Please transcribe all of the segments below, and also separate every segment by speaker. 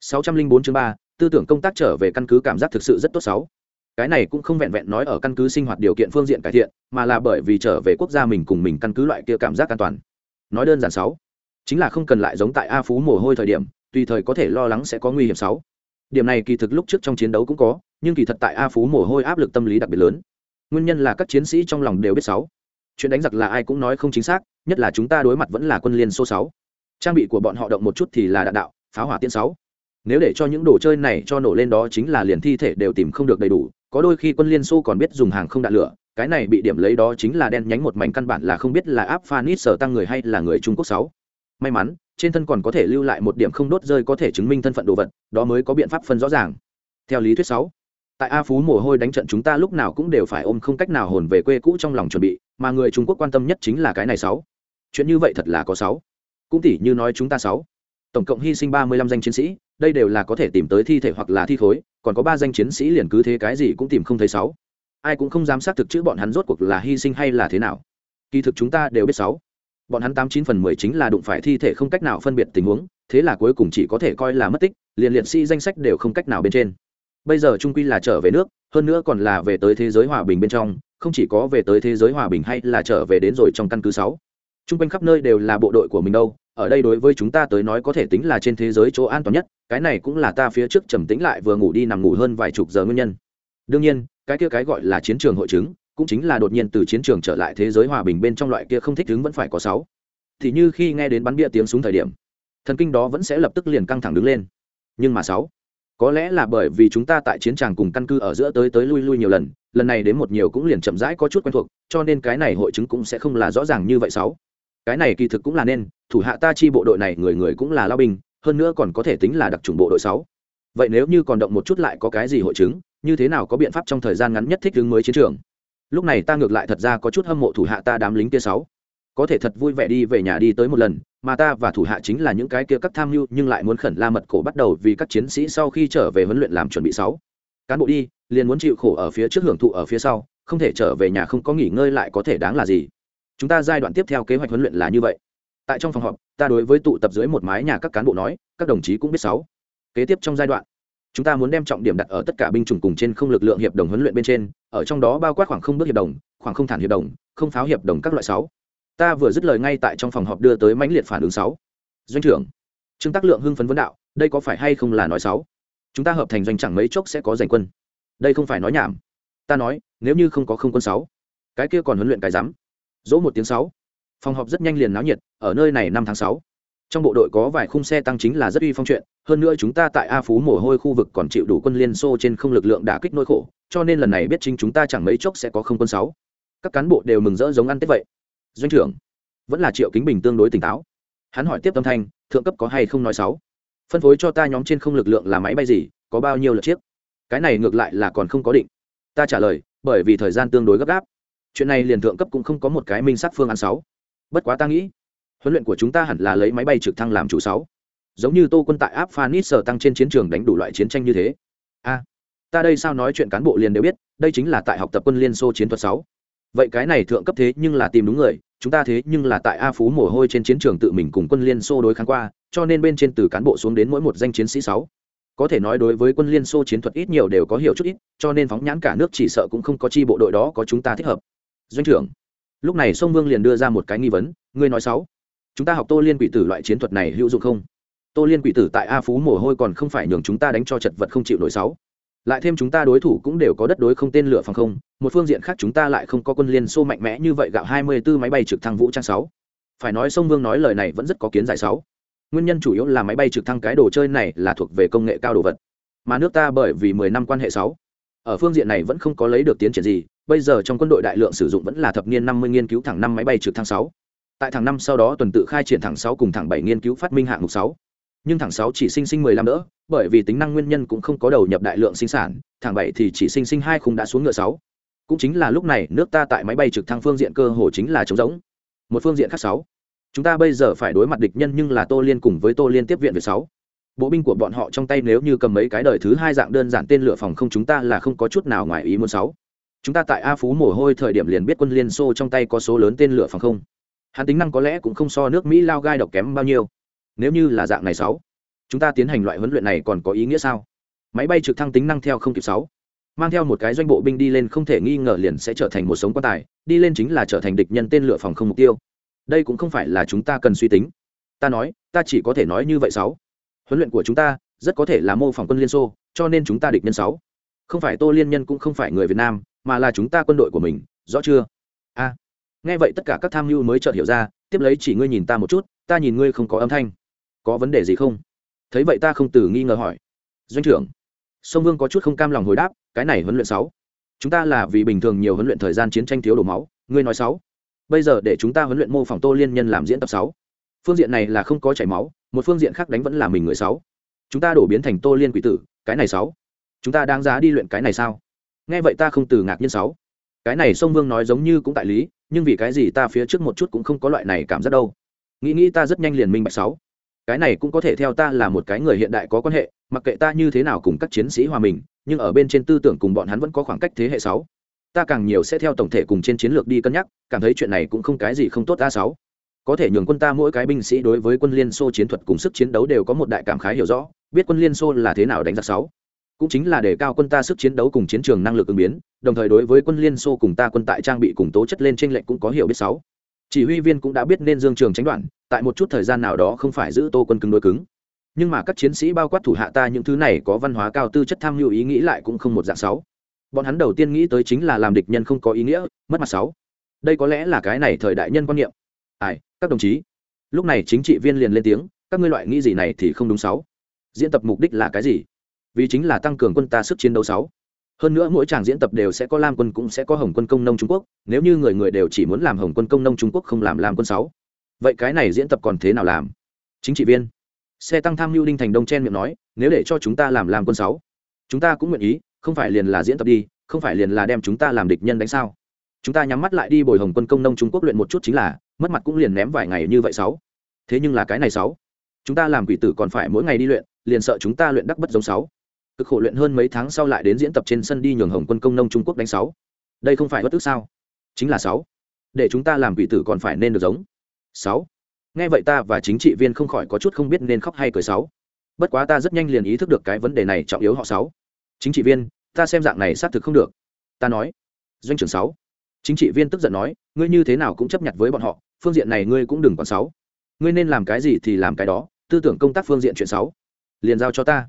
Speaker 1: 604 chương 3, tư tưởng công tác trở về căn cứ cảm giác thực sự rất tốt sáu. Cái này cũng không vẹn vẹn nói ở căn cứ sinh hoạt điều kiện phương diện cải thiện, mà là bởi vì trở về quốc gia mình cùng mình căn cứ loại kia cảm giác an toàn. Nói đơn giản sáu, chính là không cần lại giống tại A Phú mồ hôi thời điểm, tùy thời có thể lo lắng sẽ có nguy hiểm sáu. Điểm này kỳ thực lúc trước trong chiến đấu cũng có, nhưng kỳ thật tại A Phú mồ hôi áp lực tâm lý đặc biệt lớn. Nguyên nhân là các chiến sĩ trong lòng đều biết sáu. Chuyện đánh giặc là ai cũng nói không chính xác, nhất là chúng ta đối mặt vẫn là quân liên số sáu. Trang bị của bọn họ động một chút thì là đạn đạo, pháo hỏa tiễn sáu nếu để cho những đồ chơi này cho nổ lên đó chính là liền thi thể đều tìm không được đầy đủ, có đôi khi quân liên xô còn biết dùng hàng không đạn lửa, cái này bị điểm lấy đó chính là đen nhánh một mảnh căn bản là không biết là áp phanit sở tăng người hay là người trung quốc sáu. May mắn, trên thân còn có thể lưu lại một điểm không đốt rơi có thể chứng minh thân phận đồ vật, đó mới có biện pháp phân rõ ràng. Theo lý thuyết sáu, tại a phú mồ hôi đánh trận chúng ta lúc nào cũng đều phải ôm không cách nào hồn về quê cũ trong lòng chuẩn bị, mà người trung quốc quan tâm nhất chính là cái này sáu. Chuyện như vậy thật là có sáu. Cũng tỉ như nói chúng ta sáu. Tổng cộng hy sinh ba mươi lăm danh chiến sĩ đây đều là có thể tìm tới thi thể hoặc là thi khối, còn có ba danh chiến sĩ liền cứ thế cái gì cũng tìm không thấy sáu. Ai cũng không dám xác thực chữ bọn hắn rốt cuộc là hy sinh hay là thế nào. Kỳ thực chúng ta đều biết sáu. Bọn hắn tám chín phần mười chính là đụng phải thi thể không cách nào phân biệt tình huống, thế là cuối cùng chỉ có thể coi là mất tích, liền liệt sĩ danh sách đều không cách nào bên trên. Bây giờ trung quy là trở về nước, hơn nữa còn là về tới thế giới hòa bình bên trong, không chỉ có về tới thế giới hòa bình hay là trở về đến rồi trong căn cứ sáu. Trung quanh khắp nơi đều là bộ đội của mình đâu ở đây đối với chúng ta tới nói có thể tính là trên thế giới chỗ an toàn nhất, cái này cũng là ta phía trước trầm tĩnh lại vừa ngủ đi nằm ngủ hơn vài chục giờ nguyên nhân. Đương nhiên, cái kia cái gọi là chiến trường hội chứng, cũng chính là đột nhiên từ chiến trường trở lại thế giới hòa bình bên trong loại kia không thích ứng vẫn phải có sáu. Thì như khi nghe đến bắn bia tiếng súng thời điểm, thần kinh đó vẫn sẽ lập tức liền căng thẳng đứng lên. Nhưng mà sáu, có lẽ là bởi vì chúng ta tại chiến trường cùng căn cứ ở giữa tới tới lui lui nhiều lần lần này đến một nhiều cũng liền chậm rãi có chút quen thuộc, cho nên cái này hội chứng cũng sẽ không là rõ ràng như vậy sáu cái này kỳ thực cũng là nên, thủ hạ ta chi bộ đội này người người cũng là lao binh, hơn nữa còn có thể tính là đặc trùng bộ đội sáu. Vậy nếu như còn động một chút lại có cái gì hội chứng, như thế nào có biện pháp trong thời gian ngắn nhất thích ứng mới chiến trường? Lúc này ta ngược lại thật ra có chút hâm mộ thủ hạ ta đám lính kia sáu. Có thể thật vui vẻ đi về nhà đi tới một lần, mà ta và thủ hạ chính là những cái kia các tham mưu, nhưng lại muốn khẩn la mật cổ bắt đầu vì các chiến sĩ sau khi trở về huấn luyện làm chuẩn bị sáu. Cán bộ đi, liền muốn chịu khổ ở phía trước hưởng thụ ở phía sau, không thể trở về nhà không có nghỉ ngơi lại có thể đáng là gì? Chúng ta giai đoạn tiếp theo kế hoạch huấn luyện là như vậy. Tại trong phòng họp, ta đối với tụ tập dưới một mái nhà các cán bộ nói, các đồng chí cũng biết sáu. Kế tiếp trong giai đoạn, chúng ta muốn đem trọng điểm đặt ở tất cả binh chủng cùng trên không lực lượng hiệp đồng huấn luyện bên trên, ở trong đó bao quát khoảng không bước hiệp đồng, khoảng không thản hiệp đồng, không pháo hiệp đồng các loại sáu. Ta vừa dứt lời ngay tại trong phòng họp đưa tới mãnh liệt phản ứng sáu. Doanh trưởng, trương tác lượng hưng phấn vấn đạo, đây có phải hay không là nói sáu? Chúng ta hợp thành doanh chẳng mấy chốc sẽ có giành quân. Đây không phải nói nhảm. Ta nói, nếu như không có không quân sáu, cái kia còn huấn luyện cái rắm dỗ một tiếng sáu. Phòng họp rất nhanh liền náo nhiệt, ở nơi này năm tháng sáu. Trong bộ đội có vài khung xe tăng chính là rất uy phong chuyện, hơn nữa chúng ta tại a phú mồ hôi khu vực còn chịu đủ quân liên xô trên không lực lượng đã kích nỗi khổ, cho nên lần này biết chính chúng ta chẳng mấy chốc sẽ có không quân sáu. Các cán bộ đều mừng rỡ giống ăn tết vậy. Doanh trưởng, vẫn là triệu kính bình tương đối tỉnh táo. Hắn hỏi tiếp tâm thanh, thượng cấp có hay không nói sáu? Phân phối cho ta nhóm trên không lực lượng là máy bay gì, có bao nhiêu lượt chiếc? Cái này ngược lại là còn không có định. Ta trả lời, bởi vì thời gian tương đối gấp gáp chuyện này liền thượng cấp cũng không có một cái minh sắc phương án sáu. Bất quá ta nghĩ, huấn luyện của chúng ta hẳn là lấy máy bay trực thăng làm chủ sáu. Giống như tô quân tại áp phanis sở tăng trên chiến trường đánh đủ loại chiến tranh như thế. A, ta đây sao nói chuyện cán bộ liền đều biết, đây chính là tại học tập quân liên xô chiến thuật sáu. Vậy cái này thượng cấp thế nhưng là tìm đúng người, chúng ta thế nhưng là tại a phú mồ hôi trên chiến trường tự mình cùng quân liên xô đối kháng qua, cho nên bên trên từ cán bộ xuống đến mỗi một danh chiến sĩ sáu. Có thể nói đối với quân liên xô chiến thuật ít nhiều đều có hiểu chút ít, cho nên phóng nhãn cả nước chỉ sợ cũng không có chi bộ đội đó có chúng ta thích hợp doanh trưởng. Lúc này sông vương liền đưa ra một cái nghi vấn, ngươi nói sáu, chúng ta học tô liên quỷ tử loại chiến thuật này hữu dụng không? Tô liên quỷ tử tại a phú mồ hôi còn không phải nhường chúng ta đánh cho chật vật không chịu nổi sáu. Lại thêm chúng ta đối thủ cũng đều có đất đối không tên lửa phòng không, một phương diện khác chúng ta lại không có quân liên xô mạnh mẽ như vậy gạo hai mươi 24 máy bay trực thăng vũ trang sáu. Phải nói sông vương nói lời này vẫn rất có kiến giải sáu. Nguyên nhân chủ yếu là máy bay trực thăng cái đồ chơi này là thuộc về công nghệ cao đồ vật. Mà nước ta bởi vì mười năm quan hệ sáu. Ở phương diện này vẫn không có lấy được tiến triển gì bây giờ trong quân đội đại lượng sử dụng vẫn là thập niên năm mươi nghiên cứu thẳng năm máy bay trực thăng sáu. Tại thẳng năm sau đó tuần tự khai triển thẳng sáu cùng thẳng bảy nghiên cứu phát minh hạng mục sáu. Nhưng thẳng sáu chỉ sinh sinh mười lăm đỡ, bởi vì tính năng nguyên nhân cũng không có đầu nhập đại lượng sinh sản, thẳng bảy thì chỉ sinh sinh hai khung đã xuống ngựa sáu. Cũng chính là lúc này, nước ta tại máy bay trực thăng phương diện cơ hồ chính là trống rỗng. Một phương diện khác sáu. Chúng ta bây giờ phải đối mặt địch nhân nhưng là tô liên cùng với tô liên tiếp viện về sáu. Bộ binh của bọn họ trong tay nếu như cầm mấy cái đời thứ hai dạng đơn giản tên lửa phòng không chúng ta là không có chút nào ngoài ý muốn sáu chúng ta tại a phú mồ hôi thời điểm liền biết quân liên xô trong tay có số lớn tên lửa phòng không. Hắn tính năng có lẽ cũng không so nước mỹ lao gai độc kém bao nhiêu. Nếu như là dạng này sáu, chúng ta tiến hành loại huấn luyện này còn có ý nghĩa sao? Máy bay trực thăng tính năng theo không kịp sáu, mang theo một cái doanh bộ binh đi lên không thể nghi ngờ liền sẽ trở thành một sống quan tài, đi lên chính là trở thành địch nhân tên lửa phòng không mục tiêu. Đây cũng không phải là chúng ta cần suy tính. Ta nói, ta chỉ có thể nói như vậy sáu. Huấn luyện của chúng ta rất có thể là mô phỏng quân liên xô, cho nên chúng ta địch nhân sáu không phải tô liên nhân cũng không phải người việt nam mà là chúng ta quân đội của mình rõ chưa a nghe vậy tất cả các tham mưu mới chợt hiểu ra tiếp lấy chỉ ngươi nhìn ta một chút ta nhìn ngươi không có âm thanh có vấn đề gì không thấy vậy ta không từ nghi ngờ hỏi doanh trưởng sông vương có chút không cam lòng hồi đáp cái này huấn luyện sáu chúng ta là vì bình thường nhiều huấn luyện thời gian chiến tranh thiếu đổ máu ngươi nói sáu bây giờ để chúng ta huấn luyện mô phỏng tô liên nhân làm diễn tập sáu phương diện này là không có chảy máu một phương diện khác đánh vẫn là mình người sáu chúng ta đổ biến thành tô liên quỷ tử cái này sáu chúng ta đáng giá đi luyện cái này sao? Nghe vậy ta không từ ngạc nhiên sáu. Cái này sông vương nói giống như cũng tại lý, nhưng vì cái gì ta phía trước một chút cũng không có loại này cảm giác đâu. Nghĩ nghĩ ta rất nhanh liền minh bạch sáu. Cái này cũng có thể theo ta là một cái người hiện đại có quan hệ, mặc kệ ta như thế nào cùng các chiến sĩ hòa mình, nhưng ở bên trên tư tưởng cùng bọn hắn vẫn có khoảng cách thế hệ sáu. Ta càng nhiều sẽ theo tổng thể cùng trên chiến lược đi cân nhắc, cảm thấy chuyện này cũng không cái gì không tốt a sáu. Có thể nhường quân ta mỗi cái binh sĩ đối với quân liên xô chiến thuật cùng sức chiến đấu đều có một đại cảm khái hiểu rõ, biết quân liên xô là thế nào đánh giặc sáu cũng chính là để cao quân ta sức chiến đấu cùng chiến trường năng lực ứng biến, đồng thời đối với quân liên xô cùng ta quân tại trang bị cùng tố chất lên trên lệnh cũng có hiểu biết sáu. Chỉ huy viên cũng đã biết nên dương trường tránh đoạn, tại một chút thời gian nào đó không phải giữ tô quân cứng đối cứng. Nhưng mà các chiến sĩ bao quát thủ hạ ta những thứ này có văn hóa cao tư chất tham mưu ý nghĩ lại cũng không một dạng sáu. Bọn hắn đầu tiên nghĩ tới chính là làm địch nhân không có ý nghĩa, mất mặt sáu. Đây có lẽ là cái này thời đại nhân quan niệm. Ai, các đồng chí. Lúc này chính trị viên liền lên tiếng, các ngươi loại nghĩ gì này thì không đúng sáu. Diễn tập mục đích là cái gì? Vì chính là tăng cường quân ta sức chiến đấu sáu. Hơn nữa mỗi tràng diễn tập đều sẽ có lam quân cũng sẽ có hồng quân công nông trung quốc, nếu như người người đều chỉ muốn làm hồng quân công nông trung quốc không làm lam quân sáu. Vậy cái này diễn tập còn thế nào làm? Chính trị viên. Xe tăng tham mưu đinh thành đông chen miệng nói, nếu để cho chúng ta làm làm quân sáu, chúng ta cũng nguyện ý, không phải liền là diễn tập đi, không phải liền là đem chúng ta làm địch nhân đánh sao? Chúng ta nhắm mắt lại đi bồi hồng quân công nông trung quốc luyện một chút chính là, mất mặt cũng liền ném vài ngày như vậy sáu. Thế nhưng là cái này sáu, chúng ta làm quỷ tử còn phải mỗi ngày đi luyện, liền sợ chúng ta luyện đắc bất giống sáu cực khổ luyện hơn mấy tháng sau lại đến diễn tập trên sân đi nhường hồng quân công nông trung quốc đánh sáu. Đây không phải bất tức sao? Chính là sáu. Để chúng ta làm quỷ tử còn phải nên được giống. Sáu. Nghe vậy ta và chính trị viên không khỏi có chút không biết nên khóc hay cười sáu. Bất quá ta rất nhanh liền ý thức được cái vấn đề này trọng yếu họ sáu. Chính trị viên, ta xem dạng này xác thực không được. Ta nói. Doanh trưởng sáu. Chính trị viên tức giận nói, ngươi như thế nào cũng chấp nhận với bọn họ, phương diện này ngươi cũng đừng còn sáu. Ngươi nên làm cái gì thì làm cái đó, tư tưởng công tác phương diện chuyện sáu. Liền giao cho ta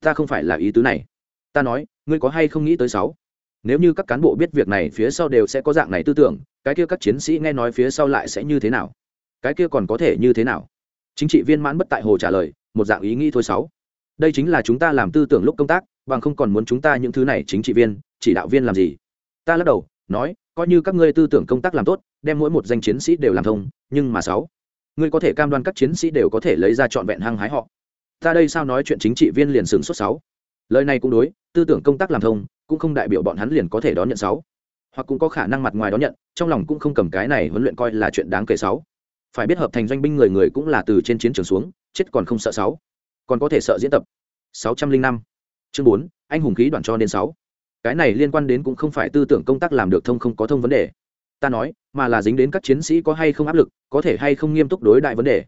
Speaker 1: ta không phải là ý tứ này. Ta nói, ngươi có hay không nghĩ tới sáu? Nếu như các cán bộ biết việc này phía sau đều sẽ có dạng này tư tưởng, cái kia các chiến sĩ nghe nói phía sau lại sẽ như thế nào? Cái kia còn có thể như thế nào? Chính trị viên mãn bất tại hồ trả lời, một dạng ý nghĩ thôi sáu. Đây chính là chúng ta làm tư tưởng lúc công tác, bằng không còn muốn chúng ta những thứ này chính trị viên, chỉ đạo viên làm gì? Ta lắc đầu, nói, coi như các ngươi tư tưởng công tác làm tốt, đem mỗi một danh chiến sĩ đều làm thông, nhưng mà sáu, ngươi có thể cam đoan các chiến sĩ đều có thể lấy ra trọn vẹn hăng hái họ ta đây sao nói chuyện chính trị viên liền sửng sốt sáu? Lời này cũng đối, tư tưởng công tác làm thông, cũng không đại biểu bọn hắn liền có thể đón nhận sáu. Hoặc cũng có khả năng mặt ngoài đón nhận, trong lòng cũng không cầm cái này huấn luyện coi là chuyện đáng kể sáu. Phải biết hợp thành doanh binh người người cũng là từ trên chiến trường xuống, chết còn không sợ sáu. Còn có thể sợ diễn tập. sáu trăm linh năm. Chương bốn, anh hùng khí đoàn cho nên sáu. Cái này liên quan đến cũng không phải tư tưởng công tác làm được thông không có thông vấn đề. Ta nói, mà là dính đến các chiến sĩ có hay không áp lực, có thể hay không nghiêm túc đối đại vấn đề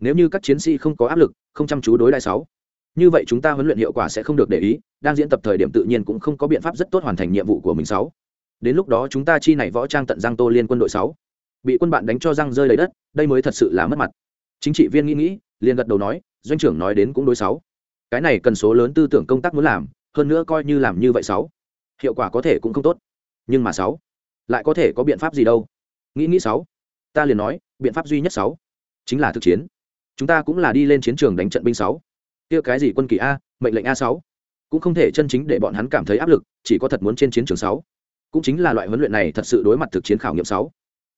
Speaker 1: nếu như các chiến sĩ không có áp lực, không chăm chú đối đại sáu, như vậy chúng ta huấn luyện hiệu quả sẽ không được để ý, đang diễn tập thời điểm tự nhiên cũng không có biện pháp rất tốt hoàn thành nhiệm vụ của mình sáu. Đến lúc đó chúng ta chi này võ trang tận giang tô liên quân đội sáu. Bị quân bạn đánh cho răng rơi lấy đất, đây mới thật sự là mất mặt. Chính trị viên nghĩ nghĩ, liền gật đầu nói, doanh trưởng nói đến cũng đối sáu. Cái này cần số lớn tư tưởng công tác muốn làm, hơn nữa coi như làm như vậy sáu. Hiệu quả có thể cũng không tốt. Nhưng mà sáu, lại có thể có biện pháp gì đâu. Nghĩ nghĩ sáu, ta liền nói, biện pháp duy nhất sáu, chính là thực chiến chúng ta cũng là đi lên chiến trường đánh trận binh sáu. Kia cái gì quân kỳ a, mệnh lệnh a sáu? Cũng không thể chân chính để bọn hắn cảm thấy áp lực, chỉ có thật muốn trên chiến trường sáu. Cũng chính là loại huấn luyện này thật sự đối mặt thực chiến khảo nghiệm sáu.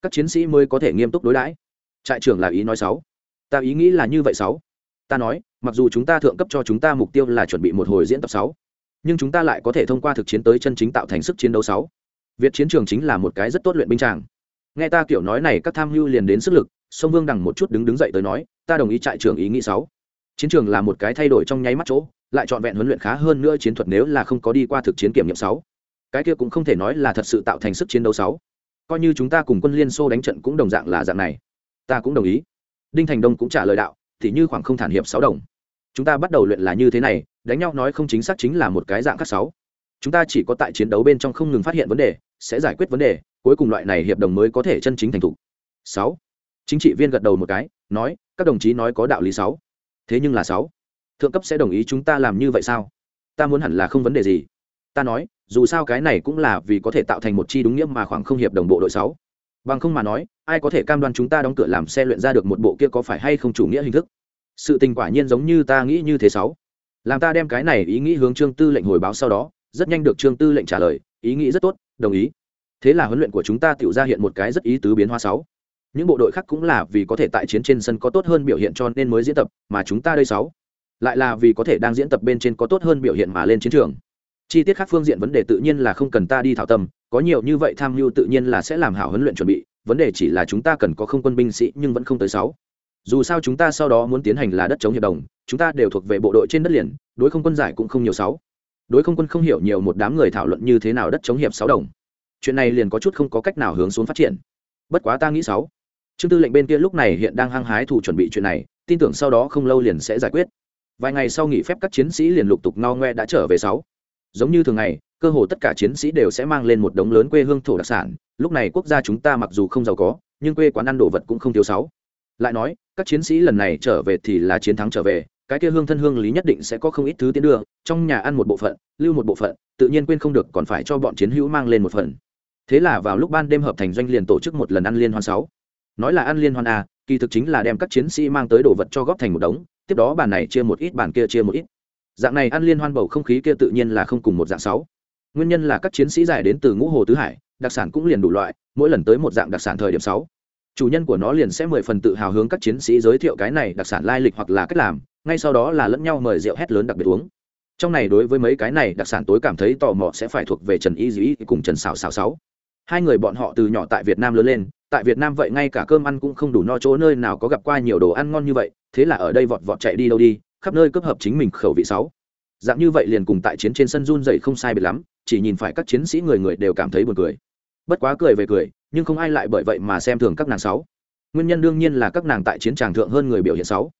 Speaker 1: Các chiến sĩ mới có thể nghiêm túc đối đãi. Trại trưởng là ý nói sáu. Ta ý nghĩ là như vậy sáu. Ta nói, mặc dù chúng ta thượng cấp cho chúng ta mục tiêu là chuẩn bị một hồi diễn tập sáu, nhưng chúng ta lại có thể thông qua thực chiến tới chân chính tạo thành sức chiến đấu sáu. Việt chiến trường chính là một cái rất tốt luyện binh tràng. Nghe ta kiểu nói này, các tham mưu liền đến sức lực sông vương đằng một chút đứng đứng dậy tới nói, ta đồng ý trại trưởng ý nghĩ sáu. Chiến trường là một cái thay đổi trong nháy mắt chỗ, lại trọn vẹn huấn luyện khá hơn nữa chiến thuật nếu là không có đi qua thực chiến kiểm nghiệm sáu. Cái kia cũng không thể nói là thật sự tạo thành sức chiến đấu sáu. Coi như chúng ta cùng quân liên xô đánh trận cũng đồng dạng là dạng này. Ta cũng đồng ý. Đinh thành đông cũng trả lời đạo, thì như khoảng không thản hiệp sáu đồng. Chúng ta bắt đầu luyện là như thế này, đánh nhau nói không chính xác chính là một cái dạng khác sáu. Chúng ta chỉ có tại chiến đấu bên trong không ngừng phát hiện vấn đề, sẽ giải quyết vấn đề, cuối cùng loại này hiệp đồng mới có thể chân chính thành thục. Sáu chính trị viên gật đầu một cái, nói, các đồng chí nói có đạo lý sáu. Thế nhưng là sáu. Thượng cấp sẽ đồng ý chúng ta làm như vậy sao? Ta muốn hẳn là không vấn đề gì. Ta nói, dù sao cái này cũng là vì có thể tạo thành một chi đúng nghĩa mà khoảng không hiệp đồng bộ đội sáu. Bằng không mà nói, ai có thể cam đoan chúng ta đóng cửa làm xe luyện ra được một bộ kia có phải hay không chủ nghĩa hình thức? Sự tình quả nhiên giống như ta nghĩ như thế sáu. Làm ta đem cái này ý nghĩ hướng trương tư lệnh hồi báo sau đó, rất nhanh được trương tư lệnh trả lời, ý nghĩ rất tốt, đồng ý. Thế là huấn luyện của chúng ta tự ra hiện một cái rất ý tứ biến hóa sáu những bộ đội khác cũng là vì có thể tại chiến trên sân có tốt hơn biểu hiện cho nên mới diễn tập, mà chúng ta đây sáu. Lại là vì có thể đang diễn tập bên trên có tốt hơn biểu hiện mà lên chiến trường. Chi tiết khác phương diện vấn đề tự nhiên là không cần ta đi thảo tâm, có nhiều như vậy tham mưu tự nhiên là sẽ làm hảo huấn luyện chuẩn bị, vấn đề chỉ là chúng ta cần có không quân binh sĩ nhưng vẫn không tới sáu. Dù sao chúng ta sau đó muốn tiến hành là đất chống hiệp đồng, chúng ta đều thuộc về bộ đội trên đất liền, đối không quân giải cũng không nhiều sáu. Đối không quân không hiểu nhiều một đám người thảo luận như thế nào đất chống hiệp sáu đồng. Chuyện này liền có chút không có cách nào hướng xuống phát triển. Bất quá ta nghĩ sáu trương tư lệnh bên kia lúc này hiện đang hăng hái thủ chuẩn bị chuyện này, tin tưởng sau đó không lâu liền sẽ giải quyết. Vài ngày sau nghỉ phép các chiến sĩ liền lục tục no ngoe đã trở về sáu. Giống như thường ngày, cơ hồ tất cả chiến sĩ đều sẽ mang lên một đống lớn quê hương thổ đặc sản. Lúc này quốc gia chúng ta mặc dù không giàu có, nhưng quê quán ăn đồ vật cũng không thiếu sáu. Lại nói, các chiến sĩ lần này trở về thì là chiến thắng trở về, cái kia hương thân hương lý nhất định sẽ có không ít thứ tiến đưa, trong nhà ăn một bộ phận, lưu một bộ phận, tự nhiên quên không được còn phải cho bọn chiến hữu mang lên một phần. Thế là vào lúc ban đêm hợp thành doanh liền tổ chức một lần ăn liên hoan sáu nói là ăn liên hoan à kỳ thực chính là đem các chiến sĩ mang tới đồ vật cho góp thành một đống, tiếp đó bàn này chia một ít, bàn kia chia một ít. Dạng này ăn liên hoan bầu không khí kia tự nhiên là không cùng một dạng sáu. Nguyên nhân là các chiến sĩ giải đến từ ngũ hồ tứ hải, đặc sản cũng liền đủ loại, mỗi lần tới một dạng đặc sản thời điểm sáu. Chủ nhân của nó liền sẽ mười phần tự hào hướng các chiến sĩ giới thiệu cái này đặc sản lai lịch hoặc là cách làm, ngay sau đó là lẫn nhau mời rượu hét lớn đặc biệt uống. Trong này đối với mấy cái này đặc sản tối cảm thấy tò mò sẽ phải thuộc về trần y dĩ cùng trần xào xào sáu. Hai người bọn họ từ nhỏ tại việt nam lớn lên tại việt nam vậy ngay cả cơm ăn cũng không đủ no chỗ nơi nào có gặp qua nhiều đồ ăn ngon như vậy, thế là ở đây vọt vọt chạy đi đâu đi, khắp nơi cấp hợp chính mình khẩu vị sáu. Dạng như vậy liền cùng tại chiến trên sân run dậy không sai biệt lắm, chỉ nhìn phải các chiến sĩ người người đều cảm thấy buồn cười. Bất quá cười về cười, nhưng không ai lại bởi vậy mà xem thường các nàng sáu. Nguyên nhân đương nhiên là các nàng tại chiến tràng thượng hơn người biểu hiện sáu.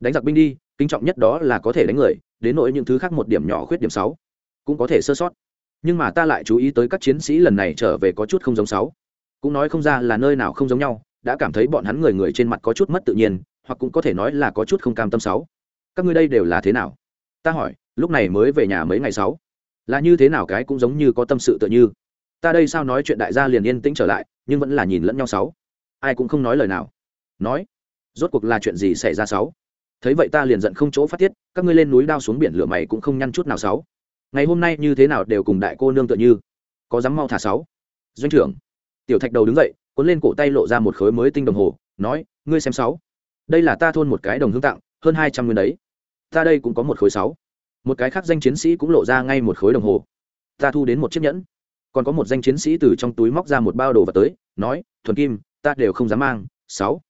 Speaker 1: Đánh giặc binh đi, kính trọng nhất đó là có thể đánh người, đến nỗi những thứ khác một điểm nhỏ khuyết điểm sáu. Cũng có thể sơ sót. Nhưng mà ta lại chú ý tới các chiến sĩ lần này trở về có chút không giống sáu cũng nói không ra là nơi nào không giống nhau, đã cảm thấy bọn hắn người người trên mặt có chút mất tự nhiên, hoặc cũng có thể nói là có chút không cam tâm sáu. Các ngươi đây đều là thế nào? Ta hỏi, lúc này mới về nhà mấy ngày sáu? Là như thế nào cái cũng giống như có tâm sự tựa như. Ta đây sao nói chuyện đại gia liền yên tĩnh trở lại, nhưng vẫn là nhìn lẫn nhau sáu. Ai cũng không nói lời nào. Nói, rốt cuộc là chuyện gì xảy ra sáu? Thấy vậy ta liền giận không chỗ phát tiết, các ngươi lên núi đao xuống biển lửa mày cũng không nhăn chút nào sáu. Ngày hôm nay như thế nào đều cùng đại cô nương tựa như. Có dám mau thả sáu? Doanh trưởng tiểu thạch đầu đứng dậy, cuốn lên cổ tay lộ ra một khối mới tinh đồng hồ, nói, ngươi xem sáu. Đây là ta thôn một cái đồng hương tặng, hơn hai trăm nguyên đấy. Ta đây cũng có một khối sáu. Một cái khác danh chiến sĩ cũng lộ ra ngay một khối đồng hồ. Ta thu đến một chiếc nhẫn. Còn có một danh chiến sĩ từ trong túi móc ra một bao đồ và tới, nói, thuần kim, ta đều không dám mang, sáu.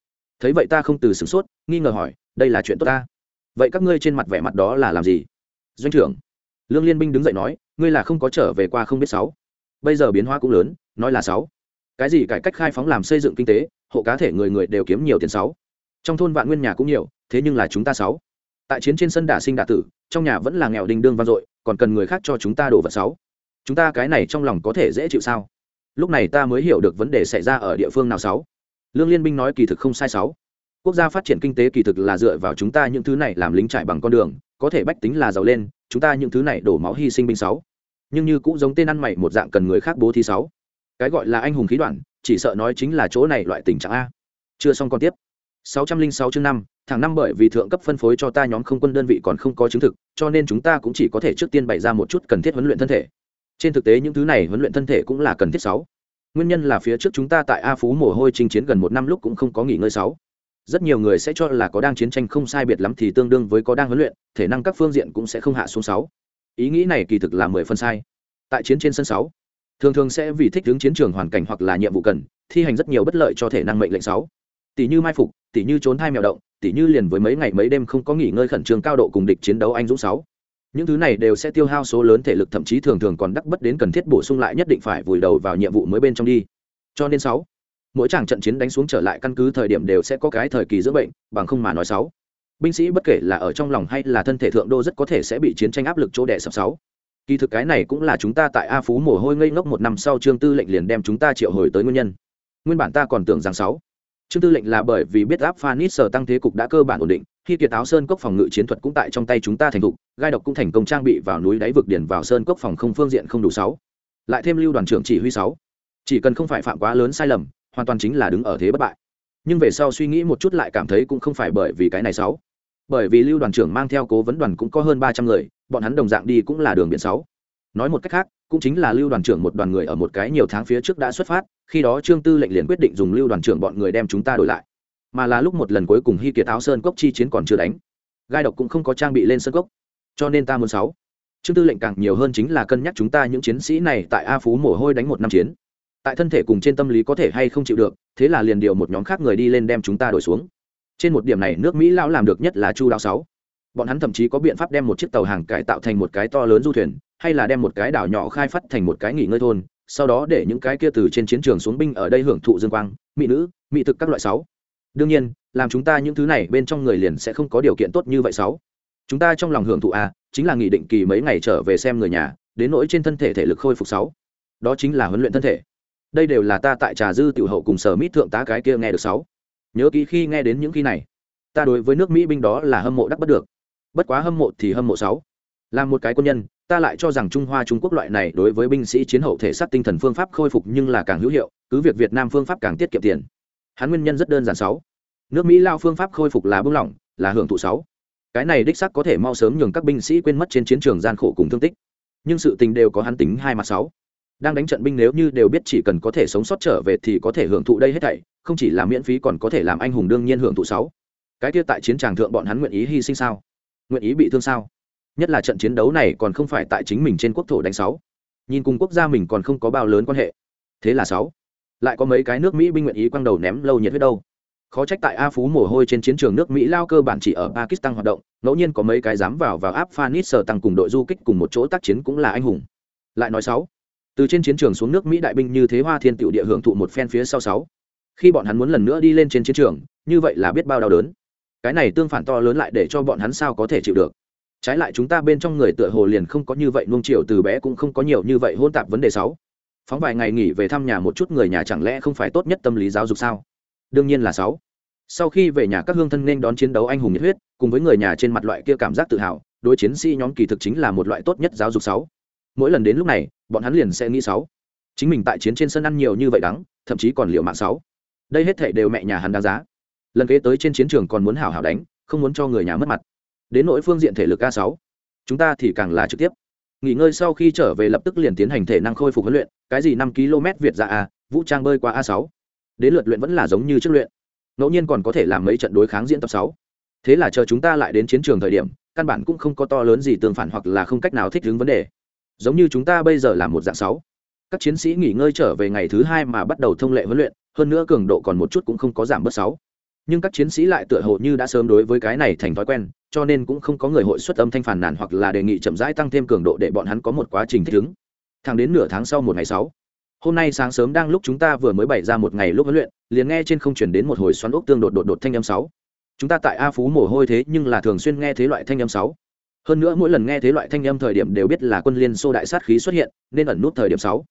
Speaker 1: Thấy vậy ta không từ sửng sốt, nghi ngờ hỏi, đây là chuyện tốt ta. Vậy các ngươi trên mặt vẻ mặt đó là làm gì? Doanh trưởng. Lương liên binh đứng dậy nói, ngươi là không có trở về qua không biết sáu. Bây giờ biến hóa cũng lớn, nói là sáu cái gì cải cách khai phóng làm xây dựng kinh tế, hộ cá thể người người đều kiếm nhiều tiền sáu. Trong thôn vạn nguyên nhà cũng nhiều, thế nhưng là chúng ta sáu. Tại chiến trên sân đả sinh đả tử, trong nhà vẫn là nghèo đình đương vang dội, còn cần người khác cho chúng ta đổ vật sáu. Chúng ta cái này trong lòng có thể dễ chịu sao? Lúc này ta mới hiểu được vấn đề xảy ra ở địa phương nào sáu. Lương liên binh nói kỳ thực không sai sáu. Quốc gia phát triển kinh tế kỳ thực là dựa vào chúng ta những thứ này làm lính trải bằng con đường, có thể bách tính là giàu lên, chúng ta những thứ này đổ máu hy sinh binh sáu. Nhưng như cũng giống tên ăn mày một dạng cần người khác bố thí sáu cái gọi là anh hùng khí đoạn, chỉ sợ nói chính là chỗ này loại tình trạng a. Chưa xong còn tiếp. 606 chương năm tháng năm bởi vì thượng cấp phân phối cho ta nhóm không quân đơn vị còn không có chứng thực, cho nên chúng ta cũng chỉ có thể trước tiên bày ra một chút cần thiết huấn luyện thân thể. Trên thực tế những thứ này huấn luyện thân thể cũng là cần thiết sáu. Nguyên nhân là phía trước chúng ta tại a phú mồ hôi chinh chiến gần một năm lúc cũng không có nghỉ ngơi sáu. Rất nhiều người sẽ cho là có đang chiến tranh không sai biệt lắm thì tương đương với có đang huấn luyện, thể năng các phương diện cũng sẽ không hạ xuống sáu. Ý nghĩ này kỳ thực là mười phần sai. Tại chiến trên sân sáu thường thường sẽ vì thích ứng chiến trường hoàn cảnh hoặc là nhiệm vụ cần, thi hành rất nhiều bất lợi cho thể năng mệnh lệnh sáu. Tỷ như mai phục, tỷ như trốn thai mèo động, tỷ như liền với mấy ngày mấy đêm không có nghỉ ngơi khẩn trương cao độ cùng địch chiến đấu anh dũng sáu. Những thứ này đều sẽ tiêu hao số lớn thể lực, thậm chí thường thường còn đắc bất đến cần thiết bổ sung lại nhất định phải vùi đầu vào nhiệm vụ mới bên trong đi. Cho nên sáu, mỗi chàng trận chiến đánh xuống trở lại căn cứ thời điểm đều sẽ có cái thời kỳ giữa bệnh, bằng không mà nói sáu. Binh sĩ bất kể là ở trong lòng hay là thân thể thượng đô rất có thể sẽ bị chiến tranh áp lực chỗ đẻ sập sáu kỳ thực cái này cũng là chúng ta tại a phú mồ hôi ngây ngốc một năm sau trương tư lệnh liền đem chúng ta triệu hồi tới nguyên nhân. Nguyên bản ta còn tưởng rằng sáu. Trương tư lệnh là bởi vì biết áp phanit sở tăng thế cục đã cơ bản ổn định, khi kiệt áo sơn cốc phòng ngự chiến thuật cũng tại trong tay chúng ta thành thục, gai độc cũng thành công trang bị vào núi đáy vực điển vào sơn cốc phòng không phương diện không đủ sáu. Lại thêm lưu đoàn trưởng chỉ huy sáu. Chỉ cần không phải phạm quá lớn sai lầm, hoàn toàn chính là đứng ở thế bất bại. Nhưng về sau suy nghĩ một chút lại cảm thấy cũng không phải bởi vì cái này sáu bởi vì lưu đoàn trưởng mang theo cố vấn đoàn cũng có hơn ba trăm người, bọn hắn đồng dạng đi cũng là đường biển sáu. Nói một cách khác, cũng chính là lưu đoàn trưởng một đoàn người ở một cái nhiều tháng phía trước đã xuất phát, khi đó trương tư lệnh liền quyết định dùng lưu đoàn trưởng bọn người đem chúng ta đổi lại. Mà là lúc một lần cuối cùng hy kiệt áo sơn cốc chi chiến còn chưa đánh, gai độc cũng không có trang bị lên sơn cốc. Cho nên ta muốn sáu. Trương tư lệnh càng nhiều hơn chính là cân nhắc chúng ta những chiến sĩ này tại a phú mồ hôi đánh một năm chiến. Tại thân thể cùng trên tâm lý có thể hay không chịu được, thế là liền điều một nhóm khác người đi lên đem chúng ta đổi xuống trên một điểm này, nước mỹ lão làm được nhất là chu đáo sáu. Bọn hắn thậm chí có biện pháp đem một chiếc tàu hàng cải tạo thành một cái to lớn du thuyền, hay là đem một cái đảo nhỏ khai phát thành một cái nghỉ ngơi thôn, sau đó để những cái kia từ trên chiến trường xuống binh ở đây hưởng thụ dương quang, mỹ nữ, mỹ thực các loại sáu. Đương nhiên, làm chúng ta những thứ này bên trong người liền sẽ không có điều kiện tốt như vậy sáu. Chúng ta trong lòng hưởng thụ a chính là nghị định kỳ mấy ngày trở về xem người nhà, đến nỗi trên thân thể thể lực khôi phục sáu. Đó chính là huấn luyện thân thể. Đây đều là ta tại trà dư tiểu hậu cùng sở mít thượng tá cái kia nghe được sáu nhớ kỹ khi nghe đến những khi này. Ta đối với nước mỹ binh đó là hâm mộ đắc bất được. Bất quá hâm mộ thì hâm mộ sáu. Là một cái quân nhân, ta lại cho rằng trung hoa trung quốc loại này đối với binh sĩ chiến hậu thể xác tinh thần phương pháp khôi phục nhưng là càng hữu hiệu, cứ việc việt nam phương pháp càng tiết kiệm tiền. Hắn nguyên nhân rất đơn giản sáu. Nước mỹ lao phương pháp khôi phục là bưng lỏng, là hưởng thụ sáu. Cái này đích sắc có thể mau sớm nhường các binh sĩ quên mất trên chiến trường gian khổ cùng thương tích. Nhưng sự tình đều có hắn tính hai mặt sáu đang đánh trận binh nếu như đều biết chỉ cần có thể sống sót trở về thì có thể hưởng thụ đây hết thảy, không chỉ là miễn phí còn có thể làm anh hùng đương nhiên hưởng thụ sáu. Cái kia tại chiến trường thượng bọn hắn nguyện ý hy sinh sao? Nguyện ý bị thương sao? Nhất là trận chiến đấu này còn không phải tại chính mình trên quốc thổ đánh sáu. Nhìn cùng quốc gia mình còn không có bao lớn quan hệ. Thế là sáu. Lại có mấy cái nước mỹ binh nguyện ý quăng đầu ném lâu nhiệt huyết đâu. Khó trách tại a phú mồ hôi trên chiến trường nước mỹ lao cơ bản chỉ ở pakistan hoạt động, ngẫu nhiên có mấy cái dám vào vào áp phanis sờ tăng cùng đội du kích cùng một chỗ tác chiến cũng là anh hùng. Lại nói sáu từ trên chiến trường xuống nước mỹ đại binh như thế hoa thiên tiểu địa hưởng thụ một phen phía sau sáu. Khi bọn hắn muốn lần nữa đi lên trên chiến trường, như vậy là biết bao đau đớn. Cái này tương phản to lớn lại để cho bọn hắn sao có thể chịu được. Trái lại chúng ta bên trong người tựa hồ liền không có như vậy nuông chiều, từ bé cũng không có nhiều như vậy hôn tạp vấn đề sáu. Phóng vài ngày nghỉ về thăm nhà một chút người nhà chẳng lẽ không phải tốt nhất tâm lý giáo dục sao? Đương nhiên là sáu. Sau khi về nhà, các hương thân nên đón chiến đấu anh hùng nhiệt huyết, cùng với người nhà trên mặt loại kia cảm giác tự hào, đối chiến sĩ nhóm kỳ thực chính là một loại tốt nhất giáo dục sáu. Mỗi lần đến lúc này bọn hắn liền sẽ nghĩ sáu. Chính mình tại chiến trên sân ăn nhiều như vậy đắng, thậm chí còn liệu mạng sáu. Đây hết thể đều mẹ nhà hắn đáng giá. Lần kế tới trên chiến trường còn muốn hảo hảo đánh, không muốn cho người nhà mất mặt. Đến nỗi phương diện thể lực a sáu, chúng ta thì càng là trực tiếp. Nghỉ ngơi sau khi trở về lập tức liền tiến hành thể năng khôi phục huấn luyện, cái gì năm km việt ra a, vũ trang bơi qua a sáu. Đến lượt luyện vẫn là giống như trước luyện. Ngẫu nhiên còn có thể làm mấy trận đối kháng diễn tập sáu. Thế là chờ chúng ta lại đến chiến trường thời điểm, căn bản cũng không có to lớn gì tương phản hoặc là không cách nào thích ứng vấn đề giống như chúng ta bây giờ là một dạng sáu. Các chiến sĩ nghỉ ngơi trở về ngày thứ hai mà bắt đầu thông lệ huấn luyện, hơn nữa cường độ còn một chút cũng không có giảm bớt sáu. Nhưng các chiến sĩ lại tựa hồ như đã sớm đối với cái này thành thói quen, cho nên cũng không có người hội xuất âm thanh phản nàn hoặc là đề nghị chậm rãi tăng thêm cường độ để bọn hắn có một quá trình thích ứng. Thẳng đến nửa tháng sau một ngày sáu. Hôm nay sáng sớm đang lúc chúng ta vừa mới bày ra một ngày lúc huấn luyện, liền nghe trên không chuyển đến một hồi xoắn ốc tương đột đột đột thanh âm sáu. Chúng ta tại a phú mồ hôi thế nhưng là thường xuyên nghe thế loại thanh âm sáu hơn nữa mỗi lần nghe thấy loại thanh âm thời điểm đều biết là quân liên xô đại sát khí xuất hiện, nên ẩn nút thời điểm sáu.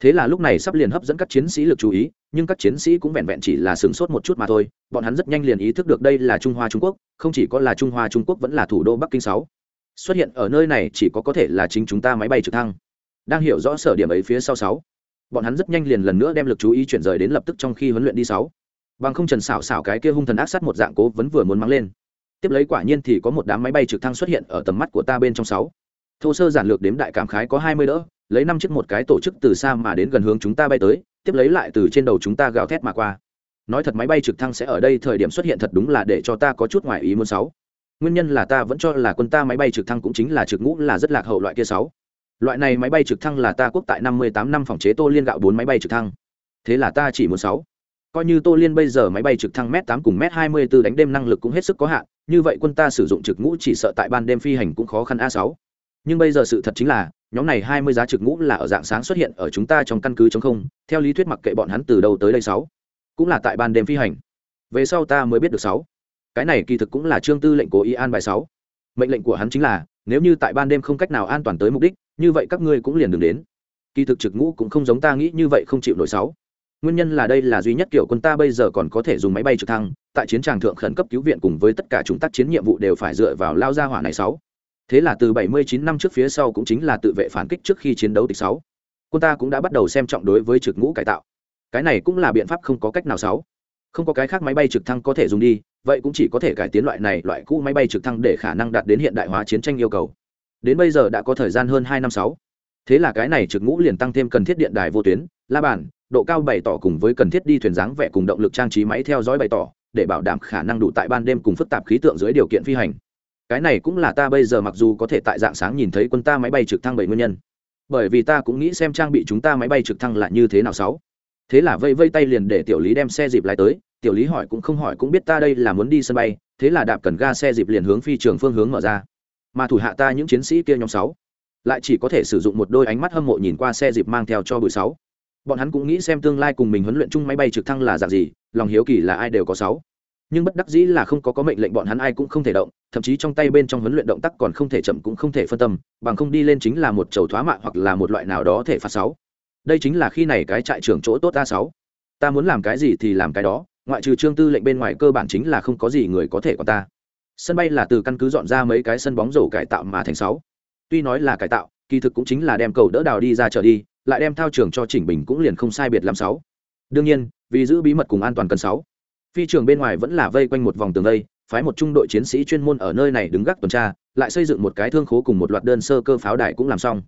Speaker 1: Thế là lúc này sắp liền hấp dẫn các chiến sĩ lực chú ý, nhưng các chiến sĩ cũng vẹn vẹn chỉ là sửng sốt một chút mà thôi, bọn hắn rất nhanh liền ý thức được đây là trung hoa trung quốc, không chỉ có là trung hoa trung quốc vẫn là thủ đô bắc kinh sáu. Xuất hiện ở nơi này chỉ có có thể là chính chúng ta máy bay trực thăng. Đang hiểu rõ sở điểm ấy phía sau sáu, bọn hắn rất nhanh liền lần nữa đem lực chú ý chuyển rời đến lập tức trong khi huấn luyện đi sáu. Bằng không trần xảo xảo cái kia hung thần ác sát một dạng cố vẫn vừa muốn mang lên tiếp lấy quả nhiên thì có một đám máy bay trực thăng xuất hiện ở tầm mắt của ta bên trong sáu. Thô sơ giản lược đếm đại cảm khái có hai mươi đỡ, lấy năm chiếc một cái tổ chức từ xa mà đến gần hướng chúng ta bay tới, tiếp lấy lại từ trên đầu chúng ta gào thét mà qua. Nói thật máy bay trực thăng sẽ ở đây thời điểm xuất hiện thật đúng là để cho ta có chút ngoài ý muốn sáu. Nguyên nhân là ta vẫn cho là quân ta máy bay trực thăng cũng chính là trực ngũ là rất lạc hậu loại kia sáu. Loại này máy bay trực thăng là ta quốc tại năm mươi tám năm phòng chế tô liên gạo bốn máy bay trực thăng. Thế là ta chỉ muốn sáu. Coi như tô liên bây giờ máy bay trực thăng m tám cùng m hai mươi b đánh đêm năng lực cũng hết sức có hạn như vậy quân ta sử dụng trực ngũ chỉ sợ tại ban đêm phi hành cũng khó khăn a sáu. Nhưng bây giờ sự thật chính là, nhóm này hai mươi giá trực ngũ là ở dạng sáng xuất hiện ở chúng ta trong căn cứ chống không, theo lý thuyết mặc kệ bọn hắn từ đâu tới đây sáu, cũng là tại ban đêm phi hành. Về sau ta mới biết được sáu. Cái này kỳ thực cũng là trương tư lệnh cố ý an bài sáu. Mệnh lệnh của hắn chính là, nếu như tại ban đêm không cách nào an toàn tới mục đích, như vậy các ngươi cũng liền đừng đến. Kỳ thực trực ngũ cũng không giống ta nghĩ như vậy không chịu nổi sáu nguyên nhân là đây là duy nhất kiểu quân ta bây giờ còn có thể dùng máy bay trực thăng, tại chiến tràng thượng khẩn cấp cứu viện cùng với tất cả chúng tác chiến nhiệm vụ đều phải dựa vào lao ra hỏa này sáu. Thế là từ 79 năm trước phía sau cũng chính là tự vệ phản kích trước khi chiến đấu tịch sáu. Quân ta cũng đã bắt đầu xem trọng đối với trực ngũ cải tạo. Cái này cũng là biện pháp không có cách nào sáu. Không có cái khác máy bay trực thăng có thể dùng đi, vậy cũng chỉ có thể cải tiến loại này, loại cũ máy bay trực thăng để khả năng đạt đến hiện đại hóa chiến tranh yêu cầu. Đến bây giờ đã có thời gian hơn hai năm sáu thế là cái này trực ngũ liền tăng thêm cần thiết điện đài vô tuyến, la bàn, độ cao bày tỏ cùng với cần thiết đi thuyền dáng vẽ cùng động lực trang trí máy theo dõi bày tỏ, để bảo đảm khả năng đủ tại ban đêm cùng phức tạp khí tượng dưới điều kiện phi hành. Cái này cũng là ta bây giờ mặc dù có thể tại dạng sáng nhìn thấy quân ta máy bay trực thăng bảy nguyên nhân. Bởi vì ta cũng nghĩ xem trang bị chúng ta máy bay trực thăng là như thế nào sáu. Thế là vây vây tay liền để tiểu lý đem xe dịp lại tới, tiểu lý hỏi cũng không hỏi cũng biết ta đây là muốn đi sân bay, thế là đạp cần ga xe dịp liền hướng phi trường phương hướng mở ra. Mà thủ hạ ta những chiến sĩ kia nhóm sáu lại chỉ có thể sử dụng một đôi ánh mắt hâm mộ nhìn qua xe dịp mang theo cho buổi sáu. Bọn hắn cũng nghĩ xem tương lai cùng mình huấn luyện chung máy bay trực thăng là dạng gì, lòng hiếu kỳ là ai đều có sáu. Nhưng bất đắc dĩ là không có có mệnh lệnh bọn hắn ai cũng không thể động, thậm chí trong tay bên trong huấn luyện động tác còn không thể chậm cũng không thể phân tâm, bằng không đi lên chính là một chầu thoá mạ hoặc là một loại nào đó thể phạt sáu. Đây chính là khi này cái trại trưởng chỗ tốt ta sáu. Ta muốn làm cái gì thì làm cái đó, ngoại trừ trương tư lệnh bên ngoài cơ bản chính là không có gì người có thể có ta. Sân bay là từ căn cứ dọn ra mấy cái sân bóng rổ cải tạo mà thành sáu tuy nói là cải tạo, kỳ thực cũng chính là đem cầu đỡ đào đi ra trở đi, lại đem thao trường cho chỉnh bình cũng liền không sai biệt làm sáu. Đương nhiên, vì giữ bí mật cùng an toàn cần sáu. Phi trường bên ngoài vẫn là vây quanh một vòng tường vây phái một trung đội chiến sĩ chuyên môn ở nơi này đứng gác tuần tra, lại xây dựng một cái thương khố cùng một loạt đơn sơ cơ pháo đài cũng làm xong.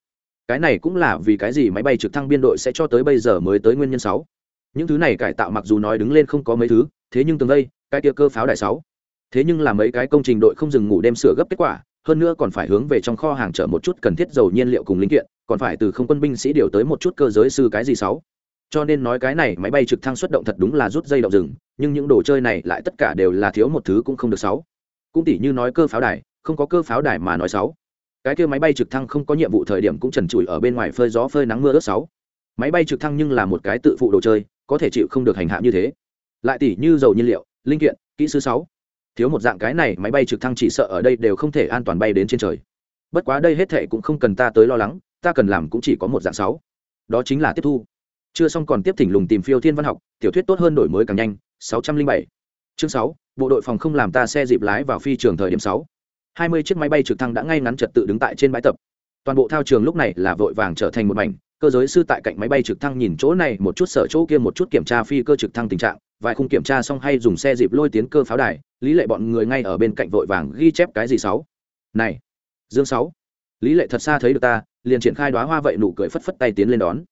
Speaker 1: Cái này cũng là vì cái gì máy bay trực thăng biên đội sẽ cho tới bây giờ mới tới nguyên nhân sáu. Những thứ này cải tạo mặc dù nói đứng lên không có mấy thứ, thế nhưng tường vây cái kia cơ pháo đài sáu. Thế nhưng là mấy cái công trình đội không dừng ngủ đêm sửa gấp kết quả hơn nữa còn phải hướng về trong kho hàng chở một chút cần thiết dầu nhiên liệu cùng linh kiện, còn phải từ không quân binh sĩ điều tới một chút cơ giới sư cái gì sáu. Cho nên nói cái này máy bay trực thăng xuất động thật đúng là rút dây động rừng, nhưng những đồ chơi này lại tất cả đều là thiếu một thứ cũng không được sáu. Cũng tỉ như nói cơ pháo đài, không có cơ pháo đài mà nói sáu. Cái kia máy bay trực thăng không có nhiệm vụ thời điểm cũng trần trụi ở bên ngoài phơi gió phơi nắng mưa ướt sáu. Máy bay trực thăng nhưng là một cái tự phụ đồ chơi, có thể chịu không được hành hạ như thế. Lại tỉ như dầu nhiên liệu, linh kiện, kỹ sư sáu thiếu một dạng cái này máy bay trực thăng chỉ sợ ở đây đều không thể an toàn bay đến trên trời bất quá đây hết thệ cũng không cần ta tới lo lắng ta cần làm cũng chỉ có một dạng sáu đó chính là tiếp thu chưa xong còn tiếp thỉnh lùng tìm phiêu thiên văn học tiểu thuyết tốt hơn đổi mới càng nhanh 607. chương 6, bộ đội phòng không làm ta xe dịp lái vào phi trường thời điểm 6. 20 chiếc máy bay trực thăng đã ngay ngắn trật tự đứng tại trên bãi tập toàn bộ thao trường lúc này là vội vàng trở thành một mảnh cơ giới sư tại cạnh máy bay trực thăng nhìn chỗ này một chút sở chỗ kia một chút kiểm tra phi cơ trực thăng tình trạng vài khung kiểm tra xong hay dùng xe dịp lôi tiến cơ pháo đài lý lệ bọn người ngay ở bên cạnh vội vàng ghi chép cái gì sáu? Này, dương sáu, lý lệ thật xa thấy được ta, liền triển khai đoá hoa vậy nụ cười phất phất tay tiến lên đón.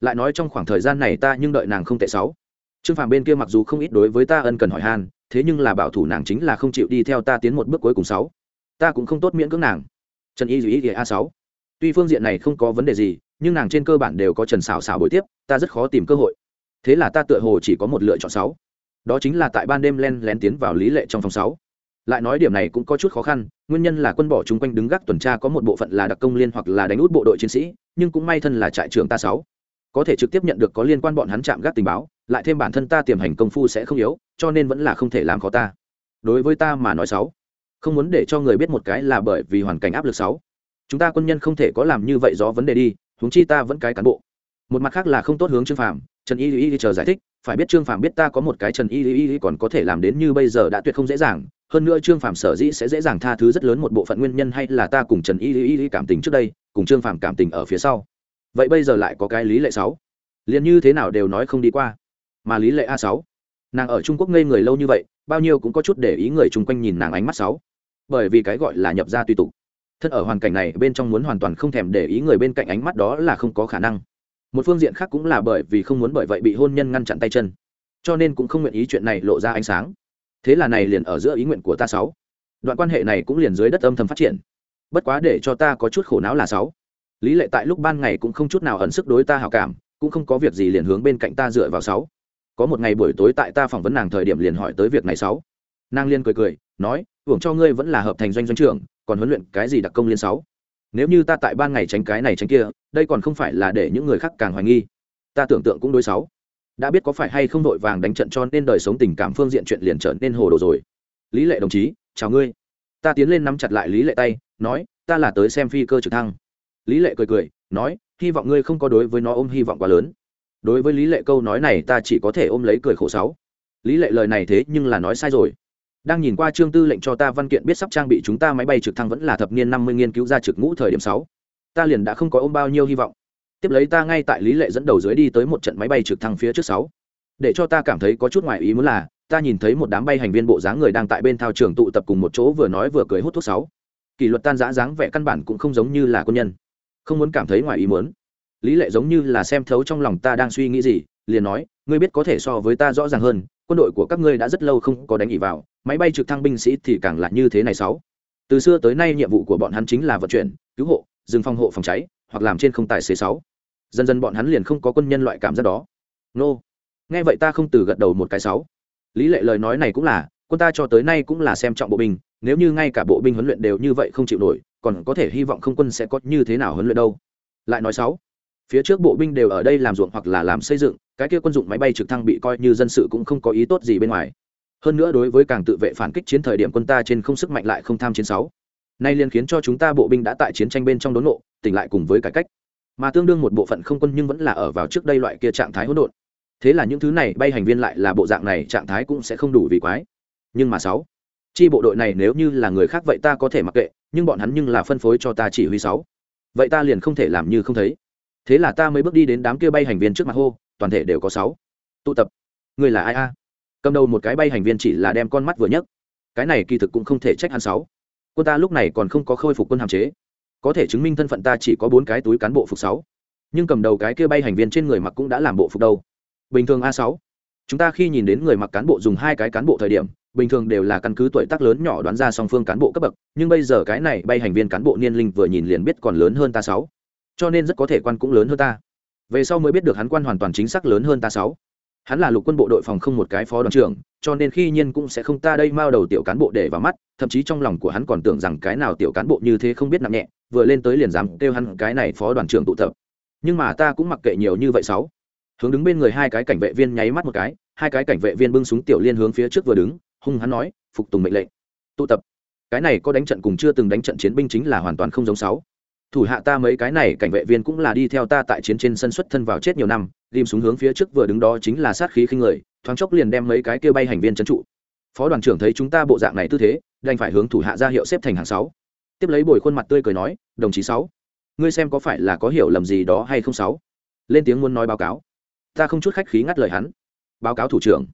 Speaker 1: Lại nói trong khoảng thời gian này ta nhưng đợi nàng không tệ sáu. Trương phàm bên kia mặc dù không ít đối với ta ân cần hỏi han, thế nhưng là bảo thủ nàng chính là không chịu đi theo ta tiến một bước cuối cùng sáu. Ta cũng không tốt miễn cưỡng nàng. Trần y Duy ý a sáu. Tuy phương diện này không có vấn đề gì, nhưng nàng trên cơ bản đều có trần xảo xảo bồi tiếp, ta rất khó tìm cơ hội. Thế là ta tựa hồ chỉ có một lựa chọn sáu đó chính là tại ban đêm len lén tiến vào lý lệ trong phòng sáu. Lại nói điểm này cũng có chút khó khăn, nguyên nhân là quân bỏ chung quanh đứng gác tuần tra có một bộ phận là đặc công liên hoặc là đánh út bộ đội chiến sĩ, nhưng cũng may thân là trại trưởng ta sáu. Có thể trực tiếp nhận được có liên quan bọn hắn chạm gác tình báo, lại thêm bản thân ta tiềm hành công phu sẽ không yếu, cho nên vẫn là không thể làm khó ta. Đối với ta mà nói sáu, không muốn để cho người biết một cái là bởi vì hoàn cảnh áp lực sáu. Chúng ta quân nhân không thể có làm như vậy do vấn đề đi, huống chi ta vẫn cái cán bộ. Một mặt khác là không tốt hướng trương phạm trần y y chờ giải thích phải biết trương phàm biết ta có một cái trần y y còn có thể làm đến như bây giờ đã tuyệt không dễ dàng. Hơn nữa trương phàm sở dĩ sẽ dễ dàng tha thứ rất lớn một bộ phận nguyên nhân hay là ta cùng trần y y cảm tình trước đây, cùng trương phàm cảm tình ở phía sau. Vậy bây giờ lại có cái lý lệ sáu. Liền như thế nào đều nói không đi qua. Mà lý lệ a sáu. Nàng ở trung quốc ngây người lâu như vậy, bao nhiêu cũng có chút để ý người chung quanh nhìn nàng ánh mắt sáu. Bởi vì cái gọi là nhập ra tùy tục. Thân ở hoàn cảnh này, bên trong muốn hoàn toàn không thèm để ý người bên cạnh ánh mắt đó là không có khả năng một phương diện khác cũng là bởi vì không muốn bởi vậy bị hôn nhân ngăn chặn tay chân, cho nên cũng không nguyện ý chuyện này lộ ra ánh sáng. Thế là này liền ở giữa ý nguyện của ta sáu. Đoạn quan hệ này cũng liền dưới đất âm thầm phát triển. Bất quá để cho ta có chút khổ não là sáu. Lý lệ tại lúc ban ngày cũng không chút nào ẩn sức đối ta hào cảm, cũng không có việc gì liền hướng bên cạnh ta dựa vào sáu. Có một ngày buổi tối tại ta phỏng vấn nàng thời điểm liền hỏi tới việc này sáu. Nàng liên cười cười, nói, hưởng cho ngươi vẫn là hợp thành doanh doanh trưởng, còn huấn luyện cái gì đặc công liên sáu? Nếu như ta tại ban ngày tránh cái này tránh kia, đây còn không phải là để những người khác càng hoài nghi. Ta tưởng tượng cũng đối sáu đã biết có phải hay không đội vàng đánh trận cho nên đời sống tình cảm phương diện chuyện liền trở nên hồ đồ rồi. Lý lệ đồng chí, chào ngươi. Ta tiến lên nắm chặt lại lý lệ tay, nói, ta là tới xem phi cơ trực thăng. Lý lệ cười cười, nói, hy vọng ngươi không có đối với nó ôm hy vọng quá lớn. Đối với lý lệ câu nói này ta chỉ có thể ôm lấy cười khổ sáu. Lý lệ lời này thế nhưng là nói sai rồi đang nhìn qua trương tư lệnh cho ta văn kiện biết sắp trang bị chúng ta máy bay trực thăng vẫn là thập niên năm mươi nghiên cứu ra trực ngũ thời điểm sáu. Ta liền đã không có ôm bao nhiêu hy vọng. Tiếp lấy ta ngay tại lý lệ dẫn đầu dưới đi tới một trận máy bay trực thăng phía trước sáu. Để cho ta cảm thấy có chút ngoài ý muốn là, ta nhìn thấy một đám bay hành viên bộ dáng người đang tại bên thao trường tụ tập cùng một chỗ vừa nói vừa cười hút thuốc sáu. Kỷ luật tan giã dáng vẻ căn bản cũng không giống như là quân nhân. Không muốn cảm thấy ngoài ý muốn. Lý lệ giống như là xem thấu trong lòng ta đang suy nghĩ gì, liền nói, ngươi biết có thể so với ta rõ ràng hơn quân đội của các ngươi đã rất lâu không có đánh ỉ vào, máy bay trực thăng binh sĩ thì càng là như thế này sáu. Từ xưa tới nay nhiệm vụ của bọn hắn chính là vận chuyển, cứu hộ, dừng phòng hộ phòng cháy, hoặc làm trên không tài xế sáu. Dần dần bọn hắn liền không có quân nhân loại cảm giác đó. Nô. Nghe vậy ta không từ gật đầu một cái sáu. Lý lệ lời nói này cũng là, quân ta cho tới nay cũng là xem trọng bộ binh, nếu như ngay cả bộ binh huấn luyện đều như vậy không chịu nổi, còn có thể hy vọng không quân sẽ có như thế nào huấn luyện đâu. Lại nói sáu phía trước bộ binh đều ở đây làm ruộng hoặc là làm xây dựng, cái kia quân dụng máy bay trực thăng bị coi như dân sự cũng không có ý tốt gì bên ngoài. Hơn nữa đối với càng tự vệ phản kích chiến thời điểm quân ta trên không sức mạnh lại không tham chiến sáu. Nay liền khiến cho chúng ta bộ binh đã tại chiến tranh bên trong đốn nộ tỉnh lại cùng với cải cách. Mà tương đương một bộ phận không quân nhưng vẫn là ở vào trước đây loại kia trạng thái hỗn độn. Thế là những thứ này bay hành viên lại là bộ dạng này, trạng thái cũng sẽ không đủ vì quái. Nhưng mà sáu, chi bộ đội này nếu như là người khác vậy ta có thể mặc kệ, nhưng bọn hắn nhưng là phân phối cho ta chỉ huy sáu. Vậy ta liền không thể làm như không thấy thế là ta mới bước đi đến đám kia bay hành viên trước mặt hô, toàn thể đều có sáu. Tụ tập. Người là ai a? Cầm đầu một cái bay hành viên chỉ là đem con mắt vừa nhấc. Cái này kỳ thực cũng không thể trách hắn sáu. Quân ta lúc này còn không có khôi phục quân hàm chế. Có thể chứng minh thân phận ta chỉ có bốn cái túi cán bộ phục sáu. Nhưng cầm đầu cái kia bay hành viên trên người mặc cũng đã làm bộ phục đâu. Bình thường a sáu. Chúng ta khi nhìn đến người mặc cán bộ dùng hai cái cán bộ thời điểm, bình thường đều là căn cứ tuổi tác lớn nhỏ đoán ra song phương cán bộ cấp bậc, nhưng bây giờ cái này bay hành viên cán bộ niên linh vừa nhìn liền biết còn lớn hơn ta sáu cho nên rất có thể quan cũng lớn hơn ta. Về sau mới biết được hắn quan hoàn toàn chính xác lớn hơn ta sáu. Hắn là lục quân bộ đội phòng không một cái phó đoàn trưởng, cho nên khi nhiên cũng sẽ không ta đây mao đầu tiểu cán bộ để vào mắt, thậm chí trong lòng của hắn còn tưởng rằng cái nào tiểu cán bộ như thế không biết nặng nhẹ, vừa lên tới liền dám kêu hắn cái này phó đoàn trưởng tụ tập. Nhưng mà ta cũng mặc kệ nhiều như vậy sáu. Hướng đứng bên người hai cái cảnh vệ viên nháy mắt một cái, hai cái cảnh vệ viên bưng súng tiểu liên hướng phía trước vừa đứng, hung hắn nói, phục tùng mệnh lệnh. Tụ tập. Cái này có đánh trận cùng chưa từng đánh trận chiến binh chính là hoàn toàn không giống sáu thủ hạ ta mấy cái này cảnh vệ viên cũng là đi theo ta tại chiến trên sân xuất thân vào chết nhiều năm, ghim xuống hướng phía trước vừa đứng đó chính là sát khí khinh người, thoáng chốc liền đem mấy cái kia bay hành viên trấn trụ. Phó đoàn trưởng thấy chúng ta bộ dạng này tư thế, đành phải hướng thủ hạ ra hiệu xếp thành hàng sáu. Tiếp lấy bồi khuôn mặt tươi cười nói, đồng chí sáu, ngươi xem có phải là có hiểu lầm gì đó hay không sáu? Lên tiếng muốn nói báo cáo. Ta không chút khách khí ngắt lời hắn. Báo cáo thủ trưởng.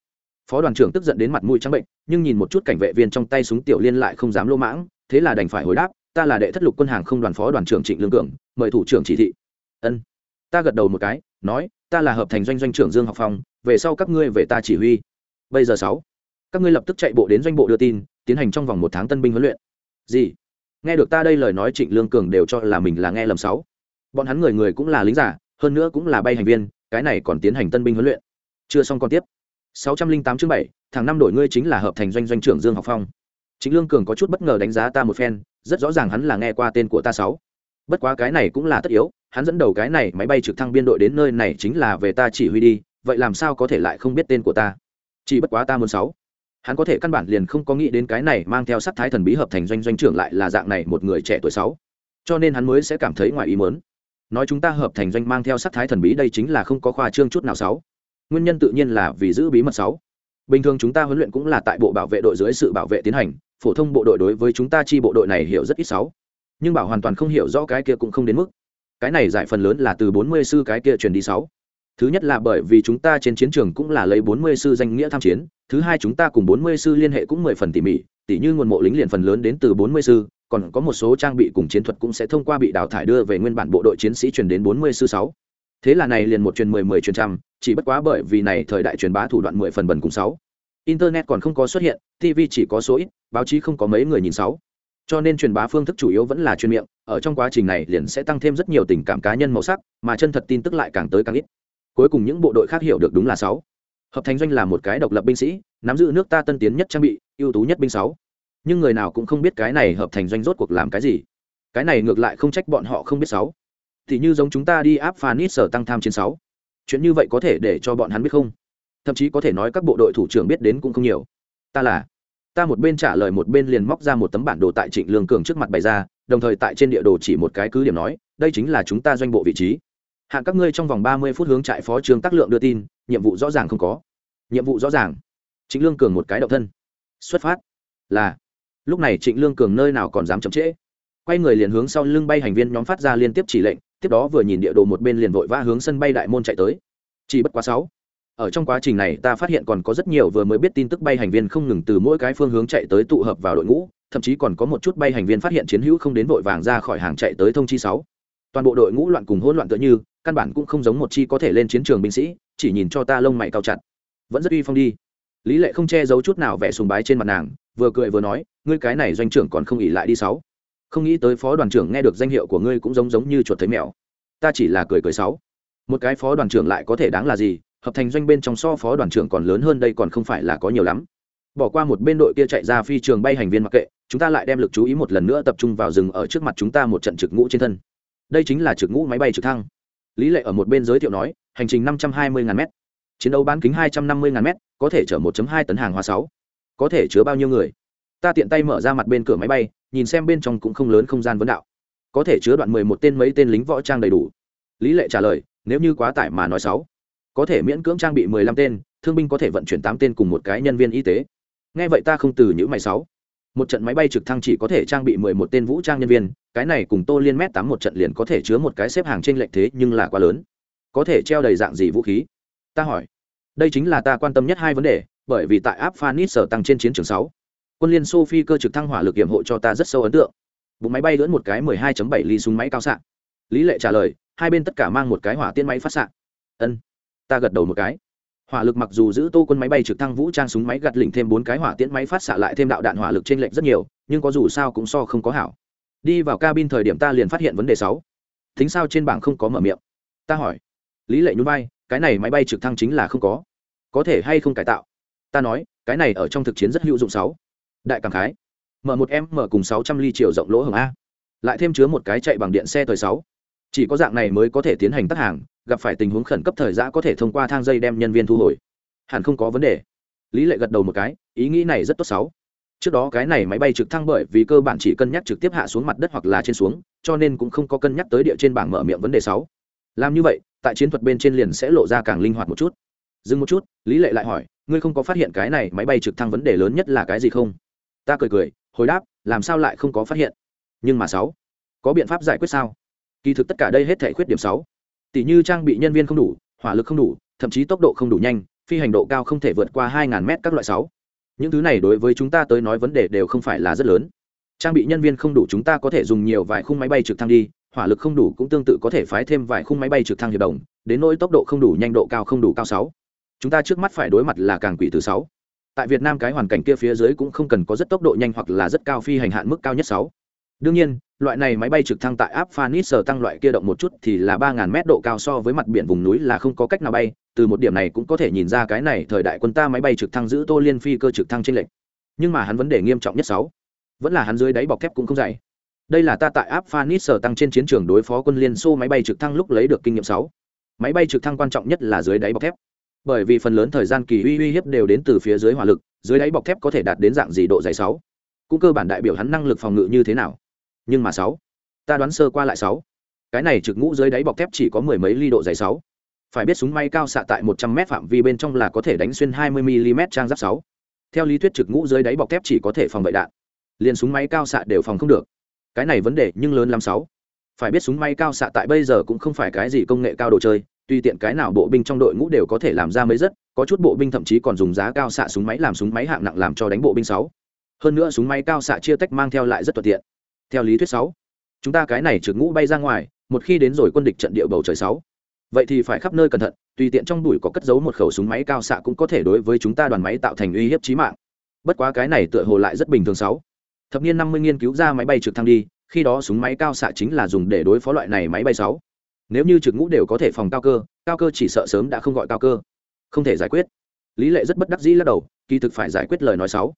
Speaker 1: Phó đoàn trưởng tức giận đến mặt mũi trắng bệnh, nhưng nhìn một chút cảnh vệ viên trong tay súng tiểu liên lại không dám lô mãng, thế là đành phải hồi đáp ta là đệ thất lục quân hàng không đoàn phó đoàn trưởng trịnh lương cường mời thủ trưởng chỉ thị. Ân. Ta gật đầu một cái nói ta là hợp thành doanh doanh trưởng dương học phong về sau các ngươi về ta chỉ huy. Bây giờ sáu. Các ngươi lập tức chạy bộ đến doanh bộ đưa tin tiến hành trong vòng một tháng tân binh huấn luyện. Gì? Nghe được ta đây lời nói trịnh lương cường đều cho là mình là nghe lầm sáu. Bọn hắn người người cũng là lính giả hơn nữa cũng là bay hành viên cái này còn tiến hành tân binh huấn luyện. Chưa xong còn tiếp. 608 chương 7, tháng năm đổi ngươi chính là hợp thành doanh doanh trưởng Dương Học Phong. Trịnh Lương Cường có chút bất ngờ đánh giá ta một phen, rất rõ ràng hắn là nghe qua tên của ta sáu. Bất quá cái này cũng là tất yếu, hắn dẫn đầu cái này máy bay trực thăng biên đội đến nơi này chính là về ta chỉ huy đi, vậy làm sao có thể lại không biết tên của ta? Chỉ bất quá ta muốn sáu. Hắn có thể căn bản liền không có nghĩ đến cái này mang theo sắc thái thần bí hợp thành doanh doanh trưởng lại là dạng này một người trẻ tuổi sáu. Cho nên hắn mới sẽ cảm thấy ngoài ý muốn. Nói chúng ta hợp thành doanh mang theo sắc thái thần bí đây chính là không có khoa trương chút nào sáu nguyên nhân tự nhiên là vì giữ bí mật sáu bình thường chúng ta huấn luyện cũng là tại bộ bảo vệ đội dưới sự bảo vệ tiến hành phổ thông bộ đội đối với chúng ta chi bộ đội này hiểu rất ít sáu. Nhưng bảo hoàn toàn không hiểu rõ cái kia cũng không đến mức. Cái này giải phần lớn là từ bốn mươi sư cái kia truyền đi sáu. Thứ nhất là bởi vì chúng ta trên chiến trường cũng là lấy bốn mươi sư danh nghĩa tham chiến, thứ hai chúng ta cùng bốn mươi sư liên hệ cũng mười phần tỉ mỉ, tỉ như nguồn mộ lính liền phần lớn đến từ bốn mươi sư, còn có một số trang bị cùng chiến thuật cũng sẽ thông qua bị đào thải đưa về nguyên bản bộ đội chiến sĩ truyền đến bốn mươi sư sáu. Thế là này liền một truyền mười mười truyền trăm, chỉ bất quá bởi vì này thời đại truyền bá thủ đoạn mười phần bẩn cùng sáu. Internet còn không có xuất hiện tv chỉ có số ít báo chí không có mấy người nhìn sáu. Cho nên truyền bá phương thức chủ yếu vẫn là truyền miệng, ở trong quá trình này liền sẽ tăng thêm rất nhiều tình cảm cá nhân màu sắc, mà chân thật tin tức lại càng tới càng ít. Cuối cùng những bộ đội khác hiểu được đúng là sáu. Hợp thành doanh là một cái độc lập binh sĩ, nắm giữ nước ta tân tiến nhất trang bị, ưu tú nhất binh sáu. Nhưng người nào cũng không biết cái này hợp thành doanh rốt cuộc làm cái gì. Cái này ngược lại không trách bọn họ không biết sáu. Thì như giống chúng ta đi áp phá sở tăng tham chiến sáu. Chuyện như vậy có thể để cho bọn hắn biết không? Thậm chí có thể nói các bộ đội thủ trưởng biết đến cũng không nhiều. Ta là ta một bên trả lời một bên liền móc ra một tấm bản đồ tại trịnh lương cường trước mặt bày ra, đồng thời tại trên địa đồ chỉ một cái cứ điểm nói, đây chính là chúng ta doanh bộ vị trí. Hạn các ngươi trong vòng ba mươi phút hướng trại phó trương tác lượng đưa tin, nhiệm vụ rõ ràng không có. Nhiệm vụ rõ ràng. Trịnh lương cường một cái động thân. Xuất phát. Là. Lúc này trịnh lương cường nơi nào còn dám chậm trễ. Quay người liền hướng sau lưng bay hành viên nhóm phát ra liên tiếp chỉ lệnh, tiếp đó vừa nhìn địa đồ một bên liền vội vã hướng sân bay đại môn chạy tới. Chỉ bất quá sáu ở trong quá trình này, ta phát hiện còn có rất nhiều vừa mới biết tin tức bay hành viên không ngừng từ mỗi cái phương hướng chạy tới tụ hợp vào đội ngũ, thậm chí còn có một chút bay hành viên phát hiện chiến hữu không đến vội vàng ra khỏi hàng chạy tới thông chi sáu. Toàn bộ đội ngũ loạn cùng hỗn loạn tựa như, căn bản cũng không giống một chi có thể lên chiến trường binh sĩ, chỉ nhìn cho ta lông mày cao chặt. Vẫn rất uy phong đi. Lý lệ không che giấu chút nào vẻ sùng bái trên mặt nàng, vừa cười vừa nói, ngươi cái này doanh trưởng còn không ỉ lại đi sáu. Không nghĩ tới phó đoàn trưởng nghe được danh hiệu của ngươi cũng giống giống như chuột thấy mèo. Ta chỉ là cười cười sáu. Một cái phó đoàn trưởng lại có thể đáng là gì hợp thành doanh bên trong so phó đoàn trưởng còn lớn hơn đây còn không phải là có nhiều lắm. Bỏ qua một bên đội kia chạy ra phi trường bay hành viên mặc kệ, chúng ta lại đem lực chú ý một lần nữa tập trung vào rừng ở trước mặt chúng ta một trận trực ngũ trên thân. Đây chính là trực ngũ máy bay trực thăng. Lý lệ ở một bên giới thiệu nói, hành trình năm trăm hai mươi ngàn m chiến đấu bán kính hai trăm năm mươi ngàn m có thể chở một hai tấn hàng hóa sáu. Có thể chứa bao nhiêu người? Ta tiện tay mở ra mặt bên cửa máy bay, nhìn xem bên trong cũng không lớn không gian vấn đạo. Có thể chứa đoạn mười một tên mấy tên lính võ trang đầy đủ. Lý lệ trả lời, nếu như quá tải mà nói sáu có thể miễn cưỡng trang bị mười lăm tên, thương binh có thể vận chuyển tám tên cùng một cái nhân viên y tế. Nghe vậy ta không từ những mày sáu. Một trận máy bay trực thăng chỉ có thể trang bị mười một tên vũ trang nhân viên, cái này cùng tô liên mét tám một trận liền có thể chứa một cái xếp hàng trên lệnh thế nhưng là quá lớn. Có thể treo đầy dạng gì vũ khí? Ta hỏi. Đây chính là ta quan tâm nhất hai vấn đề, bởi vì tại áp phanis sở tăng trên chiến trường sáu, quân liên xô phi cơ trực thăng hỏa lực hiểm hộ cho ta rất sâu ấn tượng. Bụng máy bay lưỡn một cái 12.7 ly súng máy cao xạ. Lý lệ trả lời, hai bên tất cả mang một cái hỏa tiên máy phát xạ. Ân ta gật đầu một cái. Hỏa lực mặc dù giữ tô quân máy bay trực thăng vũ trang súng máy gạt lỉnh thêm bốn cái hỏa tiễn máy phát xạ lại thêm đạo đạn hỏa lực trên lệnh rất nhiều, nhưng có dù sao cũng so không có hảo. Đi vào cabin thời điểm ta liền phát hiện vấn đề sáu. Thính sao trên bảng không có mở miệng. Ta hỏi. Lý lệ nhún vai, cái này máy bay trực thăng chính là không có. Có thể hay không cải tạo? Ta nói, cái này ở trong thực chiến rất hữu dụng sáu. Đại cảm khái. Mở một em, mở cùng sáu trăm ly chiều rộng lỗ hồng a. Lại thêm chứa một cái chạy bằng điện xe thời sáu. Chỉ có dạng này mới có thể tiến hành tắt hàng gặp phải tình huống khẩn cấp thời giã có thể thông qua thang dây đem nhân viên thu hồi. Hẳn không có vấn đề. Lý lệ gật đầu một cái, ý nghĩ này rất tốt sáu trước đó cái này máy bay trực thăng bởi vì cơ bản chỉ cân nhắc trực tiếp hạ xuống mặt đất hoặc là trên xuống, cho nên cũng không có cân nhắc tới địa trên bảng mở miệng vấn đề sáu làm như vậy, tại chiến thuật bên trên liền sẽ lộ ra càng linh hoạt một chút. Dừng một chút, lý lệ lại hỏi, ngươi không có phát hiện cái này máy bay trực thăng vấn đề lớn nhất là cái gì không? Ta cười cười, hồi đáp, làm sao lại không có phát hiện? Nhưng mà sáu có biện pháp giải quyết sao? Kỳ thực tất cả đây hết thể khuyết điểm sáu tỷ như trang bị nhân viên không đủ, hỏa lực không đủ, thậm chí tốc độ không đủ nhanh, phi hành độ cao không thể vượt qua hai ngàn mét các loại sáu. Những thứ này đối với chúng ta tới nói vấn đề đều không phải là rất lớn. Trang bị nhân viên không đủ chúng ta có thể dùng nhiều vài khung máy bay trực thăng đi, hỏa lực không đủ cũng tương tự có thể phái thêm vài khung máy bay trực thăng hiệp đồng, đến nỗi tốc độ không đủ nhanh độ cao không đủ cao sáu. Chúng ta trước mắt phải đối mặt là càng quỷ thứ sáu. Tại việt nam cái hoàn cảnh kia phía dưới cũng không cần có rất tốc độ nhanh hoặc là rất cao phi hành hạn mức cao nhất sáu đương nhiên, loại này máy bay trực thăng tại áp phanis sở tăng loại kia động một chút thì là ba ngàn mét độ cao so với mặt biển vùng núi là không có cách nào bay, từ một điểm này cũng có thể nhìn ra cái này thời đại quân ta máy bay trực thăng giữ tô liên phi cơ trực thăng trên lệnh nhưng mà hắn vấn đề nghiêm trọng nhất sáu, vẫn là hắn dưới đáy bọc thép cũng không dày. Đây là ta tại áp phanis sở tăng trên chiến trường đối phó quân liên xô máy bay trực thăng lúc lấy được kinh nghiệm sáu. Máy bay trực thăng quan trọng nhất là dưới đáy bọc thép. Bởi vì phần lớn thời gian kỳ uy uy hiếp đều đến từ phía dưới hỏa lực, dưới đáy bọc thép có thể đạt đến dạng gì độ dày sáu. Cũng cơ bản đại biểu hắn năng lực phòng ngự như thế nào nhưng mà sáu. Ta đoán sơ qua lại sáu. Cái này trực ngũ dưới đáy bọc thép chỉ có mười mấy ly độ dày sáu. Phải biết súng may cao xạ tại một trăm m phạm vi bên trong là có thể đánh xuyên hai mươi mm trang giáp sáu. Theo lý thuyết trực ngũ dưới đáy bọc thép chỉ có thể phòng vệ đạn. Liền súng máy cao xạ đều phòng không được. Cái này vấn đề nhưng lớn lắm sáu. Phải biết súng may cao xạ tại bây giờ cũng không phải cái gì công nghệ cao đồ chơi tùy tiện cái nào bộ binh trong đội ngũ đều có thể làm ra mấy rất, có chút bộ binh thậm chí còn dùng giá cao xạ súng máy làm súng máy hạng nặng làm cho đánh bộ binh sáu. Hơn nữa súng máy cao xạ chia tách mang theo lại rất thuận tiện theo lý thuyết sáu, chúng ta cái này trực ngũ bay ra ngoài, một khi đến rồi quân địch trận địa bầu trời sáu, vậy thì phải khắp nơi cẩn thận, tùy tiện trong đùi có cất giấu một khẩu súng máy cao xạ cũng có thể đối với chúng ta đoàn máy tạo thành uy hiếp chí mạng. Bất quá cái này tựa hồ lại rất bình thường sáu. Thập niên năm mươi nghiên cứu ra máy bay trực thăng đi, khi đó súng máy cao xạ chính là dùng để đối phó loại này máy bay sáu. Nếu như trực ngũ đều có thể phòng cao cơ cao cơ chỉ sợ sớm đã không gọi cao cơ. Không thể giải quyết. Lý lệ rất bất đắc dĩ lắc đầu, kỳ thực phải giải quyết lời nói sáu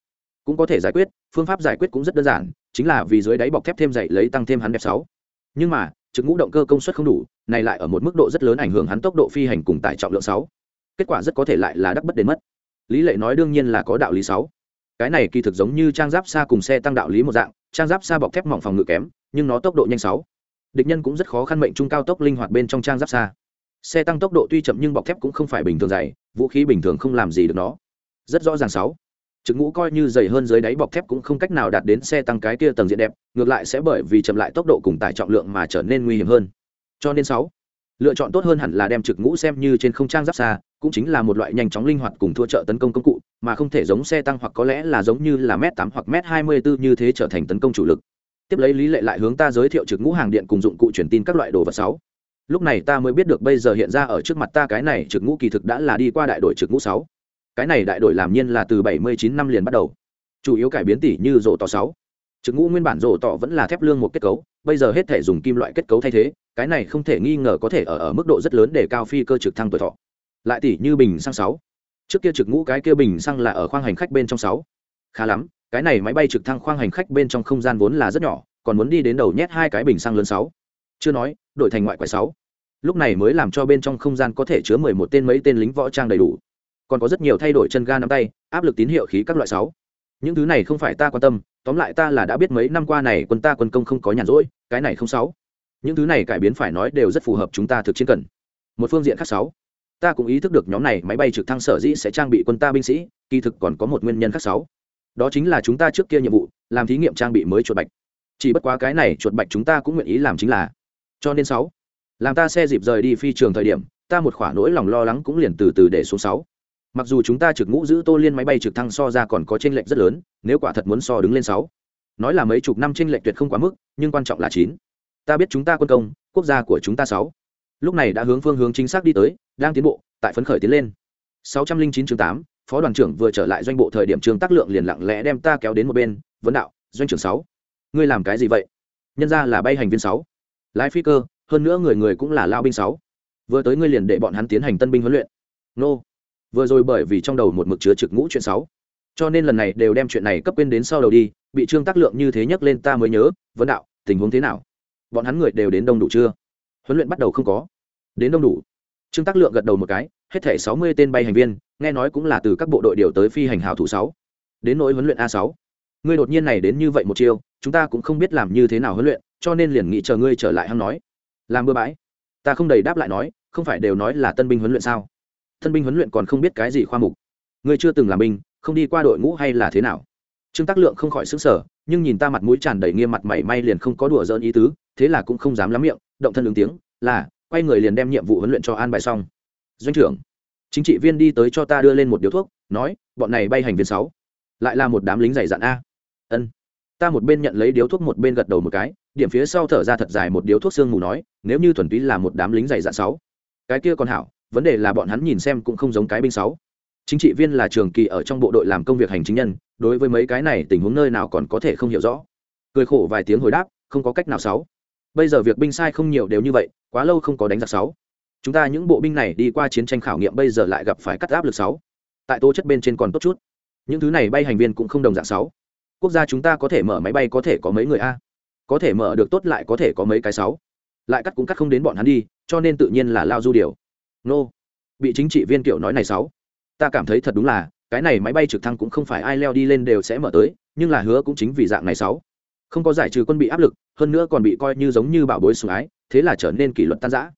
Speaker 1: cũng có thể giải quyết, phương pháp giải quyết cũng rất đơn giản, chính là vì dưới đáy bọc thép thêm dày lấy tăng thêm hắn đẹp sáu. Nhưng mà, trực ngũ động cơ công suất không đủ, này lại ở một mức độ rất lớn ảnh hưởng hắn tốc độ phi hành cùng tải trọng lượng sáu. Kết quả rất có thể lại là đắc bất đến mất. Lý lệ nói đương nhiên là có đạo lý sáu. Cái này kỳ thực giống như trang giáp xa cùng xe tăng đạo lý một dạng, trang giáp xa bọc thép mỏng phòng ngự kém, nhưng nó tốc độ nhanh sáu. Địch nhân cũng rất khó khăn mệnh trung cao tốc linh hoạt bên trong trang giáp xa xe tăng tốc độ tuy chậm nhưng bọc thép cũng không phải bình thường dày, vũ khí bình thường không làm gì được nó. Rất rõ ràng sáu trực ngũ coi như dày hơn dưới đáy bọc thép cũng không cách nào đạt đến xe tăng cái kia tầng diện đẹp, ngược lại sẽ bởi vì chậm lại tốc độ cùng tải trọng lượng mà trở nên nguy hiểm hơn. Cho nên sáu, lựa chọn tốt hơn hẳn là đem trực ngũ xem như trên không trang giáp xa, cũng chính là một loại nhanh chóng linh hoạt cùng thua trợ tấn công công cụ, mà không thể giống xe tăng hoặc có lẽ là giống như là m tám hoặc m hai mươi bốn như thế trở thành tấn công chủ lực. Tiếp lấy lý lệ lại hướng ta giới thiệu trực ngũ hàng điện cùng dụng cụ truyền tin các loại đồ vật sáu. Lúc này ta mới biết được bây giờ hiện ra ở trước mặt ta cái này trực ngũ kỳ thực đã là đi qua đại đội trực ngũ sáu cái này đại đội làm nhiên là từ bảy mươi chín năm liền bắt đầu. Chủ yếu cải biến tỷ như rổ tỏ sáu. Trực ngũ nguyên bản rổ tỏ vẫn là thép lương một kết cấu, bây giờ hết thể dùng kim loại kết cấu thay thế, cái này không thể nghi ngờ có thể ở ở mức độ rất lớn để cao phi cơ trực thăng tuổi thọ. Lại tỷ như bình xăng sáu. Trước kia trực ngũ cái kia bình xăng là ở khoang hành khách bên trong sáu. Khá lắm, cái này máy bay trực thăng khoang hành khách bên trong không gian vốn là rất nhỏ, còn muốn đi đến đầu nhét hai cái bình xăng lớn sáu. Chưa nói, đổi thành ngoại quái sáu. Lúc này mới làm cho bên trong không gian có thể chứa mười một tên mấy tên lính võ trang đầy đủ còn có rất nhiều thay đổi chân ga nắm tay, áp lực tín hiệu khí các loại sáu. Những thứ này không phải ta quan tâm, tóm lại ta là đã biết mấy năm qua này quân ta quân công không có nhàn rỗi, cái này không sáu. Những thứ này cải biến phải nói đều rất phù hợp chúng ta thực chiến cần. Một phương diện khác sáu. Ta cũng ý thức được nhóm này máy bay trực thăng sở dĩ sẽ trang bị quân ta binh sĩ, kỳ thực còn có một nguyên nhân khác sáu. Đó chính là chúng ta trước kia nhiệm vụ, làm thí nghiệm trang bị mới chuột bạch. Chỉ bất quá cái này chuột bạch chúng ta cũng nguyện ý làm chính là. Cho nên sáu. Làm ta xe dịp rời đi phi trường thời điểm, ta một khoản nỗi lòng lo lắng cũng liền từ từ để xuống sáu mặc dù chúng ta trực ngũ giữ tô liên máy bay trực thăng so ra còn có tranh lệch rất lớn, nếu quả thật muốn so đứng lên sáu. Nói là mấy chục năm tranh lệch tuyệt không quá mức, nhưng quan trọng là chín. Ta biết chúng ta quân công, quốc gia của chúng ta sáu. Lúc này đã hướng phương hướng chính xác đi tới, đang tiến bộ, tại phấn khởi tiến lên. 609 chương tám, phó đoàn trưởng vừa trở lại doanh bộ thời điểm trường tác lượng liền lặng lẽ đem ta kéo đến một bên, vấn đạo, doanh trưởng sáu, ngươi làm cái gì vậy? Nhân ra là bay hành viên sáu. Lái phi cơ, hơn nữa người người cũng là lao binh sáu. Vừa tới ngươi liền để bọn hắn tiến hành tân binh huấn luyện. Nô vừa rồi bởi vì trong đầu một mực chứa trực ngũ chuyện sáu, cho nên lần này đều đem chuyện này cấp quên đến sau đầu đi, bị trương tác lượng như thế nhắc lên ta mới nhớ vấn đạo, tình huống thế nào? Bọn hắn người đều đến đông đủ chưa? Huấn luyện bắt đầu không có. Đến đông đủ. Trương tác lượng gật đầu một cái, hết thể sáu mươi tên bay hành viên, nghe nói cũng là từ các bộ đội điều tới phi hành hào thủ sáu. Đến nỗi huấn luyện a sáu. Ngươi đột nhiên này đến như vậy một chiêu, chúng ta cũng không biết làm như thế nào huấn luyện, cho nên liền nghĩ chờ ngươi trở lại hăng nói. Làm bừa bãi. Ta không đầy đáp lại nói, không phải đều nói là tân binh huấn luyện sao? Thân binh huấn luyện còn không biết cái gì khoa mục. Ngươi chưa từng làm binh, không đi qua đội ngũ hay là thế nào? Trương tác lượng không khỏi xứng sở nhưng nhìn ta mặt mũi tràn đầy nghiêm mặt mảy may liền không có đùa dỡn ý tứ, thế là cũng không dám lắm miệng, động thân ứng tiếng, là, quay người liền đem nhiệm vụ huấn luyện cho an bài xong. Doanh trưởng, chính trị viên đi tới cho ta đưa lên một điếu thuốc, nói, bọn này bay hành viên sáu, lại là một đám lính dày dặn a. Ân. Ta một bên nhận lấy điếu thuốc một bên gật đầu một cái, điểm phía sau thở ra thật dài một điếu thuốc sương mù nói, nếu như thuần túy là một đám lính dày dặn sáu, cái kia còn hảo vấn đề là bọn hắn nhìn xem cũng không giống cái binh sáu. Chính trị viên là trường kỳ ở trong bộ đội làm công việc hành chính nhân, đối với mấy cái này tình huống nơi nào còn có thể không hiểu rõ. Cười khổ vài tiếng hồi đáp, không có cách nào sáu. Bây giờ việc binh sai không nhiều đều như vậy, quá lâu không có đánh giặc sáu. Chúng ta những bộ binh này đi qua chiến tranh khảo nghiệm bây giờ lại gặp phải cắt áp lực sáu. Tại tố chất bên trên còn tốt chút. Những thứ này bay hành viên cũng không đồng dạng sáu. Quốc gia chúng ta có thể mở máy bay có thể có mấy người a? Có thể mở được tốt lại có thể có mấy cái sáu. Lại cắt cũng cắt không đến bọn hắn đi, cho nên tự nhiên là lao du điều nô. Bị chính trị viên kiểu nói này sáu. Ta cảm thấy thật đúng là, cái này máy bay trực thăng cũng không phải ai leo đi lên đều sẽ mở tới, nhưng là hứa cũng chính vì dạng này sáu. Không có giải trừ quân bị áp lực, hơn nữa còn bị coi như giống như bảo bối sủng ái, thế là trở nên kỷ luật tan rã.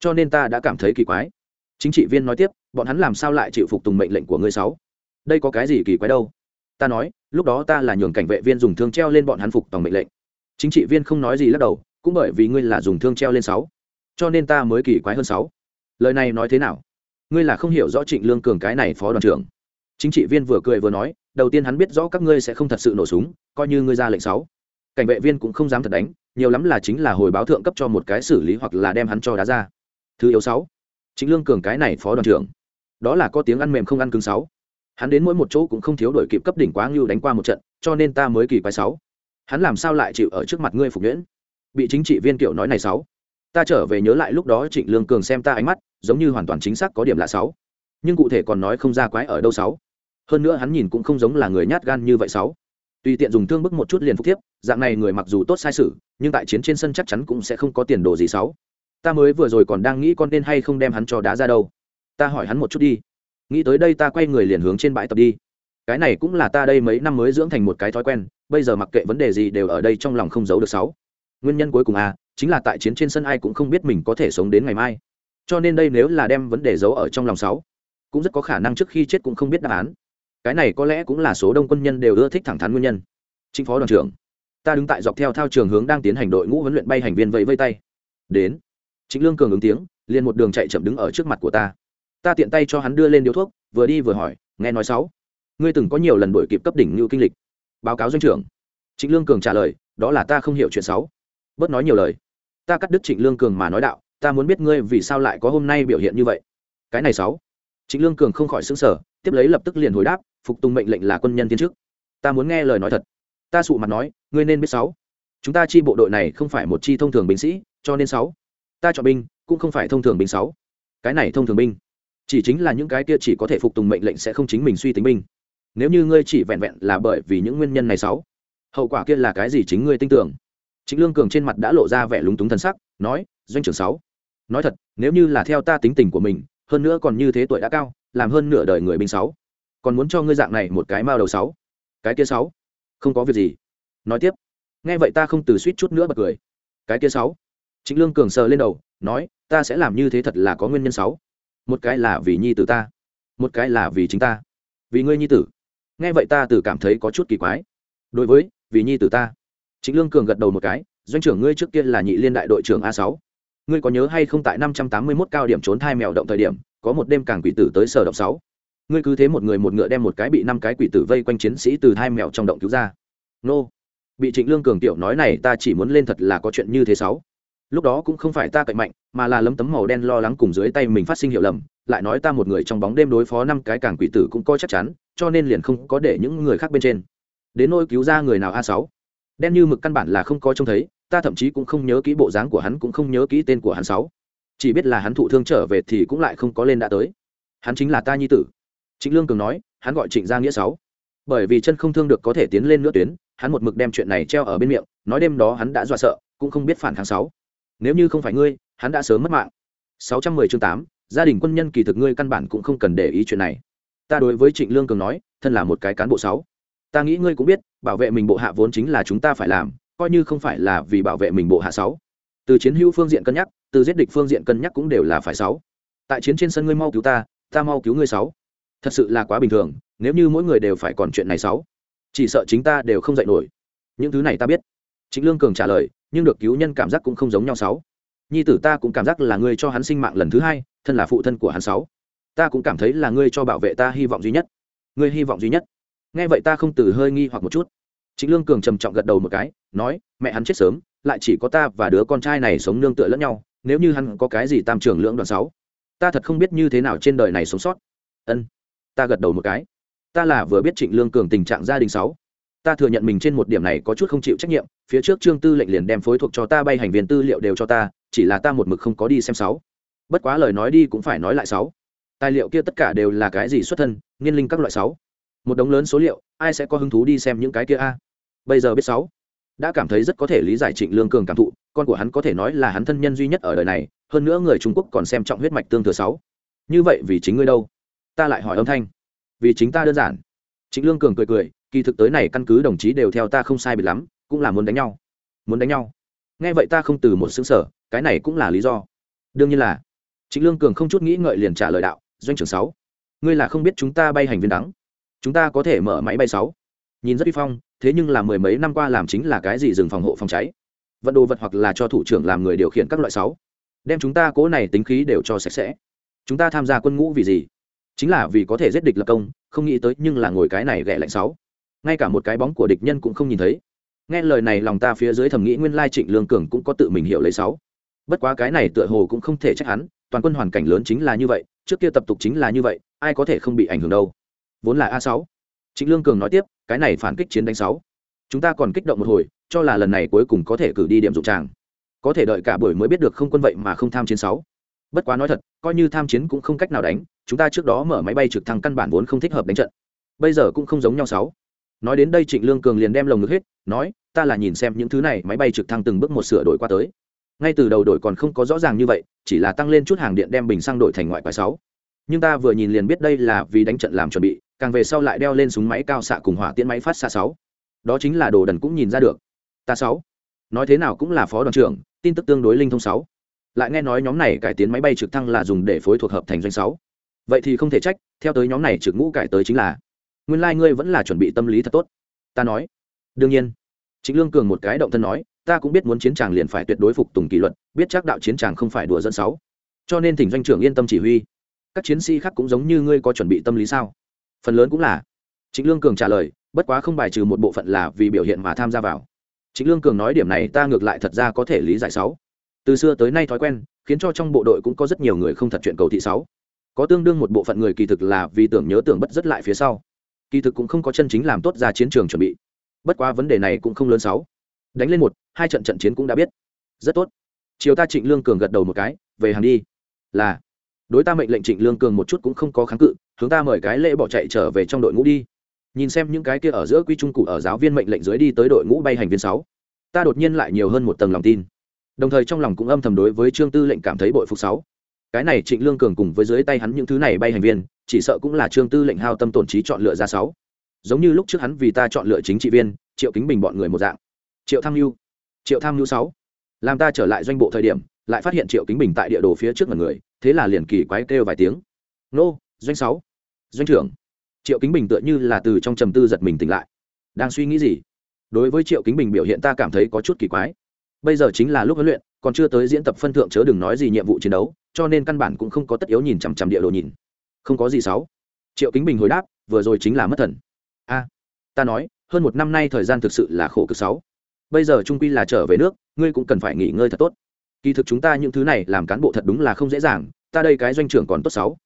Speaker 1: cho nên ta đã cảm thấy kỳ quái. Chính trị viên nói tiếp, bọn hắn làm sao lại chịu phục tùng mệnh lệnh của ngươi sáu? Đây có cái gì kỳ quái đâu? Ta nói, lúc đó ta là nhường cảnh vệ viên dùng thương treo lên bọn hắn phục tòng mệnh lệnh. Chính trị viên không nói gì lắc đầu, cũng bởi vì ngươi là dùng thương treo lên sáu. Cho nên ta mới kỳ quái hơn sáu lời này nói thế nào? Ngươi là không hiểu rõ trịnh lương cường cái này phó đoàn trưởng. Chính trị viên vừa cười vừa nói, đầu tiên hắn biết rõ các ngươi sẽ không thật sự nổ súng, coi như ngươi ra lệnh sáu. Cảnh vệ viên cũng không dám thật đánh, nhiều lắm là chính là hồi báo thượng cấp cho một cái xử lý hoặc là đem hắn cho đá ra. Thứ yếu sáu. Chính lương cường cái này phó đoàn trưởng. Đó là có tiếng ăn mềm không ăn cứng sáu. Hắn đến mỗi một chỗ cũng không thiếu đổi kịp cấp đỉnh quá ngưu đánh qua một trận, cho nên ta mới kỳ quái sáu. Hắn làm sao lại chịu ở trước mặt ngươi phục nhuyễn? Bị chính trị viên kiểu nói này sáu ta trở về nhớ lại lúc đó trịnh lương cường xem ta ánh mắt, giống như hoàn toàn chính xác có điểm lạ sáu. Nhưng cụ thể còn nói không ra quái ở đâu sáu. Hơn nữa hắn nhìn cũng không giống là người nhát gan như vậy sáu. Tùy tiện dùng thương bức một chút liền phục tiếp dạng này người mặc dù tốt sai sự, nhưng tại chiến trên sân chắc chắn cũng sẽ không có tiền đồ gì sáu. Ta mới vừa rồi còn đang nghĩ con nên hay không đem hắn cho đá ra đâu. Ta hỏi hắn một chút đi. Nghĩ tới đây ta quay người liền hướng trên bãi tập đi. Cái này cũng là ta đây mấy năm mới dưỡng thành một cái thói quen, bây giờ mặc kệ vấn đề gì đều ở đây trong lòng không giấu được sáu. Nguyên nhân cuối cùng à chính là tại chiến trên sân ai cũng không biết mình có thể sống đến ngày mai. Cho nên đây nếu là đem vấn đề giấu ở trong lòng sáu, cũng rất có khả năng trước khi chết cũng không biết đáp án. Cái này có lẽ cũng là số đông quân nhân đều ưa thích thẳng thắn nguyên nhân. Chính phó đoàn trưởng, ta đứng tại dọc theo thao trường hướng đang tiến hành đội ngũ huấn luyện bay hành viên vẫy vây tay. Đến chính lương cường ứng tiếng, liền một đường chạy chậm đứng ở trước mặt của ta. Ta tiện tay cho hắn đưa lên điếu thuốc, vừa đi vừa hỏi, nghe nói sáu, ngươi từng có nhiều lần đổi kịp cấp đỉnh như kinh lịch? Báo cáo doanh trưởng. Chính lương cường trả lời, đó là ta không hiểu chuyện sáu. Bớt nói nhiều lời ta cắt đứt trịnh lương cường mà nói đạo, ta muốn biết ngươi vì sao lại có hôm nay biểu hiện như vậy. Cái này sáu. Trịnh lương cường không khỏi xứng sở tiếp lấy lập tức liền hồi đáp, phục tùng mệnh lệnh là quân nhân tiến chức. Ta muốn nghe lời nói thật. Ta sụ mặt nói, ngươi nên biết sáu. Chúng ta chi bộ đội này không phải một chi thông thường binh sĩ, cho nên sáu. Ta chọn binh, cũng không phải thông thường binh sáu. Cái này thông thường binh, chỉ chính là những cái kia chỉ có thể phục tùng mệnh lệnh sẽ không chính mình suy tính binh. Nếu như ngươi chỉ vẹn vẹn là bởi vì những nguyên nhân này sáu, hậu quả kia là cái gì chính ngươi tin tưởng? Chính lương cường trên mặt đã lộ ra vẻ lúng túng thân sắc, nói, doanh trưởng sáu, nói thật, nếu như là theo ta tính tình của mình, hơn nữa còn như thế tuổi đã cao, làm hơn nửa đời người binh sáu, còn muốn cho ngươi dạng này một cái mao đầu sáu, cái kia sáu, không có việc gì. Nói tiếp, nghe vậy ta không từ suýt chút nữa bật cười. Cái kia sáu? Chính lương cường sờ lên đầu, nói, ta sẽ làm như thế thật là có nguyên nhân sáu. Một cái là vì nhi tử ta, một cái là vì chính ta. Vì ngươi nhi tử. Nghe vậy ta từ cảm thấy có chút kỳ quái. Đối với, vì nhi tử ta Trịnh lương cường gật đầu một cái, doanh trưởng, ngươi trước kia là nhị liên đại đội trưởng a sáu. Ngươi có nhớ hay không tại năm trăm tám mươi mốt cao điểm trốn thai mèo động thời điểm, có một đêm càng quỷ tử tới sở động sáu. Ngươi cứ thế một người một ngựa đem một cái bị năm cái quỷ tử vây quanh chiến sĩ từ hai mèo trong động cứu ra. Nô. Bị trịnh lương cường tiểu nói này, ta chỉ muốn lên thật là có chuyện như thế sáu. Lúc đó cũng không phải ta cậy mạnh, mà là lấm tấm màu đen lo lắng cùng dưới tay mình phát sinh hiệu lầm, lại nói ta một người trong bóng đêm đối phó năm cái càng quỷ tử cũng coi chắc chắn, cho nên liền không có để những người khác bên trên. Đến nỗi cứu ra người nào a sáu? Đen như mực căn bản là không có trông thấy ta thậm chí cũng không nhớ kỹ bộ dáng của hắn cũng không nhớ kỹ tên của hắn sáu. Chỉ biết là hắn thụ thương trở về thì cũng lại không có lên đã tới. Hắn chính là ta nhi tử. Trịnh lương cường nói hắn gọi trịnh gia nghĩa sáu. Bởi vì chân không thương được có thể tiến lên nữa tuyến hắn một mực đem chuyện này treo ở bên miệng nói đêm đó hắn đã dọa sợ cũng không biết phản kháng sáu. Nếu như không phải ngươi hắn đã sớm mất mạng. 610 chương 8, gia đình quân nhân kỳ thực ngươi căn bản cũng không cần để ý chuyện này. Ta đối với trịnh lương cường nói thân là một cái cán bộ sáu ta nghĩ ngươi cũng biết, bảo vệ mình bộ hạ vốn chính là chúng ta phải làm, coi như không phải là vì bảo vệ mình bộ hạ sáu. Từ chiến hữu phương diện cân nhắc, từ giết địch phương diện cân nhắc cũng đều là phải sáu. Tại chiến trên sân ngươi mau cứu ta ta mau cứu ngươi sáu. Thật sự là quá bình thường, nếu như mỗi người đều phải còn chuyện này sáu. Chỉ sợ chính ta đều không dạy nổi. Những thứ này ta biết. Chính lương cường trả lời, nhưng được cứu nhân cảm giác cũng không giống nhau sáu. Nhi tử ta cũng cảm giác là ngươi cho hắn sinh mạng lần thứ hai, thân là phụ thân của hắn sáu. Ta cũng cảm thấy là ngươi cho bảo vệ ta hy vọng duy nhất. Ngươi hy vọng duy nhất nghe vậy ta không từ hơi nghi hoặc một chút. Chính lương cường trầm trọng gật đầu một cái, nói, mẹ hắn chết sớm, lại chỉ có ta và đứa con trai này sống nương tựa lẫn nhau, nếu như hắn có cái gì tam trưởng lưỡng đoạn sáu, ta thật không biết như thế nào trên đời này sống sót. Ân. Ta gật đầu một cái. Ta là vừa biết trịnh lương cường tình trạng gia đình sáu. Ta thừa nhận mình trên một điểm này có chút không chịu trách nhiệm, phía trước trương tư lệnh liền đem phối thuộc cho ta bay hành viên tư liệu đều cho ta, chỉ là ta một mực không có đi xem sáu. Bất quá lời nói đi cũng phải nói lại sáu. Tài liệu kia tất cả đều là cái gì xuất thân nghiên linh các loại sáu? Một đống lớn số liệu, ai sẽ có hứng thú đi xem những cái kia a? Bây giờ biết sáu. Đã cảm thấy rất có thể lý giải trịnh lương cường cảm thụ, con của hắn có thể nói là hắn thân nhân duy nhất ở đời này, hơn nữa người trung quốc còn xem trọng huyết mạch tương thừa sáu. Như vậy vì chính ngươi đâu? Ta lại hỏi âm thanh. Vì chính ta đơn giản. Trịnh lương cường cười cười, kỳ thực tới này căn cứ đồng chí đều theo ta không sai biệt lắm, cũng là muốn đánh nhau. Muốn đánh nhau. Nghe vậy ta không từ một xứng sở cái này cũng là lý do. Đương nhiên là. Trịnh lương cường không chút nghĩ ngợi liền trả lời đạo, doanh trưởng sáu, ngươi là không biết chúng ta bay hành viên đắng chúng ta có thể mở máy bay sáu. Nhìn rất uy phong, thế nhưng là mười mấy năm qua làm chính là cái gì dừng phòng hộ phòng cháy? Vận đồ vật hoặc là cho thủ trưởng làm người điều khiển các loại sáu. Đem chúng ta cố này tính khí đều cho sạch sẽ. Chúng ta tham gia quân ngũ vì gì? Chính là vì có thể giết địch lập công, không nghĩ tới nhưng là ngồi cái này ghẹ lạnh sáu. Ngay cả một cái bóng của địch nhân cũng không nhìn thấy. Nghe lời này lòng ta phía dưới thầm nghĩ nguyên lai trịnh lương cường cũng có tự mình hiểu lấy sáu. Bất quá cái này tựa hồ cũng không thể trách hắn, toàn quân hoàn cảnh lớn chính là như vậy, trước kia tập tục chính là như vậy, ai có thể không bị ảnh hưởng đâu vốn là a sáu. Trịnh lương cường nói tiếp, cái này phản kích chiến đánh sáu. Chúng ta còn kích động một hồi, cho là lần này cuối cùng có thể cử đi điểm dụng tràng. Có thể đợi cả buổi mới biết được không quân vậy mà không tham chiến sáu. Bất quá nói thật, coi như tham chiến cũng không cách nào đánh, chúng ta trước đó mở máy bay trực thăng căn bản vốn không thích hợp đánh trận. Bây giờ cũng không giống nhau sáu. Nói đến đây trịnh lương cường liền đem lồng ngực hết, nói, ta là nhìn xem những thứ này, máy bay trực thăng từng bước một sửa đổi qua tới. Ngay từ đầu đổi còn không có rõ ràng như vậy, chỉ là tăng lên chút hàng điện đem bình xăng đổi thành ngoại quái sáu. Nhưng ta vừa nhìn liền biết đây là vì đánh trận làm chuẩn bị càng về sau lại đeo lên súng máy cao xạ cùng hỏa tiễn máy phát xạ sáu. Đó chính là đồ đần cũng nhìn ra được. Ta sáu. Nói thế nào cũng là phó đoàn trưởng, tin tức tương đối linh thông sáu. Lại nghe nói nhóm này cải tiến máy bay trực thăng là dùng để phối thuộc hợp thành doanh sáu. Vậy thì không thể trách, theo tới nhóm này trực ngũ cải tới chính là, nguyên lai、like、ngươi vẫn là chuẩn bị tâm lý thật tốt. Ta nói, đương nhiên. Chính lương cường một cái động thân nói, ta cũng biết muốn chiến tràng liền phải tuyệt đối phục tùng kỷ luật, biết chắc đạo chiến tràng không phải đùa dẫn sáu. Cho nên thỉnh doanh trưởng yên tâm chỉ huy. Các chiến sĩ khác cũng giống như ngươi có chuẩn bị tâm lý sao? Phần lớn cũng là chính lương cường trả lời, bất quá không bài trừ một bộ phận là vì biểu hiện mà tham gia vào. Chính lương cường nói điểm này ta ngược lại thật ra có thể lý giải sáu. Từ xưa tới nay thói quen, khiến cho trong bộ đội cũng có rất nhiều người không thật chuyện cầu thị sáu. Có tương đương một bộ phận người kỳ thực là vì tưởng nhớ tưởng bất rất lại phía sau. Kỳ thực cũng không có chân chính làm tốt ra chiến trường chuẩn bị. Bất quá vấn đề này cũng không lớn sáu. Đánh lên một, hai trận trận chiến cũng đã biết. Rất tốt. Chiều ta trịnh lương cường gật đầu một cái, về hàng đi. Là đối ta mệnh lệnh trịnh lương cường một chút cũng không có kháng cự, hướng ta mời cái lễ bỏ chạy trở về trong đội ngũ đi. Nhìn xem những cái kia ở giữa quy trung cụ ở giáo viên mệnh lệnh dưới đi tới đội ngũ bay hành viên sáu, ta đột nhiên lại nhiều hơn một tầng lòng tin. Đồng thời trong lòng cũng âm thầm đối với trương tư lệnh cảm thấy bội phục sáu. Cái này trịnh lương cường cùng với dưới tay hắn những thứ này bay hành viên, chỉ sợ cũng là trương tư lệnh hao tâm tổn trí chọn lựa ra sáu. Giống như lúc trước hắn vì ta chọn lựa chính trị viên, triệu kính bình bọn người một dạng. Triệu tham mưu triệu tham mưu sáu. Làm ta trở lại doanh bộ thời điểm lại phát hiện triệu kính bình tại địa đồ phía trước mặt người, thế là liền kỳ quái kêu vài tiếng. Nô, doanh sáu, doanh trưởng. Triệu kính bình tựa như là từ trong trầm tư giật mình tỉnh lại. Đang suy nghĩ gì? Đối với triệu kính bình biểu hiện ta cảm thấy có chút kỳ quái. Bây giờ chính là lúc huấn luyện, còn chưa tới diễn tập phân thượng chớ đừng nói gì nhiệm vụ chiến đấu, cho nên căn bản cũng không có tất yếu nhìn chằm chằm địa đồ nhìn. Không có gì sáu. Triệu kính bình hồi đáp, vừa rồi chính là mất thần. A, ta nói, hơn một năm nay thời gian thực sự là khổ cực sáu. Bây giờ trung quy là trở về nước, ngươi cũng cần phải nghỉ ngơi thật tốt kỳ thực chúng ta những thứ này làm cán bộ thật đúng là không dễ dàng, ta đây cái doanh trưởng còn tốt sáu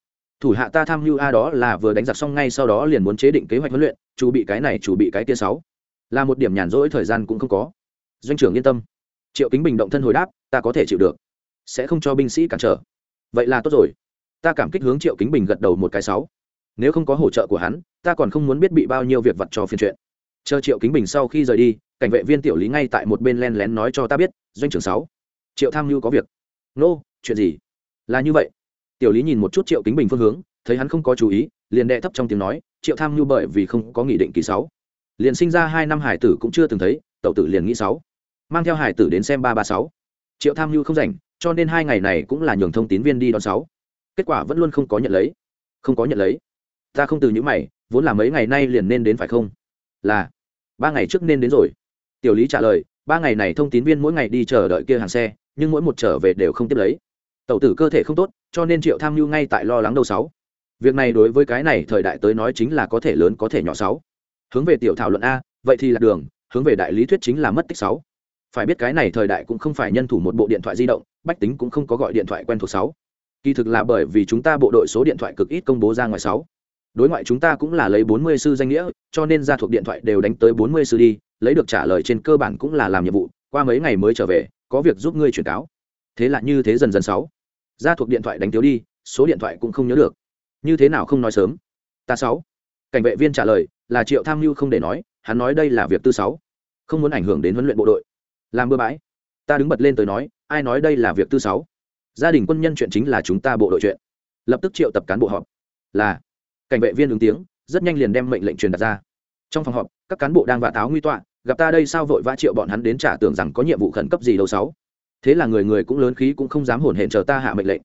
Speaker 1: thủ hạ ta tham mưu a đó là vừa đánh giặc xong ngay sau đó liền muốn chế định kế hoạch huấn luyện chủ bị cái này chủ bị cái kia sáu là một điểm nhàn rỗi, thời gian cũng không có. Doanh trưởng yên tâm. Triệu kính bình động thân hồi đáp, ta có thể chịu được. Sẽ không cho binh sĩ cản trở. Vậy là tốt rồi. Ta cảm kích hướng triệu kính bình gật đầu một cái sáu nếu không có hỗ trợ của hắn, ta còn không muốn biết bị bao nhiêu việc vặt cho phiền chuyện. Chờ triệu kính bình sau khi rời đi, cảnh vệ viên tiểu lý ngay tại một bên len lén nói cho ta biết, doanh trưởng sáu triệu tham mưu có việc. Nô、no, chuyện gì? Là như vậy. Tiểu lý nhìn một chút triệu kính bình phương hướng thấy hắn không có chú ý liền đệ thấp trong tiếng nói triệu tham mưu bởi vì không có nghị định kỳ sáu liền sinh ra hai năm hải tử cũng chưa từng thấy tậu tử liền nghĩ sáu mang theo hải tử đến xem ba ba sáu. Triệu tham mưu không rảnh cho nên hai ngày này cũng là nhường thông tín viên đi đón sáu. Kết quả vẫn luôn không có nhận lấy. Không có nhận lấy. Ta không từ những mày vốn là mấy ngày nay liền nên đến phải không? Là ba ngày trước nên đến rồi. Tiểu lý trả lời ba ngày này thông tín viên mỗi ngày đi chờ đợi kia hàng xe nhưng mỗi một trở về đều không tiếp lấy. Tẩu tử cơ thể không tốt, cho nên triệu tham mưu ngay tại lo lắng đầu sáu. Việc này đối với cái này thời đại tới nói chính là có thể lớn có thể nhỏ sáu. Hướng về tiểu thảo luận a, vậy thì là đường, hướng về đại lý thuyết chính là mất tích sáu. Phải biết cái này thời đại cũng không phải nhân thủ một bộ điện thoại di động, bách tính cũng không có gọi điện thoại quen thuộc sáu. Kỳ thực là bởi vì chúng ta bộ đội số điện thoại cực ít công bố ra ngoài sáu. Đối ngoại chúng ta cũng là lấy bốn mươi sư danh nghĩa, cho nên ra thuộc điện thoại đều đánh tới bốn mươi sư đi, lấy được trả lời trên cơ bản cũng là làm nhiệm vụ, qua mấy ngày mới trở về có việc giúp ngươi chuyển cáo. Thế là như thế dần dần sáu. Ra thuộc điện thoại đánh thiếu đi, số điện thoại cũng không nhớ được. Như thế nào không nói sớm? Ta sáu. Cảnh vệ viên trả lời, là triệu tham mưu không để nói, hắn nói đây là việc tư sáu. Không muốn ảnh hưởng đến huấn luyện bộ đội. Làm bừa bãi. Ta đứng bật lên tới nói, ai nói đây là việc tư sáu? Gia đình quân nhân chuyện chính là chúng ta bộ đội chuyện. Lập tức triệu tập cán bộ họp. Là. Cảnh vệ viên ứng tiếng, rất nhanh liền đem mệnh lệnh truyền đặt ra. Trong phòng họp, các cán bộ đang vạ táo nguy tọa gặp ta đây sao vội vã triệu bọn hắn đến trả tưởng rằng có nhiệm vụ khẩn cấp gì đâu sáu. Thế là người người cũng lớn khí cũng không dám hổn hển chờ ta hạ mệnh lệnh.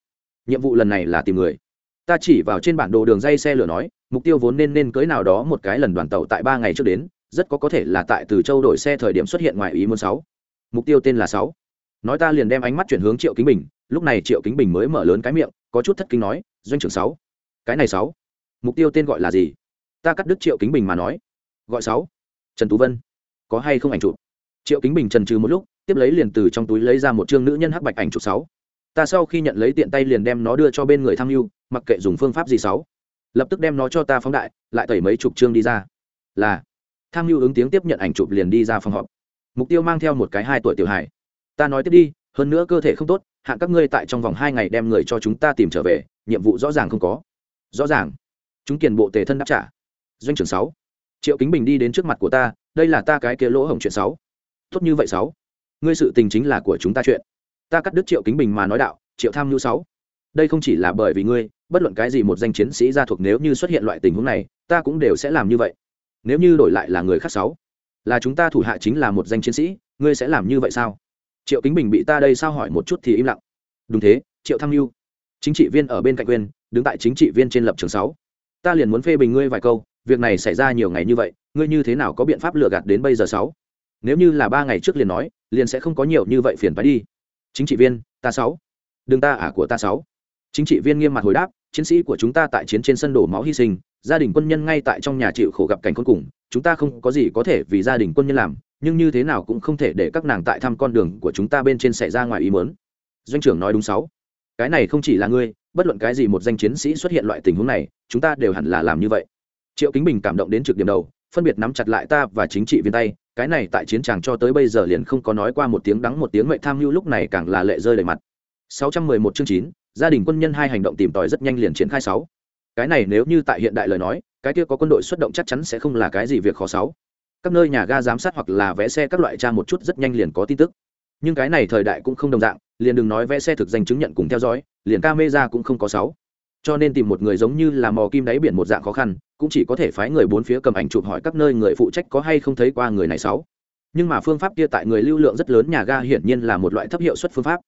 Speaker 1: Nhiệm vụ lần này là tìm người. Ta chỉ vào trên bản đồ đường dây xe lửa nói, mục tiêu vốn nên nên cưới nào đó một cái lần đoàn tàu tại ba ngày trước đến, rất có có thể là tại từ châu đổi xe thời điểm xuất hiện ngoài ý muốn sáu. Mục tiêu tên là sáu. Nói ta liền đem ánh mắt chuyển hướng triệu kính bình, lúc này triệu kính bình mới mở lớn cái miệng, có chút thất kinh nói, doanh trưởng sáu, cái này sáu, mục tiêu tên gọi là gì? Ta cắt đứt triệu kính bình mà nói, gọi sáu, trần tú vân có hay không ảnh chụp? Triệu kính bình trần trừ một lúc, tiếp lấy liền từ trong túi lấy ra một chương nữ nhân hắc bạch ảnh chụp sáu. Ta sau khi nhận lấy tiện tay liền đem nó đưa cho bên người tham mưu, mặc kệ dùng phương pháp gì sáu. Lập tức đem nó cho ta phóng đại, lại tẩy mấy chục chương đi ra. Là. Tham mưu ứng tiếng tiếp nhận ảnh chụp liền đi ra phòng họp. Mục tiêu mang theo một cái hai tuổi tiểu hải ta nói tiếp đi, hơn nữa cơ thể không tốt hạn các ngươi tại trong vòng hai ngày đem người cho chúng ta tìm trở về, nhiệm vụ rõ ràng không có. Rõ ràng. Chúng kiền bộ tề thân đáp trả. Doanh trưởng sáu. Triệu kính bình đi đến trước mặt của ta đây là ta cái kia lỗ hổng chuyện sáu. Tốt như vậy sáu. Ngươi sự tình chính là của chúng ta chuyện. Ta cắt đứt triệu kính bình mà nói đạo, triệu tham nhu sáu. Đây không chỉ là bởi vì ngươi, bất luận cái gì một danh chiến sĩ gia thuộc nếu như xuất hiện loại tình huống này, ta cũng đều sẽ làm như vậy. Nếu như đổi lại là người khác sáu, là chúng ta thủ hạ chính là một danh chiến sĩ, ngươi sẽ làm như vậy sao? Triệu kính bình bị ta đây sao hỏi một chút thì im lặng. Đúng thế, triệu tham mưu chính trị viên ở bên cạnh quên, đứng tại chính trị viên trên lập trường sáu. Ta liền muốn phê bình ngươi vài câu, việc này xảy ra nhiều ngày như vậy ngươi như thế nào có biện pháp lừa gạt đến bây giờ sáu? Nếu như là ba ngày trước liền nói, liền sẽ không có nhiều như vậy phiền phải đi. Chính trị viên, ta sáu. Đừng ta ả của ta sáu. Chính trị viên nghiêm mặt hồi đáp, chiến sĩ của chúng ta tại chiến trên sân đổ máu hy sinh, gia đình quân nhân ngay tại trong nhà chịu khổ gặp cảnh khốn cùng, chúng ta không có gì có thể vì gia đình quân nhân làm, nhưng như thế nào cũng không thể để các nàng tại thăm con đường của chúng ta bên trên xảy ra ngoài ý mớn doanh trưởng nói đúng sáu. Cái này không chỉ là ngươi, bất luận cái gì một danh chiến sĩ xuất hiện loại tình huống này, chúng ta đều hẳn là làm như vậy. Triệu kính bình cảm động đến trực điểm đầu phân biệt nắm chặt lại ta và chính trị viên tay cái này tại chiến tràng cho tới bây giờ liền không có nói qua một tiếng đắng một tiếng mệnh tham mưu lúc này càng là lệ rơi đầy mặt. 611 chương 9, gia đình quân nhân hai hành động tìm tòi rất nhanh liền triển khai sáu. Cái này nếu như tại hiện đại lời nói cái kia có quân đội xuất động chắc chắn sẽ không là cái gì việc khó sáu. Các nơi nhà ga giám sát hoặc là vẽ xe các loại tra một chút rất nhanh liền có tin tức. Nhưng cái này thời đại cũng không đồng dạng liền đừng nói vẽ xe thực danh chứng nhận cùng theo dõi liền camera cũng không có sáu cho nên tìm một người giống như là mò kim đáy biển một dạng khó khăn, cũng chỉ có thể phái người bốn phía cầm ảnh chụp hỏi các nơi người phụ trách có hay không thấy qua người này sáu. Nhưng mà phương pháp kia tại người lưu lượng rất lớn nhà ga hiển nhiên là một loại thấp hiệu suất phương pháp.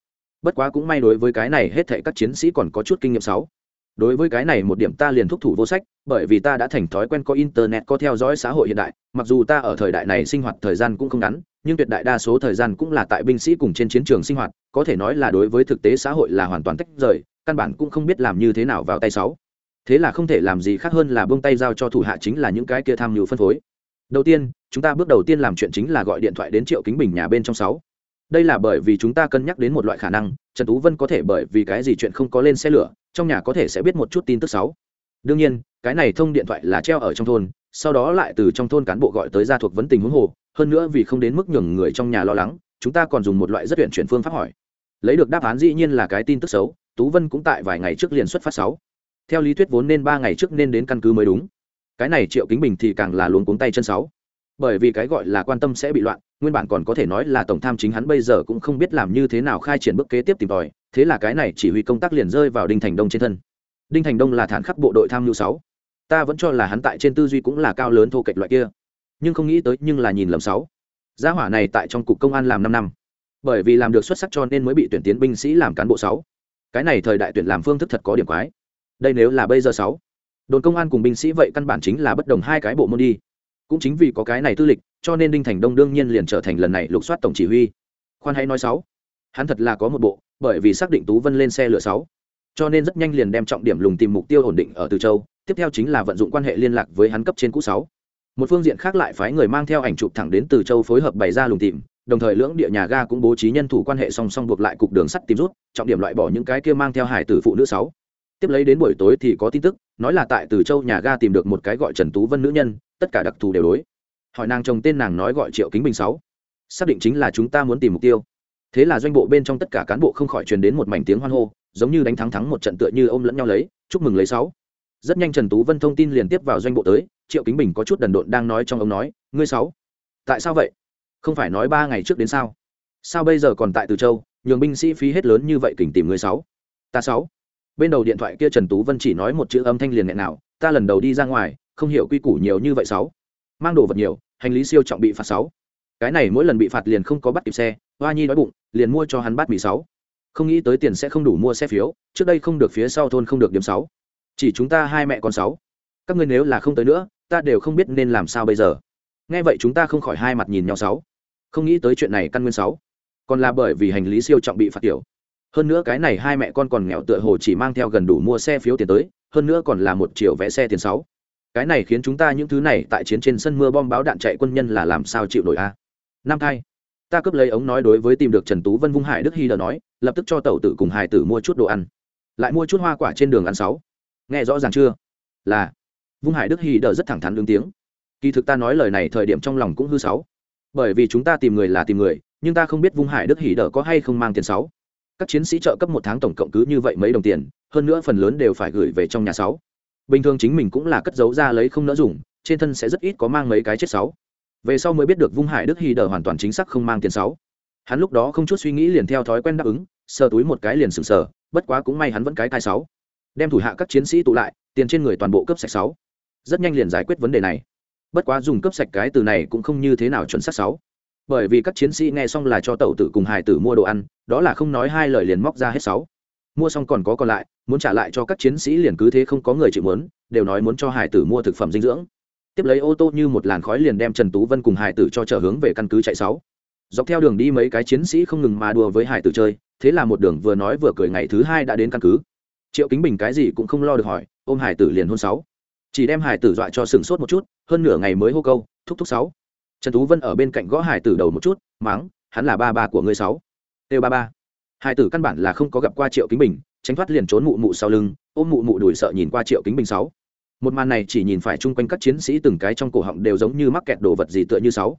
Speaker 1: Bất quá cũng may đối với cái này hết thệ các chiến sĩ còn có chút kinh nghiệm sáu. Đối với cái này một điểm ta liền thúc thủ vô sách, bởi vì ta đã thành thói quen có internet, có theo dõi xã hội hiện đại, mặc dù ta ở thời đại này sinh hoạt thời gian cũng không ngắn, nhưng tuyệt đại đa số thời gian cũng là tại binh sĩ cùng trên chiến trường sinh hoạt, có thể nói là đối với thực tế xã hội là hoàn toàn tách rời căn bản cũng không biết làm như thế nào vào tay sáu. Thế là không thể làm gì khác hơn là buông tay giao cho thủ hạ chính là những cái kia tham mưu phân phối. Đầu tiên, chúng ta bước đầu tiên làm chuyện chính là gọi điện thoại đến triệu kính bình nhà bên trong sáu. Đây là bởi vì chúng ta cân nhắc đến một loại khả năng, trần tú vân có thể bởi vì cái gì chuyện không có lên xe lửa, trong nhà có thể sẽ biết một chút tin tức sáu. Đương nhiên, cái này thông điện thoại là treo ở trong thôn, sau đó lại từ trong thôn cán bộ gọi tới gia thuộc vấn tình huống hồ, hơn nữa vì không đến mức nhường người trong nhà lo lắng, chúng ta còn dùng một loại rất tuyển chuyển phương pháp hỏi. Lấy được đáp án dĩ nhiên là cái tin tức xấu tú vân cũng tại vài ngày trước liền xuất phát sáu. Theo lý thuyết vốn nên ba ngày trước nên đến căn cứ mới đúng. Cái này triệu kính bình thì càng là luống cuống tay chân sáu. Bởi vì cái gọi là quan tâm sẽ bị loạn, nguyên bản còn có thể nói là tổng tham chính hắn bây giờ cũng không biết làm như thế nào khai triển bước kế tiếp tìm tòi, thế là cái này chỉ huy công tác liền rơi vào đinh thành đông trên thân. Đinh thành đông là thản khắc bộ đội tham mưu sáu. Ta vẫn cho là hắn tại trên tư duy cũng là cao lớn thô kệch loại kia. Nhưng không nghĩ tới nhưng là nhìn lầm sáu. Gia hỏa này tại trong cục công an làm năm năm. Bởi vì làm được xuất sắc cho nên mới bị tuyển tiến binh sĩ làm cán bộ sáu cái này thời đại tuyển làm phương thức thật có điểm quái. Đây nếu là bây giờ sáu, đồn công an cùng binh sĩ vậy căn bản chính là bất đồng hai cái bộ môn đi. Cũng chính vì có cái này tư lịch, cho nên đinh thành đông đương nhiên liền trở thành lần này lục soát tổng chỉ huy. Khoan hãy nói sáu, hắn thật là có một bộ, bởi vì xác định tú vân lên xe lửa sáu, cho nên rất nhanh liền đem trọng điểm lùng tìm mục tiêu ổn định ở từ châu, tiếp theo chính là vận dụng quan hệ liên lạc với hắn cấp trên cũ sáu. Một phương diện khác lại phái người mang theo ảnh chụp thẳng đến từ châu phối hợp bày ra lùng tìm đồng thời lưỡng địa nhà ga cũng bố trí nhân thủ quan hệ song song buộc lại cục đường sắt tìm rút, trọng điểm loại bỏ những cái kia mang theo hải tử phụ nữ sáu. Tiếp lấy đến buổi tối thì có tin tức, nói là tại từ châu nhà ga tìm được một cái gọi trần tú vân nữ nhân, tất cả đặc thù đều đối. Hỏi nàng chồng tên nàng nói gọi triệu kính bình sáu. Xác định chính là chúng ta muốn tìm mục tiêu. Thế là doanh bộ bên trong tất cả cán bộ không khỏi truyền đến một mảnh tiếng hoan hô, giống như đánh thắng thắng một trận tựa như ôm lẫn nhau lấy, chúc mừng lấy sáu. Rất nhanh trần tú vân thông tin liền tiếp vào doanh bộ tới, triệu kính bình có chút đần độn đang nói trong ông nói, ngươi sáu, tại sao vậy? Không phải nói ba ngày trước đến sao? Sao bây giờ còn tại từ châu, nhường binh sĩ phí hết lớn như vậy kỉnh tìm người sáu? Ta sáu. Bên đầu điện thoại kia trần tú vân chỉ nói một chữ âm thanh liền nghẹn nào, ta lần đầu đi ra ngoài, không hiểu quy củ nhiều như vậy sáu. Mang đồ vật nhiều, hành lý siêu trọng bị phạt sáu. Cái này mỗi lần bị phạt liền không có bắt kịp xe, hoa nhi nói bụng, liền mua cho hắn bát mì sáu. Không nghĩ tới tiền sẽ không đủ mua xe phiếu, trước đây không được phía sau thôn không được điểm sáu. Chỉ chúng ta hai mẹ con sáu. Các ngươi nếu là không tới nữa, ta đều không biết nên làm sao bây giờ nghe vậy chúng ta không khỏi hai mặt nhìn nhau sáu. Không nghĩ tới chuyện này căn nguyên sáu. Còn là bởi vì hành lý siêu trọng bị phạt tiểu. Hơn nữa cái này hai mẹ con còn nghèo tựa hồ chỉ mang theo gần đủ mua xe phiếu tiền tới, hơn nữa còn là một triệu vé xe tiền sáu. Cái này khiến chúng ta những thứ này tại chiến trên sân mưa bom báo đạn chạy quân nhân là làm sao chịu nổi a? Năm thai ta cướp lấy ống nói đối với tìm được trần tú vân vung hải đức hy đờ nói, lập tức cho Tẩu tử cùng hải tử mua chút đồ ăn. Lại mua chút hoa quả trên đường ăn sáu. Nghe rõ ràng chưa? Là. Vung hải đức hy đờ rất thẳng thắn ứng tiếng kỳ thực ta nói lời này thời điểm trong lòng cũng hư sáu. Bởi vì chúng ta tìm người là tìm người, nhưng ta không biết vung hải đức hỉ đờ có hay không mang tiền sáu. Các chiến sĩ trợ cấp một tháng tổng cộng cứ như vậy mấy đồng tiền, hơn nữa phần lớn đều phải gửi về trong nhà sáu. Bình thường chính mình cũng là cất giấu ra lấy không nỡ dùng, trên thân sẽ rất ít có mang mấy cái chết sáu. Về sau mới biết được vung hải đức hy đờ hoàn toàn chính xác không mang tiền sáu. Hắn lúc đó không chút suy nghĩ liền theo thói quen đáp ứng, sờ túi một cái liền sừng sờ, bất quá cũng may hắn vẫn cái thai sáu. Đem thủ hạ các chiến sĩ tụ lại, tiền trên người toàn bộ cấp sạch sáu. Rất nhanh liền giải quyết vấn đề này bất quá dùng cấp sạch cái từ này cũng không như thế nào chuẩn xác sáu. Bởi vì các chiến sĩ nghe xong là cho tẩu tử cùng hải tử mua đồ ăn, đó là không nói hai lời liền móc ra hết sáu. Mua xong còn có còn lại, muốn trả lại cho các chiến sĩ liền cứ thế không có người chịu muốn, đều nói muốn cho hải tử mua thực phẩm dinh dưỡng. Tiếp lấy ô tô như một làn khói liền đem trần tú vân cùng hải tử cho trở hướng về căn cứ chạy sáu. Dọc theo đường đi mấy cái chiến sĩ không ngừng mà đùa với hải tử chơi, thế là một đường vừa nói vừa cười ngày thứ hai đã đến căn cứ. Triệu kính bình cái gì cũng không lo được hỏi, ôm hải tử liền hôn sáu. Chỉ đem hải tử dọa cho sừng sốt một chút hơn nửa ngày mới hô câu, thúc thúc sáu. Trần tú vân ở bên cạnh gõ hải tử đầu một chút, mắng, hắn là ba ba của ngươi sáu. Têu ba ba. Hải tử căn bản là không có gặp qua triệu kính bình, tránh thoát liền trốn mụ mụ sau lưng, ôm mụ mụ đuổi sợ nhìn qua triệu kính bình sáu. Một màn này chỉ nhìn phải chung quanh các chiến sĩ từng cái trong cổ họng đều giống như mắc kẹt đồ vật gì tựa như sáu.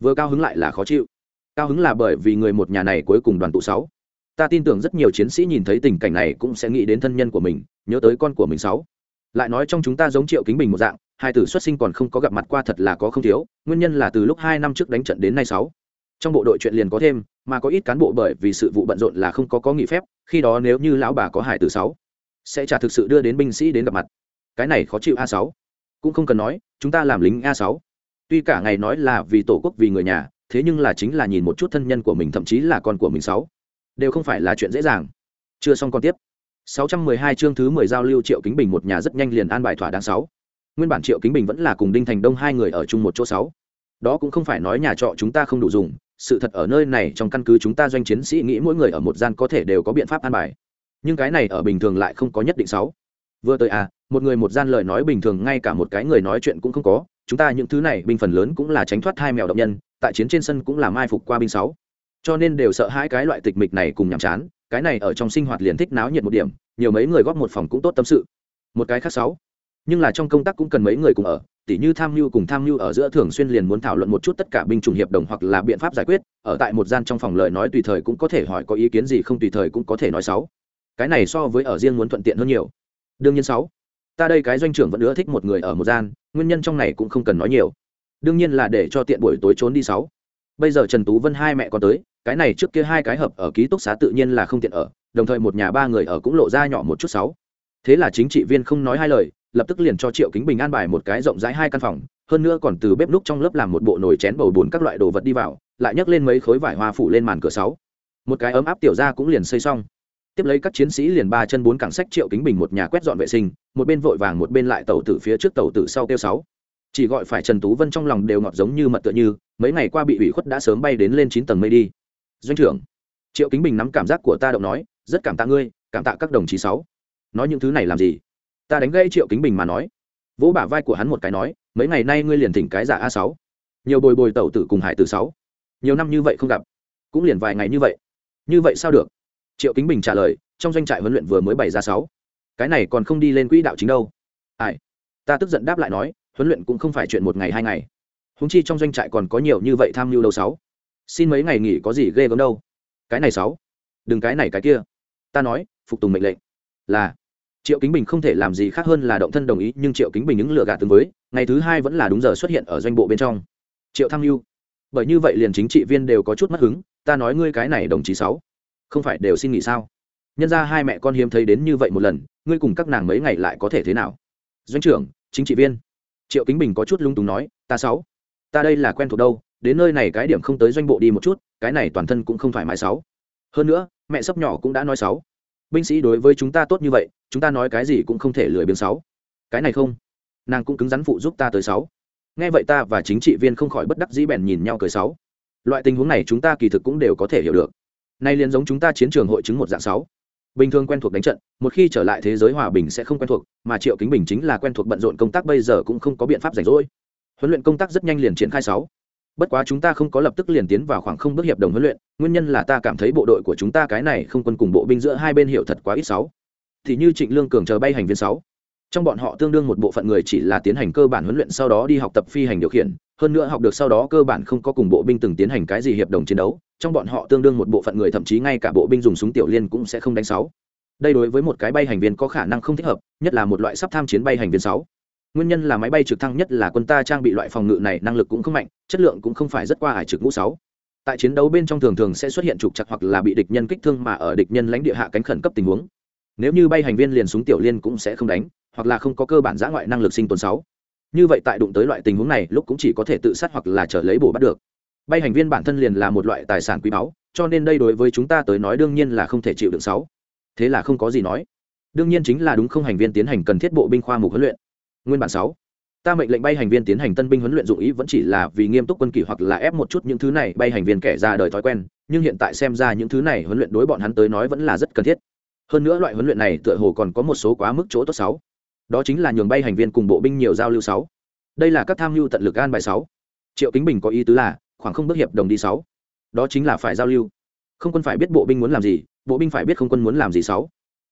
Speaker 1: Vừa cao hứng lại là khó chịu. Cao hứng là bởi vì người một nhà này cuối cùng đoàn tụ sáu. Ta tin tưởng rất nhiều chiến sĩ nhìn thấy tình cảnh này cũng sẽ nghĩ đến thân nhân của mình, nhớ tới con của mình sáu lại nói trong chúng ta giống triệu kính bình một dạng, hai tử xuất sinh còn không có gặp mặt qua thật là có không thiếu, nguyên nhân là từ lúc hai năm trước đánh trận đến nay sáu. Trong bộ đội chuyện liền có thêm, mà có ít cán bộ bởi vì sự vụ bận rộn là không có có nghỉ phép, khi đó nếu như lão bà có hải tử sáu, sẽ trả thực sự đưa đến binh sĩ đến gặp mặt. Cái này khó chịu a sáu. Cũng không cần nói, chúng ta làm lính a sáu. Tuy cả ngày nói là vì tổ quốc vì người nhà, thế nhưng là chính là nhìn một chút thân nhân của mình, thậm chí là con của mình sáu. Đều không phải là chuyện dễ dàng. Chưa xong còn tiếp. 612 chương thứ 10 giao lưu Triệu Kính Bình một nhà rất nhanh liền an bài thỏa đáng sáu. Nguyên bản Triệu Kính Bình vẫn là cùng Đinh Thành Đông hai người ở chung một chỗ sáu. Đó cũng không phải nói nhà trọ chúng ta không đủ dùng, sự thật ở nơi này trong căn cứ chúng ta doanh chiến sĩ nghĩ mỗi người ở một gian có thể đều có biện pháp an bài. Nhưng cái này ở bình thường lại không có nhất định sáu. Vừa tới à, một người một gian lời nói bình thường ngay cả một cái người nói chuyện cũng không có, chúng ta những thứ này binh phần lớn cũng là tránh thoát hai mèo động nhân, tại chiến trên sân cũng là mai phục qua binh sáu. Cho nên đều sợ hai cái loại tịch mịch này cùng nhàm chán, cái này ở trong sinh hoạt liền thích náo nhiệt một điểm, nhiều mấy người góp một phòng cũng tốt tâm sự. Một cái khác sáu. Nhưng là trong công tác cũng cần mấy người cùng ở, tỉ như tham mưu cùng tham mưu ở giữa thường xuyên liền muốn thảo luận một chút tất cả binh chủng hiệp đồng hoặc là biện pháp giải quyết, ở tại một gian trong phòng lời nói tùy thời cũng có thể hỏi có ý kiến gì, không tùy thời cũng có thể nói sáu. Cái này so với ở riêng muốn thuận tiện hơn nhiều. Đương nhiên sáu. Ta đây cái doanh trưởng vẫn ưa thích một người ở một gian, nguyên nhân trong này cũng không cần nói nhiều. Đương nhiên là để cho tiện buổi tối trốn đi sáu bây giờ trần tú vân hai mẹ con tới, cái này trước kia hai cái hợp ở ký túc xá tự nhiên là không tiện ở, đồng thời một nhà ba người ở cũng lộ ra nhỏ một chút sáu. Thế là chính trị viên không nói hai lời, lập tức liền cho triệu kính bình an bài một cái rộng rãi hai căn phòng, hơn nữa còn từ bếp núc trong lớp làm một bộ nồi chén bầu bùn các loại đồ vật đi vào, lại nhấc lên mấy khối vải hoa phủ lên màn cửa sáu. Một cái ấm áp tiểu ra cũng liền xây xong. Tiếp lấy các chiến sĩ liền ba chân bốn cẳng sách triệu kính bình một nhà quét dọn vệ sinh, một bên vội vàng một bên lại tàu tử phía trước tàu tử sau tiêu sáu. Chỉ gọi phải trần tú vân trong lòng đều ngọt giống như mật tựa như mấy ngày qua bị ủy khuất đã sớm bay đến lên chín tầng mây đi. Doanh trưởng, triệu kính bình nắm cảm giác của ta động nói, rất cảm tạ ngươi, cảm tạ các đồng chí sáu. Nói những thứ này làm gì? Ta đánh gây triệu kính bình mà nói. Vỗ bả vai của hắn một cái nói, mấy ngày nay ngươi liền thỉnh cái giả a sáu. Nhiều bồi bồi tẩu tử cùng hải từ sáu. Nhiều năm như vậy không gặp, cũng liền vài ngày như vậy. Như vậy sao được? Triệu kính bình trả lời, trong doanh trại huấn luyện vừa mới bày ra sáu. Cái này còn không đi lên quỹ đạo chính đâu. Ai? Ta tức giận đáp lại nói, huấn luyện cũng không phải chuyện một ngày hai ngày húng chi trong doanh trại còn có nhiều như vậy tham mưu đâu sáu. Xin mấy ngày nghỉ có gì ghê gớm đâu. Cái này sáu. Đừng cái này cái kia. Ta nói, phục tùng mệnh lệnh. Là. Triệu kính bình không thể làm gì khác hơn là động thân đồng ý, nhưng triệu kính bình những lựa gạt tương với, ngày thứ hai vẫn là đúng giờ xuất hiện ở doanh bộ bên trong. Triệu tham mưu. Bởi như vậy liền chính trị viên đều có chút mất hứng, ta nói ngươi cái này đồng chí sáu. Không phải đều xin nghỉ sao? Nhân ra hai mẹ con hiếm thấy đến như vậy một lần, ngươi cùng các nàng mấy ngày lại có thể thế nào? Doanh trưởng, chính trị viên. Triệu kính bình có chút lung túng nói, ta sáu ta đây là quen thuộc đâu, đến nơi này cái điểm không tới doanh bộ đi một chút, cái này toàn thân cũng không phải mãi sáu. Hơn nữa, mẹ sắp nhỏ cũng đã nói sáu. Binh sĩ đối với chúng ta tốt như vậy, chúng ta nói cái gì cũng không thể lười biếng sáu. Cái này không? Nàng cũng cứng rắn phụ giúp ta tới sáu. Nghe vậy ta và chính trị viên không khỏi bất đắc dĩ bèn nhìn nhau cười sáu. Loại tình huống này chúng ta kỳ thực cũng đều có thể hiểu được. Nay liền giống chúng ta chiến trường hội chứng một dạng sáu. Bình thường quen thuộc đánh trận, một khi trở lại thế giới hòa bình sẽ không quen thuộc, mà triệu kính bình chính là quen thuộc bận rộn công tác bây giờ cũng không có biện pháp rảnh rỗi huấn luyện công tác rất nhanh liền triển khai sáu. Bất quá chúng ta không có lập tức liền tiến vào khoảng không bước hiệp đồng huấn luyện, nguyên nhân là ta cảm thấy bộ đội của chúng ta cái này không quân cùng bộ binh giữa hai bên hiệu thật quá ít sáu. Thì như trịnh lương cường chờ bay hành viên sáu. Trong bọn họ tương đương một bộ phận người chỉ là tiến hành cơ bản huấn luyện sau đó đi học tập phi hành điều khiển, hơn nữa học được sau đó cơ bản không có cùng bộ binh từng tiến hành cái gì hiệp đồng chiến đấu, trong bọn họ tương đương một bộ phận người thậm chí ngay cả bộ binh dùng súng tiểu liên cũng sẽ không đánh sáu. Đây đối với một cái bay hành viên có khả năng không thích hợp, nhất là một loại sắp tham chiến bay hành viên sáu nguyên nhân là máy bay trực thăng nhất là quân ta trang bị loại phòng ngự này năng lực cũng không mạnh, chất lượng cũng không phải rất qua hải trực ngũ sáu. Tại chiến đấu bên trong thường thường sẽ xuất hiện trục chặt hoặc là bị địch nhân kích thương mà ở địch nhân lãnh địa hạ cánh khẩn cấp tình huống. Nếu như bay hành viên liền súng tiểu liên cũng sẽ không đánh, hoặc là không có cơ bản giã ngoại năng lực sinh tồn sáu. Như vậy tại đụng tới loại tình huống này, lúc cũng chỉ có thể tự sát hoặc là trở lấy bổ bắt được. Bay hành viên bản thân liền là một loại tài sản quý báu, cho nên đây đối với chúng ta tới nói đương nhiên là không thể chịu được sáu. Thế là không có gì nói. Đương nhiên chính là đúng không hành viên tiến hành cần thiết bộ binh khoa mục huấn luyện nguyên bản sáu. Ta mệnh lệnh bay hành viên tiến hành tân binh huấn luyện dụng ý vẫn chỉ là vì nghiêm túc quân kỷ hoặc là ép một chút những thứ này bay hành viên kẻ ra đời thói quen, nhưng hiện tại xem ra những thứ này huấn luyện đối bọn hắn tới nói vẫn là rất cần thiết. Hơn nữa loại huấn luyện này tựa hồ còn có một số quá mức chỗ tốt sáu. Đó chính là nhường bay hành viên cùng bộ binh nhiều giao lưu sáu. Đây là các tham mưu tận lực an bài sáu. Triệu kính bình có ý tứ là, khoảng không bước hiệp đồng đi sáu. Đó chính là phải giao lưu. Không quân phải biết bộ binh muốn làm gì, bộ binh phải biết không quân muốn làm gì sáu.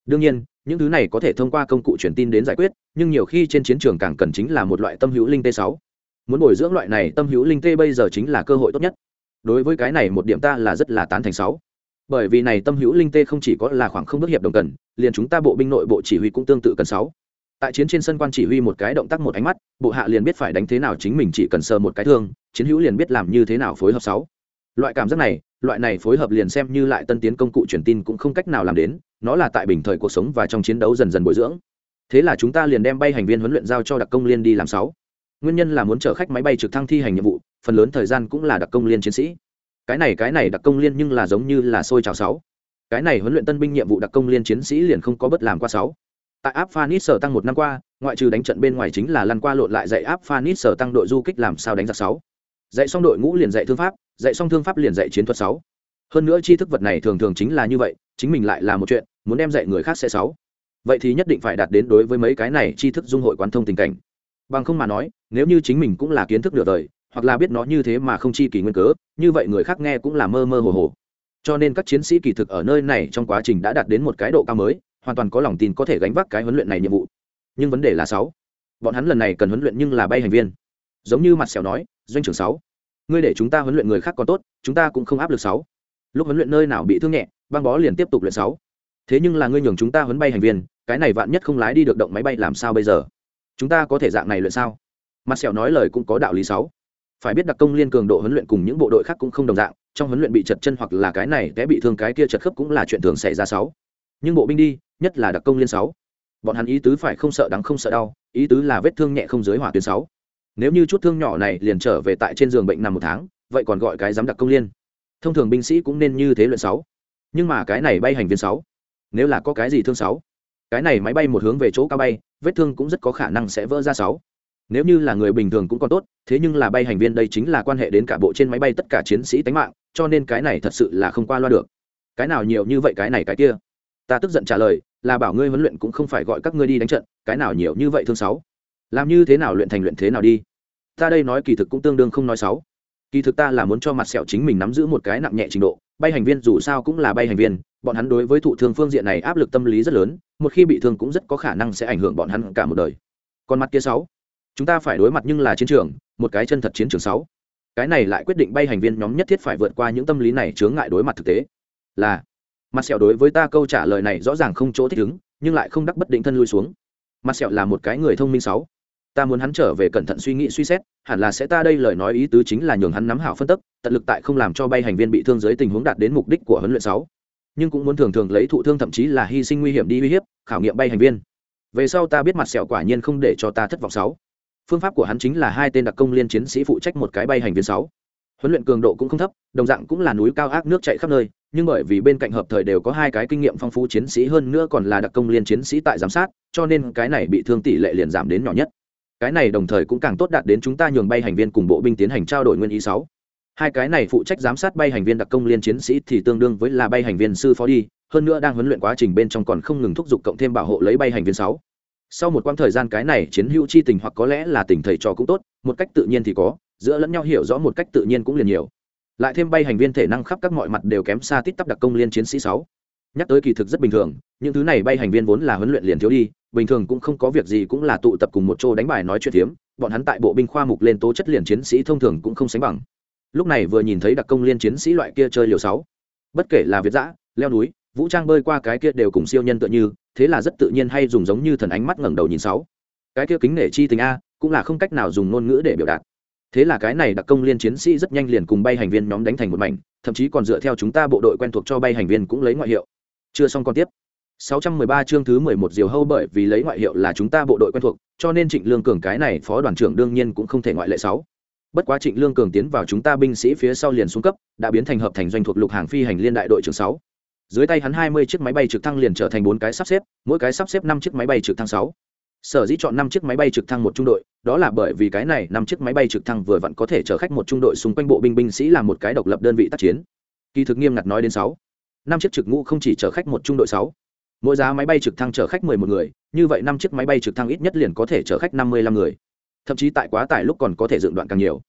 Speaker 1: Đương nhiên những thứ này có thể thông qua công cụ truyền tin đến giải quyết, nhưng nhiều khi trên chiến trường càng cần chính là một loại tâm hữu linh t sáu. Muốn bồi dưỡng loại này tâm hữu linh t bây giờ chính là cơ hội tốt nhất. Đối với cái này một điểm ta là rất là tán thành sáu. Bởi vì này tâm hữu linh t không chỉ có là khoảng không bước hiệp đồng cần, liền chúng ta bộ binh nội bộ chỉ huy cũng tương tự cần sáu. Tại chiến trên sân quan chỉ huy một cái động tác một ánh mắt, bộ hạ liền biết phải đánh thế nào chính mình chỉ cần sờ một cái thương, chiến hữu liền biết làm như thế nào phối hợp sáu. Loại cảm giác này loại này phối hợp liền xem như lại tân tiến công cụ truyền tin cũng không cách nào làm đến, nó là tại bình thời cuộc sống và trong chiến đấu dần dần bồi dưỡng. Thế là chúng ta liền đem bay hành viên huấn luyện giao cho đặc công liên đi làm sáu. Nguyên nhân là muốn chở khách máy bay trực thăng thi hành nhiệm vụ, phần lớn thời gian cũng là đặc công liên chiến sĩ. Cái này cái này đặc công liên nhưng là giống như là sôi trào sáu. Cái này huấn luyện tân binh nhiệm vụ đặc công liên chiến sĩ liền không có bất làm qua sáu. Tại áp phanis sở tăng một năm qua, ngoại trừ đánh trận bên ngoài chính là lăn qua lộn lại dạy áp phanis sở tăng đội du kích làm sao đánh giặc sáu. Dạy xong đội ngũ liền dạy thương pháp dạy xong thương pháp liền dạy chiến thuật sáu. Hơn nữa tri thức vật này thường thường chính là như vậy, chính mình lại là một chuyện, muốn đem dạy người khác sẽ sáu. Vậy thì nhất định phải đạt đến đối với mấy cái này tri thức dung hội quán thông tình cảnh. Bằng không mà nói, nếu như chính mình cũng là kiến thức nửa đời, hoặc là biết nó như thế mà không chi kỳ nguyên cớ, như vậy người khác nghe cũng là mơ mơ hồ hồ. Cho nên các chiến sĩ kỳ thực ở nơi này trong quá trình đã đạt đến một cái độ cao mới, hoàn toàn có lòng tin có thể gánh vác cái huấn luyện này nhiệm vụ. Nhưng vấn đề là sáu. Bọn hắn lần này cần huấn luyện nhưng là bay hành viên. Giống như mặt sẹo nói, doanh trưởng sáu ngươi để chúng ta huấn luyện người khác còn tốt, chúng ta cũng không áp lực sáu. Lúc huấn luyện nơi nào bị thương nhẹ, băng bó liền tiếp tục luyện sáu. Thế nhưng là ngươi nhường chúng ta huấn bay hành viên, cái này vạn nhất không lái đi được động máy bay làm sao bây giờ? Chúng ta có thể dạng này luyện sao? Mặt sẹo nói lời cũng có đạo lý sáu. Phải biết đặc công liên cường độ huấn luyện cùng những bộ đội khác cũng không đồng dạng, trong huấn luyện bị chật chân hoặc là cái này té bị thương cái kia chật khớp cũng là chuyện thường xảy ra sáu. Nhưng bộ binh đi, nhất là đặc công liên sáu. Bọn hắn ý tứ phải không sợ đắng không sợ đau, ý tứ là vết thương nhẹ không dưới hỏa tuyến sáu nếu như chút thương nhỏ này liền trở về tại trên giường bệnh nằm một tháng, vậy còn gọi cái giám đặc công liên. Thông thường binh sĩ cũng nên như thế luyện sáu. Nhưng mà cái này bay hành viên sáu, nếu là có cái gì thương sáu, cái này máy bay một hướng về chỗ cao bay, vết thương cũng rất có khả năng sẽ vỡ ra sáu. Nếu như là người bình thường cũng còn tốt, thế nhưng là bay hành viên đây chính là quan hệ đến cả bộ trên máy bay tất cả chiến sĩ tánh mạng, cho nên cái này thật sự là không qua loa được. Cái nào nhiều như vậy, cái này cái kia. Ta tức giận trả lời, là bảo ngươi huấn luyện cũng không phải gọi các ngươi đi đánh trận, cái nào nhiều như vậy thương sáu làm như thế nào luyện thành luyện thế nào đi. Ta đây nói kỳ thực cũng tương đương không nói sáu kỳ thực ta là muốn cho mặt sẹo chính mình nắm giữ một cái nặng nhẹ trình độ, bay hành viên dù sao cũng là bay hành viên, bọn hắn đối với thụ thương phương diện này áp lực tâm lý rất lớn, một khi bị thương cũng rất có khả năng sẽ ảnh hưởng bọn hắn cả một đời. Còn mặt kia sáu, chúng ta phải đối mặt nhưng là chiến trường, một cái chân thật chiến trường sáu. Cái này lại quyết định bay hành viên nhóm nhất thiết phải vượt qua những tâm lý này chướng ngại đối mặt thực tế. Là, mặt sẹo đối với ta câu trả lời này rõ ràng không chỗ thích ứng, nhưng lại không đắc bất định thân lui xuống. Mặt sẹo là một cái người thông minh sáu ta muốn hắn trở về cẩn thận suy nghĩ suy xét, hẳn là sẽ ta đây lời nói ý tứ chính là nhường hắn nắm hảo phân tức, tận lực tại không làm cho bay hành viên bị thương dưới tình huống đạt đến mục đích của huấn luyện sáu. Nhưng cũng muốn thường thường lấy thụ thương thậm chí là hy sinh nguy hiểm đi uy hiếp, khảo nghiệm bay hành viên. Về sau ta biết mặt sẹo quả nhiên không để cho ta thất vọng sáu. Phương pháp của hắn chính là hai tên đặc công liên chiến sĩ phụ trách một cái bay hành viên sáu. Huấn luyện cường độ cũng không thấp, đồng dạng cũng là núi cao ác nước chạy khắp nơi, nhưng bởi vì bên cạnh hợp thời đều có hai cái kinh nghiệm phong phú chiến sĩ hơn nữa còn là đặc công liên chiến sĩ tại giám sát, cho nên cái này bị thương tỷ lệ liền giảm đến nhỏ nhất cái này đồng thời cũng càng tốt đạt đến chúng ta nhường bay hành viên cùng bộ binh tiến hành trao đổi nguyên ý sáu. Hai cái này phụ trách giám sát bay hành viên đặc công liên chiến sĩ thì tương đương với là bay hành viên sư phó đi, hơn nữa đang huấn luyện quá trình bên trong còn không ngừng thúc giục cộng thêm bảo hộ lấy bay hành viên sáu. Sau một quãng thời gian cái này chiến hữu chi tình hoặc có lẽ là tình thầy trò cũng tốt, một cách tự nhiên thì có, giữa lẫn nhau hiểu rõ một cách tự nhiên cũng liền nhiều. Lại thêm bay hành viên thể năng khắp các mọi mặt đều kém xa tít tắp đặc công liên chiến sĩ sáu nhắc tới kỳ thực rất bình thường, những thứ này bay hành viên vốn là huấn luyện liền thiếu đi, bình thường cũng không có việc gì cũng là tụ tập cùng một chỗ đánh bài nói chuyện phiếm, bọn hắn tại bộ binh khoa mục lên tố chất liền chiến sĩ thông thường cũng không sánh bằng. Lúc này vừa nhìn thấy đặc công liên chiến sĩ loại kia chơi liều sáu. Bất kể là việt giã, leo núi, vũ trang bơi qua cái kia đều cùng siêu nhân tựa như, thế là rất tự nhiên hay dùng giống như thần ánh mắt ngẩng đầu nhìn sáu. Cái kia kính nể chi tình a, cũng là không cách nào dùng ngôn ngữ để biểu đạt. Thế là cái này đặc công liên chiến sĩ rất nhanh liền cùng bay hành viên nhóm đánh thành một mảnh, thậm chí còn dựa theo chúng ta bộ đội quen thuộc cho bay hành viên cũng lấy ngoại hiệu chưa xong còn tiếp 613 chương thứ 11 Diều Hâu bởi vì lấy ngoại hiệu là chúng ta bộ đội quen thuộc, cho nên Trịnh Lương Cường cái này phó đoàn trưởng đương nhiên cũng không thể ngoại lệ sáu. Bất quá Trịnh Lương Cường tiến vào chúng ta binh sĩ phía sau liền xuống cấp, đã biến thành hợp thành doanh thuộc lục hàng phi hành liên đại đội trưởng 6. Dưới tay hắn 20 chiếc máy bay trực thăng liền trở thành bốn cái sắp xếp, mỗi cái sắp xếp 5 chiếc máy bay trực thăng 6. Sở dĩ chọn 5 chiếc máy bay trực thăng một trung đội, đó là bởi vì cái này 5 chiếc máy bay trực thăng vừa vặn có thể chở khách một trung đội xung quanh bộ binh binh sĩ làm một cái độc lập đơn vị tác chiến. Kỳ thực nghiêm ngặt nói đến 6 năm chiếc trực ngũ không chỉ chở khách một trung đội 6 mỗi giá máy bay trực thăng chở khách mười một người, như vậy năm chiếc máy bay trực thăng ít nhất liền có thể chở khách năm mươi lăm người. Thậm chí tại quá tải lúc còn có thể dựng đoạn càng nhiều.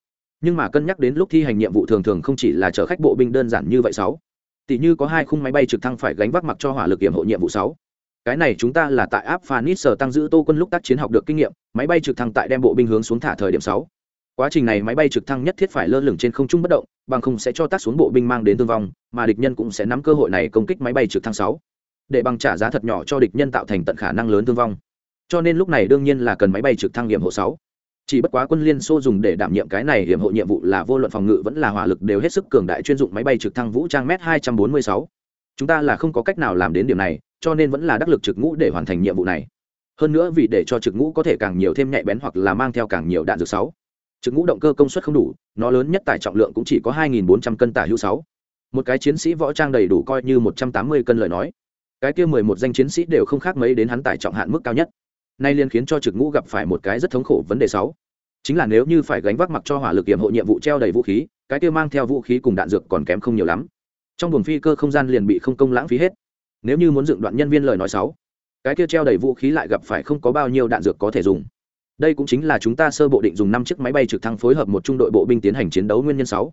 Speaker 1: Nhưng mà cân nhắc đến lúc thi hành nhiệm vụ thường thường không chỉ là chở khách bộ binh đơn giản như vậy sáu. Tỷ như có hai khung máy bay trực thăng phải gánh vác mặc cho hỏa lực kiểm hộ nhiệm vụ sáu. Cái này chúng ta là tại áp phanis sở tăng giữ tô quân lúc tác chiến học được kinh nghiệm, máy bay trực thăng tại đem bộ binh hướng xuống thả thời điểm sáu quá trình này máy bay trực thăng nhất thiết phải lơ lửng trên không trung bất động, bằng không sẽ cho tác xuống bộ binh mang đến thương vong, mà địch nhân cũng sẽ nắm cơ hội này công kích máy bay trực thăng sáu. Để bằng trả giá thật nhỏ cho địch nhân tạo thành tận khả năng lớn thương vong. Cho nên lúc này đương nhiên là cần máy bay trực thăng nghiệm hộ sáu. Chỉ bất quá quân liên xô dùng để đảm nhiệm cái này hiểm hộ nhiệm vụ là vô luận phòng ngự vẫn là hỏa lực đều hết sức cường đại chuyên dụng máy bay trực thăng vũ trang m hai trăm bốn mươi sáu. Chúng ta là không có cách nào làm đến điểm này, cho nên vẫn là đắc lực trực ngũ để hoàn thành nhiệm vụ này. Hơn nữa vì để cho trực ngũ có thể càng nhiều thêm nhạy bén hoặc là mang theo càng nhiều đạn dược sáu trực ngũ động cơ công suất không đủ, nó lớn nhất tải trọng lượng cũng chỉ có hai nghìn bốn trăm cân tả hữu sáu. Một cái chiến sĩ võ trang đầy đủ coi như một trăm tám mươi cân lời nói. Cái kia mười một danh chiến sĩ đều không khác mấy đến hắn tải trọng hạn mức cao nhất. Nay liên khiến cho trực ngũ gặp phải một cái rất thống khổ vấn đề sáu. Chính là nếu như phải gánh vác mặc cho hỏa lực yểm hộ nhiệm vụ treo đầy vũ khí, cái kia mang theo vũ khí cùng đạn dược còn kém không nhiều lắm. Trong buồng phi cơ không gian liền bị không công lãng phí hết. Nếu như muốn dựng đoạn nhân viên lời nói sáu, cái kia treo đầy vũ khí lại gặp phải không có bao nhiêu đạn dược có thể dùng đây cũng chính là chúng ta sơ bộ định dùng năm chiếc máy bay trực thăng phối hợp một trung đội bộ binh tiến hành chiến đấu nguyên nhân sáu.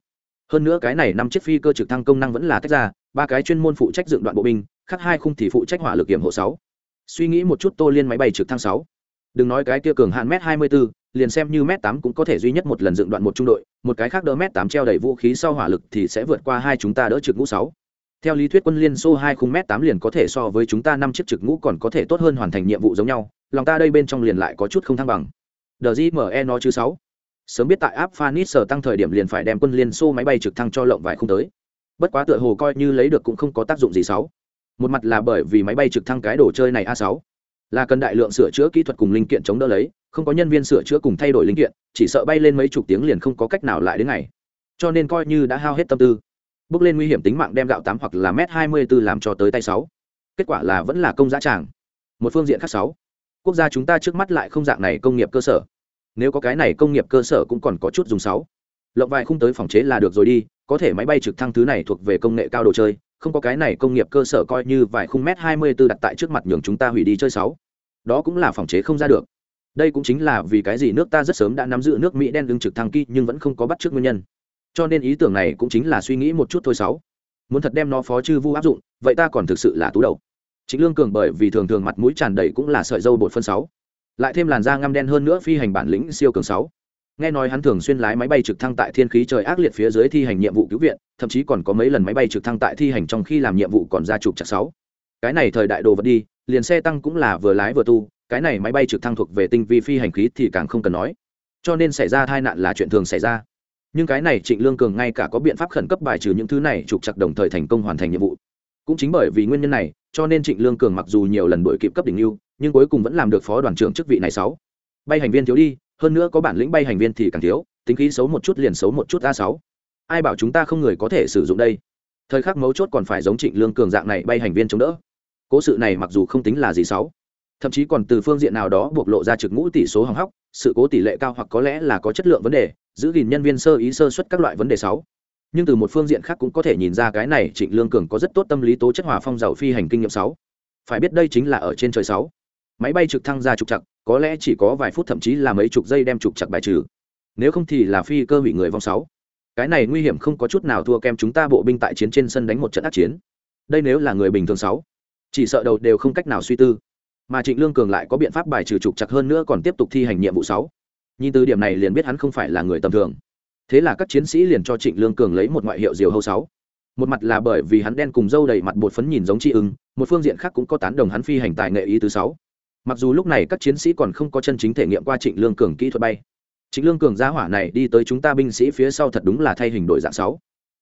Speaker 1: Hơn nữa cái này năm chiếc phi cơ trực thăng công năng vẫn là tách ra ba cái chuyên môn phụ trách dựng đoạn bộ binh khác hai khung thì phụ trách hỏa lực kiểm hộ sáu. Suy nghĩ một chút tô liên máy bay trực thăng sáu. Đừng nói cái kia cường hạn m hai mươi bốn, liền xem như m tám cũng có thể duy nhất một lần dựng đoạn một trung đội một cái khác đỡ m tám treo đầy vũ khí sau hỏa lực thì sẽ vượt qua hai chúng ta đỡ trực ngũ sáu. Theo lý thuyết quân liên xô hai khung m tám liền có thể so với chúng ta năm chiếc trực ngũ còn có thể tốt hơn hoàn thành nhiệm vụ giống nhau lòng ta đây bên trong liền lại có chút không thăng bằng. Đờ me nó chứ sáu. Sớm biết tại áp phanis sở tăng thời điểm liền phải đem quân liên xô máy bay trực thăng cho lộng vài không tới. Bất quá tựa hồ coi như lấy được cũng không có tác dụng gì sáu. Một mặt là bởi vì máy bay trực thăng cái đồ chơi này a 6 là cần đại lượng sửa chữa kỹ thuật cùng linh kiện chống đỡ lấy, không có nhân viên sửa chữa cùng thay đổi linh kiện, chỉ sợ bay lên mấy chục tiếng liền không có cách nào lại đến ngày. Cho nên coi như đã hao hết tâm tư, bước lên nguy hiểm tính mạng đem gạo tám hoặc là m hai mươi 24 làm cho tới tay sáu. Kết quả là vẫn là công giá tràng. Một phương diện khác sáu quốc gia chúng ta trước mắt lại không dạng này công nghiệp cơ sở. Nếu có cái này công nghiệp cơ sở cũng còn có chút dùng sáu. Lộng vài không tới phòng chế là được rồi đi, có thể máy bay trực thăng thứ này thuộc về công nghệ cao đồ chơi, không có cái này công nghiệp cơ sở coi như vài khung mét hai mươi 24 đặt tại trước mặt nhường chúng ta hủy đi chơi sáu. Đó cũng là phòng chế không ra được. Đây cũng chính là vì cái gì nước ta rất sớm đã nắm giữ nước mỹ đen lưng trực thăng kỳ nhưng vẫn không có bắt trước nguyên nhân. Cho nên ý tưởng này cũng chính là suy nghĩ một chút thôi sáu. Muốn thật đem nó phó chư vu áp dụng, vậy ta còn thực sự là tú đầu chính lương cường bởi vì thường thường mặt mũi tràn đầy cũng là sợi dâu bột phân sáu, lại thêm làn da ngăm đen hơn nữa phi hành bản lĩnh siêu cường sáu. Nghe nói hắn thường xuyên lái máy bay trực thăng tại thiên khí trời ác liệt phía dưới thi hành nhiệm vụ cứu viện, thậm chí còn có mấy lần máy bay trực thăng tại thi hành trong khi làm nhiệm vụ còn ra chụp chặt sáu. Cái này thời đại đồ vật đi, liền xe tăng cũng là vừa lái vừa tu, cái này máy bay trực thăng thuộc về tinh vi phi hành khí thì càng không cần nói. Cho nên xảy ra tai nạn là chuyện thường xảy ra. Nhưng cái này trịnh lương cường ngay cả có biện pháp khẩn cấp bài trừ những thứ này trục chặt đồng thời thành công hoàn thành nhiệm vụ. Cũng chính bởi vì nguyên nhân này cho nên trịnh lương cường mặc dù nhiều lần đuổi kịp cấp đỉnh lưu nhưng cuối cùng vẫn làm được phó đoàn trưởng chức vị này sáu. Bay hành viên thiếu đi, hơn nữa có bản lĩnh bay hành viên thì càng thiếu, tính khí xấu một chút liền xấu một chút a sáu. Ai bảo chúng ta không người có thể sử dụng đây? Thời khắc mấu chốt còn phải giống trịnh lương cường dạng này bay hành viên chống đỡ. Cố sự này mặc dù không tính là gì xấu thậm chí còn từ phương diện nào đó bộc lộ ra trực ngũ tỷ số hỏng hóc, sự cố tỷ lệ cao hoặc có lẽ là có chất lượng vấn đề, giữ gìn nhân viên sơ ý sơ suất các loại vấn đề sáu nhưng từ một phương diện khác cũng có thể nhìn ra cái này trịnh lương cường có rất tốt tâm lý tố chất hòa phong giàu phi hành kinh nghiệm sáu. Phải biết đây chính là ở trên trời sáu. Máy bay trực thăng ra trục chặt có lẽ chỉ có vài phút thậm chí là mấy chục giây đem trục chặt bài trừ. Nếu không thì là phi cơ hủy người vong sáu. Cái này nguy hiểm không có chút nào thua kem chúng ta bộ binh tại chiến trên sân đánh một trận ác chiến. Đây nếu là người bình thường sáu, chỉ sợ đầu đều không cách nào suy tư. Mà trịnh lương cường lại có biện pháp bài trừ trục chặt hơn nữa còn tiếp tục thi hành nhiệm vụ sáu. Nhìn từ điểm này liền biết hắn không phải là người tầm thường thế là các chiến sĩ liền cho trịnh lương cường lấy một ngoại hiệu diều hâu sáu. Một mặt là bởi vì hắn đen cùng dâu đầy mặt bột phấn nhìn giống chị ưng, một phương diện khác cũng có tán đồng hắn phi hành tài nghệ ý thứ sáu. Mặc dù lúc này các chiến sĩ còn không có chân chính thể nghiệm qua trịnh lương cường kỹ thuật bay. Trịnh lương cường gia hỏa này đi tới chúng ta binh sĩ phía sau thật đúng là thay hình đổi dạng sáu.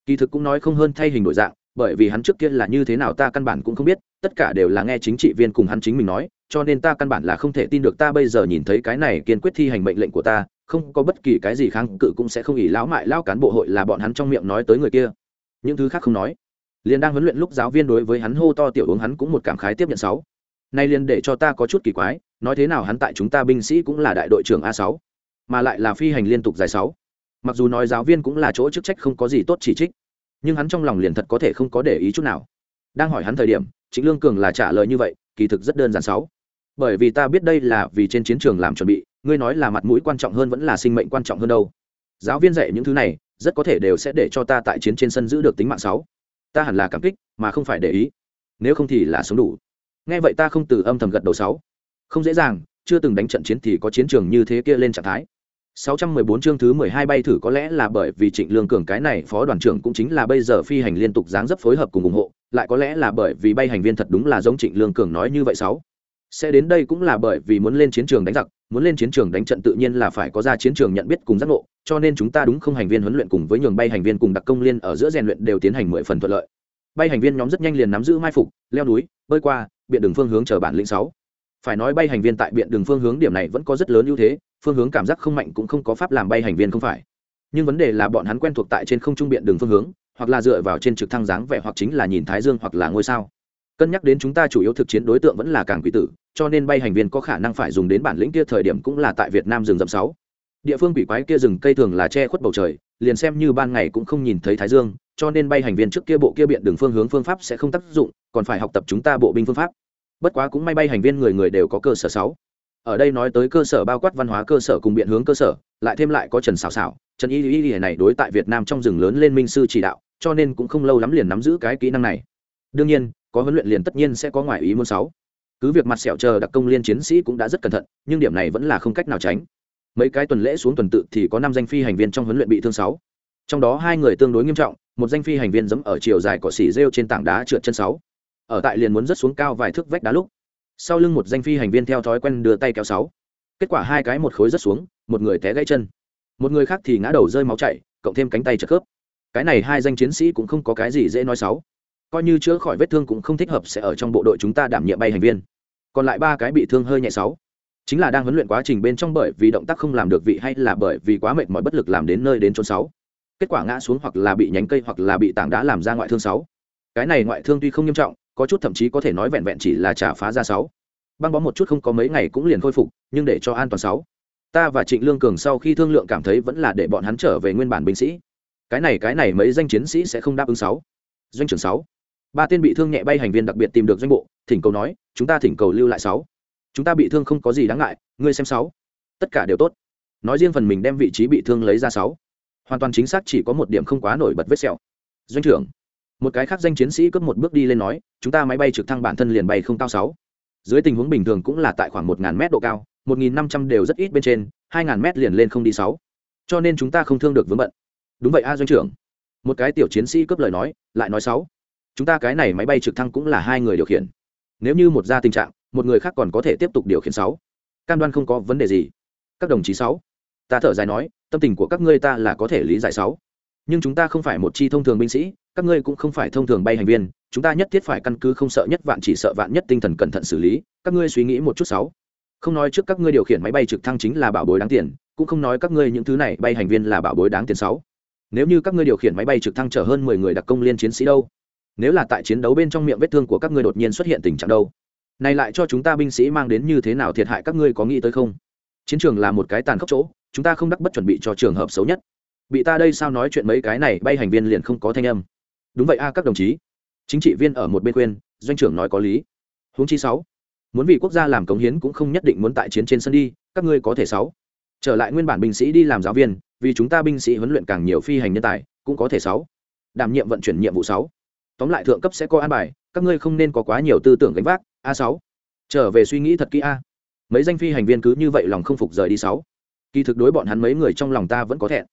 Speaker 1: Kỳ thực cũng nói không hơn thay hình đổi dạng, bởi vì hắn trước kia là như thế nào ta căn bản cũng không biết, tất cả đều là nghe chính trị viên cùng hắn chính mình nói, cho nên ta căn bản là không thể tin được ta bây giờ nhìn thấy cái này kiên quyết thi hành mệnh lệnh của ta không có bất kỳ cái gì kháng cự cũng sẽ không ỉ lão mại lao cán bộ hội là bọn hắn trong miệng nói tới người kia. Những thứ khác không nói. Liền đang huấn luyện lúc giáo viên đối với hắn hô to tiểu uống hắn cũng một cảm khái tiếp nhận sáu. Nay liền để cho ta có chút kỳ quái, nói thế nào hắn tại chúng ta binh sĩ cũng là đại đội trưởng a sáu, mà lại là phi hành liên tục dài sáu. Mặc dù nói giáo viên cũng là chỗ chức trách không có gì tốt chỉ trích, nhưng hắn trong lòng liền thật có thể không có để ý chút nào. Đang hỏi hắn thời điểm chính lương cường là trả lời như vậy, kỳ thực rất đơn giản sáu. Bởi vì ta biết đây là vì trên chiến trường làm chuẩn bị ngươi nói là mặt mũi quan trọng hơn vẫn là sinh mệnh quan trọng hơn đâu. Giáo viên dạy những thứ này rất có thể đều sẽ để cho ta tại chiến trên sân giữ được tính mạng sáu. Ta hẳn là cảm kích mà không phải để ý. Nếu không thì là sống đủ. Nghe vậy ta không từ âm thầm gật đầu sáu. Không dễ dàng chưa từng đánh trận chiến thì có chiến trường như thế kia lên trạng thái. 614 chương thứ 12 bay thử có lẽ là bởi vì Trịnh Lương Cường cái này phó đoàn trưởng cũng chính là bây giờ phi hành liên tục dáng dấp phối hợp cùng ủng hộ, lại có lẽ là bởi vì bay hành viên thật đúng là giống Trịnh Lương Cường nói như vậy sáu. Sẽ đến đây cũng là bởi vì muốn lên chiến trường đánh giặc, muốn lên chiến trường đánh trận tự nhiên là phải có ra chiến trường nhận biết cùng giác ngộ, cho nên chúng ta đúng không hành viên huấn luyện cùng với nhường bay hành viên cùng đặc công liên ở giữa rèn luyện đều tiến hành mười phần thuận lợi. Bay hành viên nhóm rất nhanh liền nắm giữ mai phục, leo núi, bơi qua, biện đường phương hướng chờ bản lĩnh 6 phải nói bay hành viên tại biện đường phương hướng điểm này vẫn có rất lớn ưu thế phương hướng cảm giác không mạnh cũng không có pháp làm bay hành viên không phải. Nhưng vấn đề là bọn hắn quen thuộc tại trên không trung biện đường phương hướng hoặc là dựa vào trên trực thăng dáng vẻ hoặc chính là nhìn thái dương hoặc là ngôi sao. Cân nhắc đến chúng ta chủ yếu thực chiến đối tượng vẫn là càng quỷ tử cho nên bay hành viên có khả năng phải dùng đến bản lĩnh kia thời điểm cũng là tại việt nam rừng rậm sáu. Địa phương quỷ quái kia rừng cây thường là che khuất bầu trời, liền xem như ban ngày cũng không nhìn thấy thái dương, cho nên bay hành viên trước kia bộ kia biện đường phương hướng phương pháp sẽ không tác dụng, còn phải học tập chúng ta bộ binh phương pháp. Bất quá cũng may bay hành viên người người đều có cơ sở sáu. Ở đây nói tới cơ sở bao quát văn hóa cơ sở cùng biện hướng cơ sở, lại thêm lại có trần Sảo Sảo, trần y y y này đối tại việt nam trong rừng lớn lên minh sư chỉ đạo, cho nên cũng không lâu lắm liền nắm giữ cái kỹ năng này. Đương nhiên, có huấn luyện liền tất nhiên sẽ có ngoại ý muốn sáu cứ việc mặt sẹo chờ đặc công liên chiến sĩ cũng đã rất cẩn thận, nhưng điểm này vẫn là không cách nào tránh. Mấy cái tuần lễ xuống tuần tự thì có năm danh phi hành viên trong huấn luyện bị thương sáu. Trong đó hai người tương đối nghiêm trọng, một danh phi hành viên giẫm ở chiều dài cỏ xỉ rêu trên tảng đá trượt chân sáu. Ở tại liền muốn rất xuống cao vài thước vách đá lúc, sau lưng một danh phi hành viên theo thói quen đưa tay kéo sáu. Kết quả hai cái một khối rất xuống, một người té gãy chân. Một người khác thì ngã đầu rơi máu chảy, cộng thêm cánh tay chật khớp. Cái này hai danh chiến sĩ cũng không có cái gì dễ nói sáu coi như chữa khỏi vết thương cũng không thích hợp sẽ ở trong bộ đội chúng ta đảm nhiệm bay hành viên. Còn lại ba cái bị thương hơi nhẹ sáu. Chính là đang huấn luyện quá trình bên trong bởi vì động tác không làm được vị hay là bởi vì quá mệt mỏi bất lực làm đến nơi đến chốn sáu. Kết quả ngã xuống hoặc là bị nhánh cây hoặc là bị tảng đá làm ra ngoại thương sáu. Cái này ngoại thương tuy không nghiêm trọng, có chút thậm chí có thể nói vẹn vẹn chỉ là trả phá ra sáu. Băng bó một chút không có mấy ngày cũng liền khôi phục, nhưng để cho an toàn sáu. Ta và trịnh lương cường sau khi thương lượng cảm thấy vẫn là để bọn hắn trở về nguyên bản binh sĩ. Cái này cái này mấy danh chiến sĩ sẽ không đáp ứng sáu. Doanh trưởng sáu ba tên bị thương nhẹ bay hành viên đặc biệt tìm được doanh bộ, thỉnh cầu nói, chúng ta thỉnh cầu lưu lại sáu. Chúng ta bị thương không có gì đáng ngại, ngươi xem sáu. Tất cả đều tốt. Nói riêng phần mình đem vị trí bị thương lấy ra sáu. Hoàn toàn chính xác chỉ có một điểm không quá nổi bật vết sẹo. Doanh trưởng, một cái khác danh chiến sĩ cướp một bước đi lên nói, chúng ta máy bay trực thăng bản thân liền bay không cao sáu. Dưới tình huống bình thường cũng là tại khoảng một ngàn mét độ cao, một nghìn năm trăm đều rất ít bên trên, hai ngàn mét liền lên không đi sáu. Cho nên chúng ta không thương được vướng bận. Đúng vậy a, doanh trưởng. Một cái tiểu chiến sĩ cướp lời nói, lại nói sáu chúng ta cái này máy bay trực thăng cũng là hai người điều khiển. Nếu như một ra tình trạng, một người khác còn có thể tiếp tục điều khiển sáu. Cam đoan không có vấn đề gì. Các đồng chí sáu. Ta thở dài nói, tâm tình của các ngươi ta là có thể lý giải sáu. Nhưng chúng ta không phải một chi thông thường binh sĩ, các ngươi cũng không phải thông thường bay hành viên, chúng ta nhất thiết phải căn cứ không sợ nhất vạn chỉ sợ vạn nhất tinh thần cẩn thận xử lý, các ngươi suy nghĩ một chút sáu. Không nói trước các ngươi điều khiển máy bay trực thăng chính là bảo bối đáng tiền, cũng không nói các ngươi những thứ này bay hành viên là bảo bối đáng tiền sáu. Nếu như các ngươi điều khiển máy bay trực thăng chở hơn mười người đặc công liên chiến sĩ đâu nếu là tại chiến đấu bên trong miệng vết thương của các ngươi đột nhiên xuất hiện tình trạng đâu? Này lại cho chúng ta binh sĩ mang đến như thế nào thiệt hại các ngươi có nghĩ tới không? Chiến trường là một cái tàn khốc chỗ, chúng ta không đắc bất chuẩn bị cho trường hợp xấu nhất. Bị ta đây sao nói chuyện mấy cái này, bay hành viên liền không có thanh âm. Đúng vậy a, các đồng chí. Chính trị viên ở một bên khuyên, doanh trưởng nói có lý. Huống chi sáu. Muốn vì quốc gia làm cống hiến cũng không nhất định muốn tại chiến trên sân đi, các ngươi có thể sáu. Trở lại nguyên bản binh sĩ đi làm giáo viên, vì chúng ta binh sĩ huấn luyện càng nhiều phi hành nhân tài, cũng có thể sáu. Đảm nhiệm vận chuyển nhiệm vụ sáu tóm lại thượng cấp sẽ có an bài, các ngươi không nên có quá nhiều tư tưởng gánh vác. A sáu. Trở về suy nghĩ thật kỹ a. Mấy danh phi hành viên cứ như vậy lòng không phục rời đi sáu. Kỳ thực đối bọn hắn mấy người trong lòng ta vẫn có thẹn.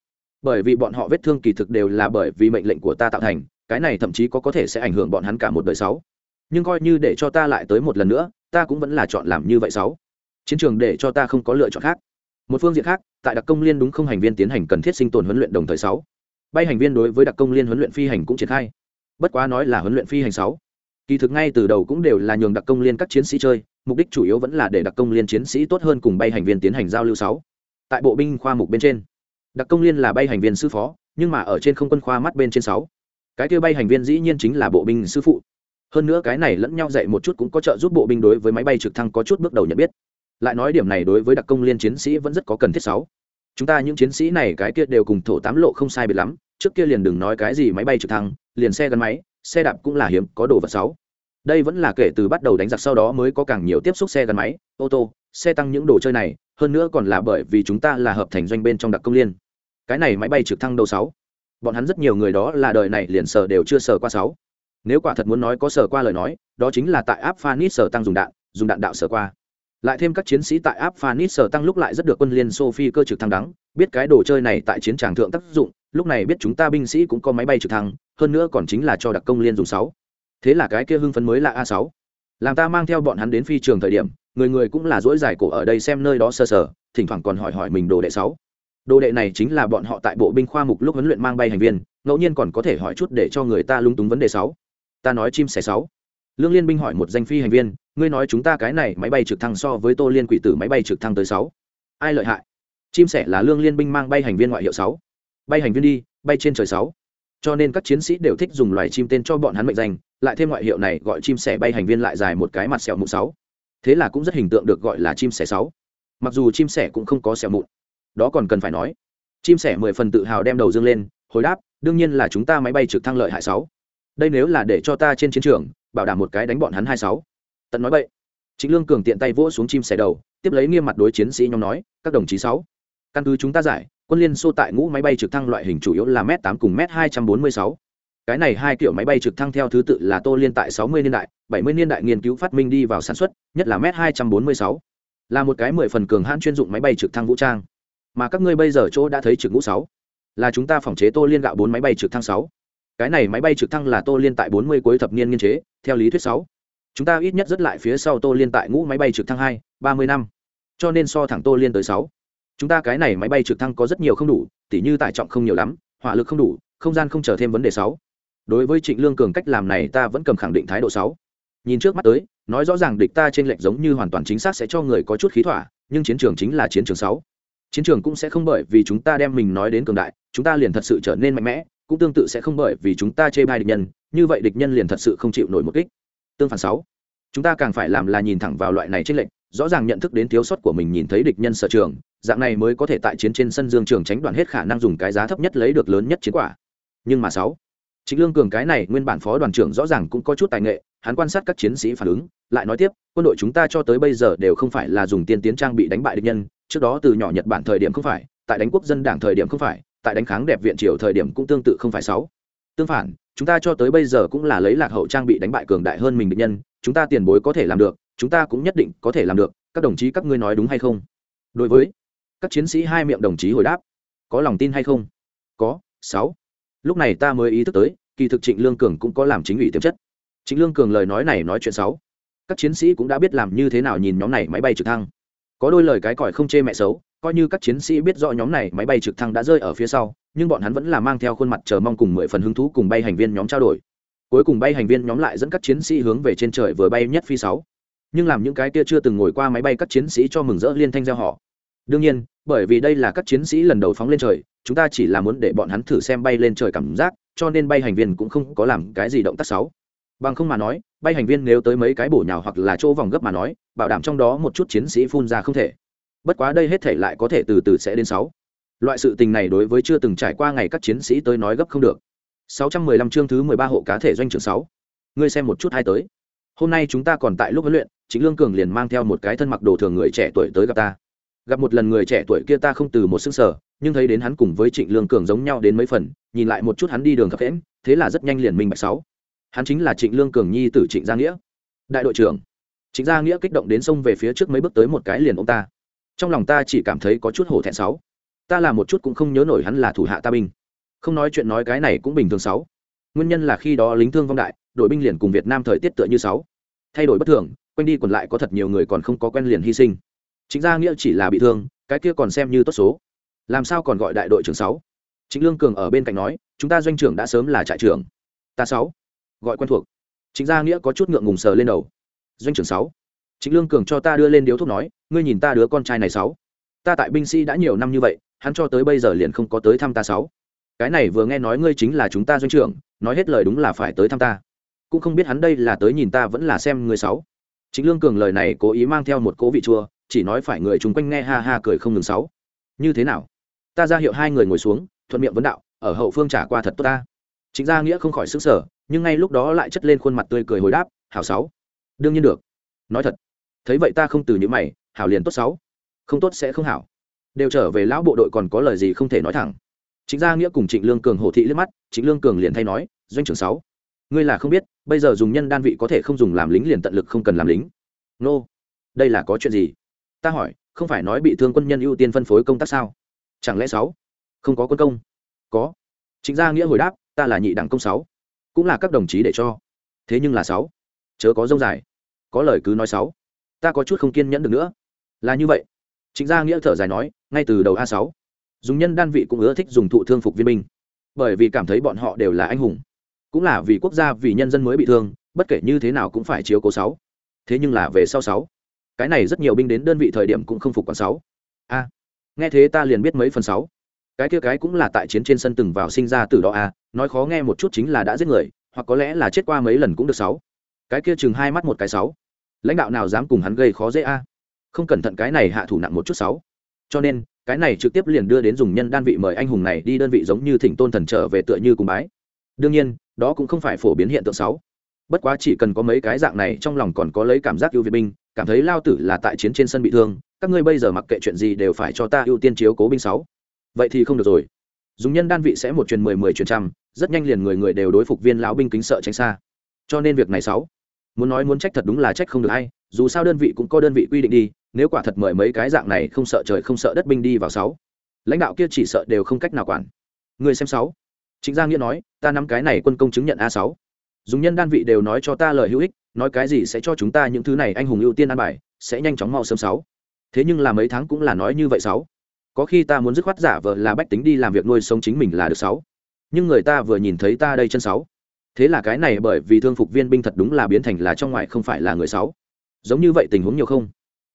Speaker 1: Bởi vì bọn họ vết thương kỳ thực đều là bởi vì mệnh lệnh của ta tạo thành, cái này thậm chí có có thể sẽ ảnh hưởng bọn hắn cả một đời sáu. Nhưng coi như để cho ta lại tới một lần nữa, ta cũng vẫn là chọn làm như vậy sáu. Chiến trường để cho ta không có lựa chọn khác. Một phương diện khác, tại đặc công liên đúng không hành viên tiến hành cần thiết sinh tồn huấn luyện đồng thời sáu. Bay hành viên đối với đặc công liên huấn luyện phi hành cũng triển khai bất quá nói là huấn luyện phi hành sáu. Kỳ thực ngay từ đầu cũng đều là nhường đặc công liên các chiến sĩ chơi, mục đích chủ yếu vẫn là để đặc công liên chiến sĩ tốt hơn cùng bay hành viên tiến hành giao lưu sáu. Tại bộ binh khoa mục bên trên, đặc công liên là bay hành viên sư phó, nhưng mà ở trên không quân khoa mắt bên trên sáu. Cái kia bay hành viên dĩ nhiên chính là bộ binh sư phụ. Hơn nữa cái này lẫn nhau dạy một chút cũng có trợ giúp bộ binh đối với máy bay trực thăng có chút bước đầu nhận biết. Lại nói điểm này đối với đặc công liên chiến sĩ vẫn rất có cần thiết sáu. Chúng ta những chiến sĩ này cái kia đều cùng thổ tám lộ không sai biệt lắm trước kia liền đừng nói cái gì máy bay trực thăng, liền xe gắn máy, xe đạp cũng là hiếm, có đồ vật sáu đây vẫn là kể từ bắt đầu đánh giặc sau đó mới có càng nhiều tiếp xúc xe gắn máy, ô tô, xe tăng những đồ chơi này, hơn nữa còn là bởi vì chúng ta là hợp thành doanh bên trong đặc công liên. Cái này máy bay trực thăng đầu sáu. Bọn hắn rất nhiều người đó là đời này liền sờ đều chưa sờ qua sáu. Nếu quả thật muốn nói có sờ qua lời nói, đó chính là tại áp phanit sờ tăng dùng đạn dùng đạn đạo sờ qua. Lại thêm các chiến sĩ tại áp phanit sờ tăng lúc lại rất được quân liên sophie cơ trực thăng đắng, biết cái đồ chơi này tại chiến tràng thượng tác dụng lúc này biết chúng ta binh sĩ cũng có máy bay trực thăng, hơn nữa còn chính là cho đặc công liên dùng sáu. Thế là cái kia hưng phấn mới là a sáu. Làm ta mang theo bọn hắn đến phi trường thời điểm, người người cũng là dỗi dài cổ ở đây xem nơi đó sơ sở thỉnh thoảng còn hỏi hỏi mình đồ đệ sáu. Đồ đệ này chính là bọn họ tại bộ binh khoa mục lúc huấn luyện mang bay hành viên, ngẫu nhiên còn có thể hỏi chút để cho người ta lung túng vấn đề sáu. Ta nói chim sẻ sáu. Lương liên binh hỏi một danh phi hành viên, ngươi nói chúng ta cái này máy bay trực thăng so với tô liên quỷ tử máy bay trực thăng tới sáu. Ai lợi hại? Chim sẻ là lương liên binh mang bay hành viên ngoại hiệu sáu bay hành viên đi, bay trên trời sáu. Cho nên các chiến sĩ đều thích dùng loài chim tên cho bọn hắn mệnh danh, lại thêm ngoại hiệu này gọi chim sẻ bay hành viên lại dài một cái mặt sẹo mụn sáu. Thế là cũng rất hình tượng được gọi là chim sẻ sáu. Mặc dù chim sẻ cũng không có sẹo mụn. Đó còn cần phải nói, chim sẻ mười phần tự hào đem đầu dương lên, hồi đáp, đương nhiên là chúng ta máy bay trực thăng lợi hại sáu. Đây nếu là để cho ta trên chiến trường, bảo đảm một cái đánh bọn hắn hai sáu. Tận nói vậy chính lương cường tiện tay vỗ xuống chim sẻ đầu, tiếp lấy nghiêm mặt đối chiến sĩ nhóm nói, các đồng chí sáu căn cứ chúng ta giải, quân liên xô tại ngũ máy bay trực thăng loại hình chủ yếu là m tám cùng m hai trăm bốn mươi sáu. Cái này hai kiểu máy bay trực thăng theo thứ tự là tô liên tại sáu mươi niên đại, bảy mươi niên đại nghiên cứu phát minh đi vào sản xuất, nhất là m hai trăm bốn mươi sáu. Là một cái mười phần cường hãn chuyên dụng máy bay trực thăng vũ trang. Mà các ngươi bây giờ chỗ đã thấy trực ngũ sáu. Là chúng ta phòng chế tô liên gạo bốn máy bay trực thăng sáu. Cái này máy bay trực thăng là tô liên tại bốn mươi cuối thập niên nghiên chế, theo lý thuyết sáu. Chúng ta ít nhất rất lại phía sau tô liên tại ngũ máy bay trực thăng hai, ba mươi năm. Cho nên so thẳng tô liên tới sáu chúng ta cái này máy bay trực thăng có rất nhiều không đủ, tỉ như tải trọng không nhiều lắm, hỏa lực không đủ, không gian không chờ thêm vấn đề sáu. Đối với trịnh lương cường cách làm này ta vẫn cầm khẳng định thái độ sáu. Nhìn trước mắt tới, nói rõ ràng địch ta trên lệnh giống như hoàn toàn chính xác sẽ cho người có chút khí thỏa, nhưng chiến trường chính là chiến trường sáu. Chiến trường cũng sẽ không bởi vì chúng ta đem mình nói đến cường đại, chúng ta liền thật sự trở nên mạnh mẽ, cũng tương tự sẽ không bởi vì chúng ta chê bai địch nhân, như vậy địch nhân liền thật sự không chịu nổi một kích. Tương phản sáu, chúng ta càng phải làm là nhìn thẳng vào loại này trên lệnh rõ ràng nhận thức đến thiếu sót của mình nhìn thấy địch nhân sở trường dạng này mới có thể tại chiến trên sân dương trường tránh đoạn hết khả năng dùng cái giá thấp nhất lấy được lớn nhất chiến quả nhưng mà sáu Trịnh Lương Cường cái này nguyên bản phó đoàn trưởng rõ ràng cũng có chút tài nghệ, hắn quan sát các chiến sĩ phản ứng, lại nói tiếp, quân đội chúng ta cho tới bây giờ đều không phải là dùng tiên tiến trang bị đánh bại địch nhân, trước đó từ nhỏ Nhật Bản thời điểm không phải, tại đánh quốc dân đảng thời điểm không phải, tại đánh kháng đẹp viện triều thời điểm cũng tương tự không phải sáu. Tương phản, chúng ta cho tới bây giờ cũng là lấy lạc hậu trang bị đánh bại cường đại hơn mình địch nhân, chúng ta tiền bối có thể làm được, chúng ta cũng nhất định có thể làm được, các đồng chí các ngươi nói đúng hay không? Đối với các chiến sĩ hai miệng đồng chí hồi đáp, có lòng tin hay không? Có, sáu. Lúc này ta mới ý thức tới, kỳ thực trịnh lương cường cũng có làm chính ủy tiềm chất trịnh lương cường lời nói này nói chuyện sáu các chiến sĩ cũng đã biết làm như thế nào nhìn nhóm này máy bay trực thăng có đôi lời cái còi không chê mẹ xấu coi như các chiến sĩ biết rõ nhóm này máy bay trực thăng đã rơi ở phía sau nhưng bọn hắn vẫn là mang theo khuôn mặt chờ mong cùng mười phần hứng thú cùng bay hành viên nhóm trao đổi cuối cùng bay hành viên nhóm lại dẫn các chiến sĩ hướng về trên trời vừa bay nhất phi sáu nhưng làm những cái kia chưa từng ngồi qua máy bay các chiến sĩ cho mừng rỡ liên thanh gieo họ. Đương nhiên bởi vì đây là các chiến sĩ lần đầu phóng lên trời chúng ta chỉ là muốn để bọn hắn thử xem bay lên trời cảm giác cho nên bay hành viên cũng không có làm cái gì động tác xấu. Bằng không mà nói bay hành viên nếu tới mấy cái bổ nhào hoặc là chỗ vòng gấp mà nói bảo đảm trong đó một chút chiến sĩ phun ra không thể. Bất quá đây hết thể lại có thể từ từ sẽ đến sáu. Loại sự tình này đối với chưa từng trải qua ngày các chiến sĩ tới nói gấp không được. 615 chương thứ 13 hộ cá thể doanh trưởng 6. Ngươi xem một chút hai tới. Hôm nay chúng ta còn tại lúc huấn luyện, Chính Lương Cường liền mang theo một cái thân mặc đồ thường người trẻ tuổi tới gặp ta. Gặp một lần người trẻ tuổi kia ta không từ một xương sở nhưng thấy đến hắn cùng với trịnh lương cường giống nhau đến mấy phần, nhìn lại một chút hắn đi đường khập khẽm thế là rất nhanh liền minh bạch sáu. Hắn chính là trịnh lương cường nhi tử trịnh gia nghĩa. Đại đội trưởng. Trịnh gia nghĩa kích động đến sông về phía trước mấy bước tới một cái liền ông ta. Trong lòng ta chỉ cảm thấy có chút hổ thẹn sáu. Ta là một chút cũng không nhớ nổi hắn là thủ hạ ta binh. Không nói chuyện nói cái này cũng bình thường sáu. Nguyên nhân là khi đó lính thương vong đại, đội binh liền cùng việt nam thời tiết tựa như sáu. Thay đổi bất thường quanh đi còn lại có thật nhiều người còn không có quen liền hy sinh. Chính gia nghĩa chỉ là bị thương, cái kia còn xem như tốt số. Làm sao còn gọi đại đội trưởng sáu? Chính lương cường ở bên cạnh nói, chúng ta doanh trưởng đã sớm là trại trưởng. Ta sáu? Gọi quen thuộc. Chính gia nghĩa có chút ngượng ngùng sờ lên đầu. Doanh trưởng sáu? Chính lương cường cho ta đưa lên điếu thuốc nói, ngươi nhìn ta đứa con trai này sáu. Ta tại binh sĩ đã nhiều năm như vậy, hắn cho tới bây giờ liền không có tới thăm ta sáu. Cái này vừa nghe nói ngươi chính là chúng ta doanh trưởng, nói hết lời đúng là phải tới thăm ta. Cũng không biết hắn đây là tới nhìn ta vẫn là xem người sáu chính lương cường lời này cố ý mang theo một cố vị chua, chỉ nói phải người chung quanh nghe ha ha cười không ngừng sáu. Như thế nào? Ta ra hiệu hai người ngồi xuống, thuận miệng vấn đạo, ở hậu phương trả qua thật tốt ta. Chính gia nghĩa không khỏi sức sở nhưng ngay lúc đó lại chất lên khuôn mặt tươi cười hồi đáp, hảo sáu. Đương nhiên được. Nói thật. Thấy vậy ta không từ những mày, hảo liền tốt sáu. Không tốt sẽ không hảo. Đều trở về lão bộ đội còn có lời gì không thể nói thẳng. Chính gia nghĩa cùng trịnh lương cường hồ thị liếc mắt, trịnh lương cường liền thay nói, doanh trưởng sáu ngươi là không biết, bây giờ dùng nhân đan vị có thể không dùng làm lính liền tận lực không cần làm lính. Nô、no. đây là có chuyện gì? Ta hỏi, không phải nói bị thương quân nhân ưu tiên phân phối công tác sao? Chẳng lẽ sáu? Không có quân công? Có. Chính gia nghĩa hồi đáp, ta là nhị đẳng công sáu. Cũng là các đồng chí để cho. Thế nhưng là sáu. Chớ có dông dài. Có lời cứ nói sáu. Ta có chút không kiên nhẫn được nữa. Là như vậy. Chính gia nghĩa thở dài nói, ngay từ đầu a sáu. Dùng nhân đan vị cũng ưa thích dùng thụ thương phục viên binh. Bởi vì cảm thấy bọn họ đều là anh hùng cũng là vì quốc gia, vì nhân dân mới bị thương, bất kể như thế nào cũng phải chiếu cố sáu. Thế nhưng là về sau sáu, cái này rất nhiều binh đến đơn vị thời điểm cũng không phục còn sáu. A, nghe thế ta liền biết mấy phần sáu. Cái kia cái cũng là tại chiến trên sân từng vào sinh ra từ đó a, nói khó nghe một chút chính là đã giết người, hoặc có lẽ là chết qua mấy lần cũng được sáu. Cái kia chừng hai mắt một cái sáu. Lãnh đạo nào dám cùng hắn gây khó dễ a? Không cẩn thận cái này hạ thủ nặng một chút sáu. Cho nên, cái này trực tiếp liền đưa đến dùng nhân đan vị mời anh hùng này đi đơn vị giống như thỉnh tôn thần trở về tựa như cùng bái đương nhiên, đó cũng không phải phổ biến hiện tượng sáu. Bất quá chỉ cần có mấy cái dạng này trong lòng còn có lấy cảm giác ưu việt binh, cảm thấy lao tử là tại chiến trên sân bị thương, các ngươi bây giờ mặc kệ chuyện gì đều phải cho ta ưu tiên chiếu cố binh sáu. Vậy thì không được rồi. Dùng nhân đan vị sẽ một truyền mười mười truyền trăm, rất nhanh liền người người đều đối phục viên lão binh kính sợ tránh xa. Cho nên việc này sáu, muốn nói muốn trách thật đúng là trách không được hay dù sao đơn vị cũng có đơn vị quy định đi, nếu quả thật mời mấy cái dạng này không sợ trời không sợ đất binh đi vào sáu. Lãnh đạo kia chỉ sợ đều không cách nào quản. Người xem sáu chính gia nghĩa nói, ta nắm cái này quân công chứng nhận a sáu. Dùng nhân đan vị đều nói cho ta lời hữu ích, nói cái gì sẽ cho chúng ta những thứ này anh hùng ưu tiên an bài, sẽ nhanh chóng mau sớm sáu. Thế nhưng là mấy tháng cũng là nói như vậy sáu. Có khi ta muốn dứt khoát giả vợ là bách tính đi làm việc nuôi sống chính mình là được sáu. Nhưng người ta vừa nhìn thấy ta đây chân sáu. Thế là cái này bởi vì thương phục viên binh thật đúng là biến thành là trong ngoài không phải là người sáu. Giống như vậy tình huống nhiều không?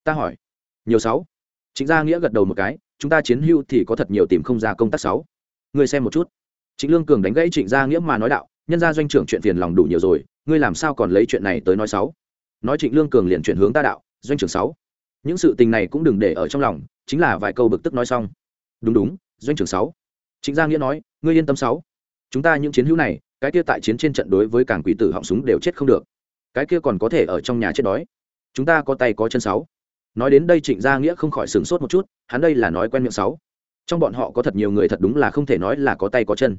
Speaker 1: Ta hỏi. Nhiều sáu. Chính gia nghĩa gật đầu một cái, chúng ta chiến hưu thì có thật nhiều tìm không ra công tác sáu. Người xem một chút. Trịnh lương cường đánh gãy trịnh gia nghĩa mà nói đạo, nhân gia doanh trưởng chuyện phiền lòng đủ nhiều rồi, ngươi làm sao còn lấy chuyện này tới nói xấu? nói trịnh lương cường liền chuyển hướng ta đạo, doanh trưởng sáu, những sự tình này cũng đừng để ở trong lòng, chính là vài câu bực tức nói xong. Đúng đúng, doanh trưởng sáu. Trịnh gia nghĩa nói, ngươi yên tâm sáu, chúng ta những chiến hữu này, cái kia tại chiến trên trận đối với càng quỷ tử họng súng đều chết không được, cái kia còn có thể ở trong nhà chết đói, chúng ta có tay có chân sáu. Nói đến đây trịnh gia nghĩa không khỏi sửng sốt một chút, hắn đây là nói quen miệng sáu trong bọn họ có thật nhiều người thật đúng là không thể nói là có tay có chân.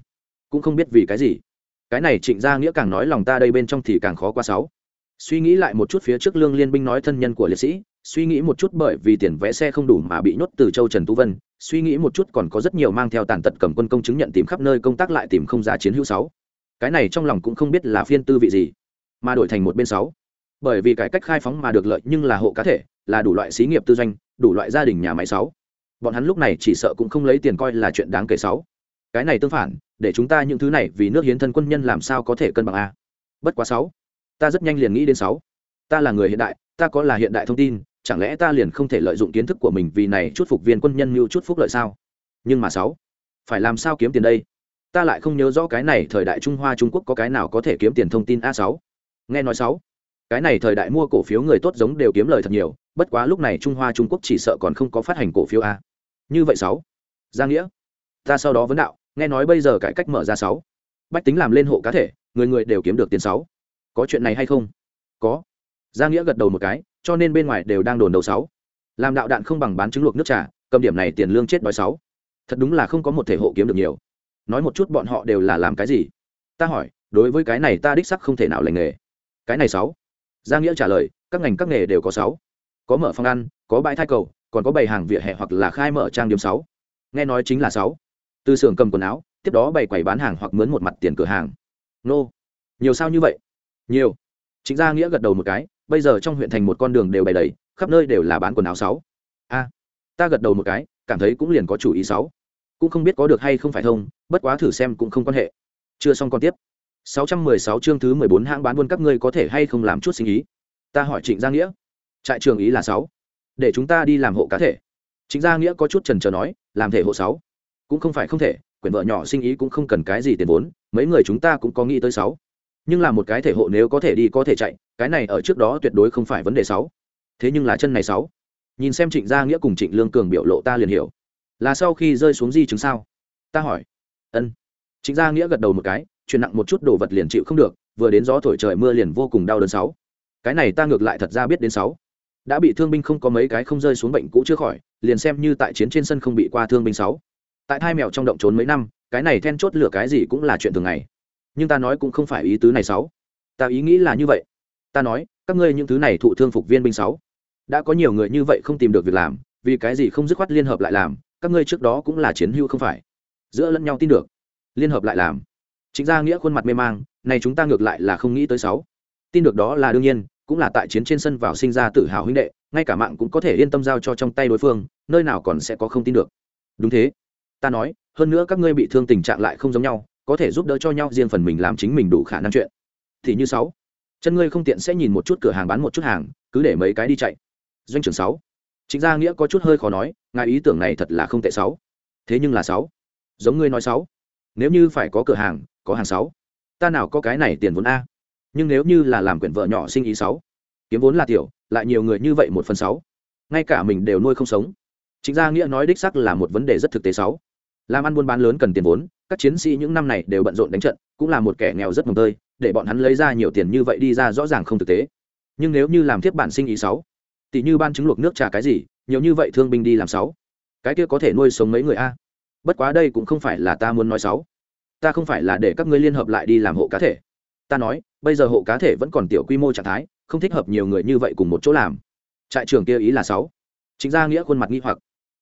Speaker 1: Cũng không biết vì cái gì. Cái này trịnh gia nghĩa càng nói lòng ta đây bên trong thì càng khó qua sáu. Suy nghĩ lại một chút phía trước lương liên binh nói thân nhân của liệt sĩ, suy nghĩ một chút bởi vì tiền vé xe không đủ mà bị nhốt từ châu trần tú vân, suy nghĩ một chút còn có rất nhiều mang theo tàn tật cầm quân công chứng nhận tìm khắp nơi công tác lại tìm không ra chiến hữu sáu. Cái này trong lòng cũng không biết là phiên tư vị gì, mà đổi thành một bên sáu. Bởi vì cải cách khai phóng mà được lợi nhưng là hộ cá thể, là đủ loại xí nghiệp tư doanh, đủ loại gia đình nhà máy sáu bọn hắn lúc này chỉ sợ cũng không lấy tiền coi là chuyện đáng kể sáu cái này tương phản, để chúng ta những thứ này vì nước hiến thân quân nhân làm sao có thể cân bằng a? Bất quá sáu, ta rất nhanh liền nghĩ đến sáu. Ta là người hiện đại, ta có là hiện đại thông tin, chẳng lẽ ta liền không thể lợi dụng kiến thức của mình vì này chút phục viên quân nhân như chút phúc lợi sao? Nhưng mà sáu, phải làm sao kiếm tiền đây? Ta lại không nhớ rõ cái này thời đại trung hoa trung quốc có cái nào có thể kiếm tiền thông tin a sáu. Nghe nói sáu, cái này thời đại mua cổ phiếu người tốt giống đều kiếm lời thật nhiều, bất quá lúc này trung hoa trung quốc chỉ sợ còn không có phát hành cổ phiếu a như vậy sáu. Giang nghĩa, ta sau đó vấn đạo, nghe nói bây giờ cải cách mở ra sáu. Bách tính làm lên hộ cá thể, người người đều kiếm được tiền sáu. Có chuyện này hay không? Có. Giang nghĩa gật đầu một cái, cho nên bên ngoài đều đang đồn đầu sáu. Làm đạo đạn không bằng bán trứng luộc nước trà, cầm điểm này tiền lương chết đói sáu. Thật đúng là không có một thể hộ kiếm được nhiều. Nói một chút bọn họ đều là làm cái gì? Ta hỏi, đối với cái này ta đích sắc không thể nào lành nghề. Cái này sáu. Giang nghĩa trả lời, các ngành các nghề đều có sáu. Có mở phòng ăn, có bãi thai cầu còn có bày hàng vỉa hè hoặc là khai mở trang điểm sáu. Nghe nói chính là sáu. Từ xưởng cầm quần áo, tiếp đó bày quầy bán hàng hoặc mướn một mặt tiền cửa hàng. Nô. Nhiều sao như vậy? Nhiều. Chính gia nghĩa gật đầu một cái, bây giờ trong huyện thành một con đường đều bày đầy, khắp nơi đều là bán quần áo sáu. A. Ta gật đầu một cái, cảm thấy cũng liền có chủ ý sáu. Cũng không biết có được hay không phải thông, bất quá thử xem cũng không quan hệ. Chưa xong còn tiếp. 616 chương thứ 14 hãng bán buôn các ngươi có thể hay không làm chút sinh ý? Ta hỏi trịnh gia nghĩa. Trại trường ý là sáu để chúng ta đi làm hộ cá thể. Trịnh gia nghĩa có chút trần trờ nói, làm thể hộ sáu. Cũng không phải không thể, quyển vợ nhỏ sinh ý cũng không cần cái gì tiền vốn, mấy người chúng ta cũng có nghĩ tới sáu. Nhưng là một cái thể hộ nếu có thể đi có thể chạy, cái này ở trước đó tuyệt đối không phải vấn đề sáu. Thế nhưng là chân này sáu. Nhìn xem trịnh gia nghĩa cùng trịnh lương cường biểu lộ ta liền hiểu. Là sau khi rơi xuống di chứng sao? Ta hỏi. Ân. Trịnh gia nghĩa gật đầu một cái, chuyển nặng một chút đồ vật liền chịu không được, vừa đến gió thổi trời mưa liền vô cùng đau đớn sáu. Cái này ta ngược lại thật ra biết đến sáu đã bị thương binh không có mấy cái không rơi xuống bệnh cũ chưa khỏi, liền xem như tại chiến trên sân không bị qua thương binh sáu. Tại thai mèo trong động trốn mấy năm, cái này then chốt lửa cái gì cũng là chuyện thường ngày. Nhưng ta nói cũng không phải ý tứ này sáu. Ta ý nghĩ là như vậy. Ta nói, các ngươi những thứ này thụ thương phục viên binh sáu. Đã có nhiều người như vậy không tìm được việc làm, vì cái gì không dứt khoát liên hợp lại làm, các ngươi trước đó cũng là chiến hữu không phải. Giữa lẫn nhau tin được. Liên hợp lại làm. Chính ra nghĩa khuôn mặt mê mang, này chúng ta ngược lại là không nghĩ tới sáu. Tin được đó là đương nhiên cũng là tại chiến trên sân vào sinh ra tự hào huynh đệ, ngay cả mạng cũng có thể yên tâm giao cho trong tay đối phương, nơi nào còn sẽ có không tin được. Đúng thế. Ta nói, hơn nữa các ngươi bị thương tình trạng lại không giống nhau, có thể giúp đỡ cho nhau riêng phần mình làm chính mình đủ khả năng chuyện. Thì như sáu. Chân ngươi không tiện sẽ nhìn một chút cửa hàng bán một chút hàng, cứ để mấy cái đi chạy. Doanh trưởng sáu. Chính gia nghĩa có chút hơi khó nói, ngài ý tưởng này thật là không tệ sáu. Thế nhưng là sáu. Giống ngươi nói sáu. Nếu như phải có cửa hàng, có hàng sáu. Ta nào có cái này tiền vốn a? Nhưng nếu như là làm quyển vợ nhỏ sinh ý sáu, kiếm vốn là tiểu, lại nhiều người như vậy một phần sáu, ngay cả mình đều nuôi không sống. Chính gia nghĩa nói đích sắc là một vấn đề rất thực tế sáu. Làm ăn buôn bán lớn cần tiền vốn, các chiến sĩ những năm này đều bận rộn đánh trận, cũng là một kẻ nghèo rất mồng tơi, để bọn hắn lấy ra nhiều tiền như vậy đi ra rõ ràng không thực tế. Nhưng nếu như làm tiếp bản sinh ý sáu, tỷ như ban chứng luộc nước trà cái gì, nhiều như vậy thương binh đi làm sáu, cái kia có thể nuôi sống mấy người a? Bất quá đây cũng không phải là ta muốn nói sáu. Ta không phải là để các ngươi liên hợp lại đi làm hộ cá thể. Ta nói bây giờ hộ cá thể vẫn còn tiểu quy mô trạng thái, không thích hợp nhiều người như vậy cùng một chỗ làm. Trại trưởng kia ý là sáu. Chính ra nghĩa khuôn mặt nghi hoặc.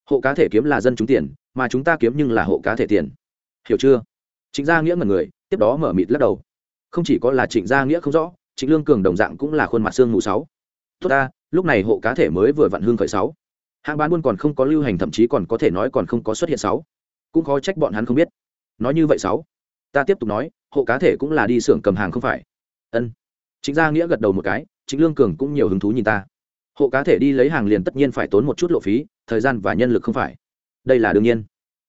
Speaker 1: Hộ cá thể kiếm là dân chúng tiền, mà chúng ta kiếm nhưng là hộ cá thể tiền. Hiểu chưa? Chính gia nghĩa ngần người, tiếp đó mở mịt lắc đầu. Không chỉ có là trịnh gia nghĩa không rõ, trịnh lương cường đồng dạng cũng là khuôn mặt xương mù sáu. Tốt ta, lúc này hộ cá thể mới vừa vặn hương khởi sáu. Hãng bán buôn còn không có lưu hành, thậm chí còn có thể nói còn không có xuất hiện sáu. Cũng khó trách bọn hắn không biết. Nói như vậy sáu. Ta tiếp tục nói, hộ cá thể cũng là đi xưởng cầm hàng không phải ân. Chính gia nghĩa gật đầu một cái chính lương cường cũng nhiều hứng thú nhìn ta. Hộ cá thể đi lấy hàng liền tất nhiên phải tốn một chút lộ phí thời gian và nhân lực không phải. Đây là đương nhiên.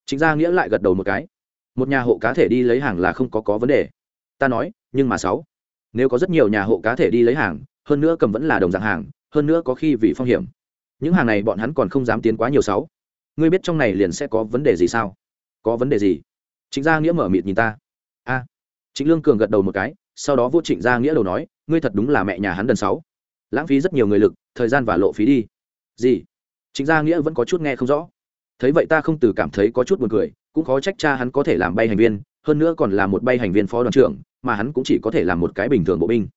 Speaker 1: Chính gia nghĩa lại gật đầu một cái. Một nhà hộ cá thể đi lấy hàng là không có có vấn đề. Ta nói nhưng mà sáu. Nếu có rất nhiều nhà hộ cá thể đi lấy hàng hơn nữa cầm vẫn là đồng dạng hàng hơn nữa có khi vì phong hiểm. Những hàng này bọn hắn còn không dám tiến quá nhiều sáu. Ngươi biết trong này liền sẽ có vấn đề gì sao? Có vấn đề gì? Chính gia nghĩa mở mịt nhìn ta. A. À, chính lương cường gật đầu một cái sau đó vô trịnh gia nghĩa đầu nói, ngươi thật đúng là mẹ nhà hắn đần sáu. Lãng phí rất nhiều người lực, thời gian và lộ phí đi. Gì? Trịnh gia nghĩa vẫn có chút nghe không rõ. Thấy vậy ta không từ cảm thấy có chút buồn cười, cũng khó trách cha hắn có thể làm bay hành viên, hơn nữa còn là một bay hành viên phó đoàn trưởng, mà hắn cũng chỉ có thể làm một cái bình thường bộ binh.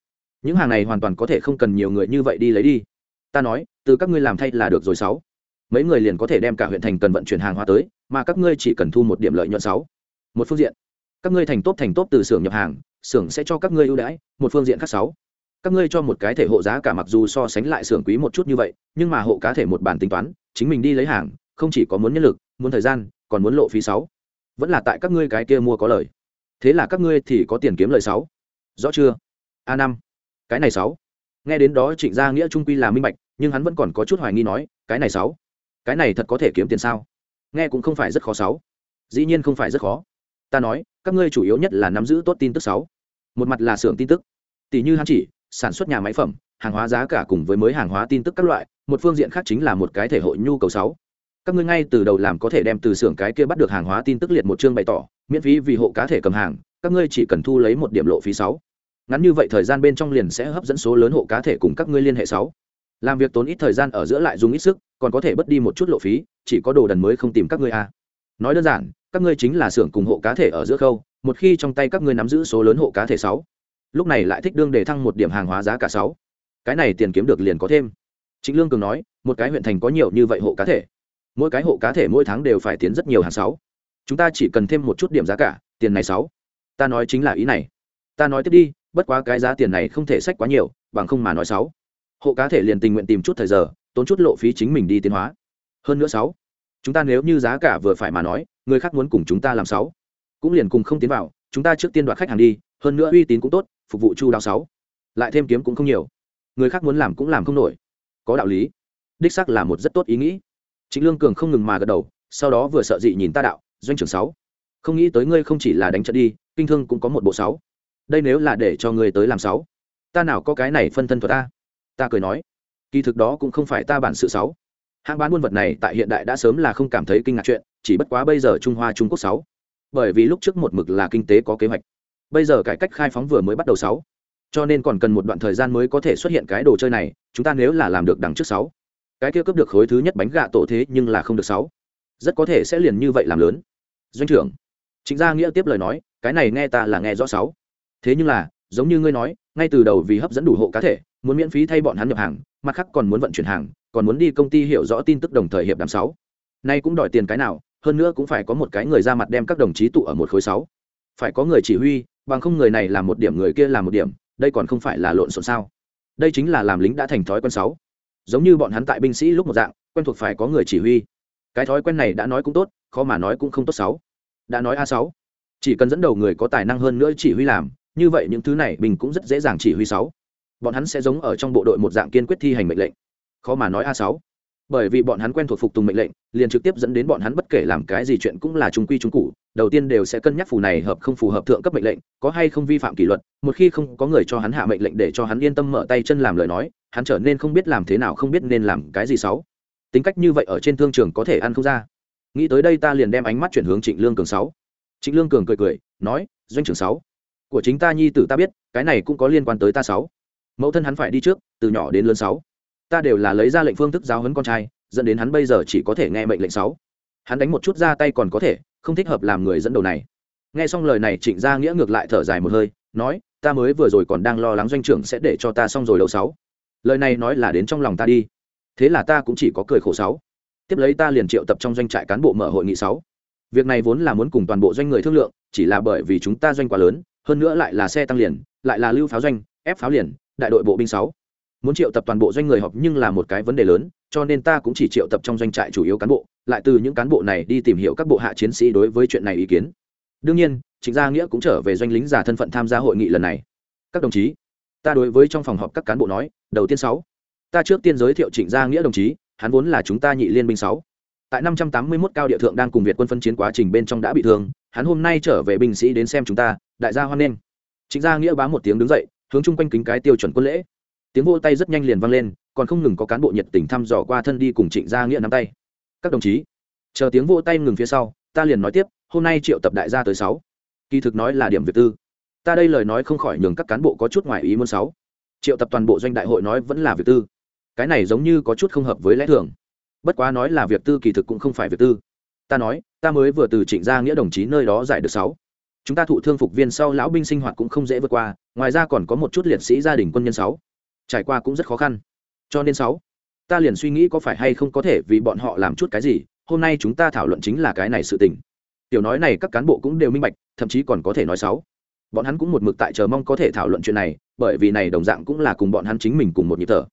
Speaker 1: Những hàng này hoàn toàn có thể không cần nhiều người như vậy đi lấy đi. Ta nói, từ các ngươi làm thay là được rồi sáu. Mấy người liền có thể đem cả huyện thành cần vận chuyển hàng hóa tới, mà các ngươi chỉ cần thu một điểm lợi nhuận sáu. Một phương diện, các ngươi thành tốt thành tốt từ xưởng nhập hàng xưởng sẽ cho các ngươi ưu đãi, một phương diện khác sáu. Các ngươi cho một cái thể hộ giá cả mặc dù so sánh lại xưởng quý một chút như vậy, nhưng mà hộ cá thể một bản tính toán, chính mình đi lấy hàng, không chỉ có muốn nhân lực, muốn thời gian, còn muốn lộ phí sáu. Vẫn là tại các ngươi cái kia mua có lời. Thế là các ngươi thì có tiền kiếm lời sáu. Rõ chưa? A năm. Cái này sáu. Nghe đến đó trịnh gia nghĩa trung quy là minh bạch, nhưng hắn vẫn còn có chút hoài nghi nói, cái này sáu. Cái này thật có thể kiếm tiền sao? Nghe cũng không phải rất khó sáu. Dĩ nhiên không phải rất khó. Ta nói các ngươi chủ yếu nhất là nắm giữ tốt tin tức sáu. Một mặt là xưởng tin tức. Tỷ như hắn chỉ, sản xuất nhà máy phẩm, hàng hóa giá cả cùng với mới hàng hóa tin tức các loại, một phương diện khác chính là một cái thể hội nhu cầu sáu. Các ngươi ngay từ đầu làm có thể đem từ xưởng cái kia bắt được hàng hóa tin tức liệt một chương bày tỏ, miễn phí vì hộ cá thể cầm hàng, các ngươi chỉ cần thu lấy một điểm lộ phí sáu. Ngắn như vậy thời gian bên trong liền sẽ hấp dẫn số lớn hộ cá thể cùng các ngươi liên hệ sáu. Làm việc tốn ít thời gian ở giữa lại dùng ít sức, còn có thể bớt đi một chút lộ phí, chỉ có đồ đần mới không tìm các ngươi a à nói đơn giản, các ngươi chính là xưởng cùng hộ cá thể ở giữa khâu, một khi trong tay các ngươi nắm giữ số lớn hộ cá thể sáu, lúc này lại thích đương để thăng một điểm hàng hóa giá cả sáu. Cái này tiền kiếm được liền có thêm. Chính lương cường nói, một cái huyện thành có nhiều như vậy hộ cá thể. Mỗi cái hộ cá thể mỗi tháng đều phải tiến rất nhiều hàng sáu. Chúng ta chỉ cần thêm một chút điểm giá cả, tiền này sáu. Ta nói chính là ý này. Ta nói tiếp đi, bất quá cái giá tiền này không thể sách quá nhiều, bằng không mà nói sáu. Hộ cá thể liền tình nguyện tìm chút thời giờ, tốn chút lộ phí chính mình đi tiến hóa. Hơn nữa sáu chúng ta nếu như giá cả vừa phải mà nói, người khác muốn cùng chúng ta làm sáu. Cũng liền cùng không tiến vào, chúng ta trước tiên đoạt khách hàng đi, hơn nữa uy tín cũng tốt, phục vụ chu đáo sáu. Lại thêm kiếm cũng không nhiều. Người khác muốn làm cũng làm không nổi. Có đạo lý. Đích xác là một rất tốt ý nghĩ. Chính lương cường không ngừng mà gật đầu, sau đó vừa sợ dị nhìn ta đạo, doanh trưởng sáu. Không nghĩ tới ngươi không chỉ là đánh trận đi, kinh thương cũng có một bộ sáu. Đây nếu là để cho ngươi tới làm sáu. Ta nào có cái này phân thân thuật ta? Ta cười nói. Kỳ thực đó cũng không phải ta bản sự sáu hãng bán buôn vật này tại hiện đại đã sớm là không cảm thấy kinh ngạc chuyện, chỉ bất quá bây giờ trung hoa trung quốc sáu. Bởi vì lúc trước một mực là kinh tế có kế hoạch. Bây giờ cải cách khai phóng vừa mới bắt đầu sáu. Cho nên còn cần một đoạn thời gian mới có thể xuất hiện cái đồ chơi này, chúng ta nếu là làm được đằng trước sáu. Cái kia cướp được khối thứ nhất bánh gạ tổ thế nhưng là không được sáu. Rất có thể sẽ liền như vậy làm lớn. Doanh trưởng chính gia nghĩa tiếp lời nói, cái này nghe ta là nghe rõ sáu. Thế nhưng là, giống như ngươi nói, ngay từ đầu vì hấp dẫn đủ hộ cá thể, muốn miễn phí thay bọn hắn nhập hàng mặt khác còn muốn vận chuyển hàng, còn muốn đi công ty hiểu rõ tin tức đồng thời hiệp đàm sáu. Nay cũng đòi tiền cái nào, hơn nữa cũng phải có một cái người ra mặt đem các đồng chí tụ ở một khối sáu. Phải có người chỉ huy, bằng không người này làm một điểm người kia làm một điểm, đây còn không phải là lộn xộn sao? Đây chính là làm lính đã thành thói quen sáu. Giống như bọn hắn tại binh sĩ lúc một dạng, quen thuộc phải có người chỉ huy. Cái thói quen này đã nói cũng tốt, khó mà nói cũng không tốt sáu. Đã nói a sáu. Chỉ cần dẫn đầu người có tài năng hơn nữa chỉ huy làm, như vậy những thứ này mình cũng rất dễ dàng chỉ huy sáu bọn hắn sẽ giống ở trong bộ đội một dạng kiên quyết thi hành mệnh lệnh. Khó mà nói a sáu. Bởi vì bọn hắn quen thuộc phục tùng mệnh lệnh, liền trực tiếp dẫn đến bọn hắn bất kể làm cái gì chuyện cũng là trung quy trung cụ đầu tiên đều sẽ cân nhắc phù này hợp không phù hợp thượng cấp mệnh lệnh, có hay không vi phạm kỷ luật, một khi không có người cho hắn hạ mệnh lệnh để cho hắn yên tâm mở tay chân làm lời nói, hắn trở nên không biết làm thế nào không biết nên làm cái gì xấu tính cách như vậy ở trên thương trường có thể ăn không ra. Nghĩ tới đây ta liền đem ánh mắt chuyển hướng trịnh lương cường sáu. Trịnh lương cường cười cười, nói, doanh trưởng sáu, của chính ta nhi tử ta biết, cái này cũng có liên quan tới ta sáu mẫu thân hắn phải đi trước, từ nhỏ đến lớn sáu. Ta đều là lấy ra lệnh phương thức giáo huấn con trai, dẫn đến hắn bây giờ chỉ có thể nghe mệnh lệnh sáu. Hắn đánh một chút ra tay còn có thể, không thích hợp làm người dẫn đầu này. Nghe xong lời này, trịnh gia nghĩa ngược lại thở dài một hơi, nói, ta mới vừa rồi còn đang lo lắng doanh trưởng sẽ để cho ta xong rồi đầu sáu. Lời này nói là đến trong lòng ta đi. Thế là ta cũng chỉ có cười khổ sáu. Tiếp lấy ta liền triệu tập trong doanh trại cán bộ mở hội nghị sáu. Việc này vốn là muốn cùng toàn bộ doanh người thương lượng, chỉ là bởi vì chúng ta doanh quá lớn, hơn nữa lại là xe tăng liền, lại là lưu pháo doanh, ép pháo liền đại đội bộ binh sáu. Muốn triệu tập toàn bộ doanh người họp nhưng là một cái vấn đề lớn, cho nên ta cũng chỉ triệu tập trong doanh trại chủ yếu cán bộ, lại từ những cán bộ này đi tìm hiểu các bộ hạ chiến sĩ đối với chuyện này ý kiến. Đương nhiên, trịnh gia nghĩa cũng trở về doanh lính giả thân phận tham gia hội nghị lần này. Các đồng chí, ta đối với trong phòng họp các cán bộ nói, đầu tiên sáu. Ta trước tiên giới thiệu trịnh gia nghĩa đồng chí, hắn vốn là chúng ta nhị liên binh sáu. Tại năm trăm tám mươi 581 cao địa thượng đang cùng việt quân phân chiến quá trình bên trong đã bị thương, hắn hôm nay trở về binh sĩ đến xem chúng ta, đại gia hoan nghênh. Trịnh gia nghĩa bá một tiếng đứng dậy hướng chung quanh kính cái tiêu chuẩn quân lễ. Tiếng vô tay rất nhanh liền vang lên, còn không ngừng có cán bộ nhiệt tình thăm dò qua thân đi cùng trịnh gia nghĩa nắm tay. Các đồng chí, chờ tiếng vô tay ngừng phía sau, ta liền nói tiếp, hôm nay triệu tập đại gia tới sáu. Kỳ thực nói là điểm việc tư. Ta đây lời nói không khỏi nhường các cán bộ có chút ngoài ý muốn sáu. Triệu tập toàn bộ doanh đại hội nói vẫn là việc tư. Cái này giống như có chút không hợp với lẽ thường. Bất quá nói là việc tư kỳ thực cũng không phải việc tư. Ta nói, ta mới vừa từ trịnh gia nghĩa đồng chí nơi đó giải được sáu chúng ta thụ thương phục viên sau lão binh sinh hoạt cũng không dễ vượt qua, ngoài ra còn có một chút liệt sĩ gia đình quân nhân sáu. Trải qua cũng rất khó khăn. Cho nên sáu, ta liền suy nghĩ có phải hay không có thể vì bọn họ làm chút cái gì, hôm nay chúng ta thảo luận chính là cái này sự tình. Tiểu nói này các cán bộ cũng đều minh bạch, thậm chí còn có thể nói sáu. Bọn hắn cũng một mực tại chờ mong có thể thảo luận chuyện này, bởi vì này đồng dạng cũng là cùng bọn hắn chính mình cùng một nhịp thở.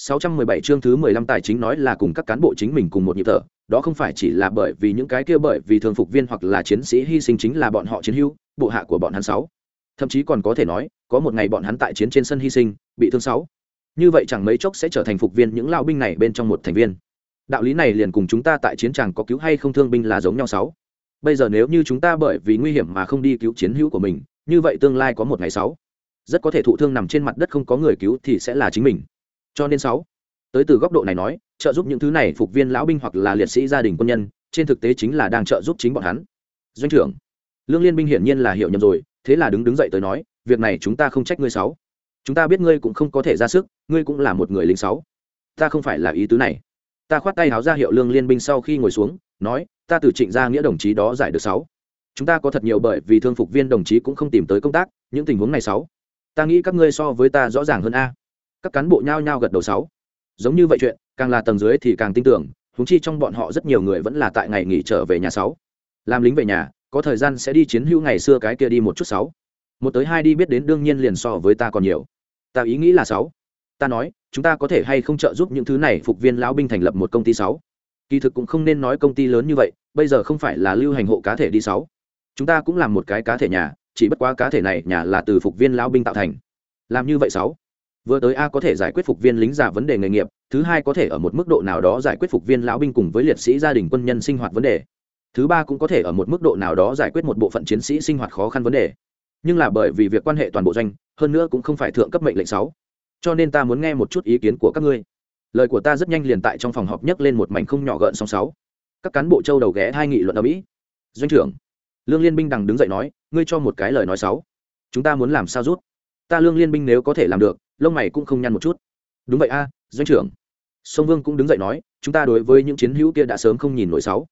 Speaker 1: 617 chương thứ 15 tài chính nói là cùng các cán bộ chính mình cùng một nhịp thở, đó không phải chỉ là bởi vì những cái kia bởi vì thường phục viên hoặc là chiến sĩ hy sinh chính là bọn họ chiến hữu, bộ hạ của bọn hắn sáu. Thậm chí còn có thể nói, có một ngày bọn hắn tại chiến trên sân hy sinh, bị thương sáu. Như vậy chẳng mấy chốc sẽ trở thành phục viên những lão binh này bên trong một thành viên. Đạo lý này liền cùng chúng ta tại chiến trường có cứu hay không thương binh là giống nhau sáu. Bây giờ nếu như chúng ta bởi vì nguy hiểm mà không đi cứu chiến hữu của mình, như vậy tương lai có một ngày sáu, rất có thể thụ thương nằm trên mặt đất không có người cứu thì sẽ là chính mình cho nên sáu. Tới từ góc độ này nói, trợ giúp những thứ này phục viên lão binh hoặc là liệt sĩ gia đình quân nhân, trên thực tế chính là đang trợ giúp chính bọn hắn. Doanh trưởng, lương liên binh hiển nhiên là hiểu nhầm rồi, thế là đứng đứng dậy tới nói, việc này chúng ta không trách ngươi sáu. Chúng ta biết ngươi cũng không có thể ra sức, ngươi cũng là một người lính sáu. Ta không phải là ý tứ này. Ta khoát tay háo ra hiệu lương liên binh sau khi ngồi xuống, nói, ta từ trịnh gia nghĩa đồng chí đó giải được sáu. Chúng ta có thật nhiều bởi vì thương phục viên đồng chí cũng không tìm tới công tác, những tình huống này sáu. Ta nghĩ các ngươi so với ta rõ ràng hơn a các cán bộ nhao nhao gật đầu sáu. Giống như vậy chuyện, càng là tầng dưới thì càng tin tưởng húng chi trong bọn họ rất nhiều người vẫn là tại ngày nghỉ trở về nhà sáu. Làm lính về nhà, có thời gian sẽ đi chiến hữu ngày xưa cái kia đi một chút sáu. Một tới hai đi biết đến đương nhiên liền so với ta còn nhiều. Ta ý nghĩ là sáu. Ta nói, chúng ta có thể hay không trợ giúp những thứ này phục viên lão binh thành lập một công ty sáu? Kỳ thực cũng không nên nói công ty lớn như vậy, bây giờ không phải là lưu hành hộ cá thể đi sáu. Chúng ta cũng làm một cái cá thể nhà, chỉ bất quá cá thể này nhà là từ phục viên lão binh tạo thành. Làm như vậy sáu vừa tới a có thể giải quyết phục viên lính già vấn đề nghề nghiệp, thứ hai có thể ở một mức độ nào đó giải quyết phục viên lão binh cùng với liệt sĩ gia đình quân nhân sinh hoạt vấn đề. Thứ ba cũng có thể ở một mức độ nào đó giải quyết một bộ phận chiến sĩ sinh hoạt khó khăn vấn đề. Nhưng là bởi vì việc quan hệ toàn bộ doanh, hơn nữa cũng không phải thượng cấp mệnh lệnh sáu. Cho nên ta muốn nghe một chút ý kiến của các ngươi. Lời của ta rất nhanh liền tại trong phòng họp nhấc lên một mảnh không nhỏ gợn sóng sáu. Các cán bộ châu đầu ghé hai nghị luận ở mỹ. Doanh trưởng, lương liên binh đằng đứng dậy nói, ngươi cho một cái lời nói sáu. Chúng ta muốn làm sao rút? Ta lương liên binh nếu có thể làm được lông mày cũng không nhăn một chút. Đúng vậy a, doanh trưởng. Sông vương cũng đứng dậy nói, chúng ta đối với những chiến hữu kia đã sớm không nhìn nổi sáu.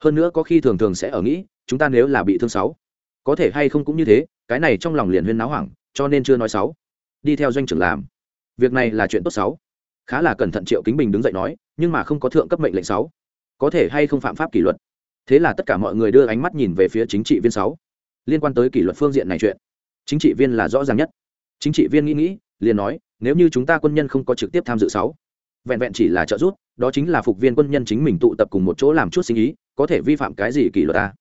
Speaker 1: Hơn nữa có khi thường thường sẽ ở nghĩ, chúng ta nếu là bị thương sáu. Có thể hay không cũng như thế, cái này trong lòng liền huyên náo hoảng, cho nên chưa nói sáu. Đi theo doanh trưởng làm. Việc này là chuyện tốt sáu. Khá là cẩn thận triệu kính bình đứng dậy nói, nhưng mà không có thượng cấp mệnh lệnh sáu. Có thể hay không phạm pháp kỷ luật. Thế là tất cả mọi người đưa ánh mắt nhìn về phía chính trị viên sáu. Liên quan tới kỷ luật phương diện này chuyện. Chính trị viên là rõ ràng nhất. Chính trị viên nghĩ nghĩ liền nói, nếu như chúng ta quân nhân không có trực tiếp tham dự sáu, vẹn vẹn chỉ là trợ giúp, đó chính là phục viên quân nhân chính mình tụ tập cùng một chỗ làm chút sinh ý, có thể vi phạm cái gì kỷ luật ta?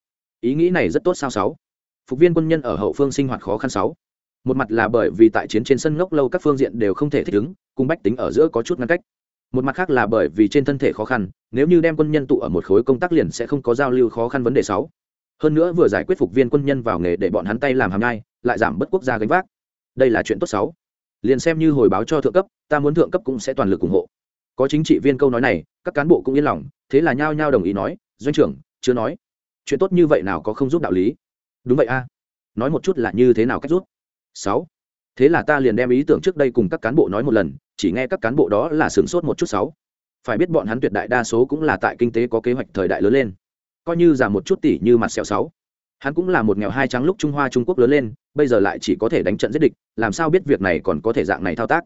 Speaker 1: Ý nghĩ này rất tốt sao sáu? Phục viên quân nhân ở hậu phương sinh hoạt khó khăn sáu. Một mặt là bởi vì tại chiến trên sân ngốc lâu các phương diện đều không thể thích ứng, cùng bách tính ở giữa có chút ngăn cách. Một mặt khác là bởi vì trên thân thể khó khăn, nếu như đem quân nhân tụ ở một khối công tác liền sẽ không có giao lưu khó khăn vấn đề sáu. Hơn nữa vừa giải quyết phục viên quân nhân vào nghề để bọn hắn tay làm hàm nhai, lại giảm bất quốc gia gánh vác. Đây là chuyện tốt sáu liền xem như hồi báo cho thượng cấp, ta muốn thượng cấp cũng sẽ toàn lực ủng hộ. Có chính trị viên câu nói này, các cán bộ cũng yên lòng, thế là nhao nhao đồng ý nói, doanh trưởng, chưa nói. Chuyện tốt như vậy nào có không giúp đạo lý? Đúng vậy a. Nói một chút là như thế nào cách rút sáu. Thế là ta liền đem ý tưởng trước đây cùng các cán bộ nói một lần, chỉ nghe các cán bộ đó là sửng sốt một chút sáu. Phải biết bọn hắn tuyệt đại đa số cũng là tại kinh tế có kế hoạch thời đại lớn lên. Coi như giảm một chút tỷ như mặt sẹo sáu hắn cũng là một nghèo hai trắng lúc trung hoa trung quốc lớn lên, bây giờ lại chỉ có thể đánh trận giết địch, làm sao biết việc này còn có thể dạng này thao tác?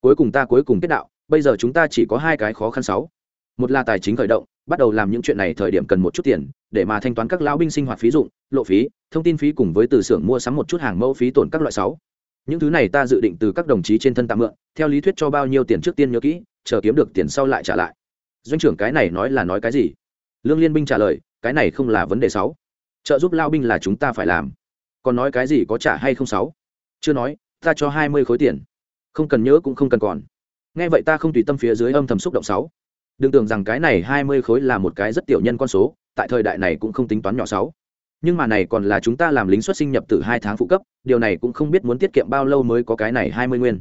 Speaker 1: Cuối cùng ta cuối cùng kết đạo, bây giờ chúng ta chỉ có hai cái khó khăn sáu. Một là tài chính khởi động, bắt đầu làm những chuyện này thời điểm cần một chút tiền, để mà thanh toán các lão binh sinh hoạt phí dụng, lộ phí, thông tin phí cùng với từ xưởng mua sắm một chút hàng mẫu phí tổn các loại sáu. Những thứ này ta dự định từ các đồng chí trên thân tạm mượn, theo lý thuyết cho bao nhiêu tiền trước tiên nhớ kỹ, chờ kiếm được tiền sau lại trả lại. Doanh trưởng cái này nói là nói cái gì? Lương liên binh trả lời, cái này không là vấn đề sáu trợ giúp lao binh là chúng ta phải làm. Còn nói cái gì có trả hay không sáu? Chưa nói, ta cho hai mươi khối tiền. Không cần nhớ cũng không cần còn. Nghe vậy ta không tùy tâm phía dưới âm thầm xúc động sáu. Đừng tưởng rằng cái này hai mươi khối là một cái rất tiểu nhân con số, tại thời đại này cũng không tính toán nhỏ sáu. Nhưng mà này còn là chúng ta làm lính xuất sinh nhập từ hai tháng phụ cấp, điều này cũng không biết muốn tiết kiệm bao lâu mới có cái này hai mươi nguyên.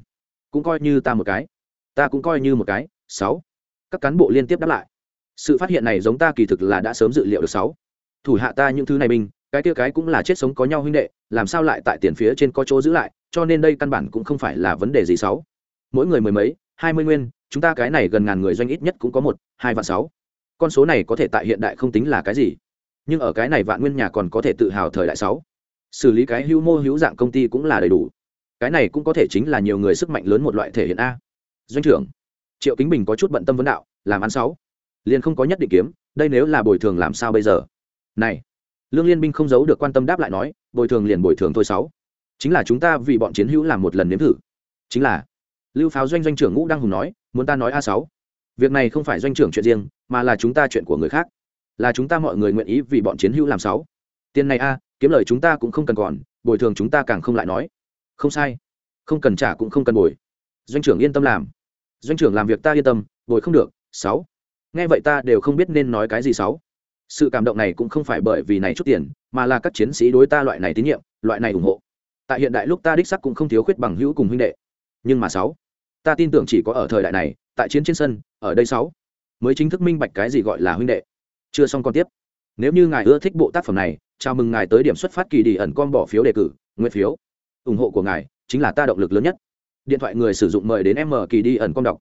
Speaker 1: Cũng coi như ta một cái. Ta cũng coi như một cái, sáu. Các cán bộ liên tiếp đáp lại. Sự phát hiện này giống ta kỳ thực là đã sớm dự liệu được sáu thủ hạ ta những thứ này binh, cái kia cái cũng là chết sống có nhau huynh đệ, làm sao lại tại tiền phía trên có chỗ giữ lại, cho nên đây căn bản cũng không phải là vấn đề gì sáu. Mỗi người mười mấy, hai mươi nguyên, chúng ta cái này gần ngàn người doanh ít nhất cũng có một, hai vạn sáu. Con số này có thể tại hiện đại không tính là cái gì, nhưng ở cái này vạn nguyên nhà còn có thể tự hào thời đại sáu. Xử lý cái hưu mô hữu dạng công ty cũng là đầy đủ. Cái này cũng có thể chính là nhiều người sức mạnh lớn một loại thể hiện a. Doanh trưởng, triệu kính bình có chút bận tâm vấn đạo, làm ăn sáu. Liền không có nhất định kiếm, đây nếu là bồi thường làm sao bây giờ? Này, lương liên binh không giấu được quan tâm đáp lại nói, bồi thường liền bồi thường thôi sáu. Chính là chúng ta vì bọn chiến hữu làm một lần nếm thử. Chính là, lưu pháo doanh doanh trưởng ngũ đăng hùng nói, muốn ta nói a sáu. Việc này không phải doanh trưởng chuyện riêng, mà là chúng ta chuyện của người khác. Là chúng ta mọi người nguyện ý vì bọn chiến hữu làm sáu. Tiền này a, kiếm lời chúng ta cũng không cần còn, bồi thường chúng ta càng không lại nói. Không sai. Không cần trả cũng không cần bồi. Doanh trưởng yên tâm làm. Doanh trưởng làm việc ta yên tâm, bồi không được, sáu. Nghe vậy ta đều không biết nên nói cái gì sáu sự cảm động này cũng không phải bởi vì này chút tiền, mà là các chiến sĩ đối ta loại này tín nhiệm, loại này ủng hộ. Tại hiện đại lúc ta đích sắc cũng không thiếu khuyết bằng hữu cùng huynh đệ. Nhưng mà sáu, ta tin tưởng chỉ có ở thời đại này, tại chiến trên sân, ở đây sáu, mới chính thức minh bạch cái gì gọi là huynh đệ. Chưa xong còn tiếp. Nếu như ngài ưa thích bộ tác phẩm này, chào mừng ngài tới điểm xuất phát kỳ đi ẩn con bỏ phiếu đề cử nguyên phiếu. Ủng hộ của ngài chính là ta động lực lớn nhất. Điện thoại người sử dụng mời đến m kỳ đi ẩn con đọc.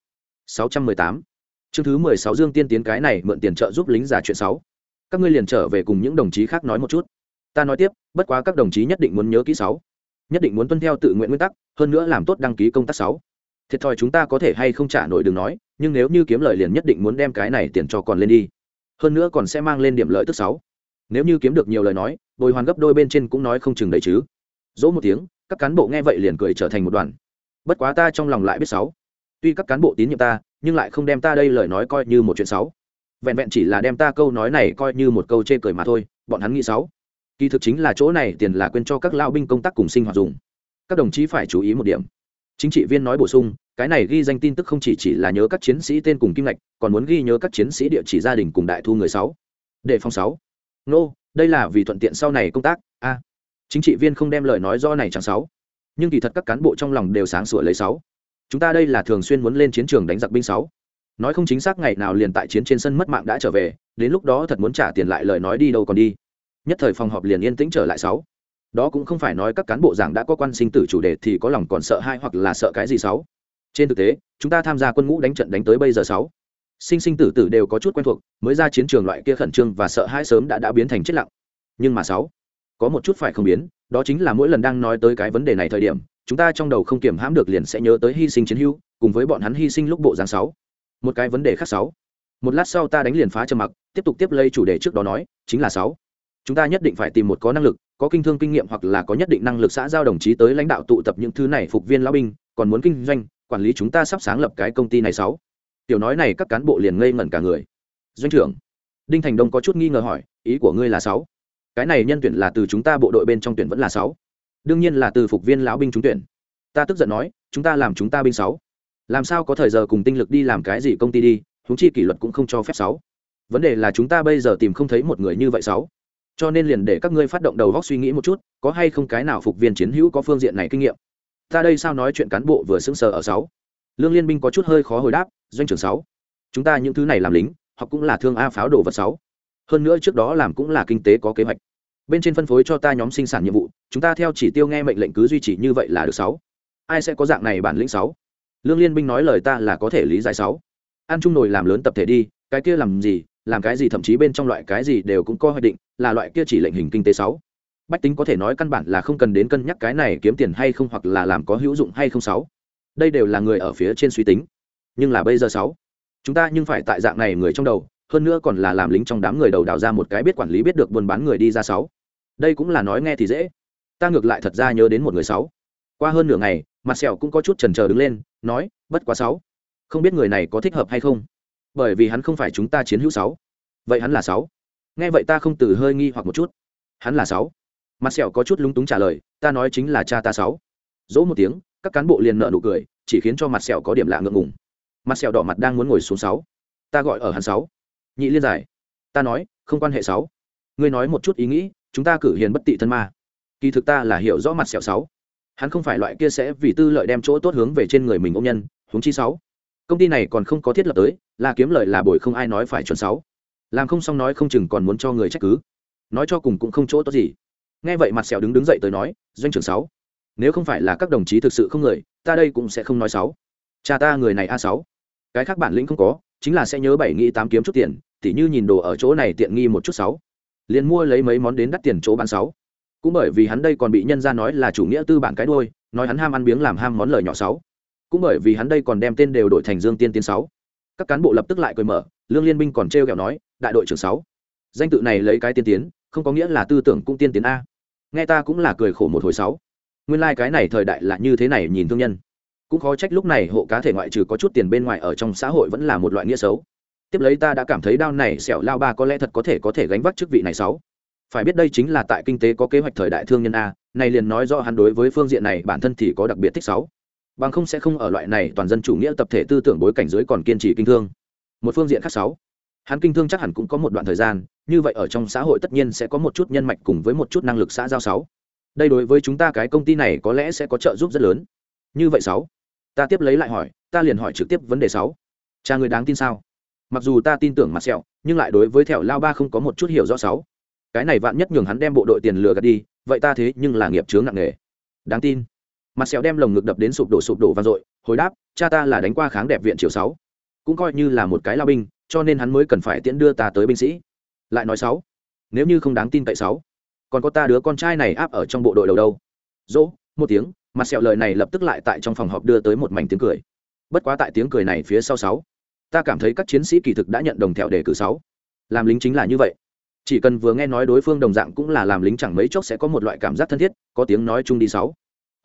Speaker 1: 618. chương thứ 16 dương tiên tiến cái này mượn tiền trợ giúp lính giả chuyện 6 các ngươi liền trở về cùng những đồng chí khác nói một chút. Ta nói tiếp bất quá các đồng chí nhất định muốn nhớ kỹ sáu, nhất định muốn tuân theo tự nguyện nguyên tắc hơn nữa làm tốt đăng ký công tác sáu. thiệt thòi chúng ta có thể hay không trả nổi đường nói nhưng nếu như kiếm lời liền nhất định muốn đem cái này tiền cho còn lên đi. Hơn nữa còn sẽ mang lên điểm lợi tức sáu. Nếu như kiếm được nhiều lời nói bồi hoàn gấp đôi bên trên cũng nói không chừng đấy chứ. Dỗ một tiếng các cán bộ nghe vậy liền cười trở thành một đoàn. Bất quá ta trong lòng lại biết sáu. Tuy các cán bộ tín nhiệm ta nhưng lại không đem ta đây lời nói coi như một chuyện sáu vẹn vẹn chỉ là đem ta câu nói này coi như một câu chê cười mà thôi, bọn hắn nghĩ sáu kỳ thực chính là chỗ này tiền là quên cho các lao binh công tác cùng sinh hoạt dùng. Các đồng chí phải chú ý một điểm. Chính trị viên nói bổ sung, cái này ghi danh tin tức không chỉ chỉ là nhớ các chiến sĩ tên cùng kim ngạch, còn muốn ghi nhớ các chiến sĩ địa chỉ gia đình cùng đại thu người sáu. Đề phòng sáu. Nô, đây là vì thuận tiện sau này công tác, a. Chính trị viên không đem lời nói do này chẳng sáu. Nhưng kỳ thật các cán bộ trong lòng đều sáng sủa lấy sáu. Chúng ta đây là thường xuyên muốn lên chiến trường đánh giặc binh sáu nói không chính xác ngày nào liền tại chiến trên sân mất mạng đã trở về, đến lúc đó thật muốn trả tiền lại lời nói đi đâu còn đi. Nhất thời phòng họp liền yên tĩnh trở lại sáu. Đó cũng không phải nói các cán bộ giảng đã có quan sinh tử chủ đề thì có lòng còn sợ hai hoặc là sợ cái gì sáu. Trên thực tế, chúng ta tham gia quân ngũ đánh trận đánh tới bây giờ sáu. Sinh sinh tử tử đều có chút quen thuộc, mới ra chiến trường loại kia khẩn trương và sợ hãi sớm đã đã biến thành chết lặng. Nhưng mà sáu, có một chút phải không biến, đó chính là mỗi lần đang nói tới cái vấn đề này thời điểm, chúng ta trong đầu không kiểm hãm được liền sẽ nhớ tới hy sinh chiến hữu, cùng với bọn hắn hy sinh lúc bộ giáng sáu một cái vấn đề khác sáu. Một lát sau ta đánh liền phá trầm mặc, tiếp tục tiếp lây chủ đề trước đó nói, chính là sáu. Chúng ta nhất định phải tìm một có năng lực, có kinh thương kinh nghiệm hoặc là có nhất định năng lực xã giao đồng chí tới lãnh đạo tụ tập những thứ này phục viên lão binh, còn muốn kinh doanh, quản lý chúng ta sắp sáng lập cái công ty này sáu. Tiểu nói này các cán bộ liền ngây ngẩn cả người. Doanh trưởng, đinh thành đông có chút nghi ngờ hỏi, ý của ngươi là sáu? Cái này nhân tuyển là từ chúng ta bộ đội bên trong tuyển vẫn là sáu? Đương nhiên là từ phục viên lão binh trúng tuyển. Ta tức giận nói, chúng ta làm chúng ta binh sáu làm sao có thời giờ cùng tinh lực đi làm cái gì công ty đi húng chi kỷ luật cũng không cho phép sáu. Vấn đề là chúng ta bây giờ tìm không thấy một người như vậy sáu. Cho nên liền để các ngươi phát động đầu góc suy nghĩ một chút, có hay không cái nào phục viên chiến hữu có phương diện này kinh nghiệm. Ta đây sao nói chuyện cán bộ vừa sững sờ ở sáu. Lương liên binh có chút hơi khó hồi đáp, doanh trưởng sáu. Chúng ta những thứ này làm lính, họ cũng là thương a pháo đồ vật sáu. Hơn nữa trước đó làm cũng là kinh tế có kế hoạch. Bên trên phân phối cho ta nhóm sinh sản nhiệm vụ, chúng ta theo chỉ tiêu nghe mệnh lệnh cứ duy trì như vậy là được sáu. Ai sẽ có dạng này bản lĩnh sáu? Lương liên binh nói lời ta là có thể lý giải sáu. Ăn chung nồi làm lớn tập thể đi, cái kia làm gì, làm cái gì thậm chí bên trong loại cái gì đều cũng có hoạch định, là loại kia chỉ lệnh hình kinh tế sáu. Bách tính có thể nói căn bản là không cần đến cân nhắc cái này kiếm tiền hay không hoặc là làm có hữu dụng hay không sáu. Đây đều là người ở phía trên suy tính. Nhưng là bây giờ sáu, chúng ta nhưng phải tại dạng này người trong đầu, hơn nữa còn là làm lính trong đám người đầu đào ra một cái biết quản lý biết được buôn bán người đi ra sáu. Đây cũng là nói nghe thì dễ. Ta ngược lại thật ra nhớ đến một người sáu. Qua hơn nửa ngày, mặt sẹo cũng có chút trần trờ đứng lên nói, bất quá sáu. Không biết người này có thích hợp hay không? Bởi vì hắn không phải chúng ta chiến hữu sáu. Vậy hắn là sáu. Nghe vậy ta không từ hơi nghi hoặc một chút. Hắn là sáu. Mặt sẹo có chút lúng túng trả lời, ta nói chính là cha ta sáu. Dỗ một tiếng, các cán bộ liền nợ nụ cười, chỉ khiến cho mặt sẹo có điểm lạ ngượng ngùng. Mặt sẹo đỏ mặt đang muốn ngồi xuống sáu. Ta gọi ở hắn sáu. Nhị liên giải. Ta nói, không quan hệ sáu. Ngươi nói một chút ý nghĩ, chúng ta cử hiền bất tị thân ma. Kỳ thực ta là hiểu rõ mặt sẹo sáu hắn không phải loại kia sẽ vì tư lợi đem chỗ tốt hướng về trên người mình ông nhân, huống chi sáu. Công ty này còn không có thiết lập tới, là kiếm lợi là bồi không ai nói phải chuẩn sáu. Làm không xong nói không chừng còn muốn cho người trách cứ. Nói cho cùng cũng không chỗ tốt gì. Nghe vậy mặt sẹo đứng đứng dậy tới nói, doanh trưởng sáu, nếu không phải là các đồng chí thực sự không người, ta đây cũng sẽ không nói sáu. Cha ta người này a sáu. Cái khác bản lĩnh không có, chính là sẽ nhớ bảy nghĩ tám kiếm chút tiền, tỉ như nhìn đồ ở chỗ này tiện nghi một chút sáu. Liền mua lấy mấy món đến đắt tiền chỗ bán sáu cũng bởi vì hắn đây còn bị nhân ra nói là chủ nghĩa tư bản cái đôi nói hắn ham ăn biếng làm ham món lời nhỏ sáu cũng bởi vì hắn đây còn đem tên đều đổi thành dương tiên tiên sáu. Các cán bộ lập tức lại cười mở, lương liên minh còn trêu ghẹo nói, đại đội trưởng sáu, danh tự này lấy cái tiên tiến, không có nghĩa là tư tưởng cũng tiên tiến a. Nghe ta cũng là cười khổ một hồi sáu. Nguyên lai cái này thời đại là như thế này nhìn thương nhân. Cũng khó trách lúc này hộ cá thể ngoại trừ có chút tiền bên ngoài ở trong xã hội vẫn là một loại nghĩa xấu. Tiếp lấy ta đã cảm thấy đau này xẻo lao ba có lẽ thật có thể có thể gánh vác chức vị này sáu phải biết đây chính là tại kinh tế có kế hoạch thời đại thương nhân a này liền nói rõ hắn đối với phương diện này bản thân thì có đặc biệt thích sáu. Bằng không sẽ không ở loại này toàn dân chủ nghĩa tập thể tư tưởng bối cảnh dưới còn kiên trì kinh thương. Một phương diện khác sáu. Hắn kinh thương chắc hẳn cũng có một đoạn thời gian, như vậy ở trong xã hội tất nhiên sẽ có một chút nhân mạch cùng với một chút năng lực xã giao sáu. Đây đối với chúng ta cái công ty này có lẽ sẽ có trợ giúp rất lớn. Như vậy sáu. Ta tiếp lấy lại hỏi, ta liền hỏi trực tiếp vấn đề sáu. Cha người đáng tin sao? Mặc dù ta tin tưởng mặt sẹo, nhưng lại đối với thẹo lao ba không có một chút hiểu rõ sáu cái này vạn nhất nhường hắn đem bộ đội tiền lừa gạt đi, vậy ta thế nhưng là nghiệp chướng nặng nề. Đáng tin. Mặt sẹo đem lồng ngực đập đến sụp đổ sụp đổ vang dội, hồi đáp, cha ta là đánh qua kháng đẹp viện triều sáu. Cũng coi như là một cái lao binh, cho nên hắn mới cần phải tiễn đưa ta tới binh sĩ. Lại nói sáu, nếu như không đáng tin tại sáu, còn có ta đứa con trai này áp ở trong bộ đội đầu đâu? Dỗ, một tiếng, mặt sẹo lời này lập tức lại tại trong phòng họp đưa tới một mảnh tiếng cười. Bất quá tại tiếng cười này phía sau sáu, ta cảm thấy các chiến sĩ kỳ thực đã nhận đồng thẹo đề cử sáu. Làm lính chính là như vậy chỉ cần vừa nghe nói đối phương đồng dạng cũng là làm lính chẳng mấy chốc sẽ có một loại cảm giác thân thiết, có tiếng nói chung đi sáu.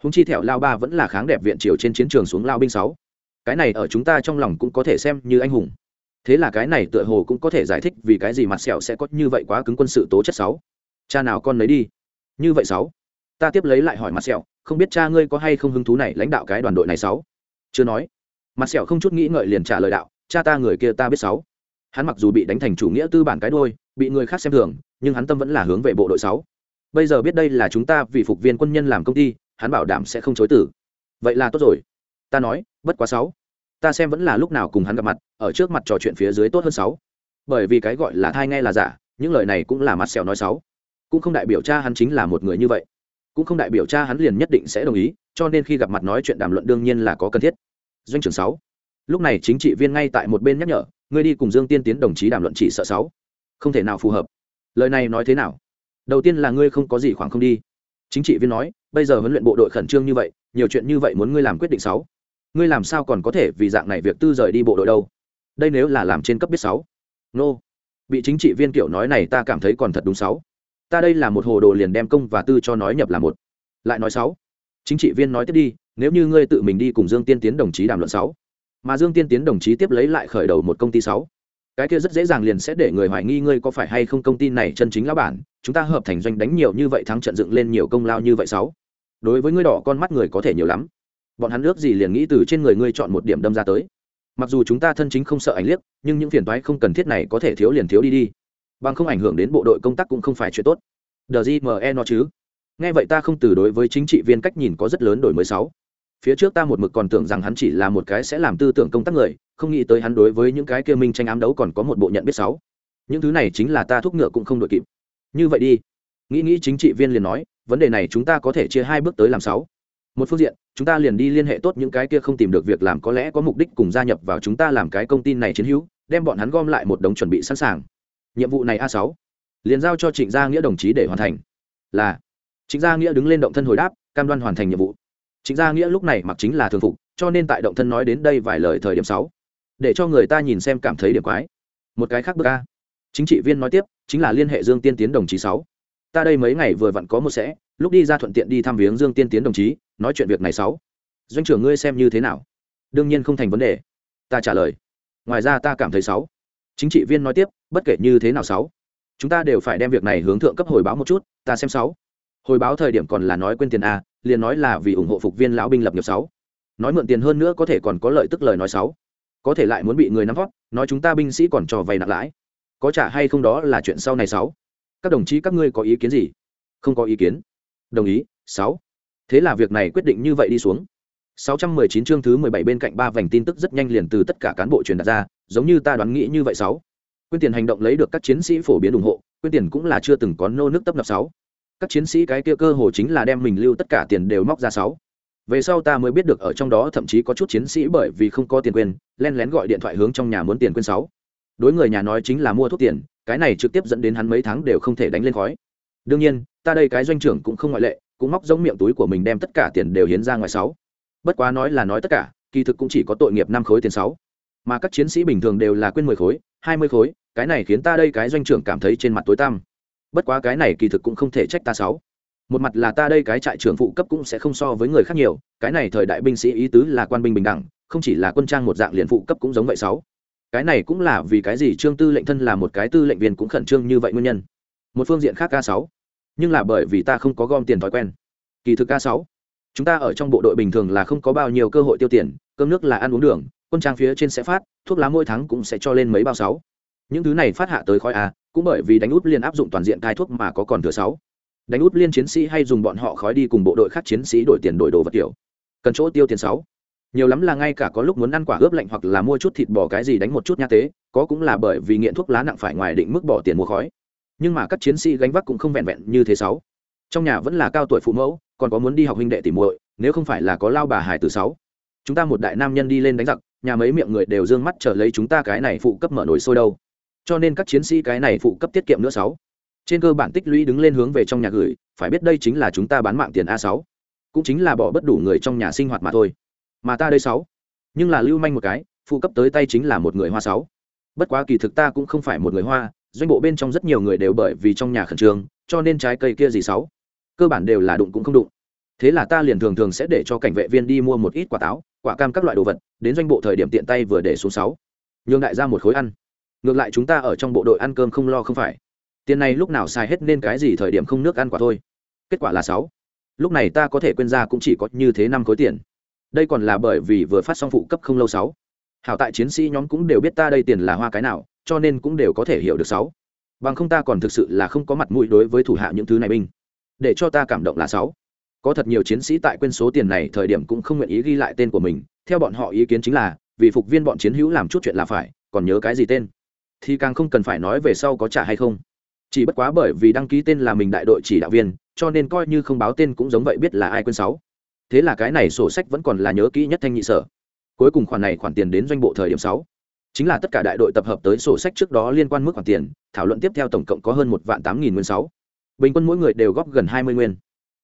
Speaker 1: Húng chi thẹo lao ba vẫn là kháng đẹp viện triều trên chiến trường xuống lao binh sáu. Cái này ở chúng ta trong lòng cũng có thể xem như anh hùng. Thế là cái này tựa hồ cũng có thể giải thích vì cái gì mặt sẹo sẽ có như vậy quá cứng quân sự tố chất sáu. Cha nào con lấy đi. Như vậy sáu. Ta tiếp lấy lại hỏi mặt sẹo, không biết cha ngươi có hay không hứng thú này lãnh đạo cái đoàn đội này sáu? Chưa nói. Mặt sẹo không chút nghĩ ngợi liền trả lời đạo, cha ta người kia ta biết sáu. Hắn mặc dù bị đánh thành chủ nghĩa tư bản cái đôi bị người khác xem thường, nhưng hắn tâm vẫn là hướng về bộ đội sáu. Bây giờ biết đây là chúng ta vì phục viên quân nhân làm công ty, hắn bảo đảm sẽ không chối tử vậy là tốt rồi. Ta nói, bất quá sáu. Ta xem vẫn là lúc nào cùng hắn gặp mặt, ở trước mặt trò chuyện phía dưới tốt hơn sáu. Bởi vì cái gọi là thai nghe là giả, những lời này cũng là mặt sẹo nói sáu. Cũng không đại biểu cha hắn chính là một người như vậy. Cũng không đại biểu cha hắn liền nhất định sẽ đồng ý, cho nên khi gặp mặt nói chuyện đàm luận đương nhiên là có cần thiết. Doanh trưởng sáu. Lúc này chính trị viên ngay tại một bên nhắc nhở, ngươi đi cùng dương tiên tiến đồng chí đàm luận chỉ sợ sáu không thể nào phù hợp. Lời này nói thế nào? Đầu tiên là ngươi không có gì khoảng không đi. Chính trị viên nói, bây giờ huấn luyện bộ đội khẩn trương như vậy, nhiều chuyện như vậy muốn ngươi làm quyết định sáu. Ngươi làm sao còn có thể vì dạng này việc tư rời đi bộ đội đâu? Đây nếu là làm trên cấp biết sáu. Nô. Bị chính trị viên kiểu nói này ta cảm thấy còn thật đúng sáu. Ta đây là một hồ đồ liền đem công và tư cho nói nhập là một. Lại nói sáu. Chính trị viên nói tiếp đi, nếu như ngươi tự mình đi cùng dương tiên tiến đồng chí đàm luận sáu. Mà dương tiên tiến đồng chí tiếp lấy lại khởi đầu một công ty sáu cái kia rất dễ dàng liền sẽ để người hoài nghi ngươi có phải hay không công ty này chân chính lão bản, chúng ta hợp thành doanh đánh nhiều như vậy thắng trận dựng lên nhiều công lao như vậy sáu. Đối với ngươi đỏ con mắt người có thể nhiều lắm. Bọn hắn ước gì liền nghĩ từ trên người ngươi chọn một điểm đâm ra tới. Mặc dù chúng ta thân chính không sợ ảnh liếc, nhưng những phiền toái không cần thiết này có thể thiếu liền thiếu đi đi. Bằng không ảnh hưởng đến bộ đội công tác cũng không phải chuyện tốt. Đờ gì mẹ nó chứ? Nghe vậy ta không từ đối với chính trị viên cách nhìn có rất lớn đổi mới sáu phía trước ta một mực còn tưởng rằng hắn chỉ là một cái sẽ làm tư tưởng công tác người, không nghĩ tới hắn đối với những cái kia minh tranh ám đấu còn có một bộ nhận biết sáu. Những thứ này chính là ta thúc ngựa cũng không đội kịp. Như vậy đi. Nghĩ nghĩ chính trị viên liền nói, vấn đề này chúng ta có thể chia hai bước tới làm sáu. Một phương diện, chúng ta liền đi liên hệ tốt những cái kia không tìm được việc làm có lẽ có mục đích cùng gia nhập vào chúng ta làm cái công ty này chiến hữu, đem bọn hắn gom lại một đống chuẩn bị sẵn sàng. Nhiệm vụ này a sáu. Liền giao cho trịnh gia nghĩa đồng chí để hoàn thành. Là, trịnh gia nghĩa đứng lên động thân hồi đáp, cam đoan hoàn thành nhiệm vụ chính gia nghĩa lúc này mặc chính là thường phục, cho nên tại động thân nói đến đây vài lời thời điểm sáu. Để cho người ta nhìn xem cảm thấy điểm quái. Một cái khác bậc a. Chính trị viên nói tiếp, chính là liên hệ dương tiên tiến đồng chí sáu. Ta đây mấy ngày vừa vặn có một sẽ, lúc đi ra thuận tiện đi thăm viếng dương tiên tiến đồng chí, nói chuyện việc này sáu. Doanh trưởng ngươi xem như thế nào? Đương nhiên không thành vấn đề. Ta trả lời. Ngoài ra ta cảm thấy sáu. Chính trị viên nói tiếp, bất kể như thế nào sáu. Chúng ta đều phải đem việc này hướng thượng cấp hồi báo một chút, ta xem sáu hồi báo thời điểm còn là nói quên tiền a, liền nói là vì ủng hộ phục viên lão binh lập nghiệp sáu. Nói mượn tiền hơn nữa có thể còn có lợi tức lời nói sáu. Có thể lại muốn bị người nắm vót, nói chúng ta binh sĩ còn trò vay nặng lãi. Có trả hay không đó là chuyện sau này sáu. Các đồng chí, các ngươi có ý kiến gì? Không có ý kiến. Đồng ý, sáu. Thế là việc này quyết định như vậy đi xuống. 619 chương thứ 17 bên cạnh ba vành tin tức rất nhanh liền từ tất cả cán bộ truyền đạt ra, giống như ta đoán nghĩ như vậy sáu. Quyên tiền hành động lấy được các chiến sĩ phổ biến ủng hộ, quyên tiền cũng là chưa từng có nô nước tấp nập sáu các chiến sĩ cái kia cơ hồ chính là đem mình lưu tất cả tiền đều móc ra sáu. Về sau ta mới biết được ở trong đó thậm chí có chút chiến sĩ bởi vì không có tiền quên, len lén gọi điện thoại hướng trong nhà muốn tiền quên sáu. Đối người nhà nói chính là mua thuốc tiền, cái này trực tiếp dẫn đến hắn mấy tháng đều không thể đánh lên khói. Đương nhiên, ta đây cái doanh trưởng cũng không ngoại lệ, cũng móc giống miệng túi của mình đem tất cả tiền đều hiến ra ngoài sáu. Bất quá nói là nói tất cả, kỳ thực cũng chỉ có tội nghiệp năm khối tiền sáu. Mà các chiến sĩ bình thường đều là quên mười khối, hai mươi khối, cái này khiến ta đây cái doanh trưởng cảm thấy trên mặt tối tăm bất quá cái này kỳ thực cũng không thể trách ta sáu. Một mặt là ta đây cái trại trưởng phụ cấp cũng sẽ không so với người khác nhiều, cái này thời đại binh sĩ ý tứ là quan binh bình đẳng, không chỉ là quân trang một dạng liền phụ cấp cũng giống vậy sáu. Cái này cũng là vì cái gì trương tư lệnh thân là một cái tư lệnh viên cũng khẩn trương như vậy nguyên nhân. Một phương diện khác ca sáu. Nhưng là bởi vì ta không có gom tiền thói quen. Kỳ thực ca sáu. Chúng ta ở trong bộ đội bình thường là không có bao nhiêu cơ hội tiêu tiền, cơm nước là ăn uống đường, quân trang phía trên sẽ phát, thuốc lá mỗi tháng cũng sẽ cho lên mấy bao sáu. Những thứ này phát hạ tới khói a cũng bởi vì đánh út liên áp dụng toàn diện cai thuốc mà có còn thừa sáu. Đánh út liên chiến sĩ hay dùng bọn họ khói đi cùng bộ đội khác chiến sĩ đổi tiền đổi đồ vật kiểu cần chỗ tiêu tiền sáu. Nhiều lắm là ngay cả có lúc muốn ăn quả ướp lạnh hoặc là mua chút thịt bò cái gì đánh một chút nha tế, có cũng là bởi vì nghiện thuốc lá nặng phải ngoài định mức bỏ tiền mua khói. Nhưng mà các chiến sĩ gánh vác cũng không vẹn vẹn như thế sáu. Trong nhà vẫn là cao tuổi phụ mẫu, còn có muốn đi học huynh đệ tìm muội, nếu không phải là có lao bà hải từ sáu. Chúng ta một đại nam nhân đi lên đánh giặc, nhà mấy miệng người đều dương mắt trở lấy chúng ta cái này phụ cấp mở nổi sôi đâu cho nên các chiến sĩ cái này phụ cấp tiết kiệm nữa sáu. Trên cơ bản tích lũy đứng lên hướng về trong nhà gửi, phải biết đây chính là chúng ta bán mạng tiền a sáu. Cũng chính là bỏ bất đủ người trong nhà sinh hoạt mà thôi. Mà ta đây sáu. Nhưng là lưu manh một cái, phụ cấp tới tay chính là một người hoa sáu. Bất quá kỳ thực ta cũng không phải một người hoa, doanh bộ bên trong rất nhiều người đều bởi vì trong nhà khẩn trương, cho nên trái cây kia gì sáu. Cơ bản đều là đụng cũng không đụng. Thế là ta liền thường thường sẽ để cho cảnh vệ viên đi mua một ít quả táo, quả cam các loại đồ vật, đến doanh bộ thời điểm tiện tay vừa để xuống sáu. Nhường đại ra một khối ăn ngược lại chúng ta ở trong bộ đội ăn cơm không lo không phải. Tiền này lúc nào xài hết nên cái gì thời điểm không nước ăn quả thôi. Kết quả là sáu. Lúc này ta có thể quên ra cũng chỉ có như thế năm khối tiền. Đây còn là bởi vì vừa phát xong phụ cấp không lâu sáu. Hảo tại chiến sĩ nhóm cũng đều biết ta đây tiền là hoa cái nào, cho nên cũng đều có thể hiểu được sáu. Bằng không ta còn thực sự là không có mặt mũi đối với thủ hạ những thứ này binh. Để cho ta cảm động là sáu. Có thật nhiều chiến sĩ tại quên số tiền này thời điểm cũng không nguyện ý ghi lại tên của mình. Theo bọn họ ý kiến chính là, vì phục viên bọn chiến hữu làm chút chuyện là phải, còn nhớ cái gì tên? Thì càng không cần phải nói về sau có trả hay không. Chỉ bất quá bởi vì đăng ký tên là mình đại đội chỉ đạo viên, cho nên coi như không báo tên cũng giống vậy biết là ai quên sáu. Thế là cái này sổ sách vẫn còn là nhớ kỹ nhất thanh nhị sở. Cuối cùng khoản này khoản tiền đến doanh bộ thời điểm sáu. Chính là tất cả đại đội tập hợp tới sổ sách trước đó liên quan mức khoản tiền, thảo luận tiếp theo tổng cộng có hơn một vạn tám nghìn nguyên sáu. Bình quân mỗi người đều góp gần hai mươi nguyên.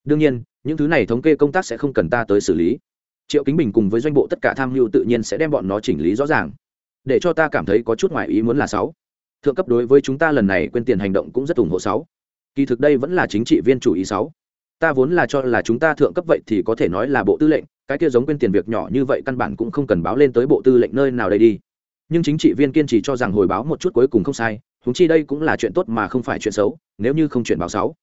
Speaker 1: Đương nhiên, những thứ này thống kê công tác sẽ không cần ta tới xử lý. Triệu kính bình cùng với doanh bộ tất cả tham mưu tự nhiên sẽ đem bọn nó chỉnh lý rõ ràng để cho ta cảm thấy có chút ngoài ý muốn là sáu. Thượng cấp đối với chúng ta lần này quên tiền hành động cũng rất ủng hộ sáu. Kỳ thực đây vẫn là chính trị viên chủ ý sáu. Ta vốn là cho là chúng ta thượng cấp vậy thì có thể nói là bộ tư lệnh, cái kia giống quên tiền việc nhỏ như vậy căn bản cũng không cần báo lên tới bộ tư lệnh nơi nào đây đi. Nhưng chính trị viên kiên trì cho rằng hồi báo một chút cuối cùng không sai húng chi đây cũng là chuyện tốt mà không phải chuyện xấu, nếu như không chuyển báo sáu.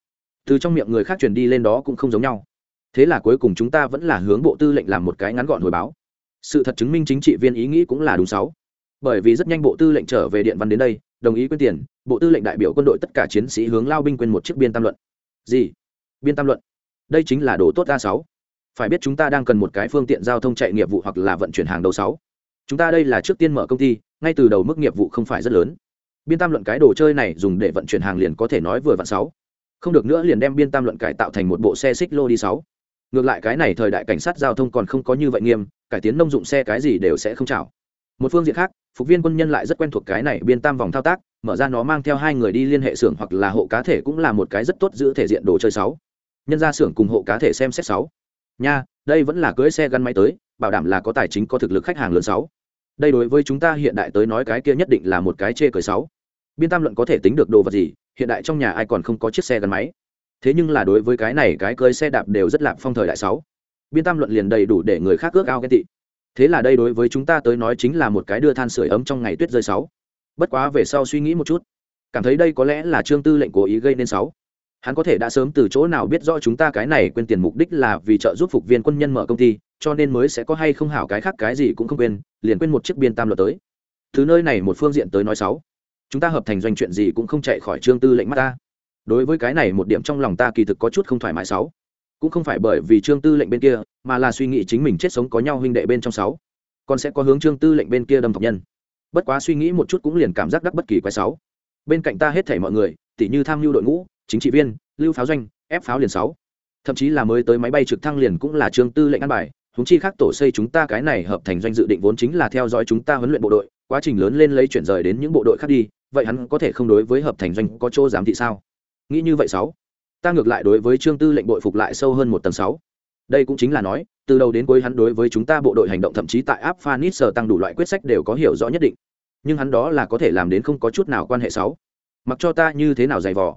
Speaker 1: Từ trong miệng người khác truyền đi lên đó cũng không giống nhau. Thế là cuối cùng chúng ta vẫn là hướng bộ tư lệnh làm một cái ngắn gọn hồi báo. Sự thật chứng minh chính trị viên ý nghĩ cũng là đúng sáu bởi vì rất nhanh bộ tư lệnh trở về điện văn đến đây, đồng ý quyên tiền, bộ tư lệnh đại biểu quân đội tất cả chiến sĩ hướng lao binh quên một chiếc biên tam luận. Gì? Biên tam luận? Đây chính là đồ tốt a sáu. Phải biết chúng ta đang cần một cái phương tiện giao thông chạy nghiệp vụ hoặc là vận chuyển hàng đầu sáu. Chúng ta đây là trước tiên mở công ty, ngay từ đầu mức nghiệp vụ không phải rất lớn. Biên tam luận cái đồ chơi này dùng để vận chuyển hàng liền có thể nói vừa vặn sáu. Không được nữa liền đem biên tam luận cải tạo thành một bộ xe xích lô đi sáu. Ngược lại cái này thời đại cảnh sát giao thông còn không có như vậy nghiêm, cải tiến nông dụng xe cái gì đều sẽ không chảo. Một phương diện khác phục viên quân nhân lại rất quen thuộc cái này biên tam vòng thao tác, mở ra nó mang theo hai người đi liên hệ xưởng hoặc là hộ cá thể cũng là một cái rất tốt giữ thể diện đồ chơi sáu. Nhân ra xưởng cùng hộ cá thể xem xét sáu. Nha, đây vẫn là cưới xe gắn máy tới, bảo đảm là có tài chính, có thực lực khách hàng lớn sáu. Đây đối với chúng ta hiện đại tới nói cái kia nhất định là một cái chê cười sáu. Biên tam luận có thể tính được đồ vật gì, hiện đại trong nhà ai còn không có chiếc xe gắn máy. Thế nhưng là đối với cái này cái cưới xe đạp đều rất lạp phong thời đại sáu. Biên tam luận liền đầy đủ để người khác ước ao ghen tị thế là đây đối với chúng ta tới nói chính là một cái đưa than sửa ấm trong ngày tuyết rơi sáu. Bất quá về sau suy nghĩ một chút, cảm thấy đây có lẽ là trương tư lệnh cố ý gây nên sáu. Hắn có thể đã sớm từ chỗ nào biết rõ chúng ta cái này quên tiền mục đích là vì trợ giúp phục viên quân nhân mở công ty, cho nên mới sẽ có hay không hảo cái khác cái gì cũng không quên, liền quên một chiếc biên tam luật tới. Thứ nơi này một phương diện tới nói sáu, chúng ta hợp thành doanh chuyện gì cũng không chạy khỏi trương tư lệnh mắt ta. Đối với cái này một điểm trong lòng ta kỳ thực có chút không thoải mái sáu cũng không phải bởi vì trương tư lệnh bên kia, mà là suy nghĩ chính mình chết sống có nhau huynh đệ bên trong sáu. Còn sẽ có hướng trương tư lệnh bên kia đâm thọc nhân. Bất quá suy nghĩ một chút cũng liền cảm giác đắc bất kỳ quái sáu. Bên cạnh ta hết thảy mọi người tỷ như tham mưu đội ngũ, chính trị viên, lưu pháo doanh, ép pháo liền sáu. Thậm chí là mới tới máy bay trực thăng liền cũng là trương tư lệnh ăn bài húng chi khác tổ xây chúng ta cái này hợp thành doanh dự định vốn chính là theo dõi chúng ta huấn luyện bộ đội, quá trình lớn lên lấy chuyển rời đến những bộ đội khác đi, vậy hắn có thể không đối với hợp thành doanh có chỗ giám thị sao? Nghĩ như vậy sáu ta ngược lại đối với trương tư lệnh bội phục lại sâu hơn một tầng sáu. Đây cũng chính là nói từ đầu đến cuối hắn đối với chúng ta bộ đội hành động thậm chí tại áp phanit sờ tăng đủ loại quyết sách đều có hiểu rõ nhất định. Nhưng hắn đó là có thể làm đến không có chút nào quan hệ sáu. Mặc cho ta như thế nào dày vò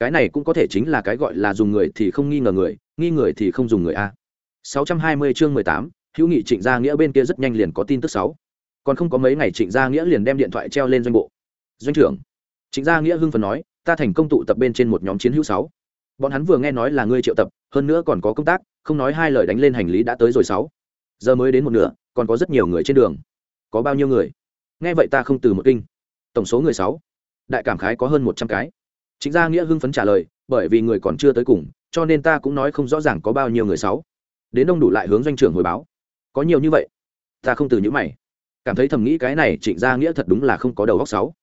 Speaker 1: cái này cũng có thể chính là cái gọi là dùng người thì không nghi ngờ người nghi người thì không dùng người a. 620 chương 18, hữu nghị trịnh gia nghĩa bên kia rất nhanh liền có tin tức sáu. Còn không có mấy ngày trịnh gia nghĩa liền đem điện thoại treo lên doanh bộ. Doanh trưởng trịnh gia nghĩa hưng phần nói ta thành công tụ tập bên trên một nhóm chiến hữu sáu bọn hắn vừa nghe nói là ngươi triệu tập, hơn nữa còn có công tác, không nói hai lời đánh lên hành lý đã tới rồi sáu. Giờ mới đến một nửa, còn có rất nhiều người trên đường. Có bao nhiêu người? Nghe vậy ta không từ một kinh. Tổng số người sáu. Đại cảm khái có hơn một trăm cái. Chính gia nghĩa hưng phấn trả lời, bởi vì người còn chưa tới cùng, cho nên ta cũng nói không rõ ràng có bao nhiêu người sáu. Đến đông đủ lại hướng doanh trưởng hồi báo. Có nhiều như vậy. Ta không từ những mày. Cảm thấy thầm nghĩ cái này, trịnh gia nghĩa thật đúng là không có đầu góc sáu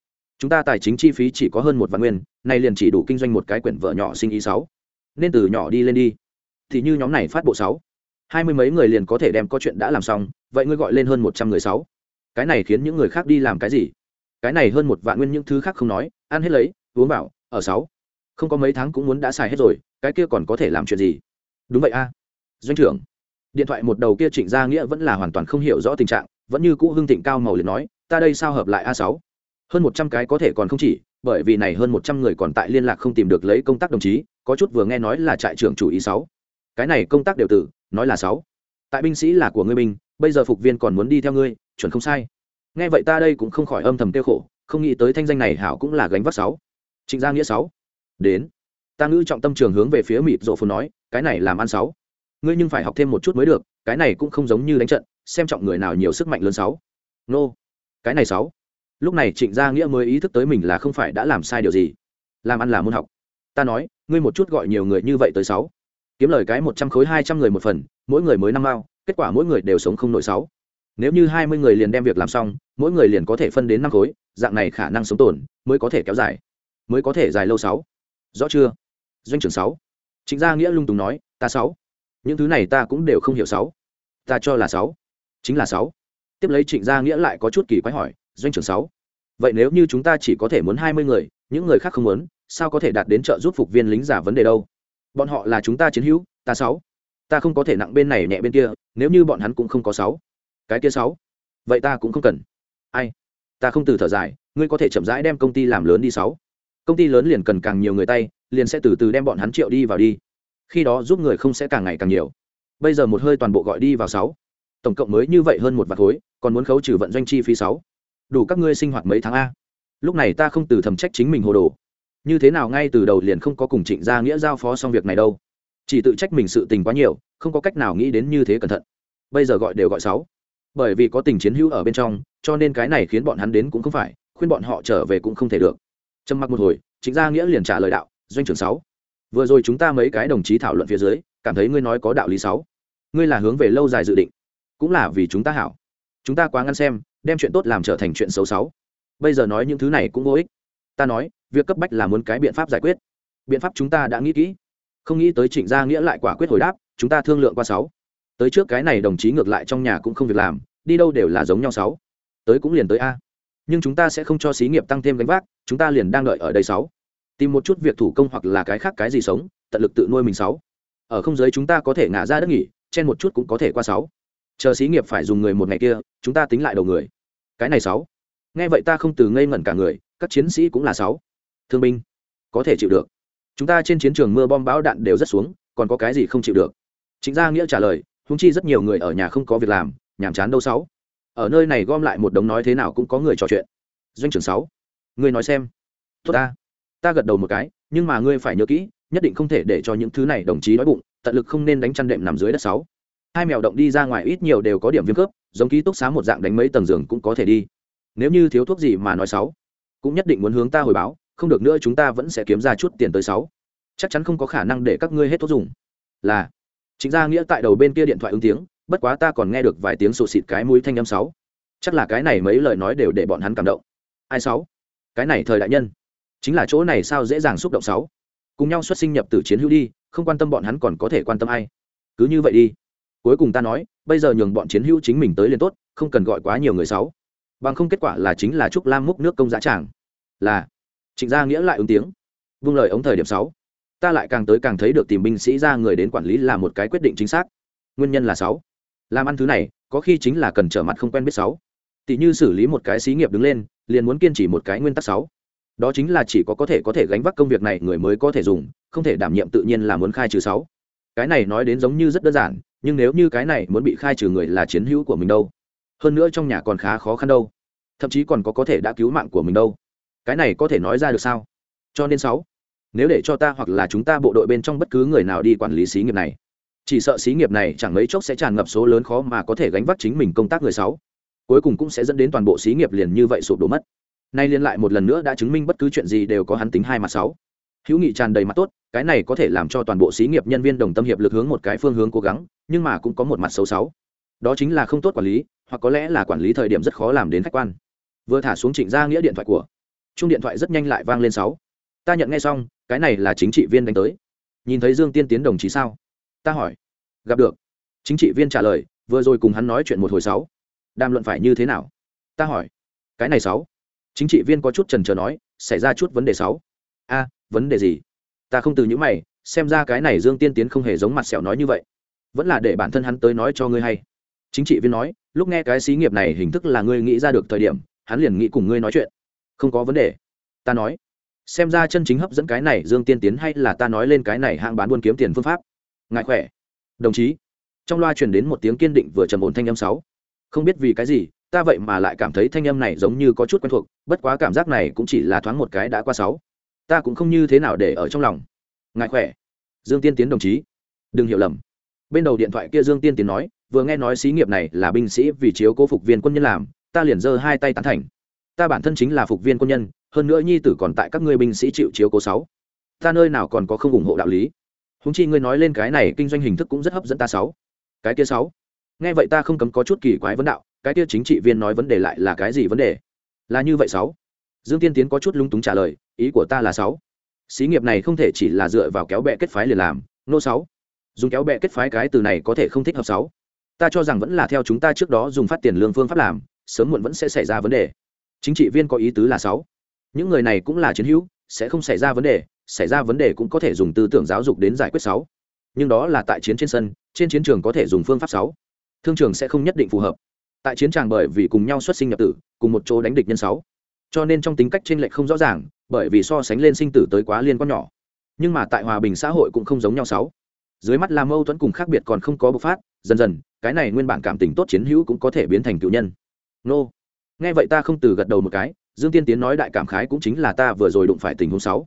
Speaker 1: chúng ta tài chính chi phí chỉ có hơn một vạn nguyên, nay liền chỉ đủ kinh doanh một cái quyển vợ nhỏ sinh ý sáu. Nên từ nhỏ đi lên đi. Thì như nhóm này phát bộ sáu. Hai mươi mấy người liền có thể đem có chuyện đã làm xong, vậy ngươi gọi lên hơn một trăm người sáu. Cái này khiến những người khác đi làm cái gì? Cái này hơn một vạn nguyên những thứ khác không nói, ăn hết lấy, uống vào, ở sáu. Không có mấy tháng cũng muốn đã xài hết rồi, cái kia còn có thể làm chuyện gì? Đúng vậy a. Doanh trưởng. Điện thoại một đầu kia trịnh gia nghĩa vẫn là hoàn toàn không hiểu rõ tình trạng, vẫn như cũ hưng thịnh cao màu liền nói, ta đây sao hợp lại a sáu? Hơn một trăm cái có thể còn không chỉ, bởi vì này hơn một trăm người còn tại liên lạc không tìm được lấy công tác đồng chí, có chút vừa nghe nói là trại trưởng chủ ý sáu. Cái này công tác đều tử, nói là sáu. Tại binh sĩ là của ngươi binh, bây giờ phục viên còn muốn đi theo ngươi, chuẩn không sai. Nghe vậy ta đây cũng không khỏi âm thầm tiêu khổ, không nghĩ tới thanh danh này hảo cũng là gánh vác sáu. Trịnh gia nghĩa sáu. Đến. Ta ngữ trọng tâm trường hướng về phía mịt rộ phồn nói, cái này làm ăn sáu. Ngươi nhưng phải học thêm một chút mới được, cái này cũng không giống như đánh trận, xem trọng người nào nhiều sức mạnh lớn sáu. Nô. Cái này sáu lúc này trịnh gia nghĩa mới ý thức tới mình là không phải đã làm sai điều gì. Làm ăn là môn học. Ta nói, ngươi một chút gọi nhiều người như vậy tới sáu. Kiếm lời cái một trăm khối hai trăm người một phần, mỗi người mới năm mao, kết quả mỗi người đều sống không nổi sáu. Nếu như hai mươi người liền đem việc làm xong, mỗi người liền có thể phân đến năm khối, dạng này khả năng sống tồn, mới có thể kéo dài. Mới có thể dài lâu sáu. Rõ chưa? Doanh trưởng sáu. Chính gia nghĩa lung tùng nói, ta sáu. Những thứ này ta cũng đều không hiểu sáu. Ta cho là sáu. Chính là sáu. Tiếp lấy trịnh gia nghĩa lại có chút kỳ quái hỏi doanh trưởng sáu. Vậy nếu như chúng ta chỉ có thể muốn hai mươi người, những người khác không muốn, sao có thể đạt đến trợ giúp phục viên lính giả vấn đề đâu? Bọn họ là chúng ta chiến hữu, ta sáu. Ta không có thể nặng bên này nhẹ bên kia, nếu như bọn hắn cũng không có sáu. Cái kia sáu. Vậy ta cũng không cần. Ai? Ta không từ thở dài, ngươi có thể chậm rãi đem công ty làm lớn đi sáu. Công ty lớn liền cần càng nhiều người tay, liền sẽ từ từ đem bọn hắn triệu đi vào đi. Khi đó giúp người không sẽ càng ngày càng nhiều. Bây giờ một hơi toàn bộ gọi đi vào sáu. Tổng cộng mới như vậy hơn một vạt khối, còn muốn khấu trừ vận doanh chi phí sáu đủ các ngươi sinh hoạt mấy tháng a. Lúc này ta không từ thầm trách chính mình hồ đồ. Như thế nào ngay từ đầu liền không có cùng trịnh gia nghĩa giao phó xong việc này đâu. Chỉ tự trách mình sự tình quá nhiều, không có cách nào nghĩ đến như thế cẩn thận. Bây giờ gọi đều gọi sáu. Bởi vì có tình chiến hữu ở bên trong, cho nên cái này khiến bọn hắn đến cũng không phải, khuyên bọn họ trở về cũng không thể được. Trầm mặc một hồi chính gia nghĩa liền trả lời đạo, doanh trưởng sáu, vừa rồi chúng ta mấy cái đồng chí thảo luận phía dưới, cảm thấy ngươi nói có đạo lý sáu. Ngươi là hướng về lâu dài dự định, cũng là vì chúng ta hảo. Chúng ta quá ngăn xem đem chuyện tốt làm trở thành chuyện xấu xấu. bây giờ nói những thứ này cũng vô ích. Ta nói, việc cấp bách là muốn cái biện pháp giải quyết. Biện pháp chúng ta đã nghĩ kỹ. Không nghĩ tới trịnh gia nghĩa lại quả quyết hồi đáp, chúng ta thương lượng qua sáu. Tới trước cái này đồng chí ngược lại trong nhà cũng không việc làm, đi đâu đều là giống nhau sáu. Tới cũng liền tới a. Nhưng chúng ta sẽ không cho xí nghiệp tăng thêm gánh vác, chúng ta liền đang đợi ở đây sáu. Tìm một chút việc thủ công hoặc là cái khác cái gì sống, tận lực tự nuôi mình sáu. Ở không giới chúng ta có thể ngả ra đất nghỉ, chen một chút cũng có thể qua sáu chờ xí nghiệp phải dùng người một ngày kia, chúng ta tính lại đầu người. Cái này sáu. Nghe vậy ta không từ ngây ngẩn cả người, các chiến sĩ cũng là sáu. Thương binh, có thể chịu được. Chúng ta trên chiến trường mưa bom bão đạn đều rất xuống, còn có cái gì không chịu được? Chính gia nghĩa trả lời húng chi rất nhiều người ở nhà không có việc làm, nhàm chán đâu sáu. Ở nơi này gom lại một đống nói thế nào cũng có người trò chuyện. Doanh trưởng sáu, ngươi nói xem. Tốt ta. Ta gật đầu một cái, nhưng mà ngươi phải nhớ kỹ, nhất định không thể để cho những thứ này đồng chí đói bụng, tận lực không nên đánh chăn đệm nằm dưới đất sáu hai mèo động đi ra ngoài ít nhiều đều có điểm viêm khớp, giống ký túc xá một dạng đánh mấy tầng giường cũng có thể đi. Nếu như thiếu thuốc gì mà nói sáu cũng nhất định muốn hướng ta hồi báo, không được nữa chúng ta vẫn sẽ kiếm ra chút tiền tới sáu chắc chắn không có khả năng để các ngươi hết thuốc dùng. Là, chính ra nghĩa tại đầu bên kia điện thoại ứng tiếng, bất quá ta còn nghe được vài tiếng sụt xịt cái mũi thanh âm sáu chắc là cái này mấy lời nói đều để bọn hắn cảm động. Ai sáu cái này thời đại nhân. Chính là chỗ này sao dễ dàng xúc động sáu cùng nhau xuất sinh nhập từ chiến hữu đi, không quan tâm bọn hắn còn có thể quan tâm ai? Cứ như vậy đi cuối cùng ta nói, bây giờ nhường bọn chiến hữu chính mình tới liền tốt, không cần gọi quá nhiều người sáu bằng không kết quả là chính là trúc lam múc nước công giá tràng. Là, trịnh gia nghĩa lại ứng tiếng. Vung lời ống thời điểm sáu. Ta lại càng tới càng thấy được tìm binh sĩ ra người đến quản lý là một cái quyết định chính xác. Nguyên nhân là sáu. Làm ăn thứ này, có khi chính là cần trở mặt không quen biết sáu. Tỷ như xử lý một cái xí nghiệp đứng lên, liền muốn kiên trì một cái nguyên tắc sáu. Đó chính là chỉ có có thể có thể gánh vác công việc này người mới có thể dùng, không thể đảm nhiệm tự nhiên là muốn khai trừ sáu cái này nói đến giống như rất đơn giản, nhưng nếu như cái này muốn bị khai trừ người là chiến hữu của mình đâu. Hơn nữa trong nhà còn khá khó khăn đâu. Thậm chí còn có có thể đã cứu mạng của mình đâu. Cái này có thể nói ra được sao? Cho nên sáu, nếu để cho ta hoặc là chúng ta bộ đội bên trong bất cứ người nào đi quản lý xí nghiệp này, chỉ sợ xí nghiệp này chẳng mấy chốc sẽ tràn ngập số lớn khó mà có thể gánh vác chính mình công tác người sáu. Cuối cùng cũng sẽ dẫn đến toàn bộ xí nghiệp liền như vậy sụp đổ mất. Nay liên lại một lần nữa đã chứng minh bất cứ chuyện gì đều có hắn tính hai mặt sáu hữu nghị tràn đầy mặt tốt, cái này có thể làm cho toàn bộ xí nghiệp nhân viên đồng tâm hiệp lực hướng một cái phương hướng cố gắng, nhưng mà cũng có một mặt xấu xấu. Đó chính là không tốt quản lý, hoặc có lẽ là quản lý thời điểm rất khó làm đến khách quan. Vừa thả xuống trịnh ra nghĩa điện thoại của. Chung điện thoại rất nhanh lại vang lên sáu. Ta nhận nghe xong, cái này là chính trị viên đánh tới. Nhìn thấy dương tiên tiến đồng chí sao? Ta hỏi. Gặp được. Chính trị viên trả lời, vừa rồi cùng hắn nói chuyện một hồi sáu. Đàm luận phải như thế nào? Ta hỏi. Cái này sáu. Chính trị viên có chút trần trờ nói, xảy ra chút vấn đề sáu. A vấn đề gì? Ta không từ những mày, xem ra cái này dương tiên tiến không hề giống mặt sẹo nói như vậy. Vẫn là để bản thân hắn tới nói cho ngươi hay. Chính trị viên nói, lúc nghe cái xí nghiệp này hình thức là ngươi nghĩ ra được thời điểm, hắn liền nghĩ cùng ngươi nói chuyện. Không có vấn đề. Ta nói, xem ra chân chính hấp dẫn cái này dương tiên tiến hay là ta nói lên cái này hạng bán buôn kiếm tiền phương pháp. Ngại khỏe? Đồng chí. Trong loa truyền đến một tiếng kiên định vừa trầm ổn thanh âm sáu. Không biết vì cái gì, ta vậy mà lại cảm thấy thanh âm này giống như có chút quen thuộc, bất quá cảm giác này cũng chỉ là thoáng một cái đã qua sáu ta cũng không như thế nào để ở trong lòng. Ngại khỏe. Dương tiên tiến đồng chí. Đừng hiểu lầm. Bên đầu điện thoại kia dương tiên tiến nói, vừa nghe nói xí nghiệp này là binh sĩ vì chiếu cố phục viên quân nhân làm, ta liền giơ hai tay tán thành. Ta bản thân chính là phục viên quân nhân, hơn nữa nhi tử còn tại các ngươi binh sĩ chịu chiếu cố sáu. Ta nơi nào còn có không ủng hộ đạo lý? Húng chi ngươi nói lên cái này kinh doanh hình thức cũng rất hấp dẫn ta sáu. Cái kia sáu. Nghe vậy ta không cấm có chút kỳ quái vấn đạo, cái kia chính trị viên nói vấn đề lại là cái gì vấn đề? Là như vậy sáu. Dương tiên tiến có chút lung túng trả lời ý của ta là sáu. Xí nghiệp này không thể chỉ là dựa vào kéo bè kết phái liền làm, nô sáu. Dùng kéo bè kết phái cái từ này có thể không thích hợp sáu. Ta cho rằng vẫn là theo chúng ta trước đó dùng phát tiền lương phương pháp làm, sớm muộn vẫn sẽ xảy ra vấn đề. Chính trị viên có ý tứ là sáu. Những người này cũng là chiến hữu, sẽ không xảy ra vấn đề, xảy ra vấn đề cũng có thể dùng tư tưởng giáo dục đến giải quyết sáu. Nhưng đó là tại chiến trên sân, trên chiến trường có thể dùng phương pháp sáu. Thương trường sẽ không nhất định phù hợp. Tại chiến tràng bởi vì cùng nhau xuất sinh nhập tử, cùng một chỗ đánh địch nhân sáu cho nên trong tính cách trên lệch không rõ ràng, bởi vì so sánh lên sinh tử tới quá liên quan nhỏ. Nhưng mà tại hòa bình xã hội cũng không giống nhau sáu. Dưới mắt là mâu thuẫn cùng khác biệt còn không có bộc phát, dần dần, cái này nguyên bản cảm tình tốt chiến hữu cũng có thể biến thành cựu nhân. Nô. Nghe vậy ta không từ gật đầu một cái, dương tiên tiến nói đại cảm khái cũng chính là ta vừa rồi đụng phải tình huống sáu.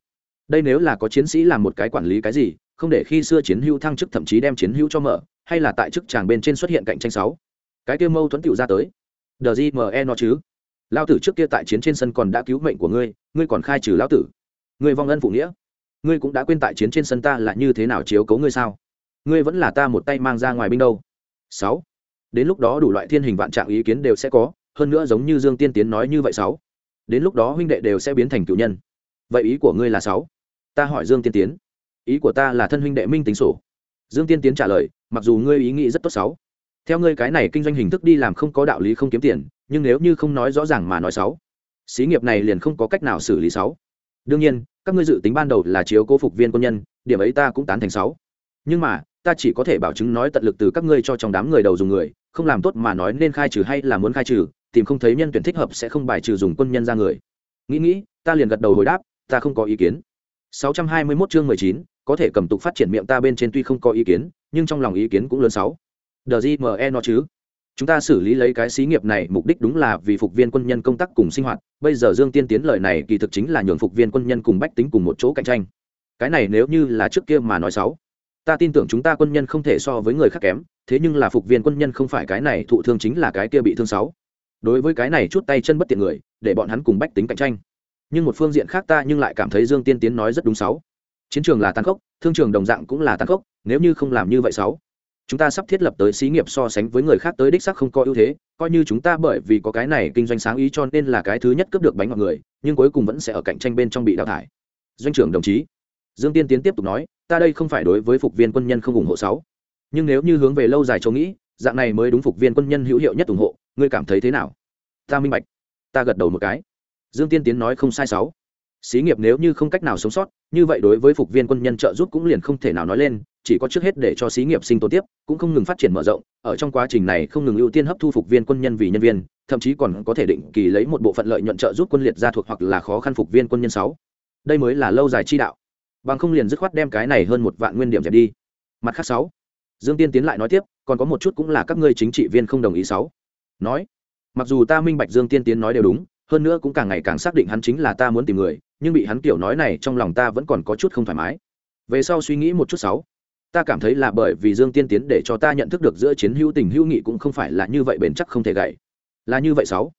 Speaker 1: Đây nếu là có chiến sĩ làm một cái quản lý cái gì, không để khi xưa chiến hữu thăng chức thậm chí đem chiến hữu cho mở, hay là tại chức tràng bên trên xuất hiện cạnh tranh sáu. Cái kia mâu thuẫn tiểu ra tới. Đờ gì mờ e nó chứ? Lao tử trước kia tại chiến trên sân còn đã cứu mệnh của ngươi ngươi còn khai trừ lão tử. Ngươi vong ân phụ nghĩa. Ngươi cũng đã quên tại chiến trên sân ta là như thế nào chiếu cấu ngươi sao? Ngươi vẫn là ta một tay mang ra ngoài binh đâu. Sáu. Đến lúc đó đủ loại thiên hình vạn trạng ý kiến đều sẽ có, hơn nữa giống như dương tiên tiến nói như vậy sáu. Đến lúc đó huynh đệ đều sẽ biến thành cựu nhân. Vậy ý của ngươi là sáu? Ta hỏi dương tiên tiến. Ý của ta là thân huynh đệ minh tính sổ. Dương tiên tiến trả lời, mặc dù ngươi ý nghĩ rất tốt sáu. Theo ngươi cái này kinh doanh hình thức đi làm không có đạo lý không kiếm tiền nhưng nếu như không nói rõ ràng mà nói sáu xí nghiệp này liền không có cách nào xử lý sáu. đương nhiên các ngươi dự tính ban đầu là chiếu cố phục viên quân nhân điểm ấy ta cũng tán thành sáu. nhưng mà ta chỉ có thể bảo chứng nói tận lực từ các ngươi cho trong đám người đầu dùng người không làm tốt mà nói nên khai trừ hay là muốn khai trừ tìm không thấy nhân tuyển thích hợp sẽ không bài trừ dùng quân nhân ra người. nghĩ nghĩ ta liền gật đầu hồi đáp ta không có ý kiến. 621 chương 19, có thể cầm tục phát triển miệng ta bên trên tuy không có ý kiến nhưng trong lòng ý kiến cũng lớn sáu. đờ gì e nó chứ? Chúng ta xử lý lấy cái xí nghiệp này, mục đích đúng là vì phục viên quân nhân công tác cùng sinh hoạt. Bây giờ dương tiên tiến lời này kỳ thực chính là nhường phục viên quân nhân cùng bách tính cùng một chỗ cạnh tranh. Cái này nếu như là trước kia mà nói xấu, ta tin tưởng chúng ta quân nhân không thể so với người khác kém, thế nhưng là phục viên quân nhân không phải cái này, thụ thương chính là cái kia bị thương sáu đối với cái này chút tay chân bất tiện người, để bọn hắn cùng bách tính cạnh tranh. Nhưng một phương diện khác ta nhưng lại cảm thấy dương tiên tiến nói rất đúng sáu chiến trường là tàn khốc, thương trường đồng dạng cũng là tàn khốc, nếu như không làm như vậy sáu chúng ta sắp thiết lập tới xí nghiệp so sánh với người khác tới đích sắc không có ưu thế, coi như chúng ta bởi vì có cái này kinh doanh sáng ý cho nên là cái thứ nhất cướp được bánh mọi người, nhưng cuối cùng vẫn sẽ ở cạnh tranh bên trong bị đào thải. Doanh trưởng đồng chí, dương tiên tiến tiếp tục nói, ta đây không phải đối với phục viên quân nhân không ủng hộ sáu. Nhưng nếu như hướng về lâu dài châu nghĩ, dạng này mới đúng phục viên quân nhân hữu hiệu nhất ủng hộ, ngươi cảm thấy thế nào? Ta minh bạch. Ta gật đầu một cái. Dương tiên tiến nói không sai sáu xí nghiệp nếu như không cách nào sống sót, như vậy đối với phục viên quân nhân trợ giúp cũng liền không thể nào nói lên, chỉ có trước hết để cho xí nghiệp sinh tồn tiếp, cũng không ngừng phát triển mở rộng, ở trong quá trình này không ngừng ưu tiên hấp thu phục viên quân nhân vì nhân viên, thậm chí còn có thể định kỳ lấy một bộ phận lợi nhuận trợ giúp quân liệt ra thuộc hoặc là khó khăn phục viên quân nhân sáu. Đây mới là lâu dài chi đạo. Bằng không liền dứt khoát đem cái này hơn một vạn nguyên điểm dẹp đi. Mặt khác sáu. Dương tiên tiến lại nói tiếp, còn có một chút cũng là các ngươi chính trị viên không đồng ý sáu. Nói, mặc dù ta minh bạch dương tiên tiến nói đều đúng, hơn nữa cũng càng ngày càng xác định hắn chính là ta muốn tìm người nhưng bị hắn kiểu nói này trong lòng ta vẫn còn có chút không thoải mái. Về sau suy nghĩ một chút sáu. Ta cảm thấy là bởi vì dương tiên tiến để cho ta nhận thức được giữa chiến hữu tình hữu nghị cũng không phải là như vậy bền chắc không thể gãy là như vậy sáu.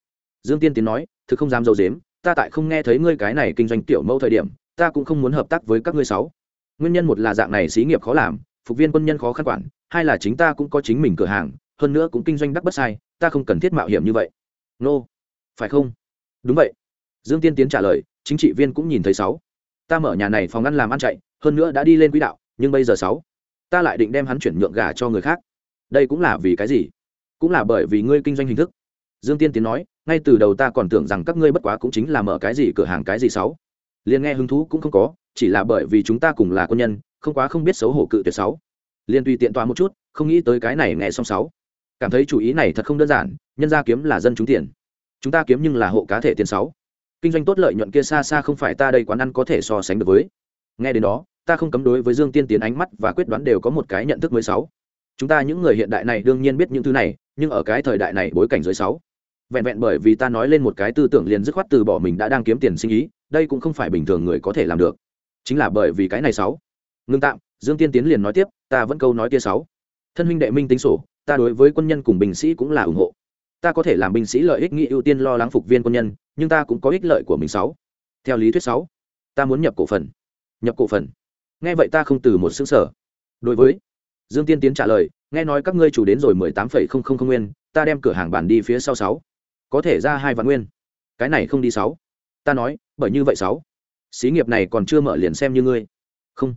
Speaker 1: Dương tiên tiến nói, thực không dám dâu dếm, ta tại không nghe thấy ngươi cái này kinh doanh tiểu mẫu thời điểm, ta cũng không muốn hợp tác với các ngươi sáu. Nguyên nhân một là dạng này xí nghiệp khó làm, phục viên quân nhân khó khăn quản, hai là chính ta cũng có chính mình cửa hàng, hơn nữa cũng kinh doanh đắc bất sai, ta không cần thiết mạo hiểm như vậy. Nô、no. phải không? Đúng vậy. Dương tiên tiến trả lời chính trị viên cũng nhìn thấy sáu. Ta mở nhà này phòng ăn làm ăn chạy, hơn nữa đã đi lên quỹ đạo, nhưng bây giờ sáu. Ta lại định đem hắn chuyển nhượng gà cho người khác. Đây cũng là vì cái gì? Cũng là bởi vì ngươi kinh doanh hình thức. Dương tiên tiến nói, ngay từ đầu ta còn tưởng rằng các ngươi bất quá cũng chính là mở cái gì cửa hàng cái gì sáu. Liền nghe hứng thú cũng không có, chỉ là bởi vì chúng ta cùng là quân nhân, không quá không biết xấu hổ cự tuyệt sáu. Liền tùy tiện toa một chút, không nghĩ tới cái này nghe xong sáu. Cảm thấy chủ ý này thật không đơn giản, nhân gia kiếm là dân chúng tiền. Chúng ta kiếm nhưng là hộ cá thể tiền sáu kinh doanh tốt lợi nhuận kia xa xa không phải ta đây quán ăn có thể so sánh được với. Nghe đến đó, ta không cấm đối với dương tiên tiến ánh mắt và quyết đoán đều có một cái nhận thức mới sáu. Chúng ta những người hiện đại này đương nhiên biết những thứ này, nhưng ở cái thời đại này bối cảnh dưới sáu, vẹn vẹn bởi vì ta nói lên một cái tư tưởng liền dứt khoát từ bỏ mình đã đang kiếm tiền sinh ý, đây cũng không phải bình thường người có thể làm được. Chính là bởi vì cái này sáu. Ngưng tạm, dương tiên tiến liền nói tiếp, ta vẫn câu nói kia sáu. Thân huynh đệ minh tính sổ, ta đối với quân nhân cùng binh sĩ cũng là ủng hộ. Ta có thể làm binh sĩ lợi ích nghĩ ưu tiên lo lắng phục viên quân nhân nhưng ta cũng có ích lợi của mình sáu. Theo lý thuyết sáu, ta muốn nhập cổ phần. Nhập cổ phần. Nghe vậy ta không từ một xứng sở đối với dương tiên tiến trả lời, nghe nói các ngươi chủ đến rồi mười tám phẩy không không không nguyên, ta đem cửa hàng bản đi phía sau sáu. Có thể ra hai vạn nguyên. Cái này không đi sáu. Ta nói, bởi như vậy sáu. Xí nghiệp này còn chưa mở liền xem như ngươi. Không.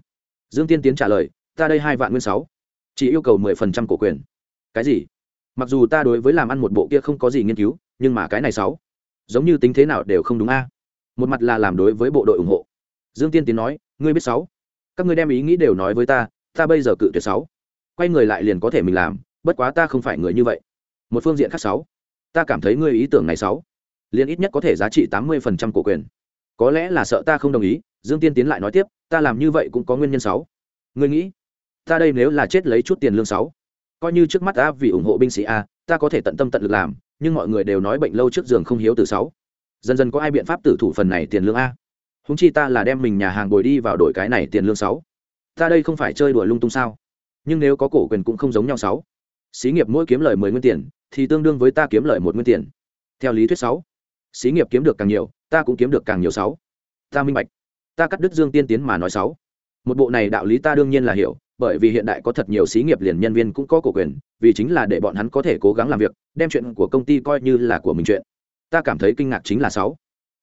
Speaker 1: Dương tiên tiến trả lời, ta đây hai vạn nguyên sáu. Chỉ yêu cầu mười phần trăm cổ quyền. Cái gì? Mặc dù ta đối với làm ăn một bộ kia không có gì nghiên cứu, nhưng mà cái này sáu giống như tính thế nào đều không đúng a. Một mặt là làm đối với bộ đội ủng hộ. Dương tiên tiến nói, ngươi biết sáu. Các ngươi đem ý nghĩ đều nói với ta ta bây giờ cự tuyệt sáu. Quay người lại liền có thể mình làm, bất quá ta không phải người như vậy. Một phương diện khác sáu. Ta cảm thấy ngươi ý tưởng này sáu. Liền ít nhất có thể giá trị tám mươi phần trăm cổ quyền. Có lẽ là sợ ta không đồng ý. Dương tiên tiến lại nói tiếp, ta làm như vậy cũng có nguyên nhân sáu. Ngươi nghĩ, ta đây nếu là chết lấy chút tiền lương sáu, coi như trước mắt ta vì ủng hộ binh sĩ a, ta có thể tận tâm tận lực làm nhưng mọi người đều nói bệnh lâu trước giường không hiếu từ sáu. Dần dần có ai biện pháp tử thủ phần này tiền lương a? Húng chi ta là đem mình nhà hàng bồi đi vào đổi cái này tiền lương sáu. Ta đây không phải chơi đùa lung tung sao? Nhưng nếu có cổ quyền cũng không giống nhau sáu. Xí nghiệp mỗi kiếm lời mười nguyên tiền, thì tương đương với ta kiếm lời một nguyên tiền. Theo lý thuyết sáu, xí nghiệp kiếm được càng nhiều, ta cũng kiếm được càng nhiều sáu. Ta minh bạch. Ta cắt đứt dương tiên tiến mà nói sáu. Một bộ này đạo lý ta đương nhiên là hiểu bởi vì hiện đại có thật nhiều xí nghiệp liền nhân viên cũng có cổ quyền, vì chính là để bọn hắn có thể cố gắng làm việc, đem chuyện của công ty coi như là của mình chuyện. Ta cảm thấy kinh ngạc chính là sáu.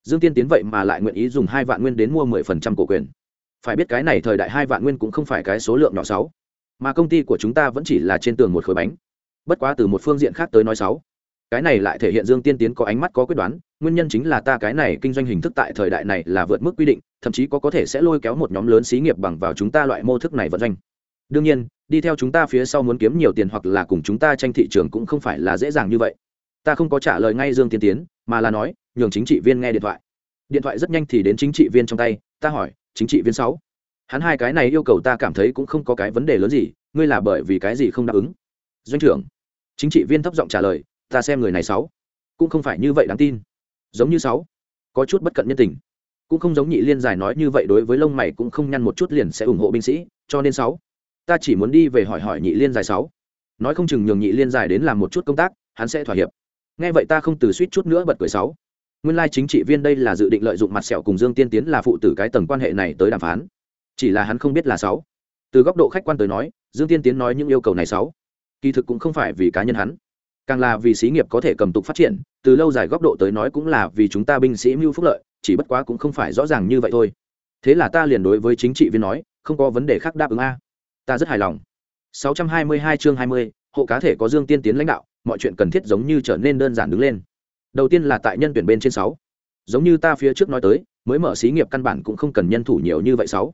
Speaker 1: Dương tiên tiến vậy mà lại nguyện ý dùng hai vạn nguyên đến mua mười phần trăm cổ quyền. Phải biết cái này thời đại hai vạn nguyên cũng không phải cái số lượng nhỏ sáu. Mà công ty của chúng ta vẫn chỉ là trên tường một khối bánh. Bất quá từ một phương diện khác tới nói sáu. Cái này lại thể hiện dương tiên tiến có ánh mắt có quyết đoán, nguyên nhân chính là ta cái này kinh doanh hình thức tại thời đại này là vượt mức quy định, thậm chí có có thể sẽ lôi kéo một nhóm lớn xí nghiệp bằng vào chúng ta loại mô thức này vận doanh đương nhiên, đi theo chúng ta phía sau muốn kiếm nhiều tiền hoặc là cùng chúng ta tranh thị trường cũng không phải là dễ dàng như vậy. Ta không có trả lời ngay dương tiên tiến, mà là nói, nhường chính trị viên nghe điện thoại. Điện thoại rất nhanh thì đến chính trị viên trong tay, ta hỏi, chính trị viên sáu, hắn hai cái này yêu cầu ta cảm thấy cũng không có cái vấn đề lớn gì, ngươi là bởi vì cái gì không đáp ứng? Doanh trưởng, chính trị viên thấp giọng trả lời, ta xem người này sáu, cũng không phải như vậy đáng tin. Giống như sáu, có chút bất cận nhân tình. Cũng không giống nhị liên giải nói như vậy đối với lông mày cũng không nhăn một chút liền sẽ ủng hộ binh sĩ, cho nên sáu ta chỉ muốn đi về hỏi hỏi nhị liên giải sáu. Nói không chừng nhường nhị liên giải đến làm một chút công tác, hắn sẽ thỏa hiệp. Nghe vậy ta không từ suýt chút nữa bật cười sáu. Nguyên lai chính trị viên đây là dự định lợi dụng mặt sẹo cùng dương tiên tiến là phụ tử cái tầng quan hệ này tới đàm phán. Chỉ là hắn không biết là sáu. Từ góc độ khách quan tới nói, dương tiên tiến nói những yêu cầu này sáu. Kỳ thực cũng không phải vì cá nhân hắn. Càng là vì xí nghiệp có thể cầm tục phát triển, từ lâu dài góc độ tới nói cũng là vì chúng ta binh sĩ mưu phúc lợi, chỉ bất quá cũng không phải rõ ràng như vậy thôi. Thế là ta liền đối với chính trị viên nói, không có vấn đề khác đáp ứng a ta rất hài lòng. 622 chương 20, hộ cá thể có dương tiên tiến lãnh đạo mọi chuyện cần thiết giống như trở nên đơn giản đứng lên. Đầu tiên là tại nhân tuyển bên trên sáu. Giống như ta phía trước nói tới mới mở xí nghiệp căn bản cũng không cần nhân thủ nhiều như vậy sáu.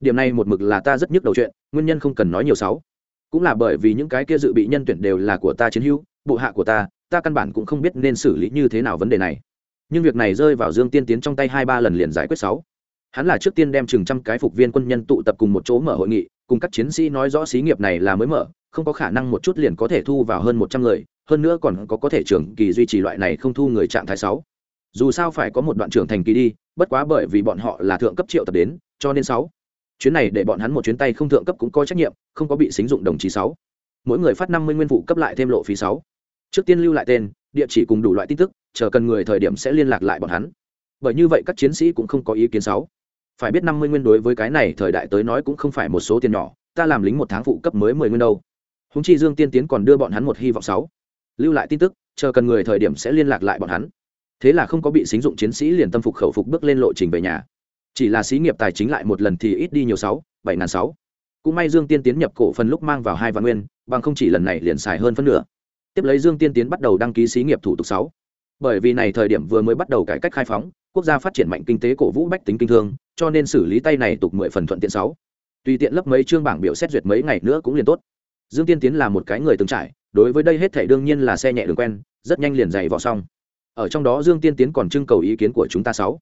Speaker 1: Điểm này một mực là ta rất nhức đầu chuyện nguyên nhân không cần nói nhiều sáu. Cũng là bởi vì những cái kia dự bị nhân tuyển đều là của ta chiến hữu bộ hạ của ta ta căn bản cũng không biết nên xử lý như thế nào vấn đề này. Nhưng việc này rơi vào dương tiên tiến trong tay hai ba lần liền giải quyết sáu. Hắn là trước tiên đem chừng trăm cái phục viên quân nhân tụ tập cùng một chỗ mở hội nghị cùng các chiến sĩ nói rõ xí nghiệp này là mới mở, không có khả năng một chút liền có thể thu vào hơn một trăm người, hơn nữa còn có có thể trưởng kỳ duy trì loại này không thu người trạng thái sáu. Dù sao phải có một đoạn trưởng thành kỳ đi, bất quá bởi vì bọn họ là thượng cấp triệu tập đến, cho nên sáu. Chuyến này để bọn hắn một chuyến tay không thượng cấp cũng có trách nhiệm, không có bị xính dụng đồng chí sáu. Mỗi người phát năm mươi nguyên vụ cấp lại thêm lộ phí sáu. Trước tiên lưu lại tên, địa chỉ cùng đủ loại tin tức, chờ cần người thời điểm sẽ liên lạc lại bọn hắn. Bởi như vậy các chiến sĩ cũng không có ý kiến sáu phải biết năm mươi nguyên đối với cái này thời đại tới nói cũng không phải một số tiền nhỏ, ta làm lính một tháng phụ cấp mới mười nguyên đâu. Húng chi dương tiên tiến còn đưa bọn hắn một hy vọng sáu. Lưu lại tin tức, chờ cần người thời điểm sẽ liên lạc lại bọn hắn. Thế là không có bị xính dụng chiến sĩ liền tâm phục khẩu phục bước lên lộ trình về nhà. Chỉ là xí nghiệp tài chính lại một lần thì ít đi nhiều sáu, bảy ngàn sáu. Cũng may dương tiên tiến nhập cổ phần lúc mang vào hai vạn nguyên, bằng không chỉ lần này liền xài hơn phân nửa. Tiếp lấy dương tiên tiến bắt đầu đăng ký xí nghiệp thủ tục sáu. Bởi vì này thời điểm vừa mới bắt đầu cải cách khai phóng quốc gia phát triển mạnh kinh tế cổ vũ bách tính kinh thương, cho nên xử lý tay này tục mười phần thuận tiện sáu. Tùy tiện lấp mấy chương bảng biểu xét duyệt mấy ngày nữa cũng liền tốt. Dương tiên tiến là một cái người từng trải, đối với đây hết thể đương nhiên là xe nhẹ đường quen, rất nhanh liền dày vò xong. Ở trong đó dương tiên tiến còn trưng cầu ý kiến của chúng ta sáu.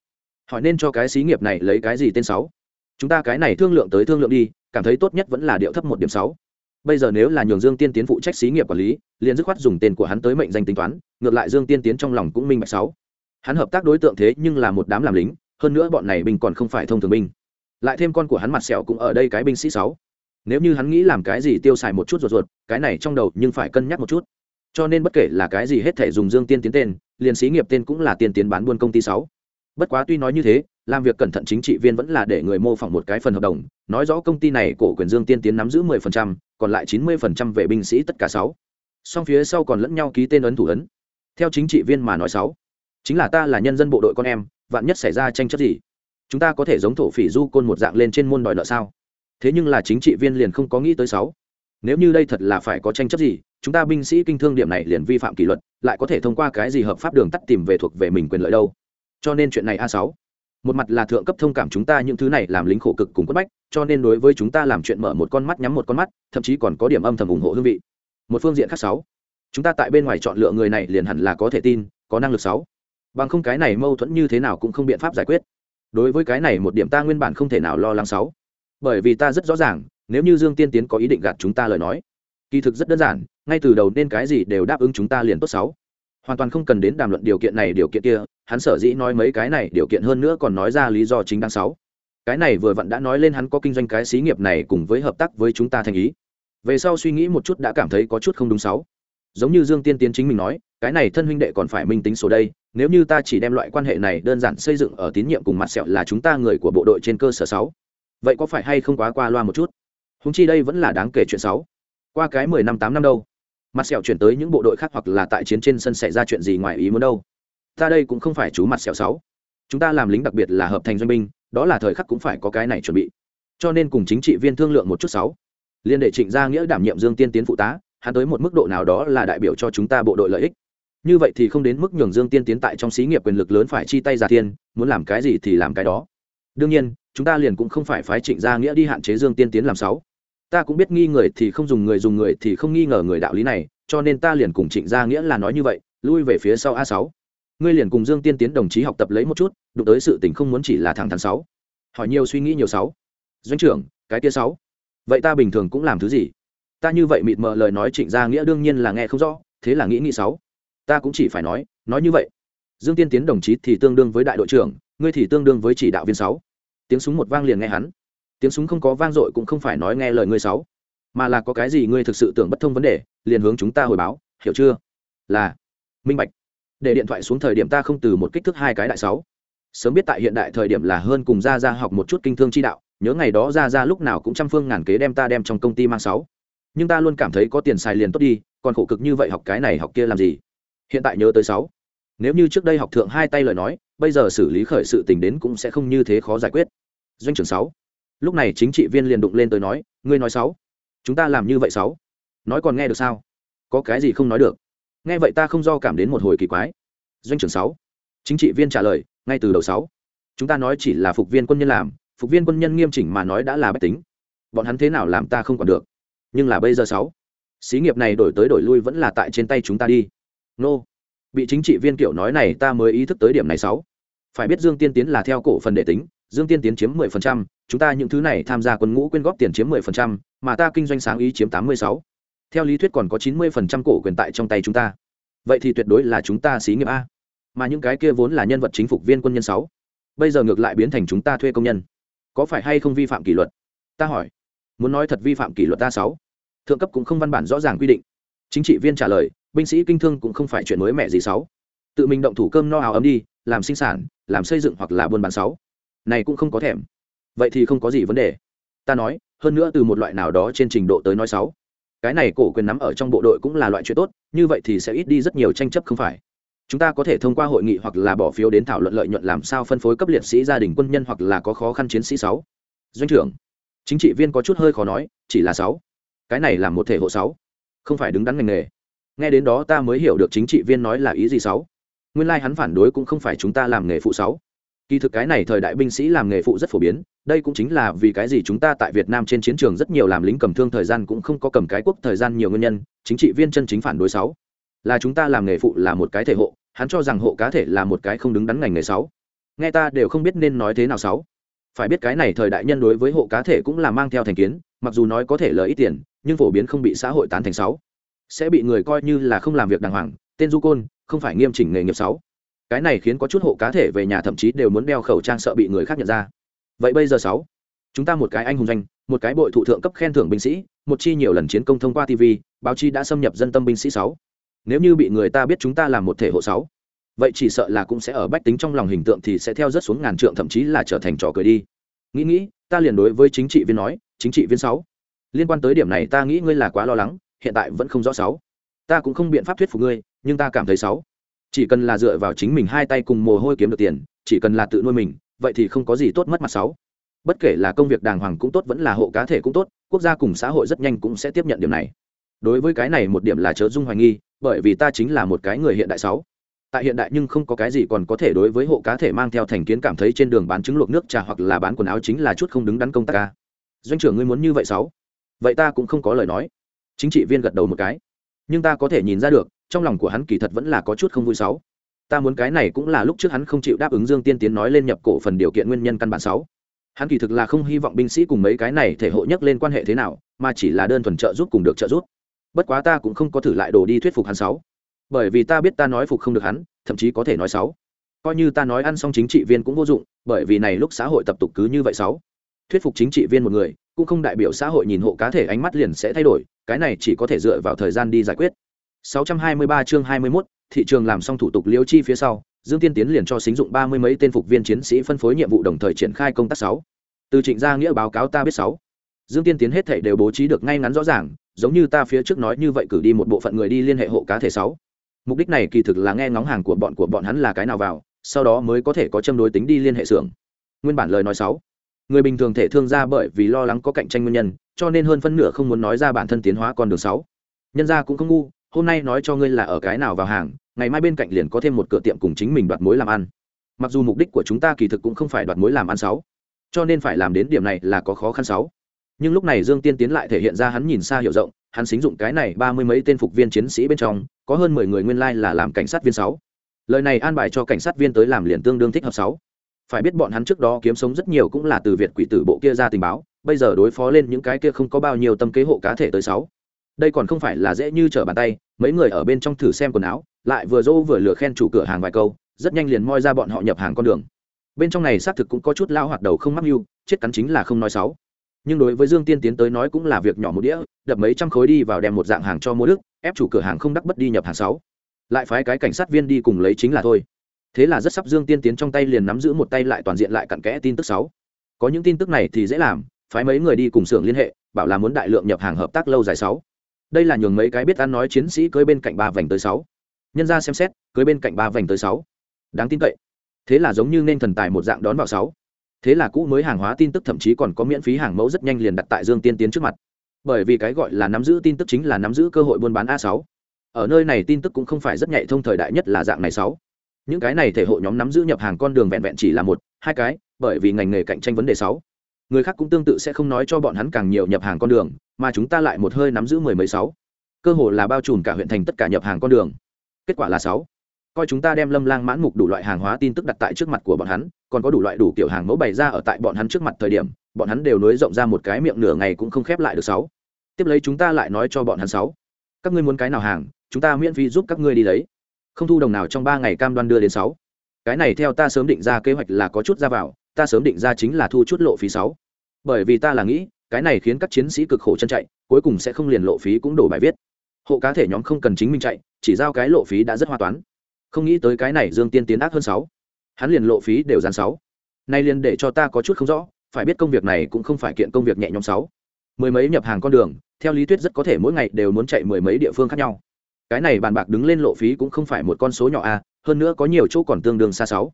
Speaker 1: Hỏi nên cho cái xí nghiệp này lấy cái gì tên sáu? Chúng ta cái này thương lượng tới thương lượng đi, cảm thấy tốt nhất vẫn là điệu thấp một điểm sáu. Bây giờ nếu là nhường dương tiên tiến phụ trách xí nghiệp quản lý, liền dứt khoát dùng tên của hắn tới mệnh danh tính toán, ngược lại dương tiên tiến trong lòng cũng minh bạch sáu hắn hợp tác đối tượng thế nhưng là một đám làm lính hơn nữa bọn này binh còn không phải thông thường binh. Lại thêm con của hắn mặt sẹo cũng ở đây cái binh sĩ sáu. Nếu như hắn nghĩ làm cái gì tiêu xài một chút ruột ruột cái này trong đầu nhưng phải cân nhắc một chút. Cho nên bất kể là cái gì hết thể dùng dương tiên tiến tên liền xí nghiệp tên cũng là tiên tiến bán buôn công ty sáu. Bất quá tuy nói như thế làm việc cẩn thận chính trị viên vẫn là để người mô phỏng một cái phần hợp đồng nói rõ công ty này cổ quyền dương tiên tiến nắm giữ 10%, còn lại 90% về binh sĩ tất cả sáu. Song phía sau còn lẫn nhau ký tên ấn thủ ấn. Theo chính trị viên mà nói sáu chính là ta là nhân dân bộ đội con em, vạn nhất xảy ra tranh chấp gì, chúng ta có thể giống thổ phỉ du côn một dạng lên trên môn đòi nợ sao? Thế nhưng là chính trị viên liền không có nghĩ tới sáu. Nếu như đây thật là phải có tranh chấp gì, chúng ta binh sĩ kinh thương điểm này liền vi phạm kỷ luật, lại có thể thông qua cái gì hợp pháp đường tắt tìm về thuộc về mình quyền lợi đâu? Cho nên chuyện này a sáu. Một mặt là thượng cấp thông cảm chúng ta những thứ này làm lính khổ cực cùng quất bách, cho nên đối với chúng ta làm chuyện mở một con mắt nhắm một con mắt, thậm chí còn có điểm âm thầm ủng hộ hương vị. Một phương diện khác sáu. Chúng ta tại bên ngoài chọn lựa người này liền hẳn là có thể tin, có năng lực sáu bằng không cái này mâu thuẫn như thế nào cũng không biện pháp giải quyết. Đối với cái này một điểm ta nguyên bản không thể nào lo lắng sáu bởi vì ta rất rõ ràng, nếu như dương tiên tiến có ý định gạt chúng ta lời nói, kỳ thực rất đơn giản, ngay từ đầu nên cái gì đều đáp ứng chúng ta liền tốt sáu hoàn toàn không cần đến đàm luận điều kiện này điều kiện kia, hắn sở dĩ nói mấy cái này điều kiện hơn nữa còn nói ra lý do chính đáng sáu cái này vừa vặn đã nói lên hắn có kinh doanh cái xí nghiệp này cùng với hợp tác với chúng ta thành ý. Về sau suy nghĩ một chút đã cảm thấy có chút không đúng sáu giống như dương tiên tiến chính mình nói, cái này thân huynh đệ còn phải minh tính số đây, nếu như ta chỉ đem loại quan hệ này đơn giản xây dựng ở tín nhiệm cùng mặt sẹo là chúng ta người của bộ đội trên cơ sở sáu. Vậy có phải hay không quá qua loa một chút? Húng chi đây vẫn là đáng kể chuyện sáu. Qua cái mười năm tám năm đâu? Mặt sẹo chuyển tới những bộ đội khác hoặc là tại chiến trên sân xảy ra chuyện gì ngoài ý muốn đâu? Ta đây cũng không phải chú mặt sẹo sáu. Chúng ta làm lính đặc biệt là hợp thành doanh binh, đó là thời khắc cũng phải có cái này chuẩn bị. Cho nên cùng chính trị viên thương lượng một chút sáu. Liên đệ trịnh gia nghĩa đảm nhiệm dương tiên tiến phụ tá hắn tới một mức độ nào đó là đại biểu cho chúng ta bộ đội lợi ích. Như vậy thì không đến mức nhường dương tiên tiến tại trong xí nghiệp quyền lực lớn phải chi tay giả thiên, muốn làm cái gì thì làm cái đó. Đương nhiên, chúng ta liền cũng không phải phái trịnh gia nghĩa đi hạn chế dương tiên tiến làm sáu. Ta cũng biết nghi người thì không dùng người dùng người thì không nghi ngờ người đạo lý này, cho nên ta liền cùng trịnh gia nghĩa là nói như vậy, lui về phía sau a sáu. Ngươi liền cùng dương tiên tiến đồng chí học tập lấy một chút, đụng tới sự tình không muốn chỉ là thẳng thắn sáu. Hỏi nhiều suy nghĩ nhiều sáu. Doanh trưởng, cái tia sáu. Vậy ta bình thường cũng làm thứ gì? Ta như vậy mịt mờ lời nói trịnh gia nghĩa đương nhiên là nghe không rõ, thế là nghĩ nghĩ sáu. Ta cũng chỉ phải nói nói như vậy. Dương tiên tiến đồng chí thì tương đương với đại đội trưởng, ngươi thì tương đương với chỉ đạo viên sáu. Tiếng súng một vang liền nghe hắn. Tiếng súng không có vang dội cũng không phải nói nghe lời ngươi sáu, mà là có cái gì ngươi thực sự tưởng bất thông vấn đề, liền hướng chúng ta hồi báo, hiểu chưa? Là, minh bạch. Để điện thoại xuống thời điểm ta không từ một kích thước hai cái đại sáu. Sớm biết tại hiện đại thời điểm là hơn cùng ra ra học một chút kinh thương chi đạo, nhớ ngày đó ra ra lúc nào cũng trăm phương ngàn kế đem ta đem trong công ty mang sáu nhưng ta luôn cảm thấy có tiền xài liền tốt đi, còn khổ cực như vậy học cái này học kia làm gì? Hiện tại nhớ tới sáu. Nếu như trước đây học thượng hai tay lời nói, bây giờ xử lý khởi sự tình đến cũng sẽ không như thế khó giải quyết. Doanh trưởng sáu. Lúc này chính trị viên liền đụng lên tới nói, ngươi nói sáu. Chúng ta làm như vậy sáu. Nói còn nghe được sao? Có cái gì không nói được? Nghe vậy ta không do cảm đến một hồi kỳ quái. Doanh trưởng sáu. Chính trị viên trả lời, ngay từ đầu sáu. Chúng ta nói chỉ là phục viên quân nhân làm, phục viên quân nhân nghiêm chỉnh mà nói đã là bách tính. Bọn hắn thế nào làm ta không còn được nhưng là bây giờ sáu. Xí nghiệp này đổi tới đổi lui vẫn là tại trên tay chúng ta đi. Nô. Bị chính trị viên kiểu nói này ta mới ý thức tới điểm này sáu. Phải biết dương tiên tiến là theo cổ phần để tính, dương tiên tiến chiếm mười phần trăm, chúng ta những thứ này tham gia quân ngũ quyên góp tiền chiếm mười phần trăm, mà ta kinh doanh sáng ý chiếm tám mươi sáu. Theo lý thuyết còn có chín mươi phần trăm cổ quyền tại trong tay chúng ta. Vậy thì tuyệt đối là chúng ta xí nghiệp a. Mà những cái kia vốn là nhân vật chính phục viên quân nhân sáu. Bây giờ ngược lại biến thành chúng ta thuê công nhân. Có phải hay không vi phạm kỷ luật? Ta hỏi. Muốn nói thật vi phạm kỷ luật ta sáu thượng cấp cũng không văn bản rõ ràng quy định. Chính trị viên trả lời, binh sĩ kinh thương cũng không phải chuyện mới mẹ gì sáu tự mình động thủ cơm no áo ấm đi, làm sinh sản, làm xây dựng hoặc là buôn bán sáu này cũng không có thèm. Vậy thì không có gì vấn đề. Ta nói, hơn nữa từ một loại nào đó trên trình độ tới nói sáu cái này cổ quyền nắm ở trong bộ đội cũng là loại chuyện tốt, như vậy thì sẽ ít đi rất nhiều tranh chấp không phải. Chúng ta có thể thông qua hội nghị hoặc là bỏ phiếu đến thảo luận lợi nhuận làm sao phân phối cấp liệt sĩ gia đình quân nhân hoặc là có khó khăn chiến sĩ sáu doanh trưởng, chính trị viên có chút hơi khó nói, chỉ là sáu cái này là một thể hộ sáu. Không phải đứng đắn ngành nghề. Nghe đến đó ta mới hiểu được chính trị viên nói là ý gì sáu. Nguyên lai hắn phản đối cũng không phải chúng ta làm nghề phụ sáu. Kỳ thực cái này thời đại binh sĩ làm nghề phụ rất phổ biến, đây cũng chính là vì cái gì chúng ta tại việt nam trên chiến trường rất nhiều làm lính cầm thương thời gian cũng không có cầm cái quốc thời gian nhiều nguyên nhân, chính trị viên chân chính phản đối sáu. Là chúng ta làm nghề phụ là một cái thể hộ, hắn cho rằng hộ cá thể là một cái không đứng đắn ngành nghề sáu. Nghe ta đều không biết nên nói thế nào sáu. Phải biết cái này thời đại nhân đối với hộ cá thể cũng là mang theo thành kiến, mặc dù nói có thể lợi ít tiền nhưng phổ biến không bị xã hội tán thành sáu. Sẽ bị người coi như là không làm việc đàng hoàng, tên du côn, không phải nghiêm chỉnh nghề nghiệp sáu. Cái này khiến có chút hộ cá thể về nhà thậm chí đều muốn đeo khẩu trang sợ bị người khác nhận ra. Vậy bây giờ sáu, chúng ta một cái anh hùng danh một cái bội thụ thượng cấp khen thưởng binh sĩ, một chi nhiều lần chiến công thông qua tv báo chí đã xâm nhập dân tâm binh sĩ sáu. Nếu như bị người ta biết chúng ta làm một thể hộ sáu, vậy chỉ sợ là cũng sẽ ở bách tính trong lòng hình tượng thì sẽ theo rất xuống ngàn trượng thậm chí là trở thành trò cười đi. Nghĩ nghĩ, ta liền đối với chính trị viên nói, chính trị viên sáu liên quan tới điểm này ta nghĩ ngươi là quá lo lắng, hiện tại vẫn không rõ sáu. Ta cũng không biện pháp thuyết phục ngươi, nhưng ta cảm thấy sáu. Chỉ cần là dựa vào chính mình hai tay cùng mồ hôi kiếm được tiền, chỉ cần là tự nuôi mình, vậy thì không có gì tốt mất mặt sáu. Bất kể là công việc đàng hoàng cũng tốt vẫn là hộ cá thể cũng tốt, quốc gia cùng xã hội rất nhanh cũng sẽ tiếp nhận điểm này. Đối với cái này một điểm là chớ dung hoài nghi, bởi vì ta chính là một cái người hiện đại sáu. Tại hiện đại nhưng không có cái gì còn có thể đối với hộ cá thể mang theo thành kiến cảm thấy trên đường bán trứng luộc nước trà hoặc là bán quần áo chính là chút không đứng đắn công tác ca. Doanh trưởng ngươi muốn như vậy sáu? Vậy ta cũng không có lời nói. Chính trị viên gật đầu một cái. Nhưng ta có thể nhìn ra được, trong lòng của hắn kỳ thật vẫn là có chút không vui sáu ta muốn cái này cũng là lúc trước hắn không chịu đáp ứng dương tiên tiến nói lên nhập cổ phần điều kiện nguyên nhân căn bản sáu hắn kỳ thực là không hy vọng binh sĩ cùng mấy cái này thể hộ nhất lên quan hệ thế nào, mà chỉ là đơn thuần trợ giúp cùng được trợ giúp. Bất quá ta cũng không có thử lại đồ đi thuyết phục hắn sáu bởi vì ta biết ta nói phục không được hắn, thậm chí có thể nói sáu coi như ta nói ăn xong chính trị viên cũng vô dụng, bởi vì này lúc xã hội tập tục cứ như vậy sáu thuyết phục chính trị viên một người cũng không đại biểu xã hội nhìn hộ cá thể ánh mắt liền sẽ thay đổi cái này chỉ có thể dựa vào thời gian đi giải quyết. 623 chương 21, thị trường làm xong thủ tục liêu chi phía sau dương tiên tiến liền cho xính dụng ba mươi mấy tên phục viên chiến sĩ phân phối nhiệm vụ đồng thời triển khai công tác sáu. Từ trịnh gia nghĩa báo cáo ta biết sáu. Dương tiên tiến hết thảy đều bố trí được ngay ngắn rõ ràng giống như ta phía trước nói như vậy cử đi một bộ phận người đi liên hệ hộ cá thể sáu. Mục đích này kỳ thực là nghe ngóng hàng của bọn của bọn hắn là cái nào vào sau đó mới có thể có châm đối tính đi liên hệ xưởng. Nguyên bản lời nói sáu người bình thường thể thương ra bởi vì lo lắng có cạnh tranh nguyên nhân, cho nên hơn phân nửa không muốn nói ra bản thân tiến hóa con đường sáu. Nhân ra cũng không ngu, hôm nay nói cho ngươi là ở cái nào vào hàng, ngày mai bên cạnh liền có thêm một cửa tiệm cùng chính mình đoạt mối làm ăn. Mặc dù mục đích của chúng ta kỳ thực cũng không phải đoạt mối làm ăn sáu, cho nên phải làm đến điểm này là có khó khăn sáu. Nhưng lúc này dương tiên tiến lại thể hiện ra hắn nhìn xa hiểu rộng, hắn xính dụng cái này ba mươi mấy tên phục viên chiến sĩ bên trong, có hơn mười người nguyên lai là làm cảnh sát viên sáu. Lời này an bài cho cảnh sát viên tới làm liền tương đương thích hợp sáu phải biết bọn hắn trước đó kiếm sống rất nhiều cũng là từ việt quỷ tử bộ kia ra tình báo, bây giờ đối phó lên những cái kia không có bao nhiêu tâm kế hộ cá thể tới sáu. Đây còn không phải là dễ như trở bàn tay, mấy người ở bên trong thử xem quần áo, lại vừa dỗ vừa lừa khen chủ cửa hàng vài câu, rất nhanh liền moi ra bọn họ nhập hàng con đường. Bên trong này xác thực cũng có chút lao hoạt đầu không mắc mưu, chết cắn chính là không nói sáu. Nhưng đối với dương tiên tiến tới nói cũng là việc nhỏ một đĩa, đập mấy trăm khối đi vào đem một dạng hàng cho mua đức, ép chủ cửa hàng không đắc bất đi nhập hàng sáu. Lại phái cái cảnh sát viên đi cùng lấy chính là thôi thế là rất sắp dương tiên tiến trong tay liền nắm giữ một tay lại toàn diện lại cặn kẽ tin tức sáu. Có những tin tức này thì dễ làm, phái mấy người đi cùng xưởng liên hệ, bảo là muốn đại lượng nhập hàng hợp tác lâu dài sáu. Đây là nhường mấy cái biết ăn nói chiến sĩ cưới bên cạnh ba vành tới sáu. Nhân ra xem xét, cưới bên cạnh ba vành tới sáu. Đáng tin cậy. Thế là giống như nên thần tài một dạng đón vào sáu. Thế là cũ mới hàng hóa tin tức thậm chí còn có miễn phí hàng mẫu rất nhanh liền đặt tại dương tiên tiến trước mặt. Bởi vì cái gọi là nắm giữ tin tức chính là nắm giữ cơ hội buôn bán a sáu. Ở nơi này tin tức cũng không phải rất nhạy thông thời đại nhất là dạng này sáu những cái này thể hộ nhóm nắm giữ nhập hàng con đường vẹn vẹn chỉ là một, hai cái, bởi vì ngành nghề cạnh tranh vấn đề sáu. Người khác cũng tương tự sẽ không nói cho bọn hắn càng nhiều nhập hàng con đường, mà chúng ta lại một hơi nắm giữ mười mấy sáu. Cơ hội là bao trùm cả huyện thành tất cả nhập hàng con đường. Kết quả là sáu. Coi chúng ta đem lâm lang mãn mục đủ loại hàng hóa tin tức đặt tại trước mặt của bọn hắn, còn có đủ loại đủ kiểu hàng mẫu bày ra ở tại bọn hắn trước mặt thời điểm, bọn hắn đều nối rộng ra một cái miệng nửa ngày cũng không khép lại được sáu. Tiếp lấy chúng ta lại nói cho bọn hắn sáu. Các ngươi muốn cái nào hàng, chúng ta miễn phí giúp các ngươi đi lấy không thu đồng nào trong ba ngày cam đoan đưa đến sáu. Cái này theo ta sớm định ra kế hoạch là có chút ra vào, ta sớm định ra chính là thu chút lộ phí sáu. Bởi vì ta là nghĩ, cái này khiến các chiến sĩ cực khổ chân chạy, cuối cùng sẽ không liền lộ phí cũng đổ bài viết. Hộ cá thể nhóm không cần chính mình chạy, chỉ giao cái lộ phí đã rất hoa toán. Không nghĩ tới cái này dương tiên tiến ác hơn sáu. Hắn liền lộ phí đều dán sáu. Nay liền để cho ta có chút không rõ, phải biết công việc này cũng không phải kiện công việc nhẹ nhõm sáu. Mười mấy nhập hàng con đường, theo lý thuyết rất có thể mỗi ngày đều muốn chạy mười mấy địa phương khác nhau cái này bàn bạc đứng lên lộ phí cũng không phải một con số nhỏ a hơn nữa có nhiều chỗ còn tương đương xa sáu.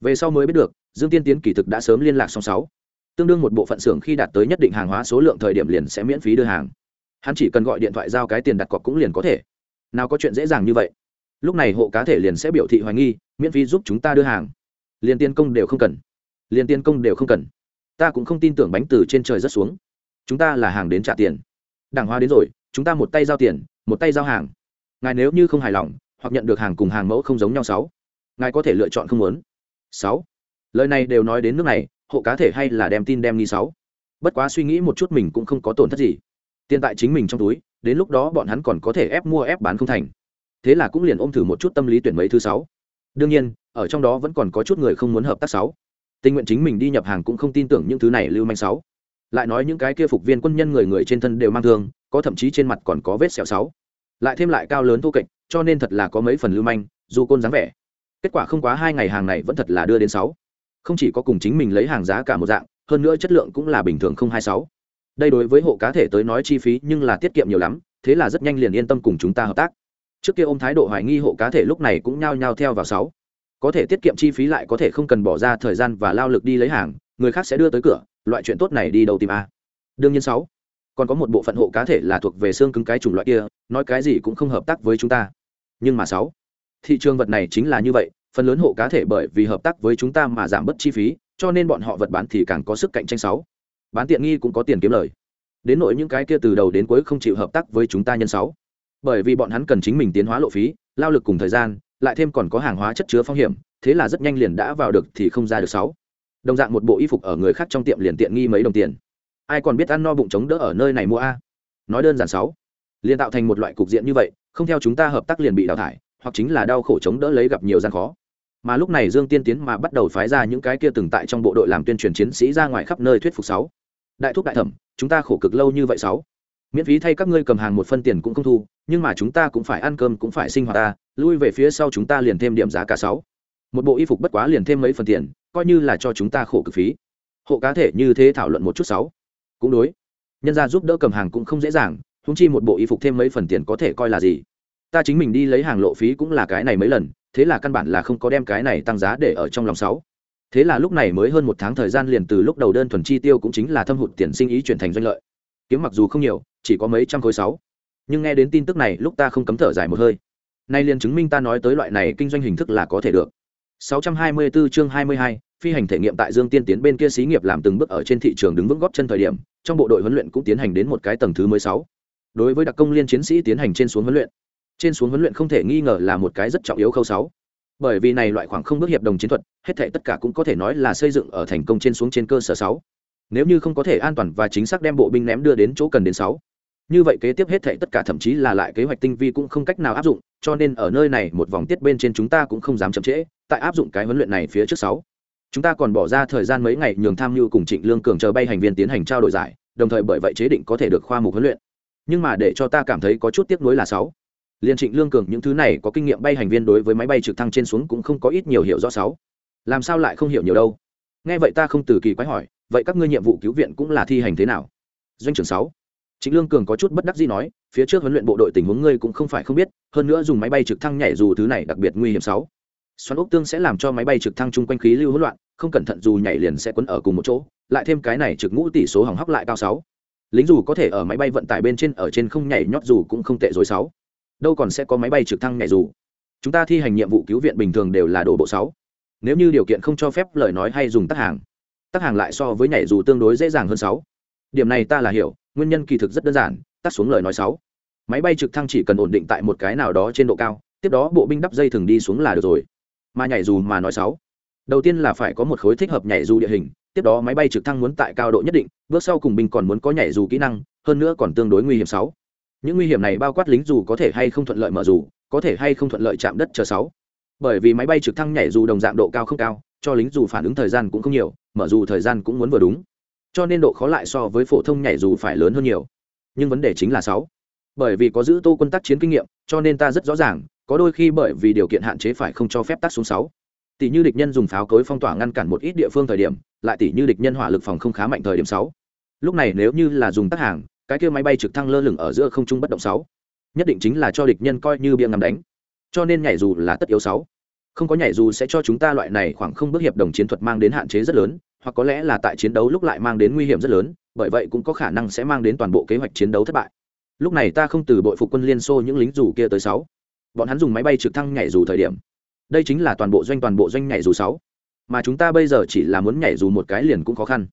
Speaker 1: Về sau mới biết được, dương tiên tiến kỳ thực đã sớm liên lạc xong sáu. Tương đương một bộ phận xưởng khi đạt tới nhất định hàng hóa số lượng thời điểm liền sẽ miễn phí đưa hàng. Hắn chỉ cần gọi điện thoại giao cái tiền đặt cọc cũng liền có thể. Nào có chuyện dễ dàng như vậy. Lúc này hộ cá thể liền sẽ biểu thị hoài nghi, miễn phí giúp chúng ta đưa hàng. Liền tiền công đều không cần. Liền tiền công đều không cần. Ta cũng không tin tưởng bánh từ trên trời rất xuống. Chúng ta là hàng đến trả tiền. Đảng hoa đến rồi, chúng ta một tay giao tiền, một tay giao hàng ngài nếu như không hài lòng, hoặc nhận được hàng cùng hàng mẫu không giống nhau sáu, ngài có thể lựa chọn không muốn. Sáu. Lời này đều nói đến nước này, hộ cá thể hay là đem tin đem đi sáu. Bất quá suy nghĩ một chút mình cũng không có tổn thất gì. Tiền tại chính mình trong túi, đến lúc đó bọn hắn còn có thể ép mua ép bán không thành. Thế là cũng liền ôm thử một chút tâm lý tuyển mấy thứ sáu. Đương nhiên, ở trong đó vẫn còn có chút người không muốn hợp tác sáu. Tình nguyện chính mình đi nhập hàng cũng không tin tưởng những thứ này lưu manh sáu. Lại nói những cái kia phục viên quân nhân người người trên thân đều mang thương, có thậm chí trên mặt còn có vết sẹo sáu lại thêm lại cao lớn thô kệch, cho nên thật là có mấy phần lưu manh, dù côn dáng vẻ. Kết quả không quá hai ngày hàng này vẫn thật là đưa đến sáu. Không chỉ có cùng chính mình lấy hàng giá cả một dạng, hơn nữa chất lượng cũng là bình thường không hai sáu. Đây đối với hộ cá thể tới nói chi phí nhưng là tiết kiệm nhiều lắm, thế là rất nhanh liền yên tâm cùng chúng ta hợp tác. Trước kia ôm thái độ hoài nghi hộ cá thể lúc này cũng nhao nhao theo vào sáu. Có thể tiết kiệm chi phí lại có thể không cần bỏ ra thời gian và lao lực đi lấy hàng, người khác sẽ đưa tới cửa, loại chuyện tốt này đi đầu tìm a? Đương nhiên sáu còn có một bộ phận hộ cá thể là thuộc về xương cứng cái chủng loại kia, nói cái gì cũng không hợp tác với chúng ta. Nhưng mà sáu, thị trường vật này chính là như vậy, phần lớn hộ cá thể bởi vì hợp tác với chúng ta mà giảm bớt chi phí, cho nên bọn họ vật bán thì càng có sức cạnh tranh sáu. Bán tiện nghi cũng có tiền kiếm lời. Đến nỗi những cái kia từ đầu đến cuối không chịu hợp tác với chúng ta nhân sáu. Bởi vì bọn hắn cần chính mình tiến hóa lộ phí, lao lực cùng thời gian, lại thêm còn có hàng hóa chất chứa phong hiểm, thế là rất nhanh liền đã vào được thì không ra được sáu. Đồng dạng một bộ y phục ở người khác trong tiệm liền tiện nghi mấy đồng tiền ai còn biết ăn no bụng chống đỡ ở nơi này mua a? Nói đơn giản sáu. Liền tạo thành một loại cục diện như vậy, không theo chúng ta hợp tác liền bị đào thải, hoặc chính là đau khổ chống đỡ lấy gặp nhiều gian khó. Mà lúc này dương tiên tiến mà bắt đầu phái ra những cái kia từng tại trong bộ đội làm tuyên truyền chiến sĩ ra ngoài khắp nơi thuyết phục sáu. Đại thúc đại thẩm, chúng ta khổ cực lâu như vậy sáu. Miễn phí thay các ngươi cầm hàng một phân tiền cũng không thu, nhưng mà chúng ta cũng phải ăn cơm cũng phải sinh hoạt ta, lui về phía sau chúng ta liền thêm điểm giá cả sáu. Một bộ y phục bất quá liền thêm mấy phần tiền, coi như là cho chúng ta khổ cực phí. Hộ cá thể như thế thảo luận một chút sáu cũng đối. Nhân ra giúp đỡ cầm hàng cũng không dễ dàng húng chi một bộ y phục thêm mấy phần tiền có thể coi là gì. Ta chính mình đi lấy hàng lộ phí cũng là cái này mấy lần thế là căn bản là không có đem cái này tăng giá để ở trong lòng sáu. Thế là lúc này mới hơn một tháng thời gian liền từ lúc đầu đơn thuần chi tiêu cũng chính là thâm hụt tiền sinh ý chuyển thành doanh lợi. Kiếm mặc dù không nhiều chỉ có mấy trăm khối sáu. Nhưng nghe đến tin tức này lúc ta không cấm thở dài một hơi. Nay liền chứng minh ta nói tới loại này kinh doanh hình thức là có thể được. 624 chương 22, phi hành thể nghiệm tại Dương Tiên tiến bên kia xí nghiệp làm từng bước ở trên thị trường đứng vững góp chân thời điểm, trong bộ đội huấn luyện cũng tiến hành đến một cái tầng thứ mới sáu. Đối với đặc công liên chiến sĩ tiến hành trên xuống huấn luyện. Trên xuống huấn luyện không thể nghi ngờ là một cái rất trọng yếu khâu sáu. Bởi vì này loại khoảng không bước hiệp đồng chiến thuật, hết thảy tất cả cũng có thể nói là xây dựng ở thành công trên xuống trên cơ sở sáu. Nếu như không có thể an toàn và chính xác đem bộ binh ném đưa đến chỗ cần đến sáu, như vậy kế tiếp hết thảy tất cả thậm chí là lại kế hoạch tinh vi cũng không cách nào áp dụng cho nên ở nơi này một vòng tiết bên trên chúng ta cũng không dám chậm trễ tại áp dụng cái huấn luyện này phía trước sáu chúng ta còn bỏ ra thời gian mấy ngày nhường tham mưu cùng trịnh lương cường chờ bay hành viên tiến hành trao đổi giải đồng thời bởi vậy chế định có thể được khoa mục huấn luyện. Nhưng mà để cho ta cảm thấy có chút tiếc nuối là sáu. Liên trịnh lương cường những thứ này có kinh nghiệm bay hành viên đối với máy bay trực thăng trên xuống cũng không có ít nhiều hiểu rõ sáu. Làm sao lại không hiểu nhiều đâu? Nghe vậy ta không từ kỳ quái hỏi vậy các ngươi nhiệm vụ cứu viện cũng là thi hành thế nào? Doanh trưởng sáu. Trịnh Lương Cường có chút bất đắc dĩ nói, phía trước huấn luyện bộ đội tình huống ngươi cũng không phải không biết, hơn nữa dùng máy bay trực thăng nhảy dù thứ này đặc biệt nguy hiểm sáu. Xoắn ốc tương sẽ làm cho máy bay trực thăng chung quanh khí lưu hỗn loạn, không cẩn thận dù nhảy liền sẽ quấn ở cùng một chỗ, lại thêm cái này trực ngũ tỷ số hỏng hóc lại cao sáu. Lính dù có thể ở máy bay vận tải bên trên ở trên không nhảy nhót dù cũng không tệ rồi sáu. Đâu còn sẽ có máy bay trực thăng nhảy dù. Chúng ta thi hành nhiệm vụ cứu viện bình thường đều là đổ bộ sáu. Nếu như điều kiện không cho phép lời nói hay dùng tác hàng, tác hàng lại so với nhảy dù tương đối dễ dàng hơn sáu. Điểm này ta là hiểu, nguyên nhân kỳ thực rất đơn giản tắt xuống lời nói sáu máy bay trực thăng chỉ cần ổn định tại một cái nào đó trên độ cao tiếp đó bộ binh đắp dây thường đi xuống là được rồi mà nhảy dù mà nói sáu đầu tiên là phải có một khối thích hợp nhảy dù địa hình, tiếp đó máy bay trực thăng muốn tại cao độ nhất định, bước sau cùng binh còn muốn có nhảy dù kỹ năng, hơn nữa còn tương đối nguy hiểm sáu. Những nguy hiểm này bao quát lính dù có thể hay không thuận lợi mở dù, có thể hay không thuận lợi chạm đất chờ sáu. Bởi vì máy bay trực thăng nhảy dù đồng dạng độ cao không cao, cho lính dù phản ứng thời gian cũng không nhiều, mở dù thời gian cũng muốn vừa đúng. Cho nên độ khó lại so với phổ thông nhảy dù phải lớn hơn nhiều. Nhưng vấn đề chính là sáu. Bởi vì có giữ tô quân tác chiến kinh nghiệm, cho nên ta rất rõ ràng, có đôi khi bởi vì điều kiện hạn chế phải không cho phép tác xuống sáu tỷ như địch nhân dùng pháo cối phong tỏa ngăn cản một ít địa phương thời điểm, lại tỷ như địch nhân hỏa lực phòng không khá mạnh thời điểm sáu. Lúc này nếu như là dùng tác hàng, cái kia máy bay trực thăng lơ lửng ở giữa không trung bất động sáu. Nhất định chính là cho địch nhân coi như bia ngắm đánh. Cho nên nhảy dù là tất yếu sáu. Không có nhảy dù sẽ cho chúng ta loại này khoảng không bước hiệp đồng chiến thuật mang đến hạn chế rất lớn, hoặc có lẽ là tại chiến đấu lúc lại mang đến nguy hiểm rất lớn, bởi vậy cũng có khả năng sẽ mang đến toàn bộ kế hoạch chiến đấu thất bại. Lúc này ta không từ bội phục quân liên xô những lính dù kia tới sáu. Bọn hắn dùng máy bay trực thăng nhảy dù thời điểm đây chính là toàn bộ doanh toàn bộ doanh nhảy dù sáu. Mà chúng ta bây giờ chỉ là muốn nhảy dù một cái liền cũng khó khăn.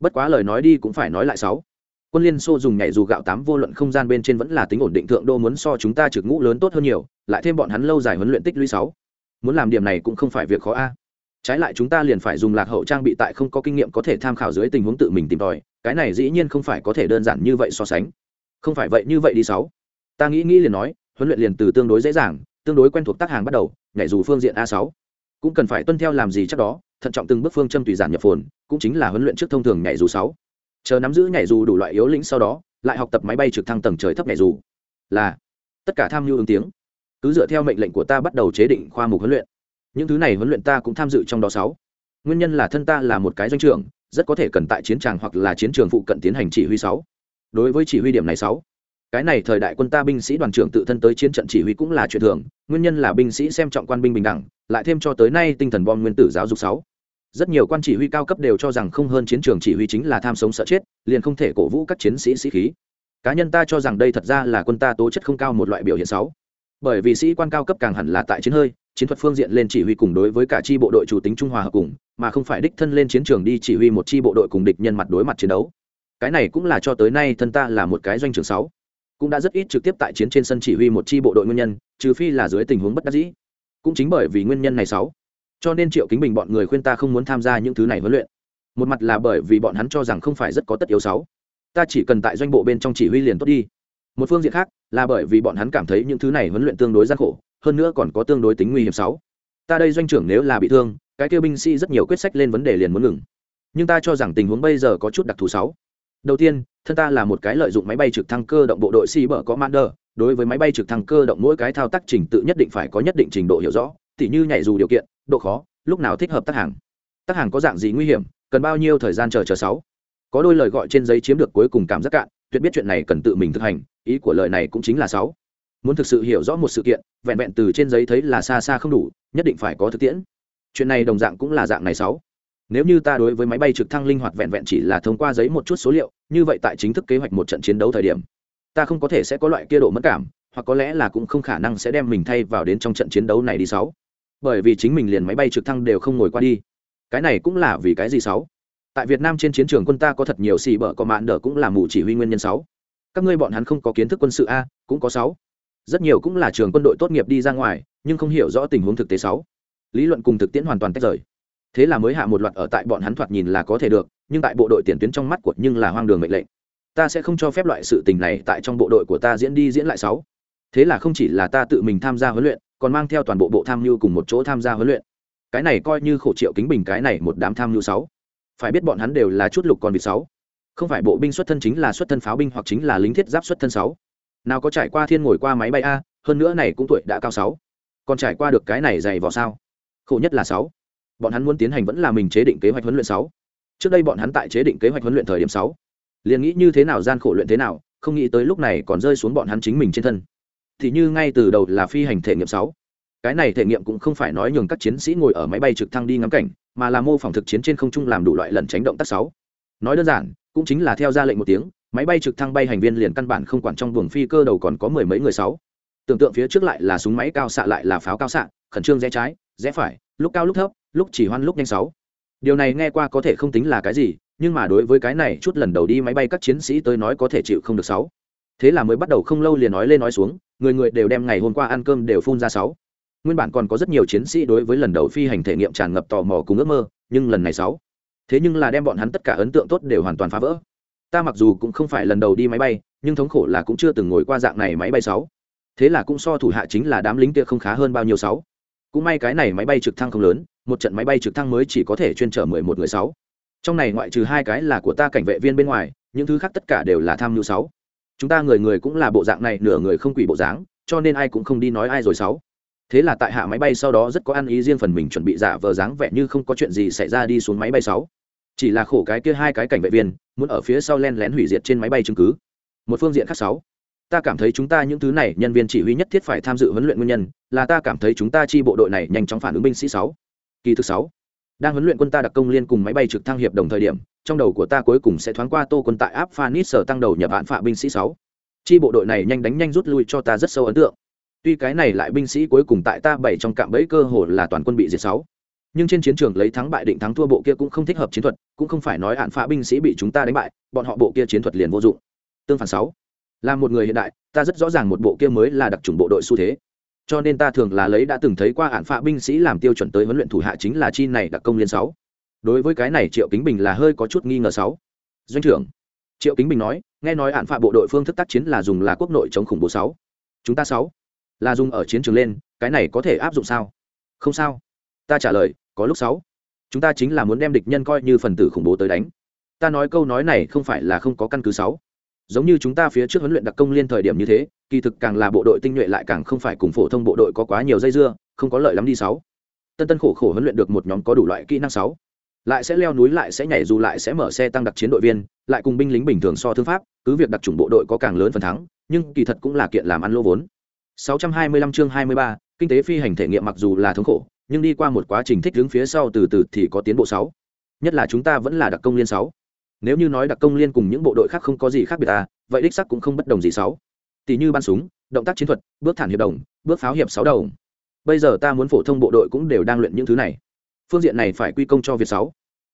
Speaker 1: Bất quá lời nói đi cũng phải nói lại sáu. Quân liên xô dùng nhảy dù gạo tám vô luận không gian bên trên vẫn là tính ổn định thượng đô muốn so chúng ta trực ngũ lớn tốt hơn nhiều, lại thêm bọn hắn lâu dài huấn luyện tích lũy sáu. Muốn làm điểm này cũng không phải việc khó a. Trái lại chúng ta liền phải dùng lạc hậu trang bị tại không có kinh nghiệm có thể tham khảo dưới tình huống tự mình tìm tòi, cái này dĩ nhiên không phải có thể đơn giản như vậy so sánh. Không phải vậy như vậy đi sáu. Ta nghĩ nghĩ liền nói, huấn luyện liền từ tương đối dễ dàng tương đối quen thuộc tác hàng bắt đầu, nhảy dù phương diện a sáu. Cũng cần phải tuân theo làm gì chắc đó, thận trọng từng bước phương châm tùy giản nhập phồn, cũng chính là huấn luyện trước thông thường nhảy dù sáu. Chờ nắm giữ nhảy dù đủ loại yếu lĩnh sau đó, lại học tập máy bay trực thăng tầng trời thấp nhảy dù. Là, tất cả tham mưu ứng tiếng. Cứ dựa theo mệnh lệnh của ta bắt đầu chế định khoa mục huấn luyện. Những thứ này huấn luyện ta cũng tham dự trong đó sáu. Nguyên nhân là thân ta là một cái doanh trưởng, rất có thể cần tại chiến tràng hoặc là chiến trường phụ cận tiến hành chỉ huy sáu. Đối với chỉ huy điểm này sáu cái này thời đại quân ta binh sĩ đoàn trưởng tự thân tới chiến trận chỉ huy cũng là chuyện thường, nguyên nhân là binh sĩ xem trọng quan binh bình đẳng, lại thêm cho tới nay tinh thần bom nguyên tử giáo dục sáu. Rất nhiều quan chỉ huy cao cấp đều cho rằng không hơn chiến trường chỉ huy chính là tham sống sợ chết, liền không thể cổ vũ các chiến sĩ sĩ khí. Cá nhân ta cho rằng đây thật ra là quân ta tố chất không cao một loại biểu hiện sáu. Bởi vì sĩ quan cao cấp càng hẳn là tại chiến hơi, chiến thuật phương diện lên chỉ huy cùng đối với cả chi bộ đội chủ tính trung hòa hợp cùng, mà không phải đích thân lên chiến trường đi chỉ huy một chi bộ đội cùng địch nhân mặt đối mặt chiến đấu. Cái này cũng là cho tới nay thân ta là một cái doanh trường sáu cũng đã rất ít trực tiếp tại chiến trên sân chỉ huy một chi bộ đội nguyên nhân, trừ phi là dưới tình huống bất đắc dĩ. Cũng chính bởi vì nguyên nhân này sáu, cho nên triệu kính bình bọn người khuyên ta không muốn tham gia những thứ này huấn luyện. Một mặt là bởi vì bọn hắn cho rằng không phải rất có tất yếu sáu. Ta chỉ cần tại doanh bộ bên trong chỉ huy liền tốt đi. Một phương diện khác, là bởi vì bọn hắn cảm thấy những thứ này huấn luyện tương đối gian khổ, hơn nữa còn có tương đối tính nguy hiểm sáu. Ta đây doanh trưởng nếu là bị thương, cái kêu binh sĩ rất nhiều quyết sách lên vấn đề liền muốn ngừng. Nhưng ta cho rằng tình huống bây giờ có chút đặc thù sáu đầu tiên, thân ta là một cái lợi dụng máy bay trực thăng cơ động bộ đội si bờ có mander đối với máy bay trực thăng cơ động mỗi cái thao tác trình tự nhất định phải có nhất định trình độ hiểu rõ, tỉ như nhảy dù điều kiện, độ khó, lúc nào thích hợp tác hàng. Tác hàng có dạng gì nguy hiểm, cần bao nhiêu thời gian chờ chờ sáu. Có đôi lời gọi trên giấy chiếm được cuối cùng cảm giác cạn, tuyệt biết chuyện này cần tự mình thực hành, ý của lời này cũng chính là sáu. Muốn thực sự hiểu rõ một sự kiện, vẹn vẹn từ trên giấy thấy là xa xa không đủ, nhất định phải có thực tiễn. Chuyện này đồng dạng cũng là dạng này sáu nếu như ta đối với máy bay trực thăng linh hoạt vẹn vẹn chỉ là thông qua giấy một chút số liệu, như vậy tại chính thức kế hoạch một trận chiến đấu thời điểm, ta không có thể sẽ có loại kia độ mất cảm, hoặc có lẽ là cũng không khả năng sẽ đem mình thay vào đến trong trận chiến đấu này đi sáu. Bởi vì chính mình liền máy bay trực thăng đều không ngồi qua đi. Cái này cũng là vì cái gì sáu? Tại việt nam trên chiến trường quân ta có thật nhiều xì bở có mạn đỡ cũng là mù chỉ huy nguyên nhân sáu. Các ngươi bọn hắn không có kiến thức quân sự a, cũng có sáu. Rất nhiều cũng là trường quân đội tốt nghiệp đi ra ngoài, nhưng không hiểu rõ tình huống thực tế sáu. Lý luận cùng thực tiễn hoàn toàn tách rời thế là mới hạ một loạt ở tại bọn hắn thoạt nhìn là có thể được, nhưng tại bộ đội tiền tuyến trong mắt của nhưng là hoang đường mệnh lệnh. Ta sẽ không cho phép loại sự tình này tại trong bộ đội của ta diễn đi diễn lại sáu. Thế là không chỉ là ta tự mình tham gia huấn luyện, còn mang theo toàn bộ bộ tham mưu cùng một chỗ tham gia huấn luyện. Cái này coi như khổ triệu kính bình cái này một đám tham mưu sáu. Phải biết bọn hắn đều là chút lục còn vịt sáu. Không phải bộ binh xuất thân chính là xuất thân pháo binh hoặc chính là lính thiết giáp xuất thân sáu. Nào có trải qua thiên ngồi qua máy bay a, hơn nữa này cũng tuổi đã cao sáu. Còn trải qua được cái này dày vào sao? Khổ nhất là sáu bọn hắn muốn tiến hành vẫn là mình chế định kế hoạch huấn luyện sáu. Trước đây bọn hắn tại chế định kế hoạch huấn luyện thời điểm sáu. Liền nghĩ như thế nào gian khổ luyện thế nào, không nghĩ tới lúc này còn rơi xuống bọn hắn chính mình trên thân. Thì như ngay từ đầu là phi hành thể nghiệm sáu. Cái này thể nghiệm cũng không phải nói nhường các chiến sĩ ngồi ở máy bay trực thăng đi ngắm cảnh, mà là mô phỏng thực chiến trên không trung làm đủ loại lần tránh động tác sáu. Nói đơn giản, cũng chính là theo ra lệnh một tiếng, máy bay trực thăng bay hành viên liền căn bản không quản trong buồng phi cơ đầu còn có mười mấy người sáu. Tưởng tượng phía trước lại là súng máy cao xạ lại là pháo cao xạ, khẩn trương rẽ trái, rẽ phải, lúc cao lúc thấp lúc chỉ hoan lúc nhanh sáu. Điều này nghe qua có thể không tính là cái gì, nhưng mà đối với cái này chút lần đầu đi máy bay các chiến sĩ tới nói có thể chịu không được sáu. Thế là mới bắt đầu không lâu liền nói lên nói xuống, người người đều đem ngày hôm qua ăn cơm đều phun ra sáu. Nguyên bản còn có rất nhiều chiến sĩ đối với lần đầu phi hành thể nghiệm tràn ngập tò mò cùng ước mơ, nhưng lần này sáu. Thế nhưng là đem bọn hắn tất cả ấn tượng tốt đều hoàn toàn phá vỡ. Ta mặc dù cũng không phải lần đầu đi máy bay, nhưng thống khổ là cũng chưa từng ngồi qua dạng này máy bay sáu. Thế là cũng so thủ hạ chính là đám lính kia không khá hơn bao nhiêu sáu. Cũng may cái này máy bay trực thăng không lớn một trận máy bay trực thăng mới chỉ có thể chuyên chở mười một người sáu. Trong này ngoại trừ hai cái là của ta cảnh vệ viên bên ngoài, những thứ khác tất cả đều là tham mưu sáu. Chúng ta người người cũng là bộ dạng này, nửa người không quỷ bộ dáng, cho nên ai cũng không đi nói ai rồi sáu. Thế là tại hạ máy bay sau đó rất có ăn ý riêng phần mình chuẩn bị giả vờ dáng vẻ như không có chuyện gì xảy ra đi xuống máy bay sáu. Chỉ là khổ cái kia hai cái cảnh vệ viên, muốn ở phía sau len lén hủy diệt trên máy bay chứng cứ. Một phương diện khác sáu. Ta cảm thấy chúng ta những thứ này, nhân viên chỉ huy nhất thiết phải tham dự huấn luyện nguyên nhân, là ta cảm thấy chúng ta chi bộ đội này nhanh chóng phản ứng binh sĩ sáu kỳ thứ sáu, đang huấn luyện quân ta đặc công liên cùng máy bay trực thăng hiệp đồng thời điểm, trong đầu của ta cuối cùng sẽ thoáng qua tô quân tại áp phanis sở tăng đầu nhập hạn phạ binh sĩ sáu. Chi bộ đội này nhanh đánh nhanh rút lui cho ta rất sâu ấn tượng. Tuy cái này lại binh sĩ cuối cùng tại ta bảy trong cạm bẫy cơ hồ là toàn quân bị diệt sáu. Nhưng trên chiến trường lấy thắng bại định thắng thua bộ kia cũng không thích hợp chiến thuật, cũng không phải nói hạn phạ binh sĩ bị chúng ta đánh bại, bọn họ bộ kia chiến thuật liền vô dụng. Tương phản sáu, là một người hiện đại, ta rất rõ ràng một bộ kia mới là đặc trùng bộ đội xu thế cho nên ta thường là lấy đã từng thấy qua hạn phạ binh sĩ làm tiêu chuẩn tới huấn luyện thủ hạ chính là chi này đặc công liên sáu. Đối với cái này triệu kính bình là hơi có chút nghi ngờ sáu. Doanh trưởng, triệu kính bình nói, nghe nói hạn phạ bộ đội phương thức tác chiến là dùng là quốc nội chống khủng bố sáu. Chúng ta sáu, là dùng ở chiến trường lên, cái này có thể áp dụng sao? Không sao. Ta trả lời, có lúc sáu. Chúng ta chính là muốn đem địch nhân coi như phần tử khủng bố tới đánh. Ta nói câu nói này không phải là không có căn cứ sáu giống như chúng ta phía trước huấn luyện đặc công liên thời điểm như thế kỳ thực càng là bộ đội tinh nhuệ lại càng không phải cùng phổ thông bộ đội có quá nhiều dây dưa không có lợi lắm đi sáu. Tân tân khổ khổ huấn luyện được một nhóm có đủ loại kỹ năng sáu. Lại sẽ leo núi lại sẽ nhảy dù lại sẽ mở xe tăng đặc chiến đội viên lại cùng binh lính bình thường so thương pháp cứ việc đặc trùng bộ đội có càng lớn phần thắng nhưng kỳ thật cũng là kiện làm ăn lô vốn. 625 chương 23, kinh tế phi hành thể nghiệm mặc dù là thống khổ nhưng đi qua một quá trình thích ứng phía sau từ từ thì có tiến bộ sáu. Nhất là chúng ta vẫn là đặc công liên sáu nếu như nói đặc công liên cùng những bộ đội khác không có gì khác biệt à vậy đích sắc cũng không bất đồng gì sáu. Tỷ như bắn súng, động tác chiến thuật, bước thản hiệp đồng, bước pháo hiệp sáu đầu. Bây giờ ta muốn phổ thông bộ đội cũng đều đang luyện những thứ này. Phương diện này phải quy công cho việt sáu.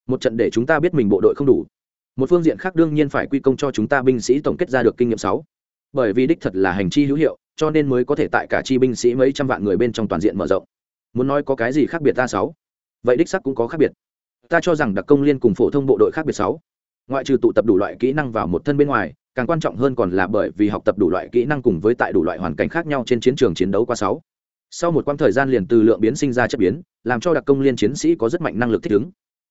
Speaker 1: Một trận để chúng ta biết mình bộ đội không đủ. Một phương diện khác đương nhiên phải quy công cho chúng ta binh sĩ tổng kết ra được kinh nghiệm sáu. Bởi vì đích thật là hành chi hữu hiệu, cho nên mới có thể tại cả chi binh sĩ mấy trăm vạn người bên trong toàn diện mở rộng. Muốn nói có cái gì khác biệt ta sáu? Vậy đích sắc cũng có khác biệt. Ta cho rằng đặc công liên cùng phổ thông bộ đội khác biệt sáu ngoại trừ tụ tập đủ loại kỹ năng vào một thân bên ngoài, càng quan trọng hơn còn là bởi vì học tập đủ loại kỹ năng cùng với tại đủ loại hoàn cảnh khác nhau trên chiến trường chiến đấu qua sáu. Sau một quãng thời gian liền từ lượng biến sinh ra chất biến, làm cho đặc công liên chiến sĩ có rất mạnh năng lực thích ứng.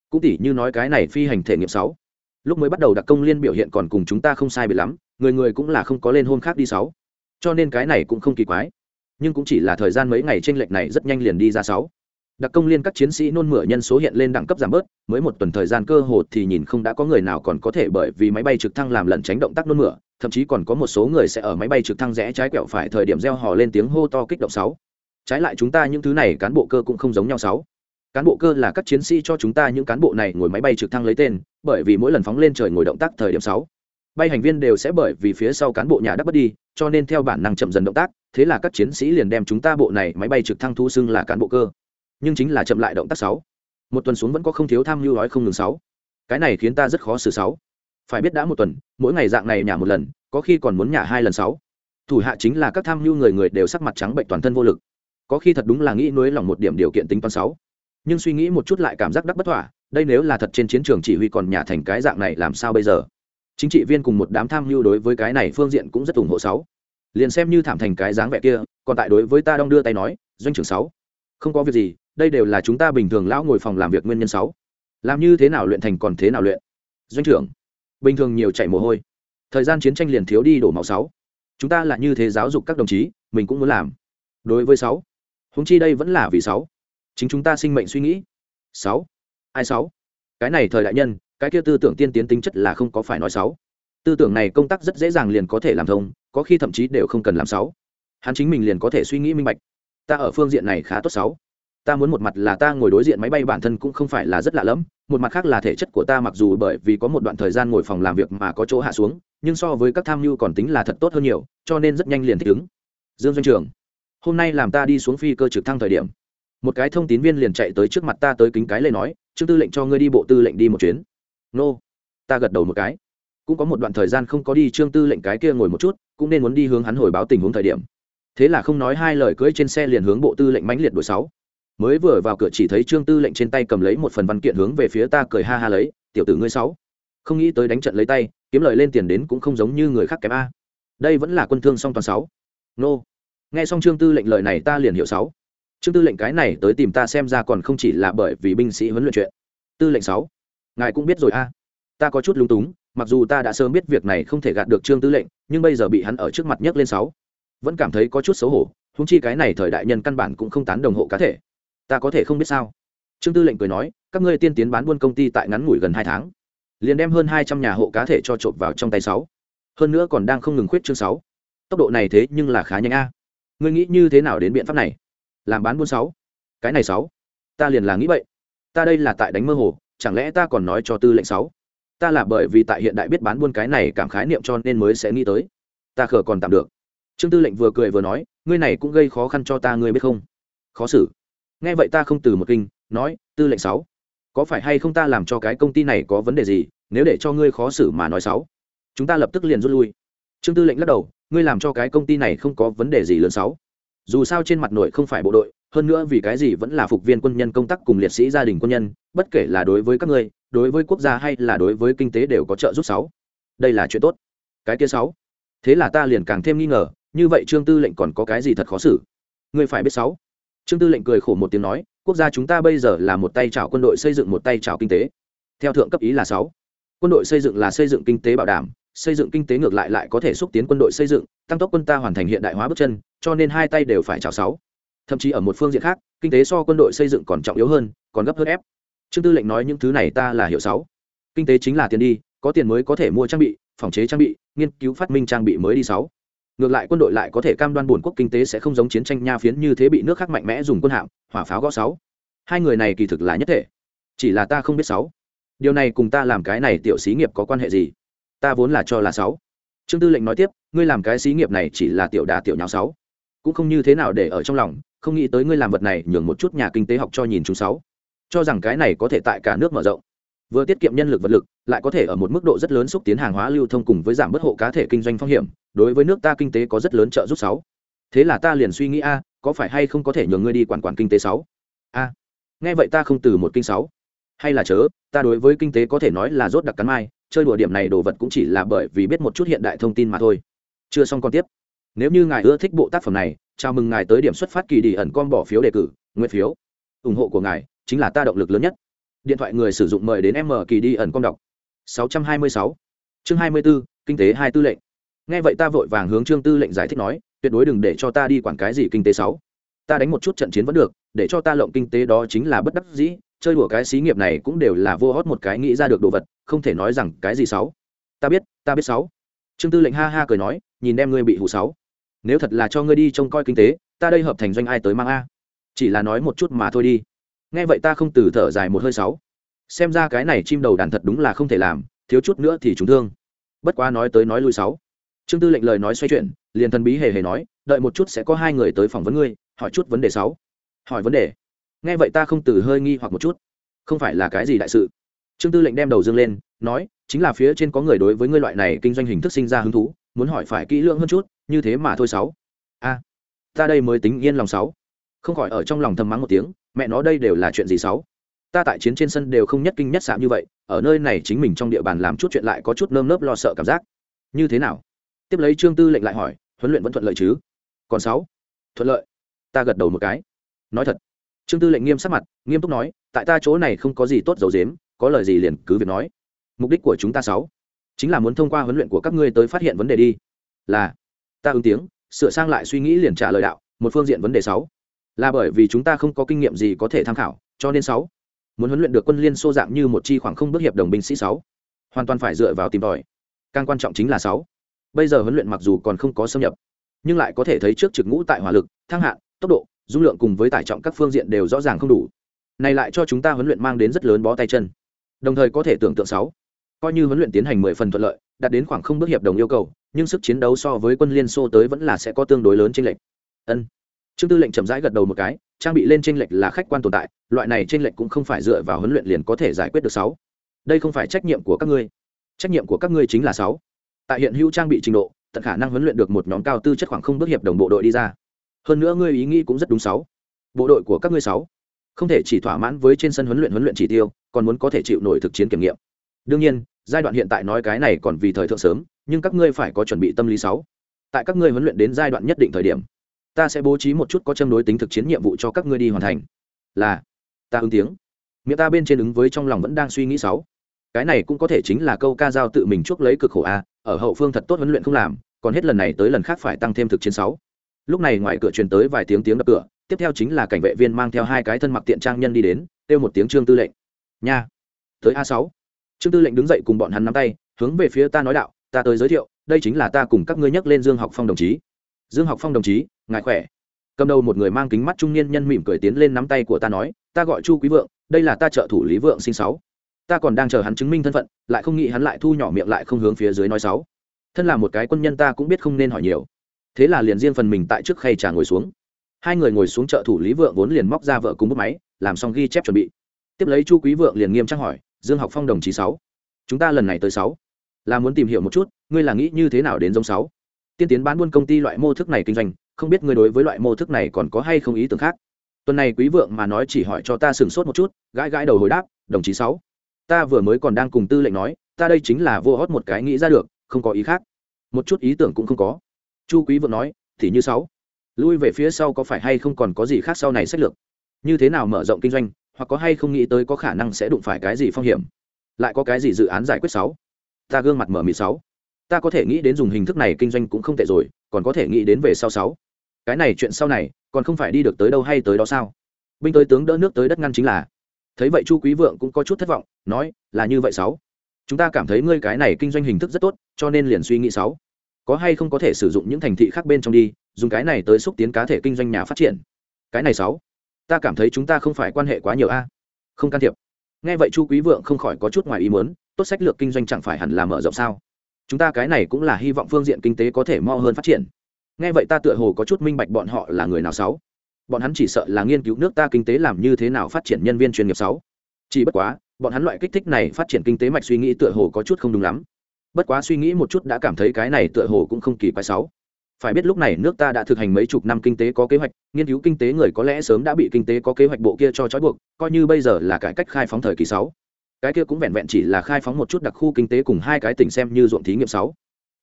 Speaker 1: Cũng tỉ như nói cái này phi hành thể nghiệm sáu. Lúc mới bắt đầu đặc công liên biểu hiện còn cùng chúng ta không sai biệt lắm, người người cũng là không có lên hôm khác đi sáu. Cho nên cái này cũng không kỳ quái. Nhưng cũng chỉ là thời gian mấy ngày trên lệch này rất nhanh liền đi ra sáu đặc công liên các chiến sĩ nôn mửa nhân số hiện lên đẳng cấp giảm bớt, mới một tuần thời gian cơ hồ thì nhìn không đã có người nào còn có thể bởi vì máy bay trực thăng làm lẩn tránh động tác nôn mửa, thậm chí còn có một số người sẽ ở máy bay trực thăng rẽ trái quẹo phải thời điểm gieo hò lên tiếng hô to kích động sáu. Trái lại chúng ta những thứ này cán bộ cơ cũng không giống nhau sáu. Cán bộ cơ là các chiến sĩ cho chúng ta những cán bộ này ngồi máy bay trực thăng lấy tên, bởi vì mỗi lần phóng lên trời ngồi động tác thời điểm sáu. Bay hành viên đều sẽ bởi vì phía sau cán bộ nhà đắp bất đi, cho nên theo bản năng chậm dần động tác, thế là các chiến sĩ liền đem chúng ta bộ này máy bay trực thăng thu xưng là cán bộ cơ nhưng chính là chậm lại động tác sáu. Một tuần xuống vẫn có không thiếu tham mưu nói không ngừng sáu. Cái này khiến ta rất khó xử sáu. Phải biết đã một tuần, mỗi ngày dạng này nhả một lần, có khi còn muốn nhả hai lần sáu. Thủ hạ chính là các tham mưu người người đều sắc mặt trắng bệnh toàn thân vô lực. Có khi thật đúng là nghĩ nuối lòng một điểm điều kiện tính toán sáu. Nhưng suy nghĩ một chút lại cảm giác đắc bất thỏa, đây nếu là thật trên chiến trường chỉ huy còn nhà thành cái dạng này làm sao bây giờ? Chính trị viên cùng một đám tham mưu đối với cái này phương diện cũng rất ủng hộ sáu. Liền xem như thảm thành cái dáng vẻ kia, còn tại đối với ta đong đưa tay nói, doanh trưởng sáu, không có việc gì đây đều là chúng ta bình thường lão ngồi phòng làm việc nguyên nhân sáu. Làm như thế nào luyện thành còn thế nào luyện? Doanh trưởng, bình thường nhiều chảy mồ hôi. Thời gian chiến tranh liền thiếu đi đổ máu sáu. Chúng ta là như thế giáo dục các đồng chí, mình cũng muốn làm. Đối với sáu húng chi đây vẫn là vì sáu. Chính chúng ta sinh mệnh suy nghĩ. Sáu. Ai sáu? Cái này thời đại nhân, cái kia tư tưởng tiên tiến tính chất là không có phải nói sáu. Tư tưởng này công tác rất dễ dàng liền có thể làm thông, có khi thậm chí đều không cần làm sáu. Hắn chính mình liền có thể suy nghĩ minh bạch. Ta ở phương diện này khá tốt sáu ta muốn một mặt là ta ngồi đối diện máy bay bản thân cũng không phải là rất lạ lẫm, một mặt khác là thể chất của ta mặc dù bởi vì có một đoạn thời gian ngồi phòng làm việc mà có chỗ hạ xuống, nhưng so với các tham mưu còn tính là thật tốt hơn nhiều, cho nên rất nhanh liền thích ứng. Dương doanh trường, hôm nay làm ta đi xuống phi cơ trực thăng thời điểm. Một cái thông tín viên liền chạy tới trước mặt ta tới kính cái lê nói, trương tư lệnh cho ngươi đi bộ tư lệnh đi một chuyến. Nô. Ta gật đầu một cái. Cũng có một đoạn thời gian không có đi, trương tư lệnh cái kia ngồi một chút, cũng nên muốn đi hướng hắn hồi báo tình huống thời điểm. Thế là không nói hai lời, cưỡi trên xe liền hướng bộ tư lệnh mãnh liệt đội sáu mới vừa vào cửa chỉ thấy trương tư lệnh trên tay cầm lấy một phần văn kiện hướng về phía ta cười ha ha lấy, tiểu tử ngươi sáu, không nghĩ tới đánh trận lấy tay, kiếm lời lên tiền đến cũng không giống như người khác kém a. Đây vẫn là quân thương song toàn sáu. Nô. Nghe xong trương tư lệnh lời này ta liền hiểu sáu. Trương tư lệnh cái này tới tìm ta xem ra còn không chỉ là bởi vì binh sĩ huấn luyện chuyện. Tư lệnh sáu, ngài cũng biết rồi a. Ta có chút lúng túng, mặc dù ta đã sớm biết việc này không thể gạt được trương tư lệnh, nhưng bây giờ bị hắn ở trước mặt nhấc lên sáu, vẫn cảm thấy có chút xấu hổ húng chi cái này thời đại nhân căn bản cũng không tán đồng hộ cá thể ta có thể không biết sao? Trương tư lệnh cười nói, các ngươi tiên tiến bán buôn công ty tại ngắn ngủi gần hai tháng, liền đem hơn hai trăm nhà hộ cá thể cho trộm vào trong tay sáu. Hơn nữa còn đang không ngừng khuyết chương sáu. Tốc độ này thế nhưng là khá nhanh a. Ngươi nghĩ như thế nào đến biện pháp này? Làm bán buôn sáu? Cái này sáu? Ta liền là nghĩ vậy. Ta đây là tại đánh mơ hồ, chẳng lẽ ta còn nói cho tư lệnh sáu? Ta là bởi vì tại hiện đại biết bán buôn cái này cảm khái niệm cho nên mới sẽ nghĩ tới. Ta khờ còn tạm được. Trương tư lệnh vừa cười vừa nói, ngươi này cũng gây khó khăn cho ta, ngươi biết không? Khó xử nghe vậy ta không từ một kinh, nói, tư lệnh sáu, có phải hay không ta làm cho cái công ty này có vấn đề gì, nếu để cho ngươi khó xử mà nói sáu? Chúng ta lập tức liền rút lui. Trương tư lệnh lắc đầu, ngươi làm cho cái công ty này không có vấn đề gì lớn sáu. Dù sao trên mặt nội không phải bộ đội, hơn nữa vì cái gì vẫn là phục viên quân nhân công tác cùng liệt sĩ gia đình quân nhân, bất kể là đối với các ngươi, đối với quốc gia hay là đối với kinh tế đều có trợ giúp sáu. Đây là chuyện tốt. Cái kia sáu. Thế là ta liền càng thêm nghi ngờ, như vậy trương tư lệnh còn có cái gì thật khó xử? Ngươi phải biết sáu trương tư lệnh cười khổ một tiếng nói, quốc gia chúng ta bây giờ là một tay chảo quân đội xây dựng một tay chảo kinh tế. Theo thượng cấp ý là sáu. Quân đội xây dựng là xây dựng kinh tế bảo đảm, xây dựng kinh tế ngược lại lại có thể xúc tiến quân đội xây dựng, tăng tốc quân ta hoàn thành hiện đại hóa bước chân, cho nên hai tay đều phải chảo sáu. Thậm chí ở một phương diện khác, kinh tế so quân đội xây dựng còn trọng yếu hơn, còn gấp hơn ép. Trương tư lệnh nói những thứ này ta là hiểu sáu. Kinh tế chính là tiền đi, có tiền mới có thể mua trang bị, phòng chế trang bị, nghiên cứu phát minh trang bị mới đi sáu ngược lại quân đội lại có thể cam đoan buồn quốc kinh tế sẽ không giống chiến tranh nha phiến như thế bị nước khác mạnh mẽ dùng quân hạm, hỏa pháo gõ sáu. Hai người này kỳ thực là nhất thể. Chỉ là ta không biết sáu. Điều này cùng ta làm cái này tiểu xí nghiệp có quan hệ gì? Ta vốn là cho là sáu. Trương tư lệnh nói tiếp, ngươi làm cái xí nghiệp này chỉ là tiểu đà tiểu nháo sáu. Cũng không như thế nào để ở trong lòng, không nghĩ tới ngươi làm vật này nhường một chút nhà kinh tế học cho nhìn chúng sáu. Cho rằng cái này có thể tại cả nước mở rộng vừa tiết kiệm nhân lực vật lực, lại có thể ở một mức độ rất lớn xúc tiến hàng hóa lưu thông cùng với giảm bớt hộ cá thể kinh doanh phong hiểm, đối với nước ta kinh tế có rất lớn trợ giúp sáu. Thế là ta liền suy nghĩ, a, có phải hay không có thể nhường ngươi đi quản quản kinh tế sáu? A. Nghe vậy ta không từ một kinh sáu. Hay là chớ, ta đối với kinh tế có thể nói là rốt đặc cắn mai, chơi đùa điểm này đồ vật cũng chỉ là bởi vì biết một chút hiện đại thông tin mà thôi. Chưa xong còn tiếp. Nếu như ngài ưa thích bộ tác phẩm này, chào mừng ngài tới điểm xuất phát kỳ đi ẩn con bỏ phiếu đề cử nguyên phiếu, ủng hộ của ngài chính là ta động lực lớn nhất điện thoại người sử dụng mời đến m kỳ đi ẩn công đọc. 626. chương 24, kinh tế hai tư lệnh. Nghe vậy ta vội vàng hướng trương tư lệnh giải thích nói tuyệt đối đừng để cho ta đi quản cái gì kinh tế sáu. Ta đánh một chút trận chiến vẫn được để cho ta lộng kinh tế đó chính là bất đắc dĩ chơi đùa cái xí nghiệp này cũng đều là vô hót một cái nghĩ ra được đồ vật không thể nói rằng cái gì sáu. Ta biết ta biết sáu. Trương tư lệnh ha ha cười nói nhìn em ngươi bị hụ sáu. Nếu thật là cho ngươi đi trông coi kinh tế ta đây hợp thành doanh ai tới mang a. Chỉ là nói một chút mà thôi đi nghe vậy ta không từ thở dài một hơi sáu. Xem ra cái này chim đầu đàn thật đúng là không thể làm, thiếu chút nữa thì chúng thương. Bất quá nói tới nói lui sáu. Trương tư lệnh lời nói xoay chuyển, liền thần bí hề hề nói, đợi một chút sẽ có hai người tới phỏng vấn ngươi, hỏi chút vấn đề sáu. Hỏi vấn đề. Nghe vậy ta không từ hơi nghi hoặc một chút. Không phải là cái gì đại sự. Trương tư lệnh đem đầu dương lên, nói, chính là phía trên có người đối với ngươi loại này kinh doanh hình thức sinh ra hứng thú, muốn hỏi phải kỹ lưỡng hơn chút, như thế mà thôi sáu. A, ta đây mới tính yên lòng sáu. Không khỏi ở trong lòng thầm mắng một tiếng mẹ nó đây đều là chuyện gì xấu? ta tại chiến trên sân đều không nhất kinh nhất sạm như vậy, ở nơi này chính mình trong địa bàn làm chút chuyện lại có chút nơm nớp lo sợ cảm giác. Như thế nào? Tiếp lấy trương tư lệnh lại hỏi, huấn luyện vẫn thuận lợi chứ? Còn sáu? Thuận lợi. Ta gật đầu một cái. Nói thật. Trương tư lệnh nghiêm sắc mặt, nghiêm túc nói, tại ta chỗ này không có gì tốt dầu dếm có lời gì liền cứ việc nói. Mục đích của chúng ta sáu, chính là muốn thông qua huấn luyện của các ngươi tới phát hiện vấn đề đi. Là, ta ứng tiếng, sửa sang lại suy nghĩ liền trả lời đạo, một phương diện vấn đề sáu là bởi vì chúng ta không có kinh nghiệm gì có thể tham khảo, cho nên sáu muốn huấn luyện được quân liên xô dạng như một chi khoảng không bước hiệp đồng binh sĩ sáu hoàn toàn phải dựa vào tìm tòi. Càng quan trọng chính là sáu bây giờ huấn luyện mặc dù còn không có xâm nhập, nhưng lại có thể thấy trước trực ngũ tại hỏa lực, thăng hạn tốc độ, dung lượng cùng với tải trọng các phương diện đều rõ ràng không đủ. Này lại cho chúng ta huấn luyện mang đến rất lớn bó tay chân. Đồng thời có thể tưởng tượng sáu coi như huấn luyện tiến hành mười phần thuận lợi, đạt đến khoảng không bước hiệp đồng yêu cầu, nhưng sức chiến đấu so với quân liên xô tới vẫn là sẽ có tương đối lớn chênh lệch. Ân trương tư lệnh chậm rãi gật đầu một cái, trang bị lên trên lệch là khách quan tồn tại, loại này trên lệch cũng không phải dựa vào huấn luyện liền có thể giải quyết được sáu. Đây không phải trách nhiệm của các ngươi. Trách nhiệm của các ngươi chính là sáu. Tại hiện hữu trang bị trình độ, tận khả năng huấn luyện được một nhóm cao tư chất khoảng không bước hiệp đồng bộ đội đi ra. Hơn nữa ngươi ý nghĩ cũng rất đúng sáu. Bộ đội của các ngươi sáu. Không thể chỉ thỏa mãn với trên sân huấn luyện huấn luyện chỉ tiêu, còn muốn có thể chịu nổi thực chiến kiểm nghiệm. Đương nhiên, giai đoạn hiện tại nói cái này còn vì thời thượng sớm, nhưng các ngươi phải có chuẩn bị tâm lý sáu. Tại các ngươi huấn luyện đến giai đoạn nhất định thời điểm ta sẽ bố trí một chút có châm đối tính thực chiến nhiệm vụ cho các ngươi đi hoàn thành. Là, ta ứng tiếng. Miệng ta bên trên ứng với trong lòng vẫn đang suy nghĩ sáu. Cái này cũng có thể chính là câu ca giao tự mình chuốc lấy cực khổ a, ở hậu phương thật tốt huấn luyện không làm, còn hết lần này tới lần khác phải tăng thêm thực chiến sáu. Lúc này ngoài cửa truyền tới vài tiếng tiếng đập cửa, tiếp theo chính là cảnh vệ viên mang theo hai cái thân mặc tiện trang nhân đi đến, kêu một tiếng trương tư lệnh. Nha, tới a sáu. Trương tư lệnh đứng dậy cùng bọn hắn nắm tay, hướng về phía ta nói đạo, ta tới giới thiệu, đây chính là ta cùng các ngươi nhắc lên dương học phong đồng chí dương học phong đồng chí, ngài khỏe? Cầm đầu một người mang kính mắt trung niên nhân mỉm cười tiến lên nắm tay của ta nói, ta gọi chu quý vượng, đây là ta trợ thủ lý vượng sinh sáu. Ta còn đang chờ hắn chứng minh thân phận, lại không nghĩ hắn lại thu nhỏ miệng lại không hướng phía dưới nói sáu. Thân là một cái quân nhân ta cũng biết không nên hỏi nhiều. Thế là liền riêng phần mình tại trước khay trà ngồi xuống. Hai người ngồi xuống trợ thủ lý vượng vốn liền móc ra vợ cùng bút máy, làm xong ghi chép chuẩn bị. Tiếp lấy chu quý vượng liền nghiêm trang hỏi, dương học phong đồng chí sáu, chúng ta lần này tới sáu, là muốn tìm hiểu một chút, ngươi là nghĩ như thế nào đến giống sáu? Tiên tiến bán buôn công ty loại mô thức này kinh doanh, không biết người đối với loại mô thức này còn có hay không ý tưởng khác. Tuần này quý vượng mà nói chỉ hỏi cho ta sửng sốt một chút, gãi gãi đầu hồi đáp, đồng chí sáu. Ta vừa mới còn đang cùng tư lệnh nói, ta đây chính là vô hót một cái nghĩ ra được, không có ý khác. Một chút ý tưởng cũng không có. Chu quý vượng nói, thì như sáu. Lui về phía sau có phải hay không còn có gì khác sau này sách lược? Như thế nào mở rộng kinh doanh, hoặc có hay không nghĩ tới có khả năng sẽ đụng phải cái gì phong hiểm? Lại có cái gì dự án giải quyết sáu? Ta gương mặt mở mịt sáu ta có thể nghĩ đến dùng hình thức này kinh doanh cũng không tệ rồi, còn có thể nghĩ đến về sau sáu. Cái này chuyện sau này, còn không phải đi được tới đâu hay tới đó sao? Binh tới tướng đỡ nước tới đất ngăn chính là. Thấy vậy chu quý vượng cũng có chút thất vọng, nói, là như vậy sáu. Chúng ta cảm thấy ngươi cái này kinh doanh hình thức rất tốt, cho nên liền suy nghĩ sáu. Có hay không có thể sử dụng những thành thị khác bên trong đi, dùng cái này tới xúc tiến cá thể kinh doanh nhà phát triển. Cái này sáu. Ta cảm thấy chúng ta không phải quan hệ quá nhiều a. Không can thiệp. Nghe vậy chu quý vượng không khỏi có chút ngoài ý muốn, tốt sách lược kinh doanh chẳng phải hẳn là mở rộng sao? Chúng ta cái này cũng là hy vọng phương diện kinh tế có thể mo hơn phát triển. Nghe vậy ta tựa hồ có chút minh bạch bọn họ là người nào sáu. Bọn hắn chỉ sợ là nghiên cứu nước ta kinh tế làm như thế nào phát triển nhân viên chuyên nghiệp sáu. Chỉ bất quá, bọn hắn loại kích thích này phát triển kinh tế mạch suy nghĩ tựa hồ có chút không đúng lắm. Bất quá suy nghĩ một chút đã cảm thấy cái này tựa hồ cũng không kỳ quái sáu. Phải biết lúc này nước ta đã thực hành mấy chục năm kinh tế có kế hoạch, nghiên cứu kinh tế người có lẽ sớm đã bị kinh tế có kế hoạch bộ kia cho trói buộc, coi như bây giờ là cải cách khai phóng thời kỳ sáu cái kia cũng vẹn vẹn chỉ là khai phóng một chút đặc khu kinh tế cùng hai cái tỉnh xem như ruộng thí nghiệm sáu.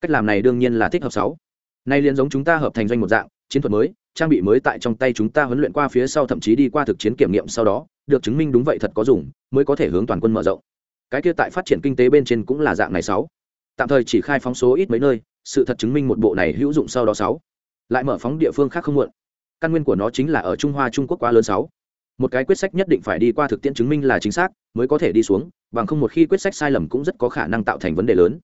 Speaker 1: Cách làm này đương nhiên là thích hợp sáu. Nay liền giống chúng ta hợp thành doanh một dạng, chiến thuật mới, trang bị mới tại trong tay chúng ta huấn luyện qua phía sau thậm chí đi qua thực chiến kiểm nghiệm sau đó, được chứng minh đúng vậy thật có dùng, mới có thể hướng toàn quân mở rộng. Cái kia tại phát triển kinh tế bên trên cũng là dạng này sáu. Tạm thời chỉ khai phóng số ít mấy nơi, sự thật chứng minh một bộ này hữu dụng sau đó sáu. Lại mở phóng địa phương khác không muộn. Căn nguyên của nó chính là ở trung hoa trung quốc quá lớn sáu một cái quyết sách nhất định phải đi qua thực tiễn chứng minh là chính xác, mới có thể đi xuống, bằng không một khi quyết sách sai lầm cũng rất có khả năng tạo thành vấn đề lớn.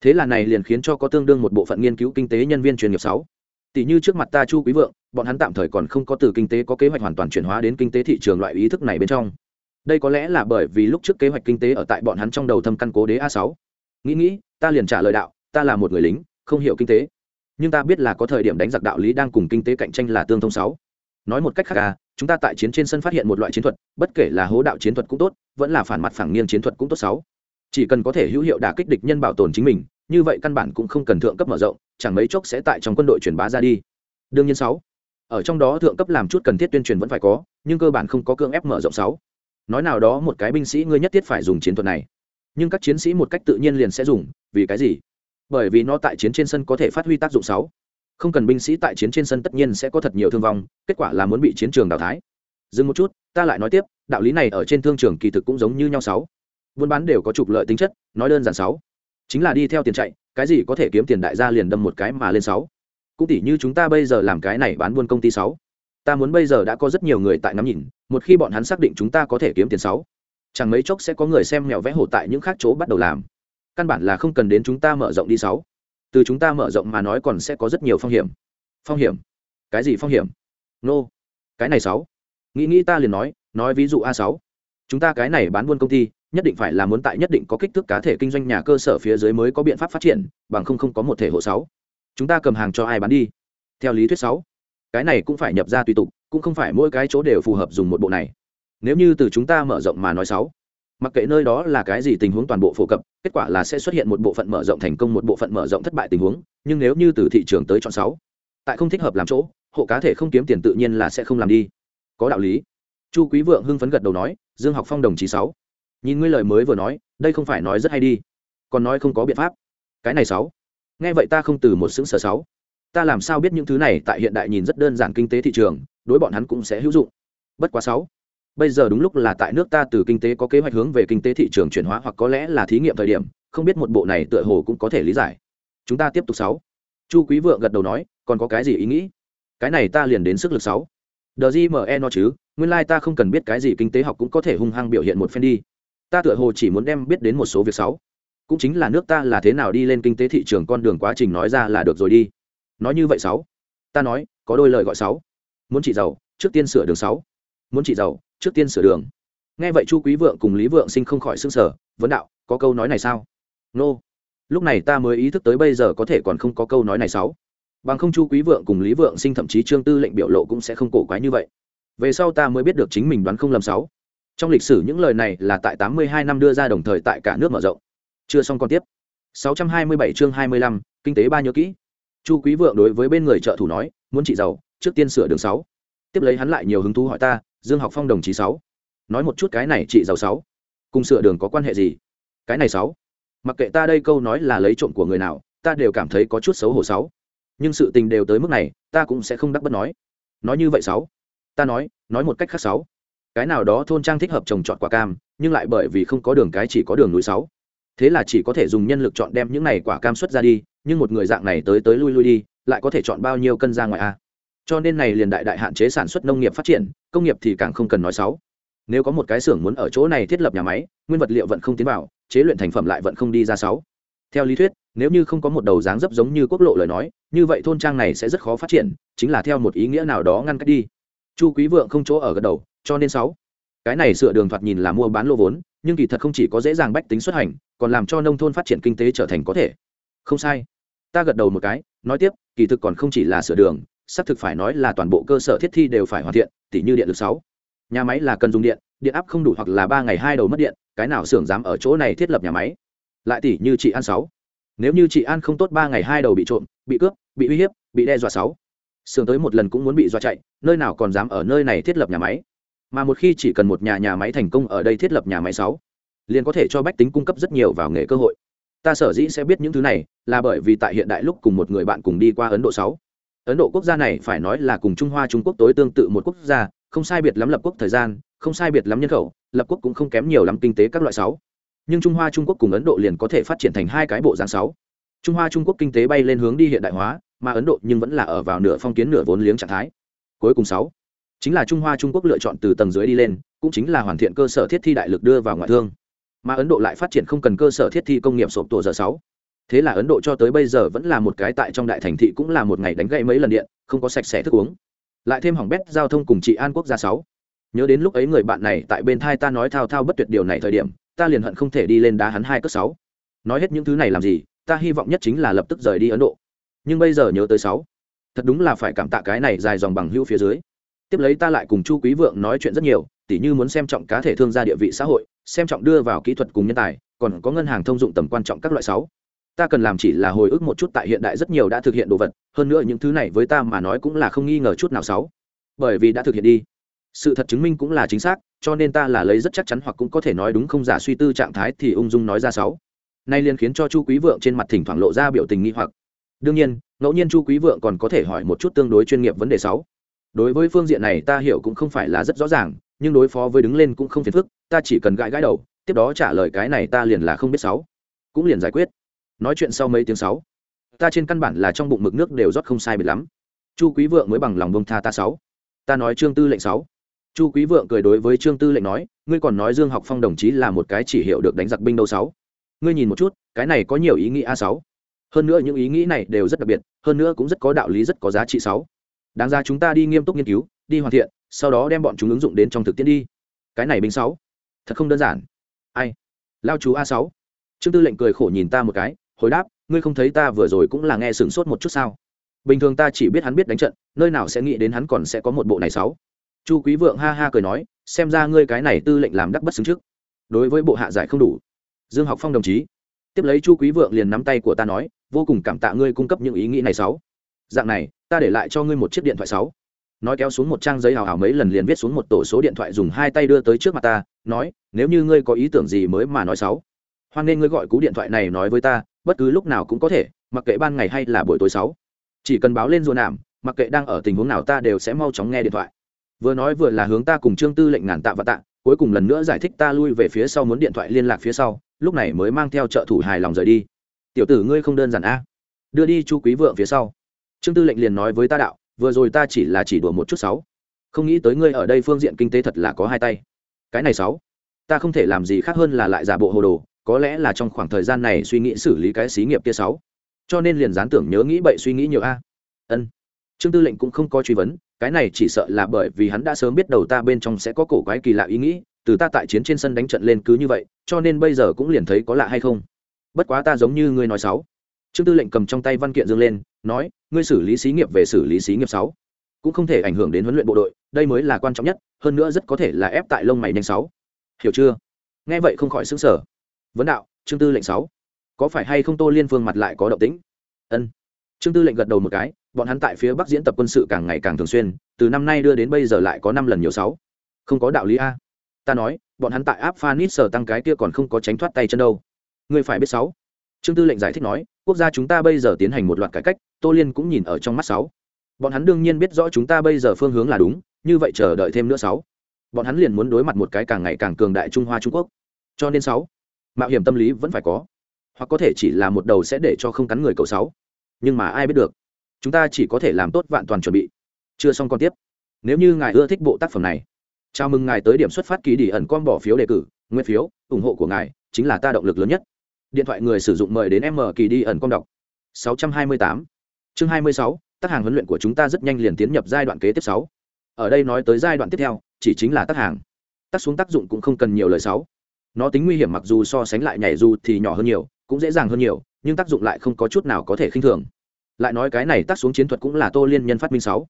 Speaker 1: Thế là này liền khiến cho có tương đương một bộ phận nghiên cứu kinh tế nhân viên chuyên nghiệp sáu. Tỷ như trước mặt ta chu quý vượng, bọn hắn tạm thời còn không có từ kinh tế có kế hoạch hoàn toàn chuyển hóa đến kinh tế thị trường loại ý thức này bên trong. Đây có lẽ là bởi vì lúc trước kế hoạch kinh tế ở tại bọn hắn trong đầu thâm căn cố đế a sáu. Nghĩ nghĩ, ta liền trả lời đạo, ta là một người lính, không hiểu kinh tế. Nhưng ta biết là có thời điểm đánh giặc đạo lý đang cùng kinh tế cạnh tranh là tương thông sáu nói một cách khác à chúng ta tại chiến trên sân phát hiện một loại chiến thuật, bất kể là hố đạo chiến thuật cũng tốt, vẫn là phản mặt phẳng nghiêng chiến thuật cũng tốt sáu. Chỉ cần có thể hữu hiệu đả kích địch nhân bảo tồn chính mình, như vậy căn bản cũng không cần thượng cấp mở rộng, chẳng mấy chốc sẽ tại trong quân đội truyền bá ra đi. Đương nhiên sáu. Ở trong đó thượng cấp làm chút cần thiết tuyên truyền vẫn phải có, nhưng cơ bản không có cưỡng ép mở rộng sáu. Nói nào đó một cái binh sĩ ngươi nhất thiết phải dùng chiến thuật này. Nhưng các chiến sĩ một cách tự nhiên liền sẽ dùng, vì cái gì? Bởi vì nó tại chiến trên sân có thể phát huy tác dụng sáu không cần binh sĩ tại chiến trên sân tất nhiên sẽ có thật nhiều thương vong, kết quả là muốn bị chiến trường đào thái dừng một chút, ta lại nói tiếp, đạo lý này ở trên thương trường kỳ thực cũng giống như nhau sáu. Buôn bán đều có trục lợi tính chất, nói đơn giản sáu. Chính là đi theo tiền chạy, cái gì có thể kiếm tiền đại gia liền đâm một cái mà lên sáu. Cũng tỉ như chúng ta bây giờ làm cái này bán buôn công ty sáu. Ta muốn bây giờ đã có rất nhiều người tại ngắm nhìn, một khi bọn hắn xác định chúng ta có thể kiếm tiền sáu, chẳng mấy chốc sẽ có người xem mèo vẽ hổ tại những khác chỗ bắt đầu làm. Căn bản là không cần đến chúng ta mở rộng đi sáu từ chúng ta mở rộng mà nói còn sẽ có rất nhiều phong hiểm. Phong hiểm? Cái gì phong hiểm? Nô、no. cái này sáu. Nghĩ nghĩ ta liền nói nói ví dụ a sáu. Chúng ta cái này bán buôn công ty, nhất định phải là muốn tại nhất định có kích thước cá thể kinh doanh nhà cơ sở phía dưới mới có biện pháp phát triển, bằng không không có một thể hộ sáu. Chúng ta cầm hàng cho ai bán đi? Theo lý thuyết sáu. Cái này cũng phải nhập ra tùy tục, cũng không phải mỗi cái chỗ đều phù hợp dùng một bộ này. Nếu như từ chúng ta mở rộng mà nói sáu mặc kệ nơi đó là cái gì tình huống toàn bộ phổ cập, kết quả là sẽ xuất hiện một bộ phận mở rộng thành công, một bộ phận mở rộng thất bại tình huống, nhưng nếu như từ thị trường tới chọn sáu, tại không thích hợp làm chỗ, hộ cá thể không kiếm tiền tự nhiên là sẽ không làm đi. Có đạo lý. Chu quý vượng hưng phấn gật đầu nói, dương học phong đồng chí sáu, nhìn ngươi lời mới vừa nói, đây không phải nói rất hay đi, còn nói không có biện pháp. Cái này sáu, nghe vậy ta không từ một xứng sở sáu. Ta làm sao biết những thứ này tại hiện đại nhìn rất đơn giản kinh tế thị trường, đối bọn hắn cũng sẽ hữu dụng. Bất quá sáu bây giờ đúng lúc là tại nước ta từ kinh tế có kế hoạch hướng về kinh tế thị trường chuyển hóa hoặc có lẽ là thí nghiệm thời điểm, không biết một bộ này tựa hồ cũng có thể lý giải. Chúng ta tiếp tục sáu. Chu quý vượng gật đầu nói, còn có cái gì ý nghĩ? Cái này ta liền đến sức lực sáu. Đờ gì mờ e nó chứ, nguyên lai ta không cần biết cái gì kinh tế học cũng có thể hung hăng biểu hiện một phen đi. Ta tựa hồ chỉ muốn đem biết đến một số việc sáu. Cũng chính là nước ta là thế nào đi lên kinh tế thị trường con đường quá trình nói ra là được rồi đi. Nói như vậy sáu. Ta nói, có đôi lời gọi sáu. Muốn chị giàu, trước tiên sửa đường sáu. Muốn chị giàu trước tiên sửa đường. Nghe vậy chu quý vượng cùng lý vượng sinh không khỏi s ư n g sở vấn đạo, có câu nói này sao? Nô、no. lúc này ta mới ý thức tới bây giờ có thể còn không có câu nói này sáu bằng không chu quý vượng cùng lý vượng sinh thậm chí trương tư lệnh biểu lộ cũng sẽ không cổ quái như vậy. Về sau ta mới biết được chính mình đoán không lầm sáu trong lịch sử những lời này là tại tám mươi hai năm đưa ra đồng thời tại cả nước mở rộng. Chưa xong còn tiếp. sáu trăm hai mươi bảy chương hai mươi lăm, kinh tế ba nhớ kỹ. Chu quý vượng đối với bên người trợ thủ nói, muốn chị giàu, trước tiên sửa đường sáu. Tiếp lấy hắn lại nhiều hứng thú hỏi ta dương học phong đồng chí sáu. Nói một chút cái này chị giàu sáu. Cùng sửa đường có quan hệ gì? Cái này sáu. Mặc kệ ta đây câu nói là lấy trộm của người nào, ta đều cảm thấy có chút xấu hổ sáu. Nhưng sự tình đều tới mức này, ta cũng sẽ không đắc bất nói. Nói như vậy sáu. Ta nói nói một cách khác sáu. Cái nào đó thôn trang thích hợp trồng trọt quả cam, nhưng lại bởi vì không có đường cái chỉ có đường núi sáu. Thế là chỉ có thể dùng nhân lực chọn đem những này quả cam xuất ra đi, nhưng một người dạng này tới tới lui lui đi, lại có thể chọn bao nhiêu cân ra ngoài a cho nên này liền đại đại hạn chế sản xuất nông nghiệp phát triển, công nghiệp thì càng không cần nói sáu nếu có một cái xưởng muốn ở chỗ này thiết lập nhà máy, nguyên vật liệu vẫn không tiến vào, chế luyện thành phẩm lại vẫn không đi ra sáu theo lý thuyết, nếu như không có một đầu dáng dấp giống như quốc lộ lời nói, như vậy thôn trang này sẽ rất khó phát triển, chính là theo một ý nghĩa nào đó ngăn cách đi. Chu quý vượng không chỗ ở gật đầu, cho nên sáu cái này sửa đường thoạt nhìn là mua bán lô vốn, nhưng kỳ thật không chỉ có dễ dàng bách tính xuất hành, còn làm cho nông thôn phát triển kinh tế trở thành có thể. Không sai. Ta gật đầu một cái, nói tiếp, kỳ thực còn không chỉ là sửa đường xác thực phải nói là toàn bộ cơ sở thiết thi đều phải hoàn thiện, tỉ như điện lực sáu. Nhà máy là cần dùng điện điện áp không đủ hoặc là ba ngày hai đầu mất điện, cái nào xưởng dám ở chỗ này thiết lập nhà máy? Lại tỉ như chị an sáu. Nếu như chị an không tốt ba ngày hai đầu bị trộm, bị cướp, bị uy hiếp, bị đe dọa sáu. Xưởng tới một lần cũng muốn bị dọa chạy, nơi nào còn dám ở nơi này thiết lập nhà máy? Mà một khi chỉ cần một nhà nhà máy thành công ở đây thiết lập nhà máy sáu, liền có thể cho bách tính cung cấp rất nhiều vào nghề cơ hội. Ta sở dĩ sẽ biết những thứ này là bởi vì tại hiện đại lúc cùng một người bạn cùng đi qua ấn độ sáu ấn độ quốc gia này phải nói là cùng trung hoa, trung quốc tối tương tự một quốc gia, không sai biệt lắm lập quốc thời gian, không sai biệt lắm nhân khẩu, lập quốc cũng không kém nhiều lắm kinh tế các loại sáu. Nhưng trung hoa, trung quốc cùng ấn độ liền có thể phát triển thành hai cái bộ dáng sáu. Trung hoa, trung quốc kinh tế bay lên hướng đi hiện đại hóa, mà ấn độ nhưng vẫn là ở vào nửa phong kiến nửa vốn liếng trạng thái. Cuối cùng sáu, chính là trung hoa, trung quốc lựa chọn từ tầng dưới đi lên, cũng chính là hoàn thiện cơ sở thiết thi đại lực đưa vào ngoại thương. Mà ấn độ lại phát triển không cần cơ sở thiết thi công nghiệp sộp tổ giờ sáu thế là ấn độ cho tới bây giờ vẫn là một cái tại trong đại thành thị cũng là một ngày đánh gậy mấy lần điện, không có sạch sẽ thức uống. Lại thêm hỏng bét giao thông cùng chị an quốc gia sáu. Nhớ đến lúc ấy người bạn này tại bên thai ta nói thao thao bất tuyệt điều này thời điểm, ta liền hận không thể đi lên đá hắn hai cất sáu. Nói hết những thứ này làm gì, ta hy vọng nhất chính là lập tức rời đi ấn độ. Nhưng bây giờ nhớ tới sáu. Thật đúng là phải cảm tạ cái này dài dòng bằng hữu phía dưới. Tiếp lấy ta lại cùng chu quý vượng nói chuyện rất nhiều, tỉ như muốn xem trọng cá thể thương gia địa vị xã hội, xem trọng đưa vào kỹ thuật cùng nhân tài, còn có ngân hàng thông dụng tầm quan trọng các loại sáu ta cần làm chỉ là hồi ức một chút tại hiện đại rất nhiều đã thực hiện đồ vật, hơn nữa những thứ này với ta mà nói cũng là không nghi ngờ chút nào sáu bởi vì đã thực hiện đi. Sự thật chứng minh cũng là chính xác, cho nên ta là lấy rất chắc chắn hoặc cũng có thể nói đúng không giả suy tư trạng thái thì ung dung nói ra sáu nay liền khiến cho chu quý vượng trên mặt thỉnh thoảng lộ ra biểu tình nghi hoặc. Đương nhiên, ngẫu nhiên chu quý vượng còn có thể hỏi một chút tương đối chuyên nghiệp vấn đề sáu đối với phương diện này ta hiểu cũng không phải là rất rõ ràng, nhưng đối phó với đứng lên cũng không phiền phức, ta chỉ cần gãi gãi đầu, tiếp đó trả lời cái này ta liền là không biết sáu cũng liền giải quyết nói chuyện sau mấy tiếng sáu. Ta trên căn bản là trong bụng mực nước đều rót không sai biệt lắm. Chu quý vượng mới bằng lòng bông tha ta sáu. Ta nói trương tư lệnh sáu. Chu quý vượng cười đối với trương tư lệnh nói, ngươi còn nói dương học phong đồng chí là một cái chỉ hiệu được đánh giặc binh đâu sáu. Ngươi nhìn một chút, cái này có nhiều ý nghĩ a sáu. Hơn nữa những ý nghĩ này đều rất đặc biệt, hơn nữa cũng rất có đạo lý, rất có giá trị sáu. Đáng ra chúng ta đi nghiêm túc nghiên cứu, đi hoàn thiện, sau đó đem bọn chúng ứng dụng đến trong thực tiễn đi. Cái này binh sáu. Thật không đơn giản. Ai? Lao chú a sáu. Trương tư lệnh cười khổ nhìn ta một cái hồi đáp, ngươi không thấy ta vừa rồi cũng là nghe sửng sốt một chút sao? Bình thường ta chỉ biết hắn biết đánh trận, nơi nào sẽ nghĩ đến hắn còn sẽ có một bộ này sáu. Chu quý vượng ha ha cười nói, xem ra ngươi cái này tư lệnh làm đắc bất xứng trước. Đối với bộ hạ giải không đủ. Dương học phong đồng chí. Tiếp lấy chu quý vượng liền nắm tay của ta nói, vô cùng cảm tạ ngươi cung cấp những ý nghĩ này sáu. Dạng này, ta để lại cho ngươi một chiếc điện thoại sáu. Nói kéo xuống một trang giấy hào hào mấy lần liền viết xuống một tổ số điện thoại dùng hai tay đưa tới trước mặt ta, nói, nếu như ngươi có ý tưởng gì mới mà nói sáu. Hoan nên ngươi gọi cú điện thoại này nói với ta bất cứ lúc nào cũng có thể, mặc kệ ban ngày hay là buổi tối sáu. Chỉ cần báo lên dồn nảm mặc kệ đang ở tình huống nào ta đều sẽ mau chóng nghe điện thoại. Vừa nói vừa là hướng ta cùng trương tư lệnh ngàn tạ và tạ, cuối cùng lần nữa giải thích ta lui về phía sau muốn điện thoại liên lạc phía sau, lúc này mới mang theo trợ thủ hài lòng rời đi. Tiểu tử ngươi không đơn giản a. Đưa đi chu quý vượng phía sau. Trương tư lệnh liền nói với ta đạo, vừa rồi ta chỉ là chỉ đùa một chút sáu. Không nghĩ tới ngươi ở đây phương diện kinh tế thật là có hai tay. Cái này sáu, ta không thể làm gì khác hơn là lại giả bộ hồ đồ có lẽ là trong khoảng thời gian này suy nghĩ xử lý cái xí nghiệp kia sáu. Cho nên liền dán tưởng nhớ nghĩ bậy suy nghĩ nhiều a. Ân. Trương tư lệnh cũng không có truy vấn, cái này chỉ sợ là bởi vì hắn đã sớm biết đầu ta bên trong sẽ có cổ quái kỳ lạ ý nghĩ, từ ta tại chiến trên sân đánh trận lên cứ như vậy, cho nên bây giờ cũng liền thấy có lạ hay không. Bất quá ta giống như ngươi nói sáu. Trương tư lệnh cầm trong tay văn kiện dương lên, nói, ngươi xử lý xí nghiệp về xử lý xí nghiệp sáu. Cũng không thể ảnh hưởng đến huấn luyện bộ đội, đây mới là quan trọng nhất, hơn nữa rất có thể là ép tại lông mày nhanh sáu. Hiểu chưa? Nghe vậy không khỏi xứng sở vấn đạo, trương tư lệnh sáu. Có phải hay không tô liên phương mặt lại có động tĩnh? Ân. Trương tư lệnh gật đầu một cái, bọn hắn tại phía bắc diễn tập quân sự càng ngày càng thường xuyên, từ năm nay đưa đến bây giờ lại có năm lần nhiều sáu. Không có đạo lý a. Ta nói, bọn hắn tại áp phanit sở tăng cái kia còn không có tránh thoát tay chân đâu. Ngươi phải biết sáu. Trương tư lệnh giải thích nói, quốc gia chúng ta bây giờ tiến hành một loạt cải cách, tô liên cũng nhìn ở trong mắt sáu. Bọn hắn đương nhiên biết rõ chúng ta bây giờ phương hướng là đúng, như vậy chờ đợi thêm nữa sáu. Bọn hắn liền muốn đối mặt một cái càng ngày càng cường đại trung hoa trung quốc. Cho nên sáu mạo hiểm tâm lý vẫn phải có. Hoặc có thể chỉ là một đầu sẽ để cho không cắn người cậu sáu. Nhưng mà ai biết được chúng ta chỉ có thể làm tốt vạn toàn chuẩn bị. Chưa xong còn tiếp. Nếu như ngài ưa thích bộ tác phẩm này chào mừng ngài tới điểm xuất phát kỳ đi ẩn con bỏ phiếu đề cử nguyên phiếu ủng hộ của ngài chính là ta động lực lớn nhất. Điện thoại người sử dụng mời đến m kỳ đi ẩn con đọc. 628. chương 26, tác hàng huấn luyện của chúng ta rất nhanh liền tiến nhập giai đoạn kế tiếp 6. ở đây nói tới giai đoạn tiếp theo chỉ chính là tác hàng. Tác xuống tác dụng cũng không cần nhiều lời 6 nó tính nguy hiểm mặc dù so sánh lại nhảy dù thì nhỏ hơn nhiều, cũng dễ dàng hơn nhiều, nhưng tác dụng lại không có chút nào có thể khinh thường. Lại nói cái này tác xuống chiến thuật cũng là tô liên nhân phát minh sáu.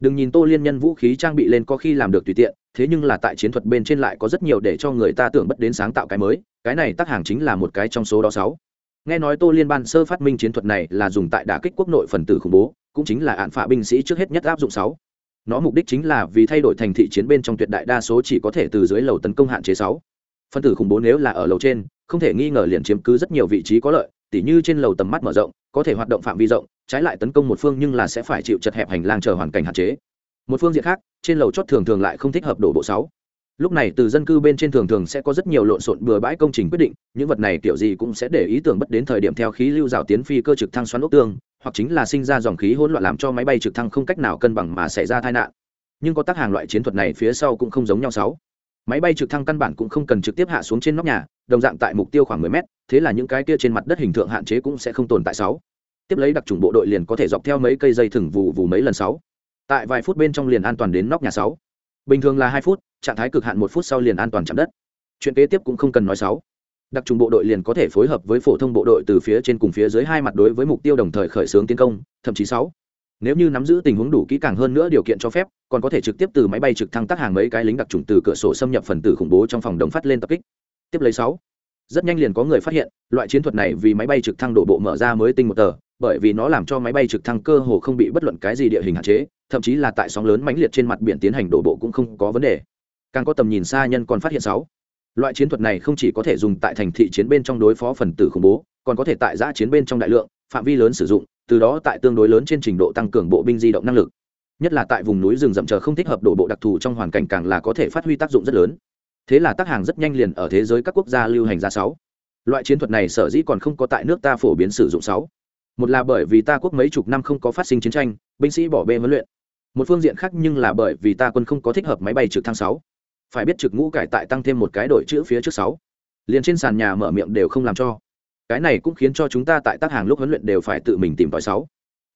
Speaker 1: đừng nhìn tô liên nhân vũ khí trang bị lên có khi làm được tùy tiện, thế nhưng là tại chiến thuật bên trên lại có rất nhiều để cho người ta tưởng bất đến sáng tạo cái mới, cái này tác hàng chính là một cái trong số đó sáu. Nghe nói tô liên ban sơ phát minh chiến thuật này là dùng tại đả kích quốc nội phần tử khủng bố, cũng chính là hạn phạ binh sĩ trước hết nhất áp dụng sáu. Nó mục đích chính là vì thay đổi thành thị chiến bên trong tuyệt đại đa số chỉ có thể từ dưới lầu tấn công hạn chế sáu phân tử khủng bố nếu là ở lầu trên, không thể nghi ngờ liền chiếm cứ rất nhiều vị trí có lợi, tỉ như trên lầu tầm mắt mở rộng, có thể hoạt động phạm vi rộng, trái lại tấn công một phương nhưng là sẽ phải chịu chật hẹp hành lang chờ hoàn cảnh hạn chế. Một phương diện khác, trên lầu chót thường thường lại không thích hợp đổ bộ sáu. Lúc này từ dân cư bên trên thường thường sẽ có rất nhiều lộn xộn bừa bãi công trình quyết định, những vật này kiểu gì cũng sẽ để ý tưởng bất đến thời điểm theo khí lưu rào tiến phi cơ trực thăng xoắn ốc tương, hoặc chính là sinh ra dòng khí hỗn loạn làm cho máy bay trực thăng không cách nào cân bằng mà xảy ra tai nạn. Nhưng có tác hàng loại chiến thuật này phía sau cũng không giống nhau sáu máy bay trực thăng căn bản cũng không cần trực tiếp hạ xuống trên nóc nhà, đồng dạng tại mục tiêu khoảng 10 mét, thế là những cái kia trên mặt đất hình tượng hạn chế cũng sẽ không tồn tại sáu. Tiếp lấy đặc trùng bộ đội liền có thể dọc theo mấy cây dây thừng vù vù mấy lần sáu. Tại vài phút bên trong liền an toàn đến nóc nhà sáu. Bình thường là hai phút, trạng thái cực hạn một phút sau liền an toàn chạm đất. Chuyện kế tiếp cũng không cần nói sáu. Đặc trùng bộ đội liền có thể phối hợp với phổ thông bộ đội từ phía trên cùng phía dưới hai mặt đối với mục tiêu đồng thời khởi xướng tiến công, thậm chí sáu nếu như nắm giữ tình huống đủ kỹ càng hơn nữa điều kiện cho phép, còn có thể trực tiếp từ máy bay trực thăng tác hàng mấy cái lính đặc trùng từ cửa sổ xâm nhập phần tử khủng bố trong phòng đồng phát lên tập kích. Tiếp lấy sáu. Rất nhanh liền có người phát hiện, loại chiến thuật này vì máy bay trực thăng đổ bộ mở ra mới tinh một tờ, bởi vì nó làm cho máy bay trực thăng cơ hồ không bị bất luận cái gì địa hình hạn chế, thậm chí là tại sóng lớn mãnh liệt trên mặt biển tiến hành đổ bộ cũng không có vấn đề. Càng có tầm nhìn xa nhân còn phát hiện sáu. Loại chiến thuật này không chỉ có thể dùng tại thành thị chiến bên trong đối phó phần tử khủng bố, còn có thể tại giã chiến bên trong đại lượng, phạm vi lớn sử dụng từ đó tại tương đối lớn trên trình độ tăng cường bộ binh di động năng lực. Nhất là tại vùng núi rừng rậm chờ không thích hợp đổ bộ đặc thù trong hoàn cảnh càng là có thể phát huy tác dụng rất lớn. Thế là tác hàng rất nhanh liền ở thế giới các quốc gia lưu hành ra sáu. Loại chiến thuật này sở dĩ còn không có tại nước ta phổ biến sử dụng sáu. Một là bởi vì ta quốc mấy chục năm không có phát sinh chiến tranh, binh sĩ bỏ bê huấn luyện. Một phương diện khác nhưng là bởi vì ta quân không có thích hợp máy bay trực thăng sáu. Phải biết trực ngũ cải tại tăng thêm một cái đội chữ phía trước sáu. Liền trên sàn nhà mở miệng đều không làm cho cái này cũng khiến cho chúng ta tại tác hàng lúc huấn luyện đều phải tự mình tìm tòi sáu.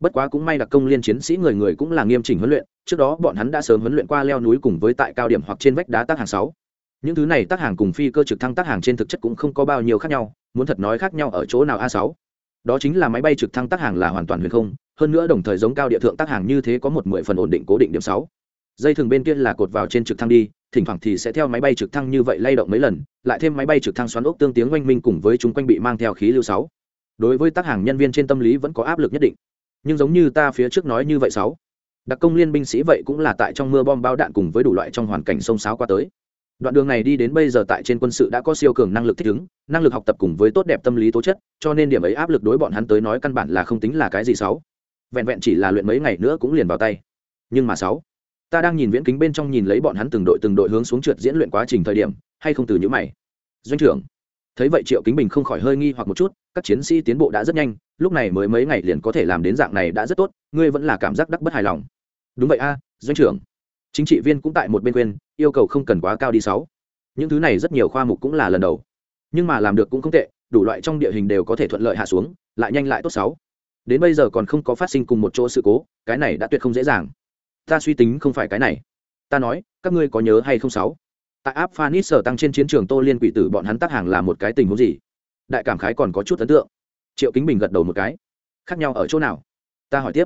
Speaker 1: Bất quá cũng may đặc công liên chiến sĩ người người cũng là nghiêm chỉnh huấn luyện, trước đó bọn hắn đã sớm huấn luyện qua leo núi cùng với tại cao điểm hoặc trên vách đá tác hàng sáu. Những thứ này tác hàng cùng phi cơ trực thăng tác hàng trên thực chất cũng không có bao nhiêu khác nhau, muốn thật nói khác nhau ở chỗ nào a sáu. Đó chính là máy bay trực thăng tác hàng là hoàn toàn huyền không, hơn nữa đồng thời giống cao địa thượng tác hàng như thế có một mười phần ổn định cố định điểm sáu dây thường bên kia là cột vào trên trực thăng đi thỉnh thoảng thì sẽ theo máy bay trực thăng như vậy lay động mấy lần lại thêm máy bay trực thăng xoắn ốc tương tiếng oanh minh cùng với chúng quanh bị mang theo khí lưu sáu. Đối với tác hàng nhân viên trên tâm lý vẫn có áp lực nhất định. Nhưng giống như ta phía trước nói như vậy sáu đặc công liên binh sĩ vậy cũng là tại trong mưa bom bao đạn cùng với đủ loại trong hoàn cảnh sông sáo qua tới. Đoạn đường này đi đến bây giờ tại trên quân sự đã có siêu cường năng lực thích ứng năng lực học tập cùng với tốt đẹp tâm lý tố chất cho nên điểm ấy áp lực đối bọn hắn tới nói căn bản là không tính là cái gì sáu, vẹn vẹn chỉ là luyện mấy ngày nữa cũng liền vào tay. Nhưng mà sáu ta đang nhìn viễn kính bên trong nhìn lấy bọn hắn từng đội từng đội hướng xuống trượt diễn luyện quá trình thời điểm, hay không từ những mày? Doanh trưởng, thấy vậy triệu kính bình không khỏi hơi nghi hoặc một chút, các chiến sĩ tiến bộ đã rất nhanh, lúc này mới mấy ngày liền có thể làm đến dạng này đã rất tốt, ngươi vẫn là cảm giác đắc bất hài lòng. Đúng vậy a, doanh trưởng. Chính trị viên cũng tại một bên quên, yêu cầu không cần quá cao đi sáu. Những thứ này rất nhiều khoa mục cũng là lần đầu. Nhưng mà làm được cũng không tệ, đủ loại trong địa hình đều có thể thuận lợi hạ xuống, lại nhanh lại tốt sáu. Đến bây giờ còn không có phát sinh cùng một chỗ sự cố, cái này đã tuyệt không dễ dàng ta suy tính không phải cái này. Ta nói, các ngươi có nhớ hay không sáu? Tại áp phanis sở tăng trên chiến trường tô liên quỷ tử bọn hắn tác hàng là một cái tình huống gì? Đại cảm khái còn có chút ấn tượng. Triệu kính bình gật đầu một cái. Khác nhau ở chỗ nào? Ta hỏi tiếp.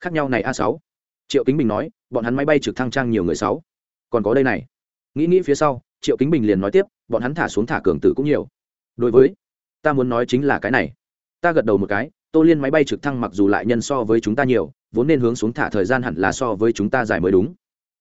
Speaker 1: Khác nhau này a sáu. Triệu kính bình nói, bọn hắn máy bay trực thăng trang nhiều người sáu. Còn có đây này. Nghĩ nghĩ phía sau, triệu kính bình liền nói tiếp, bọn hắn thả xuống thả cường tử cũng nhiều. Đối với, ta muốn nói chính là cái này. Ta gật đầu một cái, tô liên máy bay trực thăng mặc dù lại nhân so với chúng ta nhiều vốn nên hướng xuống thả thời gian hẳn là so với chúng ta dài mới đúng.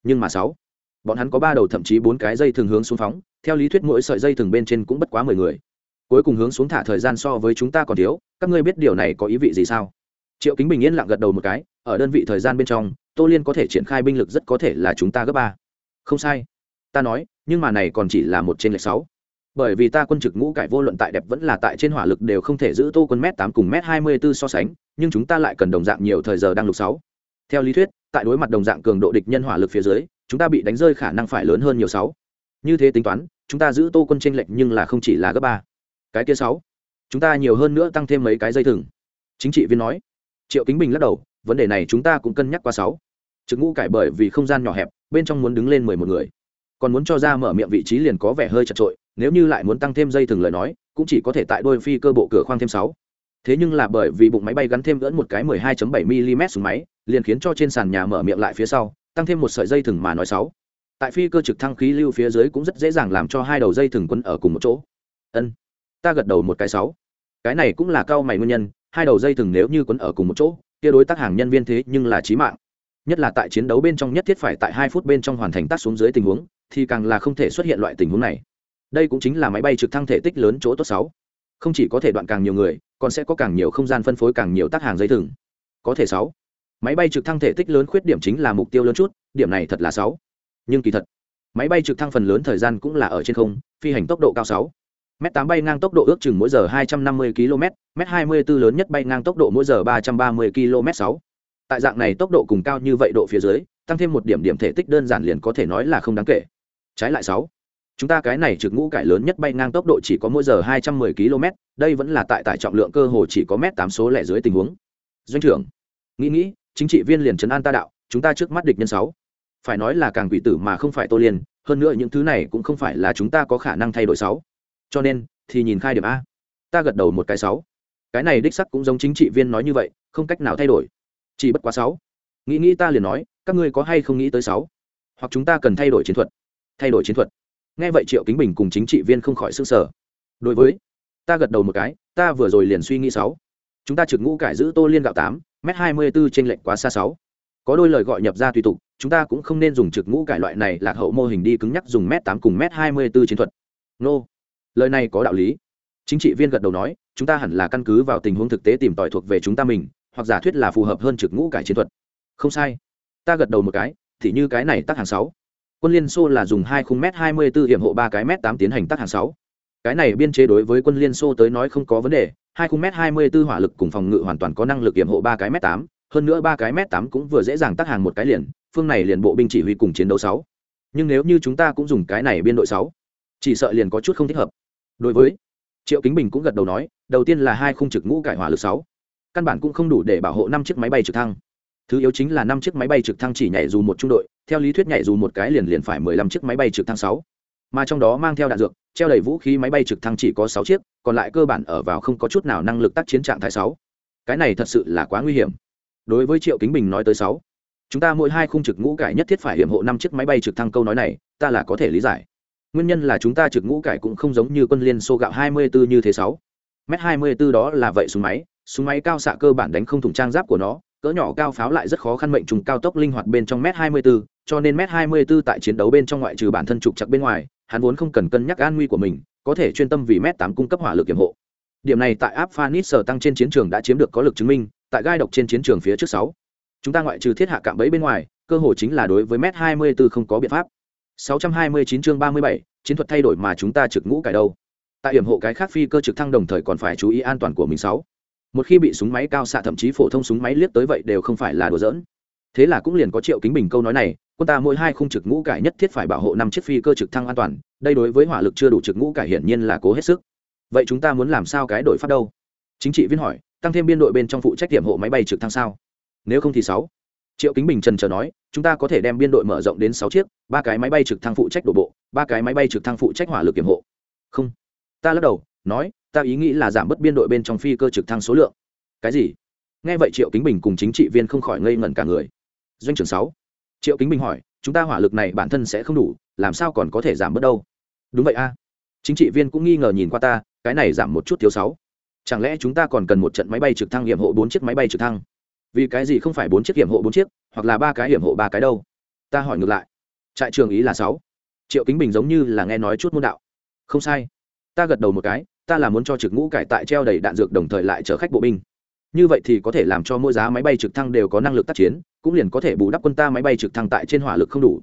Speaker 1: Nhưng mà sáu, bọn hắn có ba đầu thậm chí bốn cái dây thường hướng xuống phóng, theo lý thuyết mỗi sợi dây thường bên trên cũng bất quá mười người. Cuối cùng hướng xuống thả thời gian so với chúng ta còn thiếu, các ngươi biết điều này có ý vị gì sao? Triệu kính bình yên lặng gật đầu một cái, ở đơn vị thời gian bên trong, tô liên có thể triển khai binh lực rất có thể là chúng ta gấp ba. Không sai. Ta nói, nhưng mà này còn chỉ là một trên lệch sáu bởi vì ta quân trực ngũ cải vô luận tại đẹp vẫn là tại trên hỏa lực đều không thể giữ tô quân m tám cùng m hai mươi b ố so sánh, nhưng chúng ta lại cần đồng dạng nhiều thời giờ đang lục sáu. Theo lý thuyết, tại đối mặt đồng dạng cường độ địch nhân hỏa lực phía dưới, chúng ta bị đánh rơi khả năng phải lớn hơn nhiều sáu. Như thế tính toán, chúng ta giữ tô quân tranh lệch nhưng là không chỉ là gấp ba. Cái kia sáu. Chúng ta nhiều hơn nữa tăng thêm mấy cái dây thừng. Chính trị viên nói. Triệu kính bình lắc đầu, vấn đề này chúng ta cũng cân nhắc qua sáu. Trực ngũ cải bởi vì không gian nhỏ hẹp, bên trong muốn đứng lên mười một người. Còn muốn cho ra mở miệng vị trí liền có vẻ hơi chật trội nếu như lại muốn tăng thêm dây thừng lời nói, cũng chỉ có thể tại đôi phi cơ bộ cửa khoang thêm sáu. Thế nhưng là bởi vì bụng máy bay gắn thêm gỡn một cái 12.7 mm súng máy, liền khiến cho trên sàn nhà mở miệng lại phía sau, tăng thêm một sợi dây thừng mà nói sáu. Tại phi cơ trực thăng khí lưu phía dưới cũng rất dễ dàng làm cho hai đầu dây thừng quấn ở cùng một chỗ. Ân, ta gật đầu một cái sáu. Cái này cũng là cao mày nguyên nhân, hai đầu dây thừng nếu như quấn ở cùng một chỗ, kia đối tác hàng nhân viên thế nhưng là chí mạng. Nhất là tại chiến đấu bên trong nhất thiết phải tại hai phút bên trong hoàn thành tác xuống dưới tình huống, thì càng là không thể xuất hiện loại tình huống này đây cũng chính là máy bay trực thăng thể tích lớn chỗ tốt sáu. Không chỉ có thể đoạn càng nhiều người, còn sẽ có càng nhiều không gian phân phối càng nhiều tác hàng dây thừng. Có thể sáu. Máy bay trực thăng thể tích lớn khuyết điểm chính là mục tiêu lớn chút, điểm này thật là sáu. Nhưng kỳ thật, máy bay trực thăng phần lớn thời gian cũng là ở trên không, phi hành tốc độ cao sáu. M tám bay ngang tốc độ ước chừng mỗi giờ hai trăm năm mươi km m hai mươi 24 lớn nhất bay ngang tốc độ mỗi giờ ba trăm ba mươi km sáu. Tại dạng này tốc độ cùng cao như vậy độ phía dưới, tăng thêm một điểm điểm thể tích đơn giản liền có thể nói là không đáng kể. Trái lại sáu chúng ta cái này trực ngũ cải lớn nhất bay ngang tốc độ chỉ có mỗi giờ hai trăm 210 km, đây vẫn là tại tải trọng lượng cơ hồ chỉ có mét tám số lẻ dưới tình huống. Doanh trưởng, nghĩ nghĩ, chính trị viên liền trấn an ta đạo, chúng ta trước mắt địch nhân sáu. Phải nói là càng quỷ tử mà không phải tô liên hơn nữa những thứ này cũng không phải là chúng ta có khả năng thay đổi sáu. Cho nên, thì nhìn khai điểm a. Ta gật đầu một cái sáu. Cái này đích sắc cũng giống chính trị viên nói như vậy, không cách nào thay đổi. Chỉ bất quá sáu. Nghĩ nghĩ ta liền nói, các ngươi có hay không nghĩ tới sáu? Hoặc chúng ta cần thay đổi chiến thuật? Thay đổi chiến thuật nghe vậy triệu kính bình cùng chính trị viên không khỏi s ư n g sở. Đối với, ta gật đầu một cái, ta vừa rồi liền suy nghĩ sáu. Chúng ta trực ngũ cải giữ tô liên gạo tám m hai mươi b ố trên lệnh quá xa sáu. Có đôi lời gọi nhập ra tùy tục, chúng ta cũng không nên dùng trực ngũ cải loại này lạc hậu mô hình đi cứng nhắc dùng m tám cùng m hai mươi b ố chiến thuật. Nô, lời này có đạo lý. Chính trị viên gật đầu nói, chúng ta hẳn là căn cứ vào tình huống thực tế tìm tòi thuộc về chúng ta mình, hoặc giả thuyết là phù hợp hơn trực ngũ cải chiến thuật. Không sai. Ta gật đầu một cái, thì như cái này tắc hàng sáu quân liên xô là dùng hai khung m hai mươi bốn hiểm hộ ba cái m tám tiến hành tác hàng sáu. Cái này biên chế đối với quân liên xô tới nói không có vấn đề, hai khung m hai mươi bốn hỏa lực cùng phòng ngự hoàn toàn có năng lực hiểm hộ ba cái m tám, hơn nữa ba cái m tám cũng vừa dễ dàng tác hàng một cái liền, phương này liền bộ binh chỉ huy cùng chiến đấu sáu. Nhưng nếu như chúng ta cũng dùng cái này biên đội sáu, chỉ sợ liền có chút không thích hợp. Đối với triệu kính bình cũng gật đầu nói, đầu tiên là hai khung trực ngũ cải hỏa lực sáu. Căn bản cũng không đủ để bảo hộ năm chiếc máy bay trực thăng. Thứ yếu chính là năm chiếc máy bay trực thăng chỉ nhảy dù một trung đội theo lý thuyết nhảy dù một cái liền liền phải mười lăm chiếc máy bay trực thăng sáu. Mà trong đó mang theo đạn dược, treo đầy vũ khí máy bay trực thăng chỉ có sáu chiếc, còn lại cơ bản ở vào không có chút nào năng lực tác chiến trạng thái sáu. Cái này thật sự là quá nguy hiểm. Đối với triệu kính bình nói tới sáu, chúng ta mỗi hai khung trực ngũ cải nhất thiết phải hiểm hộ năm chiếc máy bay trực thăng câu nói này, ta là có thể lý giải. Nguyên nhân là chúng ta trực ngũ cải cũng không giống như quân liên xô gạo hai mươi bốn như thế sáu. M hai mươi bốn đó là vậy súng máy súng máy cao xạ cơ bản đánh không thủng trang giáp của nó cỡ nhỏ cao pháo lại rất khó khăn mệnh trùng cao tốc linh hoạt bên trong m 24 cho nên m 24 tại chiến đấu bên trong ngoại trừ bản thân trục chặt bên ngoài hắn vốn không cần cân nhắc an nguy của mình có thể chuyên tâm vì m 8 cung cấp hỏa lực kiểm hộ. Điểm này tại áp phanit sở tăng trên chiến trường đã chiếm được có lực chứng minh tại gai độc trên chiến trường phía trước sáu. Chúng ta ngoại trừ thiết hạ cạm bẫy bên ngoài cơ hội chính là đối với m 24 không có biện pháp. 629 chương 37, chiến thuật thay đổi mà chúng ta trực ngũ cải đâu. Tại hiểm hộ cái khác phi cơ trực thăng đồng thời còn phải chú ý an toàn của mình sáu một khi bị súng máy cao xạ thậm chí phổ thông súng máy liếc tới vậy đều không phải là đùa giỡn. Thế là cũng liền có triệu kính bình câu nói này, quân ta mỗi hai khung trực ngũ cải nhất thiết phải bảo hộ năm chiếc phi cơ trực thăng an toàn, đây đối với hỏa lực chưa đủ trực ngũ cải hiển nhiên là cố hết sức. Vậy chúng ta muốn làm sao cái đội phát đâu? Chính trị viên hỏi, tăng thêm biên đội bên trong phụ trách điểm hộ máy bay trực thăng sao? Nếu không thì sáu. Triệu kính bình trần chờ nói, chúng ta có thể đem biên đội mở rộng đến sáu chiếc, ba cái máy bay trực thăng phụ trách đổ bộ, ba cái máy bay trực thăng phụ trách hỏa lực kiểm hộ. Không. Ta lắc đầu, nói ta ý nghĩ là giảm bớt biên đội bên trong phi cơ trực thăng số lượng. Cái gì? Nghe vậy triệu kính bình cùng chính trị viên không khỏi ngây ngẩn cả người. Doanh trưởng sáu. Triệu kính bình hỏi, chúng ta hỏa lực này bản thân sẽ không đủ, làm sao còn có thể giảm bớt đâu? Đúng vậy a. Chính trị viên cũng nghi ngờ nhìn qua ta, cái này giảm một chút thiếu sáu. Chẳng lẽ chúng ta còn cần một trận máy bay trực thăng hiểm hộ bốn chiếc máy bay trực thăng? Vì cái gì không phải bốn chiếc hiểm hộ bốn chiếc, hoặc là ba cái hiểm hộ ba cái đâu? Ta hỏi ngược lại. Trại trường ý là sáu. Triệu kính bình giống như là nghe nói chút môn đạo. Không sai. Ta gật đầu một cái ta là muốn cho trực ngũ cải tại treo đầy đạn dược đồng thời lại chở khách bộ binh. Như vậy thì có thể làm cho mỗi giá máy bay trực thăng đều có năng lực tác chiến, cũng liền có thể bù đắp quân ta máy bay trực thăng tại trên hỏa lực không đủ.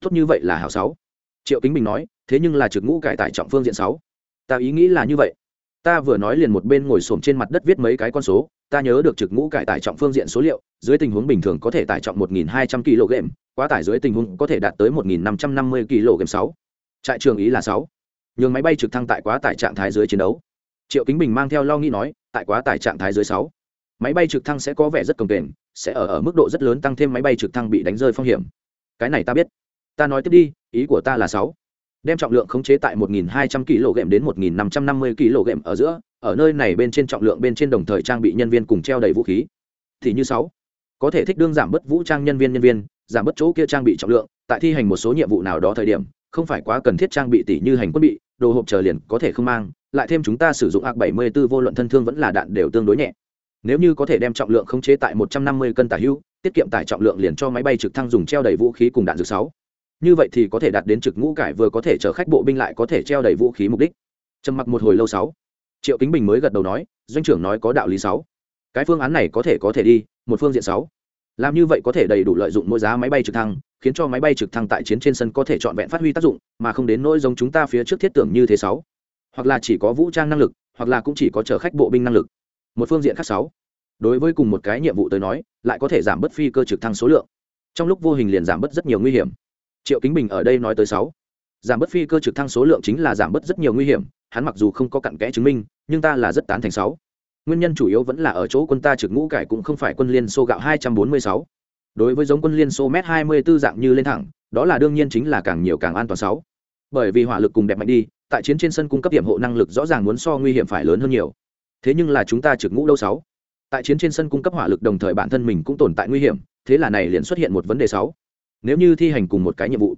Speaker 1: Tốt như vậy là hảo sáu. Triệu kính bình nói, thế nhưng là trực ngũ cải tại trọng phương diện sáu. Ta ý nghĩ là như vậy. Ta vừa nói liền một bên ngồi xổm trên mặt đất viết mấy cái con số, ta nhớ được trực ngũ cải tải trọng phương diện số liệu, dưới tình huống bình thường có thể tải trọng 1.200 kg, quá tải dưới tình huống có thể đạt tới 1.550 kg sáu. Trại trường ý là sáu nhường máy bay trực thăng tại quá tải trạng thái dưới chiến đấu. Triệu kính bình mang theo lo nghĩ nói, tại quá tải trạng thái dưới sáu, máy bay trực thăng sẽ có vẻ rất cồng kềnh, sẽ ở ở mức độ rất lớn tăng thêm máy bay trực thăng bị đánh rơi phong hiểm. Cái này ta biết. Ta nói tiếp đi, ý của ta là sáu. Đem trọng lượng khống chế tại 1.200 kg đến 1.550 kg ở giữa, ở nơi này bên trên trọng lượng bên trên đồng thời trang bị nhân viên cùng treo đầy vũ khí. Thì như sáu, có thể thích đương giảm bớt vũ trang nhân viên nhân viên, giảm bớt chỗ kia trang bị trọng lượng, tại thi hành một số nhiệm vụ nào đó thời điểm không phải quá cần thiết trang bị tỷ như hành quân bị, đồ hộp chờ liền có thể không mang, lại thêm chúng ta sử dụng ạc 74 vô luận thân thương vẫn là đạn đều tương đối nhẹ. Nếu như có thể đem trọng lượng khống chế tại 150 cân tả hữu tiết kiệm tải trọng lượng liền cho máy bay trực thăng dùng treo đầy vũ khí cùng đạn dược sáu. Như vậy thì có thể đạt đến trực ngũ cải vừa có thể chở khách bộ binh lại có thể treo đầy vũ khí mục đích. Trầm mặc một hồi lâu sáu. Triệu kính bình mới gật đầu nói, doanh trưởng nói có đạo lý sáu. Cái phương án này có thể có thể đi, một phương diện sáu. Làm như vậy có thể đầy đủ lợi dụng mỗi giá máy bay trực thăng khiến cho máy bay trực thăng tại chiến trên sân có thể trọn vẹn phát huy tác dụng, mà không đến nỗi giống chúng ta phía trước thiết tưởng như thế sáu. Hoặc là chỉ có vũ trang năng lực, hoặc là cũng chỉ có chở khách bộ binh năng lực. Một phương diện khác sáu. Đối với cùng một cái nhiệm vụ tới nói, lại có thể giảm bớt phi cơ trực thăng số lượng. Trong lúc vô hình liền giảm bớt rất nhiều nguy hiểm. Triệu kính bình ở đây nói tới sáu. Giảm bớt phi cơ trực thăng số lượng chính là giảm bớt rất nhiều nguy hiểm, hắn mặc dù không có cặn kẽ chứng minh, nhưng ta là rất tán thành sáu. Nguyên nhân chủ yếu vẫn là ở chỗ quân ta trực ngũ cải cũng không phải quân liên xô gạo 246 đối với giống quân liên xô m hai mươi 24 dạng như lên thẳng, đó là đương nhiên chính là càng nhiều càng an toàn sáu. Bởi vì hỏa lực cùng đẹp mạnh đi, tại chiến trên sân cung cấp điểm hộ năng lực rõ ràng muốn so nguy hiểm phải lớn hơn nhiều. Thế nhưng là chúng ta trực ngũ đâu sáu. Tại chiến trên sân cung cấp hỏa lực đồng thời bản thân mình cũng tồn tại nguy hiểm, thế là này liền xuất hiện một vấn đề sáu. Nếu như thi hành cùng một cái nhiệm vụ,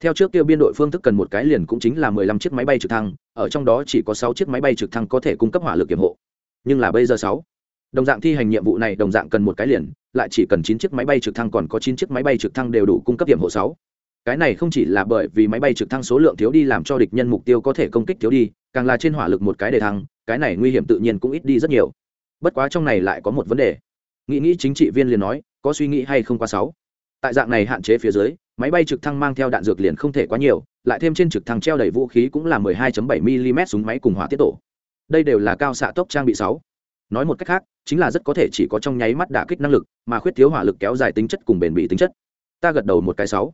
Speaker 1: theo trước tiêu biên đội phương thức cần một cái liền cũng chính là mười lăm chiếc máy bay trực thăng, ở trong đó chỉ có sáu chiếc máy bay trực thăng có thể cung cấp hỏa lực kiểm hộ. Nhưng là bây giờ sáu đồng dạng thi hành nhiệm vụ này, đồng dạng cần một cái liền, lại chỉ cần chín chiếc máy bay trực thăng, còn có chín chiếc máy bay trực thăng đều đủ cung cấp điểm hộ sáu. Cái này không chỉ là bởi vì máy bay trực thăng số lượng thiếu đi làm cho địch nhân mục tiêu có thể công kích thiếu đi, càng là trên hỏa lực một cái đề thăng, cái này nguy hiểm tự nhiên cũng ít đi rất nhiều. Bất quá trong này lại có một vấn đề. Nghĩ nghĩ chính trị viên liền nói, có suy nghĩ hay không qua sáu? Tại dạng này hạn chế phía dưới, máy bay trực thăng mang theo đạn dược liền không thể quá nhiều, lại thêm trên trực thăng treo đầy vũ khí cũng là 12.7 mm súng máy cùng hỏa tiết tổ. Đây đều là cao xạ tốc trang bị sáu. Nói một cách khác chính là rất có thể chỉ có trong nháy mắt đả kích năng lực, mà khuyết thiếu hỏa lực kéo dài tính chất cùng bền bỉ tính chất. Ta gật đầu một cái sáu.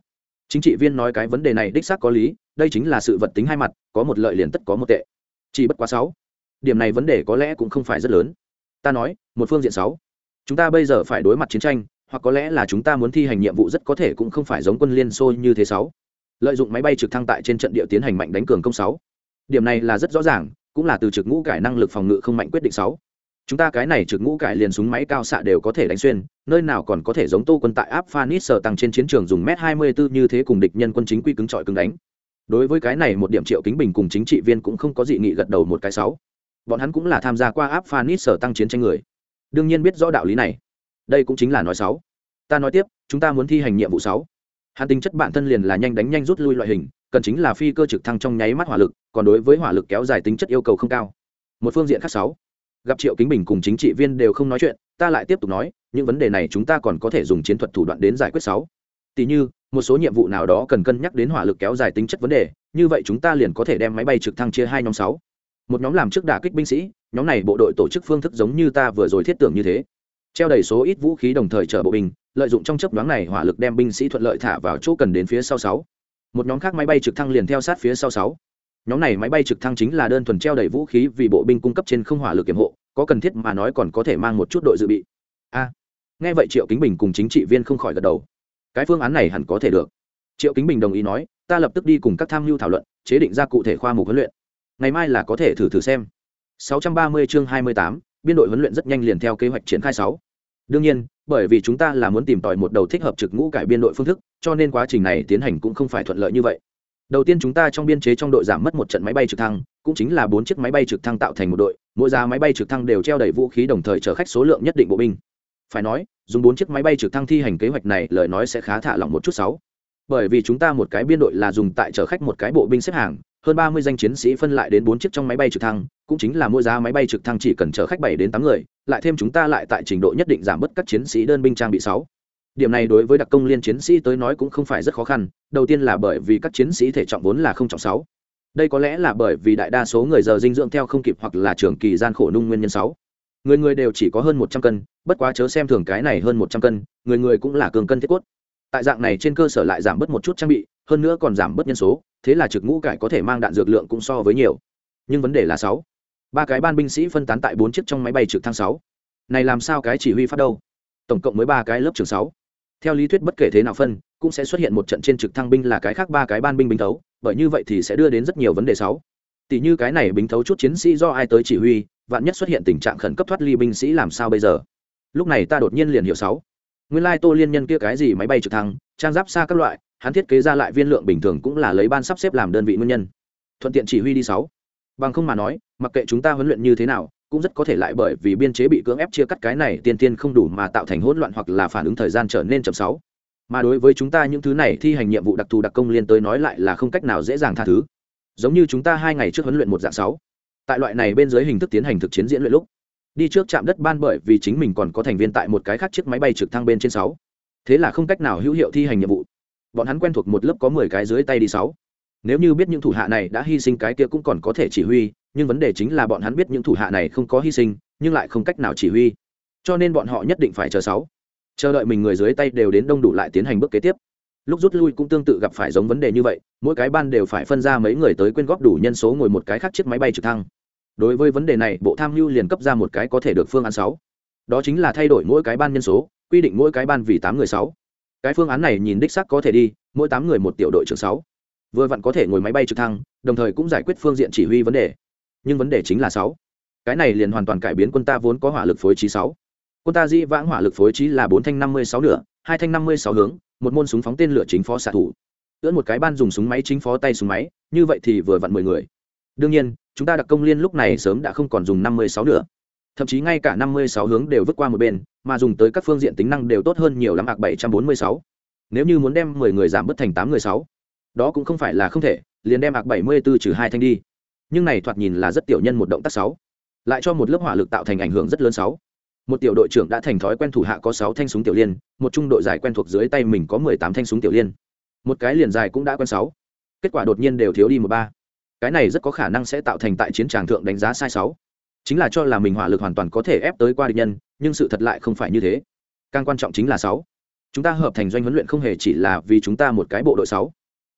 Speaker 1: Chính trị viên nói cái vấn đề này đích xác có lý, đây chính là sự vật tính hai mặt, có một lợi liền tất có một tệ. Chỉ bất quá sáu. Điểm này vấn đề có lẽ cũng không phải rất lớn. Ta nói, một phương diện sáu. Chúng ta bây giờ phải đối mặt chiến tranh, hoặc có lẽ là chúng ta muốn thi hành nhiệm vụ rất có thể cũng không phải giống quân liên xô như thế sáu. Lợi dụng máy bay trực thăng tại trên trận địa tiến hành mạnh đánh cường công sáu. Điểm này là rất rõ ràng, cũng là từ trực ngũ cải năng lực phòng ngự không mạnh quyết định sáu chúng ta cái này trực ngũ cải liền súng máy cao xạ đều có thể đánh xuyên, nơi nào còn có thể giống tô quân tại áp phanis sở tăng trên chiến trường dùng m hai mươi bốn như thế cùng địch nhân quân chính quy cứng trọi cứng đánh. Đối với cái này một điểm triệu kính bình cùng chính trị viên cũng không có dị nghị gật đầu một cái sáu. Bọn hắn cũng là tham gia qua áp phanis sở tăng chiến tranh người. Đương nhiên biết rõ đạo lý này. Đây cũng chính là nói sáu. Ta nói tiếp, chúng ta muốn thi hành nhiệm vụ sáu. Hắn tính chất bản thân liền là nhanh đánh nhanh rút lui loại hình, cần chính là phi cơ trực thăng trong nháy mắt hỏa lực, còn đối với hỏa lực kéo dài tính chất yêu cầu không cao. Một phương diện khác sáu gặp triệu kính bình cùng chính trị viên đều không nói chuyện, ta lại tiếp tục nói, những vấn đề này chúng ta còn có thể dùng chiến thuật thủ đoạn đến giải quyết sáu. Tỷ như, một số nhiệm vụ nào đó cần cân nhắc đến hỏa lực kéo dài tính chất vấn đề, như vậy chúng ta liền có thể đem máy bay trực thăng chia hai nhóm sáu. Một nhóm làm trước đả kích binh sĩ, nhóm này bộ đội tổ chức phương thức giống như ta vừa rồi thiết tưởng như thế. Treo đầy số ít vũ khí đồng thời chở bộ binh, lợi dụng trong chấp đoán này hỏa lực đem binh sĩ thuận lợi thả vào chỗ cần đến phía sau sáu. Một nhóm khác máy bay trực thăng liền theo sát phía sau sáu nhóm này máy bay trực thăng chính là đơn thuần treo đầy vũ khí vì bộ binh cung cấp trên không hỏa lực kiểm hộ có cần thiết mà nói còn có thể mang một chút đội dự bị. A. Nghe vậy triệu kính bình cùng chính trị viên không khỏi gật đầu. Cái phương án này hẳn có thể được. Triệu kính bình đồng ý nói ta lập tức đi cùng các tham mưu thảo luận chế định ra cụ thể khoa mục huấn luyện. Ngày mai là có thể thử thử xem. 630 chương 28, biên đội huấn luyện rất nhanh liền theo kế hoạch triển khai 6 đương nhiên bởi vì chúng ta là muốn tìm tòi một đầu thích hợp trực ngũ cải biên đội phương thức cho nên quá trình này tiến hành cũng không phải thuận lợi như vậy đầu tiên chúng ta trong biên chế trong đội giảm mất một trận máy bay trực thăng, cũng chính là bốn chiếc máy bay trực thăng tạo thành một đội, mỗi giá máy bay trực thăng đều treo đầy vũ khí đồng thời chở khách số lượng nhất định bộ binh. Phải nói, dùng bốn chiếc máy bay trực thăng thi hành kế hoạch này, lời nói sẽ khá thả lỏng một chút sáu bởi vì chúng ta một cái biên đội là dùng tại chở khách một cái bộ binh xếp hàng, hơn ba mươi danh chiến sĩ phân lại đến bốn chiếc trong máy bay trực thăng, cũng chính là mỗi giá máy bay trực thăng chỉ cần chở khách bảy đến tám người, lại thêm chúng ta lại tại trình độ nhất định giảm bớt các chiến sĩ đơn binh trang bị sáu điểm này đối với đặc công liên chiến sĩ tới nói cũng không phải rất khó khăn, đầu tiên là bởi vì các chiến sĩ thể trọng vốn là không trọng sáu. Đây có lẽ là bởi vì đại đa số người giờ dinh dưỡng theo không kịp hoặc là trường kỳ gian khổ nung nguyên nhân sáu. Người người đều chỉ có hơn một trăm cân, bất quá chớ xem thường cái này hơn một trăm cân, người người cũng là cường cân thiết cốt. Tại dạng này trên cơ sở lại giảm bớt một chút trang bị, hơn nữa còn giảm bớt nhân số, thế là trực ngũ cải có thể mang đạn dược lượng cũng so với nhiều. Nhưng vấn đề là sáu. Ba cái ban binh sĩ phân tán tại bốn chiếc trong máy bay trực thăng sáu. Này làm sao cái chỉ huy phát đâu? Tổng cộng mới ba cái lớp trường sáu theo lý thuyết bất kể thế nào phân, cũng sẽ xuất hiện một trận trên trực thăng binh là cái khác ba cái ban binh binh thấu, bởi như vậy thì sẽ đưa đến rất nhiều vấn đề sáu tỷ như cái này binh thấu chút chiến sĩ do ai tới chỉ huy, vạn nhất xuất hiện tình trạng khẩn cấp thoát ly binh sĩ làm sao bây giờ? Lúc này ta đột nhiên liền hiểu sáu nguyên lai tô liên nhân kia cái gì máy bay trực thăng, trang giáp xa các loại, hắn thiết kế ra lại viên lượng bình thường cũng là lấy ban sắp xếp làm đơn vị nguyên nhân. Thuận tiện chỉ huy đi sáu bằng không mà nói, mặc kệ chúng ta huấn luyện như thế nào cũng rất có thể lại bởi vì biên chế bị cưỡng ép chia cắt cái này tiên tiên không đủ mà tạo thành hỗn loạn hoặc là phản ứng thời gian trở nên chậm sáu. Mà đối với chúng ta những thứ này thi hành nhiệm vụ đặc thù đặc công liên tới nói lại là không cách nào dễ dàng tha thứ. Giống như chúng ta hai ngày trước huấn luyện một dạng sáu. Tại loại này bên dưới hình thức tiến hành thực chiến diễn luyện lúc, đi trước trạm đất ban bởi vì chính mình còn có thành viên tại một cái khác chiếc máy bay trực thăng bên trên sáu. Thế là không cách nào hữu hiệu thi hành nhiệm vụ. Bọn hắn quen thuộc một lớp có mười cái dưới tay đi sáu nếu như biết những thủ hạ này đã hy sinh cái kia cũng còn có thể chỉ huy, nhưng vấn đề chính là bọn hắn biết những thủ hạ này không có hy sinh, nhưng lại không cách nào chỉ huy. Cho nên bọn họ nhất định phải chờ sáu. Chờ đợi mình người dưới tay đều đến đông đủ lại tiến hành bước kế tiếp. Lúc rút lui cũng tương tự gặp phải giống vấn đề như vậy, mỗi cái ban đều phải phân ra mấy người tới quyên góp đủ nhân số ngồi một cái khác chiếc máy bay trực thăng. Đối với vấn đề này, bộ tham mưu liền cấp ra một cái có thể được phương án sáu. Đó chính là thay đổi mỗi cái ban nhân số, quy định mỗi cái ban vì tám người sáu. Cái phương án này nhìn đích xác có thể đi, mỗi tám người một tiểu đội trưởng sáu vừa vặn có thể ngồi máy bay trực thăng, đồng thời cũng giải quyết phương diện chỉ huy vấn đề. Nhưng vấn đề chính là sáu. Cái này liền hoàn toàn cải biến quân ta vốn có hỏa lực phối trí sáu. Quân ta dĩ vãng hỏa lực phối trí là bốn thanh năm mươi sáu nửa, hai thanh năm mươi sáu hướng, một môn súng phóng tên lửa chính phó xạ thủ. Ưỡn một cái ban dùng súng máy chính phó tay súng máy, như vậy thì vừa vặn mười người. Đương nhiên, chúng ta đặc công liên lúc này sớm đã không còn dùng năm mươi sáu nữa thậm chí ngay cả năm mươi sáu hướng đều vứt qua một bên, mà dùng tới các phương diện tính năng đều tốt hơn nhiều lắm ạc bảy trăm bốn mươi sáu. Nếu như muốn đem mười người giảm bớt thành tám người sáu đó cũng không phải là không thể, liền đem ạc bảy mươi b trừ hai thanh đi. Nhưng này thoạt nhìn là rất tiểu nhân một động tác sáu. Lại cho một lớp hỏa lực tạo thành ảnh hưởng rất lớn sáu. Một tiểu đội trưởng đã thành thói quen thủ hạ có sáu thanh súng tiểu liên, một trung đội giải quen thuộc dưới tay mình có mười tám thanh súng tiểu liên. Một cái liền dài cũng đã quen sáu. Kết quả đột nhiên đều thiếu đi một ba. Cái này rất có khả năng sẽ tạo thành tại chiến tràng thượng đánh giá sai sáu. Chính là cho là mình hỏa lực hoàn toàn có thể ép tới qua địch nhân, nhưng sự thật lại không phải như thế. Càng quan trọng chính là sáu. Chúng ta hợp thành doanh huấn luyện không hề chỉ là vì chúng ta một cái bộ đội sáu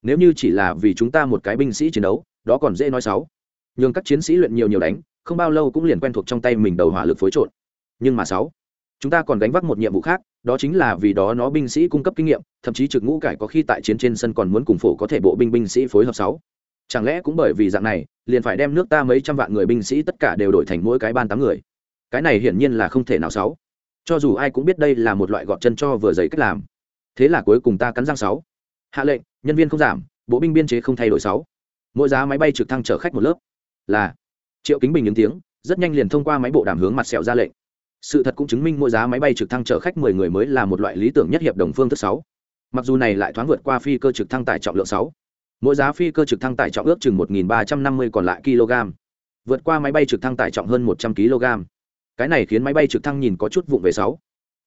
Speaker 1: nếu như chỉ là vì chúng ta một cái binh sĩ chiến đấu, đó còn dễ nói sáu nhưng các chiến sĩ luyện nhiều nhiều đánh, không bao lâu cũng liền quen thuộc trong tay mình đầu hỏa lực phối trộn. Nhưng mà sáu, chúng ta còn gánh vác một nhiệm vụ khác, đó chính là vì đó nó binh sĩ cung cấp kinh nghiệm, thậm chí trực ngũ cải có khi tại chiến trên sân còn muốn cùng phổ có thể bộ binh binh sĩ phối hợp sáu. Chẳng lẽ cũng bởi vì dạng này, liền phải đem nước ta mấy trăm vạn người binh sĩ tất cả đều đổi thành mỗi cái ban tám người? Cái này hiển nhiên là không thể nào sáu. Cho dù ai cũng biết đây là một loại gọt chân cho vừa giấy cách làm. Thế là cuối cùng ta cắn răng sáu hạ lệnh, nhân viên không giảm, bộ binh biên chế không thay đổi sáu. Mỗi giá máy bay trực thăng chở khách một lớp. Là. Triệu kính bình những tiếng, rất nhanh liền thông qua máy bộ đàm hướng mặt sẹo ra lệnh. Sự thật cũng chứng minh mỗi giá máy bay trực thăng chở khách mười người mới là một loại lý tưởng nhất hiệp đồng phương thức sáu. Mặc dù này lại thoáng vượt qua phi cơ trực thăng tải trọng lượng sáu. Mỗi giá phi cơ trực thăng tải trọng ước chừng một ba trăm năm mươi còn lại kg. Vượt qua máy bay trực thăng tải trọng hơn một trăm kg. Cái này khiến máy bay trực thăng nhìn có chút vụng về sáu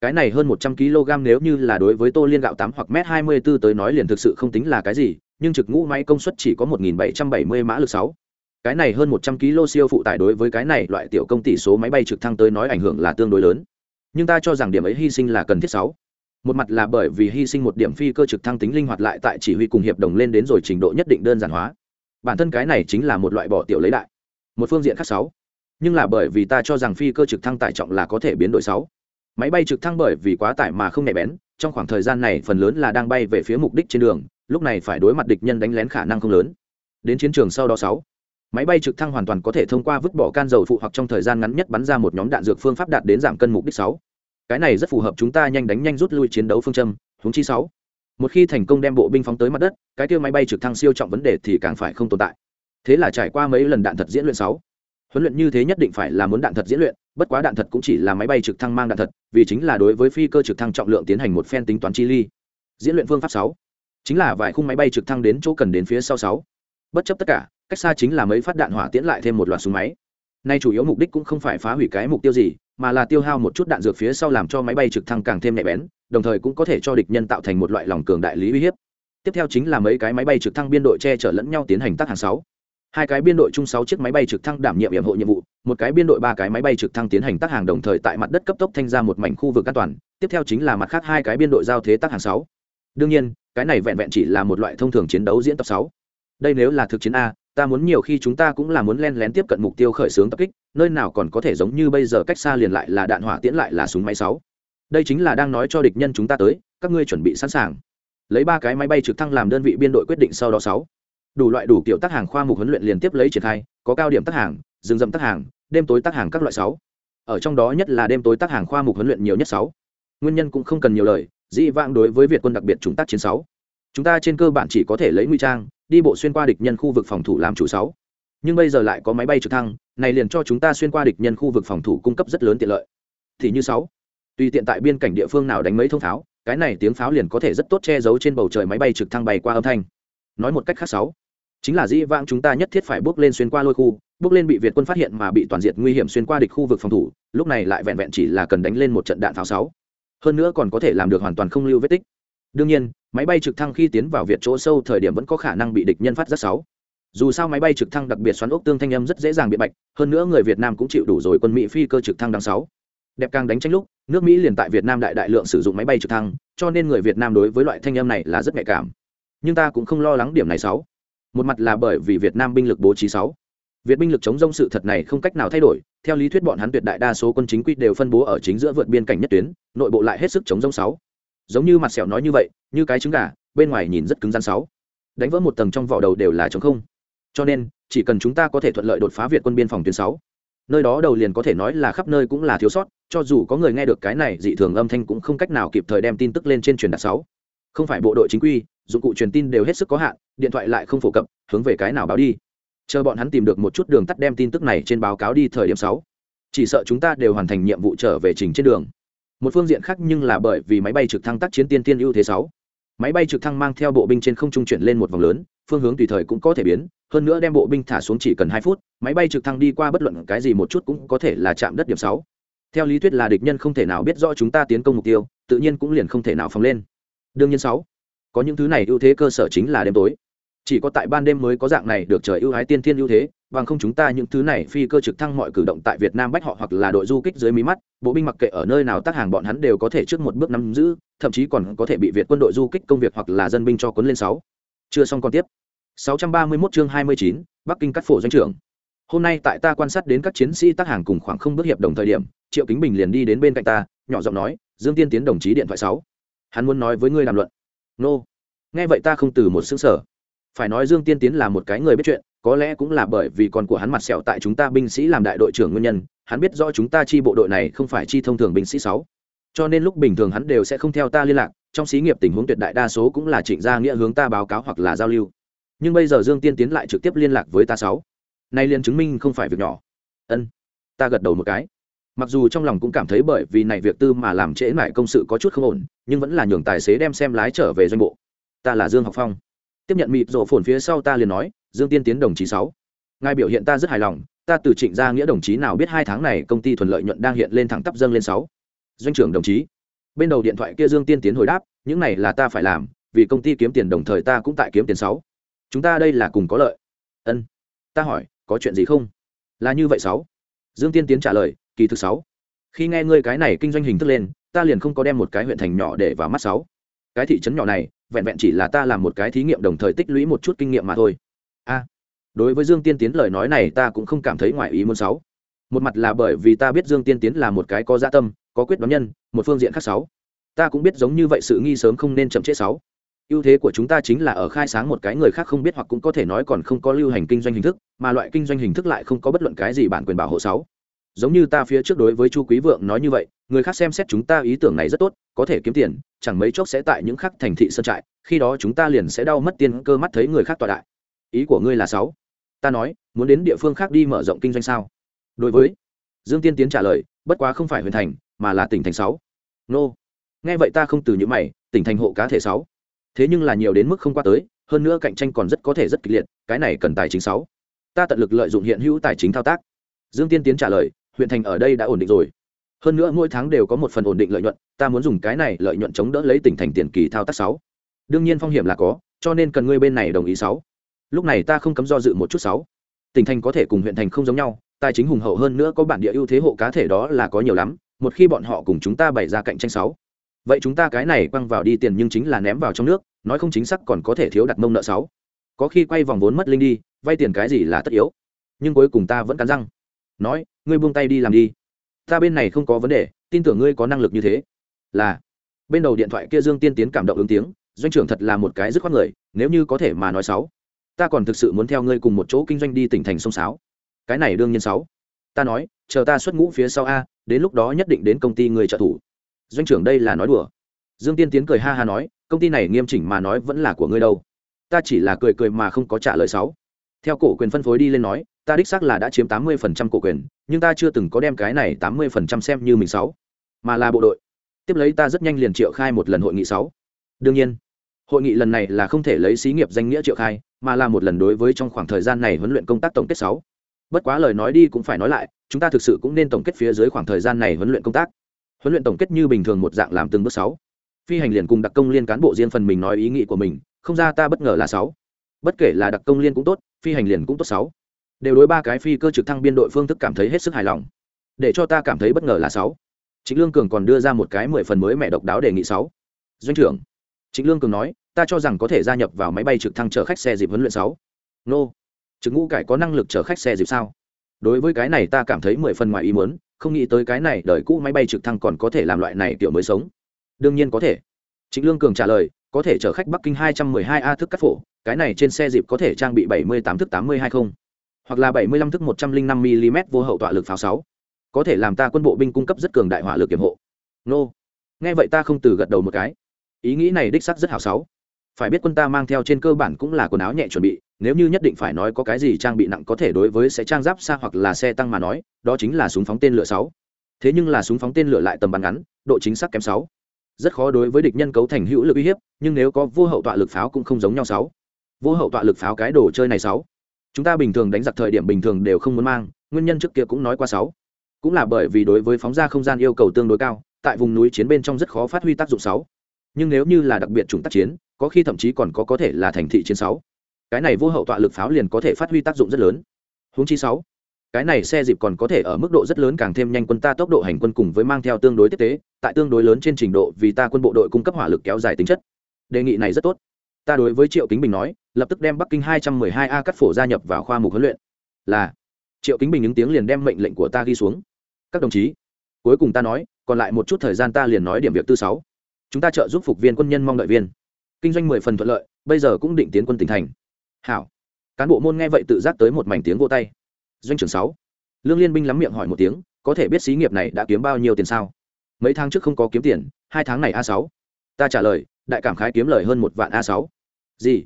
Speaker 1: cái này hơn một trăm kg nếu như là đối với tô liên gạo tám hoặc m hai mươi 24 tới nói liền thực sự không tính là cái gì, nhưng trực ngũ máy công suất chỉ có một bảy trăm bảy mươi mã lực sáu. Cái này hơn một trăm kg siêu phụ tải đối với cái này loại tiểu công tỷ số máy bay trực thăng tới nói ảnh hưởng là tương đối lớn. Nhưng ta cho rằng điểm ấy hy sinh là cần thiết sáu. Một mặt là bởi vì hy sinh một điểm phi cơ trực thăng tính linh hoạt lại tại chỉ huy cùng hiệp đồng lên đến rồi trình độ nhất định đơn giản hóa. Bản thân cái này chính là một loại bỏ tiểu lấy đại. Một phương diện khác sáu. Nhưng là bởi vì ta cho rằng phi cơ trực thăng tải trọng là có thể biến đổi sáu máy bay trực thăng bởi vì quá tải mà không nhạy bén, trong khoảng thời gian này phần lớn là đang bay về phía mục đích trên đường, lúc này phải đối mặt địch nhân đánh lén khả năng không lớn. Đến chiến trường sau đó sáu, máy bay trực thăng hoàn toàn có thể thông qua vứt bỏ can dầu phụ hoặc trong thời gian ngắn nhất bắn ra một nhóm đạn dược phương pháp đạt đến giảm cân mục đích sáu. Cái này rất phù hợp chúng ta nhanh đánh nhanh rút lui chiến đấu phương châm hướng chi sáu. Một khi thành công đem bộ binh phóng tới mặt đất, cái tiêu máy bay trực thăng siêu trọng vấn đề thì càng phải không tồn tại. Thế là trải qua mấy lần đạn thật diễn luyện sáu huấn luyện như thế nhất định phải là muốn đạn thật diễn luyện, bất quá đạn thật cũng chỉ là máy bay trực thăng mang đạn thật, vì chính là đối với phi cơ trực thăng trọng lượng tiến hành một phen tính toán chi ly. Diễn luyện phương pháp sáu, chính là vài khung máy bay trực thăng đến chỗ cần đến phía sau sáu. Bất chấp tất cả, cách xa chính là mấy phát đạn hỏa tiễn lại thêm một loạt súng máy. Nay chủ yếu mục đích cũng không phải phá hủy cái mục tiêu gì, mà là tiêu hao một chút đạn dược phía sau làm cho máy bay trực thăng càng thêm nhạy bén, đồng thời cũng có thể cho địch nhân tạo thành một loại lòng cường đại lý uy hiếp. Tiếp theo chính là mấy cái máy bay trực thăng biên đội che chở lẫn nhau tiến hành tác hàng sáu hai cái biên đội chung sáu chiếc máy bay trực thăng đảm nhiệm nhiệm hộ nhiệm vụ, một cái biên đội ba cái máy bay trực thăng tiến hành tác hàng đồng thời tại mặt đất cấp tốc thanh ra một mảnh khu vực an toàn, tiếp theo chính là mặt khác hai cái biên đội giao thế tác hàng sáu. Đương nhiên, cái này vẹn vẹn chỉ là một loại thông thường chiến đấu diễn tập sáu. Đây nếu là thực chiến a, ta muốn nhiều khi chúng ta cũng là muốn len lén tiếp cận mục tiêu khởi xướng tập kích, nơi nào còn có thể giống như bây giờ cách xa liền lại là đạn hỏa tiễn lại là súng máy sáu. Đây chính là đang nói cho địch nhân chúng ta tới, các ngươi chuẩn bị sẵn sàng. Lấy ba cái máy bay trực thăng làm đơn vị biên đội quyết định sau đó sáu đủ loại đủ kiểu tác hàng khoa mục huấn luyện liên tiếp lấy triển khai, có cao điểm tác hàng, rừng rậm tác hàng, đêm tối tác hàng các loại sáu. Ở trong đó nhất là đêm tối tác hàng khoa mục huấn luyện nhiều nhất sáu. Nguyên nhân cũng không cần nhiều lời, dĩ vãng đối với việt quân đặc biệt chúng tác chiến sáu. Chúng ta trên cơ bản chỉ có thể lấy nguy trang, đi bộ xuyên qua địch nhân khu vực phòng thủ làm chủ sáu. Nhưng bây giờ lại có máy bay trực thăng, này liền cho chúng ta xuyên qua địch nhân khu vực phòng thủ cung cấp rất lớn tiện lợi. Thì như sáu, tùy tiện tại biên cảnh địa phương nào đánh mấy thông pháo, cái này tiếng pháo liền có thể rất tốt che giấu trên bầu trời máy bay trực thăng bay qua âm thanh. Nói một cách khác sáu chính là dĩ vãng chúng ta nhất thiết phải bước lên xuyên qua lôi khu, bước lên bị việt quân phát hiện mà bị toàn diện nguy hiểm xuyên qua địch khu vực phòng thủ, lúc này lại vẹn vẹn chỉ là cần đánh lên một trận đạn pháo sáu. Hơn nữa còn có thể làm được hoàn toàn không lưu vết tích. Đương nhiên, máy bay trực thăng khi tiến vào việt chỗ sâu thời điểm vẫn có khả năng bị địch nhân phát rất sáu. Dù sao máy bay trực thăng đặc biệt xoắn ốc tương thanh âm rất dễ dàng bị bạch, hơn nữa người việt nam cũng chịu đủ rồi quân mỹ phi cơ trực thăng đằng sáu. Đẹp càng đánh tranh lúc, nước mỹ liền tại việt nam đại đại lượng sử dụng máy bay trực thăng, cho nên người việt nam đối với loại thanh âm này là rất nhạy cảm. Nhưng ta cũng không lo lắng điểm này sáu một mặt là bởi vì việt nam binh lực bố trí sáu. Việt binh lực chống rông sự thật này không cách nào thay đổi, theo lý thuyết bọn hắn tuyệt đại đa số quân chính quy đều phân bố ở chính giữa vượt biên cảnh nhất tuyến, nội bộ lại hết sức chống rông sáu. Giống như mặt sẹo nói như vậy, như cái trứng gà, bên ngoài nhìn rất cứng rắn sáu. Đánh vỡ một tầng trong vỏ đầu đều là chống không. Cho nên, chỉ cần chúng ta có thể thuận lợi đột phá việt quân biên phòng tuyến sáu. Nơi đó đầu liền có thể nói là khắp nơi cũng là thiếu sót, cho dù có người nghe được cái này, dị thường âm thanh cũng không cách nào kịp thời đem tin tức lên trên truyền đạt sáu không phải bộ đội chính quy, dụng cụ truyền tin đều hết sức có hạn, điện thoại lại không phổ cập, hướng về cái nào báo đi. Chờ bọn hắn tìm được một chút đường tắt đem tin tức này trên báo cáo đi thời điểm sáu. Chỉ sợ chúng ta đều hoàn thành nhiệm vụ trở về trình trên đường. Một phương diện khác nhưng là bởi vì máy bay trực thăng tác chiến tiên tiên ưu thế sáu. Máy bay trực thăng mang theo bộ binh trên không trung chuyển lên một vòng lớn, phương hướng tùy thời cũng có thể biến, hơn nữa đem bộ binh thả xuống chỉ cần hai phút, máy bay trực thăng đi qua bất luận cái gì một chút cũng có thể là chạm đất điểm sáu. Theo lý thuyết là địch nhân không thể nào biết rõ chúng ta tiến công mục tiêu, tự nhiên cũng liền không thể nào phóng lên đương nhiên sáu. Có những thứ này ưu thế cơ sở chính là đêm tối. Chỉ có tại ban đêm mới có dạng này được trời ưu ái tiên thiên ưu thế bằng không chúng ta những thứ này phi cơ trực thăng mọi cử động tại việt nam bách họ hoặc là đội du kích dưới mí mắt bộ binh mặc kệ ở nơi nào tác hàng bọn hắn đều có thể trước một bước nắm giữ thậm chí còn có thể bị việt quân đội du kích công việc hoặc là dân binh cho cuốn lên sáu. Chưa xong còn tiếp. 631 chương 29, bắc kinh cắt phổ doanh trưởng. Hôm nay tại ta quan sát đến các chiến sĩ tác hàng cùng khoảng không bước hiệp đồng thời điểm triệu kính bình liền đi đến bên cạnh ta nhỏ giọng nói dương tiên tiến đồng chí điện thoại sáu hắn muốn nói với ngươi làm luận. Nô. Nghe vậy ta không từ một xứng sở phải nói dương tiên tiến là một cái người biết chuyện, có lẽ cũng là bởi vì con của hắn mặt sẹo tại chúng ta binh sĩ làm đại đội trưởng nguyên nhân, hắn biết rõ chúng ta chi bộ đội này không phải chi thông thường binh sĩ sáu. Cho nên lúc bình thường hắn đều sẽ không theo ta liên lạc, trong xí nghiệp tình huống tuyệt đại đa số cũng là trịnh gia nghĩa hướng ta báo cáo hoặc là giao lưu. Nhưng bây giờ dương tiên tiến lại trực tiếp liên lạc với ta sáu. Nay liền chứng minh không phải việc nhỏ. Ân. Ta gật đầu một cái mặc dù trong lòng cũng cảm thấy bởi vì này việc tư mà làm trễ mãi công sự có chút không ổn, nhưng vẫn là nhường tài xế đem xem lái trở về doanh bộ. Ta là dương học phong. Tiếp nhận mịp rộ phồn phía sau ta liền nói, dương tiên tiến đồng chí sáu. Ngài biểu hiện ta rất hài lòng, ta từ trịnh gia nghĩa đồng chí nào biết hai tháng này công ty thuận lợi nhuận đang hiện lên thẳng tắp dâng lên sáu. Doanh trưởng đồng chí. Bên đầu điện thoại kia dương tiên tiến hồi đáp, những này là ta phải làm, vì công ty kiếm tiền đồng thời ta cũng tại kiếm tiền sáu. Chúng ta đây là cùng có lợi. Ân. Ta hỏi, có chuyện gì không? Là như vậy sáu. Dương tiên tiến trả lời kỳ thứ sáu. Khi nghe ngươi cái này kinh doanh hình thức lên, ta liền không có đem một cái huyện thành nhỏ để vào mắt sáu. Cái thị trấn nhỏ này, vẹn vẹn chỉ là ta làm một cái thí nghiệm đồng thời tích lũy một chút kinh nghiệm mà thôi. A, đối với dương tiên tiến lời nói này ta cũng không cảm thấy ngoài ý muốn sáu. Một mặt là bởi vì ta biết dương tiên tiến là một cái có gia tâm, có quyết đoán nhân, một phương diện khác sáu. Ta cũng biết giống như vậy sự nghi sớm không nên chậm trễ sáu. Ưu thế của chúng ta chính là ở khai sáng một cái người khác không biết hoặc cũng có thể nói còn không có lưu hành kinh doanh hình thức, mà loại kinh doanh hình thức lại không có bất luận cái gì bản quyền bảo hộ sáu giống như ta phía trước đối với chu quý vượng nói như vậy, người khác xem xét chúng ta ý tưởng này rất tốt, có thể kiếm tiền, chẳng mấy chốc sẽ tại những khắc thành thị sơn trại, khi đó chúng ta liền sẽ đau mất tiền cơ mắt thấy người khác tọa đại. Ý của ngươi là sáu. Ta nói, muốn đến địa phương khác đi mở rộng kinh doanh sao? Đối với dương tiên tiến trả lời, bất quá không phải huyền thành, mà là tỉnh thành sáu. Nô. Nghe vậy ta không từ những mày, tỉnh thành hộ cá thể sáu. Thế nhưng là nhiều đến mức không qua tới, hơn nữa cạnh tranh còn rất có thể rất kịch liệt, cái này cần tài chính sáu. Ta tận lực lợi dụng hiện hữu tài chính thao tác. Dương tiên tiến trả lời huyện thành ở đây đã ổn định rồi. Hơn nữa mỗi tháng đều có một phần ổn định lợi nhuận, ta muốn dùng cái này lợi nhuận chống đỡ lấy tỉnh thành tiền kỳ thao tác sáu. Đương nhiên phong hiểm là có, cho nên cần ngươi bên này đồng ý sáu. Lúc này ta không cấm do dự một chút sáu. Tỉnh thành có thể cùng huyện thành không giống nhau, tài chính hùng hậu hơn nữa có bản địa ưu thế hộ cá thể đó là có nhiều lắm, một khi bọn họ cùng chúng ta bày ra cạnh tranh sáu. Vậy chúng ta cái này quăng vào đi tiền nhưng chính là ném vào trong nước, nói không chính xác còn có thể thiếu đặt mông nợ sáu. Có khi quay vòng vốn mất linh đi, vay tiền cái gì là tất yếu. Nhưng cuối cùng ta vẫn cắn răng. Nói ngươi buông tay đi làm đi. Ta bên này không có vấn đề, tin tưởng ngươi có năng lực như thế. Là. Bên đầu điện thoại kia dương tiên tiến cảm động ứng tiếng, doanh trưởng thật là một cái dứt khoát người, nếu như có thể mà nói sáu. Ta còn thực sự muốn theo ngươi cùng một chỗ kinh doanh đi tỉnh thành sông sáo. Cái này đương nhiên sáu. Ta nói, chờ ta xuất ngũ phía sau a, đến lúc đó nhất định đến công ty người trợ thủ. Doanh trưởng đây là nói đùa. Dương tiên tiến cười ha ha nói, công ty này nghiêm chỉnh mà nói vẫn là của ngươi đâu. Ta chỉ là cười cười mà không có trả lời sáu theo cổ quyền phân phối đi lên nói, ta đích xác là đã chiếm tám mươi phần trăm cổ quyền, nhưng ta chưa từng có đem cái này tám mươi phần trăm xem như mình sáu, mà là bộ đội. Tiếp lấy ta rất nhanh liền triệu khai một lần hội nghị sáu. Đương nhiên, hội nghị lần này là không thể lấy xí nghiệp danh nghĩa triệu khai, mà là một lần đối với trong khoảng thời gian này huấn luyện công tác tổng kết sáu. Bất quá lời nói đi cũng phải nói lại, chúng ta thực sự cũng nên tổng kết phía dưới khoảng thời gian này huấn luyện công tác. Huấn luyện tổng kết như bình thường một dạng làm từng bước sáu. Phi hành liền cùng đặc công liên cán bộ riêng phần mình nói ý nghĩ của mình, không ra ta bất ngờ là sáu. Bất kể là đặc công liên cũng tốt phi hành liền cũng tốt sáu. Đều đối ba cái phi cơ trực thăng biên đội phương thức cảm thấy hết sức hài lòng. Để cho ta cảm thấy bất ngờ là sáu. Chính lương cường còn đưa ra một cái mười phần mới mẹ độc đáo đề nghị sáu. Doanh trưởng chính lương cường nói, ta cho rằng có thể gia nhập vào máy bay trực thăng chở khách xe dịp huấn luyện sáu. Nô, trực ngũ cải có năng lực chở khách xe dịp sao? Đối với cái này ta cảm thấy mười phần ngoài ý muốn, không nghĩ tới cái này đời cũ máy bay trực thăng còn có thể làm loại này kiểu mới sống. Đương nhiên có thể. Chính lương cường trả lời có thể chở khách bắc kinh hai trăm mười hai a thức cắt phổ, cái này trên xe dịp có thể trang bị bảy mươi tám thức tám mươi hai không, hoặc là bảy mươi lăm thức một trăm linh năm mm vô hậu tọa lực pháo sáu. Có thể làm ta quân bộ binh cung cấp rất cường đại hỏa lực kiểm hộ. Nô. Nghe vậy ta không từ gật đầu một cái. Ý nghĩ này đích sắc rất hảo sáu. Phải biết quân ta mang theo trên cơ bản cũng là quần áo nhẹ chuẩn bị, nếu như nhất định phải nói có cái gì trang bị nặng có thể đối với sẽ trang giáp xa hoặc là xe tăng mà nói, đó chính là súng phóng tên lửa sáu. Thế nhưng là súng phóng tên lửa lại tầm bắn ngắn, độ chính xác kém sáu rất khó đối với địch nhân cấu thành hữu lực uy hiếp, nhưng nếu có vô hậu tọa lực pháo cũng không giống nhau sáu. Vô hậu tọa lực pháo cái đồ chơi này sáu. Chúng ta bình thường đánh giặc thời điểm bình thường đều không muốn mang, nguyên nhân trước kia cũng nói qua sáu. Cũng là bởi vì đối với phóng ra không gian yêu cầu tương đối cao, tại vùng núi chiến bên trong rất khó phát huy tác dụng sáu. Nhưng nếu như là đặc biệt chủng tác chiến, có khi thậm chí còn có có thể là thành thị chiến sáu. Cái này vô hậu tọa lực pháo liền có thể phát huy tác dụng rất lớn. Huống chi sáu cái này xe dịp còn có thể ở mức độ rất lớn càng thêm nhanh quân ta tốc độ hành quân cùng với mang theo tương đối tiếp tế, tại tương đối lớn trên trình độ vì ta quân bộ đội cung cấp hỏa lực kéo dài tính chất. Đề nghị này rất tốt. Ta đối với triệu kính bình nói, lập tức đem bắc kinh hai trăm mười hai a cắt phổ gia nhập vào khoa mục huấn luyện. Là, triệu kính bình ứng tiếng liền đem mệnh lệnh của ta ghi xuống. Các đồng chí, cuối cùng ta nói, còn lại một chút thời gian ta liền nói điểm việc tư sáu. Chúng ta trợ giúp phục viên quân nhân mong đợi viên. Kinh doanh mười phần thuận lợi, bây giờ cũng định tiến quân tỉnh thành. Hảo. Cán bộ môn nghe vậy tự giác tới một mảnh tiếng vô tay doanh trưởng sáu. Lương liên binh lắm miệng hỏi một tiếng, có thể biết xí nghiệp này đã kiếm bao nhiêu tiền sao? Mấy tháng trước không có kiếm tiền, hai tháng này a sáu. Ta trả lời, đại cảm khái kiếm lời hơn một vạn a sáu. Gì?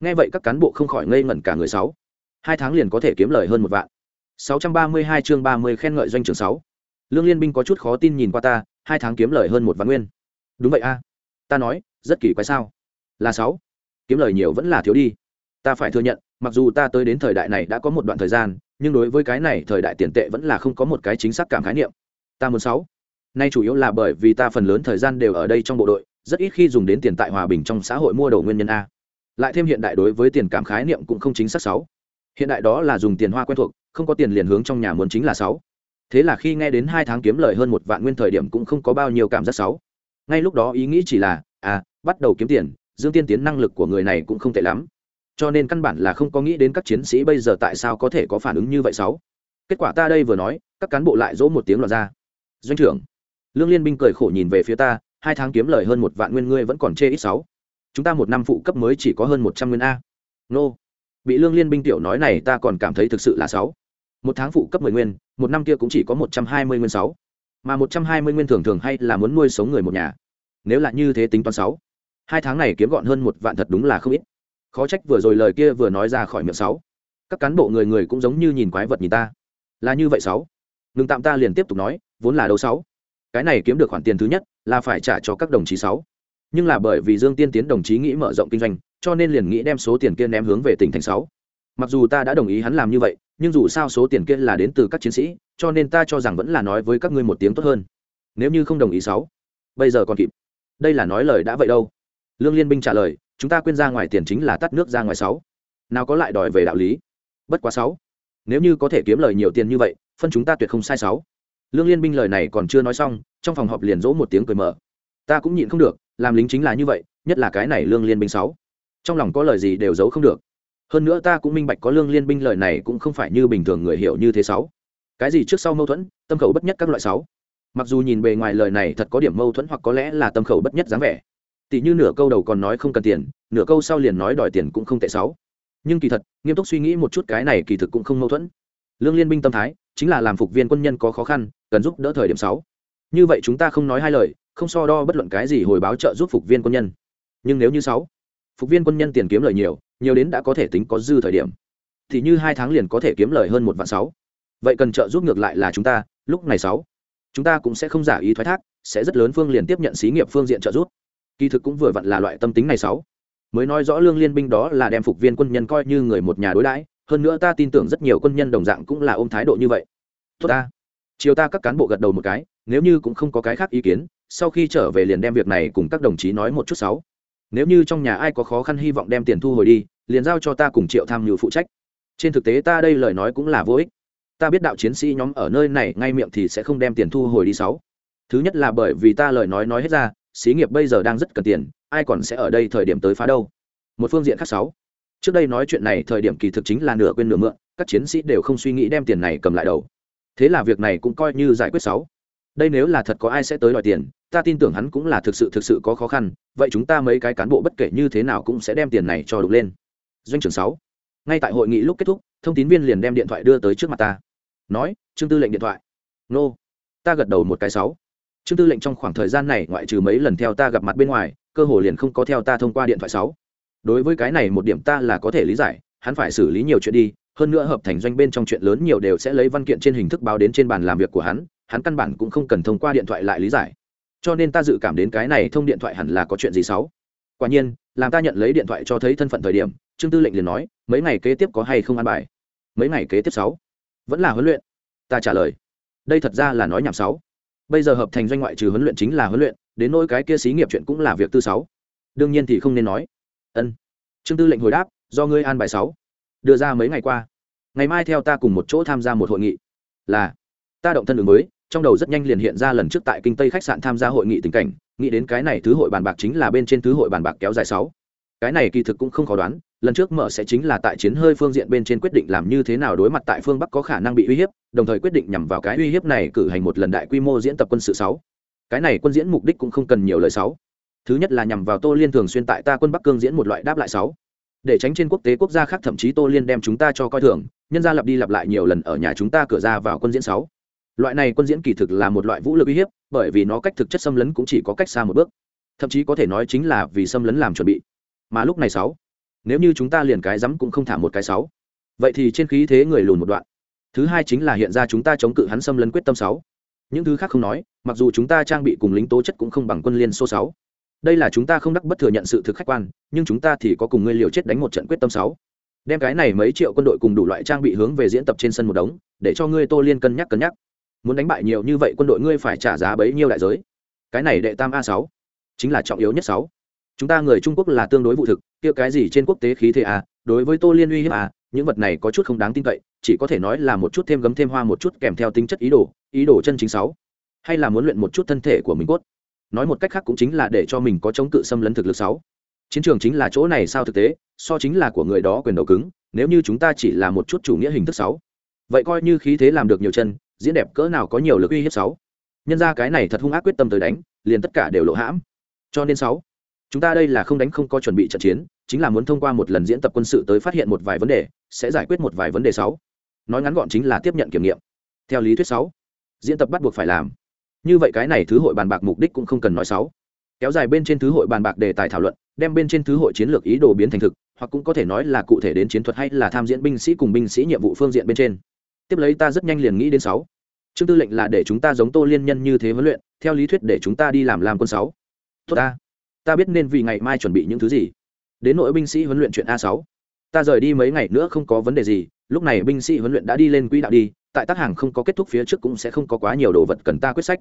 Speaker 1: Nghe vậy các cán bộ không khỏi ngây ngẩn cả người sáu. Hai tháng liền có thể kiếm lời hơn một vạn. Sáu trăm ba mươi hai chương ba mươi khen ngợi doanh trưởng sáu. Lương liên binh có chút khó tin nhìn qua ta, hai tháng kiếm lời hơn một vạn nguyên. Đúng vậy a. Ta nói, rất kỳ quái sao? Là sáu. Kiếm lời nhiều vẫn là thiếu đi. Ta phải thừa nhận, mặc dù ta tới đến thời đại này đã có một đoạn thời gian nhưng đối với cái này thời đại tiền tệ vẫn là không có một cái chính xác cảm khái niệm. Ta muốn sáu. Nay chủ yếu là bởi vì ta phần lớn thời gian đều ở đây trong bộ đội, rất ít khi dùng đến tiền tại hòa bình trong xã hội mua đồ nguyên nhân a. Lại thêm hiện đại đối với tiền cảm khái niệm cũng không chính xác sáu. Hiện đại đó là dùng tiền hoa quen thuộc, không có tiền liền hướng trong nhà muốn chính là sáu. Thế là khi nghe đến hai tháng kiếm lời hơn một vạn nguyên thời điểm cũng không có bao nhiêu cảm giác sáu. Ngay lúc đó ý nghĩ chỉ là à bắt đầu kiếm tiền, dương tiên tiến năng lực của người này cũng không tệ lắm cho nên căn bản là không có nghĩ đến các chiến sĩ bây giờ tại sao có thể có phản ứng như vậy sáu. Kết quả ta đây vừa nói, các cán bộ lại dỗ một tiếng loạt ra. Doanh trưởng, lương liên binh cười khổ nhìn về phía ta, hai tháng kiếm lời hơn một vạn nguyên ngươi vẫn còn chê ít sáu. Chúng ta một năm phụ cấp mới chỉ có hơn một trăm nguyên a. Nô. Bị lương liên binh tiểu nói này ta còn cảm thấy thực sự là sáu. Một tháng phụ cấp mười nguyên, một năm kia cũng chỉ có một trăm hai mươi nguyên sáu. Mà một trăm hai mươi nguyên thường thường hay là muốn nuôi sống người một nhà. Nếu là như thế tính toán sáu, hai tháng này kiếm gọn hơn một vạn thật đúng là không ít khó trách vừa rồi lời kia vừa nói ra khỏi miệng sáu. Các cán bộ người người cũng giống như nhìn quái vật nhìn ta. Là như vậy sáu. Ngừng tạm ta liền tiếp tục nói, vốn là đâu sáu. Cái này kiếm được khoản tiền thứ nhất, là phải trả cho các đồng chí sáu. Nhưng là bởi vì dương tiên tiến đồng chí nghĩ mở rộng kinh doanh, cho nên liền nghĩ đem số tiền kia ném hướng về tỉnh thành sáu. Mặc dù ta đã đồng ý hắn làm như vậy, nhưng dù sao số tiền kia là đến từ các chiến sĩ, cho nên ta cho rằng vẫn là nói với các ngươi một tiếng tốt hơn. Nếu như không đồng ý sáu, bây giờ còn kịp. Đây là nói lời đã vậy đâu. Lương liên binh trả lời chúng ta quên ra ngoài tiền chính là tắt nước ra ngoài sáu. Nào có lại đòi về đạo lý. Bất quá sáu. Nếu như có thể kiếm lời nhiều tiền như vậy, phân chúng ta tuyệt không sai sáu. Lương liên binh lời này còn chưa nói xong, trong phòng họp liền dỗ một tiếng cười mở. Ta cũng nhịn không được, làm lính chính là như vậy, nhất là cái này lương liên binh sáu. Trong lòng có lời gì đều giấu không được. Hơn nữa ta cũng minh bạch có lương liên binh lời này cũng không phải như bình thường người hiểu như thế sáu. Cái gì trước sau mâu thuẫn, tâm khẩu bất nhất các loại sáu. Mặc dù nhìn bề ngoài lời này thật có điểm mâu thuẫn hoặc có lẽ là tâm khẩu bất nhất dáng vẻ tỷ như nửa câu đầu còn nói không cần tiền, nửa câu sau liền nói đòi tiền cũng không tệ sáu nhưng kỳ thật, nghiêm túc suy nghĩ một chút cái này kỳ thực cũng không mâu thuẫn. Lương liên binh tâm thái, chính là làm phục viên quân nhân có khó khăn, cần giúp đỡ thời điểm sáu như vậy chúng ta không nói hai lời, không so đo bất luận cái gì hồi báo trợ giúp phục viên quân nhân. Nhưng nếu như sáu phục viên quân nhân tiền kiếm lời nhiều nhiều đến đã có thể tính có dư thời điểm. Thì như hai tháng liền có thể kiếm lời hơn một vạn sáu vậy cần trợ giúp ngược lại là chúng ta, lúc này sáu chúng ta cũng sẽ không giả ý thoái thác, sẽ rất lớn phương liền tiếp nhận xí nghiệp phương diện trợ giúp kỳ thực cũng vừa vặn là loại tâm tính này sáu. Mới nói rõ lương liên binh đó là đem phục viên quân nhân coi như người một nhà đối đãi, hơn nữa ta tin tưởng rất nhiều quân nhân đồng dạng cũng là ôm thái độ như vậy. Tốt ta. Chiều ta các cán bộ gật đầu một cái, nếu như cũng không có cái khác ý kiến, sau khi trở về liền đem việc này cùng các đồng chí nói một chút sáu. Nếu như trong nhà ai có khó khăn hy vọng đem tiền thu hồi đi, liền giao cho ta cùng triệu tham mưu phụ trách. Trên thực tế ta đây lời nói cũng là vô ích. Ta biết đạo chiến sĩ nhóm ở nơi này ngay miệng thì sẽ không đem tiền thu hồi đi sáu. Thứ nhất là bởi vì ta lời nói nói hết ra xí nghiệp bây giờ đang rất cần tiền, ai còn sẽ ở đây thời điểm tới phá đâu? Một phương diện khác sáu. Trước đây nói chuyện này thời điểm kỳ thực chính là nửa quên nửa mượn, các chiến sĩ đều không suy nghĩ đem tiền này cầm lại đầu. Thế là việc này cũng coi như giải quyết sáu. Đây nếu là thật có ai sẽ tới đòi tiền, ta tin tưởng hắn cũng là thực sự thực sự có khó khăn, vậy chúng ta mấy cái cán bộ bất kể như thế nào cũng sẽ đem tiền này cho đục lên. Doanh trưởng sáu. Ngay tại hội nghị lúc kết thúc, thông tín viên liền đem điện thoại đưa tới trước mặt ta. Nói, trương tư lệnh điện thoại. Nô. Ta gật đầu một cái sáu trương tư lệnh trong khoảng thời gian này ngoại trừ mấy lần theo ta gặp mặt bên ngoài, cơ hồ liền không có theo ta thông qua điện thoại sáu. Đối với cái này một điểm ta là có thể lý giải, hắn phải xử lý nhiều chuyện đi, hơn nữa hợp thành doanh bên trong chuyện lớn nhiều đều sẽ lấy văn kiện trên hình thức báo đến trên bàn làm việc của hắn hắn căn bản cũng không cần thông qua điện thoại lại lý giải. Cho nên ta dự cảm đến cái này thông điện thoại hẳn là có chuyện gì xấu quả nhiên, làm ta nhận lấy điện thoại cho thấy thân phận thời điểm, trương tư lệnh liền nói, mấy ngày kế tiếp có hay không ăn bài? Mấy ngày kế tiếp sáu? Vẫn là huấn luyện? Ta trả lời. Đây thật ra là nói nhảm sáu bây giờ hợp thành doanh ngoại trừ huấn luyện chính là huấn luyện, đến nỗi cái kia xí nghiệp chuyện cũng là việc tư sáu. Đương nhiên thì không nên nói. Ân. Trương tư lệnh hồi đáp, do ngươi an bài sáu. Đưa ra mấy ngày qua. Ngày mai theo ta cùng một chỗ tham gia một hội nghị. Là. Ta động thân ứng mới trong đầu rất nhanh liền hiện ra lần trước tại kinh tây khách sạn tham gia hội nghị tình cảnh, nghĩ đến cái này thứ hội bàn bạc chính là bên trên thứ hội bàn bạc kéo dài sáu cái này kỳ thực cũng không khó đoán, lần trước mở sẽ chính là tại chiến hơi phương diện bên trên quyết định làm như thế nào đối mặt tại phương bắc có khả năng bị uy hiếp, đồng thời quyết định nhằm vào cái uy hiếp này cử hành một lần đại quy mô diễn tập quân sự sáu. Cái này quân diễn mục đích cũng không cần nhiều lời sáu. Thứ nhất là nhằm vào tô liên thường xuyên tại ta quân bắc cương diễn một loại đáp lại sáu. Để tránh trên quốc tế quốc gia khác thậm chí tô liên đem chúng ta cho coi thường, nhân ra lặp đi lặp lại nhiều lần ở nhà chúng ta cửa ra vào quân diễn sáu. Loại này quân diễn kỳ thực là một loại vũ lực uy hiếp, bởi vì nó cách thực chất xâm lấn cũng chỉ có cách xa một bước. Thậm chí có thể nói chính là vì xâm lấn làm chuẩn bị mà lúc này sáu, nếu như chúng ta liền cái rắm cũng không thả một cái sáu, vậy thì trên khí thế người lùn một đoạn. Thứ hai chính là hiện ra chúng ta chống cự hắn xâm lấn quyết tâm sáu. Những thứ khác không nói, mặc dù chúng ta trang bị cùng lính tố chất cũng không bằng quân liên số sáu. Đây là chúng ta không đắc bất thừa nhận sự thực khách quan, nhưng chúng ta thì có cùng ngươi liều chết đánh một trận quyết tâm sáu. Đem cái này mấy triệu quân đội cùng đủ loại trang bị hướng về diễn tập trên sân một đống, để cho ngươi tô liên cân nhắc cân nhắc. Muốn đánh bại nhiều như vậy quân đội ngươi phải trả giá bấy nhiêu đại giới. Cái này đệ tam a sáu, chính là trọng yếu nhất sáu chúng ta người trung quốc là tương đối vụ thực, kia cái gì trên quốc tế khí thế à? đối với tô liên uy hiếp à những vật này có chút không đáng tin cậy, chỉ có thể nói là một chút thêm gấm thêm hoa một chút kèm theo tính chất ý đồ ý đồ chân chính sáu. Hay là muốn luyện một chút thân thể của mình cốt. Nói một cách khác cũng chính là để cho mình có chống cự xâm lấn thực lực sáu. Chiến trường chính là chỗ này sao thực tế, so chính là của người đó quyền đầu cứng, nếu như chúng ta chỉ là một chút chủ nghĩa hình thức sáu. Vậy coi như khí thế làm được nhiều chân, diễn đẹp cỡ nào có nhiều lực uy hiếp sáu. Nhân ra cái này thật hung ác quyết tâm tới đánh, liền tất cả đều lộ hãm. Cho nên sáu chúng ta đây là không đánh không có chuẩn bị trận chiến, chính là muốn thông qua một lần diễn tập quân sự tới phát hiện một vài vấn đề, sẽ giải quyết một vài vấn đề sáu. Nói ngắn gọn chính là tiếp nhận kiểm nghiệm. Theo lý thuyết sáu, diễn tập bắt buộc phải làm. Như vậy cái này thứ hội bàn bạc mục đích cũng không cần nói sáu. Kéo dài bên trên thứ hội bàn bạc đề tài thảo luận, đem bên trên thứ hội chiến lược ý đồ biến thành thực, hoặc cũng có thể nói là cụ thể đến chiến thuật hay là tham diễn binh sĩ cùng binh sĩ nhiệm vụ phương diện bên trên. Tiếp lấy ta rất nhanh liền nghĩ đến sáu. Chương tư lệnh là để chúng ta giống tô liên nhân như thế huấn luyện, theo lý thuyết để chúng ta đi làm làm quân sáu. Tốt ta ta biết nên vì ngày mai chuẩn bị những thứ gì. Đến nội binh sĩ huấn luyện chuyện a sáu. Ta rời đi mấy ngày nữa không có vấn đề gì, lúc này binh sĩ huấn luyện đã đi lên quỹ đạo đi, tại tác hàng không có kết thúc phía trước cũng sẽ không có quá nhiều đồ vật cần ta quyết sách.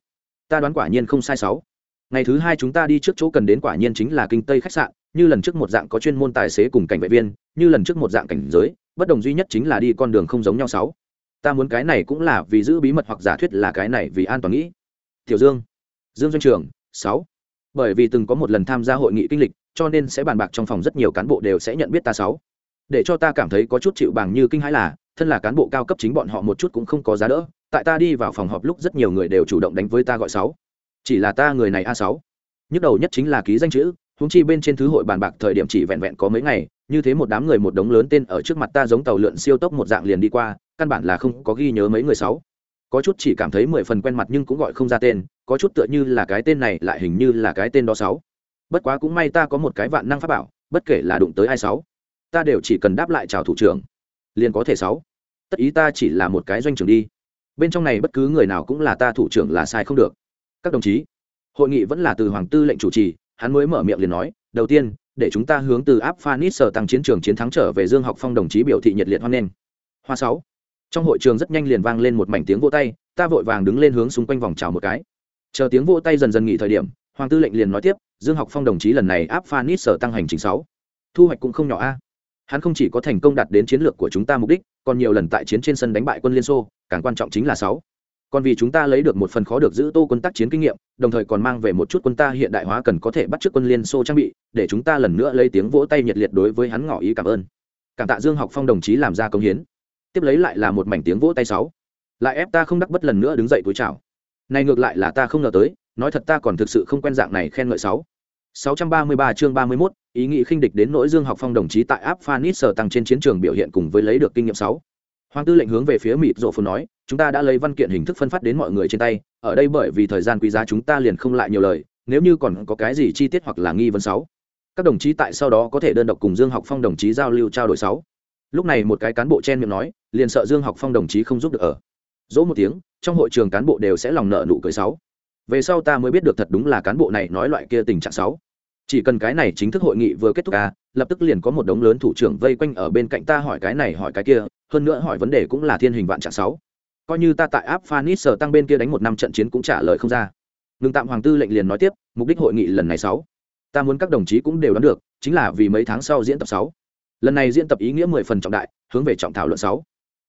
Speaker 1: Ta đoán quả nhiên không sai sáu. Ngày thứ hai chúng ta đi trước chỗ cần đến quả nhiên chính là kinh tây khách sạn, như lần trước một dạng có chuyên môn tài xế cùng cảnh vệ viên, như lần trước một dạng cảnh giới, bất đồng duy nhất chính là đi con đường không giống nhau sáu. Ta muốn cái này cũng là vì giữ bí mật hoặc giả thuyết là cái này vì an toàn nghĩ. Tiểu dương. Dương doanh trường, sáu bởi vì từng có một lần tham gia hội nghị kinh lịch, cho nên sẽ bàn bạc trong phòng rất nhiều cán bộ đều sẽ nhận biết ta sáu. Để cho ta cảm thấy có chút chịu bằng như kinh hãi là, thân là cán bộ cao cấp chính bọn họ một chút cũng không có giá đỡ, tại ta đi vào phòng họp lúc rất nhiều người đều chủ động đánh với ta gọi sáu. Chỉ là ta người này a sáu. Nhức đầu nhất chính là ký danh chữ húng chi bên trên thứ hội bàn bạc thời điểm chỉ vẹn vẹn có mấy ngày, như thế một đám người một đống lớn tên ở trước mặt ta giống tàu lượn siêu tốc một dạng liền đi qua, căn bản là không có ghi nhớ mấy người sáu. Có chút chỉ cảm thấy mười phần quen mặt nhưng cũng gọi không ra tên có chút tựa như là cái tên này lại hình như là cái tên đó sáu. Bất quá cũng may ta có một cái vạn năng pháp bảo, bất kể là đụng tới ai sáu, ta đều chỉ cần đáp lại chào thủ trưởng, liền có thể sáu. Tất ý ta chỉ là một cái doanh trưởng đi. Bên trong này bất cứ người nào cũng là ta thủ trưởng là sai không được. Các đồng chí, hội nghị vẫn là từ hoàng tư lệnh chủ trì, hắn mới mở miệng liền nói, đầu tiên, để chúng ta hướng từ áp phanis sở tăng chiến trường chiến thắng trở về dương học phong đồng chí biểu thị nhiệt liệt hoan nghênh. Hoa sáu. Trong hội trường rất nhanh liền vang lên một mảnh tiếng vỗ tay, ta vội vàng đứng lên hướng xung quanh vòng chào một cái chờ tiếng vỗ tay dần dần nghỉ thời điểm, hoàng tư lệnh liền nói tiếp, dương học phong đồng chí lần này áp phanit sở tăng hành trình sáu. Thu hoạch cũng không nhỏ a. Hắn không chỉ có thành công đạt đến chiến lược của chúng ta mục đích, còn nhiều lần tại chiến trên sân đánh bại quân liên xô, càng quan trọng chính là sáu. Còn vì chúng ta lấy được một phần khó được giữ tô quân tác chiến kinh nghiệm, đồng thời còn mang về một chút quân ta hiện đại hóa cần có thể bắt t r ư ớ c quân liên xô trang bị, để chúng ta lần nữa lấy tiếng vỗ tay nhiệt liệt đối với hắn ngỏ ý cảm ơn. Cảm tạ dương học phong đồng chí làm ra công hiến. Tiếp lấy lại là một mảnh tiếng vỗ tay sáu. Lại ép ta không đắc bất lần nữa đứng dậy túi chào này ngược lại là ta không ngờ tới nói thật ta còn thực sự không quen dạng này khen ngợi sáu 633 chương 31, ý nghĩ khinh địch đến nỗi Dương Học Phong đồng chí tại áp Phanis sở tăng trên chiến trường biểu hiện cùng với lấy được kinh nghiệm 6. Hoàng tư lệnh hướng về phía mịt Dụ phù nói, chúng ta đã lấy văn kiện hình thức phân phát đến mọi người trên tay, ở đây bởi vì thời gian quý giá chúng ta liền không lại nhiều lời, nếu như còn có cái gì chi tiết hoặc là nghi vấn 6. Các đồng chí tại sau đó có thể đơn độc cùng Dương Học Phong đồng chí giao lưu trao đổi 6. Lúc này một cái cán bộ chen miệng nói, liền sợ Dương Học Phong đồng chí không giúp được ở. Dỗ một tiếng, trong hội trường cán bộ đều sẽ lòng nợ nụ cười sáu. về sau ta mới biết được thật đúng là cán bộ này nói loại kia tình trạng sáu. Chỉ cần cái này chính thức hội nghị vừa kết thúc à lập tức liền có một đống lớn thủ trưởng vây quanh ở bên cạnh ta hỏi cái này hỏi cái kia hơn nữa hỏi vấn đề cũng là thiên hình vạn trạng sáu. Coi như ta tại áp phanis sở tăng bên kia đánh một năm trận chiến cũng trả lời không ra. Ngừng tạm hoàng tư lệnh liền nói tiếp mục đích hội nghị lần này sáu. Ta muốn các đồng chí cũng đều đoán được chính là vì mấy tháng sau diễn tập sáu. Lần này diễn tập ý nghĩa mười phần trọng đại hướng về trọng thảo luận sáu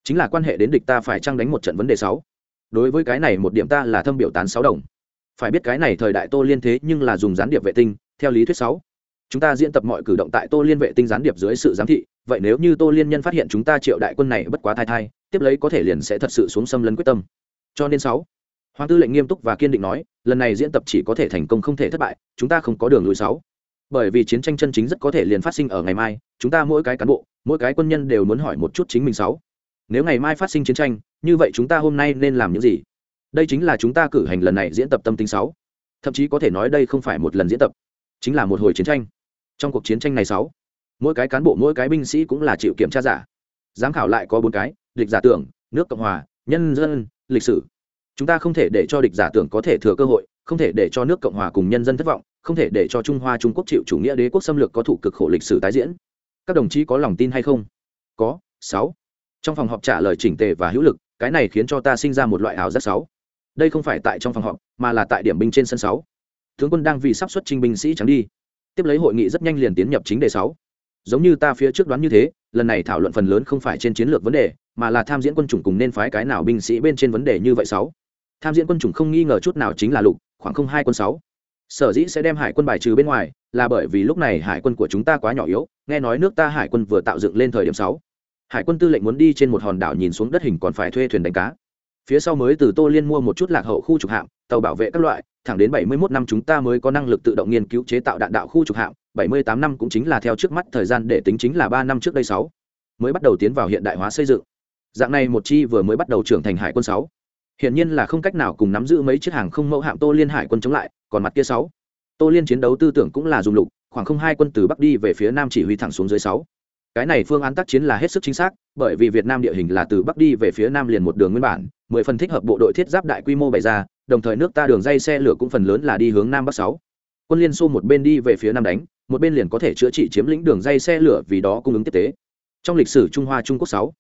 Speaker 1: chính là quan hệ đến địch ta phải trang đánh một trận vấn đề sáu? Đối với cái này một điểm ta là thâm biểu tán sáu đồng. Phải biết cái này thời đại tô liên thế nhưng là dùng gián điệp vệ tinh, theo lý thuyết sáu. Chúng ta diễn tập mọi cử động tại tô liên vệ tinh gián điệp dưới sự giám thị, vậy nếu như tô liên nhân phát hiện chúng ta triệu đại quân này bất quá thai thai, tiếp lấy có thể liền sẽ thật sự xuống xâm lấn quyết tâm. Cho nên sáu, hoàng tư lệnh nghiêm túc và kiên định nói, lần này diễn tập chỉ có thể thành công không thể thất bại, chúng ta không có đường lùi sáu. Bởi vì chiến tranh chân chính rất có thể liền phát sinh ở ngày mai, chúng ta mỗi cái cán bộ, mỗi cái quân nhân đều muốn hỏi một chút chính mình sáu nếu ngày mai phát sinh chiến tranh, như vậy chúng ta hôm nay nên làm những gì? Đây chính là chúng ta cử hành lần này diễn tập tâm tính sáu. Thậm chí có thể nói đây không phải một lần diễn tập, chính là một hồi chiến tranh. Trong cuộc chiến tranh này sáu, mỗi cái cán bộ, mỗi cái binh sĩ cũng là chịu kiểm tra giả. Giám khảo lại có bốn cái, địch giả tưởng, nước cộng hòa, nhân dân, lịch sử. Chúng ta không thể để cho địch giả tưởng có thể thừa cơ hội, không thể để cho nước cộng hòa cùng nhân dân thất vọng, không thể để cho trung hoa, trung quốc chịu chủ nghĩa đế quốc xâm lược có thủ cực khổ lịch sử tái diễn. Các đồng chí có lòng tin hay không? Có, sáu trong phòng họp trả lời chỉnh tề và hữu lực, cái này khiến cho ta sinh ra một loại áo giác sáu đây không phải tại trong phòng họp, mà là tại điểm binh trên sân sáu. Tướng quân đang vì sắp xuất trình binh sĩ trắng đi. Tiếp lấy hội nghị rất nhanh liền tiến nhập chính đề sáu. Giống như ta phía trước đoán như thế, lần này thảo luận phần lớn không phải trên chiến lược vấn đề, mà là tham diễn quân chủng cùng nên phái cái nào binh sĩ bên trên vấn đề như vậy sáu. Tham diễn quân chủng không nghi ngờ chút nào chính là lục, khoảng không hai quân sáu. Sở dĩ sẽ đem hải quân bài trừ bên ngoài, là bởi vì lúc này hải quân của chúng ta quá nhỏ yếu, nghe nói nước ta hải quân vừa tạo dựng lên thời điểm sáu hải quân tư lệnh muốn đi trên một hòn đảo nhìn xuống đất hình còn phải thuê thuyền đánh cá. Phía sau mới từ tô liên mua một chút lạc hậu khu trục hạm, tàu bảo vệ các loại, thẳng đến 71 năm chúng ta mới có năng lực tự động nghiên cứu chế tạo đạn đạo khu trục hạm 78 năm cũng chính là theo trước mắt thời gian để tính chính là ba năm trước đây sáu. Mới bắt đầu tiến vào hiện đại hóa xây dựng. Dạng này một chi vừa mới bắt đầu trưởng thành hải quân sáu. Hiển nhiên là không cách nào cùng nắm giữ mấy chiếc hàng không mẫu hạm tô liên hải quân chống lại, còn mặt kia sáu. Tô liên chiến đấu tư tưởng cũng là dùng lục, khoảng không hai quân từ bắc đi về phía nam chỉ huy thẳng xuống dưới sáu cái này phương án tác chiến là hết sức chính xác, bởi vì việt nam địa hình là từ bắc đi về phía nam liền một đường nguyên bản, mười phần thích hợp bộ đội thiết giáp đại quy mô bày ra, đồng thời nước ta đường dây xe lửa cũng phần lớn là đi hướng nam bắc sáu. Quân liên xô một bên đi về phía nam đánh, một bên liền có thể chữa trị chiếm lĩnh đường dây xe lửa vì đó cung ứng tiếp tế. Trong lịch sử trung hoa trung quốc sáu,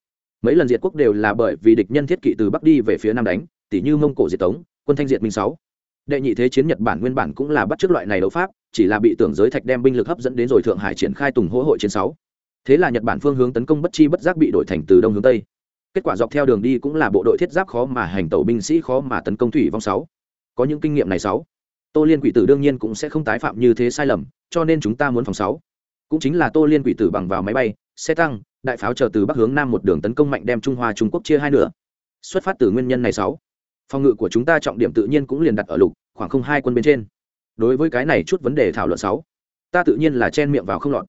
Speaker 1: mấy lần diệt quốc đều là bởi vì địch nhân thiết kỵ từ bắc đi về phía nam đánh tỷ như mông cổ diệt tống, quân thanh diệt minh sáu. Đệ nhị thế chiến nhật bản nguyên bản cũng là bắt chước loại này đấu pháp, chỉ là bị tưởng giới thạch đem binh lực hấp dẫn đến rồi thượng hải triển khai tùng hỗ hội chiến sáu thế là nhật bản phương hướng tấn công bất chi bất giác bị đổi thành từ đông hướng tây. Kết quả dọc theo đường đi cũng là bộ đội thiết giáp khó mà hành tẩu, binh sĩ khó mà tấn công thủy vong sáu. Có những kinh nghiệm này sáu. Tô liên quỷ tử đương nhiên cũng sẽ không tái phạm như thế sai lầm, cho nên chúng ta muốn phòng sáu. Cũng chính là tô liên quỷ tử bằng vào máy bay, xe tăng, đại pháo chờ từ bắc hướng nam một đường tấn công mạnh đem trung hoa trung quốc chia hai nửa. Xuất phát từ nguyên nhân này sáu. Phòng ngự của chúng ta trọng điểm tự nhiên cũng liền đặt ở lục, khoảng không hai quân bên trên. Đối với cái này chút vấn đề thảo luận sáu. Ta tự nhiên là chen miệng vào không lọt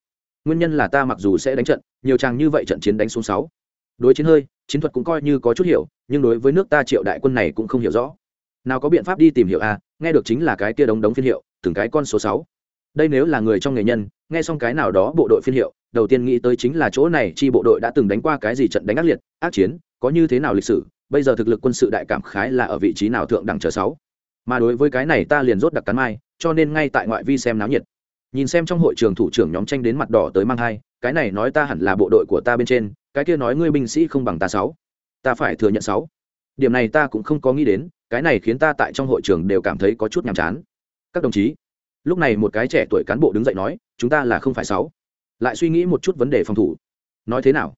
Speaker 1: nguyên nhân là ta mặc dù sẽ đánh trận nhiều chàng như vậy trận chiến đánh xuống sáu. Đối chiến hơi chiến thuật cũng coi như có chút hiểu nhưng đối với nước ta triệu đại quân này cũng không hiểu rõ. Nào có biện pháp đi tìm hiểu a à, nghe được chính là cái kia đống đống phiên hiệu từng cái con số sáu. Đây nếu là người trong nghề nhân nghe xong cái nào đó bộ đội phiên hiệu đầu tiên nghĩ tới chính là chỗ này chi bộ đội đã từng đánh qua cái gì trận đánh ác liệt ác chiến có như thế nào lịch sử bây giờ thực lực quân sự đại cảm khái là ở vị trí nào thượng đẳng chờ sáu. Mà đối với cái này ta liền rốt đặc cắn mai cho nên ngay tại ngoại vi xem náo nhiệt nhìn xem trong hội trường thủ trưởng nhóm tranh đến mặt đỏ tới mang hai, cái này nói ta hẳn là bộ đội của ta bên trên, cái kia nói ngươi binh sĩ không bằng ta sáu. Ta phải thừa nhận sáu. Điểm này ta cũng không có nghĩ đến, cái này khiến ta tại trong hội trường đều cảm thấy có chút nhàm chán. Các đồng chí, lúc này một cái trẻ tuổi cán bộ đứng dậy nói, chúng ta là không phải sáu. Lại suy nghĩ một chút vấn đề phòng thủ. Nói thế nào?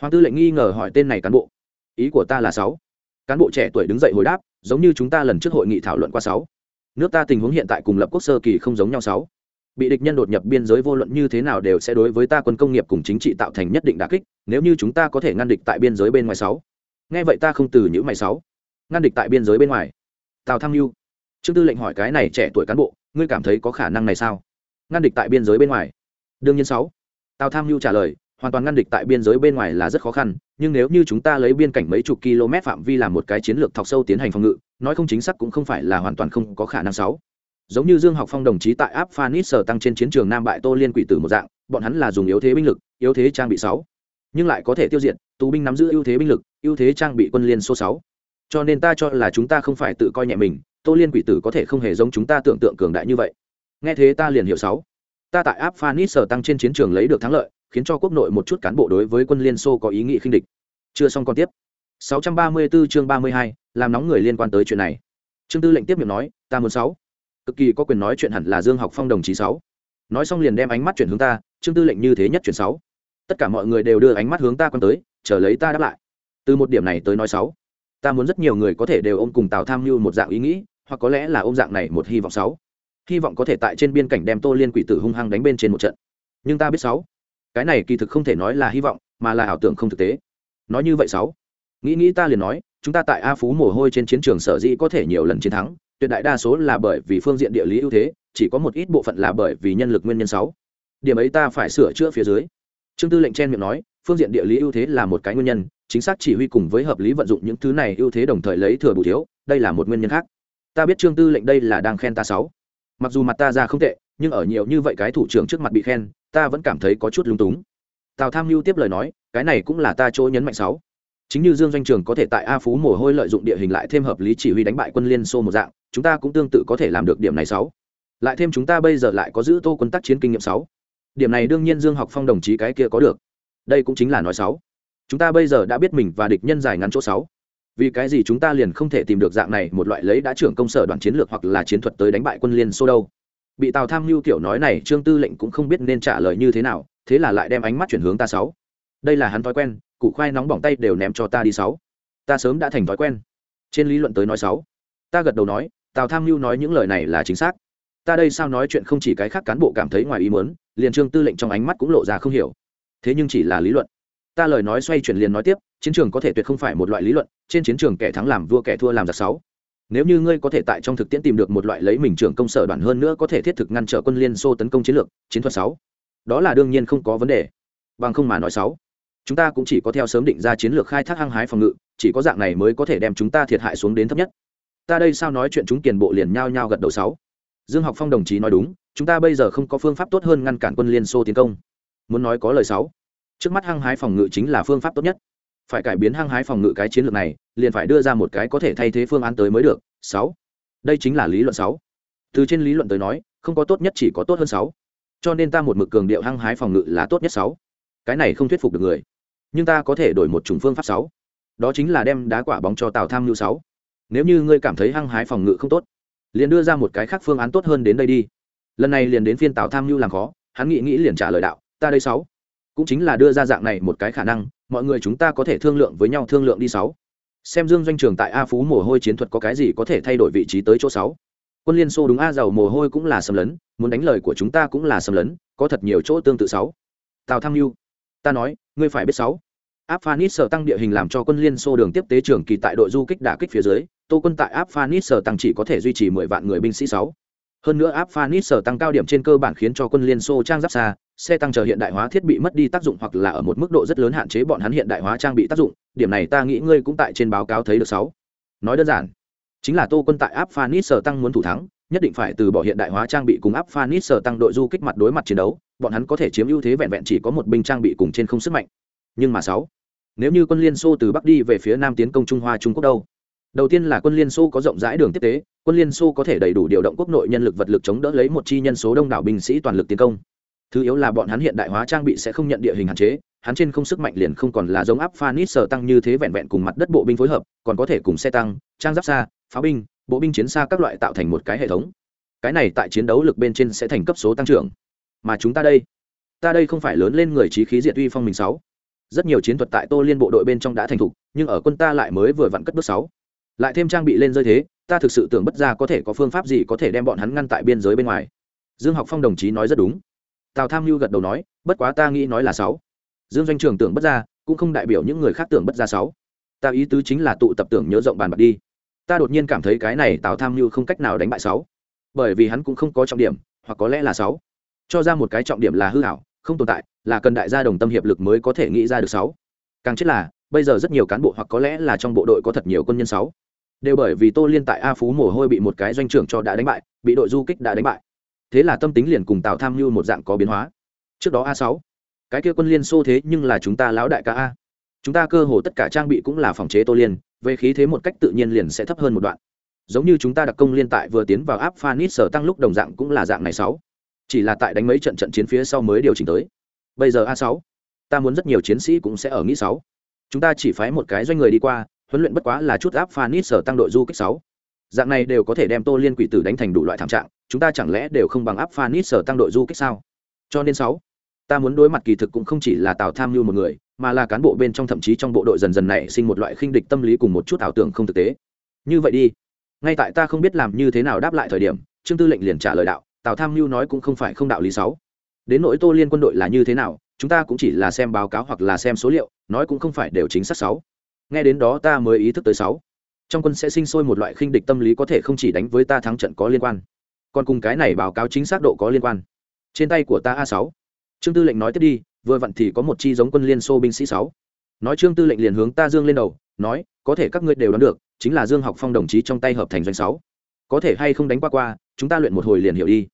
Speaker 1: Hoàng tư lệnh nghi ngờ hỏi tên này cán bộ. Ý của ta là sáu. Cán bộ trẻ tuổi đứng dậy hồi đáp, giống như chúng ta lần trước hội nghị thảo luận qua sáu. Nước ta tình huống hiện tại cùng lập quốc sơ kỳ không giống nhau sáu bị địch nhân đột nhập biên giới vô luận như thế nào đều sẽ đối với ta quân công nghiệp cùng chính trị tạo thành nhất định đà kích, nếu như chúng ta có thể ngăn địch tại biên giới bên ngoài sáu. Nghe vậy ta không từ những mày sáu. Ngăn địch tại biên giới bên ngoài. Tào tham mưu trương tư lệnh hỏi cái này trẻ tuổi cán bộ, ngươi cảm thấy có khả năng này sao? Ngăn địch tại biên giới bên ngoài. Đương nhiên sáu. Tào tham mưu trả lời, hoàn toàn ngăn địch tại biên giới bên ngoài là rất khó khăn, nhưng nếu như chúng ta lấy biên cảnh mấy chục km phạm vi làm một cái chiến lược thọc sâu tiến hành phòng ngự, nói không chính xác cũng không phải là hoàn toàn không có khả năng sáu giống như dương học phong đồng chí tại áp phanis sở tăng trên chiến trường nam bại tô liên quỷ tử một dạng bọn hắn là dùng yếu thế binh lực yếu thế trang bị sáu. Nhưng lại có thể tiêu diệt tù binh nắm giữ ưu thế binh lực ưu thế trang bị quân liên số sáu. Cho nên ta cho là chúng ta không phải tự coi nhẹ mình tô liên quỷ tử có thể không hề giống chúng ta tưởng tượng cường đại như vậy. Nghe thế ta liền hiểu sáu. Ta tại áp phanis sở tăng trên chiến trường lấy được thắng lợi khiến cho quốc nội một chút cán bộ đối với quân liên xô có ý nghĩ khinh địch. Chưa xong còn tiếp. 634 chương 32, làm nóng người liên quan tới chuyện này. Trương tư lệnh tiếp miệng nói ta muốn sáu cực kỳ có quyền nói chuyện hẳn là dương học phong đồng chí sáu. Nói xong liền đem ánh mắt chuyển hướng ta, trương tư lệnh như thế nhất chuyển sáu. Tất cả mọi người đều đưa ánh mắt hướng ta quan tới, chờ lấy ta đáp lại. Từ một điểm này tới nói sáu, ta muốn rất nhiều người có thể đều ôm cùng tào tham mưu một dạng ý nghĩ, hoặc có lẽ là ôm dạng này một hy vọng sáu. Hy vọng có thể tại trên biên cảnh đem tô liên quỷ tử hung hăng đánh bên trên một trận. Nhưng ta biết sáu, cái này kỳ thực không thể nói là hy vọng, mà là ảo tưởng không thực tế. Nói như vậy sáu, nghĩ nghĩ ta liền nói, chúng ta tại a phú mồ hôi trên chiến trường sở dĩ có thể nhiều lần chiến thắng tuyệt đại đa số là bởi vì phương diện địa lý ưu thế, chỉ có một ít bộ phận là bởi vì nhân lực nguyên nhân sáu. Điểm ấy ta phải sửa chữa phía dưới. Trương tư lệnh chen miệng nói, phương diện địa lý ưu thế là một cái nguyên nhân, chính xác chỉ huy cùng với hợp lý vận dụng những thứ này ưu thế đồng thời lấy thừa bù thiếu, đây là một nguyên nhân khác. Ta biết trương tư lệnh đây là đang khen ta sáu. Mặc dù mặt ta ra không tệ, nhưng ở nhiều như vậy cái thủ trưởng trước mặt bị khen, ta vẫn cảm thấy có chút lung túng. Tào tham mưu tiếp lời nói, cái này cũng là ta chỗ nhấn mạnh sáu. Chính như dương doanh trường có thể tại a phú mồ hôi lợi dụng địa hình lại thêm hợp lý chỉ huy đánh bại quân liên xô một dạng chúng ta cũng tương tự có thể làm được điểm này sáu. Lại thêm chúng ta bây giờ lại có giữ tô quân tác chiến kinh nghiệm sáu. Điểm này đương nhiên dương học phong đồng chí cái kia có được. Đây cũng chính là nói sáu. Chúng ta bây giờ đã biết mình và địch nhân dài ngắn chỗ sáu. Vì cái gì chúng ta liền không thể tìm được dạng này một loại lấy đã trưởng công sở đoàn chiến lược hoặc là chiến thuật tới đánh bại quân liên xô đâu. Bị tào tham mưu kiểu nói này, trương tư lệnh cũng không biết nên trả lời như thế nào, thế là lại đem ánh mắt chuyển hướng ta sáu. Đây là hắn thói quen, củ khoai nóng bỏng tay đều ném cho ta đi sáu. Ta sớm đã thành thói quen. Trên lý luận tới nói sáu. Ta gật đầu nói tào tham mưu nói những lời này là chính xác. Ta đây sao nói chuyện không chỉ cái khác cán bộ cảm thấy ngoài ý muốn, liền trương tư lệnh trong ánh mắt cũng lộ ra không hiểu. Thế nhưng chỉ là lý luận. Ta lời nói xoay chuyển liền nói tiếp, chiến trường có thể tuyệt không phải một loại lý luận, trên chiến trường kẻ thắng làm vua kẻ thua làm giặc sáu. Nếu như ngươi có thể tại trong thực tiễn tìm được một loại lấy mình trưởng công sở đoàn hơn nữa có thể thiết thực ngăn trở quân liên xô tấn công chiến lược, chiến thuật sáu. Đó là đương nhiên không có vấn đề. Bằng không mà nói sáu. Chúng ta cũng chỉ có theo sớm định ra chiến lược khai thác hăng hái phòng ngự, chỉ có dạng này mới có thể đem chúng ta thiệt hại xuống đến thấp nhất ta đây sao nói chuyện chúng tiền bộ liền nhao nhao gật đầu sáu. Dương học phong đồng chí nói đúng, chúng ta bây giờ không có phương pháp tốt hơn ngăn cản quân liên xô tiến công. Muốn nói có lời sáu. Trước mắt hăng hái phòng ngự chính là phương pháp tốt nhất. Phải cải biến hăng hái phòng ngự cái chiến lược này, liền phải đưa ra một cái có thể thay thế phương án tới mới được, sáu. Đây chính là lý luận sáu. Từ trên lý luận tới nói, không có tốt nhất chỉ có tốt hơn sáu. Cho nên ta một mực cường điệu hăng hái phòng ngự là tốt nhất sáu. Cái này không thuyết phục được người. Nhưng ta có thể đổi một chủng phương pháp sáu. Đó chính là đem đá quả bóng cho tào tham lưu sáu nếu như ngươi cảm thấy hăng hái phòng ngự không tốt, liền đưa ra một cái khác phương án tốt hơn đến đây đi. Lần này liền đến phiên tào tham mưu làm khó, hắn nghĩ nghĩ liền trả lời đạo, ta đây sáu, cũng chính là đưa ra dạng này một cái khả năng, mọi người chúng ta có thể thương lượng với nhau thương lượng đi sáu. Xem dương doanh trường tại a phú mồ hôi chiến thuật có cái gì có thể thay đổi vị trí tới chỗ sáu. Quân liên xô đúng a giàu mồ hôi cũng là xâm lấn, muốn đánh lời của chúng ta cũng là xâm lấn, có thật nhiều chỗ tương tự sáu. Tào tham mưu ta nói, ngươi phải biết sáu áp phanis sở tăng địa hình làm cho quân liên xô đường tiếp tế trưởng kỳ tại đội du kích đả kích phía dưới, tô quân tại áp phanis sở tăng chỉ có thể duy trì mười vạn người binh sĩ sáu. Hơn nữa áp phanis sở tăng cao điểm trên cơ bản khiến cho quân liên xô trang giáp xa, xe tăng chờ hiện đại hóa thiết bị mất đi tác dụng hoặc là ở một mức độ rất lớn hạn chế bọn hắn hiện đại hóa trang bị tác dụng, điểm này ta nghĩ ngươi cũng tại trên báo cáo thấy được sáu. Nói đơn giản, chính là tô quân tại áp phanis sở tăng muốn thủ thắng, nhất định phải từ bỏ hiện đại hóa trang bị cùng áp phanis sở tăng đội du kích mặt đối mặt chiến đấu, bọn hắn có thể chiếm ưu thế vẹn vẹn chỉ có một binh trang bị cùng trên không sức mạnh. Nhưng mà sáu nếu như quân liên xô từ bắc đi về phía nam tiến công trung hoa trung quốc đâu? Đầu tiên là quân liên xô có rộng rãi đường tiếp tế, quân liên xô có thể đầy đủ điều động quốc nội nhân lực vật lực chống đỡ lấy một chi nhân số đông đảo binh sĩ toàn lực tiến công. Thứ yếu là bọn hắn hiện đại hóa trang bị sẽ không nhận địa hình hạn chế, hắn trên không sức mạnh liền không còn là giống áp phanis sở tăng như thế vẹn vẹn cùng mặt đất bộ binh phối hợp, còn có thể cùng xe tăng, trang giáp xa, pháo binh, bộ binh chiến xa các loại tạo thành một cái hệ thống. Cái này tại chiến đấu lực bên trên sẽ thành cấp số tăng trưởng. Mà chúng ta đây ta đây không phải lớn lên người trí khí diệt uy phong mình sáu rất nhiều chiến thuật tại tô liên bộ đội bên trong đã thành thục, nhưng ở quân ta lại mới vừa vặn cất bước sáu. Lại thêm trang bị lên rơi thế, ta thực sự tưởng bất ra có thể có phương pháp gì có thể đem bọn hắn ngăn tại biên giới bên ngoài. Dương học phong đồng chí nói rất đúng. Tào tham mưu gật đầu nói, bất quá ta nghĩ nói là sáu. Dương doanh trường tưởng bất ra cũng không đại biểu những người khác tưởng bất ra sáu. Ta ý tứ chính là tụ tập tưởng nhớ rộng bàn bạc đi. Ta đột nhiên cảm thấy cái này tào tham mưu không cách nào đánh bại sáu. Bởi vì hắn cũng không có trọng điểm, hoặc có lẽ là sáu. Cho ra một cái trọng điểm là hư hảo không tồn tại, là cần đại gia đồng tâm hiệp lực mới có thể nghĩ ra được sáu. Càng chết là, bây giờ rất nhiều cán bộ hoặc có lẽ là trong bộ đội có thật nhiều quân nhân sáu. Đều bởi vì tô liên tại a phú mồ hôi bị một cái doanh trưởng cho đã đánh bại, bị đội du kích đã đánh bại. Thế là tâm tính liền cùng tào tham mưu một dạng có biến hóa. Trước đó a sáu, cái kia quân liên xô thế nhưng là chúng ta lão đại ca a. Chúng ta cơ hồ tất cả trang bị cũng là phòng chế tô liên, về khí thế một cách tự nhiên liền sẽ thấp hơn một đoạn. Giống như chúng ta đặc công liên tại vừa tiến vào áp phanit sở tăng lúc đồng dạng cũng là dạng này sáu chỉ là tại đánh mấy trận trận chiến phía sau mới điều chỉnh tới. Bây giờ a sáu, ta muốn rất nhiều chiến sĩ cũng sẽ ở nghĩ sáu. Chúng ta chỉ phái một cái doanh người đi qua, huấn luyện bất quá là chút áp phanit sở tăng đội du kích sáu. Dạng này đều có thể đem tô liên quỷ tử đánh thành đủ loại thảm trạng, chúng ta chẳng lẽ đều không bằng áp phanit sở tăng đội du kích sao? Cho nên sáu, ta muốn đối mặt kỳ thực cũng không chỉ là tào tham mưu một người, mà là cán bộ bên trong thậm chí trong bộ đội dần dần này sinh một loại khinh địch tâm lý cùng một chút ảo tưởng không thực tế. Như vậy đi, ngay tại ta không biết làm như thế nào đáp lại thời điểm, trương tư lệnh liền trả lời đạo tào tham mưu nói cũng không phải không đạo lý sáu. Đến nỗi tô liên quân đội là như thế nào, chúng ta cũng chỉ là xem báo cáo hoặc là xem số liệu, nói cũng không phải đều chính xác sáu. Nghe đến đó ta mới ý thức tới sáu. Trong quân sẽ sinh sôi một loại khinh địch tâm lý có thể không chỉ đánh với ta thắng trận có liên quan, còn cùng cái này báo cáo chính xác độ có liên quan. Trên tay của ta a sáu. Trương tư lệnh nói tiếp đi, vừa vặn thì có một chi giống quân liên xô binh sĩ sáu. Nói trương tư lệnh liền hướng ta dương lên đầu, nói, có thể các ngươi đều đoán được, chính là dương học phong đồng chí trong tay hợp thành doanh sáu. Có thể hay không đánh qua qua chúng ta luyện một hồi liền hiểu đi.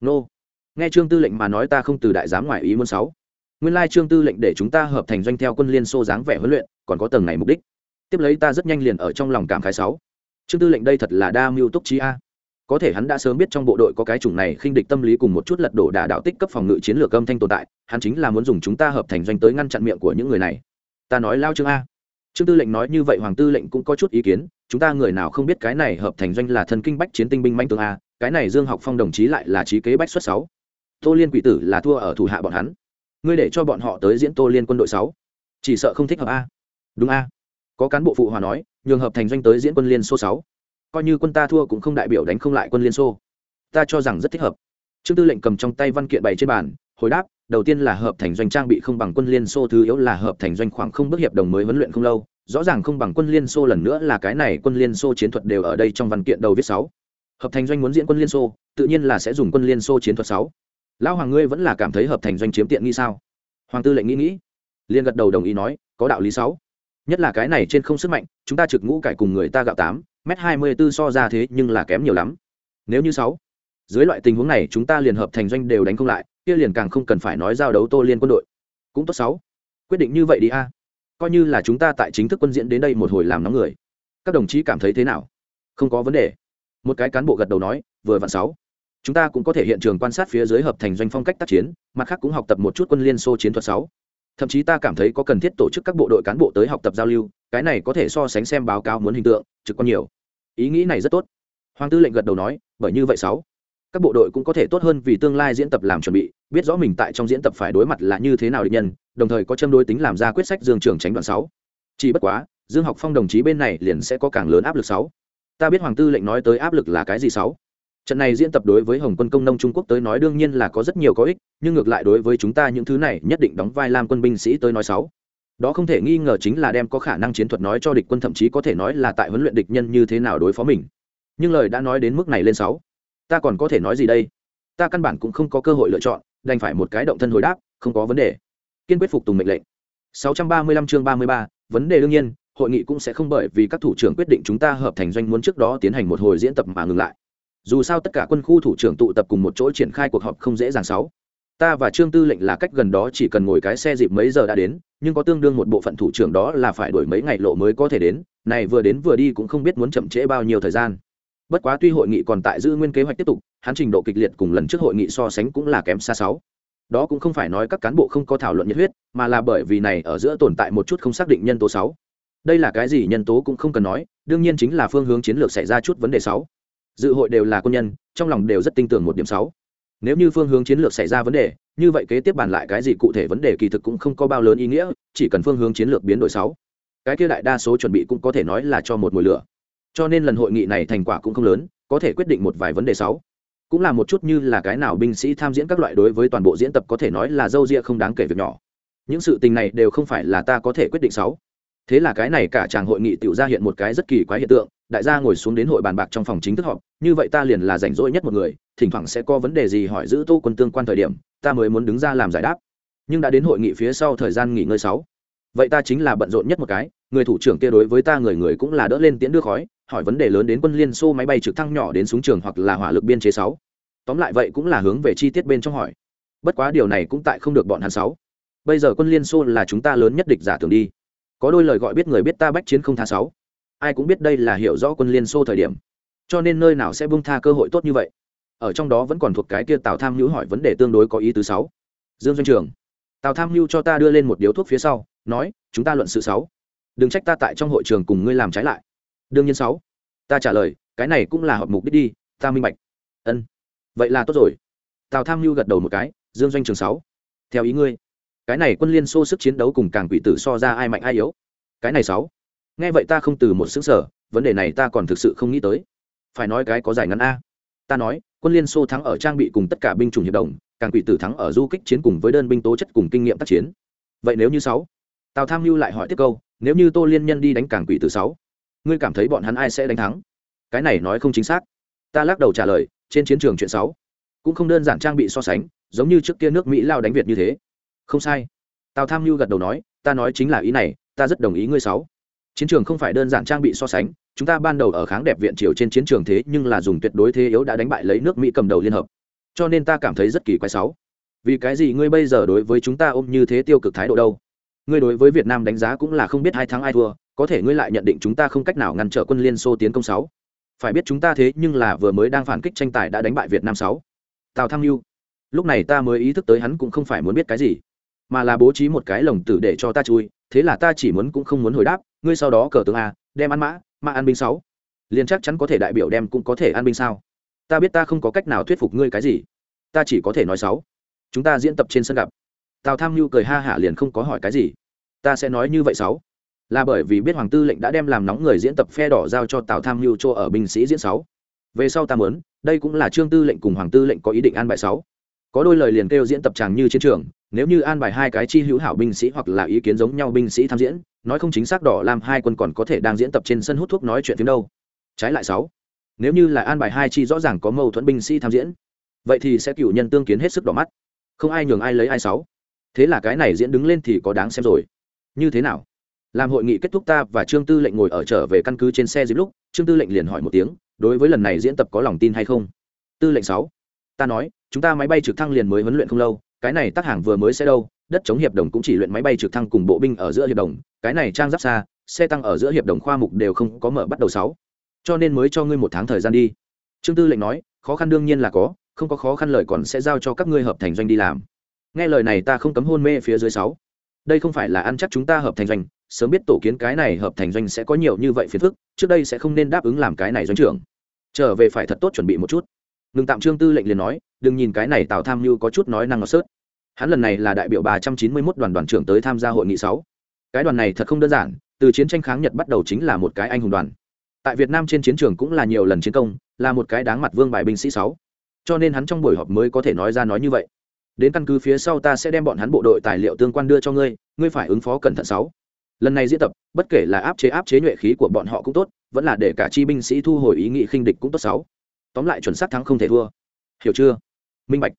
Speaker 1: Nô. Nghe trương tư lệnh mà nói ta không từ đại giám ngoại ý muốn sáu. Nguyên lai trương tư lệnh để chúng ta hợp thành doanh theo quân liên xô dáng vẻ huấn luyện, còn có tầng này mục đích. Tiếp lấy ta rất nhanh liền ở trong lòng cảm khái sáu. Trương tư lệnh đây thật là đa mưu túc trí a. Có thể hắn đã sớm biết trong bộ đội có cái chủng này khinh địch tâm lý cùng một chút lật đổ đả đạo tích cấp phòng ngự chiến lược âm thanh tồn tại, hắn chính là muốn dùng chúng ta hợp thành doanh tới ngăn chặn miệng của những người này. Ta nói lao trương a. Trương tư lệnh nói như vậy hoàng tư lệnh cũng có chút ý kiến, chúng ta người nào không biết cái này hợp thành doanh là thần kinh bách chiến tinh binh manh tướng a cái này dương học phong đồng chí lại là trí kế bách xuất sáu. Tô liên quỷ tử là thua ở thủ hạ bọn hắn. Ngươi để cho bọn họ tới diễn tô liên quân đội sáu. Chỉ sợ không thích hợp a. Đúng a. Có cán bộ phụ hòa nói, nhường hợp thành doanh tới diễn quân liên số sáu. Coi như quân ta thua cũng không đại biểu đánh không lại quân liên xô. Ta cho rằng rất thích hợp. Trương tư lệnh cầm trong tay văn kiện bày trên bàn, hồi đáp, đầu tiên là hợp thành doanh trang bị không bằng quân liên xô, thứ yếu là hợp thành doanh khoảng không bước hiệp đồng mới huấn luyện không lâu. Rõ ràng không bằng quân liên xô lần nữa là cái này quân liên xô chiến thuật đều ở đây trong văn kiện đầu viết sáu hợp thành doanh muốn diễn quân liên xô, tự nhiên là sẽ dùng quân liên xô chiến thuật sáu. Lão hoàng ngươi vẫn là cảm thấy hợp thành doanh chiếm tiện nghi sao? Hoàng tư lệnh nghĩ nghĩ. Liên gật đầu đồng ý nói, có đạo lý sáu. Nhất là cái này trên không sức mạnh, chúng ta trực ngũ cải cùng người ta gạo tám m hai mươi bốn so ra thế nhưng là kém nhiều lắm. Nếu như sáu, dưới loại tình huống này chúng ta liền hợp thành doanh đều đánh không lại, kia liền càng không cần phải nói giao đấu tô liên quân đội. Cũng tốt sáu. Quyết định như vậy đi a. Coi như là chúng ta tại chính thức quân diễn đến đây một hồi làm nóng người. Các đồng chí cảm thấy thế nào? Không có vấn đề một cái cán bộ gật đầu nói, vừa vặn sáu. Chúng ta cũng có thể hiện trường quan sát phía dưới hợp thành doanh phong cách tác chiến, mặt khác cũng học tập một chút quân liên xô chiến thuật sáu. Thậm chí ta cảm thấy có cần thiết tổ chức các bộ đội cán bộ tới học tập giao lưu, cái này có thể so sánh xem báo cáo muốn hình tượng, trực quan nhiều. Ý nghĩ này rất tốt. Hoàng tư lệnh gật đầu nói, bởi như vậy sáu. Các bộ đội cũng có thể tốt hơn vì tương lai diễn tập làm chuẩn bị, biết rõ mình tại trong diễn tập phải đối mặt là như thế nào địch nhân, đồng thời có châm đối tính làm ra quyết sách dương trường tránh đoạn sáu. Chỉ bất quá, dương học phong đồng chí bên này liền sẽ có càng lớn áp lực sáu ta biết hoàng tư lệnh nói tới áp lực là cái gì sáu? Trận này diễn tập đối với hồng quân công nông trung quốc tới nói đương nhiên là có rất nhiều có ích nhưng ngược lại đối với chúng ta những thứ này nhất định đóng vai làm quân binh sĩ tới nói sáu. Đó không thể nghi ngờ chính là đem có khả năng chiến thuật nói cho địch quân thậm chí có thể nói là tại huấn luyện địch nhân như thế nào đối phó mình. Nhưng lời đã nói đến mức này lên sáu. Ta còn có thể nói gì đây? Ta căn bản cũng không có cơ hội lựa chọn đành phải một cái động thân hồi đáp không có vấn đề. Kiên quyết phục tùng mệnh lệnh. 635 chương 33, vấn đề đương nhiên hội nghị cũng sẽ không bởi vì các thủ trưởng quyết định chúng ta hợp thành doanh muốn trước đó tiến hành một hồi diễn tập mà ngừng lại. Dù sao tất cả quân khu thủ trưởng tụ tập cùng một chỗ triển khai cuộc họp không dễ dàng sáu. Ta và trương tư lệnh là cách gần đó chỉ cần ngồi cái xe dịp mấy giờ đã đến, nhưng có tương đương một bộ phận thủ trưởng đó là phải đổi mấy ngày lộ mới có thể đến, này vừa đến vừa đi cũng không biết muốn chậm trễ bao nhiêu thời gian. Bất quá tuy hội nghị còn tại giữ nguyên kế hoạch tiếp tục, hắn trình độ kịch liệt cùng lần trước hội nghị so sánh cũng là kém xa sáu. Đó cũng không phải nói các cán bộ không có thảo luận nhiệt huyết, mà là bởi vì này ở giữa tồn tại một chút không xác định nhân tố sáu đây là cái gì nhân tố cũng không cần nói, đương nhiên chính là phương hướng chiến lược xảy ra chút vấn đề sáu. Dự hội đều là quân nhân, trong lòng đều rất tin tưởng một điểm sáu. Nếu như phương hướng chiến lược xảy ra vấn đề, như vậy kế tiếp bàn lại cái gì cụ thể vấn đề kỳ thực cũng không có bao lớn ý nghĩa, chỉ cần phương hướng chiến lược biến đổi sáu. Cái kia đại đa số chuẩn bị cũng có thể nói là cho một mùi lửa. Cho nên lần hội nghị này thành quả cũng không lớn, có thể quyết định một vài vấn đề sáu. Cũng là một chút như là cái nào binh sĩ tham diễn các loại đối với toàn bộ diễn tập có thể nói là dâu ria không đáng kể việc nhỏ. Những sự tình này đều không phải là ta có thể quyết định sáu thế là cái này cả chàng hội nghị tự ra hiện một cái rất kỳ quái hiện tượng, đại gia ngồi xuống đến hội bàn bạc trong phòng chính thức họp, như vậy ta liền là rảnh rỗi nhất một người, thỉnh thoảng sẽ có vấn đề gì hỏi giữ tô quân tương quan thời điểm, ta mới muốn đứng ra làm giải đáp. Nhưng đã đến hội nghị phía sau thời gian nghỉ ngơi sáu. Vậy ta chính là bận rộn nhất một cái, người thủ trưởng kia đối với ta người người cũng là đỡ lên tiễn đưa khói, hỏi vấn đề lớn đến quân liên xô máy bay trực thăng nhỏ đến súng trường hoặc là hỏa lực biên chế sáu. Tóm lại vậy cũng là hướng về chi tiết bên trong hỏi. Bất quá điều này cũng tại không được bọn hắn sáu. Bây giờ quân liên xô là chúng ta lớn nhất địch giả tưởng đi có đôi lời gọi biết người biết ta bách chiến không tha sáu. Ai cũng biết đây là hiểu rõ quân liên xô thời điểm. Cho nên nơi nào sẽ bung tha cơ hội tốt như vậy? Ở trong đó vẫn còn thuộc cái kia tào tham hữu hỏi vấn đề tương đối có ý tứ sáu. Dương doanh trường, tào tham hữu cho ta đưa lên một điếu thuốc phía sau, nói, chúng ta luận sự sáu. Đừng trách ta tại trong hội trường cùng ngươi làm trái lại. Đương nhiên sáu. Ta trả lời, cái này cũng là hợp mục đích đi, ta minh bạch. Ân, vậy là tốt rồi. Tào tham mưu gật đầu một cái, dương doanh trường sáu, theo ý ngươi cái này quân liên xô sức chiến đấu cùng càng quỷ tử so ra ai mạnh ai yếu. Cái này sáu. Nghe vậy ta không từ một xứng sở vấn đề này ta còn thực sự không nghĩ tới. Phải nói cái có giải ngắn a. Ta nói, quân liên xô thắng ở trang bị cùng tất cả binh chủng hiệp đồng, càng quỷ tử thắng ở du kích chiến cùng với đơn binh tố chất cùng kinh nghiệm tác chiến. Vậy nếu như sáu? Tào tham mưu lại hỏi tiếp câu, nếu như tô liên nhân đi đánh càng quỷ tử sáu, ngươi cảm thấy bọn hắn ai sẽ đánh thắng? Cái này nói không chính xác. Ta lắc đầu trả lời, trên chiến trường chuyện sáu cũng không đơn giản trang bị so sánh, giống như trước kia nước mỹ lao đánh việt như thế không sai. Tào tham mưu gật đầu nói, ta nói chính là ý này, ta rất đồng ý ngươi sáu. Chiến trường không phải đơn giản trang bị so sánh, chúng ta ban đầu ở kháng đẹp viện triều trên chiến trường thế nhưng là dùng tuyệt đối thế yếu đã đánh bại lấy nước mỹ cầm đầu liên hợp. Cho nên ta cảm thấy rất kỳ quái sáu. Vì cái gì ngươi bây giờ đối với chúng ta ôm như thế tiêu cực thái độ đâu? Ngươi đối với việt nam đánh giá cũng là không biết hai tháng ai thua, có thể ngươi lại nhận định chúng ta không cách nào ngăn trở quân liên xô tiến công sáu. Phải biết chúng ta thế nhưng là vừa mới đang phản kích tranh tài đã đánh bại việt nam sáu. Tào tham mưu lúc này ta mới ý thức tới hắn cũng không phải muốn biết cái gì mà là bố trí một cái lồng tử để cho ta chui, thế là ta chỉ muốn cũng không muốn hồi đáp, ngươi sau đó cờ tướng a, đem ăn mã mà ăn binh sáu. Liền chắc chắn có thể đại biểu đem cũng có thể ăn binh sao? Ta biết ta không có cách nào thuyết phục ngươi cái gì. Ta chỉ có thể nói sáu. Chúng ta diễn tập trên sân gặp. Tào tham mưu cười ha hả liền không có hỏi cái gì. Ta sẽ nói như vậy sáu. Là bởi vì biết hoàng tư lệnh đã đem làm nóng người diễn tập phe đỏ giao cho tào tham mưu cho ở binh sĩ diễn sáu. Về sau ta muốn, đây cũng là trương tư lệnh cùng hoàng tư lệnh có ý định an bài sáu có đôi lời liền kêu diễn tập chàng như chiến trường, nếu như an bài hai cái chi hữu hảo binh sĩ hoặc là ý kiến giống nhau binh sĩ tham diễn, nói không chính xác đỏ làm hai quân còn có thể đang diễn tập trên sân hút thuốc nói chuyện phim đâu. Trái lại sáu, nếu như là an bài hai chi rõ ràng có mâu thuẫn binh sĩ tham diễn, vậy thì sẽ cựu nhân tương kiến hết sức đỏ mắt. Không ai nhường ai lấy ai sáu. Thế là cái này diễn đứng lên thì có đáng xem rồi. Như thế nào? Làm hội nghị kết thúc ta và trương tư lệnh ngồi ở trở về căn cứ trên xe dịp lúc, trương tư lệnh liền hỏi một tiếng, đối với lần này diễn tập có lòng tin hay không? Tư lệnh sáu ta nói, chúng ta máy bay trực thăng liền mới huấn luyện không lâu, cái này tác hàng vừa mới sẽ đâu, đất chống hiệp đồng cũng chỉ luyện máy bay trực thăng cùng bộ binh ở giữa hiệp đồng, cái này trang giáp xa, xe tăng ở giữa hiệp đồng khoa mục đều không có mở bắt đầu sáu. Cho nên mới cho ngươi một tháng thời gian đi. Trương tư lệnh nói, khó khăn đương nhiên là có, không có khó khăn lời còn sẽ giao cho các ngươi hợp thành doanh đi làm. Nghe lời này ta không cấm hôn mê phía dưới sáu. Đây không phải là ăn chắc chúng ta hợp thành doanh, sớm biết tổ kiến cái này hợp thành doanh sẽ có nhiều như vậy phiền phức, trước đây sẽ không nên đáp ứng làm cái này doanh trưởng. Trở về phải thật tốt chuẩn bị một chút ngừng tạm trương tư lệnh liền nói, đừng nhìn cái này tào tham mưu có chút nói năng ngọt sớt. Hắn lần này là đại biểu ba trăm chín mươi mốt đoàn đoàn trưởng tới tham gia hội nghị sáu. Cái đoàn này thật không đơn giản, từ chiến tranh kháng nhật bắt đầu chính là một cái anh hùng đoàn. Tại việt nam trên chiến trường cũng là nhiều lần chiến công, là một cái đáng mặt vương bài binh sĩ sáu. Cho nên hắn trong buổi họp mới có thể nói ra nói như vậy. Đến căn cứ phía sau ta sẽ đem bọn hắn bộ đội tài liệu tương quan đưa cho ngươi ngươi phải ứng phó cẩn thận sáu. Lần này diễn tập, bất kể là áp chế áp chế nhuệ khí của bọn họ cũng tốt, vẫn là để cả chi binh sĩ thu hồi ý nghị khinh địch cũng tốt sáu tóm lại chuẩn xác thắng không thể thua. Hiểu chưa? Minh bạch.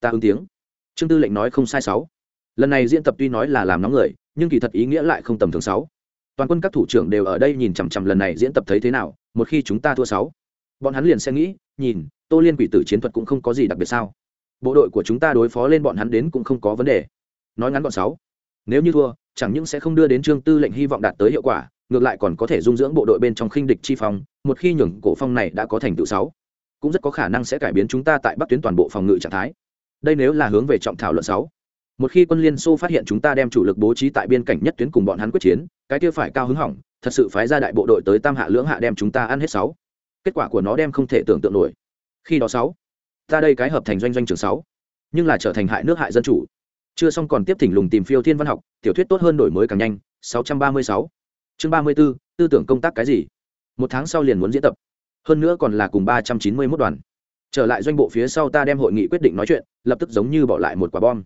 Speaker 1: Ta ứng tiếng. Trương tư lệnh nói không sai sáu. Lần này diễn tập tuy nói là làm nóng người, nhưng kỳ thật ý nghĩa lại không tầm thường sáu. Toàn quân các thủ trưởng đều ở đây nhìn chằm chằm lần này diễn tập thấy thế nào, một khi chúng ta thua sáu, bọn hắn liền sẽ nghĩ, nhìn, tô liên quỷ tử chiến thuật cũng không có gì đặc biệt sao. Bộ đội của chúng ta đối phó lên bọn hắn đến cũng không có vấn đề. Nói ngắn gọn sáu, nếu như thua, chẳng những sẽ không đưa đến trương tư lệnh hy vọng đạt tới hiệu quả, ngược lại còn có thể dung dưỡng bộ đội bên trong khinh địch chi phong, một khi nhường cổ phong này đã có thành tựu sáu cũng rất có khả năng sẽ cải biến chúng ta tại bắc tuyến toàn bộ phòng ngự trạng thái. Đây nếu là hướng về trọng thảo luận sáu. Một khi quân liên xô phát hiện chúng ta đem chủ lực bố trí tại biên cảnh nhất tuyến cùng bọn hắn quyết chiến cái kia phải cao hứng hỏng thật sự phái ra đại bộ đội tới tam hạ lưỡng hạ đem chúng ta ăn hết sáu. Kết quả của nó đem không thể tưởng tượng nổi. Khi đó sáu ta đây cái hợp thành doanh doanh trường sáu nhưng là trở thành hại nước hại dân chủ. Chưa xong còn tiếp thỉnh lùng tìm phiêu thiên văn học tiểu thuyết tốt hơn đổi mới càng nhanh 636. chương 34, tư tưởng công tác cái gì? Một tháng sau liền muốn diễn tập hơn nữa còn là cùng 391 đoàn. Trở lại doanh bộ phía sau ta đem hội nghị quyết định nói chuyện, lập tức giống như bỏ lại một quả bom.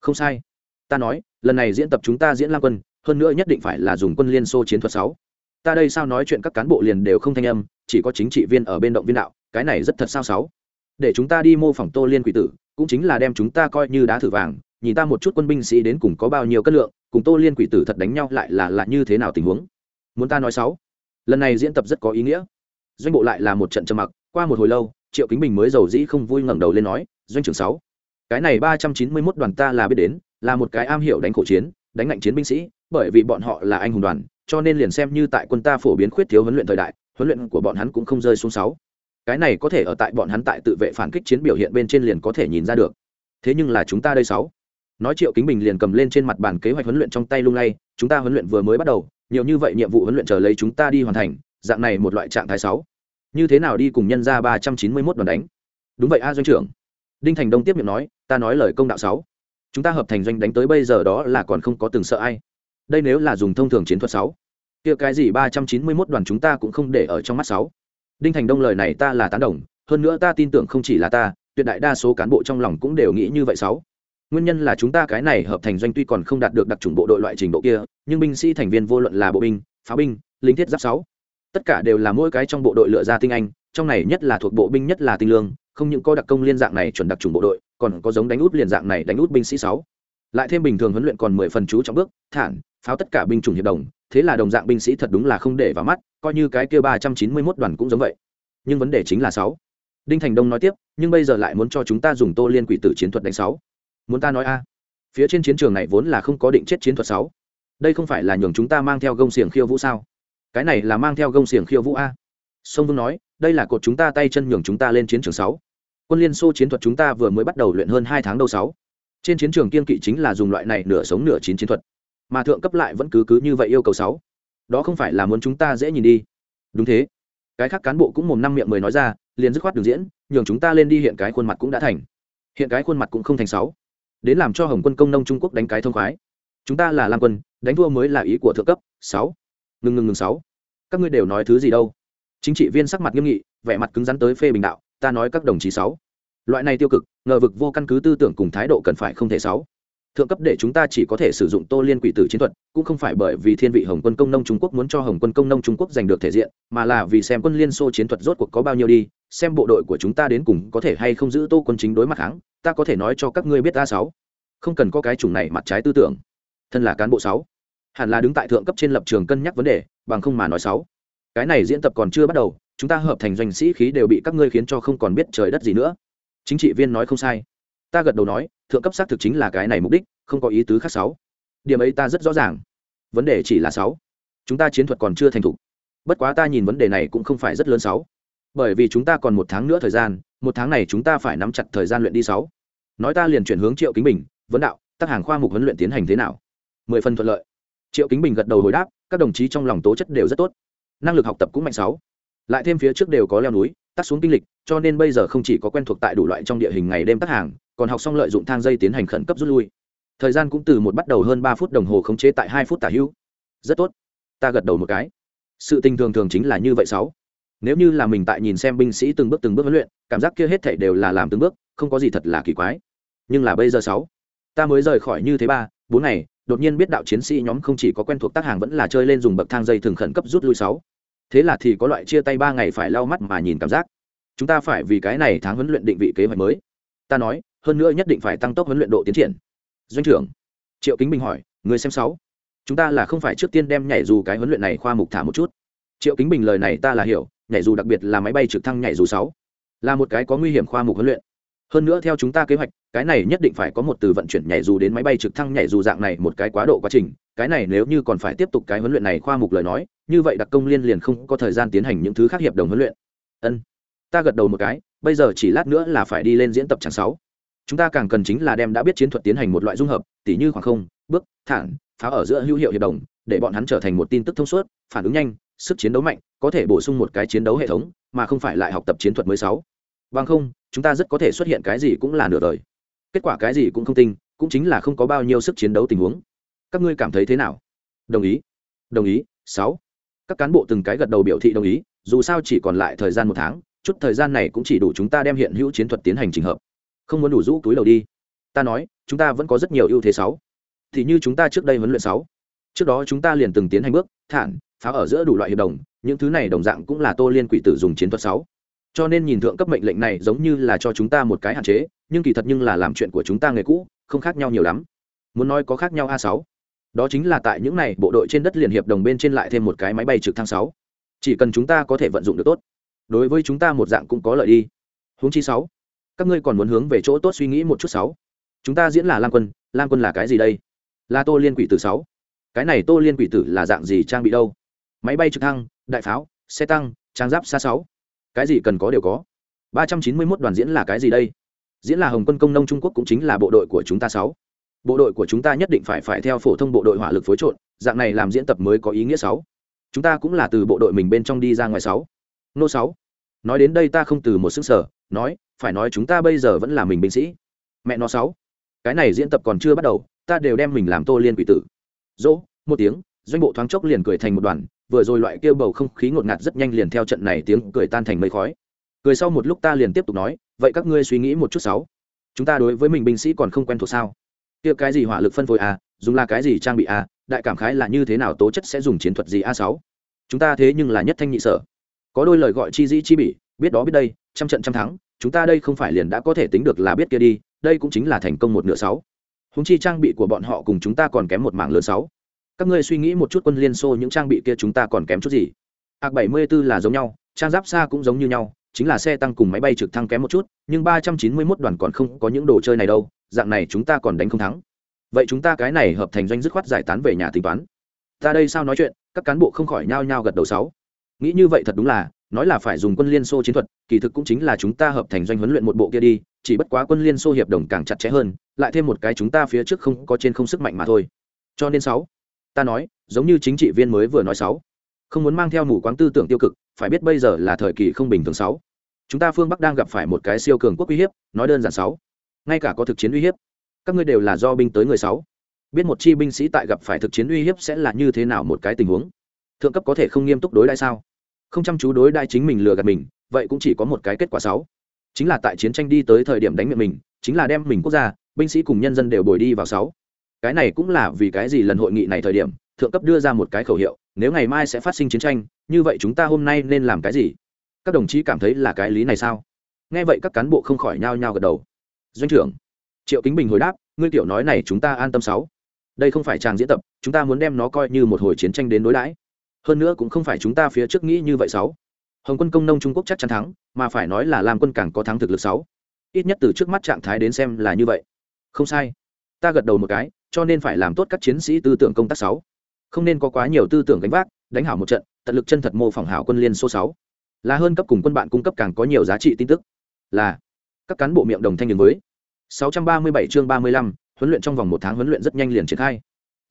Speaker 1: Không sai. Ta nói, lần này diễn tập chúng ta diễn lam quân, hơn nữa nhất định phải là dùng quân liên xô chiến thuật sáu. Ta đây sao nói chuyện các cán bộ liền đều không thanh âm, chỉ có chính trị viên ở bên động viên đạo, cái này rất thật sao sáu? Để chúng ta đi mô phỏng tô liên quỷ tử, cũng chính là đem chúng ta coi như đá thử vàng, nhìn ta một chút quân binh sĩ đến cùng có bao nhiêu cân lượng, cùng tô liên quỷ tử thật đánh nhau lại là là như thế nào tình huống? Muốn ta nói sáu? Lần này diễn tập rất có ý nghĩa doanh bộ lại là một trận trầm mặc, qua một hồi lâu, triệu kính bình mới giàu dĩ không vui ngẩng đầu lên nói, doanh trưởng sáu, cái này ba trăm chín mươi 391 đoàn ta là biết đến, là một cái am hiểu đánh khổ chiến, đánh ngạnh chiến binh sĩ, bởi vì bọn họ là anh hùng đoàn, cho nên liền xem như tại quân ta phổ biến khuyết thiếu huấn luyện thời đại, huấn luyện của bọn hắn cũng không rơi xuống sáu. Cái này có thể ở tại bọn hắn tại tự vệ phản kích chiến biểu hiện bên trên liền có thể nhìn ra được. Thế nhưng là chúng ta đây sáu. Nói triệu kính bình liền cầm lên trên mặt bàn kế hoạch huấn luyện trong tay lung lay, chúng ta huấn luyện vừa mới bắt đầu, nhiều như vậy nhiệm vụ huấn luyện chờ lấy chúng ta đi hoàn thành dạng này một loại trạng thái sáu. Như thế nào đi cùng nhân ra ba trăm chín mươi mốt đoàn đánh? Đúng vậy a, doanh trưởng. Đinh thành đông tiếp miệng nói, ta nói lời công đạo sáu. Chúng ta hợp thành doanh đánh tới bây giờ đó là còn không có từng sợ ai. Đây nếu là dùng thông thường chiến thuật sáu. Kia cái gì ba trăm chín mươi mốt đoàn chúng ta cũng không để ở trong mắt sáu. Đinh thành đông lời này ta là tán đồng, hơn nữa ta tin tưởng không chỉ là ta, tuyệt đại đa số cán bộ trong lòng cũng đều nghĩ như vậy sáu. Nguyên nhân là chúng ta cái này hợp thành doanh tuy còn không đạt được đặc trùng bộ đội loại trình độ kia, nhưng binh sĩ thành viên vô luận là bộ binh, pháo binh, lính thiết giáp sáu tất cả đều là mỗi cái trong bộ đội lựa ra tinh anh, trong này nhất là thuộc bộ binh nhất là tinh lương, không những có đặc công liên dạng này chuẩn đặc trùng bộ đội, còn có giống đánh út liền dạng này đánh út binh sĩ sáu. Lại thêm bình thường huấn luyện còn mười phần chú trọng bước, thản, pháo tất cả binh chủng hiệp đồng, thế là đồng dạng binh sĩ thật đúng là không để vào mắt, coi như cái kia ba trăm chín mươi mốt đoàn cũng giống vậy. Nhưng vấn đề chính là sáu. Đinh thành đông nói tiếp, nhưng bây giờ lại muốn cho chúng ta dùng tô liên quỷ tử chiến thuật đánh sáu. Muốn ta nói a? Phía trên chiến trường này vốn là không có định chết chiến thuật sáu. Đây không phải là nhường chúng ta mang theo gông xiềng khiêu vũ sao? Cái này là mang theo gông xiềng khiêu vũ a. Sông vương nói, đây là cột chúng ta tay chân nhường chúng ta lên chiến trường sáu. Quân liên xô chiến thuật chúng ta vừa mới bắt đầu luyện hơn hai tháng đâu sáu. Trên chiến trường kiên kỵ chính là dùng loại này nửa sống nửa chín chiến thuật. Mà thượng cấp lại vẫn cứ cứ như vậy yêu cầu sáu. Đó không phải là muốn chúng ta dễ nhìn đi. Đúng thế. Cái khác cán bộ cũng mồm năm miệng mười nói ra, liền dứt khoát đường diễn, nhường chúng ta lên đi hiện cái khuôn mặt cũng đã thành. Hiện cái khuôn mặt cũng không thành sáu. Đến làm cho hồng quân công nông trung quốc đánh cái thông khoái. Chúng ta là lam quân, đánh thua mới là ý của thượng cấp, sáu ngừng ngừng ngừng sáu. Các ngươi đều nói thứ gì đâu? Chính trị viên sắc mặt nghiêm nghị, vẻ mặt cứng rắn tới phê bình đạo, ta nói các đồng chí sáu. Loại này tiêu cực, ngờ vực vô căn cứ tư tưởng cùng thái độ cần phải không thể sáu. Thượng cấp để chúng ta chỉ có thể sử dụng tô liên quỷ tử chiến thuật, cũng không phải bởi vì thiên vị hồng quân công nông trung quốc muốn cho hồng quân công nông trung quốc giành được thể diện, mà là vì xem quân liên xô chiến thuật rốt cuộc có bao nhiêu đi, xem bộ đội của chúng ta đến cùng có thể hay không giữ tô quân chính đối mặt kháng, ta có thể nói cho các ngươi biết ta sáu. Không cần có cái chủng này mặt trái tư tưởng. Thân là cán bộ sáu hẳn là đứng tại thượng cấp trên lập trường cân nhắc vấn đề, bằng không mà nói sáu. Cái này diễn tập còn chưa bắt đầu, chúng ta hợp thành doanh sĩ khí đều bị các ngươi khiến cho không còn biết trời đất gì nữa. Chính trị viên nói không sai. Ta gật đầu nói, thượng cấp xác thực chính là cái này mục đích, không có ý tứ khác sáu. Điểm ấy ta rất rõ ràng. Vấn đề chỉ là sáu. Chúng ta chiến thuật còn chưa thành thục. Bất quá ta nhìn vấn đề này cũng không phải rất lớn sáu. Bởi vì chúng ta còn một tháng nữa thời gian, một tháng này chúng ta phải nắm chặt thời gian luyện đi sáu. Nói ta liền chuyển hướng triệu kính bình, vấn đạo tác hàng khoa mục huấn luyện tiến hành thế nào? Mười phần thuận lợi triệu kính bình gật đầu hồi đáp các đồng chí trong lòng tố chất đều rất tốt năng lực học tập cũng mạnh sáu lại thêm phía trước đều có leo núi tắt xuống kinh lịch cho nên bây giờ không chỉ có quen thuộc tại đủ loại trong địa hình ngày đêm tắt hàng còn học xong lợi dụng thang dây tiến hành khẩn cấp rút lui thời gian cũng từ một bắt đầu hơn ba phút đồng hồ khống chế tại hai phút tả hữu rất tốt ta gật đầu một cái sự tình thường thường chính là như vậy sáu nếu như là mình tại nhìn xem binh sĩ từng bước từng bước huấn luyện cảm giác kia hết thảy đều là làm từng bước không có gì thật là kỳ quái nhưng là bây giờ sáu ta mới rời khỏi như thế ba bốn ngày đột nhiên biết đạo chiến sĩ nhóm không chỉ có quen thuộc tác hàng vẫn là chơi lên dùng bậc thang dây thường khẩn cấp rút lui sáu. Thế là thì có loại chia tay ba ngày phải lau mắt mà nhìn cảm giác. Chúng ta phải vì cái này tháng huấn luyện định vị kế hoạch mới. Ta nói, hơn nữa nhất định phải tăng tốc huấn luyện độ tiến triển. Doanh trưởng, triệu kính bình hỏi, người xem sáu. Chúng ta là không phải trước tiên đem nhảy dù cái huấn luyện này khoa mục thả một chút. Triệu kính bình lời này ta là hiểu, nhảy dù đặc biệt là máy bay trực thăng nhảy dù sáu. Là một cái có nguy hiểm khoa mục huấn luyện hơn nữa theo chúng ta kế hoạch, cái này nhất định phải có một từ vận chuyển nhảy dù đến máy bay trực thăng nhảy dù dạng này một cái quá độ quá trình, cái này nếu như còn phải tiếp tục cái huấn luyện này khoa mục lời nói, như vậy đặc công liên liền không có thời gian tiến hành những thứ khác hiệp đồng huấn luyện. Ân. Ta gật đầu một cái, bây giờ chỉ lát nữa là phải đi lên diễn tập chẳng sáu. Chúng ta càng cần chính là đem đã biết chiến thuật tiến hành một loại dung hợp, tỉ như khoảng không, bước, thẳng pháo ở giữa hữu hiệu hiệp đồng, để bọn hắn trở thành một tin tức thông suốt, phản ứng nhanh, sức chiến đấu mạnh, có thể bổ sung một cái chiến đấu hệ thống, mà không phải lại học tập chiến thuật mới sáu bằng không, chúng ta rất có thể xuất hiện cái gì cũng là nửa đời. Kết quả cái gì cũng không tin cũng chính là không có bao nhiêu sức chiến đấu tình huống. Các ngươi cảm thấy thế nào? Đồng ý. Đồng ý, sáu. Các cán bộ từng cái gật đầu biểu thị đồng ý, dù sao chỉ còn lại thời gian một tháng, chút thời gian này cũng chỉ đủ chúng ta đem hiện hữu chiến thuật tiến hành trình hợp. Không muốn đủ rũ túi đầu đi. Ta nói, chúng ta vẫn có rất nhiều ưu thế sáu. Thì như chúng ta trước đây huấn luyện sáu. Trước đó chúng ta liền từng tiến hành bước, thản pháo ở giữa đủ loại hiệp đồng, những thứ này đồng dạng cũng là tô liên quỷ tử dùng chiến thuật sáu cho nên nhìn thượng cấp mệnh lệnh này giống như là cho chúng ta một cái hạn chế, nhưng kỳ thật nhưng là làm chuyện của chúng ta nghề cũ, không khác nhau nhiều lắm. Muốn nói có khác nhau a sáu. Đó chính là tại những này, bộ đội trên đất liền hiệp đồng bên trên lại thêm một cái máy bay trực thăng sáu. Chỉ cần chúng ta có thể vận dụng được tốt. Đối với chúng ta một dạng cũng có lợi đi. Huống chi sáu. Các ngươi còn muốn hướng về chỗ tốt suy nghĩ một chút sáu. Chúng ta diễn là lam quân lam quân là cái gì đây? Là tô liên quỷ tử sáu. Cái này tô liên quỷ tử là dạng gì, trang bị đâu? Máy bay trực thăng, đại pháo, xe tăng, trang giáp xa sáu cái gì cần có đều có. Ba trăm chín mươi mốt đoàn diễn là cái gì đây? Diễn là hồng quân công nông trung quốc cũng chính là bộ đội của chúng ta sáu. Bộ đội của chúng ta nhất định phải phải theo phổ thông bộ đội hỏa lực phối trộn, dạng này làm diễn tập mới có ý nghĩa sáu. Chúng ta cũng là từ bộ đội mình bên trong đi ra ngoài sáu. Nô sáu. Nói đến đây ta không từ một sức sở nói, phải nói chúng ta bây giờ vẫn là mình binh sĩ. Mẹ nó sáu. Cái này diễn tập còn chưa bắt đầu, ta đều đem mình làm tô liên quỷ tử. Dỗ, một tiếng, doanh bộ thoáng chốc liền cười thành một đoàn vừa rồi loại kêu bầu không khí ngột ngạt rất nhanh liền theo trận này tiếng cười tan thành mây khói. Cười sau một lúc ta liền tiếp tục nói, vậy các ngươi suy nghĩ một chút sáu. Chúng ta đối với mình binh sĩ còn không quen thuộc sao? Kia cái gì hỏa lực phân phối à dùng là cái gì trang bị à đại cảm khái là như thế nào tố chất sẽ dùng chiến thuật gì a sáu? Chúng ta thế nhưng là nhất thanh nhị sở. Có đôi lời gọi chi dĩ chi bỉ, biết đó biết đây, trăm trận trăm thắng, chúng ta đây không phải liền đã có thể tính được là biết kia đi, đây cũng chính là thành công một nửa sáu. Húng chi trang bị của bọn họ cùng chúng ta còn kém một mảng lớn sáu các ngươi suy nghĩ một chút quân liên xô những trang bị kia chúng ta còn kém chút gì? Ạc bảy mươi 74 là giống nhau, trang giáp xa cũng giống như nhau, chính là xe tăng cùng máy bay trực thăng kém một chút, nhưng ba trăm chín mươi 391 đoàn còn không có những đồ chơi này đâu, dạng này chúng ta còn đánh không thắng. Vậy chúng ta cái này hợp thành doanh dứt khoát giải tán về nhà tính toán. Ta đây sao nói chuyện, các cán bộ không khỏi nhao nhao gật đầu sáu. Nghĩ như vậy thật đúng là, nói là phải dùng quân liên xô chiến thuật, kỳ thực cũng chính là chúng ta hợp thành doanh huấn luyện một bộ kia đi, chỉ bất quá quân liên xô hiệp đồng càng chặt chẽ hơn, lại thêm một cái chúng ta phía trước không có trên không sức mạnh mà thôi. Cho nên sáu ta nói, giống như chính trị viên mới vừa nói sáu. Không muốn mang theo mù quáng tư tưởng tiêu cực, phải biết bây giờ là thời kỳ không bình thường sáu. Chúng ta phương bắc đang gặp phải một cái siêu cường quốc uy hiếp, nói đơn giản sáu. Ngay cả có thực chiến uy hiếp, các ngươi đều là do binh tới người sáu. Biết một chi binh sĩ tại gặp phải thực chiến uy hiếp sẽ là như thế nào một cái tình huống? Thượng cấp có thể không nghiêm túc đối đãi sao? Không chăm chú đối đãi chính mình lừa gạt mình, vậy cũng chỉ có một cái kết quả sáu. Chính là tại chiến tranh đi tới thời điểm đánh miệng mình, chính là đem mình quốc gia, binh sĩ cùng nhân dân đều bồi đi vào sáu cái này cũng là vì cái gì lần hội nghị này thời điểm, thượng cấp đưa ra một cái khẩu hiệu, nếu ngày mai sẽ phát sinh chiến tranh, như vậy chúng ta hôm nay nên làm cái gì? Các đồng chí cảm thấy là cái lý này sao? Nghe vậy các cán bộ không khỏi nhao nhao gật đầu. Doanh trưởng, triệu kính bình hồi đáp, ngươi tiểu nói này chúng ta an tâm sáu. Đây không phải tràng diễn tập, chúng ta muốn đem nó coi như một hồi chiến tranh đến đối đãi. Hơn nữa cũng không phải chúng ta phía trước nghĩ như vậy sáu. Hồng quân công nông trung quốc chắc chắn thắng, mà phải nói là làm quân càng có thắng thực lực sáu. Ít nhất từ trước mắt trạng thái đến xem là như vậy. Không sai. Ta gật đầu một cái cho nên phải làm tốt các chiến sĩ tư tưởng công tác sáu. Không nên có quá nhiều tư tưởng gánh vác đánh hảo một trận tận lực chân thật mô phỏng hảo quân liên số sáu. Là hơn cấp cùng quân bạn cung cấp càng có nhiều giá trị tin tức. Là các cán bộ miệng đồng thanh đường với 637 chương 35, huấn luyện trong vòng một tháng huấn luyện rất nhanh liền triển khai.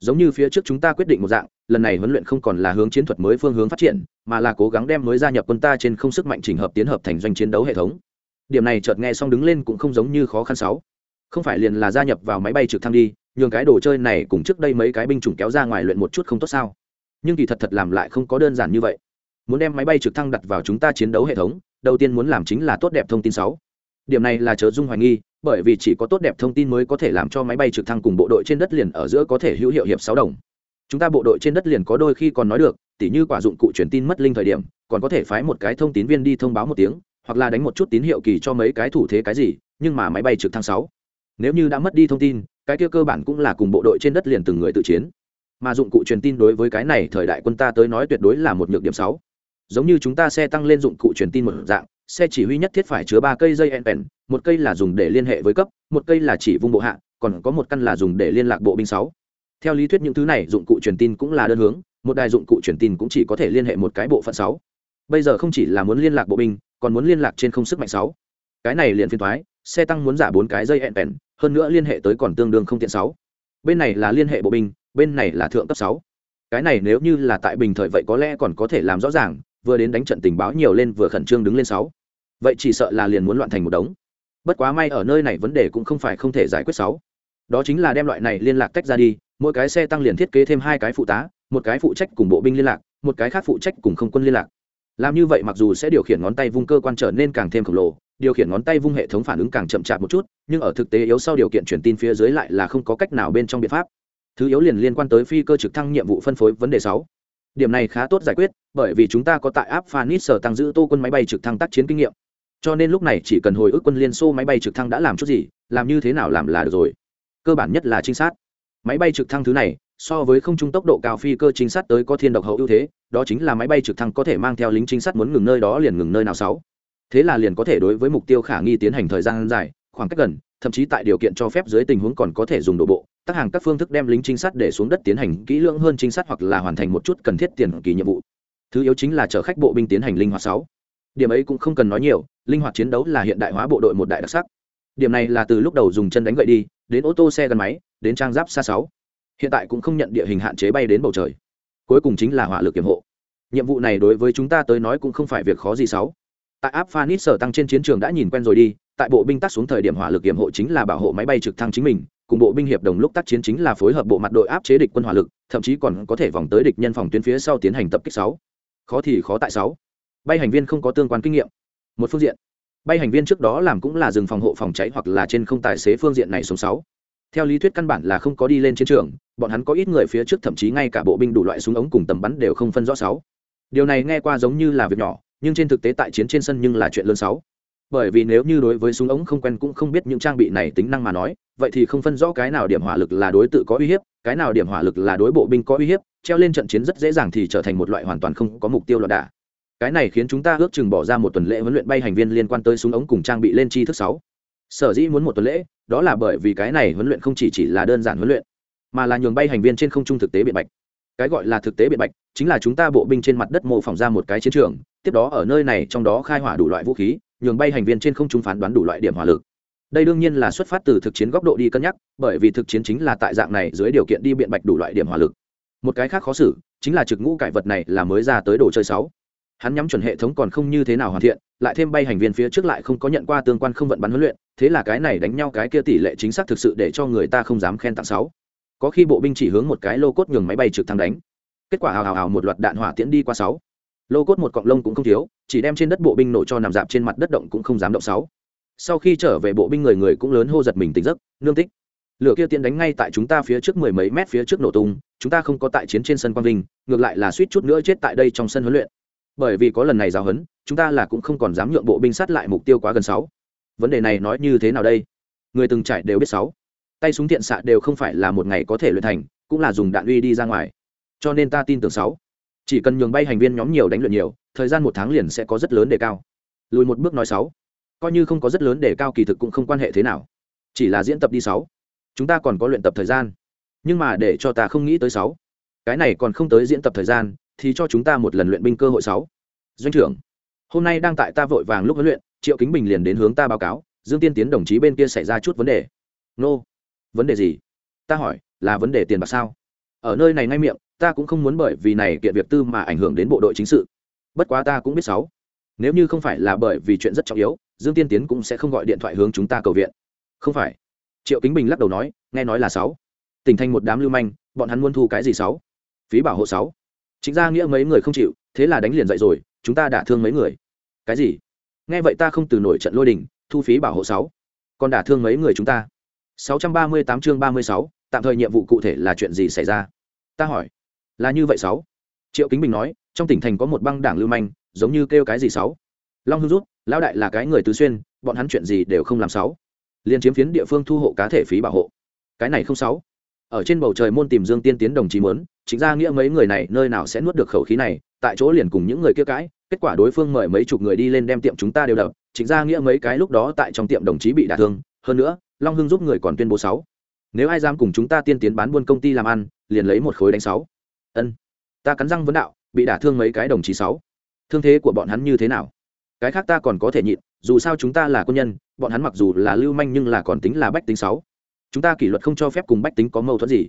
Speaker 1: Giống như phía trước chúng ta quyết định một dạng lần này huấn luyện không còn là hướng chiến thuật mới phương hướng phát triển mà là cố gắng đem mới gia nhập quân ta trên không sức mạnh chỉnh hợp tiến hợp thành doanh chiến đấu hệ thống. Điểm này chợt nghe xong đứng lên cũng không giống như khó khăn sáu. Không phải liền là gia nhập vào máy bay trực thăng đi nhường cái đồ chơi này cùng trước đây mấy cái binh chủng kéo ra ngoài luyện một chút không tốt sao? Nhưng kỳ thật thật làm lại không có đơn giản như vậy. Muốn đem máy bay trực thăng đặt vào chúng ta chiến đấu hệ thống, đầu tiên muốn làm chính là tốt đẹp thông tin sáu. Điểm này là chớ dung hoài nghi, bởi vì chỉ có tốt đẹp thông tin mới có thể làm cho máy bay trực thăng cùng bộ đội trên đất liền ở giữa có thể hữu hiệu hiệp sáu đồng. Chúng ta bộ đội trên đất liền có đôi khi còn nói được, tỉ như quả dụng cụ truyền tin mất linh thời điểm, còn có thể phái một cái thông tín viên đi thông báo một tiếng, hoặc là đánh một chút tín hiệu kỳ cho mấy cái thủ thế cái gì, nhưng mà máy bay trực thăng sáu. Nếu như đã mất đi thông tin cái kia cơ bản cũng là cùng bộ đội trên đất liền từng người tự chiến. Mà dụng cụ truyền tin đối với cái này thời đại quân ta tới nói tuyệt đối là một nhược điểm sáu. Giống như chúng ta xe tăng lên dụng cụ truyền tin một dạng, xe chỉ huy nhất thiết phải chứa ba cây dây en một cây là dùng để liên hệ với cấp, một cây là chỉ vung bộ hạ, còn có một căn là dùng để liên lạc bộ binh sáu. Theo lý thuyết những thứ này dụng cụ truyền tin cũng là đơn hướng, một đài dụng cụ truyền tin cũng chỉ có thể liên hệ một cái bộ phận sáu. Bây giờ không chỉ là muốn liên lạc bộ binh, còn muốn liên lạc trên không sức mạnh sáu. Cái này liền phiên thoái xe tăng muốn giả bốn cái dây en hơn nữa liên hệ tới còn tương đương không tiện sáu. Bên này là liên hệ bộ binh, bên này là thượng cấp sáu. Cái này nếu như là tại bình thời vậy có lẽ còn có thể làm rõ ràng, vừa đến đánh trận tình báo nhiều lên vừa khẩn trương đứng lên sáu. Vậy chỉ sợ là liền muốn loạn thành một đống. Bất quá may ở nơi này vấn đề cũng không phải không thể giải quyết sáu. Đó chính là đem loại này liên lạc tách ra đi, mỗi cái xe tăng liền thiết kế thêm hai cái phụ tá, một cái phụ trách cùng bộ binh liên lạc, một cái khác phụ trách cùng không quân liên lạc. Làm như vậy mặc dù sẽ điều khiển ngón tay vung cơ quan trở nên càng thêm khổng lồ điều khiển ngón tay vung hệ thống phản ứng càng chậm chạp một chút, nhưng ở thực tế yếu sau điều kiện truyền tin phía dưới lại là không có cách nào bên trong biện pháp. Thứ yếu liền liên quan tới phi cơ trực thăng nhiệm vụ phân phối vấn đề sáu. Điểm này khá tốt giải quyết, bởi vì chúng ta có tại áp phanis sở tăng giữ tô quân máy bay trực thăng tác chiến kinh nghiệm. Cho nên lúc này chỉ cần hồi ức quân liên xô máy bay trực thăng đã làm chút gì, làm như thế nào làm là được rồi. Cơ bản nhất là trinh sát. Máy bay trực thăng thứ này, so với không trung tốc độ cao phi cơ trinh sát tới có thiên độc hậu ưu thế, đó chính là máy bay trực thăng có thể mang theo lính trinh sát muốn ngừng nơi đó liền ngừng nơi nào sáu thế là liền có thể đối với mục tiêu khả nghi tiến hành thời gian dài, khoảng cách gần, thậm chí tại điều kiện cho phép dưới tình huống còn có thể dùng đổ bộ tác hàng các phương thức đem lính trinh sát để xuống đất tiến hành kỹ lưỡng hơn trinh sát hoặc là hoàn thành một chút cần thiết tiền kỳ nhiệm vụ. Thứ yếu chính là chở khách bộ binh tiến hành linh hoạt sáu. Điểm ấy cũng không cần nói nhiều, linh hoạt chiến đấu là hiện đại hóa bộ đội một đại đặc sắc. Điểm này là từ lúc đầu dùng chân đánh gậy đi, đến ô tô xe gắn máy, đến trang giáp xa sáu. Hiện tại cũng không nhận địa hình hạn chế bay đến bầu trời. Cuối cùng chính là hỏa lực kiểm hộ. Nhiệm vụ này đối với chúng ta tới nói cũng không phải việc khó gì sáu tại áp phanis sở tăng trên chiến trường đã nhìn quen rồi đi, tại bộ binh tác xuống thời điểm hỏa lực kiểm hộ chính là bảo hộ máy bay trực thăng chính mình, cùng bộ binh hiệp đồng lúc tác chiến chính là phối hợp bộ mặt đội áp chế địch quân hỏa lực, thậm chí còn có thể vòng tới địch nhân phòng tuyến phía sau tiến hành tập kích sáu. Khó thì khó tại sáu. Bay hành viên không có tương quan kinh nghiệm. Một phương diện. Bay hành viên trước đó làm cũng là dừng phòng hộ phòng cháy hoặc là trên không tài xế phương diện này số sáu. Theo lý thuyết căn bản là không có đi lên chiến trường, bọn hắn có ít người phía trước thậm chí ngay cả bộ binh đủ loại súng ống cùng tầm bắn đều không phân rõ sáu. Điều này nghe qua giống như là việc nhỏ nhưng trên thực tế tại chiến trên sân nhưng là chuyện lớn sáu. Bởi vì nếu như đối với súng ống không quen cũng không biết những trang bị này tính năng mà nói, vậy thì không phân rõ cái nào điểm hỏa lực là đối tự có uy hiếp, cái nào điểm hỏa lực là đối bộ binh có uy hiếp, treo lên trận chiến rất dễ dàng thì trở thành một loại hoàn toàn không có mục tiêu loạn đả. Cái này khiến chúng ta ước chừng bỏ ra một tuần lễ huấn luyện bay hành viên liên quan tới súng ống cùng trang bị lên chi thức sáu. Sở dĩ muốn một tuần lễ, đó là bởi vì cái này huấn luyện không chỉ chỉ là đơn giản huấn luyện, mà là nhường bay hành viên trên không trung thực tế biện bạch cái gọi là thực tế biện bạch, chính là chúng ta bộ binh trên mặt đất mô phỏng ra một cái chiến trường, tiếp đó ở nơi này trong đó khai hỏa đủ loại vũ khí, nhường bay hành viên trên không trung phán đoán đủ loại điểm hỏa lực. Đây đương nhiên là xuất phát từ thực chiến góc độ đi cân nhắc, bởi vì thực chiến chính là tại dạng này dưới điều kiện đi biện bạch đủ loại điểm hỏa lực. Một cái khác khó xử, chính là trực ngũ cải vật này là mới ra tới đồ chơi sáu. Hắn nhắm chuẩn hệ thống còn không như thế nào hoàn thiện, lại thêm bay hành viên phía trước lại không có nhận qua tương quan không vận bắn huấn luyện, thế là cái này đánh nhau cái kia tỷ lệ chính xác thực sự để cho người ta không dám khen tặng sáu có khi bộ binh chỉ hướng một cái lô cốt nhường máy bay trực thăng đánh. Kết quả hào hào hào một loạt đạn hỏa tiễn đi qua sáu. Lô cốt một cọng lông cũng không thiếu, chỉ đem trên đất bộ binh nổ cho nằm dạp trên mặt đất động cũng không dám động sáu. Sau khi trở về bộ binh người người cũng lớn hô giật mình tỉnh giấc, nương tích, lửa kia tiễn đánh ngay tại chúng ta phía trước mười mấy mét phía trước nổ tung, chúng ta không có tại chiến trên sân quang vinh, ngược lại là suýt chút nữa chết tại đây trong sân huấn luyện. Bởi vì có lần này giáo huấn, chúng ta là cũng không còn dám nhượng bộ binh sát lại mục tiêu quá gần sáu. Vấn đề này nói như thế nào đây? Người từng trải đều biết sáu tay súng thiện xạ đều không phải là một ngày có thể luyện thành, cũng là dùng đạn uy đi ra ngoài. Cho nên ta tin tưởng sáu. Chỉ cần nhường bay hành viên nhóm nhiều đánh luyện nhiều, thời gian một tháng liền sẽ có rất lớn đề cao. Lùi một bước nói sáu. Coi như không có rất lớn đề cao kỳ thực cũng không quan hệ thế nào. Chỉ là diễn tập đi sáu. Chúng ta còn có luyện tập thời gian. Nhưng mà để cho ta không nghĩ tới sáu. Cái này còn không tới diễn tập thời gian, thì cho chúng ta một lần luyện binh cơ hội sáu. Doanh trưởng, hôm nay đang tại ta vội vàng lúc huấn luyện, triệu kính bình liền đến hướng ta báo cáo, dương tiên tiến đồng chí bên kia xảy ra chút vấn đề. Nô vấn đề gì? Ta hỏi, là vấn đề tiền bạc sao? Ở nơi này ngay miệng, ta cũng không muốn bởi vì này kiện việc tư mà ảnh hưởng đến bộ đội chính sự. Bất quá ta cũng biết sáu. Nếu như không phải là bởi vì chuyện rất trọng yếu, dương tiên tiến cũng sẽ không gọi điện thoại hướng chúng ta cầu viện. Không phải. Triệu kính bình lắc đầu nói, nghe nói là sáu. Tỉnh thành một đám lưu manh, bọn hắn muốn thu cái gì sáu? Phí bảo hộ sáu. Chính ra nghĩa mấy người không chịu, thế là đánh liền dậy rồi, chúng ta đả thương mấy người. Cái gì? Nghe vậy ta không từ nổi trận lôi đình, thu phí bảo hộ sáu. Còn đả thương mấy người chúng ta? 638 chương 36, tạm thời nhiệm vụ cụ thể là chuyện gì xảy ra? Ta hỏi. Là như vậy sáu. Triệu kính bình nói trong tỉnh thành có một băng đảng lưu manh giống như kêu cái gì sáu? Long hưng rút lão đại là cái người tứ xuyên bọn hắn chuyện gì đều không làm sáu. Liên chiếm phiến địa phương thu hộ cá thể phí bảo hộ. Cái này không sáu. Ở trên bầu trời môn tìm dương tiên tiến đồng chí muốn chính ra nghĩa mấy người này nơi nào sẽ nuốt được khẩu khí này tại chỗ liền cùng những người kia cãi kết quả đối phương mời mấy chục người đi lên đem tiệm chúng ta đều đập chính ra nghĩa mấy cái lúc đó tại trong tiệm đồng chí bị đả thương hơn nữa long hưng giúp người còn tuyên bố sáu. Nếu ai dám cùng chúng ta tiên tiến bán buôn công ty làm ăn, liền lấy một khối đánh sáu. Ân. Ta cắn răng vấn đạo, bị đả thương mấy cái đồng chí sáu. Thương thế của bọn hắn như thế nào? Cái khác ta còn có thể nhịn, dù sao chúng ta là quân nhân, bọn hắn mặc dù là lưu manh nhưng là còn tính là bách tính sáu. Chúng ta kỷ luật không cho phép cùng bách tính có mâu thuẫn gì.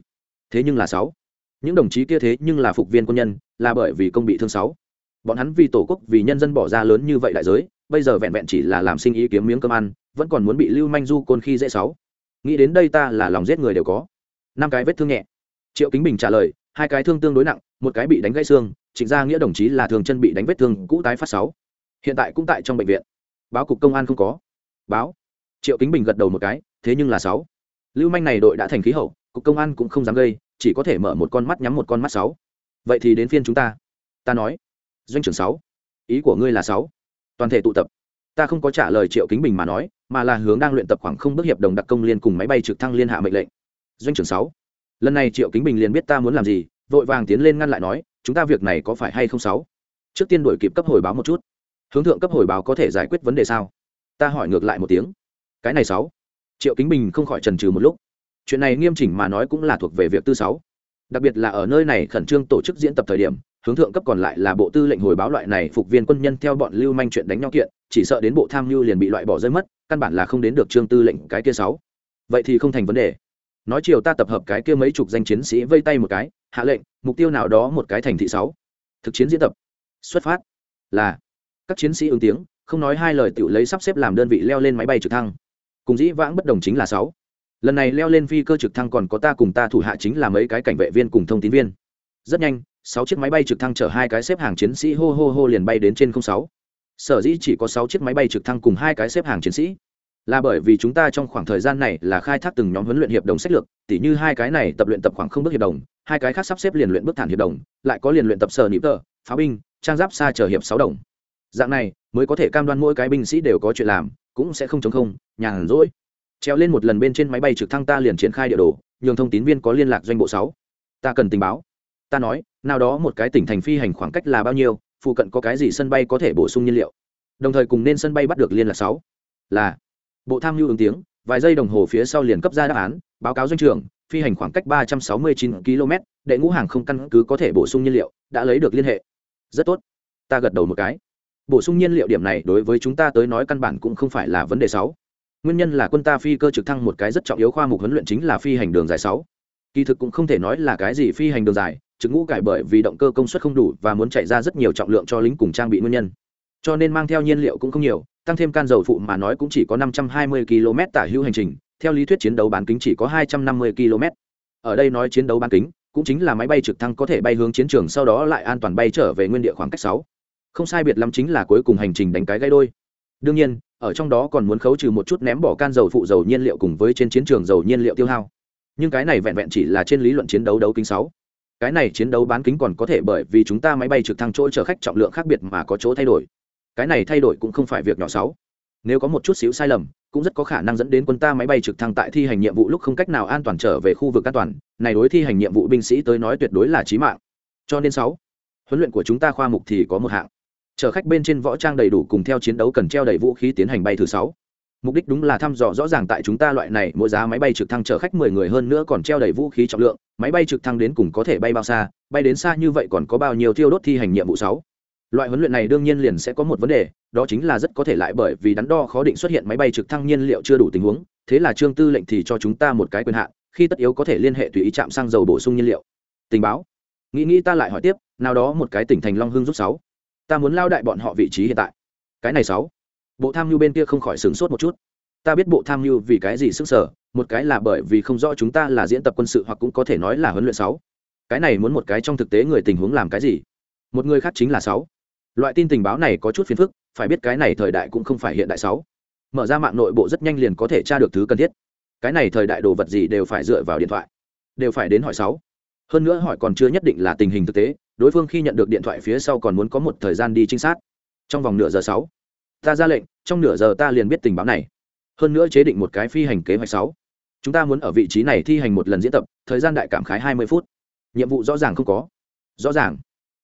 Speaker 1: Thế nhưng là sáu. Những đồng chí kia thế nhưng là phục viên quân nhân, là bởi vì công bị thương sáu. Bọn hắn vì tổ quốc, vì nhân dân bỏ ra lớn như vậy đại giới bây giờ vẹn vẹn chỉ là làm sinh ý kiếm miếng cơm ăn, vẫn còn muốn bị lưu manh du côn khi dễ sáu. Nghĩ đến đây ta là lòng giết người đều có. Năm cái vết thương nhẹ. Triệu kính bình trả lời, hai cái thương tương đối nặng, một cái bị đánh gãy xương, trịnh gia nghĩa đồng chí là thường chân bị đánh vết thương cũ tái phát sáu. Hiện tại cũng tại trong bệnh viện. Báo cục công an không có. Báo. Triệu kính bình gật đầu một cái, thế nhưng là sáu. Lưu manh này đội đã thành khí hậu, cục công an cũng không dám gây, chỉ có thể mở một con mắt nhắm một con mắt sáu. Vậy thì đến phiên chúng ta. Ta nói. Doanh trưởng sáu. Ý của ngươi là sáu toàn thể tụ tập. Ta không có trả lời triệu kính bình mà nói, mà là hướng đang luyện tập khoảng không bước hiệp đồng đặc công liên cùng máy bay trực thăng liên hạ mệnh lệnh. Doanh trưởng sáu, lần này triệu kính bình liền biết ta muốn làm gì, vội vàng tiến lên ngăn lại nói, chúng ta việc này có phải hay không sáu? Trước tiên đổi kịp cấp hồi báo một chút. Hướng thượng cấp hồi báo có thể giải quyết vấn đề sao? Ta hỏi ngược lại một tiếng. Cái này sáu. Triệu kính bình không khỏi trần trừ một lúc. Chuyện này nghiêm chỉnh mà nói cũng là thuộc về việc tư sáu. Đặc biệt là ở nơi này khẩn trương tổ chức diễn tập thời điểm hướng thượng cấp còn lại là bộ tư lệnh hồi báo loại này, phục viên quân nhân theo bọn lưu manh chuyện đánh nhau kiện, chỉ sợ đến bộ tham mưu liền bị loại bỏ rơi mất, căn bản là không đến được trương tư lệnh cái kia sáu. Vậy thì không thành vấn đề. Nói chiều ta tập hợp cái kia mấy chục danh chiến sĩ vây tay một cái, hạ lệnh, mục tiêu nào đó một cái thành thị sáu. Thực chiến diễn tập. Xuất phát. Là. Các chiến sĩ ứng tiếng, không nói hai lời tự lấy sắp xếp làm đơn vị leo lên máy bay trực thăng. Cùng dĩ vãng bất đồng chính là sáu. Lần này leo lên phi cơ trực thăng còn có ta cùng ta thủ hạ chính là mấy cái cảnh vệ viên cùng thông tin viên. Rất nhanh sáu chiếc máy bay trực thăng chở hai cái xếp hàng chiến sĩ hô hô hô liền bay đến trên không sáu. Sở dĩ chỉ có sáu chiếc máy bay trực thăng cùng hai cái xếp hàng chiến sĩ, là bởi vì chúng ta trong khoảng thời gian này là khai thác từng nhóm huấn luyện hiệp đồng sách lược, tỉ như hai cái này tập luyện tập khoảng không bước hiệp đồng, hai cái khác sắp xếp liền luyện bước thản hiệp đồng, lại có liền luyện tập sở nịp tờ pháo binh, trang giáp xa chờ hiệp sáu đồng. Dạng này, mới có thể cam đoan mỗi cái binh sĩ đều có chuyện làm, cũng sẽ không chống không, nhàn rỗi. Treo lên một lần bên trên máy bay trực thăng ta liền triển khai địa đồ, nhường thông tín viên có liên lạc doanh bộ sáu. Ta cần tình báo. Ta nói nào đó một cái tỉnh thành phi hành khoảng cách là bao nhiêu, phụ cận có cái gì sân bay có thể bổ sung nhiên liệu. Đồng thời cùng nên sân bay bắt được liên lạc sáu. Là, bộ tham mưu ứng tiếng, vài giây đồng hồ phía sau liền cấp ra đáp án, báo cáo doanh trưởng, phi hành khoảng cách ba trăm sáu mươi chín km đệ ngũ hàng không căn cứ có thể bổ sung nhiên liệu, đã lấy được liên hệ. Rất tốt. Ta gật đầu một cái. Bổ sung nhiên liệu điểm này đối với chúng ta tới nói căn bản cũng không phải là vấn đề sáu. Nguyên nhân là quân ta phi cơ trực thăng một cái rất trọng yếu khoa mục huấn luyện chính là phi hành đường dài sáu. Kỳ thực cũng không thể nói là cái gì phi hành đường dài trực ngũ cải bởi vì động cơ công suất không đủ và muốn chạy ra rất nhiều trọng lượng cho lính cùng trang bị nguyên nhân. Cho nên mang theo nhiên liệu cũng không nhiều, tăng thêm can dầu phụ mà nói cũng chỉ có 520 km tả hữu hành trình, theo lý thuyết chiến đấu bán kính chỉ có 250 km ở đây nói chiến đấu bán kính, cũng chính là máy bay trực thăng có thể bay hướng chiến trường sau đó lại an toàn bay trở về nguyên địa khoảng cách sáu. Không sai biệt lắm chính là cuối cùng hành trình đánh cái gây đôi. Đương nhiên, ở trong đó còn muốn khấu trừ một chút ném bỏ can dầu phụ dầu nhiên liệu cùng với trên chiến trường dầu nhiên liệu tiêu hao. Nhưng cái này vẹn vẹn chỉ là trên lý luận chiến đấu đấu kính sáu cái này chiến đấu bán kính còn có thể bởi vì chúng ta máy bay trực thăng chỗ chở khách trọng lượng khác biệt mà có chỗ thay đổi. Cái này thay đổi cũng không phải việc nhỏ sáu nếu có một chút xíu sai lầm, cũng rất có khả năng dẫn đến quân ta máy bay trực thăng tại thi hành nhiệm vụ lúc không cách nào an toàn trở về khu vực an toàn. Này đối thi hành nhiệm vụ binh sĩ tới nói tuyệt đối là chí mạng. Cho nên sáu, huấn luyện của chúng ta khoa mục thì có một hạng. Chở khách bên trên võ trang đầy đủ cùng theo chiến đấu cần treo đầy vũ khí tiến hành bay thứ sáu mục đích đúng là thăm dò rõ ràng tại chúng ta loại này, mỗi giá máy bay trực thăng chở khách mười người hơn nữa còn treo đầy vũ khí trọng lượng, máy bay trực thăng đến cùng có thể bay bao xa, bay đến xa như vậy còn có bao nhiêu thiêu đốt thi hành nhiệm vụ sáu? Loại huấn luyện này đương nhiên liền sẽ có một vấn đề, đó chính là rất có thể lại bởi vì đắn đo khó định xuất hiện máy bay trực thăng nhiên liệu chưa đủ tình huống, thế là trương tư lệnh thì cho chúng ta một cái quyền hạn, khi tất yếu có thể liên hệ tùy ý chạm xăng dầu bổ sung nhiên liệu. Tình báo. Nghĩ nghĩ ta lại hỏi tiếp, nào đó một cái tỉnh thành long hưng rút sáu. Ta muốn lao đại bọn họ vị trí hiện tại. Cái này sáu bộ tham mưu bên kia không khỏi sửng sốt một chút. Ta biết bộ tham mưu vì cái gì sức sở một cái là bởi vì không rõ chúng ta là diễn tập quân sự hoặc cũng có thể nói là huấn luyện sáu. Cái này muốn một cái trong thực tế người tình huống làm cái gì? Một người khác chính là sáu. Loại tin tình báo này có chút phiền phức, phải biết cái này thời đại cũng không phải hiện đại sáu. Mở ra mạng nội bộ rất nhanh liền có thể tra được thứ cần thiết. Cái này thời đại đồ vật gì đều phải dựa vào điện thoại, đều phải đến hỏi sáu. Hơn nữa hỏi còn chưa nhất định là tình hình thực tế, đối phương khi nhận được điện thoại phía sau còn muốn có một thời gian đi trinh sát. Trong vòng nửa giờ sáu ta ra lệnh, trong nửa giờ ta liền biết tình báo này. Hơn nữa chế định một cái phi hành kế hoạch sáu. Chúng ta muốn ở vị trí này thi hành một lần diễn tập, thời gian đại cảm khái hai mươi phút. Nhiệm vụ rõ ràng không có. Rõ ràng.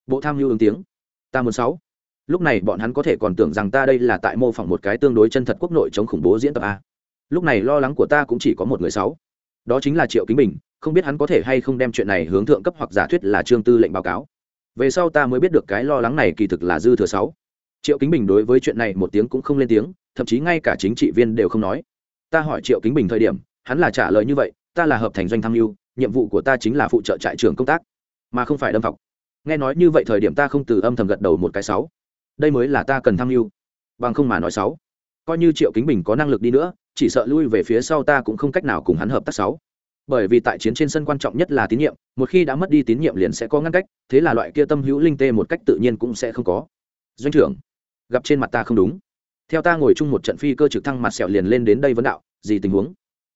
Speaker 1: Bộ tham mưu ứng tiếng. Ta muốn sáu. Lúc này bọn hắn có thể còn tưởng rằng ta đây là tại mô phỏng một cái tương đối chân thật quốc nội chống khủng bố diễn tập a. Lúc này lo lắng của ta cũng chỉ có một người sáu. Đó chính là triệu kính bình, không biết hắn có thể hay không đem chuyện này hướng thượng cấp hoặc giả thuyết là trương tư lệnh báo cáo. Về sau ta mới biết được cái lo lắng này kỳ thực là dư thừa sáu triệu kính bình đối với chuyện này một tiếng cũng không lên tiếng, thậm chí ngay cả chính trị viên đều không nói. Ta hỏi triệu kính bình thời điểm, hắn là trả lời như vậy, ta là hợp thành doanh tham mưu, nhiệm vụ của ta chính là phụ trợ trại trưởng công tác, mà không phải đâm học nghe nói như vậy thời điểm ta không từ âm thầm gật đầu một cái sáu. Đây mới là ta cần tham mưu. Bằng không mà nói sáu. Coi như triệu kính bình có năng lực đi nữa, chỉ sợ lui về phía sau ta cũng không cách nào cùng hắn hợp tác sáu. Bởi vì tại chiến trên sân quan trọng nhất là tín nhiệm, một khi đã mất đi tín nhiệm liền sẽ có ngăn cách, thế là loại kia tâm hữu linh tê một cách tự nhiên cũng sẽ không có. Doanh trưởng gặp trên mặt ta không đúng. Theo ta ngồi chung một trận phi cơ trực thăng mặt sẹo liền lên đến đây vấn đạo, gì tình huống?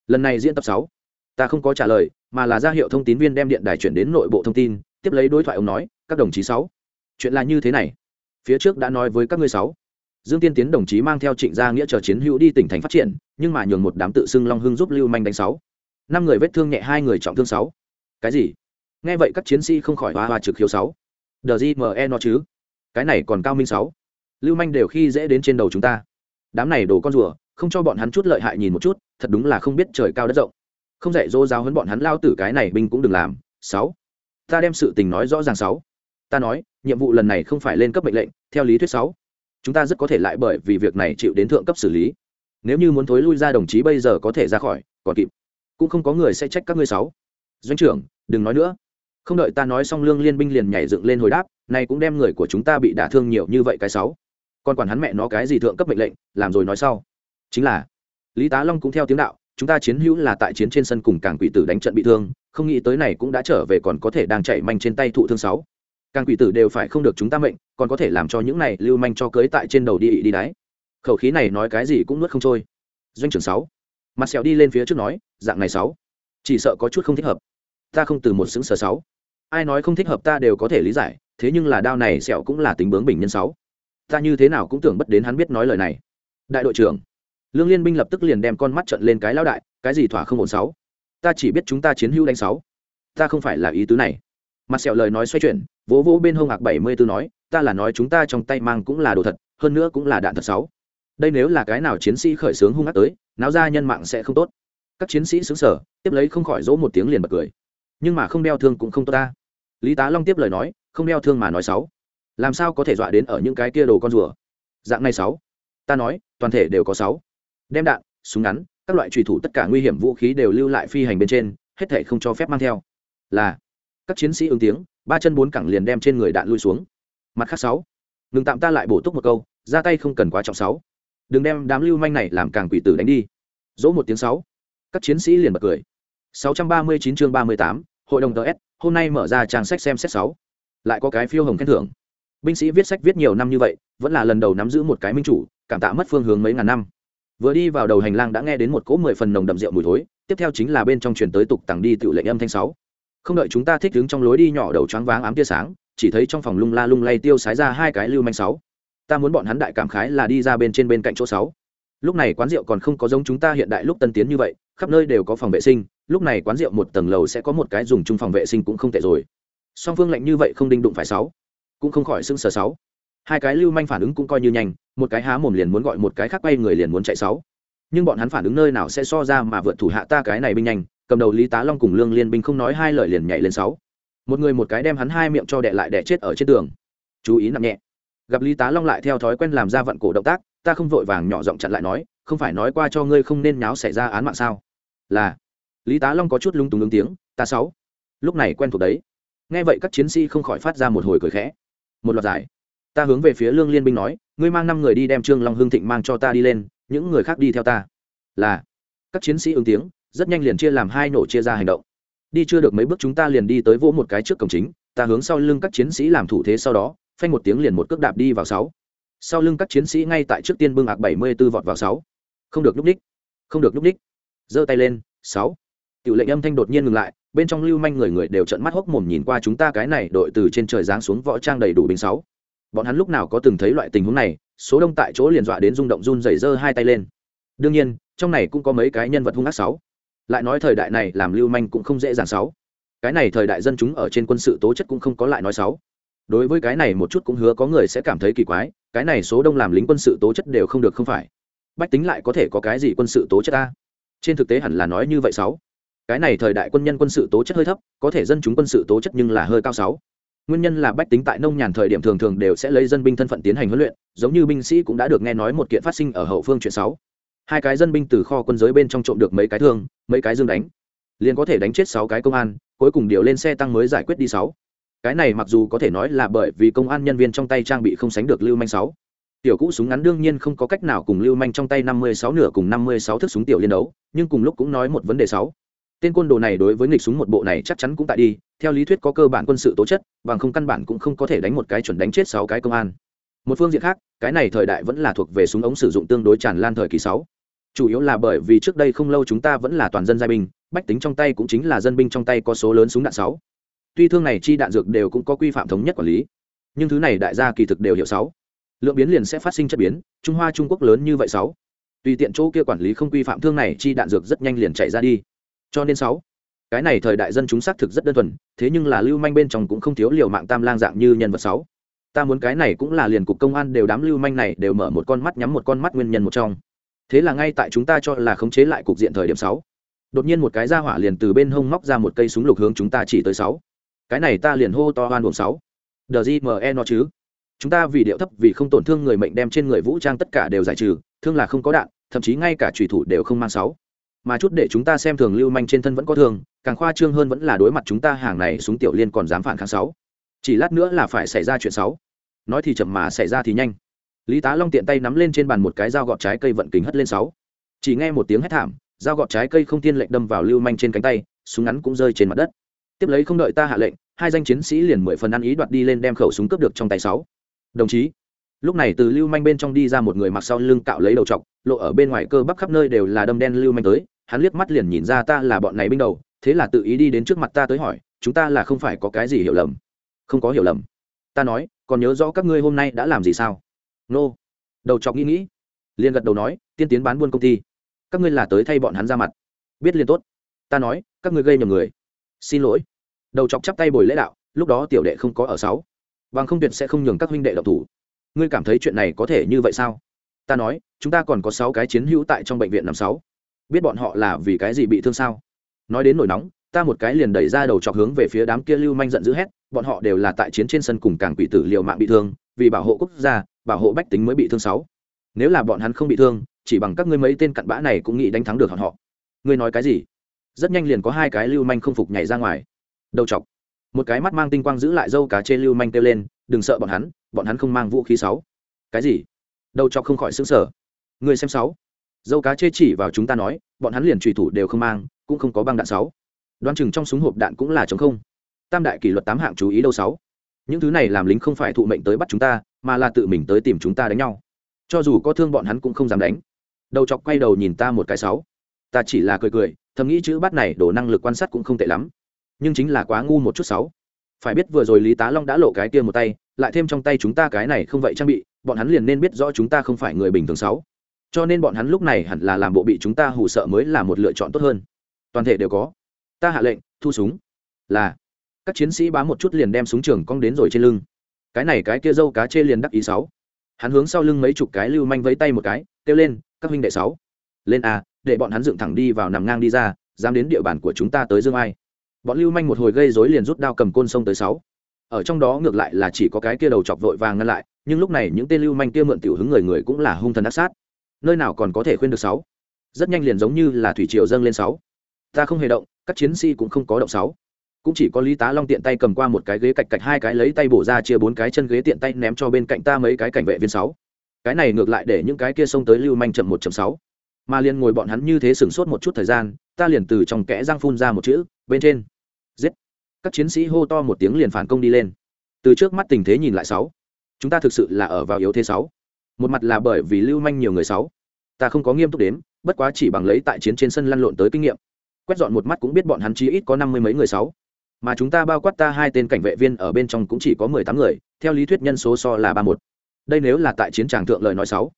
Speaker 1: Lần này diễn tập sáu. Ta không có trả lời, mà là ra hiệu thông tín viên đem điện đài chuyển đến nội bộ thông tin, tiếp lấy đối thoại ông nói, các đồng chí sáu. Chuyện là như thế này. Phía trước đã nói với các ngươi sáu. Dương tiên tiến đồng chí mang theo trịnh gia nghĩa chờ chiến hữu đi tỉnh thành phát triển, nhưng mà nhường một đám tự xưng long hưng giúp lưu manh đánh sáu. Năm người vết thương nhẹ, hai người trọng thương sáu. Cái gì? Nghe vậy các chiến sĩ không khỏi hoa hoa trực khiếu sáu. Đờ gì mờ nó chứ? Cái này còn cao minh sáu lưu manh đều khi dễ đến trên đầu chúng ta. Đám này đồ con rùa, không cho bọn hắn chút lợi hại nhìn một chút, thật đúng là không biết trời cao đất rộng. Không dạy dỗ giáo hấn bọn hắn lao tử cái này binh cũng đừng làm. Sáu. Ta đem sự tình nói rõ ràng sáu. Ta nói, nhiệm vụ lần này không phải lên cấp mệnh lệnh, theo lý thuyết sáu. Chúng ta rất có thể lại bởi vì việc này chịu đến thượng cấp xử lý. Nếu như muốn thối lui ra đồng chí bây giờ có thể ra khỏi, còn kịp. Cũng không có người sẽ trách các ngươi sáu. Doanh trưởng, đừng nói nữa. Không đợi ta nói xong, lương liên binh liền nhảy dựng lên hồi đáp này cũng đem người của chúng ta bị đả thương nhiều như vậy cái sáu còn quản hắn mẹ nó cái gì thượng cấp mệnh lệnh, làm rồi nói sau. Chính là, lý tá long cũng theo tiếng đạo, chúng ta chiến hữu là tại chiến trên sân cùng càng quỷ tử đánh trận bị thương, không nghĩ tới này cũng đã trở về còn có thể đang chạy manh trên tay thụ thương sáu. Càng quỷ tử đều phải không được chúng ta mệnh, còn có thể làm cho những này lưu manh cho cưới tại trên đầu đi đi đáy khẩu khí này nói cái gì cũng nuốt không trôi. Doanh trưởng sáu, mặt sẹo đi lên phía trước nói, dạng này sáu, chỉ sợ có chút không thích hợp. Ta không từ một xứng sở sáu. Ai nói không thích hợp ta đều có thể lý giải, thế nhưng là đao này sẹo cũng là tính bướng bình nhân sáu ta như thế nào cũng tưởng bất đến hắn biết nói lời này. Đại đội trưởng, lương liên binh lập tức liền đem con mắt trận lên cái lão đại, cái gì thỏa không ổn sáu? Ta chỉ biết chúng ta chiến hữu đánh sáu. Ta không phải là ý tứ này. Mặt sẹo lời nói xoay chuyển, vỗ vỗ bên hông hạc bảy mươi tư nói, ta là nói chúng ta trong tay mang cũng là đồ thật, hơn nữa cũng là đạn thật sáu. Đây nếu là cái nào chiến sĩ khởi xướng hung ác tới, náo ra nhân mạng sẽ không tốt. Các chiến sĩ xứng sở tiếp lấy không khỏi dỗ một tiếng liền bật cười. Nhưng mà không đeo thương cũng không tốt ta. Lý tá long tiếp lời nói, không đeo thương mà nói sáu làm sao có thể dọa đến ở những cái kia đồ con rùa? Dạng này sáu. Ta nói toàn thể đều có sáu. Đem đạn súng ngắn các loại trùy thủ tất cả nguy hiểm vũ khí đều lưu lại phi hành bên trên hết thể không cho phép mang theo. Là. Các chiến sĩ ứng tiếng ba chân bốn cẳng liền đem trên người đạn lui xuống. Mặt khác sáu. Ngừng tạm ta lại bổ túc một câu ra tay không cần quá trọng sáu. Đừng đem đám lưu manh này làm càng quỷ tử đánh đi. Dỗ một tiếng sáu. Các chiến sĩ liền bật cười. 639 chương 38, hội đồng ts hôm nay mở ra trang sách xem xét sáu. Lại có cái phiêu hồng khen thưởng binh sĩ viết sách viết nhiều năm như vậy, vẫn là lần đầu nắm giữ một cái minh chủ, cảm tạ mất phương hướng mấy ngàn năm. Vừa đi vào đầu hành lang đã nghe đến một cỗ mười phần nồng đậm rượu mùi thối, tiếp theo chính là bên trong truyền tới tục tặng đi tự lệnh âm thanh sáu. Không đợi chúng ta thích đứng trong lối đi nhỏ đầu choáng váng ám tia sáng, chỉ thấy trong phòng lung la lung lay tiêu sái ra hai cái lưu manh sáu. Ta muốn bọn hắn đại cảm khái là đi ra bên trên bên cạnh chỗ sáu. Lúc này quán rượu còn không có giống chúng ta hiện đại lúc tân tiến như vậy, khắp nơi đều có phòng vệ sinh, lúc này quán rượu một tầng lầu sẽ có một cái dùng chung phòng vệ sinh cũng không tệ rồi. Song phương lạnh như vậy không đinh đụng phải sáu cũng không khỏi sững sờ sáu. Hai cái lưu manh phản ứng cũng coi như nhanh, một cái há mồm liền muốn gọi, một cái khác quay người liền muốn chạy sáu. Nhưng bọn hắn phản ứng nơi nào sẽ so ra mà vượt thủ hạ ta cái này binh nhanh, cầm đầu lý tá long cùng lương liên binh không nói hai lời liền nhảy lên sáu. Một người một cái đem hắn hai miệng cho đè lại đẻ chết ở trên tường. Chú ý nặng nhẹ. Gặp lý tá long lại theo thói quen làm ra vận cổ động tác, ta không vội vàng nhỏ giọng chặn lại nói, không phải nói qua cho ngươi không nên nháo xảy ra án mạng sao? Là. Lý tá long có chút lung túng ứng tiếng, ta sáu. Lúc này quen thuộc đấy. Nghe vậy các chiến sĩ không khỏi phát ra một hồi cười khẽ một loạt giải. Ta hướng về phía lương liên binh nói, ngươi mang năm người đi đem trương long hương thịnh mang cho ta đi lên, những người khác đi theo ta. Là, các chiến sĩ ứng tiếng, rất nhanh liền chia làm hai nổ chia ra hành động. Đi chưa được mấy bước chúng ta liền đi tới vỗ một cái trước cổng chính, ta hướng sau lưng các chiến sĩ làm thủ thế sau đó, phanh một tiếng liền một cước đạp đi vào sáu. Sau lưng các chiến sĩ ngay tại trước tiên bưng ạc bảy mươi b ố vọt vào sáu. Không được núp ních không được núp ních giơ tay lên, sáu. Tiểu lệnh âm thanh đột nhiên ngừng lại bên trong lưu manh người người đều trợn mắt hốc mồm nhìn qua chúng ta cái này đội từ trên trời giáng xuống võ trang đầy đủ binh sáu. Bọn hắn lúc nào có từng thấy loại tình huống này, số đông tại chỗ liền dọa đến rung động run rẩy giơ hai tay lên. Đương nhiên, trong này cũng có mấy cái nhân vật hung ác sáu. Lại nói thời đại này làm lưu manh cũng không dễ dàng sáu. Cái này thời đại dân chúng ở trên quân sự tố chất cũng không có lại nói sáu. Đối với cái này một chút cũng hứa có người sẽ cảm thấy kỳ quái, cái này số đông làm lính quân sự tố chất đều không được không phải. Bách tính lại có thể có cái gì quân sự tố chất ta? Trên thực tế hẳn là nói như vậy sáu cái này thời đại quân nhân quân sự tố chất hơi thấp, có thể dân chúng quân sự tố chất nhưng là hơi cao sáu. Nguyên nhân là bách tính tại nông nhàn thời điểm thường thường đều sẽ lấy dân binh thân phận tiến hành huấn luyện, giống như binh sĩ cũng đã được nghe nói một kiện phát sinh ở hậu phương chuyện sáu. Hai cái dân binh từ kho quân giới bên trong trộm được mấy cái thương, mấy cái dương đánh. Liền có thể đánh chết sáu cái công an, cuối cùng điều lên xe tăng mới giải quyết đi sáu. Cái này mặc dù có thể nói là bởi vì công an nhân viên trong tay trang bị không sánh được lưu manh sáu. Tiểu cũ súng ngắn đương nhiên không có cách nào cùng lưu manh trong tay năm mươi sáu nửa cùng năm mươi sáu thước súng tiểu liên đấu, nhưng cùng lúc cũng nói một vấn đề sáu tên côn đồ này đối với nghịch súng một bộ này chắc chắn cũng tại đi, theo lý thuyết có cơ bản quân sự tố chất, bằng không căn bản cũng không có thể đánh một cái chuẩn đánh chết sáu cái công an. Một phương diện khác, cái này thời đại vẫn là thuộc về súng ống sử dụng tương đối tràn lan thời kỳ sáu. Chủ yếu là bởi vì trước đây không lâu chúng ta vẫn là toàn dân giai binh, bách tính trong tay cũng chính là dân binh trong tay có số lớn súng đạn sáu. Tuy thương này chi đạn dược đều cũng có quy phạm thống nhất quản lý, nhưng thứ này đại gia kỳ thực đều hiểu sáu. Lượng biến liền sẽ phát sinh chất biến, trung hoa trung quốc lớn như vậy sáu. Tùy tiện chỗ kia quản lý không quy phạm thương này chi đạn dược rất nhanh liền chạy ra đi cho nên sáu, cái này thời đại dân chúng xác thực rất đơn thuần, thế nhưng là lưu manh bên trong cũng không thiếu liều mạng tam lang dạng như nhân vật sáu. Ta muốn cái này cũng là liền cục công an đều đám lưu manh này đều mở một con mắt nhắm một con mắt nguyên nhân một trong. Thế là ngay tại chúng ta cho là khống chế lại cục diện thời điểm sáu, đột nhiên một cái ra hỏa liền từ bên hông móc ra một cây súng lục hướng chúng ta chỉ tới sáu. Cái này ta liền hô to hoan buồng sáu. Đờ gì mẹ e nó chứ? Chúng ta vì điệu thấp, vì không tổn thương người mệnh đem trên người vũ trang tất cả đều giải trừ, thương là không có đạn, thậm chí ngay cả trùy thủ đều không mang sáu mà chút để chúng ta xem thường lưu manh trên thân vẫn có thương, càng khoa trương hơn vẫn là đối mặt chúng ta hàng này súng tiểu liên còn dám phản kháng sáu. Chỉ lát nữa là phải xảy ra chuyện sáu. Nói thì chậm mà xảy ra thì nhanh. Lý tá long tiện tay nắm lên trên bàn một cái dao gọt trái cây vận kính hất lên sáu. Chỉ nghe một tiếng hét thảm, dao gọt trái cây không tiên lệnh đâm vào lưu manh trên cánh tay, súng ngắn cũng rơi trên mặt đất. Tiếp lấy không đợi ta hạ lệnh, hai danh chiến sĩ liền mười phần ăn ý đoạt đi lên đem khẩu súng cướp được trong tay sáu. Đồng chí, lúc này từ lưu manh bên trong đi ra một người mặc sau lưng cạo lấy đầu trọc, lộ ở bên ngoài cơ bắp khắp nơi đều là đâm đen lưu manh tới hắn liếc mắt liền nhìn ra ta là bọn này binh đầu, thế là tự ý đi đến trước mặt ta tới hỏi, chúng ta là không phải có cái gì hiểu lầm. Không có hiểu lầm. Ta nói, còn nhớ rõ các ngươi hôm nay đã làm gì sao? Nô. Đầu chọc nghĩ nghĩ. Liền gật đầu nói, tiên tiến bán buôn công ty. Các ngươi là tới thay bọn hắn ra mặt. Biết liền tốt. Ta nói, các ngươi gây nhầm người. Xin lỗi. Đầu chọc chắp tay bồi lễ đạo, lúc đó tiểu đệ không có ở sáu. Bằng không tuyệt sẽ không nhường các huynh đệ độc thủ. Ngươi cảm thấy chuyện này có thể như vậy sao? Ta nói, chúng ta còn có sáu cái chiến hữu tại trong bệnh viện năm sáu biết bọn họ là vì cái gì bị thương sao? Nói đến nổi nóng, ta một cái liền đẩy ra đầu chọc hướng về phía đám kia lưu manh giận dữ hét, bọn họ đều là tại chiến trên sân cùng càng quỷ tử liều mạng bị thương, vì bảo hộ quốc gia, bảo hộ bách tính mới bị thương sáu. Nếu là bọn hắn không bị thương, chỉ bằng các ngươi mấy tên cặn bã này cũng nghĩ đánh thắng được bọn họ. Ngươi nói cái gì? Rất nhanh liền có hai cái lưu manh không phục nhảy ra ngoài. Đầu chọc. Một cái mắt mang tinh quang giữ lại dâu cá chê lưu manh kêu lên, đừng sợ bọn hắn bọn hắn không mang vũ khí sáu. Cái gì? Đầu chọc không khỏi xứng sở người xem sáu dâu cá chê chỉ vào chúng ta nói, bọn hắn liền trùy thủ đều không mang, cũng không có băng đạn sáu. Đoan chừng trong súng hộp đạn cũng là chống không. Tam đại kỷ luật tám hạng chú ý đâu sáu. Những thứ này làm lính không phải thụ mệnh tới bắt chúng ta, mà là tự mình tới tìm chúng ta đánh nhau. Cho dù có thương bọn hắn cũng không dám đánh. Đầu chọc quay đầu nhìn ta một cái sáu. Ta chỉ là cười cười, thầm nghĩ chữ bắt này đổ năng lực quan sát cũng không tệ lắm. Nhưng chính là quá ngu một chút sáu. Phải biết vừa rồi lý tá long đã lộ cái kia một tay, lại thêm trong tay chúng ta cái này không vậy trang bị, bọn hắn liền nên biết rõ chúng ta không phải người bình thường sáu cho nên bọn hắn lúc này hẳn là làm bộ bị chúng ta hù sợ mới là một lựa chọn tốt hơn. Toàn thể đều có. Ta hạ lệnh, thu súng. Là. Các chiến sĩ bám một chút liền đem súng trường cong đến rồi trên lưng. Cái này cái kia dâu cá chê liền đắc ý sáu. Hắn hướng sau lưng mấy chục cái lưu manh vẫy tay một cái, kêu lên, các huynh đệ sáu. Lên a, để bọn hắn dựng thẳng đi vào nằm ngang đi ra, dám đến địa bàn của chúng ta tới dương ai. Bọn lưu manh một hồi gây rối liền rút đao cầm côn sông tới sáu. Ở trong đó ngược lại là chỉ có cái kia đầu chọc vội vàng ngăn lại, nhưng lúc này những tên lưu manh kia mượn tiểu hứng người người cũng là hung thần ác sát nơi nào còn có thể khuyên được sáu? Rất nhanh liền giống như là thủy triều dâng lên sáu. Ta không hề động, các chiến sĩ cũng không có động sáu. Cũng chỉ có lý tá long tiện tay cầm qua một cái ghế cạch cạch, hai cái lấy tay bổ ra chia bốn cái chân ghế tiện tay ném cho bên cạnh ta mấy cái cảnh vệ viên sáu. Cái này ngược lại để những cái kia xông tới lưu manh chậm một chậm sáu. Mà liền ngồi bọn hắn như thế sửng sốt một chút thời gian, ta liền từ trong kẽ răng phun ra một chữ, bên trên. Giết. Các chiến sĩ hô to một tiếng liền phản công đi lên. Từ trước mắt tình thế nhìn lại sáu. Chúng ta thực sự là ở vào yếu thế sáu một mặt là bởi vì lưu manh nhiều người sáu. Ta không có nghiêm túc đến, bất quá chỉ bằng lấy tại chiến trên sân lăn lộn tới kinh nghiệm. Quét dọn một mắt cũng biết bọn hắn chí ít có năm mươi mấy người sáu. Mà chúng ta bao quát ta hai tên cảnh vệ viên ở bên trong cũng chỉ có mười tám người theo lý thuyết nhân số so là ba một. Đây nếu là tại chiến tràng thượng lời nói sáu.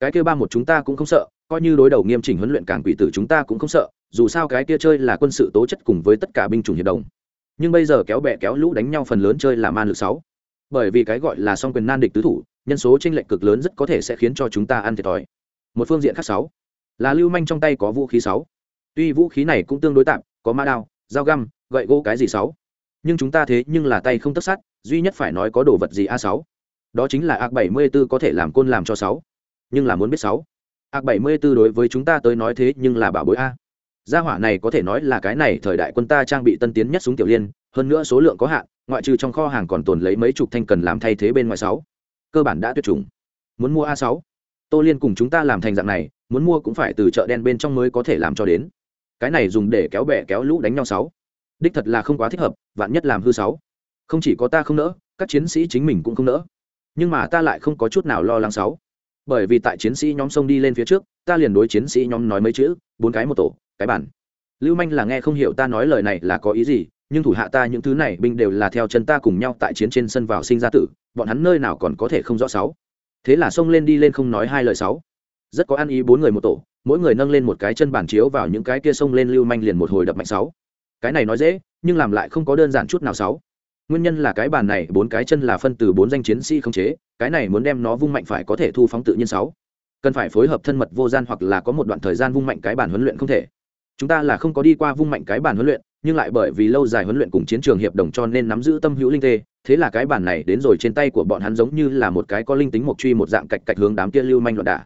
Speaker 1: Cái kia ba một chúng ta cũng không sợ coi như đối đầu nghiêm chỉnh huấn luyện cảng quỷ tử chúng ta cũng không sợ dù sao cái kia chơi là quân sự tố chất cùng với tất cả binh chủng hiệp đồng. Nhưng bây giờ kéo bè kéo lũ đánh nhau phần lớn chơi là man lực sáu. Bởi vì cái gọi là song quyền nan địch tứ thủ nhân số tranh lệch cực lớn rất có thể sẽ khiến cho chúng ta ăn thiệt thòi. Một phương diện khác sáu, là lưu manh trong tay có vũ khí sáu. Tuy vũ khí này cũng tương đối tạm, có mã đao, dao găm, gậy gỗ cái gì sáu. Nhưng chúng ta thế nhưng là tay không tất sát, duy nhất phải nói có đồ vật gì a sáu. Đó chính là ạc bảy mươi 74 có thể làm côn làm cho sáu. Nhưng là muốn biết sáu. Ạc bảy mươi 74 đối với chúng ta tới nói thế nhưng là bảo bối a. Gia hỏa này có thể nói là cái này thời đại quân ta trang bị tân tiến nhất súng tiểu liên, hơn nữa số lượng có hạn, ngoại trừ trong kho hàng còn tồn lấy mấy chục thanh cần làm thay thế bên ngoài sáu cơ bản đã tuyệt chủng. Muốn mua a sáu, tô liên cùng chúng ta làm thành dạng này, muốn mua cũng phải từ chợ đen bên trong mới có thể làm cho đến. Cái này dùng để kéo bè kéo lũ đánh nhau sáu. Đích thật là không quá thích hợp, vạn nhất làm hư sáu. Không chỉ có ta không nỡ, các chiến sĩ chính mình cũng không nỡ. Nhưng mà ta lại không có chút nào lo lắng sáu. Bởi vì tại chiến sĩ nhóm sông đi lên phía trước, ta liền đối chiến sĩ nhóm nói mấy chữ, bốn cái một tổ, cái bản lưu manh là nghe không hiểu ta nói lời này là có ý gì nhưng thủ hạ ta những thứ này binh đều là theo chân ta cùng nhau tại chiến trên sân vào sinh ra tử, bọn hắn nơi nào còn có thể không rõ sáu. Thế là xông lên đi lên không nói hai lời sáu. Rất có ăn ý bốn người một tổ, mỗi người nâng lên một cái chân bàn chiếu vào những cái kia xông lên lưu manh liền một hồi đập mạnh sáu. Cái này nói dễ, nhưng làm lại không có đơn giản chút nào sáu. Nguyên nhân là cái bàn này bốn cái chân là phân từ bốn danh chiến sĩ không chế, cái này muốn đem nó vung mạnh phải có thể thu phóng tự nhiên sáu. Cần phải phối hợp thân mật vô gian hoặc là có một đoạn thời gian vung mạnh cái bàn huấn luyện không thể. Chúng ta là không có đi qua vung mạnh cái bàn huấn luyện nhưng lại bởi vì lâu dài huấn luyện cùng chiến trường hiệp đồng cho nên nắm giữ tâm hữu linh tê thế là cái bản này đến rồi trên tay của bọn hắn giống như là một cái có linh tính một truy một dạng cạch cạch hướng đám kia lưu manh loạn đả.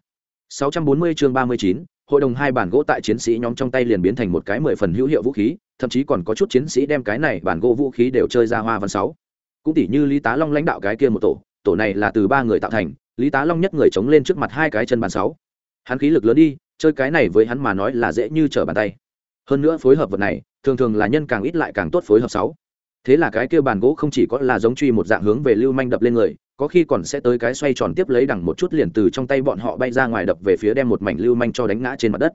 Speaker 1: 640 chương 39, hội đồng hai bản gỗ tại chiến sĩ nhóm trong tay liền biến thành một cái mười phần hữu hiệu vũ khí thậm chí còn có chút chiến sĩ đem cái này bản gỗ vũ khí đều chơi ra hoa văn sáu. Cũng tỉ như lý tá long lãnh đạo cái kia một tổ tổ này là từ ba người tạo thành lý tá long nhất người chống lên trước mặt hai cái chân bàn sáu. Hắn khí lực lớn đi chơi cái này với hắn mà nói là dễ như trở bàn tay. Hơn nữa phối hợp vật này thường thường là nhân càng ít lại càng tốt phối hợp sáu. Thế là cái kia bàn gỗ không chỉ có là giống truy một dạng hướng về lưu manh đập lên người, có khi còn sẽ tới cái xoay tròn tiếp lấy đằng một chút liền từ trong tay bọn họ bay ra ngoài đập về phía đem một mảnh lưu manh cho đánh ngã trên mặt đất.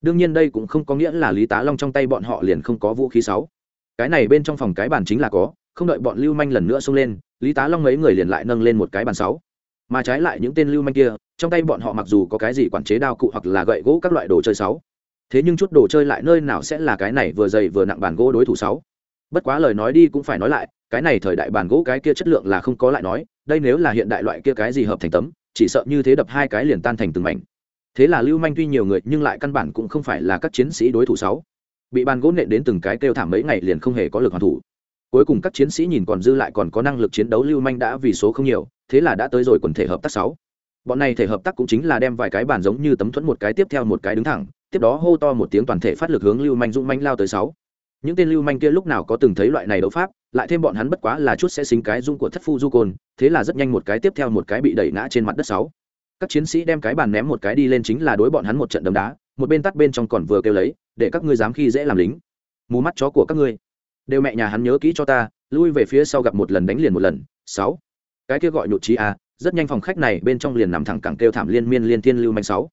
Speaker 1: Đương nhiên đây cũng không có nghĩa là lý tá long trong tay bọn họ liền không có vũ khí sáu. Cái này bên trong phòng cái bàn chính là có, không đợi bọn lưu manh lần nữa xông lên, lý tá long mấy người liền lại nâng lên một cái bàn sáu. Mà trái lại những tên lưu manh kia, trong tay bọn họ mặc dù có cái gì quản chế đao cụ hoặc là gậy gỗ các loại đồ chơi sáu thế nhưng chút đồ chơi lại nơi nào sẽ là cái này vừa dày vừa nặng bàn gỗ đối thủ sáu? Bất quá lời nói đi cũng phải nói lại, cái này thời đại bàn gỗ cái kia chất lượng là không có lại nói, đây nếu là hiện đại loại kia cái gì hợp thành tấm, chỉ sợ như thế đập hai cái liền tan thành từng mảnh. Thế là lưu manh tuy nhiều người, nhưng lại căn bản cũng không phải là các chiến sĩ đối thủ sáu. Bị bàn gỗ nện đến từng cái kêu thảm mấy ngày liền không hề có lực hoàn thủ. Cuối cùng các chiến sĩ nhìn còn dư lại còn có năng lực chiến đấu lưu manh đã vì số không nhiều, thế là đã tới rồi quần thể hợp tác sáu. Bọn này thể hợp tác cũng chính là đem vài cái bàn giống như tấm thuẫn một cái tiếp theo một cái đứng thẳng tiếp đó hô to một tiếng toàn thể phát lực hướng lưu manh dũng manh lao tới sáu. Những tên lưu manh kia lúc nào có từng thấy loại này đấu pháp, lại thêm bọn hắn bất quá là chút sẽ xính cái dung của thất phu du côn, thế là rất nhanh một cái tiếp theo một cái bị đẩy ngã trên mặt đất sáu. Các chiến sĩ đem cái bàn ném một cái đi lên chính là đối bọn hắn một trận đấm đá, một bên tắt bên trong còn vừa kêu lấy, để các ngươi dám khi dễ làm lính. Mù mắt chó của các ngươi. Đều mẹ nhà hắn nhớ kỹ cho ta, lui về phía sau gặp một lần đánh liền một lần. Sáu. Cái kia gọi nhụt trí à rất nhanh phòng khách này bên trong liền nằm thẳng cẳng kêu thảm liên miên liên thiên lưu manh sáu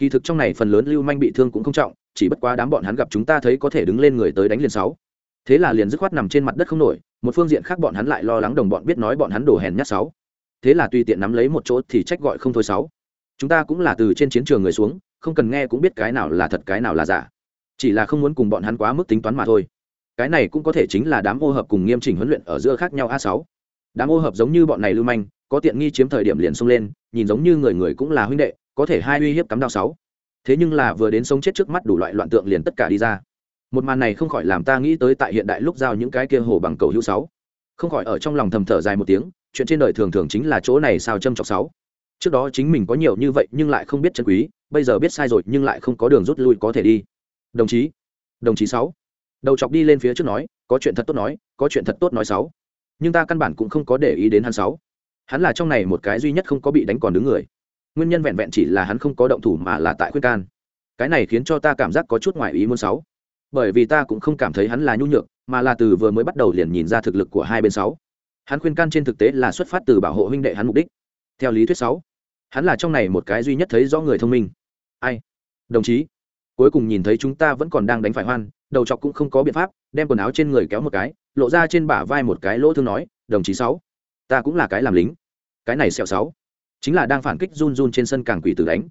Speaker 1: kỳ thực trong này phần lớn lưu manh bị thương cũng không trọng, chỉ bất quá đám bọn hắn gặp chúng ta thấy có thể đứng lên người tới đánh liền sáu. Thế là liền dứt khoát nằm trên mặt đất không nổi, một phương diện khác bọn hắn lại lo lắng đồng bọn biết nói bọn hắn đổ hèn nhát sáu. Thế là tùy tiện nắm lấy một chỗ thì trách gọi không thôi sáu. Chúng ta cũng là từ trên chiến trường người xuống, không cần nghe cũng biết cái nào là thật cái nào là giả. Chỉ là không muốn cùng bọn hắn quá mức tính toán mà thôi. Cái này cũng có thể chính là đám ô hợp cùng nghiêm chỉnh huấn luyện ở giữa khác nhau a sáu. Đám ô hợp giống như bọn này lưu manh, có tiện nghi chiếm thời điểm liền xông lên, nhìn giống như người người cũng là huynh đệ có thể hai uy hiếp cắm đao sáu. Thế nhưng là vừa đến sống chết trước mắt đủ loại loạn tượng liền tất cả đi ra. Một màn này không khỏi làm ta nghĩ tới tại hiện đại lúc giao những cái kia hồ bằng cầu hữu sáu. Không khỏi ở trong lòng thầm thở dài một tiếng, chuyện trên đời thường thường chính là chỗ này sao châm chọc sáu. Trước đó chính mình có nhiều như vậy nhưng lại không biết chân quý, bây giờ biết sai rồi nhưng lại không có đường rút lui có thể đi. Đồng chí đồng chí sáu. Đầu chọc đi lên phía trước nói, có chuyện thật tốt nói, có chuyện thật tốt nói sáu. Nhưng ta căn bản cũng không có để ý đến hắn sáu. Hắn là trong này một cái duy nhất không có bị đánh còn đứng người nguyên nhân vẹn vẹn chỉ là hắn không có động thủ mà là tại khuyên can. Cái này khiến cho ta cảm giác có chút ngoài ý muốn sáu bởi vì ta cũng không cảm thấy hắn là nhu nhược, mà là từ vừa mới bắt đầu liền nhìn ra thực lực của hai bên sáu hắn khuyên can trên thực tế là xuất phát từ bảo hộ huynh đệ hắn mục đích. Theo lý thuyết sáu hắn là trong này một cái duy nhất thấy rõ người thông minh. Ai? Đồng chí. Cuối cùng nhìn thấy chúng ta vẫn còn đang đánh phải hoan, đầu chọc cũng không có biện pháp, đem quần áo trên người kéo một cái, lộ ra trên bả vai một cái lỗ thương nói, đồng chí sáu ta cũng là cái làm lính. Cái này sẹo sáu chính là đang phản kích run run trên sân càng quỷ tử đánh.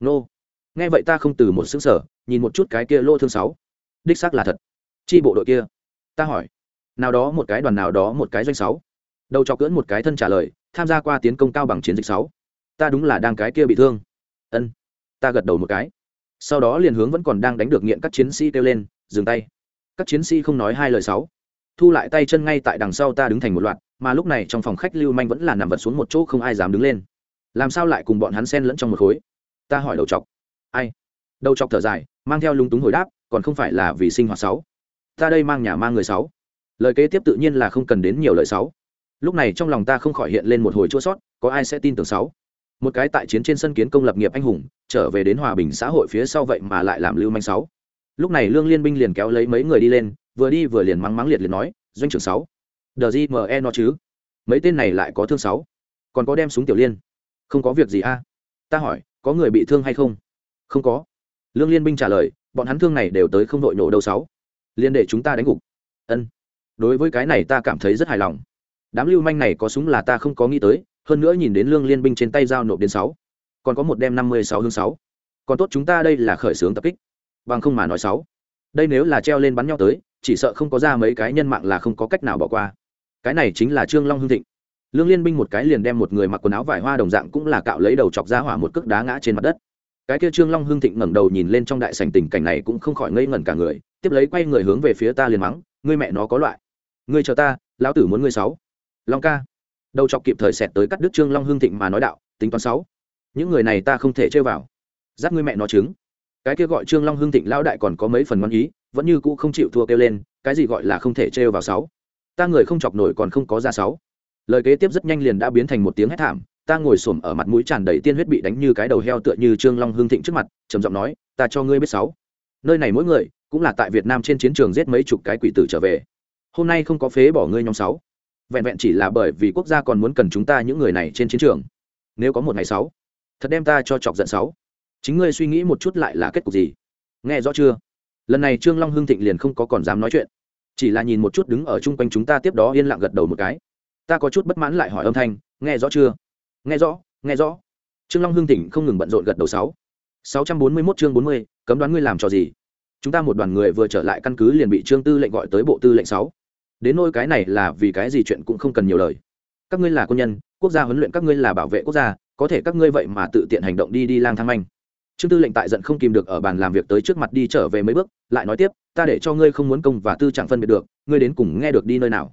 Speaker 1: Nô. Nghe vậy ta không từ một xứng sở nhìn một chút cái kia lỗ thương sáu. Đích xác là thật. Chi bộ đội kia. Ta hỏi. Nào đó một cái đoàn nào đó một cái doanh sáu. Đầu cho cưỡn một cái thân trả lời, tham gia qua tiến công cao bằng chiến dịch sáu. Ta đúng là đang cái kia bị thương. Ân. Ta gật đầu một cái. Sau đó liền hướng vẫn còn đang đánh được nghiện các chiến sĩ kêu lên, dừng tay. Các chiến sĩ không nói hai lời sáu. Thu lại tay chân ngay tại đằng sau ta đứng thành một loạt, mà lúc này trong phòng khách lưu manh vẫn là nằm vật xuống một chỗ không ai dám đứng lên làm sao lại cùng bọn hắn xen lẫn trong một khối? Ta hỏi đầu chọc. Ai? Đầu chọc thở dài, mang theo lúng túng hồi đáp, còn không phải là vì sinh hoạt sáu. Ta đây mang nhà mang người sáu. Lời kế tiếp tự nhiên là không cần đến nhiều lời sáu. Lúc này trong lòng ta không khỏi hiện lên một hồi chua sót, có ai sẽ tin tưởng sáu? Một cái tại chiến trên sân kiến công lập nghiệp anh hùng, trở về đến hòa bình xã hội phía sau vậy mà lại làm lưu manh sáu. Lúc này lương liên binh liền kéo lấy mấy người đi lên, vừa đi vừa liền mắng mắng liệt liệt nói, doanh trưởng sáu, đờ gì mờ e nó chứ? Mấy tên này lại có thương sáu. Còn có đem súng tiểu liên không có việc gì a? Ta hỏi, có người bị thương hay không? Không có. Lương liên binh trả lời, bọn hắn thương này đều tới không đội nổ đâu sáu. Liên để chúng ta đánh gục. Ân. Đối với cái này ta cảm thấy rất hài lòng. Đám lưu manh này có súng là ta không có nghĩ tới, hơn nữa nhìn đến lương liên binh trên tay dao nộp đến sáu. Còn có một đem năm mươi sáu hương sáu. Còn tốt chúng ta đây là khởi xướng tập kích. Bằng không mà nói sáu. Đây nếu là treo lên bắn nhau tới, chỉ sợ không có ra mấy cái nhân mạng là không có cách nào bỏ qua. Cái này chính là trương long hương thịnh lương liên binh một cái liền đem một người mặc quần áo vải hoa đồng dạng cũng là cạo lấy đầu chọc ra hỏa một cước đá ngã trên mặt đất. Cái kia trương long hưng thịnh ngẩng đầu nhìn lên trong đại sảnh tình cảnh này cũng không khỏi ngây ngẩn cả người, tiếp lấy quay người hướng về phía ta liền mắng, ngươi mẹ nó có loại. Ngươi chờ ta, lão tử muốn ngươi sáu. Long ca. Đầu chọc kịp thời xẹt tới cắt đứt trương long hưng thịnh mà nói đạo, tính toán sáu. Những người này ta không thể chơi vào. Giáp ngươi mẹ nó trứng. Cái kia gọi trương long hưng thịnh lão đại còn có mấy phần ngon ý, vẫn như cũ không chịu thua kêu lên, cái gì gọi là không thể trêu vào sáu? Ta người không chọc nổi còn không có ra sáu lời kế tiếp rất nhanh liền đã biến thành một tiếng hét thảm, ta ngồi xổm ở mặt mũi tràn đầy tiên huyết bị đánh như cái đầu heo tựa như trương long hương thịnh trước mặt, trầm giọng nói, ta cho ngươi biết sáu. Nơi này mỗi người, cũng là tại việt nam trên chiến trường giết mấy chục cái quỷ tử trở về. Hôm nay không có phế bỏ ngươi nhóm sáu. Vẹn vẹn chỉ là bởi vì quốc gia còn muốn cần chúng ta những người này trên chiến trường. Nếu có một ngày sáu, thật đem ta cho chọc giận sáu. Chính ngươi suy nghĩ một chút lại là kết cục gì? Nghe rõ chưa? Lần này trương long hưng thịnh liền không có còn dám nói chuyện. Chỉ là nhìn một chút đứng ở chung quanh chúng ta tiếp đó yên lặng gật đầu một cái ta có chút bất mãn lại hỏi âm thanh, nghe rõ chưa? Nghe rõ nghe rõ. Trương long hưng tỉnh không ngừng bận rộn gật đầu sáu. sáu trăm bốn mươi mốt chương bốn mươi, cấm đoán ngươi làm trò gì? Chúng ta một đoàn người vừa trở lại căn cứ liền bị trương tư lệnh gọi tới bộ tư lệnh sáu. Đến nôi cái này là vì cái gì chuyện cũng không cần nhiều lời. Các ngươi là quân nhân, quốc gia huấn luyện các ngươi là bảo vệ quốc gia, có thể các ngươi vậy mà tự tiện hành động đi đi lang thang manh. Trương tư lệnh tại giận không kìm được ở bàn làm việc tới trước mặt đi trở về mấy bước, lại nói tiếp, ta để cho ngươi không muốn công và tư chẳng phân biệt được, ngươi đến cùng nghe được đi nơi nào?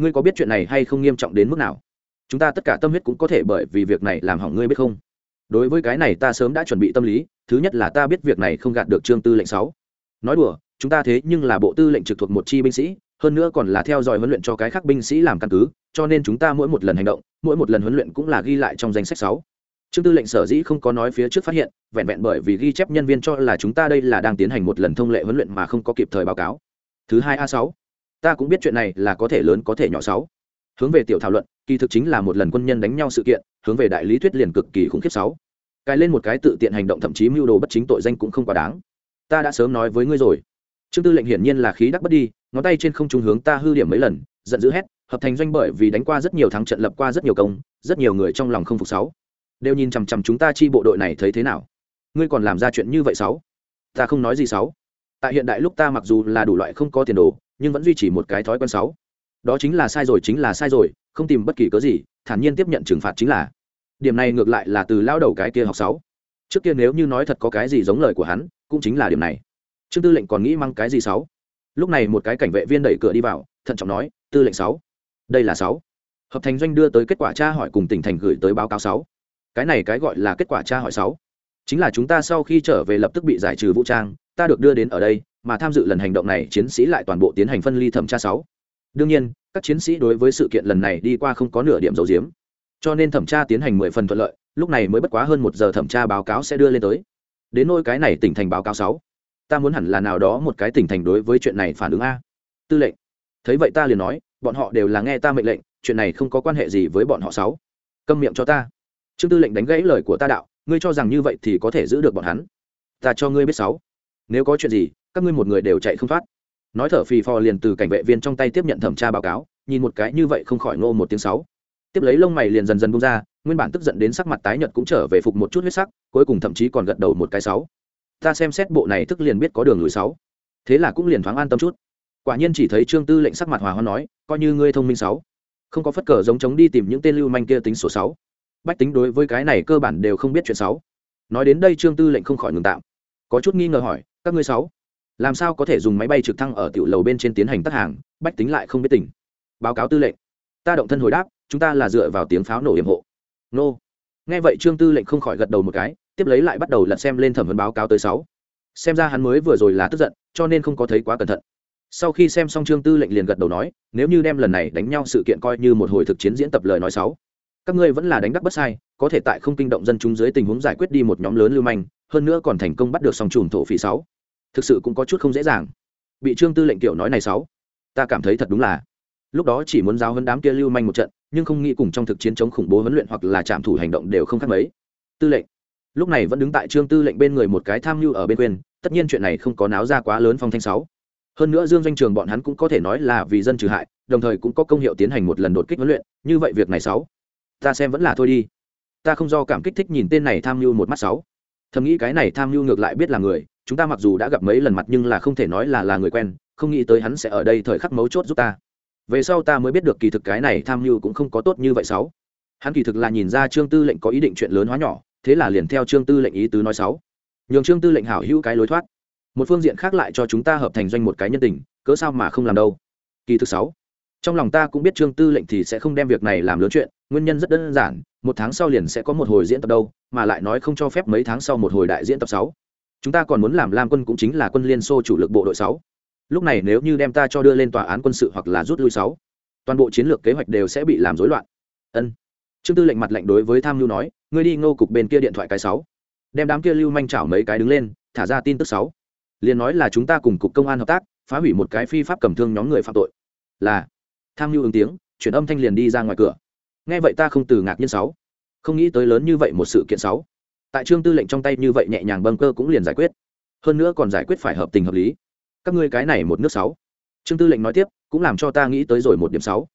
Speaker 1: Ngươi có biết chuyện này hay không nghiêm trọng đến mức nào? Chúng ta tất cả tâm huyết cũng có thể bởi vì việc này làm hỏng ngươi biết không? Đối với cái này ta sớm đã chuẩn bị tâm lý, thứ nhất là ta biết việc này không gạt được trương tư lệnh sáu. Nói đùa, chúng ta thế nhưng là bộ tư lệnh trực thuộc một chi binh sĩ, hơn nữa còn là theo dõi huấn luyện cho cái khác binh sĩ làm căn cứ, cho nên chúng ta mỗi một lần hành động, mỗi một lần huấn luyện cũng là ghi lại trong danh sách sáu. Trương tư lệnh sở dĩ không có nói phía trước phát hiện, vẹn vẹn bởi vì ghi chép nhân viên cho là chúng ta đây là đang tiến hành một lần thông lệ huấn luyện mà không có kịp thời báo cáo. Thứ hai a sáu ta cũng biết chuyện này là có thể lớn có thể nhỏ sáu. Hướng về tiểu thảo luận, kỳ thực chính là một lần quân nhân đánh nhau sự kiện, hướng về đại lý thuyết liền cực kỳ khủng khiếp sáu. Cài lên một cái tự tiện hành động thậm chí mưu đồ bất chính tội danh cũng không quá đáng. Ta đã sớm nói với ngươi rồi. Trương tư lệnh hiển nhiên là khí đắc bất đi, ngón tay trên không trung hướng ta hư điểm mấy lần, giận dữ hét, hợp thành doanh bởi vì đánh qua rất nhiều thắng trận lập qua rất nhiều công, rất nhiều người trong lòng không phục sáu. Đều nhìn chằm chằm chúng ta chi bộ đội này thấy thế nào? Ngươi còn làm ra chuyện như vậy sáu? Ta không nói gì sáu. Tại hiện đại lúc ta mặc dù là đủ loại không có tiền đồ nhưng vẫn duy trì một cái thói quen sáu đó chính là sai rồi, chính là sai rồi, không tìm bất kỳ cớ gì, thản nhiên tiếp nhận trừng phạt chính là. Điểm này ngược lại là từ lao đầu cái kia học sáu trước kia nếu như nói thật có cái gì giống lời của hắn, cũng chính là điểm này. Trương tư lệnh còn nghĩ mang cái gì sáu lúc này một cái cảnh vệ viên đẩy cửa đi vào, thận trọng nói, tư lệnh sáu. Đây là sáu. Hợp thành doanh đưa tới kết quả tra hỏi cùng tỉnh thành gửi tới báo cáo sáu. Cái này cái gọi là kết quả tra hỏi sáu. Chính là chúng ta sau khi trở về lập tức bị giải trừ vũ trang, ta được đưa đến ở đây mà tham dự lần hành động này chiến sĩ lại toàn bộ tiến hành phân ly thẩm tra sáu. Đương nhiên, các chiến sĩ đối với sự kiện lần này đi qua không có nửa điểm dầu diếm. Cho nên thẩm tra tiến hành mười phần thuận lợi, lúc này mới bất quá hơn một giờ thẩm tra báo cáo sẽ đưa lên tới. Đến nôi cái này tỉnh thành báo cáo sáu. Ta muốn hẳn là nào đó một cái tỉnh thành đối với chuyện này phản ứng a. Tư lệnh. Thấy vậy ta liền nói, bọn họ đều là nghe ta mệnh lệnh, chuyện này không có quan hệ gì với bọn họ sáu. Câm miệng cho ta. Trương tư lệnh đánh gãy lời của ta đạo, ngươi cho rằng như vậy thì có thể giữ được bọn hắn. Ta cho ngươi biết sáu. Nếu có chuyện gì các ngươi một người đều chạy không thoát. Nói thở phì phò liền từ cảnh vệ viên trong tay tiếp nhận thẩm tra báo cáo, nhìn một cái như vậy không khỏi ngô một tiếng sáu. Tiếp lấy lông mày liền dần dần bung ra, nguyên bản tức giận đến sắc mặt tái nhợt cũng trở về phục một chút huyết sắc, cuối cùng thậm chí còn gật đầu một cái sáu. Ta xem xét bộ này tức liền biết có đường lùi sáu. Thế là cũng liền thoáng an tâm chút. Quả nhiên chỉ thấy trương tư lệnh sắc mặt hòa hoa nói, coi như ngươi thông minh sáu. Không có phất cờ giống chống đi tìm những tên lưu manh kia tính số sáu. Bách tính đối với cái này cơ bản đều không biết chuyện sáu. Nói đến đây trương tư lệnh không khỏi ngừng tạm. Có chút nghi ngờ hỏi, các ngươi sáu? Làm sao có thể dùng máy bay trực thăng ở tiểu lầu bên trên tiến hành tác hàng, bách tính lại không biết tỉnh báo cáo tư lệnh. Ta động thân hồi đáp, chúng ta là dựa vào tiếng pháo nổ hiểm hộ. Nô. Nghe vậy trương tư lệnh không khỏi gật đầu một cái, tiếp lấy lại bắt đầu lật xem lên thẩm vấn báo cáo tới sáu. Xem ra hắn mới vừa rồi là tức giận, cho nên không có thấy quá cẩn thận. Sau khi xem xong trương tư lệnh liền gật đầu nói, nếu như đem lần này đánh nhau sự kiện coi như một hồi thực chiến diễn tập lời nói sáu. Các ngươi vẫn là đánh đắc bất sai, có thể tại không kinh động dân chúng dưới tình huống giải quyết đi một nhóm lớn lưu manh, hơn nữa còn thành công bắt được song trùm thổ phỉ sáu thực sự cũng có chút không dễ dàng. Bị trương tư lệnh tiểu nói này sáu ta cảm thấy thật đúng là. Lúc đó chỉ muốn giáo hơn đám kia lưu manh một trận nhưng không nghĩ cùng trong thực chiến chống khủng bố huấn luyện hoặc là trạm thủ hành động đều không khác mấy. Tư lệnh. Lúc này vẫn đứng tại trương tư lệnh bên người một cái tham mưu ở bên quyền, tất nhiên chuyện này không có náo ra quá lớn phong thanh sáu. Hơn nữa dương doanh trường bọn hắn cũng có thể nói là vì dân trừ hại đồng thời cũng có công hiệu tiến hành một lần đột kích huấn luyện như vậy việc này sáu. Ta xem vẫn là thôi đi. Ta không do cảm kích thích nhìn tên này tham mưu một mắt sáu. Thầm nghĩ cái này tham mưu ngược lại biết là người chúng ta mặc dù đã gặp mấy lần mặt nhưng là không thể nói là là người quen, không nghĩ tới hắn sẽ ở đây thời khắc mấu chốt giúp ta. Về sau ta mới biết được kỳ thực cái này tham mưu cũng không có tốt như vậy sáu. Hắn kỳ thực là nhìn ra trương tư lệnh có ý định chuyện lớn hóa nhỏ, thế là liền theo trương tư lệnh ý tứ nói sáu. Nhường trương tư lệnh hảo hữu cái lối thoát. Một phương diện khác lại cho chúng ta hợp thành doanh một cái nhân tình, cớ sao mà không làm đâu. Kỳ thực sáu. Trong lòng ta cũng biết trương tư lệnh thì sẽ không đem việc này làm lớn chuyện, nguyên nhân rất đơn giản, một tháng sau liền sẽ có một hồi diễn tập đâu, mà lại nói không cho phép mấy tháng sau một hồi đại diễn tập sáu chúng ta còn muốn làm lam quân cũng chính là quân liên xô chủ lực bộ đội sáu. Lúc này nếu như đem ta cho đưa lên tòa án quân sự hoặc là rút lui sáu, toàn bộ chiến lược kế hoạch đều sẽ bị làm rối loạn. Ân. Trương tư lệnh mặt lệnh đối với tham lưu nói, ngươi đi ngô cục bên kia điện thoại cái sáu. Đem đám kia lưu manh chảo mấy cái đứng lên, thả ra tin tức sáu. Liền nói là chúng ta cùng cục công an hợp tác, phá hủy một cái phi pháp cầm thương nhóm người phạm tội. Là. Tham mưu ứng tiếng, chuyển âm thanh liền đi ra ngoài cửa. Nghe vậy ta không từ ngạc nhiên sáu. Không nghĩ tới lớn như vậy một sự kiện sáu tại trương tư lệnh trong tay như vậy nhẹ nhàng bâng cơ cũng liền giải quyết. Hơn nữa còn giải quyết phải hợp tình hợp lý. Các ngươi cái này một nước sáu. Trương tư lệnh nói tiếp, cũng làm cho ta nghĩ tới rồi một điểm sáu.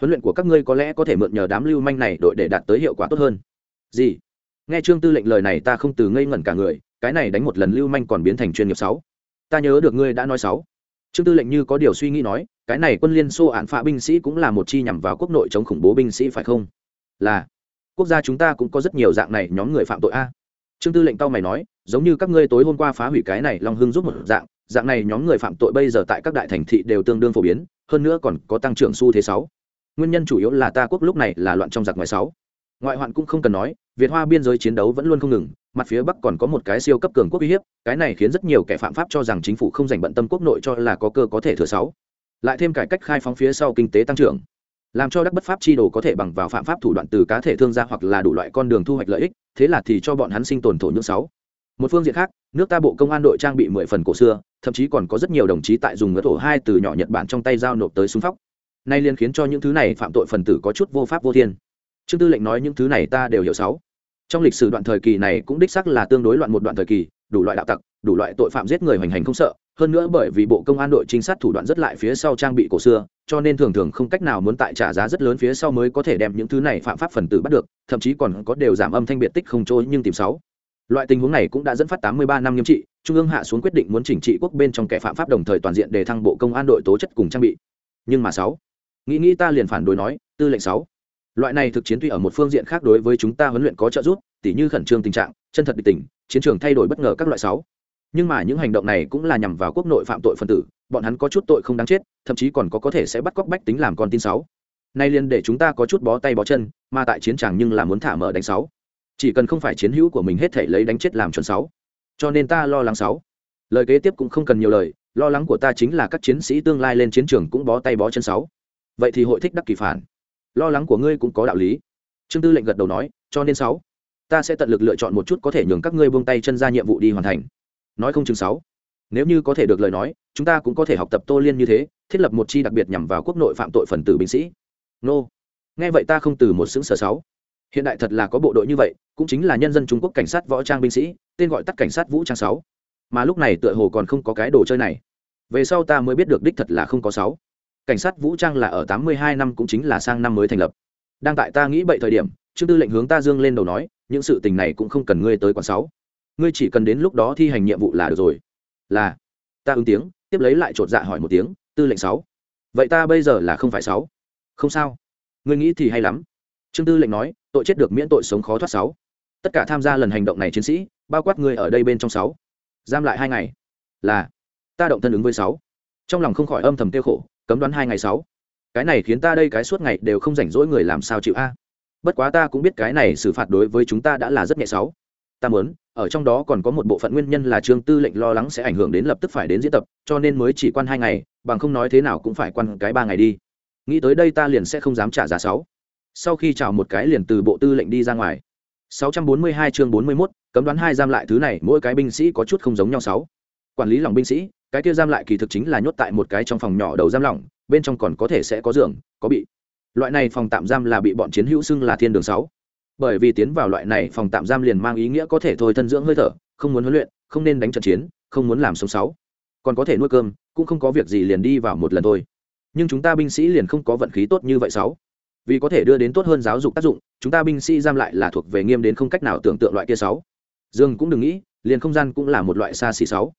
Speaker 1: Huấn luyện của các ngươi có lẽ có thể mượn nhờ đám lưu manh này đội để đạt tới hiệu quả tốt hơn. Gì? Nghe trương tư lệnh lời này ta không từ ngây ngẩn cả người, cái này đánh một lần lưu manh còn biến thành chuyên nghiệp sáu. Ta nhớ được ngươi đã nói sáu. Trương tư lệnh như có điều suy nghĩ nói, cái này quân liên xô án phạ binh sĩ cũng là một chi nhằm vào quốc nội chống khủng bố binh sĩ phải không? Là, quốc gia chúng ta cũng có rất nhiều dạng này nhóm người phạm tội a trương tư lệnh tao mày nói, giống như các ngươi tối hôm qua phá hủy cái này long hưng giúp một dạng dạng này nhóm người phạm tội bây giờ tại các đại thành thị đều tương đương phổ biến, hơn nữa còn có tăng trưởng xu thế sáu. Nguyên nhân chủ yếu là ta quốc lúc này là loạn trong giặc ngoài sáu. Ngoại hoạn cũng không cần nói, việt hoa biên giới chiến đấu vẫn luôn không ngừng, mặt phía bắc còn có một cái siêu cấp cường quốc uy hiếp, cái này khiến rất nhiều kẻ phạm pháp cho rằng chính phủ không dành bận tâm quốc nội cho là có cơ có thể thừa sáu. Lại thêm cải cách khai phóng phía sau kinh tế tăng trưởng làm cho đắc bất pháp chi đồ có thể bằng vào phạm pháp thủ đoạn từ cá thể thương gia hoặc là đủ loại con đường thu hoạch lợi ích, thế là thì cho bọn hắn sinh tồn thổ nhưỡng sáu. Một phương diện khác, nước ta bộ công an đội trang bị mười phần cổ xưa, thậm chí còn có rất nhiều đồng chí tại dùng ngựa thổ hai từ nhỏ nhật bản trong tay giao nộp tới súng phóc. Nay liên khiến cho những thứ này phạm tội phần tử có chút vô pháp vô thiên. Trương tư lệnh nói những thứ này ta đều hiểu sáu. Trong lịch sử đoạn thời kỳ này cũng đích sắc là tương đối loạn một đoạn thời kỳ, đủ loại đạo tặc, đủ loại tội phạm giết người hoành hành không sợ hơn nữa bởi vì bộ công an đội trinh sát thủ đoạn rất lại phía sau trang bị cổ xưa, cho nên thường thường không cách nào muốn tại trả giá rất lớn phía sau mới có thể đem những thứ này phạm pháp phần tử bắt được, thậm chí còn có đều giảm âm thanh biệt tích không trôi nhưng tìm sáu. Loại tình huống này cũng đã dẫn phát 83 năm nghiêm trị, trung ương hạ xuống quyết định muốn chỉnh trị quốc bên trong kẻ phạm pháp đồng thời toàn diện để thăng bộ công an đội tố chất cùng trang bị. Nhưng mà sáu, nghĩ nghĩ ta liền phản đối nói, tư lệnh sáu. Loại này thực chiến tuy ở một phương diện khác đối với chúng ta huấn luyện có trợ giúp, tỉ như khẩn trương tình trạng, chân thật địch tình, chiến trường thay đổi bất ngờ các loại sáu nhưng mà những hành động này cũng là nhằm vào quốc nội phạm tội phân tử, bọn hắn có chút tội không đáng chết, thậm chí còn có có thể sẽ bắt cóc bách tính làm con tin sáu nay liền để chúng ta có chút bó tay bó chân, mà tại chiến tràng nhưng là muốn thả mở đánh sáu chỉ cần không phải chiến hữu của mình hết thể lấy đánh chết làm chuẩn sáu cho nên ta lo lắng sáu lời kế tiếp cũng không cần nhiều lời, lo lắng của ta chính là các chiến sĩ tương lai lên chiến trường cũng bó tay bó chân sáu vậy thì hội thích đắc kỳ phản. Lo lắng của ngươi cũng có đạo lý. Trương tư lệnh gật đầu nói, cho nên sáu ta sẽ tận lực lựa chọn một chút có thể nhường các ngươi buông tay chân ra nhiệm vụ đi hoàn thành nói không chừng sáu. Nếu như có thể được lời nói, chúng ta cũng có thể học tập tô liên như thế, thiết lập một chi đặc biệt nhằm vào quốc nội phạm tội phần tử binh sĩ. Nô. Nghe vậy ta không từ một xứng sở sáu. Hiện đại thật là có bộ đội như vậy, cũng chính là nhân dân trung quốc cảnh sát võ trang binh sĩ, tên gọi tắt cảnh sát vũ trang sáu. Mà lúc này tựa hồ còn không có cái đồ chơi này. Về sau ta mới biết được đích thật là không có sáu. Cảnh sát vũ trang là ở tám mươi hai năm cũng chính là sang năm mới thành lập. Đang tại ta nghĩ bậy thời điểm, trương tư lệnh hướng ta dương lên đầu nói, những sự tình này cũng không cần ngươi tới quản sáu ngươi chỉ cần đến lúc đó thi hành nhiệm vụ là được rồi. Là. Ta ứng tiếng, tiếp lấy lại chột dạ hỏi một tiếng, tư lệnh sáu. Vậy ta bây giờ là không phải sáu. Không sao. Ngươi nghĩ thì hay lắm. Trương tư lệnh nói, tội chết được miễn tội sống khó thoát sáu. Tất cả tham gia lần hành động này chiến sĩ, bao quát ngươi ở đây bên trong sáu. Giam lại hai ngày. Là. Ta động thân ứng với sáu. Trong lòng không khỏi âm thầm tiêu khổ, cấm đoán hai ngày sáu. Cái này khiến ta đây cái suốt ngày đều không rảnh rỗi người làm sao chịu a. Bất quá ta cũng biết cái này xử phạt đối với chúng ta đã là rất nhẹ sáu ta muốn ở trong đó còn có một bộ phận nguyên nhân là trương tư lệnh lo lắng sẽ ảnh hưởng đến lập tức phải đến diễn tập cho nên mới chỉ quan hai ngày bằng không nói thế nào cũng phải quan cái ba ngày đi. Nghĩ tới đây ta liền sẽ không dám trả giá sáu. Sau khi chào một cái liền từ bộ tư lệnh đi ra ngoài. 642 chương 41, cấm đoán hai giam lại thứ này mỗi cái binh sĩ có chút không giống nhau sáu. Quản lý lòng binh sĩ cái kia giam lại kỳ thực chính là nhốt tại một cái trong phòng nhỏ đầu giam lỏng bên trong còn có thể sẽ có giường có bị. Loại này phòng tạm giam là bị bọn chiến hữu xưng là thiên đường sáu bởi vì tiến vào loại này phòng tạm giam liền mang ý nghĩa có thể thôi thân dưỡng hơi thở, không muốn huấn luyện, không nên đánh trận chiến, không muốn làm sống sáu. Còn có thể nuôi cơm, cũng không có việc gì liền đi vào một lần thôi. Nhưng chúng ta binh sĩ liền không có vận khí tốt như vậy sáu. Vì có thể đưa đến tốt hơn giáo dục tác dụng, chúng ta binh sĩ giam lại là thuộc về nghiêm đến không cách nào tưởng tượng loại kia sáu. Dương cũng đừng nghĩ, liền không gian cũng là một loại xa xỉ sáu.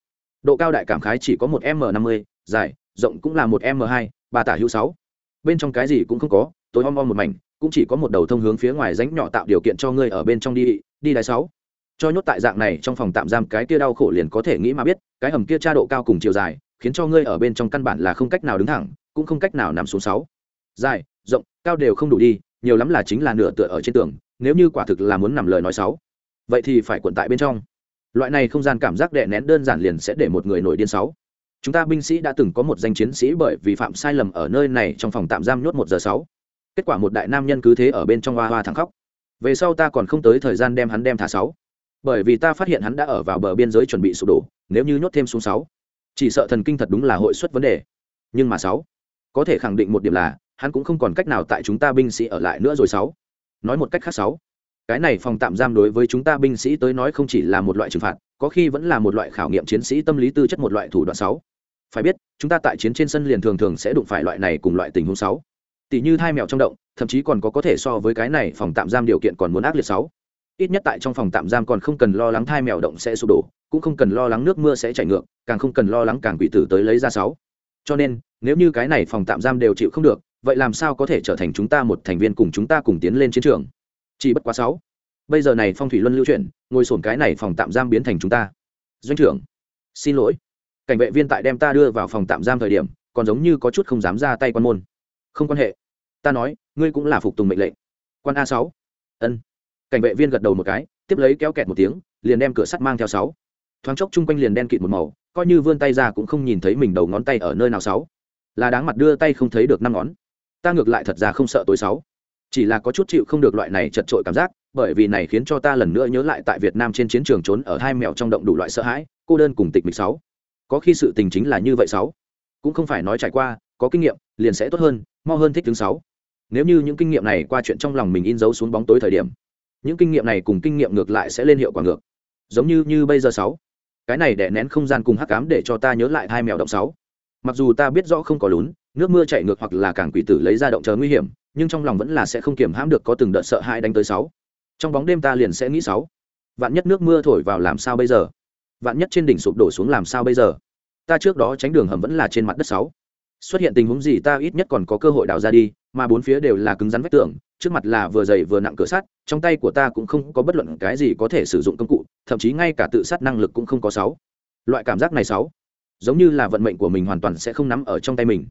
Speaker 1: Độ cao đại cảm khái chỉ có một m năm mươi, dài, rộng cũng là một m hai ba tả hữu sáu. Bên trong cái gì cũng không có, tối om om một mảnh cũng chỉ có một đầu thông hướng phía ngoài rãnh nhỏ tạo điều kiện cho ngươi ở bên trong đi đi đài sáu. Cho nhốt tại dạng này trong phòng tạm giam cái kia đau khổ liền có thể nghĩ mà biết, cái hầm kia tra độ cao cùng chiều dài, khiến cho ngươi ở bên trong căn bản là không cách nào đứng thẳng, cũng không cách nào nằm xuống sáu. Dài, rộng, cao đều không đủ đi, nhiều lắm là chính là nửa tựa ở trên tường, nếu như quả thực là muốn nằm lời nói sáu. Vậy thì phải quận tại bên trong. Loại này không gian cảm giác đè nén đơn giản liền sẽ để một người nổi điên sáu. Chúng ta binh sĩ đã từng có một danh chiến sĩ bởi vì phạm sai lầm ở nơi này trong phòng tạm giam nhốt một giờ sáu kết quả một đại nam nhân cứ thế ở bên trong hoa hoa thẳng khóc. Về sau ta còn không tới thời gian đem hắn đem thả sáu. Bởi vì ta phát hiện hắn đã ở vào bờ biên giới chuẩn bị sụp đổ, nếu như nhốt thêm xuống sáu. Chỉ sợ thần kinh thật đúng là hội suất vấn đề. Nhưng mà sáu, có thể khẳng định một điểm là, hắn cũng không còn cách nào tại chúng ta binh sĩ ở lại nữa rồi sáu. Nói một cách khác sáu, cái này phòng tạm giam đối với chúng ta binh sĩ tới nói không chỉ là một loại trừng phạt, có khi vẫn là một loại khảo nghiệm chiến sĩ tâm lý tư chất một loại thủ đoạn sáu. Phải biết, chúng ta tại chiến trên sân liền thường thường sẽ đụng phải loại này cùng loại tình huống sáu tỷ như thai mèo trong động, thậm chí còn có có thể so với cái này phòng tạm giam điều kiện còn muốn ác liệt sáu. Ít nhất tại trong phòng tạm giam còn không cần lo lắng thai mèo động sẽ sụp đổ, cũng không cần lo lắng nước mưa sẽ chảy ngược, càng không cần lo lắng càng quỷ tử tới lấy ra sáu. Cho nên, nếu như cái này phòng tạm giam đều chịu không được, vậy làm sao có thể trở thành chúng ta một thành viên cùng chúng ta cùng tiến lên chiến trường? Chỉ bất quá sáu. Bây giờ này phong thủy luân lưu chuyển, ngồi sổn cái này phòng tạm giam biến thành chúng ta. Doanh trưởng, xin lỗi. Cảnh vệ viên tại đem ta đưa vào phòng tạm giam thời điểm, còn giống như có chút không dám ra tay quan môn. Không quan hệ ta nói, ngươi cũng là phục tùng mệnh lệnh. Quan a sáu. Ân. Cảnh vệ viên gật đầu một cái, tiếp lấy kéo kẹt một tiếng, liền đem cửa sắt mang theo sáu. Thoáng chốc chung quanh liền đen kịt một màu, coi như vươn tay ra cũng không nhìn thấy mình đầu ngón tay ở nơi nào sáu. Là đáng mặt đưa tay không thấy được năm ngón. Ta ngược lại thật ra không sợ tối sáu. Chỉ là có chút chịu không được loại này chật trội cảm giác, bởi vì này khiến cho ta lần nữa nhớ lại tại việt nam trên chiến trường trốn ở hai mèo trong động đủ loại sợ hãi, cô đơn cùng tịch mịch sáu. Có khi sự tình chính là như vậy sáu. Cũng không phải nói trải qua, có kinh nghiệm, liền sẽ tốt hơn, mau hơn thích thứ sáu nếu như những kinh nghiệm này qua chuyện trong lòng mình in dấu xuống bóng tối thời điểm, những kinh nghiệm này cùng kinh nghiệm ngược lại sẽ lên hiệu quả ngược. Giống như như bây giờ sáu. Cái này để nén không gian cùng hắc cám để cho ta nhớ lại hai mèo động sáu. Mặc dù ta biết rõ không có lún, nước mưa chảy ngược hoặc là càng quỷ tử lấy ra động chờ nguy hiểm, nhưng trong lòng vẫn là sẽ không kiểm hãm được có từng đợt sợ hãi đánh tới sáu. Trong bóng đêm ta liền sẽ nghĩ sáu. Vạn nhất nước mưa thổi vào làm sao bây giờ? Vạn nhất trên đỉnh sụp đổ xuống làm sao bây giờ? Ta trước đó tránh đường hầm vẫn là trên mặt đất sáu xuất hiện tình huống gì ta ít nhất còn có cơ hội đào ra đi, mà bốn phía đều là cứng rắn vách tường, trước mặt là vừa dày vừa nặng cửa sắt, trong tay của ta cũng không có bất luận cái gì có thể sử dụng công cụ, thậm chí ngay cả tự sát năng lực cũng không có sáu. Loại cảm giác này sáu, giống như là vận mệnh của mình hoàn toàn sẽ không nắm ở trong tay mình,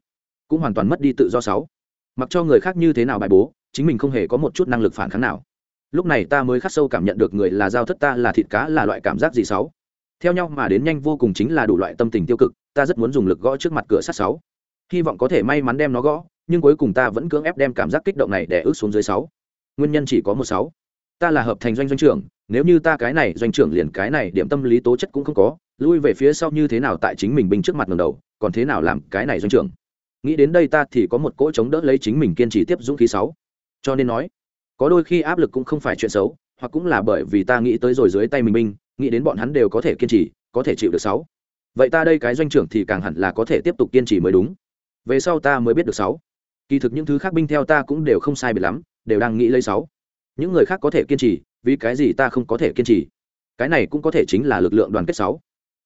Speaker 1: cũng hoàn toàn mất đi tự do sáu. Mặc cho người khác như thế nào bài bố, chính mình không hề có một chút năng lực phản kháng nào. Lúc này ta mới khắc sâu cảm nhận được người là giao thất ta là thịt cá là loại cảm giác gì sáu. Theo nhau mà đến nhanh vô cùng chính là đủ loại tâm tình tiêu cực, ta rất muốn dùng lực gõ trước mặt cửa sắt sáu hy vọng có thể may mắn đem nó gõ, nhưng cuối cùng ta vẫn cưỡng ép đem cảm giác kích động này để ước xuống dưới sáu. Nguyên nhân chỉ có một sáu. Ta là hợp thành doanh doanh trưởng, nếu như ta cái này doanh trưởng liền cái này điểm tâm lý tố chất cũng không có, lui về phía sau như thế nào tại chính mình binh trước mặt ngầm đầu, còn thế nào làm cái này doanh trưởng? Nghĩ đến đây ta thì có một cỗ chống đỡ lấy chính mình kiên trì tiếp dũng khí sáu. Cho nên nói, có đôi khi áp lực cũng không phải chuyện xấu, hoặc cũng là bởi vì ta nghĩ tới rồi dưới tay mình binh, nghĩ đến bọn hắn đều có thể kiên trì, có thể chịu được sáu. Vậy ta đây cái doanh trưởng thì càng hẳn là có thể tiếp tục kiên trì mới đúng về sau ta mới biết được sáu. Kỳ thực những thứ khác binh theo ta cũng đều không sai biệt lắm, đều đang nghĩ lấy sáu. Những người khác có thể kiên trì, vì cái gì ta không có thể kiên trì? Cái này cũng có thể chính là lực lượng đoàn kết sáu.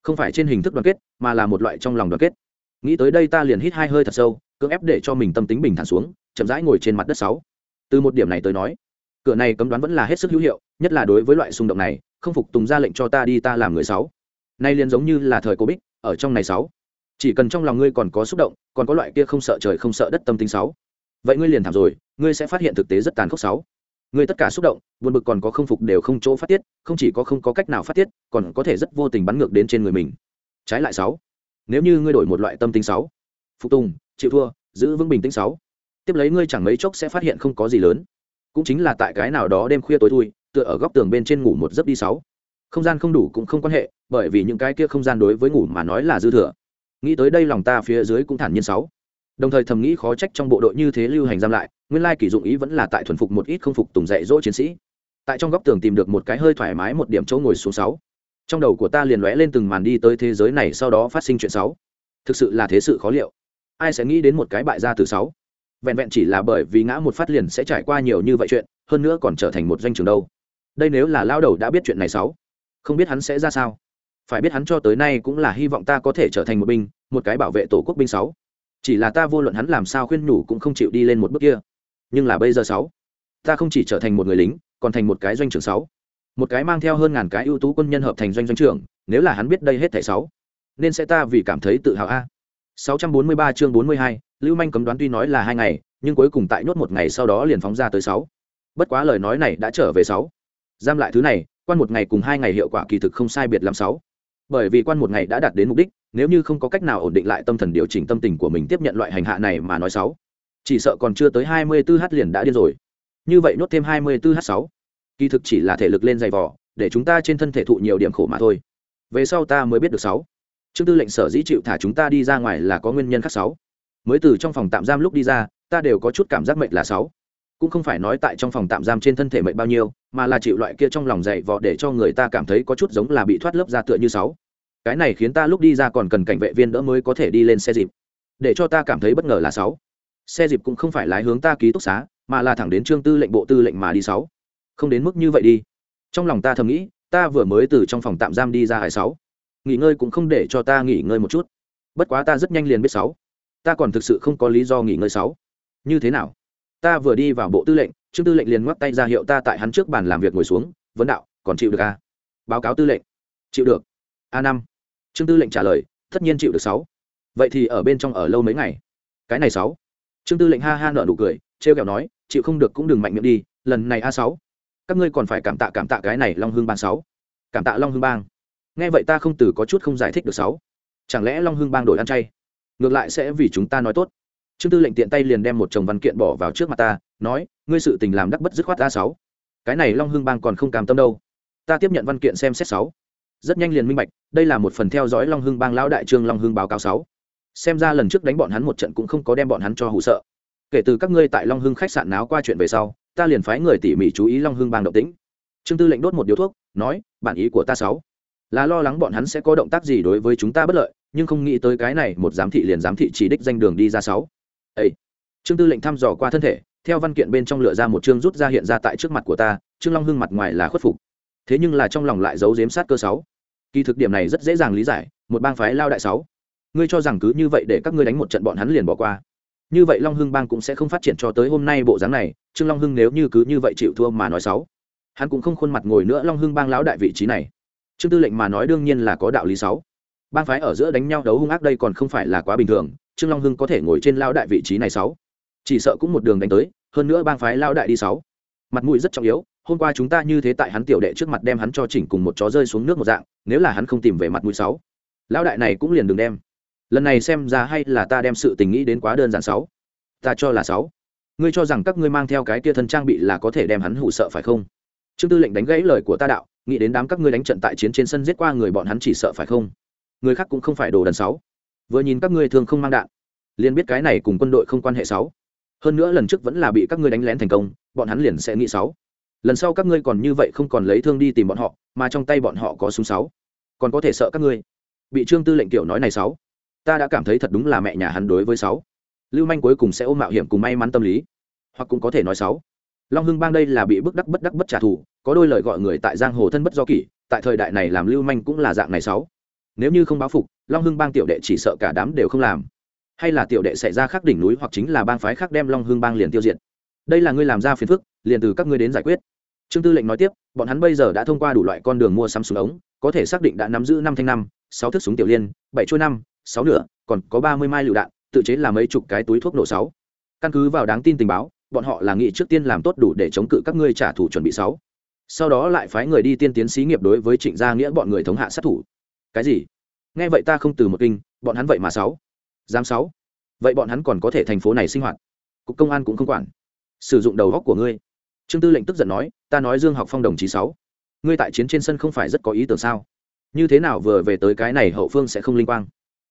Speaker 1: Không phải trên hình thức đoàn kết, mà là một loại trong lòng đoàn kết. Nghĩ tới đây ta liền hít hai hơi thật sâu, cưỡng ép để cho mình tâm tính bình thản xuống, chậm rãi ngồi trên mặt đất sáu. Từ một điểm này tới nói, cửa này cấm đoán vẫn là hết sức hữu hiệu, nhất là đối với loại xung động này, không phục tùng ra lệnh cho ta đi ta làm người sáu. Nay liền giống như là thời cô bích ở trong này sáu chỉ cần trong lòng ngươi còn có xúc động, còn có loại kia không sợ trời không sợ đất tâm tính sáu, vậy ngươi liền thảm rồi, ngươi sẽ phát hiện thực tế rất tàn khốc sáu. Ngươi tất cả xúc động, buồn bực còn có không phục đều không chỗ phát tiết, không chỉ có không có cách nào phát tiết, còn có thể rất vô tình bắn ngược đến trên người mình. Trái lại sáu, nếu như ngươi đổi một loại tâm tính sáu, phục tùng, chịu thua, giữ vững bình tĩnh sáu, tiếp lấy ngươi chẳng mấy chốc sẽ phát hiện không có gì lớn. Cũng chính là tại cái nào đó đêm khuya tối thui, tựa ở góc tường bên trên ngủ một giấc đi sáu. Không gian không đủ cũng không quan hệ, bởi vì những cái kia không gian đối với ngủ mà nói là dư thừa nghĩ tới đây lòng ta phía dưới cũng thản nhiên sáu. Đồng thời thầm nghĩ khó trách trong bộ đội như thế lưu hành giam lại, nguyên lai kỷ dụng ý vẫn là tại thuần phục một ít không phục tùng dạy dỗ chiến sĩ. Tại trong góc tường tìm được một cái hơi thoải mái một điểm chỗ ngồi số sáu. Trong đầu của ta liền lóe lên từng màn đi tới thế giới này sau đó phát sinh chuyện sáu. Thực sự là thế sự khó liệu. Ai sẽ nghĩ đến một cái bại gia từ sáu? Vẹn vẹn chỉ là bởi vì ngã một phát liền sẽ trải qua nhiều như vậy chuyện, hơn nữa còn trở thành một doanh trường đâu. Đây nếu là lao đầu đã biết chuyện này sáu, không biết hắn sẽ ra sao? Phải biết hắn cho tới nay cũng là hy vọng ta có thể trở thành một binh một cái bảo vệ tổ quốc binh sáu. Chỉ là ta vô luận hắn làm sao khuyên nhủ cũng không chịu đi lên một bước kia. Nhưng là bây giờ sáu ta không chỉ trở thành một người lính còn thành một cái doanh trưởng sáu. Một cái mang theo hơn ngàn cái ưu tú quân nhân hợp thành doanh doanh trưởng nếu là hắn biết đây hết thảy sáu nên sẽ ta vì cảm thấy tự hào a. 643 chương 42, lưu manh cấm đoán tuy nói là hai ngày nhưng cuối cùng tại nhốt một ngày sau đó liền phóng ra tới sáu. Bất quá lời nói này đã trở về sáu. Giam lại thứ này quan một ngày cùng hai ngày hiệu quả kỳ thực không sai biệt làm sáu bởi vì quan một ngày đã đạt đến mục đích, nếu như không có cách nào ổn định lại tâm thần điều chỉnh tâm tình của mình tiếp nhận loại hành hạ này mà nói sáu chỉ sợ còn chưa tới hai mươi 24 h liền đã điên rồi. Như vậy nốt thêm hai mươi 24 h sáu. Kỳ thực chỉ là thể lực lên dày vỏ để chúng ta trên thân thể thụ nhiều điểm khổ mà thôi. Về sau ta mới biết được sáu. Chương tư lệnh sở dĩ chịu thả chúng ta đi ra ngoài là có nguyên nhân khác sáu. Mới từ trong phòng tạm giam lúc đi ra, ta đều có chút cảm giác mệt là sáu cũng không phải nói tại trong phòng tạm giam trên thân thể mệt bao nhiêu, mà là chịu loại kia trong lòng dày vò để cho người ta cảm thấy có chút giống là bị thoát lớp ra tựa như sáu. Cái này khiến ta lúc đi ra còn cần cảnh vệ viên đỡ mới có thể đi lên xe dịp. Để cho ta cảm thấy bất ngờ là sáu. Xe dịp cũng không phải lái hướng ta ký túc xá, mà là thẳng đến trương tư lệnh, bộ tư lệnh mà đi sáu. Không đến mức như vậy đi. Trong lòng ta thầm nghĩ, ta vừa mới từ trong phòng tạm giam đi ra hải sáu. Nghỉ ngơi cũng không để cho ta nghỉ ngơi một chút. Bất quá ta rất nhanh liền biết sáu. Ta còn thực sự không có lý do nghỉ ngơi sáu. Như thế nào? Ta vừa đi vào bộ tư lệnh, trương tư lệnh liền ngoắc tay ra hiệu ta tại hắn trước bàn làm việc ngồi xuống, vấn đạo, còn chịu được a à? báo cáo tư lệnh. Chịu được. A năm. Trương tư lệnh trả lời, tất nhiên chịu được sáu. Vậy thì ở bên trong ở lâu mấy ngày? Cái này sáu. Trương tư lệnh ha ha nợ nụ cười, trêu kẹo nói, chịu không được cũng đừng mạnh miệng đi, lần này a sáu. Các ngươi còn phải cảm tạ cảm tạ cái này long hương bang sáu. Cảm tạ long hương bang. Nghe vậy ta không từ có chút không giải thích được sáu. Chẳng lẽ long hương bang đổi ăn chay? Ngược lại sẽ vì chúng ta nói tốt trương tư lệnh tiện tay liền đem một chồng văn kiện bỏ vào trước mặt ta, nói, ngươi sự tình làm đắc bất dứt khoát a sáu. Cái này long hương bang còn không cam tâm đâu. Ta tiếp nhận văn kiện xem xét sáu. Rất nhanh liền minh bạch, đây là một phần theo dõi long hưng bang lão đại trương long hưng báo cáo sáu. Xem ra lần trước đánh bọn hắn một trận cũng không có đem bọn hắn cho hụ sợ. Kể từ các ngươi tại long hưng khách sạn náo qua chuyện về sau, ta liền phái người tỉ mỉ chú ý long hưng bang động tĩnh. Trương tư lệnh đốt một điếu thuốc, nói, bản ý của ta sáu. Là lo lắng bọn hắn sẽ có động tác gì đối với chúng ta bất lợi, nhưng không nghĩ tới cái này, một giám thị liền giám thị chỉ đích danh đường đi ra sáu ấy trương tư lệnh thăm dò qua thân thể, theo văn kiện bên trong lựa ra một chương rút ra hiện ra tại trước mặt của ta, trương long hưng mặt ngoài là khuất phục. Thế nhưng là trong lòng lại giấu giếm sát cơ sáu. Kỳ thực điểm này rất dễ dàng lý giải, một bang phái lao đại sáu. Ngươi cho rằng cứ như vậy để các ngươi đánh một trận bọn hắn liền bỏ qua. Như vậy long hưng bang cũng sẽ không phát triển cho tới hôm nay bộ dáng này, trương long hưng nếu như cứ như vậy chịu thua mà nói sáu. Hắn cũng không khuôn mặt ngồi nữa long hưng bang lão đại vị trí này. Trương tư lệnh mà nói đương nhiên là có đạo lý sáu. Bang phái ở giữa đánh nhau đấu hung ác đây còn không phải là quá bình thường trương long hưng có thể ngồi trên lao đại vị trí này sáu. Chỉ sợ cũng một đường đánh tới, hơn nữa bang phái lao đại đi sáu. Mặt mũi rất trọng yếu, hôm qua chúng ta như thế tại hắn tiểu đệ trước mặt đem hắn cho chỉnh cùng một chó rơi xuống nước một dạng, nếu là hắn không tìm về mặt mũi sáu, lão đại này cũng liền đừng đem. Lần này xem ra hay là ta đem sự tình nghĩ đến quá đơn giản sáu. Ta cho là sáu. Ngươi cho rằng các ngươi mang theo cái kia thân trang bị là có thể đem hắn hụ sợ phải không? Trương tư lệnh đánh gãy lời của ta đạo, nghĩ đến đám các ngươi đánh trận tại chiến trên sân giết qua người bọn hắn chỉ sợ phải không? Người khác cũng không phải đồ đần sáu vừa nhìn các ngươi thường không mang đạn, liền biết cái này cùng quân đội không quan hệ sáu. Hơn nữa lần trước vẫn là bị các ngươi đánh lén thành công, bọn hắn liền sẽ nghĩ sáu. Lần sau các ngươi còn như vậy không còn lấy thương đi tìm bọn họ, mà trong tay bọn họ có súng sáu. Còn có thể sợ các ngươi. Bị trương tư lệnh kiểu nói này sáu. Ta đã cảm thấy thật đúng là mẹ nhà hắn đối với sáu. Lưu manh cuối cùng sẽ ôm mạo hiểm cùng may mắn tâm lý. Hoặc cũng có thể nói sáu. Long hưng bang đây là bị bức đắc bất đắc bất trả thù, có đôi lời gọi người tại giang hồ thân bất do kỷ, tại thời đại này làm lưu manh cũng là dạng này sáu nếu như không báo phục, long hưng bang tiểu đệ chỉ sợ cả đám đều không làm. Hay là tiểu đệ xảy ra khác đỉnh núi hoặc chính là bang phái khác đem long hưng bang liền tiêu diệt. Đây là ngươi làm ra phiền phức, liền từ các ngươi đến giải quyết. Trương tư lệnh nói tiếp, bọn hắn bây giờ đã thông qua đủ loại con đường mua sắm súng ống, có thể xác định đã nắm giữ năm thanh năm, sáu thước súng tiểu liên, bảy chuôi năm, sáu nửa, còn có ba mươi mai lựu đạn, tự chế là mấy chục cái túi thuốc nổ sáu. Căn cứ vào đáng tin tình báo, bọn họ là nghị trước tiên làm tốt đủ để chống cự các ngươi trả thù chuẩn bị sáu. Sau đó lại phái người đi tiên tiến xí nghiệp đối với trịnh gia nghĩa bọn người thống hạ sát thủ cái gì? Nghe vậy ta không từ một kinh, bọn hắn vậy mà sáu. Giám sáu. Vậy bọn hắn còn có thể thành phố này sinh hoạt? Cục công an cũng không quản. Sử dụng đầu góc của ngươi. Trương tư lệnh tức giận nói, ta nói dương học phong đồng chí sáu. Ngươi tại chiến trên sân không phải rất có ý tưởng sao? Như thế nào vừa về tới cái này hậu phương sẽ không linh quang?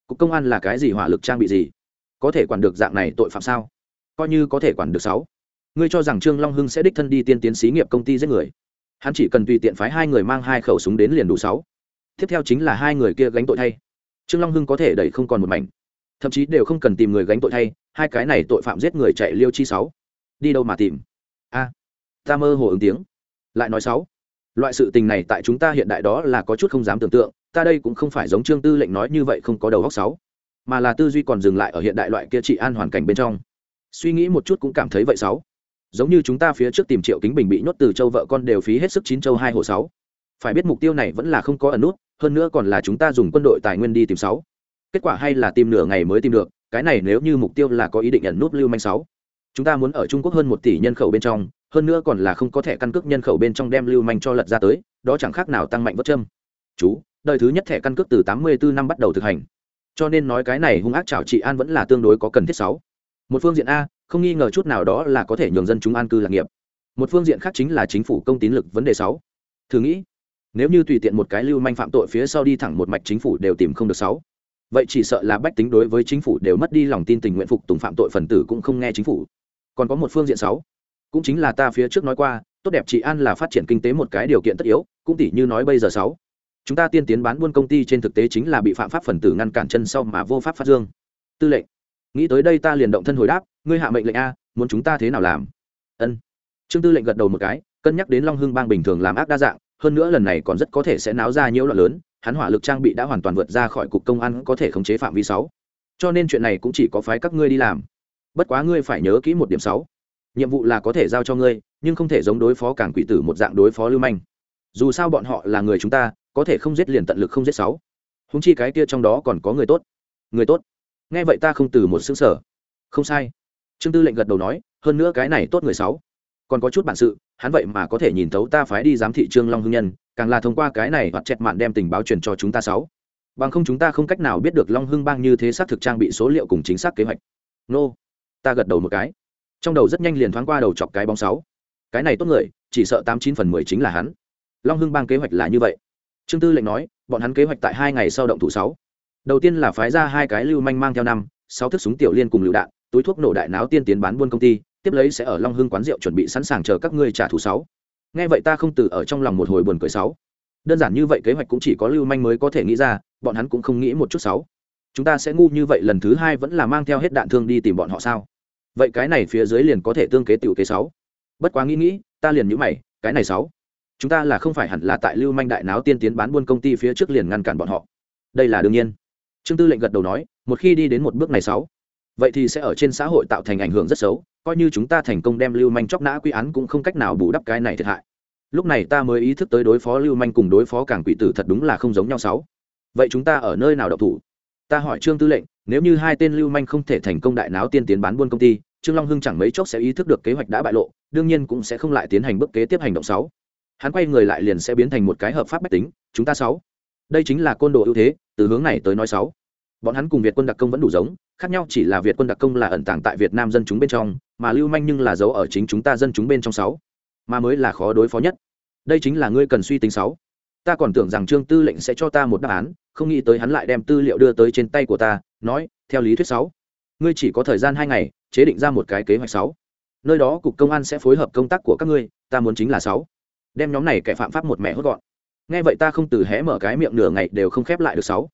Speaker 1: Cục công an là cái gì hỏa lực trang bị gì? Có thể quản được dạng này tội phạm sao? Coi như có thể quản được sáu. Ngươi cho rằng trương long hưng sẽ đích thân đi tiên tiến xí nghiệp công ty giết người? Hắn chỉ cần tùy tiện phái hai người mang hai khẩu súng đến liền đủ sáu tiếp theo chính là hai người kia gánh tội thay. Trương long hưng có thể đẩy không còn một mảnh. Thậm chí đều không cần tìm người gánh tội thay, hai cái này tội phạm giết người chạy liêu chi sáu. Đi đâu mà tìm? A, ta mơ hồ ứng tiếng. Lại nói sáu. Loại sự tình này tại chúng ta hiện đại đó là có chút không dám tưởng tượng, ta đây cũng không phải giống trương tư lệnh nói như vậy không có đầu góc sáu. Mà là tư duy còn dừng lại ở hiện đại loại kia trị an hoàn cảnh bên trong. Suy nghĩ một chút cũng cảm thấy vậy sáu. Giống như chúng ta phía trước tìm triệu kính bình bị nhốt từ châu vợ con đều phí hết sức chín châu hai hộ sáu phải biết mục tiêu này vẫn là không có ẩn nút, hơn nữa còn là chúng ta dùng quân đội tài nguyên đi tìm sáu. Kết quả hay là tìm nửa ngày mới tìm được, cái này nếu như mục tiêu là có ý định ẩn nút lưu manh sáu. Chúng ta muốn ở trung quốc hơn một tỷ nhân khẩu bên trong, hơn nữa còn là không có thẻ căn cước nhân khẩu bên trong đem lưu manh cho lật ra tới, đó chẳng khác nào tăng mạnh vất châm. Chú, đời thứ nhất thẻ căn cước từ tám mươi bốn năm bắt đầu thực hành. Cho nên nói cái này hung ác chảo trị an vẫn là tương đối có cần thiết sáu. Một phương diện a, không nghi ngờ chút nào đó là có thể nhường dân chúng an cư lạc nghiệp. Một phương diện khác chính là chính phủ công tín lực vấn đề sáu. Thử nghĩ nếu như tùy tiện một cái lưu manh phạm tội phía sau đi thẳng một mạch chính phủ đều tìm không được sáu. Vậy chỉ sợ là bách tính đối với chính phủ đều mất đi lòng tin tình nguyện phục tùng phạm tội phần tử cũng không nghe chính phủ. Còn có một phương diện sáu. Cũng chính là ta phía trước nói qua, tốt đẹp trị an là phát triển kinh tế một cái điều kiện tất yếu, cũng tỷ như nói bây giờ sáu. Chúng ta tiên tiến bán buôn công ty trên thực tế chính là bị phạm pháp phần tử ngăn cản chân sau mà vô pháp phát dương. Tư lệnh, nghĩ tới đây ta liền động thân hồi đáp, ngươi hạ mệnh lệnh a, muốn chúng ta thế nào làm? Ân. Trương tư lệnh gật đầu một cái, cân nhắc đến long hưng bang bình thường làm ác đa dạng hơn nữa lần này còn rất có thể sẽ náo ra nhiễu loạn lớn, hắn hỏa lực trang bị đã hoàn toàn vượt ra khỏi cục công an có thể khống chế phạm vi sáu. Cho nên chuyện này cũng chỉ có phái các ngươi đi làm. Bất quá ngươi phải nhớ kỹ một điểm sáu. Nhiệm vụ là có thể giao cho ngươi, nhưng không thể giống đối phó cảng quỷ tử một dạng đối phó lưu manh. Dù sao bọn họ là người chúng ta, có thể không giết liền tận lực không giết sáu. Húng chi cái kia trong đó còn có người tốt. Người tốt? Nghe vậy ta không từ một xương sở không sai. Trương tư lệnh gật đầu nói, hơn nữa cái này tốt người sáu còn có chút bản sự, hắn vậy mà có thể nhìn thấu ta phái đi giám thị trương long hưng nhân, càng là thông qua cái này hoặc chẹt mạn đem tình báo truyền cho chúng ta sáu. Bằng không chúng ta không cách nào biết được long hưng bang như thế xác thực trang bị số liệu cùng chính xác kế hoạch. Nô, ta gật đầu một cái. Trong đầu rất nhanh liền thoáng qua đầu chọc cái bóng sáu. Cái này tốt người, chỉ sợ tám chín phần mười chính là hắn. Long hưng bang kế hoạch là như vậy. Trương tư lệnh nói, bọn hắn kế hoạch tại hai ngày sau động thủ sáu. Đầu tiên là phái ra hai cái lưu manh mang theo năm, sáu thước súng tiểu liên cùng lựu đạn, túi thuốc nổ đại náo tiên tiến bán buôn công ty tiếp lấy sẽ ở long hưng quán rượu chuẩn bị sẵn sàng chờ các ngươi trả thù sáu. Nghe vậy ta không từ ở trong lòng một hồi buồn cười sáu. Đơn giản như vậy kế hoạch cũng chỉ có lưu manh mới có thể nghĩ ra, bọn hắn cũng không nghĩ một chút sáu. Chúng ta sẽ ngu như vậy lần thứ hai vẫn là mang theo hết đạn thương đi tìm bọn họ sao? Vậy cái này phía dưới liền có thể tương kế tiểu kế sáu. Bất quá nghĩ nghĩ, ta liền nhữ mày, cái này sáu. Chúng ta là không phải hẳn là tại lưu manh đại náo tiên tiến bán buôn công ty phía trước liền ngăn cản bọn họ. Đây là đương nhiên. Trương tư lệnh gật đầu nói, một khi đi đến một bước này sáu, vậy thì sẽ ở trên xã hội tạo thành ảnh hưởng rất xấu coi như chúng ta thành công đem lưu manh chóc nã quy án cũng không cách nào bù đắp cái này thiệt hại. Lúc này ta mới ý thức tới đối phó lưu manh cùng đối phó cảng quỷ tử thật đúng là không giống nhau sáu. Vậy chúng ta ở nơi nào độc thủ? Ta hỏi trương tư lệnh, nếu như hai tên lưu manh không thể thành công đại náo tiên tiến bán buôn công ty, trương long hưng chẳng mấy chốc sẽ ý thức được kế hoạch đã bại lộ, đương nhiên cũng sẽ không lại tiến hành bước kế tiếp hành động sáu. Hắn quay người lại liền sẽ biến thành một cái hợp pháp bách tính, chúng ta sáu. Đây chính là côn đồ ưu thế, từ hướng này tới nói sáu bọn hắn cùng việt quân đặc công vẫn đủ giống, khác nhau chỉ là việt quân đặc công là ẩn tàng tại việt nam dân chúng bên trong, mà lưu manh nhưng là giấu ở chính chúng ta dân chúng bên trong sáu. Mà mới là khó đối phó nhất. Đây chính là ngươi cần suy tính sáu. Ta còn tưởng rằng trương tư lệnh sẽ cho ta một đáp án, không nghĩ tới hắn lại đem tư liệu đưa tới trên tay của ta, nói, theo lý thuyết sáu. Ngươi chỉ có thời gian hai ngày, chế định ra một cái kế hoạch sáu. Nơi đó cục công an sẽ phối hợp công tác của các ngươi, ta muốn chính là sáu. Đem nhóm này kẻ phạm pháp một mẹ hốt gọn. Nghe vậy ta không từ hé mở cái miệng nửa ngày đều không khép lại được sáu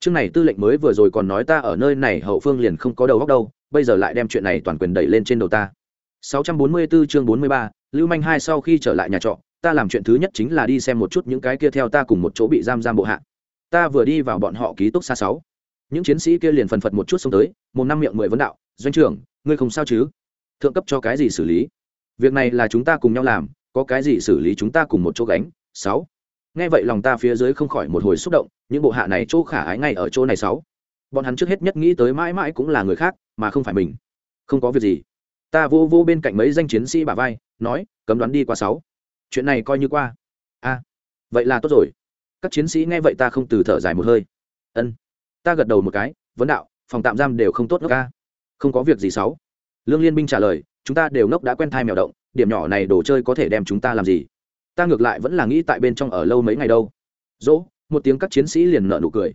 Speaker 1: chương này tư lệnh mới vừa rồi còn nói ta ở nơi này hậu phương liền không có đầu góc đâu bây giờ lại đem chuyện này toàn quyền đẩy lên trên đầu ta. 644 chương 43, lưu manh hai sau khi trở lại nhà trọ ta làm chuyện thứ nhất chính là đi xem một chút những cái kia theo ta cùng một chỗ bị giam giam bộ hạ. Ta vừa đi vào bọn họ ký túc xa sáu. Những chiến sĩ kia liền phần phật một chút xông tới một năm miệng mười vấn đạo doanh trưởng ngươi không sao chứ? Thượng cấp cho cái gì xử lý? Việc này là chúng ta cùng nhau làm có cái gì xử lý chúng ta cùng một chỗ gánh? Sáu nghe vậy lòng ta phía dưới không khỏi một hồi xúc động, những bộ hạ này chỗ khả ái ngay ở chỗ này sáu. Bọn hắn trước hết nhất nghĩ tới mãi mãi cũng là người khác, mà không phải mình. Không có việc gì. Ta vô vô bên cạnh mấy danh chiến sĩ bà vai, nói, cấm đoán đi qua sáu. Chuyện này coi như qua. A, vậy là tốt rồi. Các chiến sĩ nghe vậy ta không từ thở dài một hơi. Ân. Ta gật đầu một cái, vấn đạo, phòng tạm giam đều không tốt ngốc ca không có việc gì sáu. Lương liên binh trả lời, chúng ta đều ngốc đã quen thai mèo động, điểm nhỏ này đồ chơi có thể đem chúng ta làm gì? Ta ngược lại vẫn là nghĩ tại bên trong ở lâu mấy ngày đâu. Dỗ, một tiếng các chiến sĩ liền nợ nụ cười.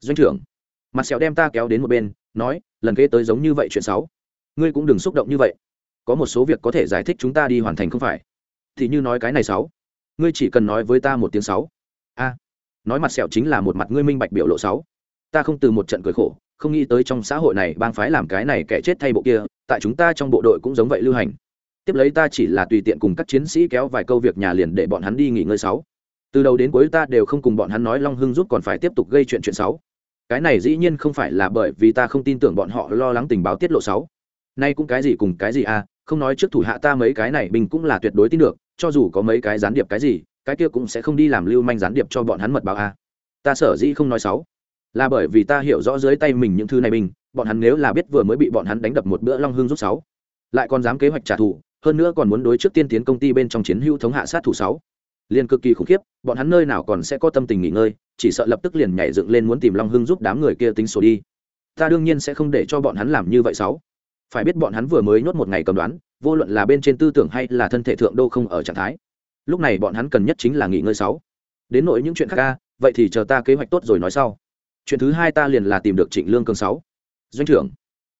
Speaker 1: Doanh trưởng, mặt sẹo đem ta kéo đến một bên, nói, lần kế tới giống như vậy chuyện sáu ngươi cũng đừng xúc động như vậy. Có một số việc có thể giải thích chúng ta đi hoàn thành không phải? Thì như nói cái này sáu ngươi chỉ cần nói với ta một tiếng sáu a. Nói mặt sẹo chính là một mặt ngươi minh bạch biểu lộ sáu ta không từ một trận cười khổ, không nghĩ tới trong xã hội này bang phái làm cái này kẻ chết thay bộ kia, tại chúng ta trong bộ đội cũng giống vậy lưu hành tiếp lấy ta chỉ là tùy tiện cùng các chiến sĩ kéo vài câu việc nhà liền để bọn hắn đi nghỉ ngơi sáu. Từ đầu đến cuối ta đều không cùng bọn hắn nói long hưng rút còn phải tiếp tục gây chuyện chuyện sáu. Cái này dĩ nhiên không phải là bởi vì ta không tin tưởng bọn họ lo lắng tình báo tiết lộ sáu. Nay cũng cái gì cùng cái gì à không nói trước thủ hạ ta mấy cái này bình cũng là tuyệt đối tin được, cho dù có mấy cái gián điệp cái gì, cái kia cũng sẽ không đi làm lưu manh gián điệp cho bọn hắn mật báo à. ta sở dĩ không nói sáu. Là bởi vì ta hiểu rõ dưới tay mình những thứ này bình, bọn hắn nếu là biết vừa mới bị bọn hắn đánh đập một bữa long hương rút sáu, lại còn dám kế hoạch trả thù hơn nữa còn muốn đối trước tiên tiến công ty bên trong chiến hữu thống hạ sát thủ sáu. Liền cực kỳ khủng khiếp, bọn hắn nơi nào còn sẽ có tâm tình nghỉ ngơi, chỉ sợ lập tức liền nhảy dựng lên muốn tìm long hưng giúp đám người kia tính sổ đi. Ta đương nhiên sẽ không để cho bọn hắn làm như vậy sáu. Phải biết bọn hắn vừa mới nhốt một ngày cầm đoán, vô luận là bên trên tư tưởng hay là thân thể thượng đô không ở trạng thái. Lúc này bọn hắn cần nhất chính là nghỉ ngơi sáu. Đến nỗi những chuyện khác ca vậy thì chờ ta kế hoạch tốt rồi nói sau. Chuyện thứ hai ta liền là tìm được trịnh lương cường sáu. Doanh trưởng,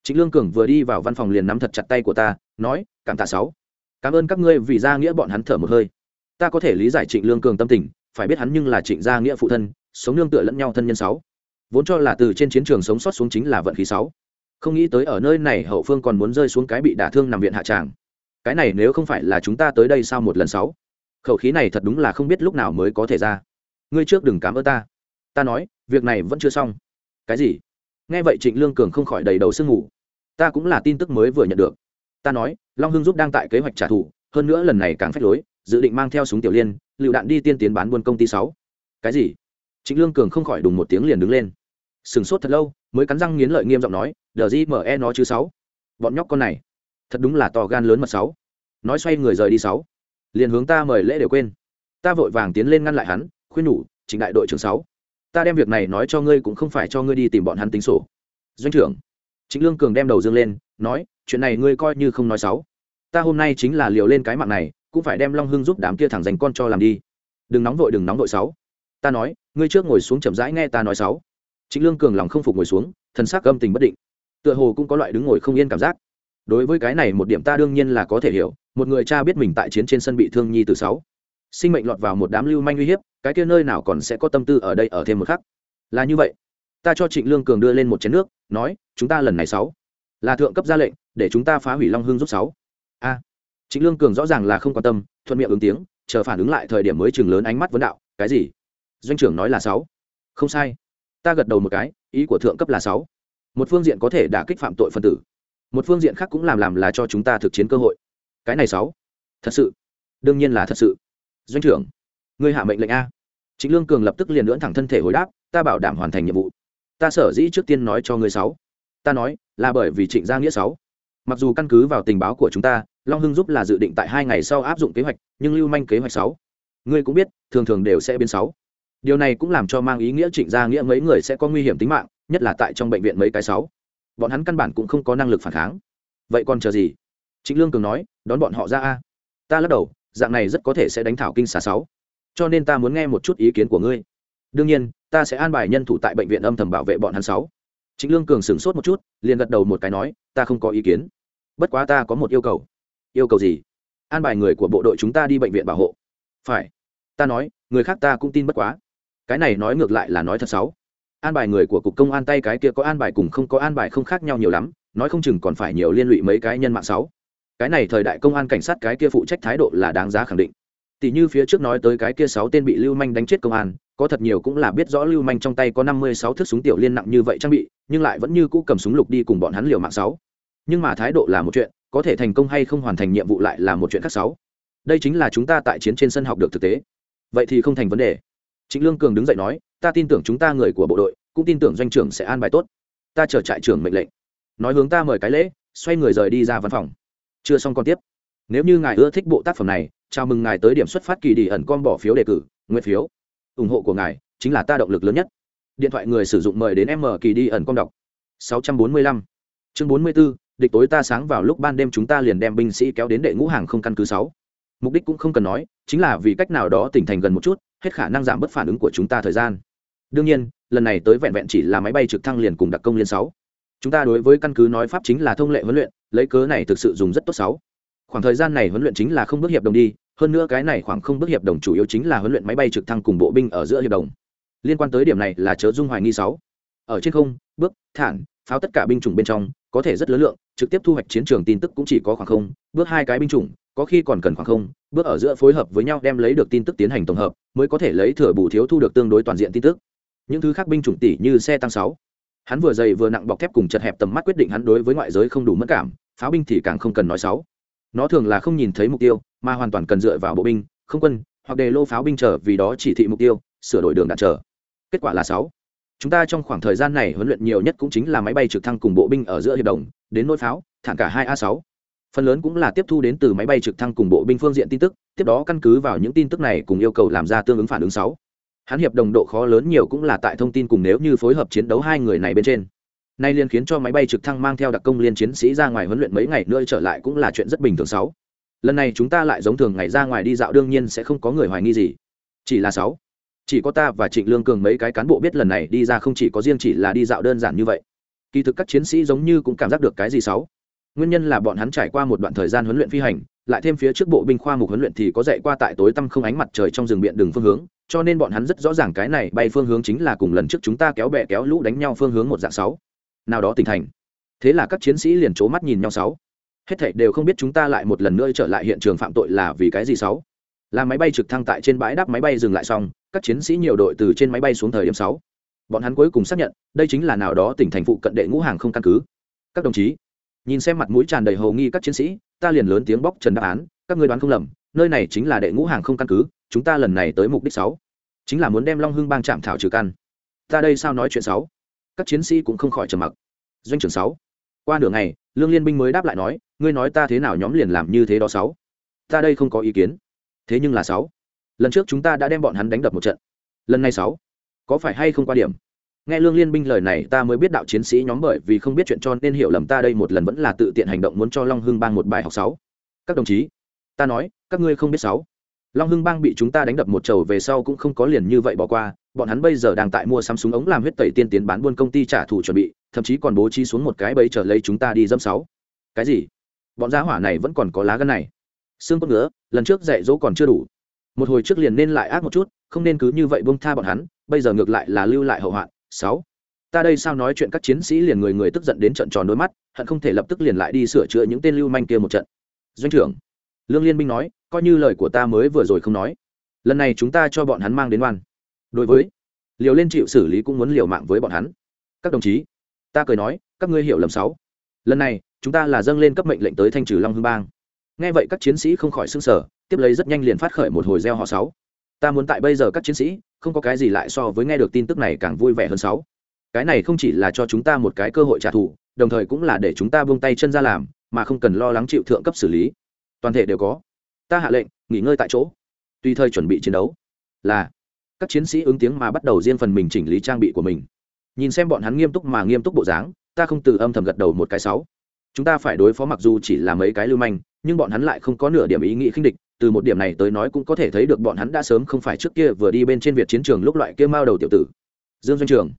Speaker 1: trịnh lương cường vừa đi vào văn phòng liền nắm thật chặt tay của ta nói, cảm tạ sáu. Cảm ơn các ngươi vì ra nghĩa bọn hắn thở một hơi. Ta có thể lý giải trịnh lương cường tâm tình, phải biết hắn nhưng là trịnh gia nghĩa phụ thân, sống nương tựa lẫn nhau thân nhân sáu. Vốn cho là từ trên chiến trường sống sót xuống chính là vận khí sáu. Không nghĩ tới ở nơi này hậu phương còn muốn rơi xuống cái bị đả thương nằm viện hạ tràng. Cái này nếu không phải là chúng ta tới đây sau một lần sáu. Khẩu khí này thật đúng là không biết lúc nào mới có thể ra. Ngươi trước đừng cảm ơn ta. Ta nói, việc này vẫn chưa xong. Cái gì? Nghe vậy trịnh lương cường không khỏi đầy đầu sương ngủ ta cũng là tin tức mới vừa nhận được ta nói, long hưng giúp đang tại kế hoạch trả thù, hơn nữa lần này càng phách lối, dự định mang theo súng tiểu liên, lựu đạn đi tiên tiến bán buôn công ty sáu. Cái gì? Trịnh lương cường không khỏi đùng một tiếng liền đứng lên. Sừng sốt thật lâu, mới cắn răng nghiến lợi nghiêm giọng nói, đờ gì mở e nó chứ sáu? Bọn nhóc con này, thật đúng là to gan lớn mật sáu. Nói xoay người rời đi sáu. Liền hướng ta mời lễ đều quên. Ta vội vàng tiến lên ngăn lại hắn, khuyên nhủ chính đại đội trưởng sáu, ta đem việc này nói cho ngươi cũng không phải cho ngươi đi tìm bọn hắn tính sổ. Doanh trưởng, Trịnh lương cường đem đầu dương lên, nói chuyện này ngươi coi như không nói xấu, ta hôm nay chính là liều lên cái mạng này cũng phải đem long hưng giúp đám kia thẳng dành con cho làm đi. Đừng nóng vội đừng nóng vội sáu ta nói ngươi trước ngồi xuống chậm rãi nghe ta nói sáu chính lương cường lòng không phục ngồi xuống thân xác âm tình bất định. Tựa hồ cũng có loại đứng ngồi không yên cảm giác. Đối với cái này một điểm ta đương nhiên là có thể hiểu một người cha biết mình tại chiến trên sân bị thương nhi từ sáu. Sinh mệnh lọt vào một đám lưu manh uy hiếp cái kia nơi nào còn sẽ có tâm tư ở đây ở thêm một khắc. Là như vậy. Ta cho trịnh lương cường đưa lên một chén nước nói chúng ta lần này sáu là thượng cấp ra lệnh để chúng ta phá hủy long hương giúp sáu. A. Trịnh lương cường rõ ràng là không quan tâm, thuận miệng ứng tiếng, chờ phản ứng lại thời điểm mới chừng lớn ánh mắt vấn đạo, cái gì? Doanh trưởng nói là sáu. Không sai. Ta gật đầu một cái, ý của thượng cấp là sáu. Một phương diện có thể đã kích phạm tội phân tử, một phương diện khác cũng làm làm là cho chúng ta thực chiến cơ hội. Cái này sáu. Thật sự. Đương nhiên là thật sự. Doanh trưởng, ngươi hạ mệnh lệnh a. Chính lương cường lập tức liền lưỡn thẳng thân thể hồi đáp, ta bảo đảm hoàn thành nhiệm vụ. Ta sở dĩ trước tiên nói cho ngươi sáu. Ta nói là bởi vì trịnh gia nghĩa sáu mặc dù căn cứ vào tình báo của chúng ta, long hưng giúp là dự định tại hai ngày sau áp dụng kế hoạch, nhưng lưu manh kế hoạch sáu. Ngươi cũng biết, thường thường đều sẽ biến sáu. Điều này cũng làm cho mang ý nghĩa trịnh gia nghĩa mấy người sẽ có nguy hiểm tính mạng, nhất là tại trong bệnh viện mấy cái sáu. Bọn hắn căn bản cũng không có năng lực phản kháng. Vậy còn chờ gì? Trịnh lương cường nói, đón bọn họ ra a. Ta lắc đầu, dạng này rất có thể sẽ đánh thảo kinh xà sáu. Cho nên ta muốn nghe một chút ý kiến của ngươi. Đương nhiên, ta sẽ an bài nhân thủ tại bệnh viện âm thầm bảo vệ bọn hắn sáu. Trịnh lương cường sửng sốt một chút, liền gật đầu một cái nói ta không có ý kiến. Bất quá ta có một yêu cầu. Yêu cầu gì? An bài người của bộ đội chúng ta đi bệnh viện bảo hộ. Phải. Ta nói, người khác ta cũng tin bất quá. Cái này nói ngược lại là nói thật sáu an bài người của cục công an tay cái kia có an bài cùng không có an bài không khác nhau nhiều lắm, nói không chừng còn phải nhiều liên lụy mấy cái nhân mạng sáu cái này thời đại công an cảnh sát cái kia phụ trách thái độ là đáng giá khẳng định. Tỷ như phía trước nói tới cái kia sáu tên bị lưu manh đánh chết công an có thật nhiều cũng là biết rõ lưu manh trong tay có năm mươi sáu thước súng tiểu liên nặng như vậy trang bị, nhưng lại vẫn như cũ cầm súng lục đi cùng bọn hắn liều mạng sáu. Nhưng mà thái độ là một chuyện, có thể thành công hay không hoàn thành nhiệm vụ lại là một chuyện khác sáu. Đây chính là chúng ta tại chiến trên sân học được thực tế. Vậy thì không thành vấn đề. Chính lương cường đứng dậy nói, ta tin tưởng chúng ta người của bộ đội, cũng tin tưởng doanh trưởng sẽ an bài tốt. Ta chờ trại trưởng mệnh lệnh. Nói hướng ta mời cái lễ, xoay người rời đi ra văn phòng. Chưa xong còn tiếp. Nếu như ngài ưa thích bộ tác phẩm này, chào mừng ngài tới điểm xuất phát kỳ đi ẩn con bỏ phiếu đề cử, nguyện phiếu ủng hộ của ngài chính là ta động lực lớn nhất điện thoại người sử dụng mời đến m kỳ đi ẩn công đọc 645. chương 44, địch tối ta sáng vào lúc ban đêm chúng ta liền đem binh sĩ kéo đến đệ ngũ hàng không căn cứ 6. mục đích cũng không cần nói chính là vì cách nào đó tỉnh thành gần một chút hết khả năng giảm bớt phản ứng của chúng ta thời gian đương nhiên lần này tới vẹn vẹn chỉ là máy bay trực thăng liền cùng đặc công liên 6. chúng ta đối với căn cứ nói pháp chính là thông lệ huấn luyện lấy cớ này thực sự dùng rất tốt 6. khoảng thời gian này huấn luyện chính là không bước hiệp đồng đi hơn nữa cái này khoảng không bước hiệp đồng chủ yếu chính là huấn luyện máy bay trực thăng cùng bộ binh ở giữa hiệp đồng. Liên quan tới điểm này là chớ dung hoài nghi sáu. Ở trên không, bước, thản, pháo tất cả binh chủng bên trong, có thể rất lớn lượng, trực tiếp thu hoạch chiến trường tin tức cũng chỉ có khoảng không, bước hai cái binh chủng, có khi còn cần khoảng không, bước ở giữa phối hợp với nhau đem lấy được tin tức tiến hành tổng hợp, mới có thể lấy thừa bù thiếu thu được tương đối toàn diện tin tức. Những thứ khác binh chủng tỷ như xe tăng sáu. Hắn vừa dày vừa nặng bọc thép cùng chật hẹp tầm mắt quyết định hắn đối với ngoại giới không đủ mất cảm, pháo binh thì càng không cần nói sáu nó thường là không nhìn thấy mục tiêu, mà hoàn toàn cần dựa vào bộ binh, không quân, hoặc đề lô pháo binh trở vì đó chỉ thị mục tiêu, sửa đổi đường đạn trở kết quả là sáu. Chúng ta trong khoảng thời gian này huấn luyện nhiều nhất cũng chính là máy bay trực thăng cùng bộ binh ở giữa hiệp đồng, đến nỗi pháo, thẳng cả hai a sáu. Phần lớn cũng là tiếp thu đến từ máy bay trực thăng cùng bộ binh phương diện tin tức, tiếp đó căn cứ vào những tin tức này cùng yêu cầu làm ra tương ứng phản ứng sáu. Hắn hiệp đồng độ khó lớn nhiều cũng là tại thông tin cùng nếu như phối hợp chiến đấu hai người này bên trên nay liên khiến cho máy bay trực thăng mang theo đặc công liên chiến sĩ ra ngoài huấn luyện mấy ngày nữa trở lại cũng là chuyện rất bình thường sáu. Lần này chúng ta lại giống thường ngày ra ngoài đi dạo đương nhiên sẽ không có người hoài nghi gì. Chỉ là sáu. Chỉ có ta và trịnh lương cường mấy cái cán bộ biết lần này đi ra không chỉ có riêng chỉ là đi dạo đơn giản như vậy. Kỳ thực các chiến sĩ giống như cũng cảm giác được cái gì sáu. Nguyên nhân là bọn hắn trải qua một đoạn thời gian huấn luyện phi hành, lại thêm phía trước bộ binh khoa mục huấn luyện thì có dạy qua tại tối tăm không ánh mặt trời trong rừng biện đường phương hướng, cho nên bọn hắn rất rõ ràng cái này bay phương hướng chính là cùng lần trước chúng ta kéo bè kéo lũ đánh nhau phương hướng một dạng sáu nào đó tỉnh thành. Thế là các chiến sĩ liền c mắt nhìn nhau sáu. Hết thảy đều không biết chúng ta lại một lần nữa trở lại hiện trường phạm tội là vì cái gì sáu. Là máy bay trực thăng tại trên bãi đáp máy bay dừng lại xong, các chiến sĩ nhiều đội từ trên máy bay xuống thời điểm sáu. Bọn hắn cuối cùng xác nhận, đây chính là nào đó tỉnh thành phụ cận đệ ngũ hàng không căn cứ. Các đồng chí, nhìn xem mặt mũi tràn đầy hầu nghi các chiến sĩ, ta liền lớn tiếng bóc trần đáp án, các người đoán không lầm, nơi này chính là đệ ngũ hàng không căn cứ, chúng ta lần này tới mục đích sáu. Chính là muốn đem long hưng bang chạm thảo trừ căn. Ta đây sao nói chuyện sáu? Các chiến sĩ cũng không khỏi trầm mặc. Doanh trưởng sáu, qua nửa ngày, lương liên binh mới đáp lại nói, ngươi nói ta thế nào nhóm liền làm như thế đó sáu. Ta đây không có ý kiến. Thế nhưng là sáu, lần trước chúng ta đã đem bọn hắn đánh đập một trận. Lần này sáu, có phải hay không qua điểm? Nghe lương liên binh lời này, ta mới biết đạo chiến sĩ nhóm bởi vì không biết chuyện cho nên hiểu lầm ta đây một lần vẫn là tự tiện hành động muốn cho long hưng bang một bài học sáu. Các đồng chí, ta nói, các ngươi không biết sáu long hưng bang bị chúng ta đánh đập một trầu về sau cũng không có liền như vậy bỏ qua, bọn hắn bây giờ đang tại mua sắm súng ống làm huyết tẩy tiên tiến bán buôn công ty trả thù chuẩn bị, thậm chí còn bố trí xuống một cái bẫy trở lấy chúng ta đi dâm sáu. Cái gì? Bọn gia hỏa này vẫn còn có lá gân này. Xương con ngứa, lần trước dạy dỗ còn chưa đủ. Một hồi trước liền nên lại ác một chút, không nên cứ như vậy bông tha bọn hắn, bây giờ ngược lại là lưu lại hậu hoạn, sáu. Ta đây sao nói chuyện các chiến sĩ liền người người tức giận đến trận tròn đôi mắt, hận không thể lập tức liền lại đi sửa chữa những tên lưu manh kia một trận. Doanh trưởng, lương liên minh nói coi như lời của ta mới vừa rồi không nói. Lần này chúng ta cho bọn hắn mang đến oan. Đối với, liều lên chịu xử lý cũng muốn liều mạng với bọn hắn. Các đồng chí, ta cười nói, các ngươi hiểu lầm sáu. Lần này, chúng ta là dâng lên cấp mệnh lệnh tới thanh trừ long hưng bang. Nghe vậy các chiến sĩ không khỏi xưng sở tiếp lấy rất nhanh liền phát khởi một hồi gieo họ sáu. Ta muốn tại bây giờ các chiến sĩ, không có cái gì lại so với nghe được tin tức này càng vui vẻ hơn sáu. Cái này không chỉ là cho chúng ta một cái cơ hội trả thù, đồng thời cũng là để chúng ta buông tay chân ra làm, mà không cần lo lắng chịu thượng cấp xử lý. Toàn thể đều có ta hạ lệnh, nghỉ ngơi tại chỗ. Tùy thời chuẩn bị chiến đấu. Là. Các chiến sĩ ứng tiếng mà bắt đầu riêng phần mình chỉnh lý trang bị của mình. Nhìn xem bọn hắn nghiêm túc mà nghiêm túc bộ dáng, ta không từ âm thầm gật đầu một cái sáu. Chúng ta phải đối phó mặc dù chỉ là mấy cái lưu manh, nhưng bọn hắn lại không có nửa điểm ý nghĩ khinh địch. Từ một điểm này tới nói cũng có thể thấy được bọn hắn đã sớm không phải trước kia vừa đi bên trên việt chiến trường lúc loại kia mao đầu tiểu tử. Dương doanh trường.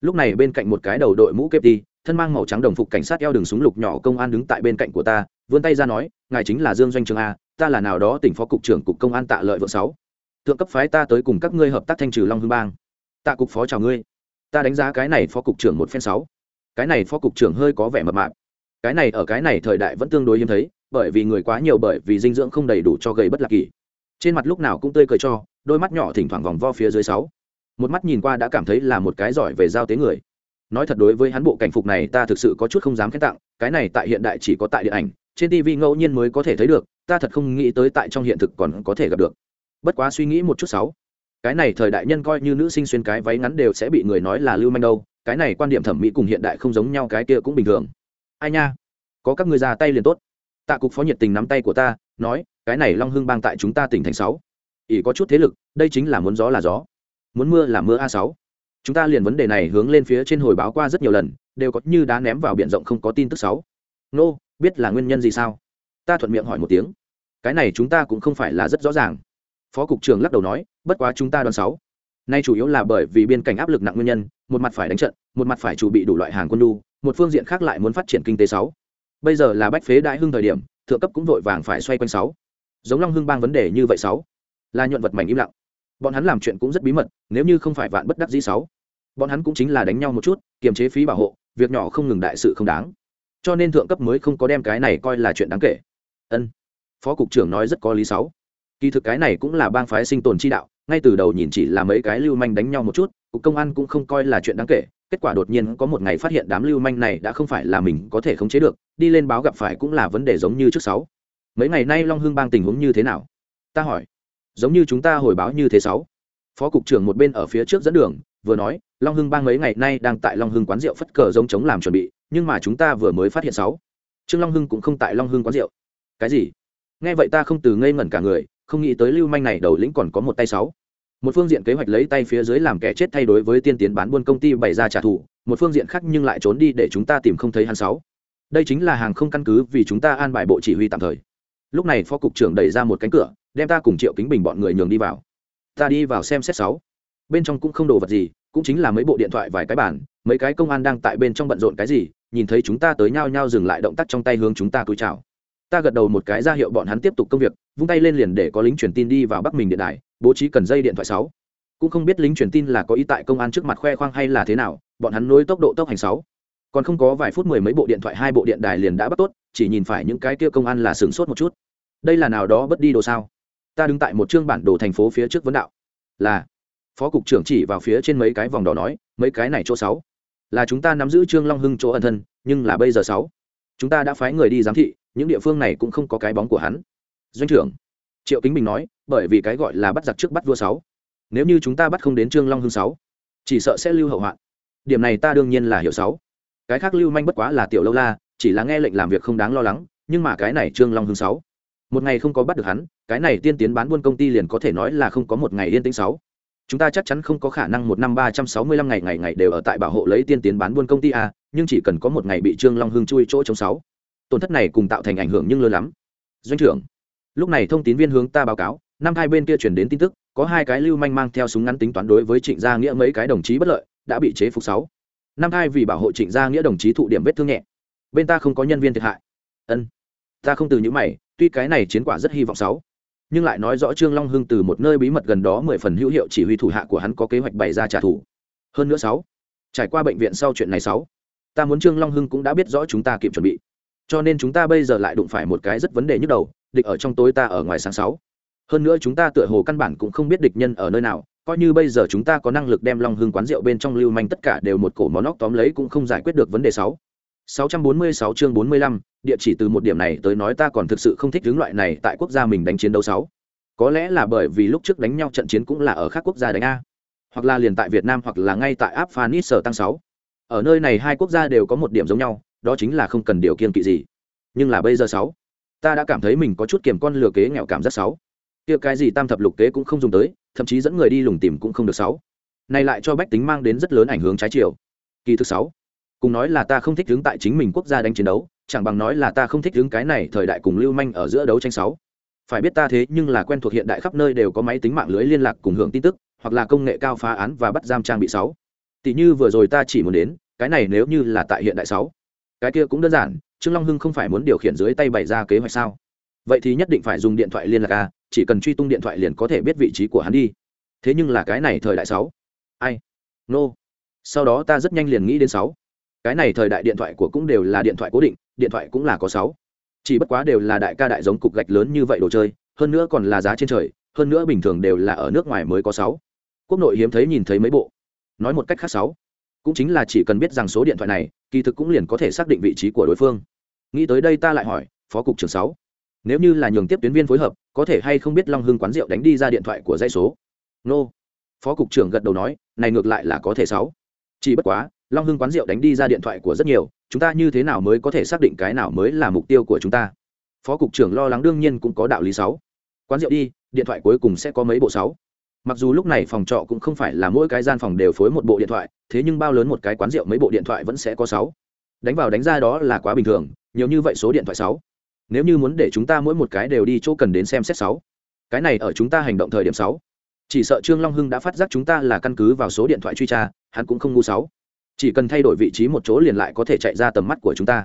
Speaker 1: Lúc này bên cạnh một cái đầu đội mũ kép đi, thân mang màu trắng đồng phục cảnh sát eo đường súng lục nhỏ công an đứng tại bên cạnh của ta, vươn tay ra nói, ngài chính là dương doanh trường a ta là nào đó tỉnh phó cục trưởng cục công an tạ lợi vợ sáu. Thượng cấp phái ta tới cùng các ngươi hợp tác thanh trừ long hương bang. Tạ cục phó chào ngươi. Ta đánh giá cái này phó cục trưởng một phen sáu. Cái này phó cục trưởng hơi có vẻ mập mạp. Cái này ở cái này thời đại vẫn tương đối hiếm thấy, bởi vì người quá nhiều bởi vì dinh dưỡng không đầy đủ cho gây bất lạc kỳ trên mặt lúc nào cũng tươi cười cho, đôi mắt nhỏ thỉnh thoảng vòng vo phía dưới sáu. Một mắt nhìn qua đã cảm thấy là một cái giỏi về giao tế người. Nói thật đối với hắn bộ cảnh phục này ta thực sự có chút không dám khen tặng, cái này tại hiện đại chỉ có tại điện ảnh, trên tv ngẫu nhiên mới có thể thấy được ta thật không nghĩ tới tại trong hiện thực còn có thể gặp được. Bất quá suy nghĩ một chút sáu. Cái này thời đại nhân coi như nữ sinh xuyên cái váy ngắn đều sẽ bị người nói là lưu manh đâu, cái này quan điểm thẩm mỹ cùng hiện đại không giống nhau, cái kia cũng bình thường. Ai nha? Có các người ra tay liền tốt. Tạ cục phó nhiệt tình nắm tay của ta, nói, cái này long hưng bang tại chúng ta tỉnh thành sáu. Ỷ có chút thế lực, đây chính là muốn gió là gió. Muốn mưa là mưa a sáu. Chúng ta liền vấn đề này hướng lên phía trên hồi báo qua rất nhiều lần, đều có như đá ném vào biển rộng không có tin tức sáu. Nô, biết là nguyên nhân gì sao? Ta thuận miệng hỏi một tiếng. Cái này chúng ta cũng không phải là rất rõ ràng. Phó cục trưởng lắc đầu nói, bất quá chúng ta đoán sáu. Nay chủ yếu là bởi vì biên cảnh áp lực nặng nguyên nhân, một mặt phải đánh trận, một mặt phải chuẩn bị đủ loại hàng quân đu một phương diện khác lại muốn phát triển kinh tế sáu. Bây giờ là bách phế đại hưng thời điểm, thượng cấp cũng vội vàng phải xoay quanh sáu. Giống long hưng bang vấn đề như vậy sáu. Là nhuận vật mảnh im lặng. Bọn hắn làm chuyện cũng rất bí mật, nếu như không phải vạn bất đắc dĩ sáu, bọn hắn cũng chính là đánh nhau một chút, kiềm chế phí bảo hộ, việc nhỏ không ngừng đại sự không đáng. Cho nên thượng cấp mới không có đem cái này coi là chuyện đáng kể ân. Phó cục trưởng nói rất có lý sáu. Kỳ thực cái này cũng là bang phái sinh tồn chi đạo, ngay từ đầu nhìn chỉ là mấy cái lưu manh đánh nhau một chút, cục công an cũng không coi là chuyện đáng kể, kết quả đột nhiên có một ngày phát hiện đám lưu manh này đã không phải là mình có thể khống chế được, đi lên báo gặp phải cũng là vấn đề giống như trước sáu. Mấy ngày nay long hưng bang tình huống như thế nào? Ta hỏi. Giống như chúng ta hồi báo như thế sáu. Phó cục trưởng một bên ở phía trước dẫn đường, vừa nói, long hưng bang mấy ngày nay đang tại long hưng quán rượu phất cờ giống chống làm chuẩn bị, nhưng mà chúng ta vừa mới phát hiện sáu. Trương long hưng cũng không tại long hưng quán rượu cái gì? Nghe vậy ta không từ ngây ngẩn cả người, không nghĩ tới lưu manh này đầu lĩnh còn có một tay sáu. Một phương diện kế hoạch lấy tay phía dưới làm kẻ chết thay đối với tiên tiến bán buôn công ty bày ra trả thù, một phương diện khác nhưng lại trốn đi để chúng ta tìm không thấy hắn sáu. Đây chính là hàng không căn cứ vì chúng ta an bài bộ chỉ huy tạm thời. Lúc này phó cục trưởng đẩy ra một cánh cửa, đem ta cùng triệu kính bình bọn người nhường đi vào. Ta đi vào xem xét sáu. Bên trong cũng không đồ vật gì, cũng chính là mấy bộ điện thoại vài cái bản, mấy cái công an đang tại bên trong bận rộn cái gì, nhìn thấy chúng ta tới nhau nhau dừng lại động tác trong tay hướng chúng ta túi chào ta gật đầu một cái ra hiệu bọn hắn tiếp tục công việc, vung tay lên liền để có lính truyền tin đi vào bắc mình điện đài, bố trí cần dây điện thoại sáu. Cũng không biết lính truyền tin là có ý tại công an trước mặt khoe khoang hay là thế nào, bọn hắn nối tốc độ tốc hành sáu. Còn không có vài phút mười mấy bộ điện thoại hai bộ điện đài liền đã bắt tốt, chỉ nhìn phải những cái kia công an là sửng sốt một chút. Đây là nào đó bất đi đồ sao? Ta đứng tại một chương bản đồ thành phố phía trước vấn đạo. Là, phó cục trưởng chỉ vào phía trên mấy cái vòng đỏ nói, mấy cái này chỗ sáu. Là chúng ta nắm giữ trương long hưng chỗ ẩn thân, nhưng là bây giờ sáu. Chúng ta đã phái người đi giám thị những địa phương này cũng không có cái bóng của hắn. Doanh trưởng, triệu kính bình nói, bởi vì cái gọi là bắt giặc trước bắt vua sáu. Nếu như chúng ta bắt không đến trương long hưng sáu, chỉ sợ sẽ lưu hậu hoạn. Điểm này ta đương nhiên là hiểu sáu. Cái khác lưu manh bất quá là tiểu lâu la, chỉ là nghe lệnh làm việc không đáng lo lắng, nhưng mà cái này trương long hưng sáu, một ngày không có bắt được hắn, cái này tiên tiến bán buôn công ty liền có thể nói là không có một ngày yên tĩnh sáu. Chúng ta chắc chắn không có khả năng một năm ba trăm sáu mươi lăm ngày ngày ngày đều ở tại bảo hộ lấy tiên tiến bán buôn công ty a, nhưng chỉ cần có một ngày bị trương long hưng chui chỗ chống sáu tổn thất này cùng tạo thành ảnh hưởng nhưng lớn lắm. Doanh trưởng, lúc này thông tín viên hướng ta báo cáo, năm hai bên kia chuyển đến tin tức, có hai cái lưu manh mang theo súng ngắn tính toán đối với trịnh gia nghĩa mấy cái đồng chí bất lợi, đã bị chế phục sáu. Năm hai vì bảo hộ trịnh gia nghĩa đồng chí thụ điểm vết thương nhẹ. Bên ta không có nhân viên thiệt hại. Ân, ta không từ những mày, tuy cái này chiến quả rất hy vọng sáu, nhưng lại nói rõ trương long hưng từ một nơi bí mật gần đó mười phần hữu hiệu chỉ huy thủ hạ của hắn có kế hoạch bày ra trả thù. Hơn nữa sáu, trải qua bệnh viện sau chuyện này sáu, ta muốn trương long hưng cũng đã biết rõ chúng ta kịp chuẩn bị cho nên chúng ta bây giờ lại đụng phải một cái rất vấn đề nhức đầu địch ở trong tối ta ở ngoài sáng sáu hơn nữa chúng ta tựa hồ căn bản cũng không biết địch nhân ở nơi nào coi như bây giờ chúng ta có năng lực đem long hương quán rượu bên trong lưu manh tất cả đều một cổ món óc tóm lấy cũng không giải quyết được vấn đề sáu 646 chương 45, địa chỉ từ một điểm này tới nói ta còn thực sự không thích hướng loại này tại quốc gia mình đánh chiến đấu sáu. Có lẽ là bởi vì lúc trước đánh nhau trận chiến cũng là ở khác quốc gia đánh a, hoặc là liền tại Việt Nam hoặc là ngay tại Afghanistan tăng 6. Ở nơi này hai quốc gia đều có một điểm giống nhau, đó chính là không cần điều kiên kỵ gì. nhưng là bây giờ sáu, ta đã cảm thấy mình có chút kiềm con lừa kế nghèo cảm giác sáu. Kia cái gì tam thập lục kế cũng không dùng tới, thậm chí dẫn người đi lùng tìm cũng không được sáu. Này lại cho bách tính mang đến rất lớn ảnh hưởng trái chiều. Kỳ thứ sáu, cùng nói là ta không thích đứng tại chính mình quốc gia đánh chiến đấu, chẳng bằng nói là ta không thích đứng cái này thời đại cùng lưu manh ở giữa đấu tranh sáu. Phải biết ta thế nhưng là quen thuộc hiện đại khắp nơi đều có máy tính mạng lưới liên lạc cùng hưởng tin tức, hoặc là công nghệ cao phá án và bắt giam trang bị sáu. Tỷ như vừa rồi ta chỉ muốn đến, cái này nếu như là tại hiện đại sáu cái kia cũng đơn giản, trương long hưng không phải muốn điều khiển dưới tay bày ra kế hoạch sao? Vậy thì nhất định phải dùng điện thoại liên lạc à chỉ cần truy tung điện thoại liền có thể biết vị trí của hắn đi. Thế nhưng là cái này thời đại sáu. Ai? Nô、no. sau đó ta rất nhanh liền nghĩ đến sáu. Cái này thời đại điện thoại của cũng đều là điện thoại cố định, điện thoại cũng là có sáu. Chỉ bất quá đều là đại ca đại giống cục gạch lớn như vậy đồ chơi, hơn nữa còn là giá trên trời, hơn nữa bình thường đều là ở nước ngoài mới có sáu. Quốc nội hiếm thấy nhìn thấy mấy bộ. Nói một cách khác sáu cũng chính là chỉ cần biết rằng số điện thoại này, kỳ thực cũng liền có thể xác định vị trí của đối phương. Nghĩ tới đây ta lại hỏi, phó cục trưởng sáu, nếu như là nhường tiếp tuyến viên phối hợp, có thể hay không biết long hưng quán rượu đánh đi ra điện thoại của dây số? Nô. Phó cục trưởng gật đầu nói, này ngược lại là có thể sáu. Chỉ bất quá, long hưng quán rượu đánh đi ra điện thoại của rất nhiều, chúng ta như thế nào mới có thể xác định cái nào mới là mục tiêu của chúng ta? Phó cục trưởng lo lắng đương nhiên cũng có đạo lý sáu. Quán rượu đi, điện thoại cuối cùng sẽ có mấy bộ sáu mặc dù lúc này phòng trọ cũng không phải là mỗi cái gian phòng đều phối một bộ điện thoại, thế nhưng bao lớn một cái quán rượu mấy bộ điện thoại vẫn sẽ có sáu. Đánh vào đánh ra đó là quá bình thường, nhiều như vậy số điện thoại sáu. Nếu như muốn để chúng ta mỗi một cái đều đi chỗ cần đến xem xét sáu. Cái này ở chúng ta hành động thời điểm sáu. Chỉ sợ trương long hưng đã phát giác chúng ta là căn cứ vào số điện thoại truy tra, hắn cũng không ngu sáu. Chỉ cần thay đổi vị trí một chỗ liền lại có thể chạy ra tầm mắt của chúng ta.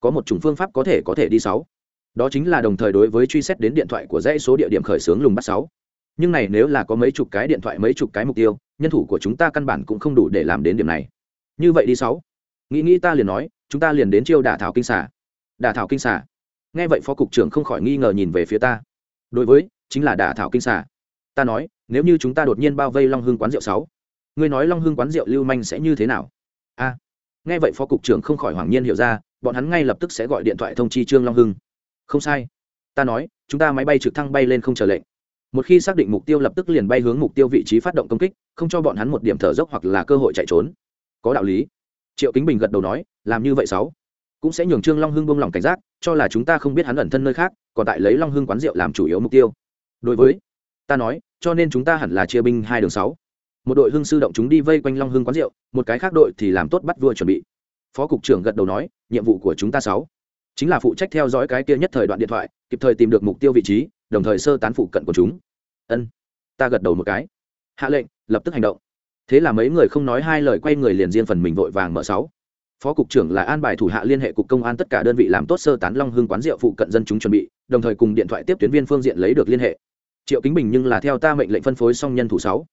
Speaker 1: Có một chủng phương pháp có thể có thể đi sáu. Đó chính là đồng thời đối với truy xét đến điện thoại của dãy số địa điểm khởi xướng lùng bắt sáu nhưng này nếu là có mấy chục cái điện thoại, mấy chục cái mục tiêu, nhân thủ của chúng ta căn bản cũng không đủ để làm đến điểm này. Như vậy đi sáu. Nghĩ nghĩ ta liền nói, chúng ta liền đến chiêu đả thảo kinh xả đả thảo kinh xả nghe vậy phó cục trưởng không khỏi nghi ngờ nhìn về phía ta. Đối với, chính là đả thảo kinh xả ta nói, nếu như chúng ta đột nhiên bao vây long hương quán rượu sáu, ngươi nói long hương quán rượu lưu manh sẽ như thế nào? A. Nghe vậy phó cục trưởng không khỏi hoàng nhiên hiểu ra, bọn hắn ngay lập tức sẽ gọi điện thoại thông chi trương long hưng. Không sai. Ta nói, chúng ta máy bay trực thăng bay lên không chờ lệnh một khi xác định mục tiêu lập tức liền bay hướng mục tiêu vị trí phát động công kích, không cho bọn hắn một điểm thở dốc hoặc là cơ hội chạy trốn. Có đạo lý. Triệu kính bình gật đầu nói, làm như vậy sáu. Cũng sẽ nhường trương long hưng bông lòng cảnh giác, cho là chúng ta không biết hắn ẩn thân nơi khác, còn tại lấy long hưng quán rượu làm chủ yếu mục tiêu. Đối với, ta nói, cho nên chúng ta hẳn là chia binh hai đường sáu. Một đội hưng sư động chúng đi vây quanh long hưng quán rượu, một cái khác đội thì làm tốt bắt vua chuẩn bị. Phó cục trưởng gật đầu nói, nhiệm vụ của chúng ta sáu. Chính là phụ trách theo dõi cái kia nhất thời đoạn điện thoại, kịp thời tìm được mục tiêu vị trí đồng thời sơ tán phụ cận của chúng. Ân, ta gật đầu một cái. Hạ lệnh, lập tức hành động. Thế là mấy người không nói hai lời quay người liền riêng phần mình vội vàng mở sáu. Phó cục trưởng là an bài thủ hạ liên hệ cục công an tất cả đơn vị làm tốt sơ tán long hương quán rượu phụ cận dân chúng chuẩn bị, đồng thời cùng điện thoại tiếp tuyến viên phương diện lấy được liên hệ. Triệu kính bình nhưng là theo ta mệnh lệnh phân phối xong nhân thủ sáu.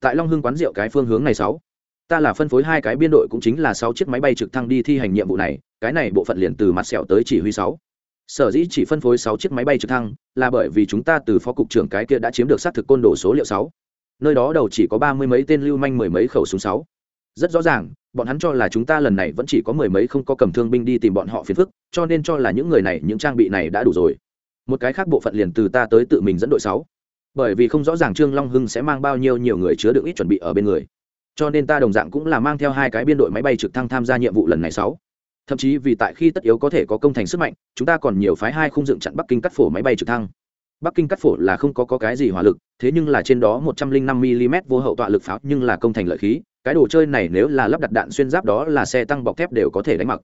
Speaker 1: Tại long hương quán rượu cái phương hướng này sáu. Ta là phân phối hai cái biên đội cũng chính là sáu chiếc máy bay trực thăng đi thi hành nhiệm vụ này, cái này bộ phận liền từ mặt sẹo tới chỉ huy sáu sở dĩ chỉ phân phối sáu chiếc máy bay trực thăng là bởi vì chúng ta từ phó cục trưởng cái kia đã chiếm được xác thực côn đồ số liệu sáu. Nơi đó đầu chỉ có ba mươi mấy tên lưu manh, mười mấy khẩu súng sáu. Rất rõ ràng, bọn hắn cho là chúng ta lần này vẫn chỉ có mười mấy không có cầm thương binh đi tìm bọn họ phiền phức, cho nên cho là những người này, những trang bị này đã đủ rồi. Một cái khác bộ phận liền từ ta tới tự mình dẫn đội sáu. Bởi vì không rõ ràng trương long hưng sẽ mang bao nhiêu nhiều người chứa đựng ít chuẩn bị ở bên người. Cho nên ta đồng dạng cũng là mang theo hai cái biên đội máy bay trực thăng tham gia nhiệm vụ lần này sáu thậm chí vì tại khi tất yếu có thể có công thành sức mạnh chúng ta còn nhiều phái hai khung dựng chặn bắc kinh cắt phổ máy bay trực thăng. Bắc kinh cắt phổ là không có, có cái gì hỏa lực thế nhưng là trên đó một trăm linh năm mm vô hậu tọa lực pháo nhưng là công thành lợi khí. Cái đồ chơi này nếu là lắp đặt đạn xuyên giáp đó là xe tăng bọc thép đều có thể đánh mặc.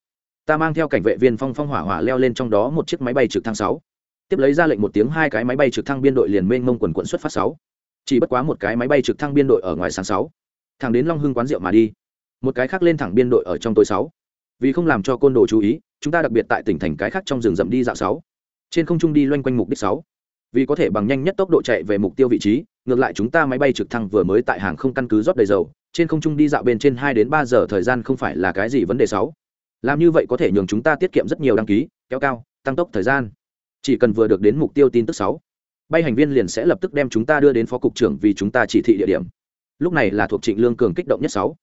Speaker 1: Ta mang theo cảnh vệ viên phong phong hỏa hỏa leo lên trong đó một chiếc máy bay trực thăng sáu. Tiếp lấy ra lệnh một tiếng hai cái máy bay trực thăng biên đội liền mênh mông quần quận xuất phát sáu. Chỉ bất quá một cái máy bay trực thăng biên đội ở ngoài sáng sáu. Thẳng đến long hưng quán rượu mà đi. Một cái khác lên thẳng biên đội ở trong tối sáu vì không làm cho côn đồ chú ý, chúng ta đặc biệt tại tỉnh thành cái khác trong rừng rậm đi dạo sáu. Trên không trung đi loanh quanh mục đích sáu. Vì có thể bằng nhanh nhất tốc độ chạy về mục tiêu vị trí, ngược lại chúng ta máy bay trực thăng vừa mới tại hàng không căn cứ rót đầy dầu, trên không trung đi dạo bên trên hai đến ba giờ thời gian không phải là cái gì vấn đề sáu. Làm như vậy có thể nhường chúng ta tiết kiệm rất nhiều đăng ký, kéo cao, tăng tốc thời gian. Chỉ cần vừa được đến mục tiêu tin tức sáu, bay hành viên liền sẽ lập tức đem chúng ta đưa đến phó cục trưởng vì chúng ta chỉ thị địa điểm. Lúc này là thuộc trịnh lương cường kích động nhất sáu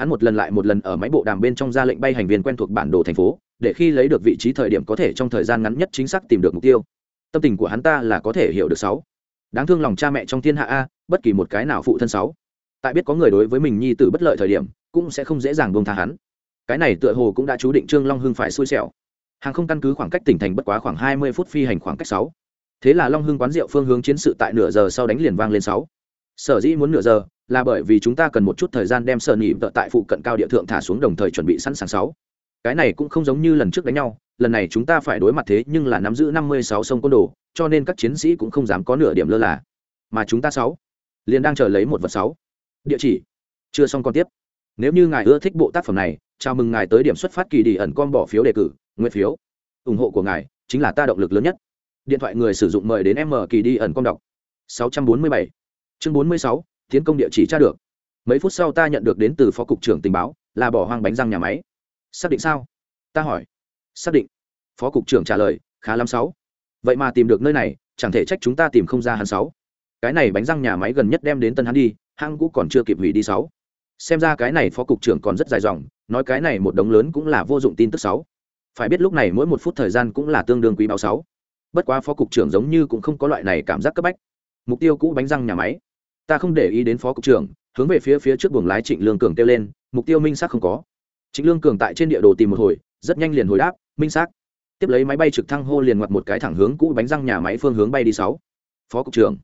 Speaker 1: hắn một lần lại một lần ở máy bộ đàm bên trong ra lệnh bay hành viên quen thuộc bản đồ thành phố, để khi lấy được vị trí thời điểm có thể trong thời gian ngắn nhất chính xác tìm được mục tiêu. Tâm tình của hắn ta là có thể hiểu được sáu. Đáng thương lòng cha mẹ trong thiên hạ a, bất kỳ một cái nào phụ thân sáu. Tại biết có người đối với mình nhi tử bất lợi thời điểm, cũng sẽ không dễ dàng buông tha hắn. Cái này tựa hồ cũng đã chú định trương long hưng phải xui xẻo. Hàng không căn cứ khoảng cách tỉnh thành bất quá khoảng hai mươi phút phi hành khoảng cách sáu. Thế là long hưng quán rượu phương hướng chiến sự tại nửa giờ sau đánh liền vang lên sáu. Sở dĩ muốn nửa giờ là bởi vì chúng ta cần một chút thời gian đem sở nhị vợ tại phụ cận cao địa thượng thả xuống đồng thời chuẩn bị sẵn sàng sáu. Cái này cũng không giống như lần trước đánh nhau lần này chúng ta phải đối mặt thế nhưng là nắm giữ năm mươi sáu sông côn đồ cho nên các chiến sĩ cũng không dám có nửa điểm lơ là. Mà chúng ta sáu liền đang chờ lấy một vật sáu. Địa chỉ chưa xong còn tiếp. Nếu như ngài ưa thích bộ tác phẩm này chào mừng ngài tới điểm xuất phát kỳ đi ẩn com bỏ phiếu đề cử nguyên phiếu. ủng hộ của ngài chính là ta động lực lớn nhất. Điện thoại người sử dụng mời đến m kỳ đi ẩn com đọc. 647. chương 46, tiến công địa chỉ tra được. Mấy phút sau ta nhận được đến từ phó cục trưởng tình báo, là bỏ hoang bánh răng nhà máy. Xác định sao? Ta hỏi. Xác định. Phó cục trưởng trả lời, khá lắm sáu. Vậy mà tìm được nơi này, chẳng thể trách chúng ta tìm không ra hắn sáu. Cái này bánh răng nhà máy gần nhất đem đến tân hắn đi, hang cũ còn chưa kịp hủy đi sáu. Xem ra cái này phó cục trưởng còn rất dài dòng, nói cái này một đống lớn cũng là vô dụng tin tức sáu. Phải biết lúc này mỗi một phút thời gian cũng là tương đương quý báo sáu. Bất quá phó cục trưởng giống như cũng không có loại này cảm giác cấp bách. Mục tiêu cũ bánh răng nhà máy ta không để ý đến phó cục trưởng, hướng về phía phía trước buồng lái trịnh lương cường kêu lên, mục tiêu minh xác không có. Trịnh lương cường tại trên địa đồ tìm một hồi, rất nhanh liền hồi đáp, minh xác. Tiếp lấy máy bay trực thăng hô liền ngoặt một cái thẳng hướng cũ bánh răng nhà máy phương hướng bay đi sáu. Phó cục trưởng.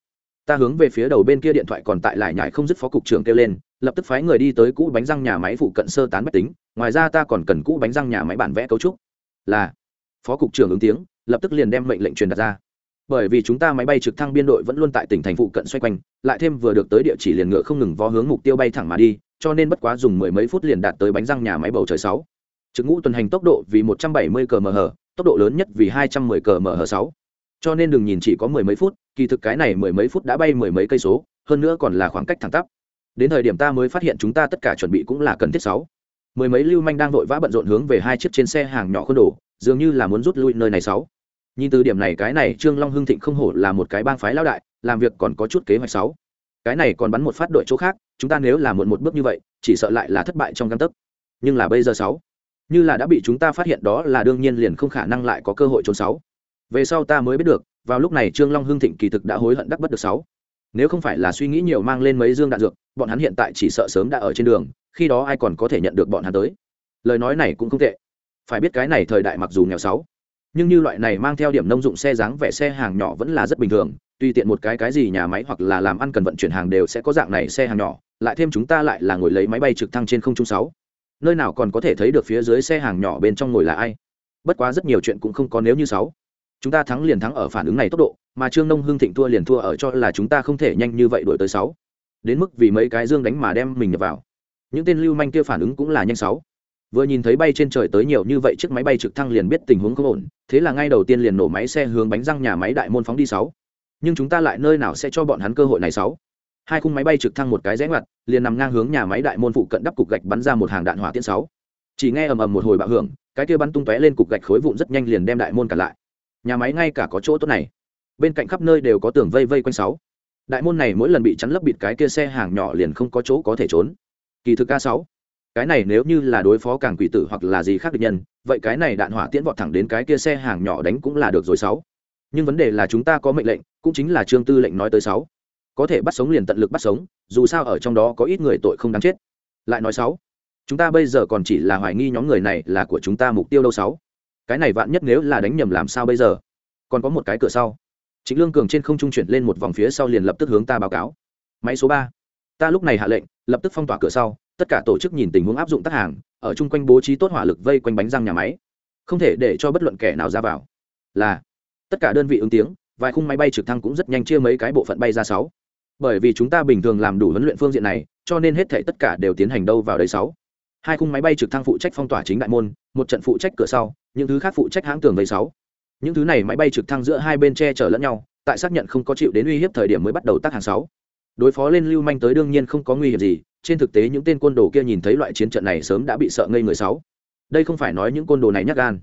Speaker 1: Ta hướng về phía đầu bên kia điện thoại còn tại lại nhải không dứt phó cục trưởng kêu lên, lập tức phái người đi tới cũ bánh răng nhà máy phụ cận sơ tán bách tính, ngoài ra ta còn cần cũ bánh răng nhà máy bản vẽ cấu trúc. Là, phó cục trưởng ứng tiếng, lập tức liền đem mệnh lệnh truyền đặt ra bởi vì chúng ta máy bay trực thăng biên đội vẫn luôn tại tỉnh thành phụ cận xoay quanh, lại thêm vừa được tới địa chỉ liền ngựa không ngừng vó hướng mục tiêu bay thẳng mà đi, cho nên bất quá dùng mười mấy phút liền đạt tới bánh răng nhà máy bầu trời sáu. Trực ngũ tuần hành tốc độ vì một trăm bảy mươi cm tốc độ lớn nhất vì hai trăm mười cm sáu. Cho nên đừng nhìn chỉ có mười mấy phút, kỳ thực cái này mười mấy phút đã bay mười mấy cây số, hơn nữa còn là khoảng cách thẳng tắp. Đến thời điểm ta mới phát hiện chúng ta tất cả chuẩn bị cũng là cần thiết sáu. Mười mấy lưu manh đang vội vã bận rộn hướng về hai chiếc trên xe hàng nhỏ khuôn đổ dường như là muốn rút lui nơi này sáu nhìn từ điểm này, cái này trương long hưng thịnh không hổ là một cái bang phái lao đại, làm việc còn có chút kế hoạch sáu cái này còn bắn một phát đội chỗ khác, chúng ta nếu là muộn một bước như vậy, chỉ sợ lại là thất bại trong căn tấc. Nhưng là bây giờ sáu như là đã bị chúng ta phát hiện đó là đương nhiên liền không khả năng lại có cơ hội trốn sáu về sau ta mới biết được, vào lúc này trương long hưng thịnh kỳ thực đã hối hận đắc bất được sáu nếu không phải là suy nghĩ nhiều mang lên mấy dương đạn dược, bọn hắn hiện tại chỉ sợ sớm đã ở trên đường, khi đó ai còn có thể nhận được bọn hắn tới. Lời nói này cũng không tệ. Phải biết cái này thời đại mặc dù nghèo sáu nhưng như loại này mang theo điểm nông dụng xe dáng vẻ xe hàng nhỏ vẫn là rất bình thường, tùy tiện một cái cái gì nhà máy hoặc là làm ăn cần vận chuyển hàng đều sẽ có dạng này xe hàng nhỏ, lại thêm chúng ta lại là ngồi lấy máy bay trực thăng trên không trung sáu. Nơi nào còn có thể thấy được phía dưới xe hàng nhỏ bên trong ngồi là ai? Bất quá rất nhiều chuyện cũng không có nếu như sáu. Chúng ta thắng liền thắng ở phản ứng này tốc độ, mà trương nông hưng thịnh thua liền thua ở cho là chúng ta không thể nhanh như vậy đuổi tới sáu. Đến mức vì mấy cái dương đánh mà đem mình nhập vào. Những tên lưu manh kia phản ứng cũng là nhanh sáu vừa nhìn thấy bay trên trời tới nhiều như vậy chiếc máy bay trực thăng liền biết tình huống không ổn, thế là ngay đầu tiên liền nổ máy xe hướng bánh răng nhà máy đại môn phóng đi sáu. Nhưng chúng ta lại nơi nào sẽ cho bọn hắn cơ hội này sáu? Hai khung máy bay trực thăng một cái rẽ ngoặt, liền nằm ngang hướng nhà máy đại môn phụ cận đắp cục gạch bắn ra một hàng đạn hỏa tiễn sáu. Chỉ nghe ầm ầm một hồi bạo hưởng, cái kia bắn tung tóe lên cục gạch khối vụn rất nhanh liền đem đại môn cả lại. Nhà máy ngay cả có chỗ tốt này. Bên cạnh khắp nơi đều có tường vây vây quanh sáu. Đại môn này mỗi lần bị chắn lấp bịt cái kia xe hàng nhỏ liền không có chỗ có thể trốn. Kỳ thực ca sáu cái này nếu như là đối phó càng quỷ tử hoặc là gì khác địch nhân, vậy cái này đạn hỏa tiễn vọt thẳng đến cái kia xe hàng nhỏ đánh cũng là được rồi sáu. Nhưng vấn đề là chúng ta có mệnh lệnh, cũng chính là trương tư lệnh nói tới sáu. Có thể bắt sống liền tận lực bắt sống, dù sao ở trong đó có ít người tội không đáng chết. Lại nói sáu. Chúng ta bây giờ còn chỉ là hoài nghi nhóm người này là của chúng ta mục tiêu đâu sáu. Cái này vạn nhất nếu là đánh nhầm làm sao bây giờ? Còn có một cái cửa sau. Chính lương cường trên không trung chuyển lên một vòng phía sau liền lập tức hướng ta báo cáo. Máy số ba. Ta lúc này hạ lệnh, lập tức phong tỏa cửa sau tất cả tổ chức nhìn tình huống áp dụng tác hàng, ở chung quanh bố trí tốt hỏa lực vây quanh bánh răng nhà máy. Không thể để cho bất luận kẻ nào ra vào. Là, tất cả đơn vị ứng tiếng, vài khung máy bay trực thăng cũng rất nhanh chia mấy cái bộ phận bay ra sáu. Bởi vì chúng ta bình thường làm đủ huấn luyện phương diện này, cho nên hết thể tất cả đều tiến hành đâu vào đấy sáu. Hai khung máy bay trực thăng phụ trách phong tỏa chính đại môn, một trận phụ trách cửa sau, những thứ khác phụ trách hãng tường vây sáu. Những thứ này máy bay trực thăng giữa hai bên che chở lẫn nhau, tại xác nhận không có chịu đến uy hiếp thời điểm mới bắt đầu tác hàng sáu. Đối phó lên lưu manh tới đương nhiên không có nguy hiểm gì trên thực tế những tên côn đồ kia nhìn thấy loại chiến trận này sớm đã bị sợ ngây người sáu. Đây không phải nói những côn đồ này nhắc gan,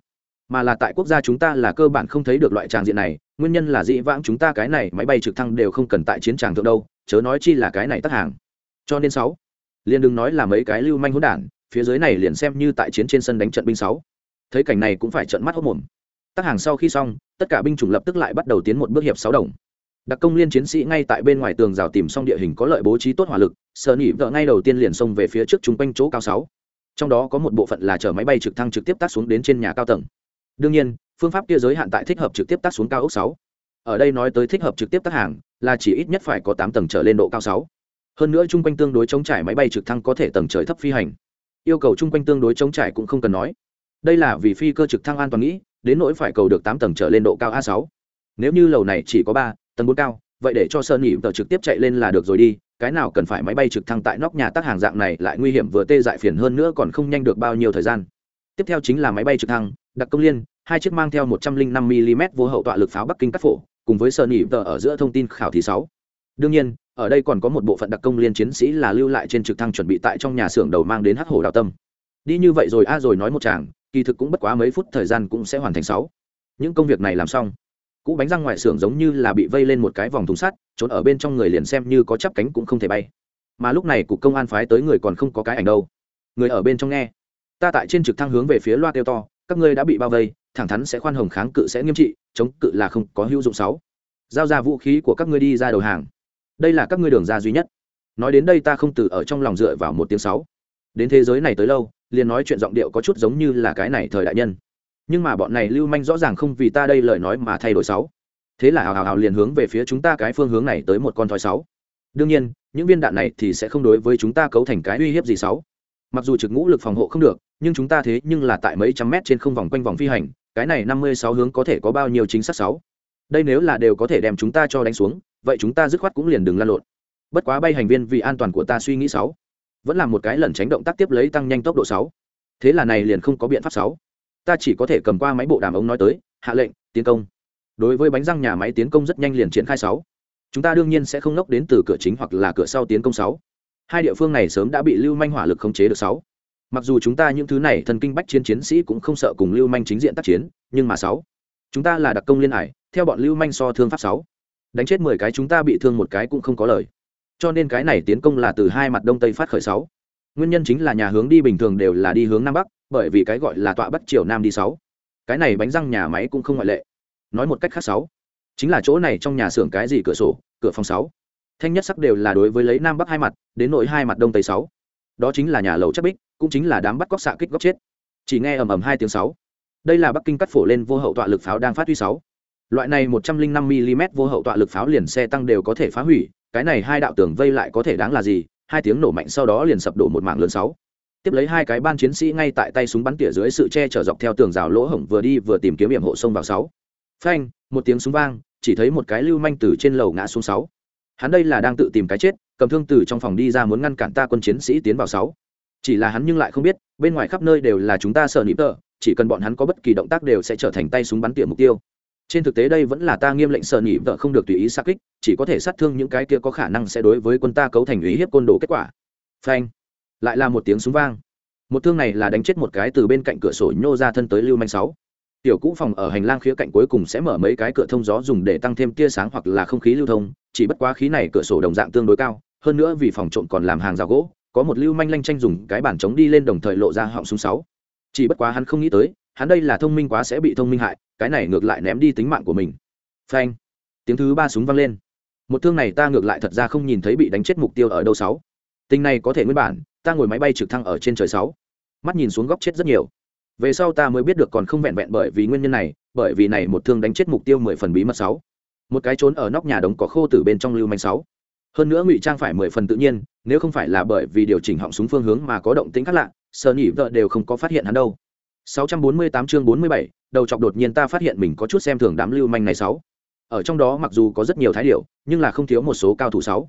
Speaker 1: mà là tại quốc gia chúng ta là cơ bản không thấy được loại tràng diện này, nguyên nhân là dĩ vãng chúng ta cái này máy bay trực thăng đều không cần tại chiến tràng thượng đâu, chớ nói chi là cái này tắt hàng. Cho nên sáu, liền đừng nói là mấy cái lưu manh hỗn đản, phía dưới này liền xem như tại chiến trên sân đánh trận binh sáu. Thấy cảnh này cũng phải trận mắt hốc mồm. Tắt hàng sau khi xong, tất cả binh chủng lập tức lại bắt đầu tiến một bước hiệp sáu đồng đặc công liên chiến sĩ ngay tại bên ngoài tường rào tìm xong địa hình có lợi bố trí tốt hỏa lực sợ nỉ vợ ngay đầu tiên liền xông về phía trước chung quanh chỗ cao sáu. Trong đó có một bộ phận là chở máy bay trực thăng trực tiếp tác xuống đến trên nhà cao tầng. Đương nhiên, phương pháp kia giới hạn tại thích hợp trực tiếp tác xuống cao ốc sáu. Ở đây nói tới thích hợp trực tiếp tác hàng, là chỉ ít nhất phải có tám tầng trở lên độ cao sáu. Hơn nữa chung quanh tương đối chống trải máy bay trực thăng có thể tầng trời thấp phi hành. Yêu cầu chung quanh tương đối chống trải cũng không cần nói. Đây là vì phi cơ trực thăng an toàn nghĩ, đến nỗi phải cầu được tám tầng trở lên độ cao a sáu. Nếu như lầu này chỉ có ba tầng bốn cao, vậy để cho sơn nghỉ tờ trực tiếp chạy lên là được rồi đi, cái nào cần phải máy bay trực thăng tại nóc nhà tác hàng dạng này lại nguy hiểm vừa tê dại phiền hơn nữa còn không nhanh được bao nhiêu thời gian. Tiếp theo chính là máy bay trực thăng, đặc công liên, hai chiếc mang theo một trăm linh năm mm vô hậu tọa lực pháo bắc kinh cắt phổ, cùng với sơn nghỉ tờ ở giữa thông tin khảo thí sáu. Đương nhiên, ở đây còn có một bộ phận đặc công liên chiến sĩ là lưu lại trên trực thăng chuẩn bị tại trong nhà xưởng đầu mang đến hắc hồ đào tâm. Đi như vậy rồi, a, rồi nói một chàng, kỳ thực cũng bất quá mấy phút, thời gian cũng sẽ hoàn thành sáu. Những công việc này làm xong cũ bánh răng ngoài xưởng giống như là bị vây lên một cái vòng thùng sắt, trốn ở bên trong người liền xem như có chắp cánh cũng không thể bay. Mà lúc này cục công an phái tới người còn không có cái ảnh đâu. Người ở bên trong nghe. Ta tại trên trực thăng hướng về phía loa kêu to, các ngươi đã bị bao vây, thẳng thắn sẽ khoan hồng kháng cự sẽ nghiêm trị, chống cự là không có hữu dụng sáu. Giao ra vũ khí của các ngươi đi ra đầu hàng. Đây là các ngươi đường ra duy nhất. Nói đến đây ta không từ ở trong lòng dựa vào một tiếng sáu. Đến thế giới này tới lâu, liền nói chuyện giọng điệu có chút giống như là cái này thời đại nhân nhưng mà bọn này lưu manh rõ ràng không vì ta đây lời nói mà thay đổi sáu. Thế là hào hào hào liền hướng về phía chúng ta cái phương hướng này tới một con thoi sáu. Đương nhiên, những viên đạn này thì sẽ không đối với chúng ta cấu thành cái uy hiếp gì sáu. Mặc dù trực ngũ lực phòng hộ không được, nhưng chúng ta thế nhưng là tại mấy trăm mét trên không vòng quanh vòng phi hành, cái này năm mươi sáu hướng có thể có bao nhiêu chính xác sáu? Đây nếu là đều có thể đem chúng ta cho đánh xuống, vậy chúng ta dứt khoát cũng liền đừng lăn lộn. Bất quá bay hành viên vì an toàn của ta suy nghĩ sáu. Vẫn là một cái lẩn tránh động tác tiếp lấy tăng nhanh tốc độ sáu. Thế là này liền không có biện pháp sáu ta chỉ có thể cầm qua máy bộ đàm ống nói tới, hạ lệnh, tiến công. Đối với bánh răng nhà máy tiến công rất nhanh liền triển khai sáu. Chúng ta đương nhiên sẽ không lốc đến từ cửa chính hoặc là cửa sau tiến công sáu. Hai địa phương này sớm đã bị lưu manh hỏa lực khống chế được sáu. Mặc dù chúng ta những thứ này thần kinh bách chiến chiến sĩ cũng không sợ cùng lưu manh chính diện tác chiến, nhưng mà sáu. Chúng ta là đặc công liên hải theo bọn lưu manh so thương pháp sáu. Đánh chết mười cái chúng ta bị thương một cái cũng không có lời. Cho nên cái này tiến công là từ hai mặt đông tây phát khởi sáu nguyên nhân chính là nhà hướng đi bình thường đều là đi hướng nam bắc, bởi vì cái gọi là tọa bắc triều nam đi sáu. Cái này bánh răng nhà máy cũng không ngoại lệ. Nói một cách khác sáu. Chính là chỗ này trong nhà xưởng cái gì cửa sổ, cửa phòng sáu. Thanh nhất sắc đều là đối với lấy nam bắc hai mặt, đến nội hai mặt đông tây sáu. Đó chính là nhà lầu chắc bích, cũng chính là đám bắt cóc xạ kích góc chết. Chỉ nghe ầm ầm hai tiếng sáu. Đây là bắc kinh cắt phổ lên vô hậu tọa lực pháo đang phát huy sáu. Loại này một trăm linh năm mm vô hậu tọa lực pháo liền xe tăng đều có thể phá hủy, cái này hai đạo tường vây lại có thể đáng là gì? Hai tiếng nổ mạnh sau đó liền sập đổ một mạng lớn sáu. Tiếp lấy hai cái ban chiến sĩ ngay tại tay súng bắn tỉa dưới sự che chở dọc theo tường rào lỗ hổng vừa đi vừa tìm kiếm hiểm hộ sông vào sáu. Phanh, một tiếng súng vang, chỉ thấy một cái lưu manh từ trên lầu ngã xuống sáu. Hắn đây là đang tự tìm cái chết, cầm thương từ trong phòng đi ra muốn ngăn cản ta quân chiến sĩ tiến vào sáu. Chỉ là hắn nhưng lại không biết, bên ngoài khắp nơi đều là chúng ta sợ nịp tợ chỉ cần bọn hắn có bất kỳ động tác đều sẽ trở thành tay súng bắn tỉa mục tiêu trên thực tế đây vẫn là ta nghiêm lệnh sợ nhị vợ không được tùy ý sát kích, chỉ có thể sát thương những cái kia có khả năng sẽ đối với quân ta cấu thành ý hiếp côn đồ kết quả. Phanh. Lại là một tiếng súng vang. Một thương này là đánh chết một cái từ bên cạnh cửa sổ nhô ra thân tới lưu manh sáu. Tiểu cũ phòng ở hành lang khía cạnh cuối cùng sẽ mở mấy cái cửa thông gió dùng để tăng thêm tia sáng hoặc là không khí lưu thông, chỉ bất quá khí này cửa sổ đồng dạng tương đối cao, hơn nữa vì phòng trộm còn làm hàng rào gỗ, có một lưu manh lanh tranh dùng cái bản chống đi lên đồng thời lộ ra họng súng sáu. Chỉ bất quá hắn không nghĩ tới hắn đây là thông minh quá sẽ bị thông minh hại, cái này ngược lại ném đi tính mạng của mình. Phanh. Tiếng thứ ba súng vang lên. Một thương này ta ngược lại thật ra không nhìn thấy bị đánh chết mục tiêu ở đâu sáu. Tình này có thể nguyên bản, ta ngồi máy bay trực thăng ở trên trời sáu. Mắt nhìn xuống góc chết rất nhiều. Về sau ta mới biết được còn không vẹn vẹn bởi vì nguyên nhân này, bởi vì này một thương đánh chết mục tiêu mười phần bí mật sáu. Một cái trốn ở nóc nhà đống có khô từ bên trong lưu manh sáu. Hơn nữa ngụy trang phải mười phần tự nhiên, nếu không phải là bởi vì điều chỉnh họng súng phương hướng mà có động tĩnh khác lạ sợ nhị vợ đều không có phát hiện hắn đâu. 648 chương 47, đầu chọc đột nhiên ta phát hiện mình có chút xem thường đám lưu manh này sáu. Ở trong đó mặc dù có rất nhiều thái điệu nhưng là không thiếu một số cao thủ sáu.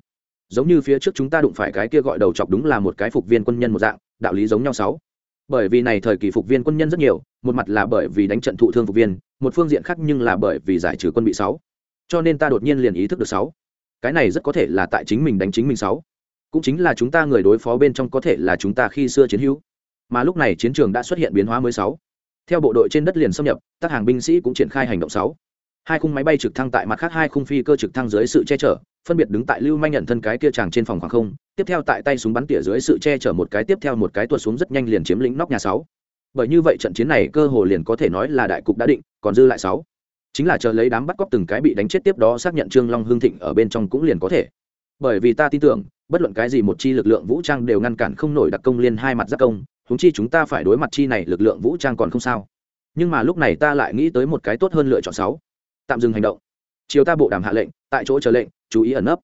Speaker 1: Giống như phía trước chúng ta đụng phải cái kia gọi đầu chọc đúng là một cái phục viên quân nhân một dạng đạo lý giống nhau sáu. Bởi vì này thời kỳ phục viên quân nhân rất nhiều một mặt là bởi vì đánh trận thụ thương phục viên một phương diện khác nhưng là bởi vì giải trừ quân bị sáu. Cho nên ta đột nhiên liền ý thức được sáu. Cái này rất có thể là tại chính mình đánh chính mình sáu. Cũng chính là chúng ta người đối phó bên trong có thể là chúng ta khi xưa chiến hữu mà lúc này chiến trường đã xuất hiện biến hóa mới sáu. Theo bộ đội trên đất liền xâm nhập, các hàng binh sĩ cũng triển khai hành động sáu. Hai khung máy bay trực thăng tại mặt khác hai khung phi cơ trực thăng dưới sự che chở, phân biệt đứng tại lưu manh nhận thân cái kia chàng trên phòng khoảng không, tiếp theo tại tay súng bắn tỉa dưới sự che chở một cái tiếp theo một cái tuột xuống rất nhanh liền chiếm lĩnh nóc nhà sáu. Bởi như vậy trận chiến này cơ hồ liền có thể nói là đại cục đã định, còn dư lại sáu. Chính là chờ lấy đám bắt cóc từng cái bị đánh chết tiếp đó xác nhận trương long hương thịnh ở bên trong cũng liền có thể. Bởi vì ta tin tưởng, bất luận cái gì một chi lực lượng vũ trang đều ngăn cản không nổi đặc công liên hai mặt giác công huống chi chúng ta phải đối mặt chi này, lực lượng vũ trang còn không sao. Nhưng mà lúc này ta lại nghĩ tới một cái tốt hơn lựa chọn sáu. Tạm dừng hành động. Chiều ta bộ đàm hạ lệnh, tại chỗ chờ lệnh, chú ý ẩn nấp.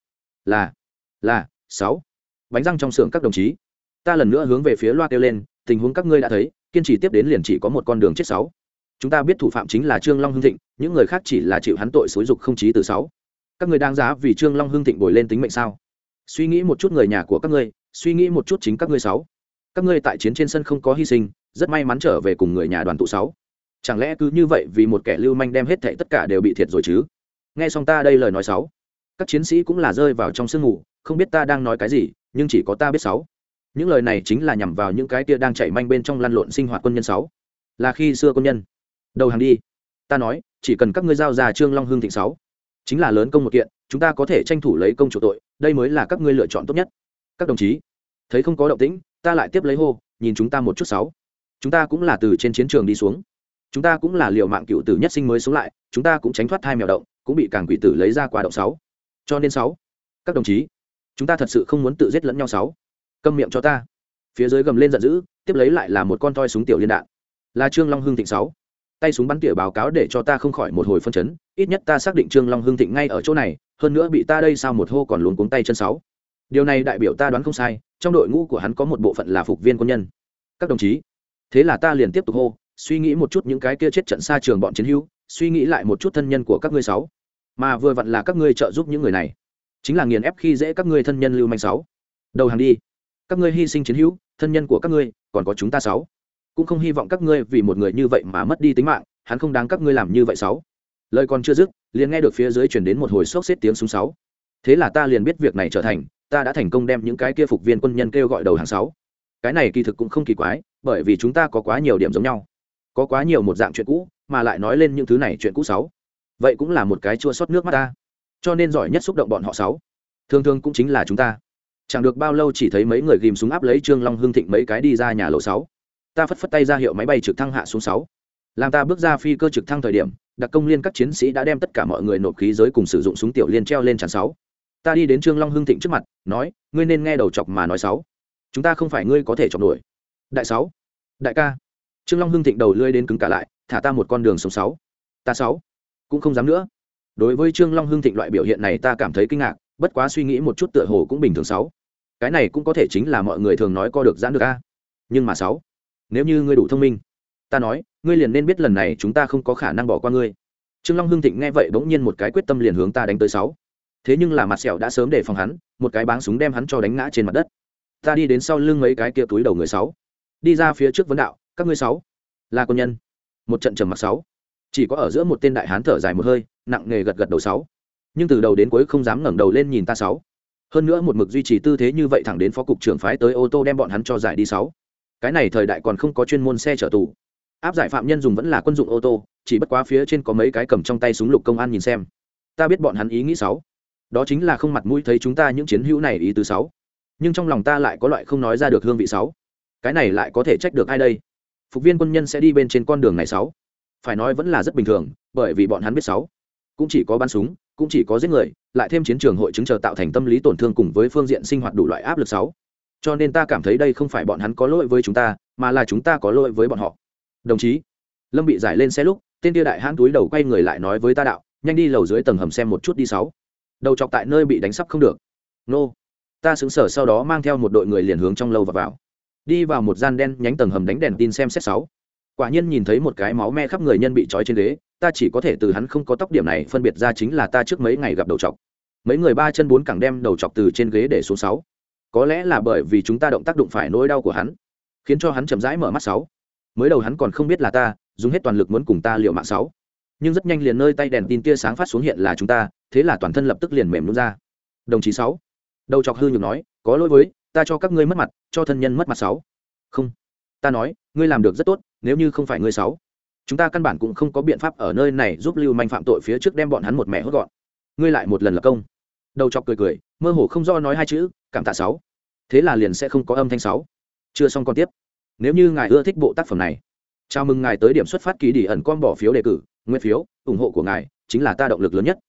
Speaker 1: Là là, sáu. Bánh răng trong xưởng các đồng chí. Ta lần nữa hướng về phía loa kêu lên, tình huống các ngươi đã thấy, kiên trì tiếp đến liền chỉ có một con đường chết sáu. Chúng ta biết thủ phạm chính là trương long hưng thịnh, những người khác chỉ là chịu hắn tội xúi dục không chí từ sáu. Các người đang giá vì trương long hưng thịnh bồi lên tính mệnh sao? Suy nghĩ một chút người nhà của các ngươi, suy nghĩ một chút chính các ngươi sáu các ngươi tại chiến trên sân không có hy sinh, rất may mắn trở về cùng người nhà đoàn tụ sáu. Chẳng lẽ cứ như vậy vì một kẻ lưu manh đem hết thệ tất cả đều bị thiệt rồi chứ? Nghe xong ta đây lời nói sáu, các chiến sĩ cũng là rơi vào trong sương ngủ, không biết ta đang nói cái gì, nhưng chỉ có ta biết sáu. Những lời này chính là nhằm vào những cái kia đang chạy manh bên trong lăn lộn sinh hoạt quân nhân sáu. Là khi xưa quân nhân. Đầu hàng đi. Ta nói, chỉ cần các ngươi giao ra trương long hương thịnh sáu. Chính là lớn công một kiện, chúng ta có thể tranh thủ lấy công chủ tội, đây mới là các ngươi lựa chọn tốt nhất. Các đồng chí, thấy không có động tĩnh ta lại tiếp lấy hô, nhìn chúng ta một chút sáu. Chúng ta cũng là từ trên chiến trường đi xuống. Chúng ta cũng là liều mạng cựu tử nhất sinh mới xuống lại, chúng ta cũng tránh thoát thai mèo động, cũng bị càng quỷ tử lấy ra qua động sáu. Cho nên sáu, các đồng chí, chúng ta thật sự không muốn tự giết lẫn nhau sáu. Câm miệng cho ta. Phía dưới gầm lên giận dữ, tiếp lấy lại là một con toi súng tiểu liên đạn. Là trương long hưng thịnh sáu. Tay súng bắn tỉa báo cáo để cho ta không khỏi một hồi phân chấn, ít nhất ta xác định trương long hưng thịnh ngay ở chỗ này, hơn nữa bị ta đây sao một hô còn luống cuống tay chân sáu. Điều này đại biểu ta đoán không sai trong đội ngũ của hắn có một bộ phận là phục viên quân nhân. Các đồng chí, thế là ta liền tiếp tục hô, suy nghĩ một chút những cái kia chết trận xa trường bọn chiến hữu, suy nghĩ lại một chút thân nhân của các ngươi sáu. Mà vừa vặn là các ngươi trợ giúp những người này. Chính là nghiền ép khi dễ các ngươi thân nhân lưu manh sáu. Đầu hàng đi. Các ngươi hy sinh chiến hữu, thân nhân của các ngươi, còn có chúng ta sáu. Cũng không hy vọng các ngươi vì một người như vậy mà mất đi tính mạng, hắn không đáng các ngươi làm như vậy sáu. Lời còn chưa dứt, liền nghe được phía dưới chuyển đến một hồi sốc xếp tiếng súng sáu. Thế là ta liền biết việc này trở thành ta đã thành công đem những cái kia phục viên quân nhân kêu gọi đầu hàng sáu. Cái này kỳ thực cũng không kỳ quái, bởi vì chúng ta có quá nhiều điểm giống nhau. Có quá nhiều một dạng chuyện cũ, mà lại nói lên những thứ này chuyện cũ sáu. Vậy cũng là một cái chua xót nước mắt ta. Cho nên giỏi nhất xúc động bọn họ sáu. Thường thường cũng chính là chúng ta. Chẳng được bao lâu chỉ thấy mấy người ghìm súng áp lấy trương long hương thịnh mấy cái đi ra nhà lầu sáu. Ta phất phất tay ra hiệu máy bay trực thăng hạ xuống sáu. Làm ta bước ra phi cơ trực thăng thời điểm, đặc công liên các chiến sĩ đã đem tất cả mọi người nộp khí giới cùng sử dụng súng tiểu liên treo lên tràn sáu ta đi đến trương long hưng thịnh trước mặt, nói, ngươi nên nghe đầu chọc mà nói sáu. Chúng ta không phải ngươi có thể chọc nổi đại sáu, đại ca. Trương long hưng thịnh đầu lưỡi đến cứng cả lại, thả ta một con đường sống sáu. Ta sáu, cũng không dám nữa. Đối với trương long hưng thịnh loại biểu hiện này ta cảm thấy kinh ngạc, bất quá suy nghĩ một chút tựa hồ cũng bình thường sáu. Cái này cũng có thể chính là mọi người thường nói co được giãn được a. Nhưng mà sáu, nếu như ngươi đủ thông minh, ta nói, ngươi liền nên biết lần này chúng ta không có khả năng bỏ qua ngươi. Trương long hưng thịnh nghe vậy bỗng nhiên một cái quyết tâm liền hướng ta đánh tới sáu thế nhưng là mặt sẹo đã sớm để phòng hắn, một cái báng súng đem hắn cho đánh ngã trên mặt đất. Ta đi đến sau lưng mấy cái kia túi đầu người sáu. Đi ra phía trước vấn đạo, các ngươi sáu. Là quân nhân. Một trận trầm mặc sáu. Chỉ có ở giữa một tên đại hán thở dài một hơi, nặng nề gật gật đầu sáu. Nhưng từ đầu đến cuối không dám ngẩng đầu lên nhìn ta sáu. Hơn nữa một mực duy trì tư thế như vậy thẳng đến phó cục trưởng phái tới ô tô đem bọn hắn cho giải đi sáu. Cái này thời đại còn không có chuyên môn xe chở tù. Áp giải phạm nhân dùng vẫn là quân dụng ô tô, chỉ bất quá phía trên có mấy cái cầm trong tay súng lục công an nhìn xem. Ta biết bọn hắn ý nghĩ sáu đó chính là không mặt mũi thấy chúng ta những chiến hữu này ý tứ sáu. Nhưng trong lòng ta lại có loại không nói ra được hương vị sáu. Cái này lại có thể trách được ai đây? Phục viên quân nhân sẽ đi bên trên con đường này sáu. Phải nói vẫn là rất bình thường, bởi vì bọn hắn biết sáu. Cũng chỉ có bắn súng, cũng chỉ có giết người, lại thêm chiến trường hội chứng chờ tạo thành tâm lý tổn thương cùng với phương diện sinh hoạt đủ loại áp lực sáu. Cho nên ta cảm thấy đây không phải bọn hắn có lỗi với chúng ta, mà là chúng ta có lỗi với bọn họ. Đồng chí, lâm bị giải lên xe lúc, tên tia đại hãn túi đầu quay người lại nói với ta đạo, nhanh đi lầu dưới tầng hầm xem một chút đi sáu đầu chọc tại nơi bị đánh sắp không được. Nô. Ta xứng sở sau đó mang theo một đội người liền hướng trong lâu và vào. Đi vào một gian đen nhánh tầng hầm đánh đèn tin xem xét sáu. Quả nhiên nhìn thấy một cái máu me khắp người nhân bị trói trên ghế, ta chỉ có thể từ hắn không có tóc điểm này phân biệt ra chính là ta trước mấy ngày gặp đầu chọc. Mấy người ba chân bốn cẳng đem đầu chọc từ trên ghế để xuống sáu. Có lẽ là bởi vì chúng ta động tác đụng phải nỗi đau của hắn, khiến cho hắn chậm rãi mở mắt sáu. Mới đầu hắn còn không biết là ta, dùng hết toàn lực muốn cùng ta liệu mạng sáu. Nhưng rất nhanh liền nơi tay đèn tin tia sáng phát xuống hiện là chúng ta thế là toàn thân lập tức liền mềm luôn ra. Đồng chí sáu. Đầu chọc hư nhược nói, có lỗi với, ta cho các ngươi mất mặt, cho thân nhân mất mặt sáu. Không. Ta nói, ngươi làm được rất tốt, nếu như không phải ngươi sáu, chúng ta căn bản cũng không có biện pháp ở nơi này giúp lưu manh phạm tội phía trước đem bọn hắn một mẹ hốt gọn. Ngươi lại một lần lập công. Đầu chọc cười cười, mơ hồ không do nói hai chữ, cảm tạ sáu. Thế là liền sẽ không có âm thanh sáu. Chưa xong còn tiếp. Nếu như ngài ưa thích bộ tác phẩm này, chào mừng ngài tới điểm xuất phát ký đi ẩn con bỏ phiếu đề cử nguyên phiếu, ủng hộ của ngài chính là ta động lực lớn nhất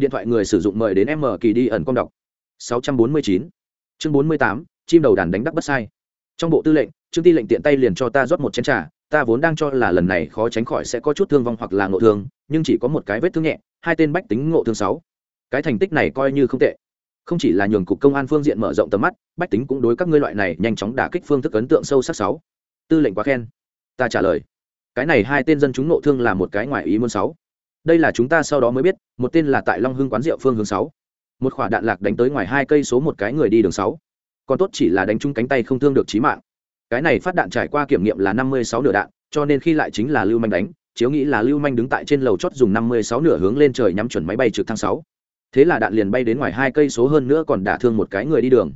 Speaker 1: điện thoại người sử dụng mời đến m kỳ đi ẩn con đọc. 649. chương 48, chim đầu đàn đánh đắc bất sai. Trong bộ tư lệnh trương ti lệnh tiện tay liền cho ta rót một chén trà ta vốn đang cho là lần này khó tránh khỏi sẽ có chút thương vong hoặc là ngộ thương nhưng chỉ có một cái vết thương nhẹ hai tên bách tính ngộ thương sáu. Cái thành tích này coi như không tệ. Không chỉ là nhường cục công an phương diện mở rộng tầm mắt bách tính cũng đối các ngươi loại này nhanh chóng đả kích phương thức ấn tượng sâu sắc sáu. Tư lệnh quá khen. Ta trả lời. Cái này hai tên dân chúng nộ thương là một cái ngoài ý muốn sáu đây là chúng ta sau đó mới biết, một tên là tại long hưng quán rượu phương hướng sáu. Một quả đạn lạc đánh tới ngoài hai cây số một cái người đi đường sáu. Còn tốt chỉ là đánh trúng cánh tay không thương được chí mạng. Cái này phát đạn trải qua kiểm nghiệm là năm mươi sáu nửa đạn, cho nên khi lại chính là lưu manh đánh, chiếu nghĩ là lưu manh đứng tại trên lầu chót dùng năm mươi sáu nửa hướng lên trời nhắm chuẩn máy bay trực thăng sáu. Thế là đạn liền bay đến ngoài hai cây số hơn nữa còn đả thương một cái người đi đường.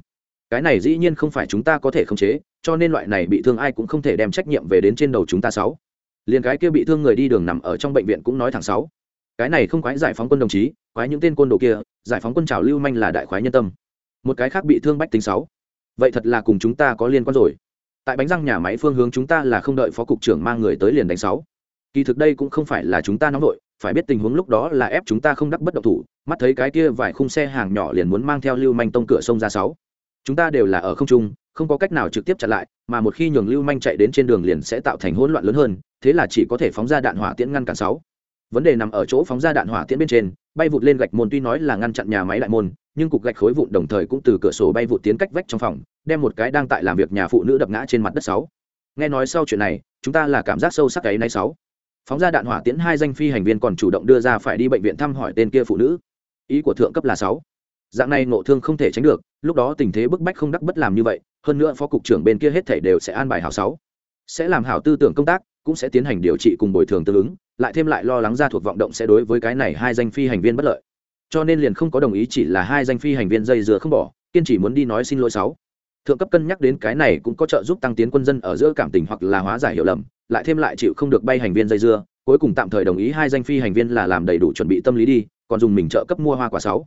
Speaker 1: Cái này dĩ nhiên không phải chúng ta có thể khống chế, cho nên loại này bị thương ai cũng không thể đem trách nhiệm về đến trên đầu chúng ta sáu liền cái kia bị thương người đi đường nằm ở trong bệnh viện cũng nói thẳng sáu. Cái này không quái giải phóng quân đồng chí, quái những tên côn đồ kia, giải phóng quân trào lưu manh là đại khoái nhân tâm. Một cái khác bị thương bách tính sáu. Vậy thật là cùng chúng ta có liên quan rồi. Tại bánh răng nhà máy phương hướng chúng ta là không đợi phó cục trưởng mang người tới liền đánh sáu. Kỳ thực đây cũng không phải là chúng ta nóng vội phải biết tình huống lúc đó là ép chúng ta không đắc bất động thủ, mắt thấy cái kia vài khung xe hàng nhỏ liền muốn mang theo lưu manh tông cửa sông ra sáu. Chúng ta đều là ở không trung, không có cách nào trực tiếp chặn lại, mà một khi nhường lưu manh chạy đến trên đường liền sẽ tạo thành hỗn loạn lớn hơn thế là chỉ có thể phóng ra đạn hỏa tiễn ngăn cản sáu. Vấn đề nằm ở chỗ phóng ra đạn hỏa tiễn bên trên, bay vụt lên gạch môn tuy nói là ngăn chặn nhà máy đại môn, nhưng cục gạch khối vụn đồng thời cũng từ cửa sổ bay vụt tiến cách vách trong phòng, đem một cái đang tại làm việc nhà phụ nữ đập ngã trên mặt đất sáu. Nghe nói sau chuyện này, chúng ta là cảm giác sâu sắc ấy nay sáu. Phóng ra đạn hỏa tiễn hai danh phi hành viên còn chủ động đưa ra phải đi bệnh viện thăm hỏi tên kia phụ nữ. Ý của thượng cấp là sáu. Dạng này ngộ thương không thể tránh được, lúc đó tình thế bức bách không đắc bất làm như vậy, hơn nữa phó cục trưởng bên kia hết thảy đều sẽ an bài hảo sáu. Sẽ làm hảo tư tưởng công tác cũng sẽ tiến hành điều trị cùng bồi thường tương ứng, lại thêm lại lo lắng ra thuộc vọng động sẽ đối với cái này hai danh phi hành viên bất lợi. Cho nên liền không có đồng ý chỉ là hai danh phi hành viên dây dừa không bỏ, kiên chỉ muốn đi nói xin lỗi sáu. Thượng cấp cân nhắc đến cái này cũng có trợ giúp tăng tiến quân dân ở giữa cảm tình hoặc là hóa giải hiểu lầm, lại thêm lại chịu không được bay hành viên dây dưa, cuối cùng tạm thời đồng ý hai danh phi hành viên là làm đầy đủ chuẩn bị tâm lý đi, còn dùng mình trợ cấp mua hoa quả sáu.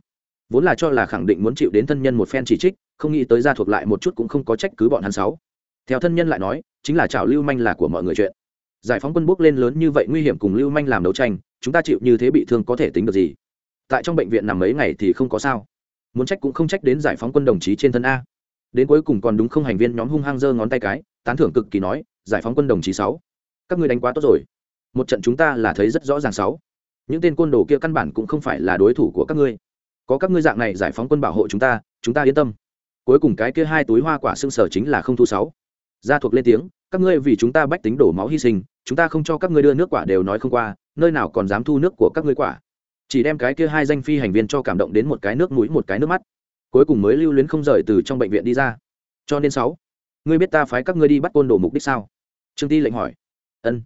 Speaker 1: Vốn là cho là khẳng định muốn chịu đến thân nhân một phen chỉ trích, không nghĩ tới ra thuộc lại một chút cũng không có trách cứ bọn hắn sáu. Theo thân nhân lại nói, chính là trào lưu manh là của mọi người chuyện giải phóng quân bước lên lớn như vậy nguy hiểm cùng lưu manh làm đấu tranh, chúng ta chịu như thế bị thương có thể tính được gì? Tại trong bệnh viện nằm mấy ngày thì không có sao. Muốn trách cũng không trách đến giải phóng quân đồng chí trên thân a. Đến cuối cùng còn đúng không hành viên nhóm hung hăng giơ ngón tay cái, tán thưởng cực kỳ nói, giải phóng quân đồng chí sáu. Các ngươi đánh quá tốt rồi. Một trận chúng ta là thấy rất rõ ràng sáu. Những tên côn đồ kia căn bản cũng không phải là đối thủ của các ngươi. Có các ngươi dạng này giải phóng quân bảo hộ chúng ta chúng ta yên tâm. Cuối cùng cái kia hai túi hoa quả xương sở chính là không thu sáu. Gia thuộc lên tiếng các ngươi vì chúng ta bách tính đổ máu hy sinh, chúng ta không cho các ngươi đưa nước quả đều nói không qua, nơi nào còn dám thu nước của các ngươi quả. Chỉ đem cái kia hai danh phi hành viên cho cảm động đến một cái nước mũi, một cái nước mắt. Cuối cùng mới lưu luyến không rời từ trong bệnh viện đi ra. Cho nên sáu, ngươi biết ta phái các ngươi đi bắt côn đồ mục đích sao? Trương ti lệnh hỏi. Ân,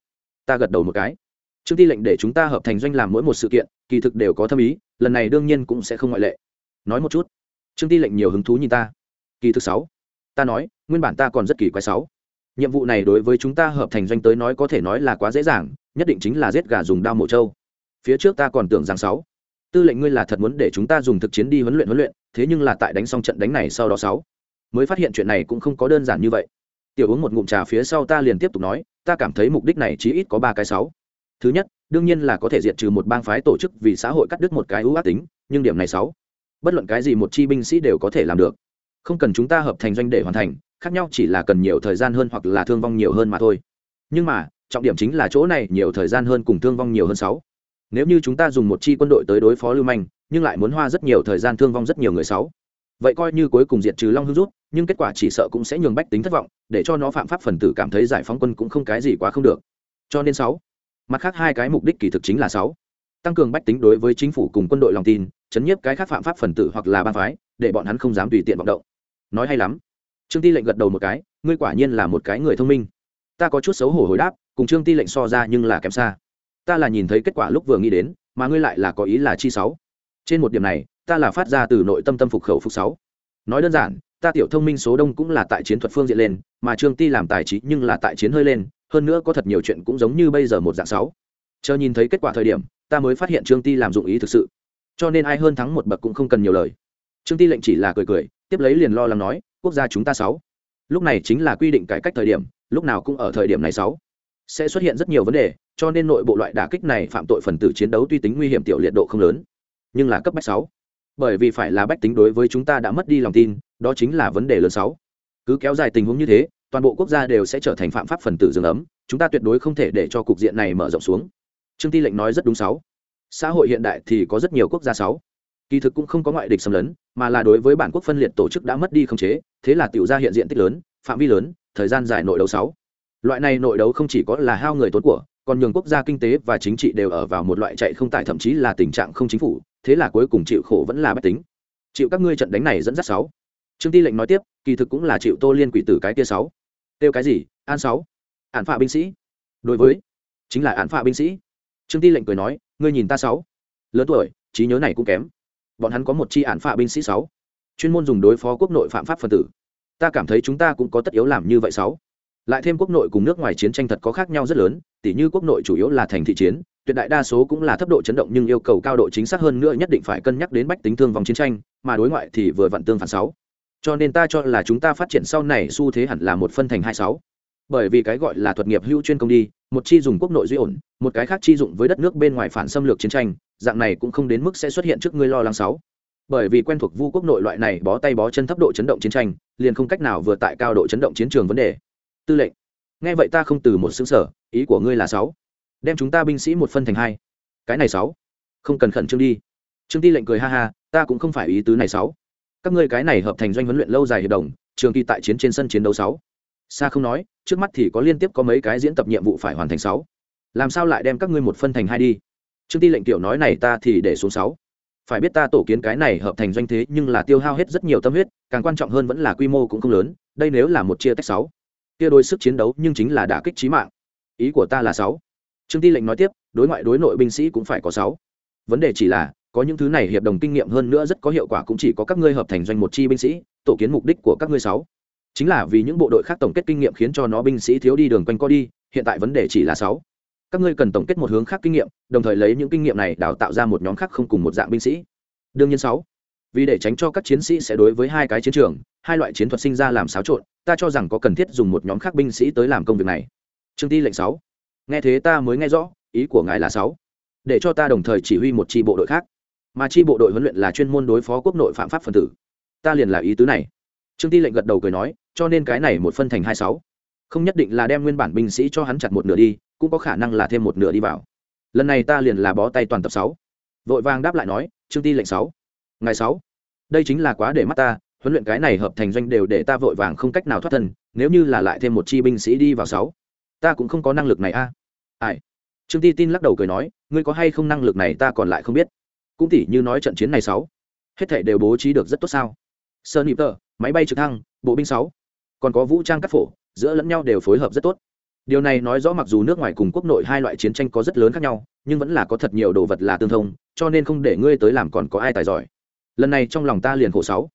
Speaker 1: ta gật đầu một cái. Trương ti lệnh để chúng ta hợp thành doanh làm mỗi một sự kiện, kỳ thực đều có thâm ý, lần này đương nhiên cũng sẽ không ngoại lệ. Nói một chút. Trương ti lệnh nhiều hứng thú nhìn ta. Kỳ thực sáu, ta nói, nguyên bản ta còn rất kỳ quái sáu nhiệm vụ này đối với chúng ta hợp thành doanh tới nói có thể nói là quá dễ dàng, nhất định chính là giết gà dùng đao mổ trâu. Phía trước ta còn tưởng rằng sáu. Tư lệnh ngươi là thật muốn để chúng ta dùng thực chiến đi huấn luyện huấn luyện, thế nhưng là tại đánh xong trận đánh này sau đó sáu. Mới phát hiện chuyện này cũng không có đơn giản như vậy. Tiểu uống một ngụm trà phía sau ta liền tiếp tục nói, ta cảm thấy mục đích này chí ít có ba cái sáu. Thứ nhất, đương nhiên là có thể diệt trừ một bang phái tổ chức vì xã hội cắt đứt một cái ưu ác tính, nhưng điểm này sáu. Bất luận cái gì một chi binh sĩ đều có thể làm được. Không cần chúng ta hợp thành doanh để hoàn thành khác nhau chỉ là cần nhiều thời gian hơn hoặc là thương vong nhiều hơn mà thôi. Nhưng mà, trọng điểm chính là chỗ này nhiều thời gian hơn cùng thương vong nhiều hơn sáu. Nếu như chúng ta dùng một chi quân đội tới đối phó lưu manh, nhưng lại muốn hoa rất nhiều thời gian thương vong rất nhiều người sáu. Vậy coi như cuối cùng diệt trừ long hưng rút, nhưng kết quả chỉ sợ cũng sẽ nhường bách tính thất vọng, để cho nó phạm pháp phần tử cảm thấy giải phóng quân cũng không cái gì quá không được. Cho nên sáu. Mặt khác hai cái mục đích kỳ thực chính là sáu. Tăng cường bách tính đối với chính phủ cùng quân đội lòng tin, chấn nhiếp cái khác phạm pháp phần tử hoặc là ban phái, để bọn hắn không dám tùy tiện vọng động. Nói hay lắm trương ti lệnh gật đầu một cái, ngươi quả nhiên là một cái người thông minh. Ta có chút xấu hổ hồi đáp, cùng trương ti lệnh so ra nhưng là kém xa. Ta là nhìn thấy kết quả lúc vừa nghĩ đến, mà ngươi lại là có ý là chi sáu trên một điểm này, ta là phát ra từ nội tâm tâm phục khẩu phục sáu nói đơn giản, ta tiểu thông minh số đông cũng là tại chiến thuật phương diện lên, mà trương ti làm tài trí nhưng là tại chiến hơi lên, hơn nữa có thật nhiều chuyện cũng giống như bây giờ một dạng sáu chờ nhìn thấy kết quả thời điểm, ta mới phát hiện trương ti làm dụng ý thực sự. Cho nên ai hơn thắng một bậc cũng không cần nhiều lời. Trương ti lệnh chỉ là cười cười, tiếp lấy liền lo lắng nói quốc gia chúng ta sáu. Lúc này chính là quy định cải cách thời điểm, lúc nào cũng ở thời điểm này sáu. Sẽ xuất hiện rất nhiều vấn đề, cho nên nội bộ loại đả kích này phạm tội phần tử chiến đấu tuy tính nguy hiểm tiểu liệt độ không lớn, nhưng là cấp bách sáu. Bởi vì phải là bách tính đối với chúng ta đã mất đi lòng tin, đó chính là vấn đề lớn sáu. Cứ kéo dài tình huống như thế, toàn bộ quốc gia đều sẽ trở thành phạm pháp phần tử dương ấm, chúng ta tuyệt đối không thể để cho cục diện này mở rộng xuống. Trương ti lệnh nói rất đúng sáu. Xã hội hiện đại thì có rất nhiều quốc gia sáu kỳ thực cũng không có ngoại địch xâm lấn, mà là đối với bản quốc phân liệt tổ chức đã mất đi khống chế, thế là tiểu ra hiện diện tích lớn, phạm vi lớn, thời gian dài nội đấu sáu. Loại này nội đấu không chỉ có là hao người tốn của, còn nhường quốc gia kinh tế và chính trị đều ở vào một loại chạy không tại thậm chí là tình trạng không chính phủ, thế là cuối cùng chịu khổ vẫn là bất tính. Chịu các ngươi trận đánh này dẫn dắt sáu. Trương ti lệnh nói tiếp, kỳ thực cũng là chịu tô liên quỷ tử cái kia sáu. Tiêu cái gì? An sáu. Ản phạ binh sĩ. Đối với, chính là ản phạ binh sĩ. Trương ti lệnh cười nói, ngươi nhìn ta sáu. Lớn tuổi, trí nhớ này cũng kém bọn hắn có một chi án phạ binh sĩ sáu. Chuyên môn dùng đối phó quốc nội phạm pháp phân tử. Ta cảm thấy chúng ta cũng có tất yếu làm như vậy sáu. Lại thêm quốc nội cùng nước ngoài chiến tranh thật có khác nhau rất lớn, tỉ như quốc nội chủ yếu là thành thị chiến, tuyệt đại đa số cũng là thấp độ chấn động nhưng yêu cầu cao độ chính xác hơn nữa nhất định phải cân nhắc đến bách tính thương vòng chiến tranh, mà đối ngoại thì vừa vặn tương phản sáu. Cho nên ta cho là chúng ta phát triển sau này xu thế hẳn là một phân thành hai sáu. Bởi vì cái gọi là thuật nghiệp hữu chuyên công đi một chi dùng quốc nội duy ổn, một cái khác chi dụng với đất nước bên ngoài phản xâm lược chiến tranh, dạng này cũng không đến mức sẽ xuất hiện trước ngươi lo lắng sáu. Bởi vì quen thuộc vu quốc nội loại này bó tay bó chân thấp độ chấn động chiến tranh, liền không cách nào vừa tại cao độ chấn động chiến trường vấn đề. Tư lệnh, nghe vậy ta không từ một xứng sở ý của ngươi là sáu. Đem chúng ta binh sĩ một phân thành hai. Cái này sáu. Không cần khẩn trương đi. Trương ti lệnh cười ha ha, ta cũng không phải ý tứ này sáu. Các ngươi cái này hợp thành doanh huấn luyện lâu dài hiệp đồng, trường kỳ tại chiến trên sân chiến đấu sáu xa không nói, trước mắt thì có liên tiếp có mấy cái diễn tập nhiệm vụ phải hoàn thành sáu. Làm sao lại đem các ngươi một phân thành hai đi? Trương ti lệnh tiểu nói này ta thì để xuống sáu. Phải biết ta tổ kiến cái này hợp thành doanh thế nhưng là tiêu hao hết rất nhiều tâm huyết, càng quan trọng hơn vẫn là quy mô cũng không lớn, đây nếu là một chia tách sáu. Kia đôi sức chiến đấu nhưng chính là đả kích trí mạng. Ý của ta là sáu. Trương ti lệnh nói tiếp, đối ngoại đối nội binh sĩ cũng phải có sáu. Vấn đề chỉ là, có những thứ này hiệp đồng kinh nghiệm hơn nữa rất có hiệu quả cũng chỉ có các ngươi hợp thành doanh một chi binh sĩ, tổ kiến mục đích của các ngươi sáu chính là vì những bộ đội khác tổng kết kinh nghiệm khiến cho nó binh sĩ thiếu đi đường quanh co đi, hiện tại vấn đề chỉ là sáu. Các ngươi cần tổng kết một hướng khác kinh nghiệm, đồng thời lấy những kinh nghiệm này đào tạo ra một nhóm khác không cùng một dạng binh sĩ. Đương nhiên sáu. Vì để tránh cho các chiến sĩ sẽ đối với hai cái chiến trường, hai loại chiến thuật sinh ra làm xáo trộn, ta cho rằng có cần thiết dùng một nhóm khác binh sĩ tới làm công việc này. Trương ti lệnh sáu. Nghe thế ta mới nghe rõ, ý của ngài là sáu. Để cho ta đồng thời chỉ huy một chi bộ đội khác. Mà chi bộ đội huấn luyện là chuyên môn đối phó quốc nội phạm pháp phần tử. Ta liền là ý tứ này trương ti lệnh gật đầu cười nói, cho nên cái này một phân thành hai sáu. Không nhất định là đem nguyên bản binh sĩ cho hắn chặt một nửa đi, cũng có khả năng là thêm một nửa đi vào. Lần này ta liền là bó tay toàn tập sáu. Vội vàng đáp lại nói, trương ti lệnh sáu. Ngày sáu. Đây chính là quá để mắt ta, huấn luyện cái này hợp thành doanh đều để ta vội vàng không cách nào thoát thân, nếu như là lại thêm một chi binh sĩ đi vào sáu. Ta cũng không có năng lực này a. À? ai? Trương ti tin lắc đầu cười nói, ngươi có hay không năng lực này ta còn lại không biết. Cũng tỉ như nói trận chiến này sáu. Hết thảy đều bố trí được rất tốt sao? Sơn nhị tờ máy bay trực thăng, bộ binh sáu. Còn có vũ trang cắt phổ, giữa lẫn nhau đều phối hợp rất tốt. Điều này nói rõ mặc dù nước ngoài cùng quốc nội hai loại chiến tranh có rất lớn khác nhau, nhưng vẫn là có thật nhiều đồ vật là tương thông, cho nên không để ngươi tới làm còn có ai tài giỏi. Lần này trong lòng ta liền khổ sáu.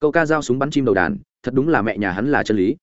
Speaker 1: Câu ca giao súng bắn chim đầu đàn, thật đúng là mẹ nhà hắn là chân lý.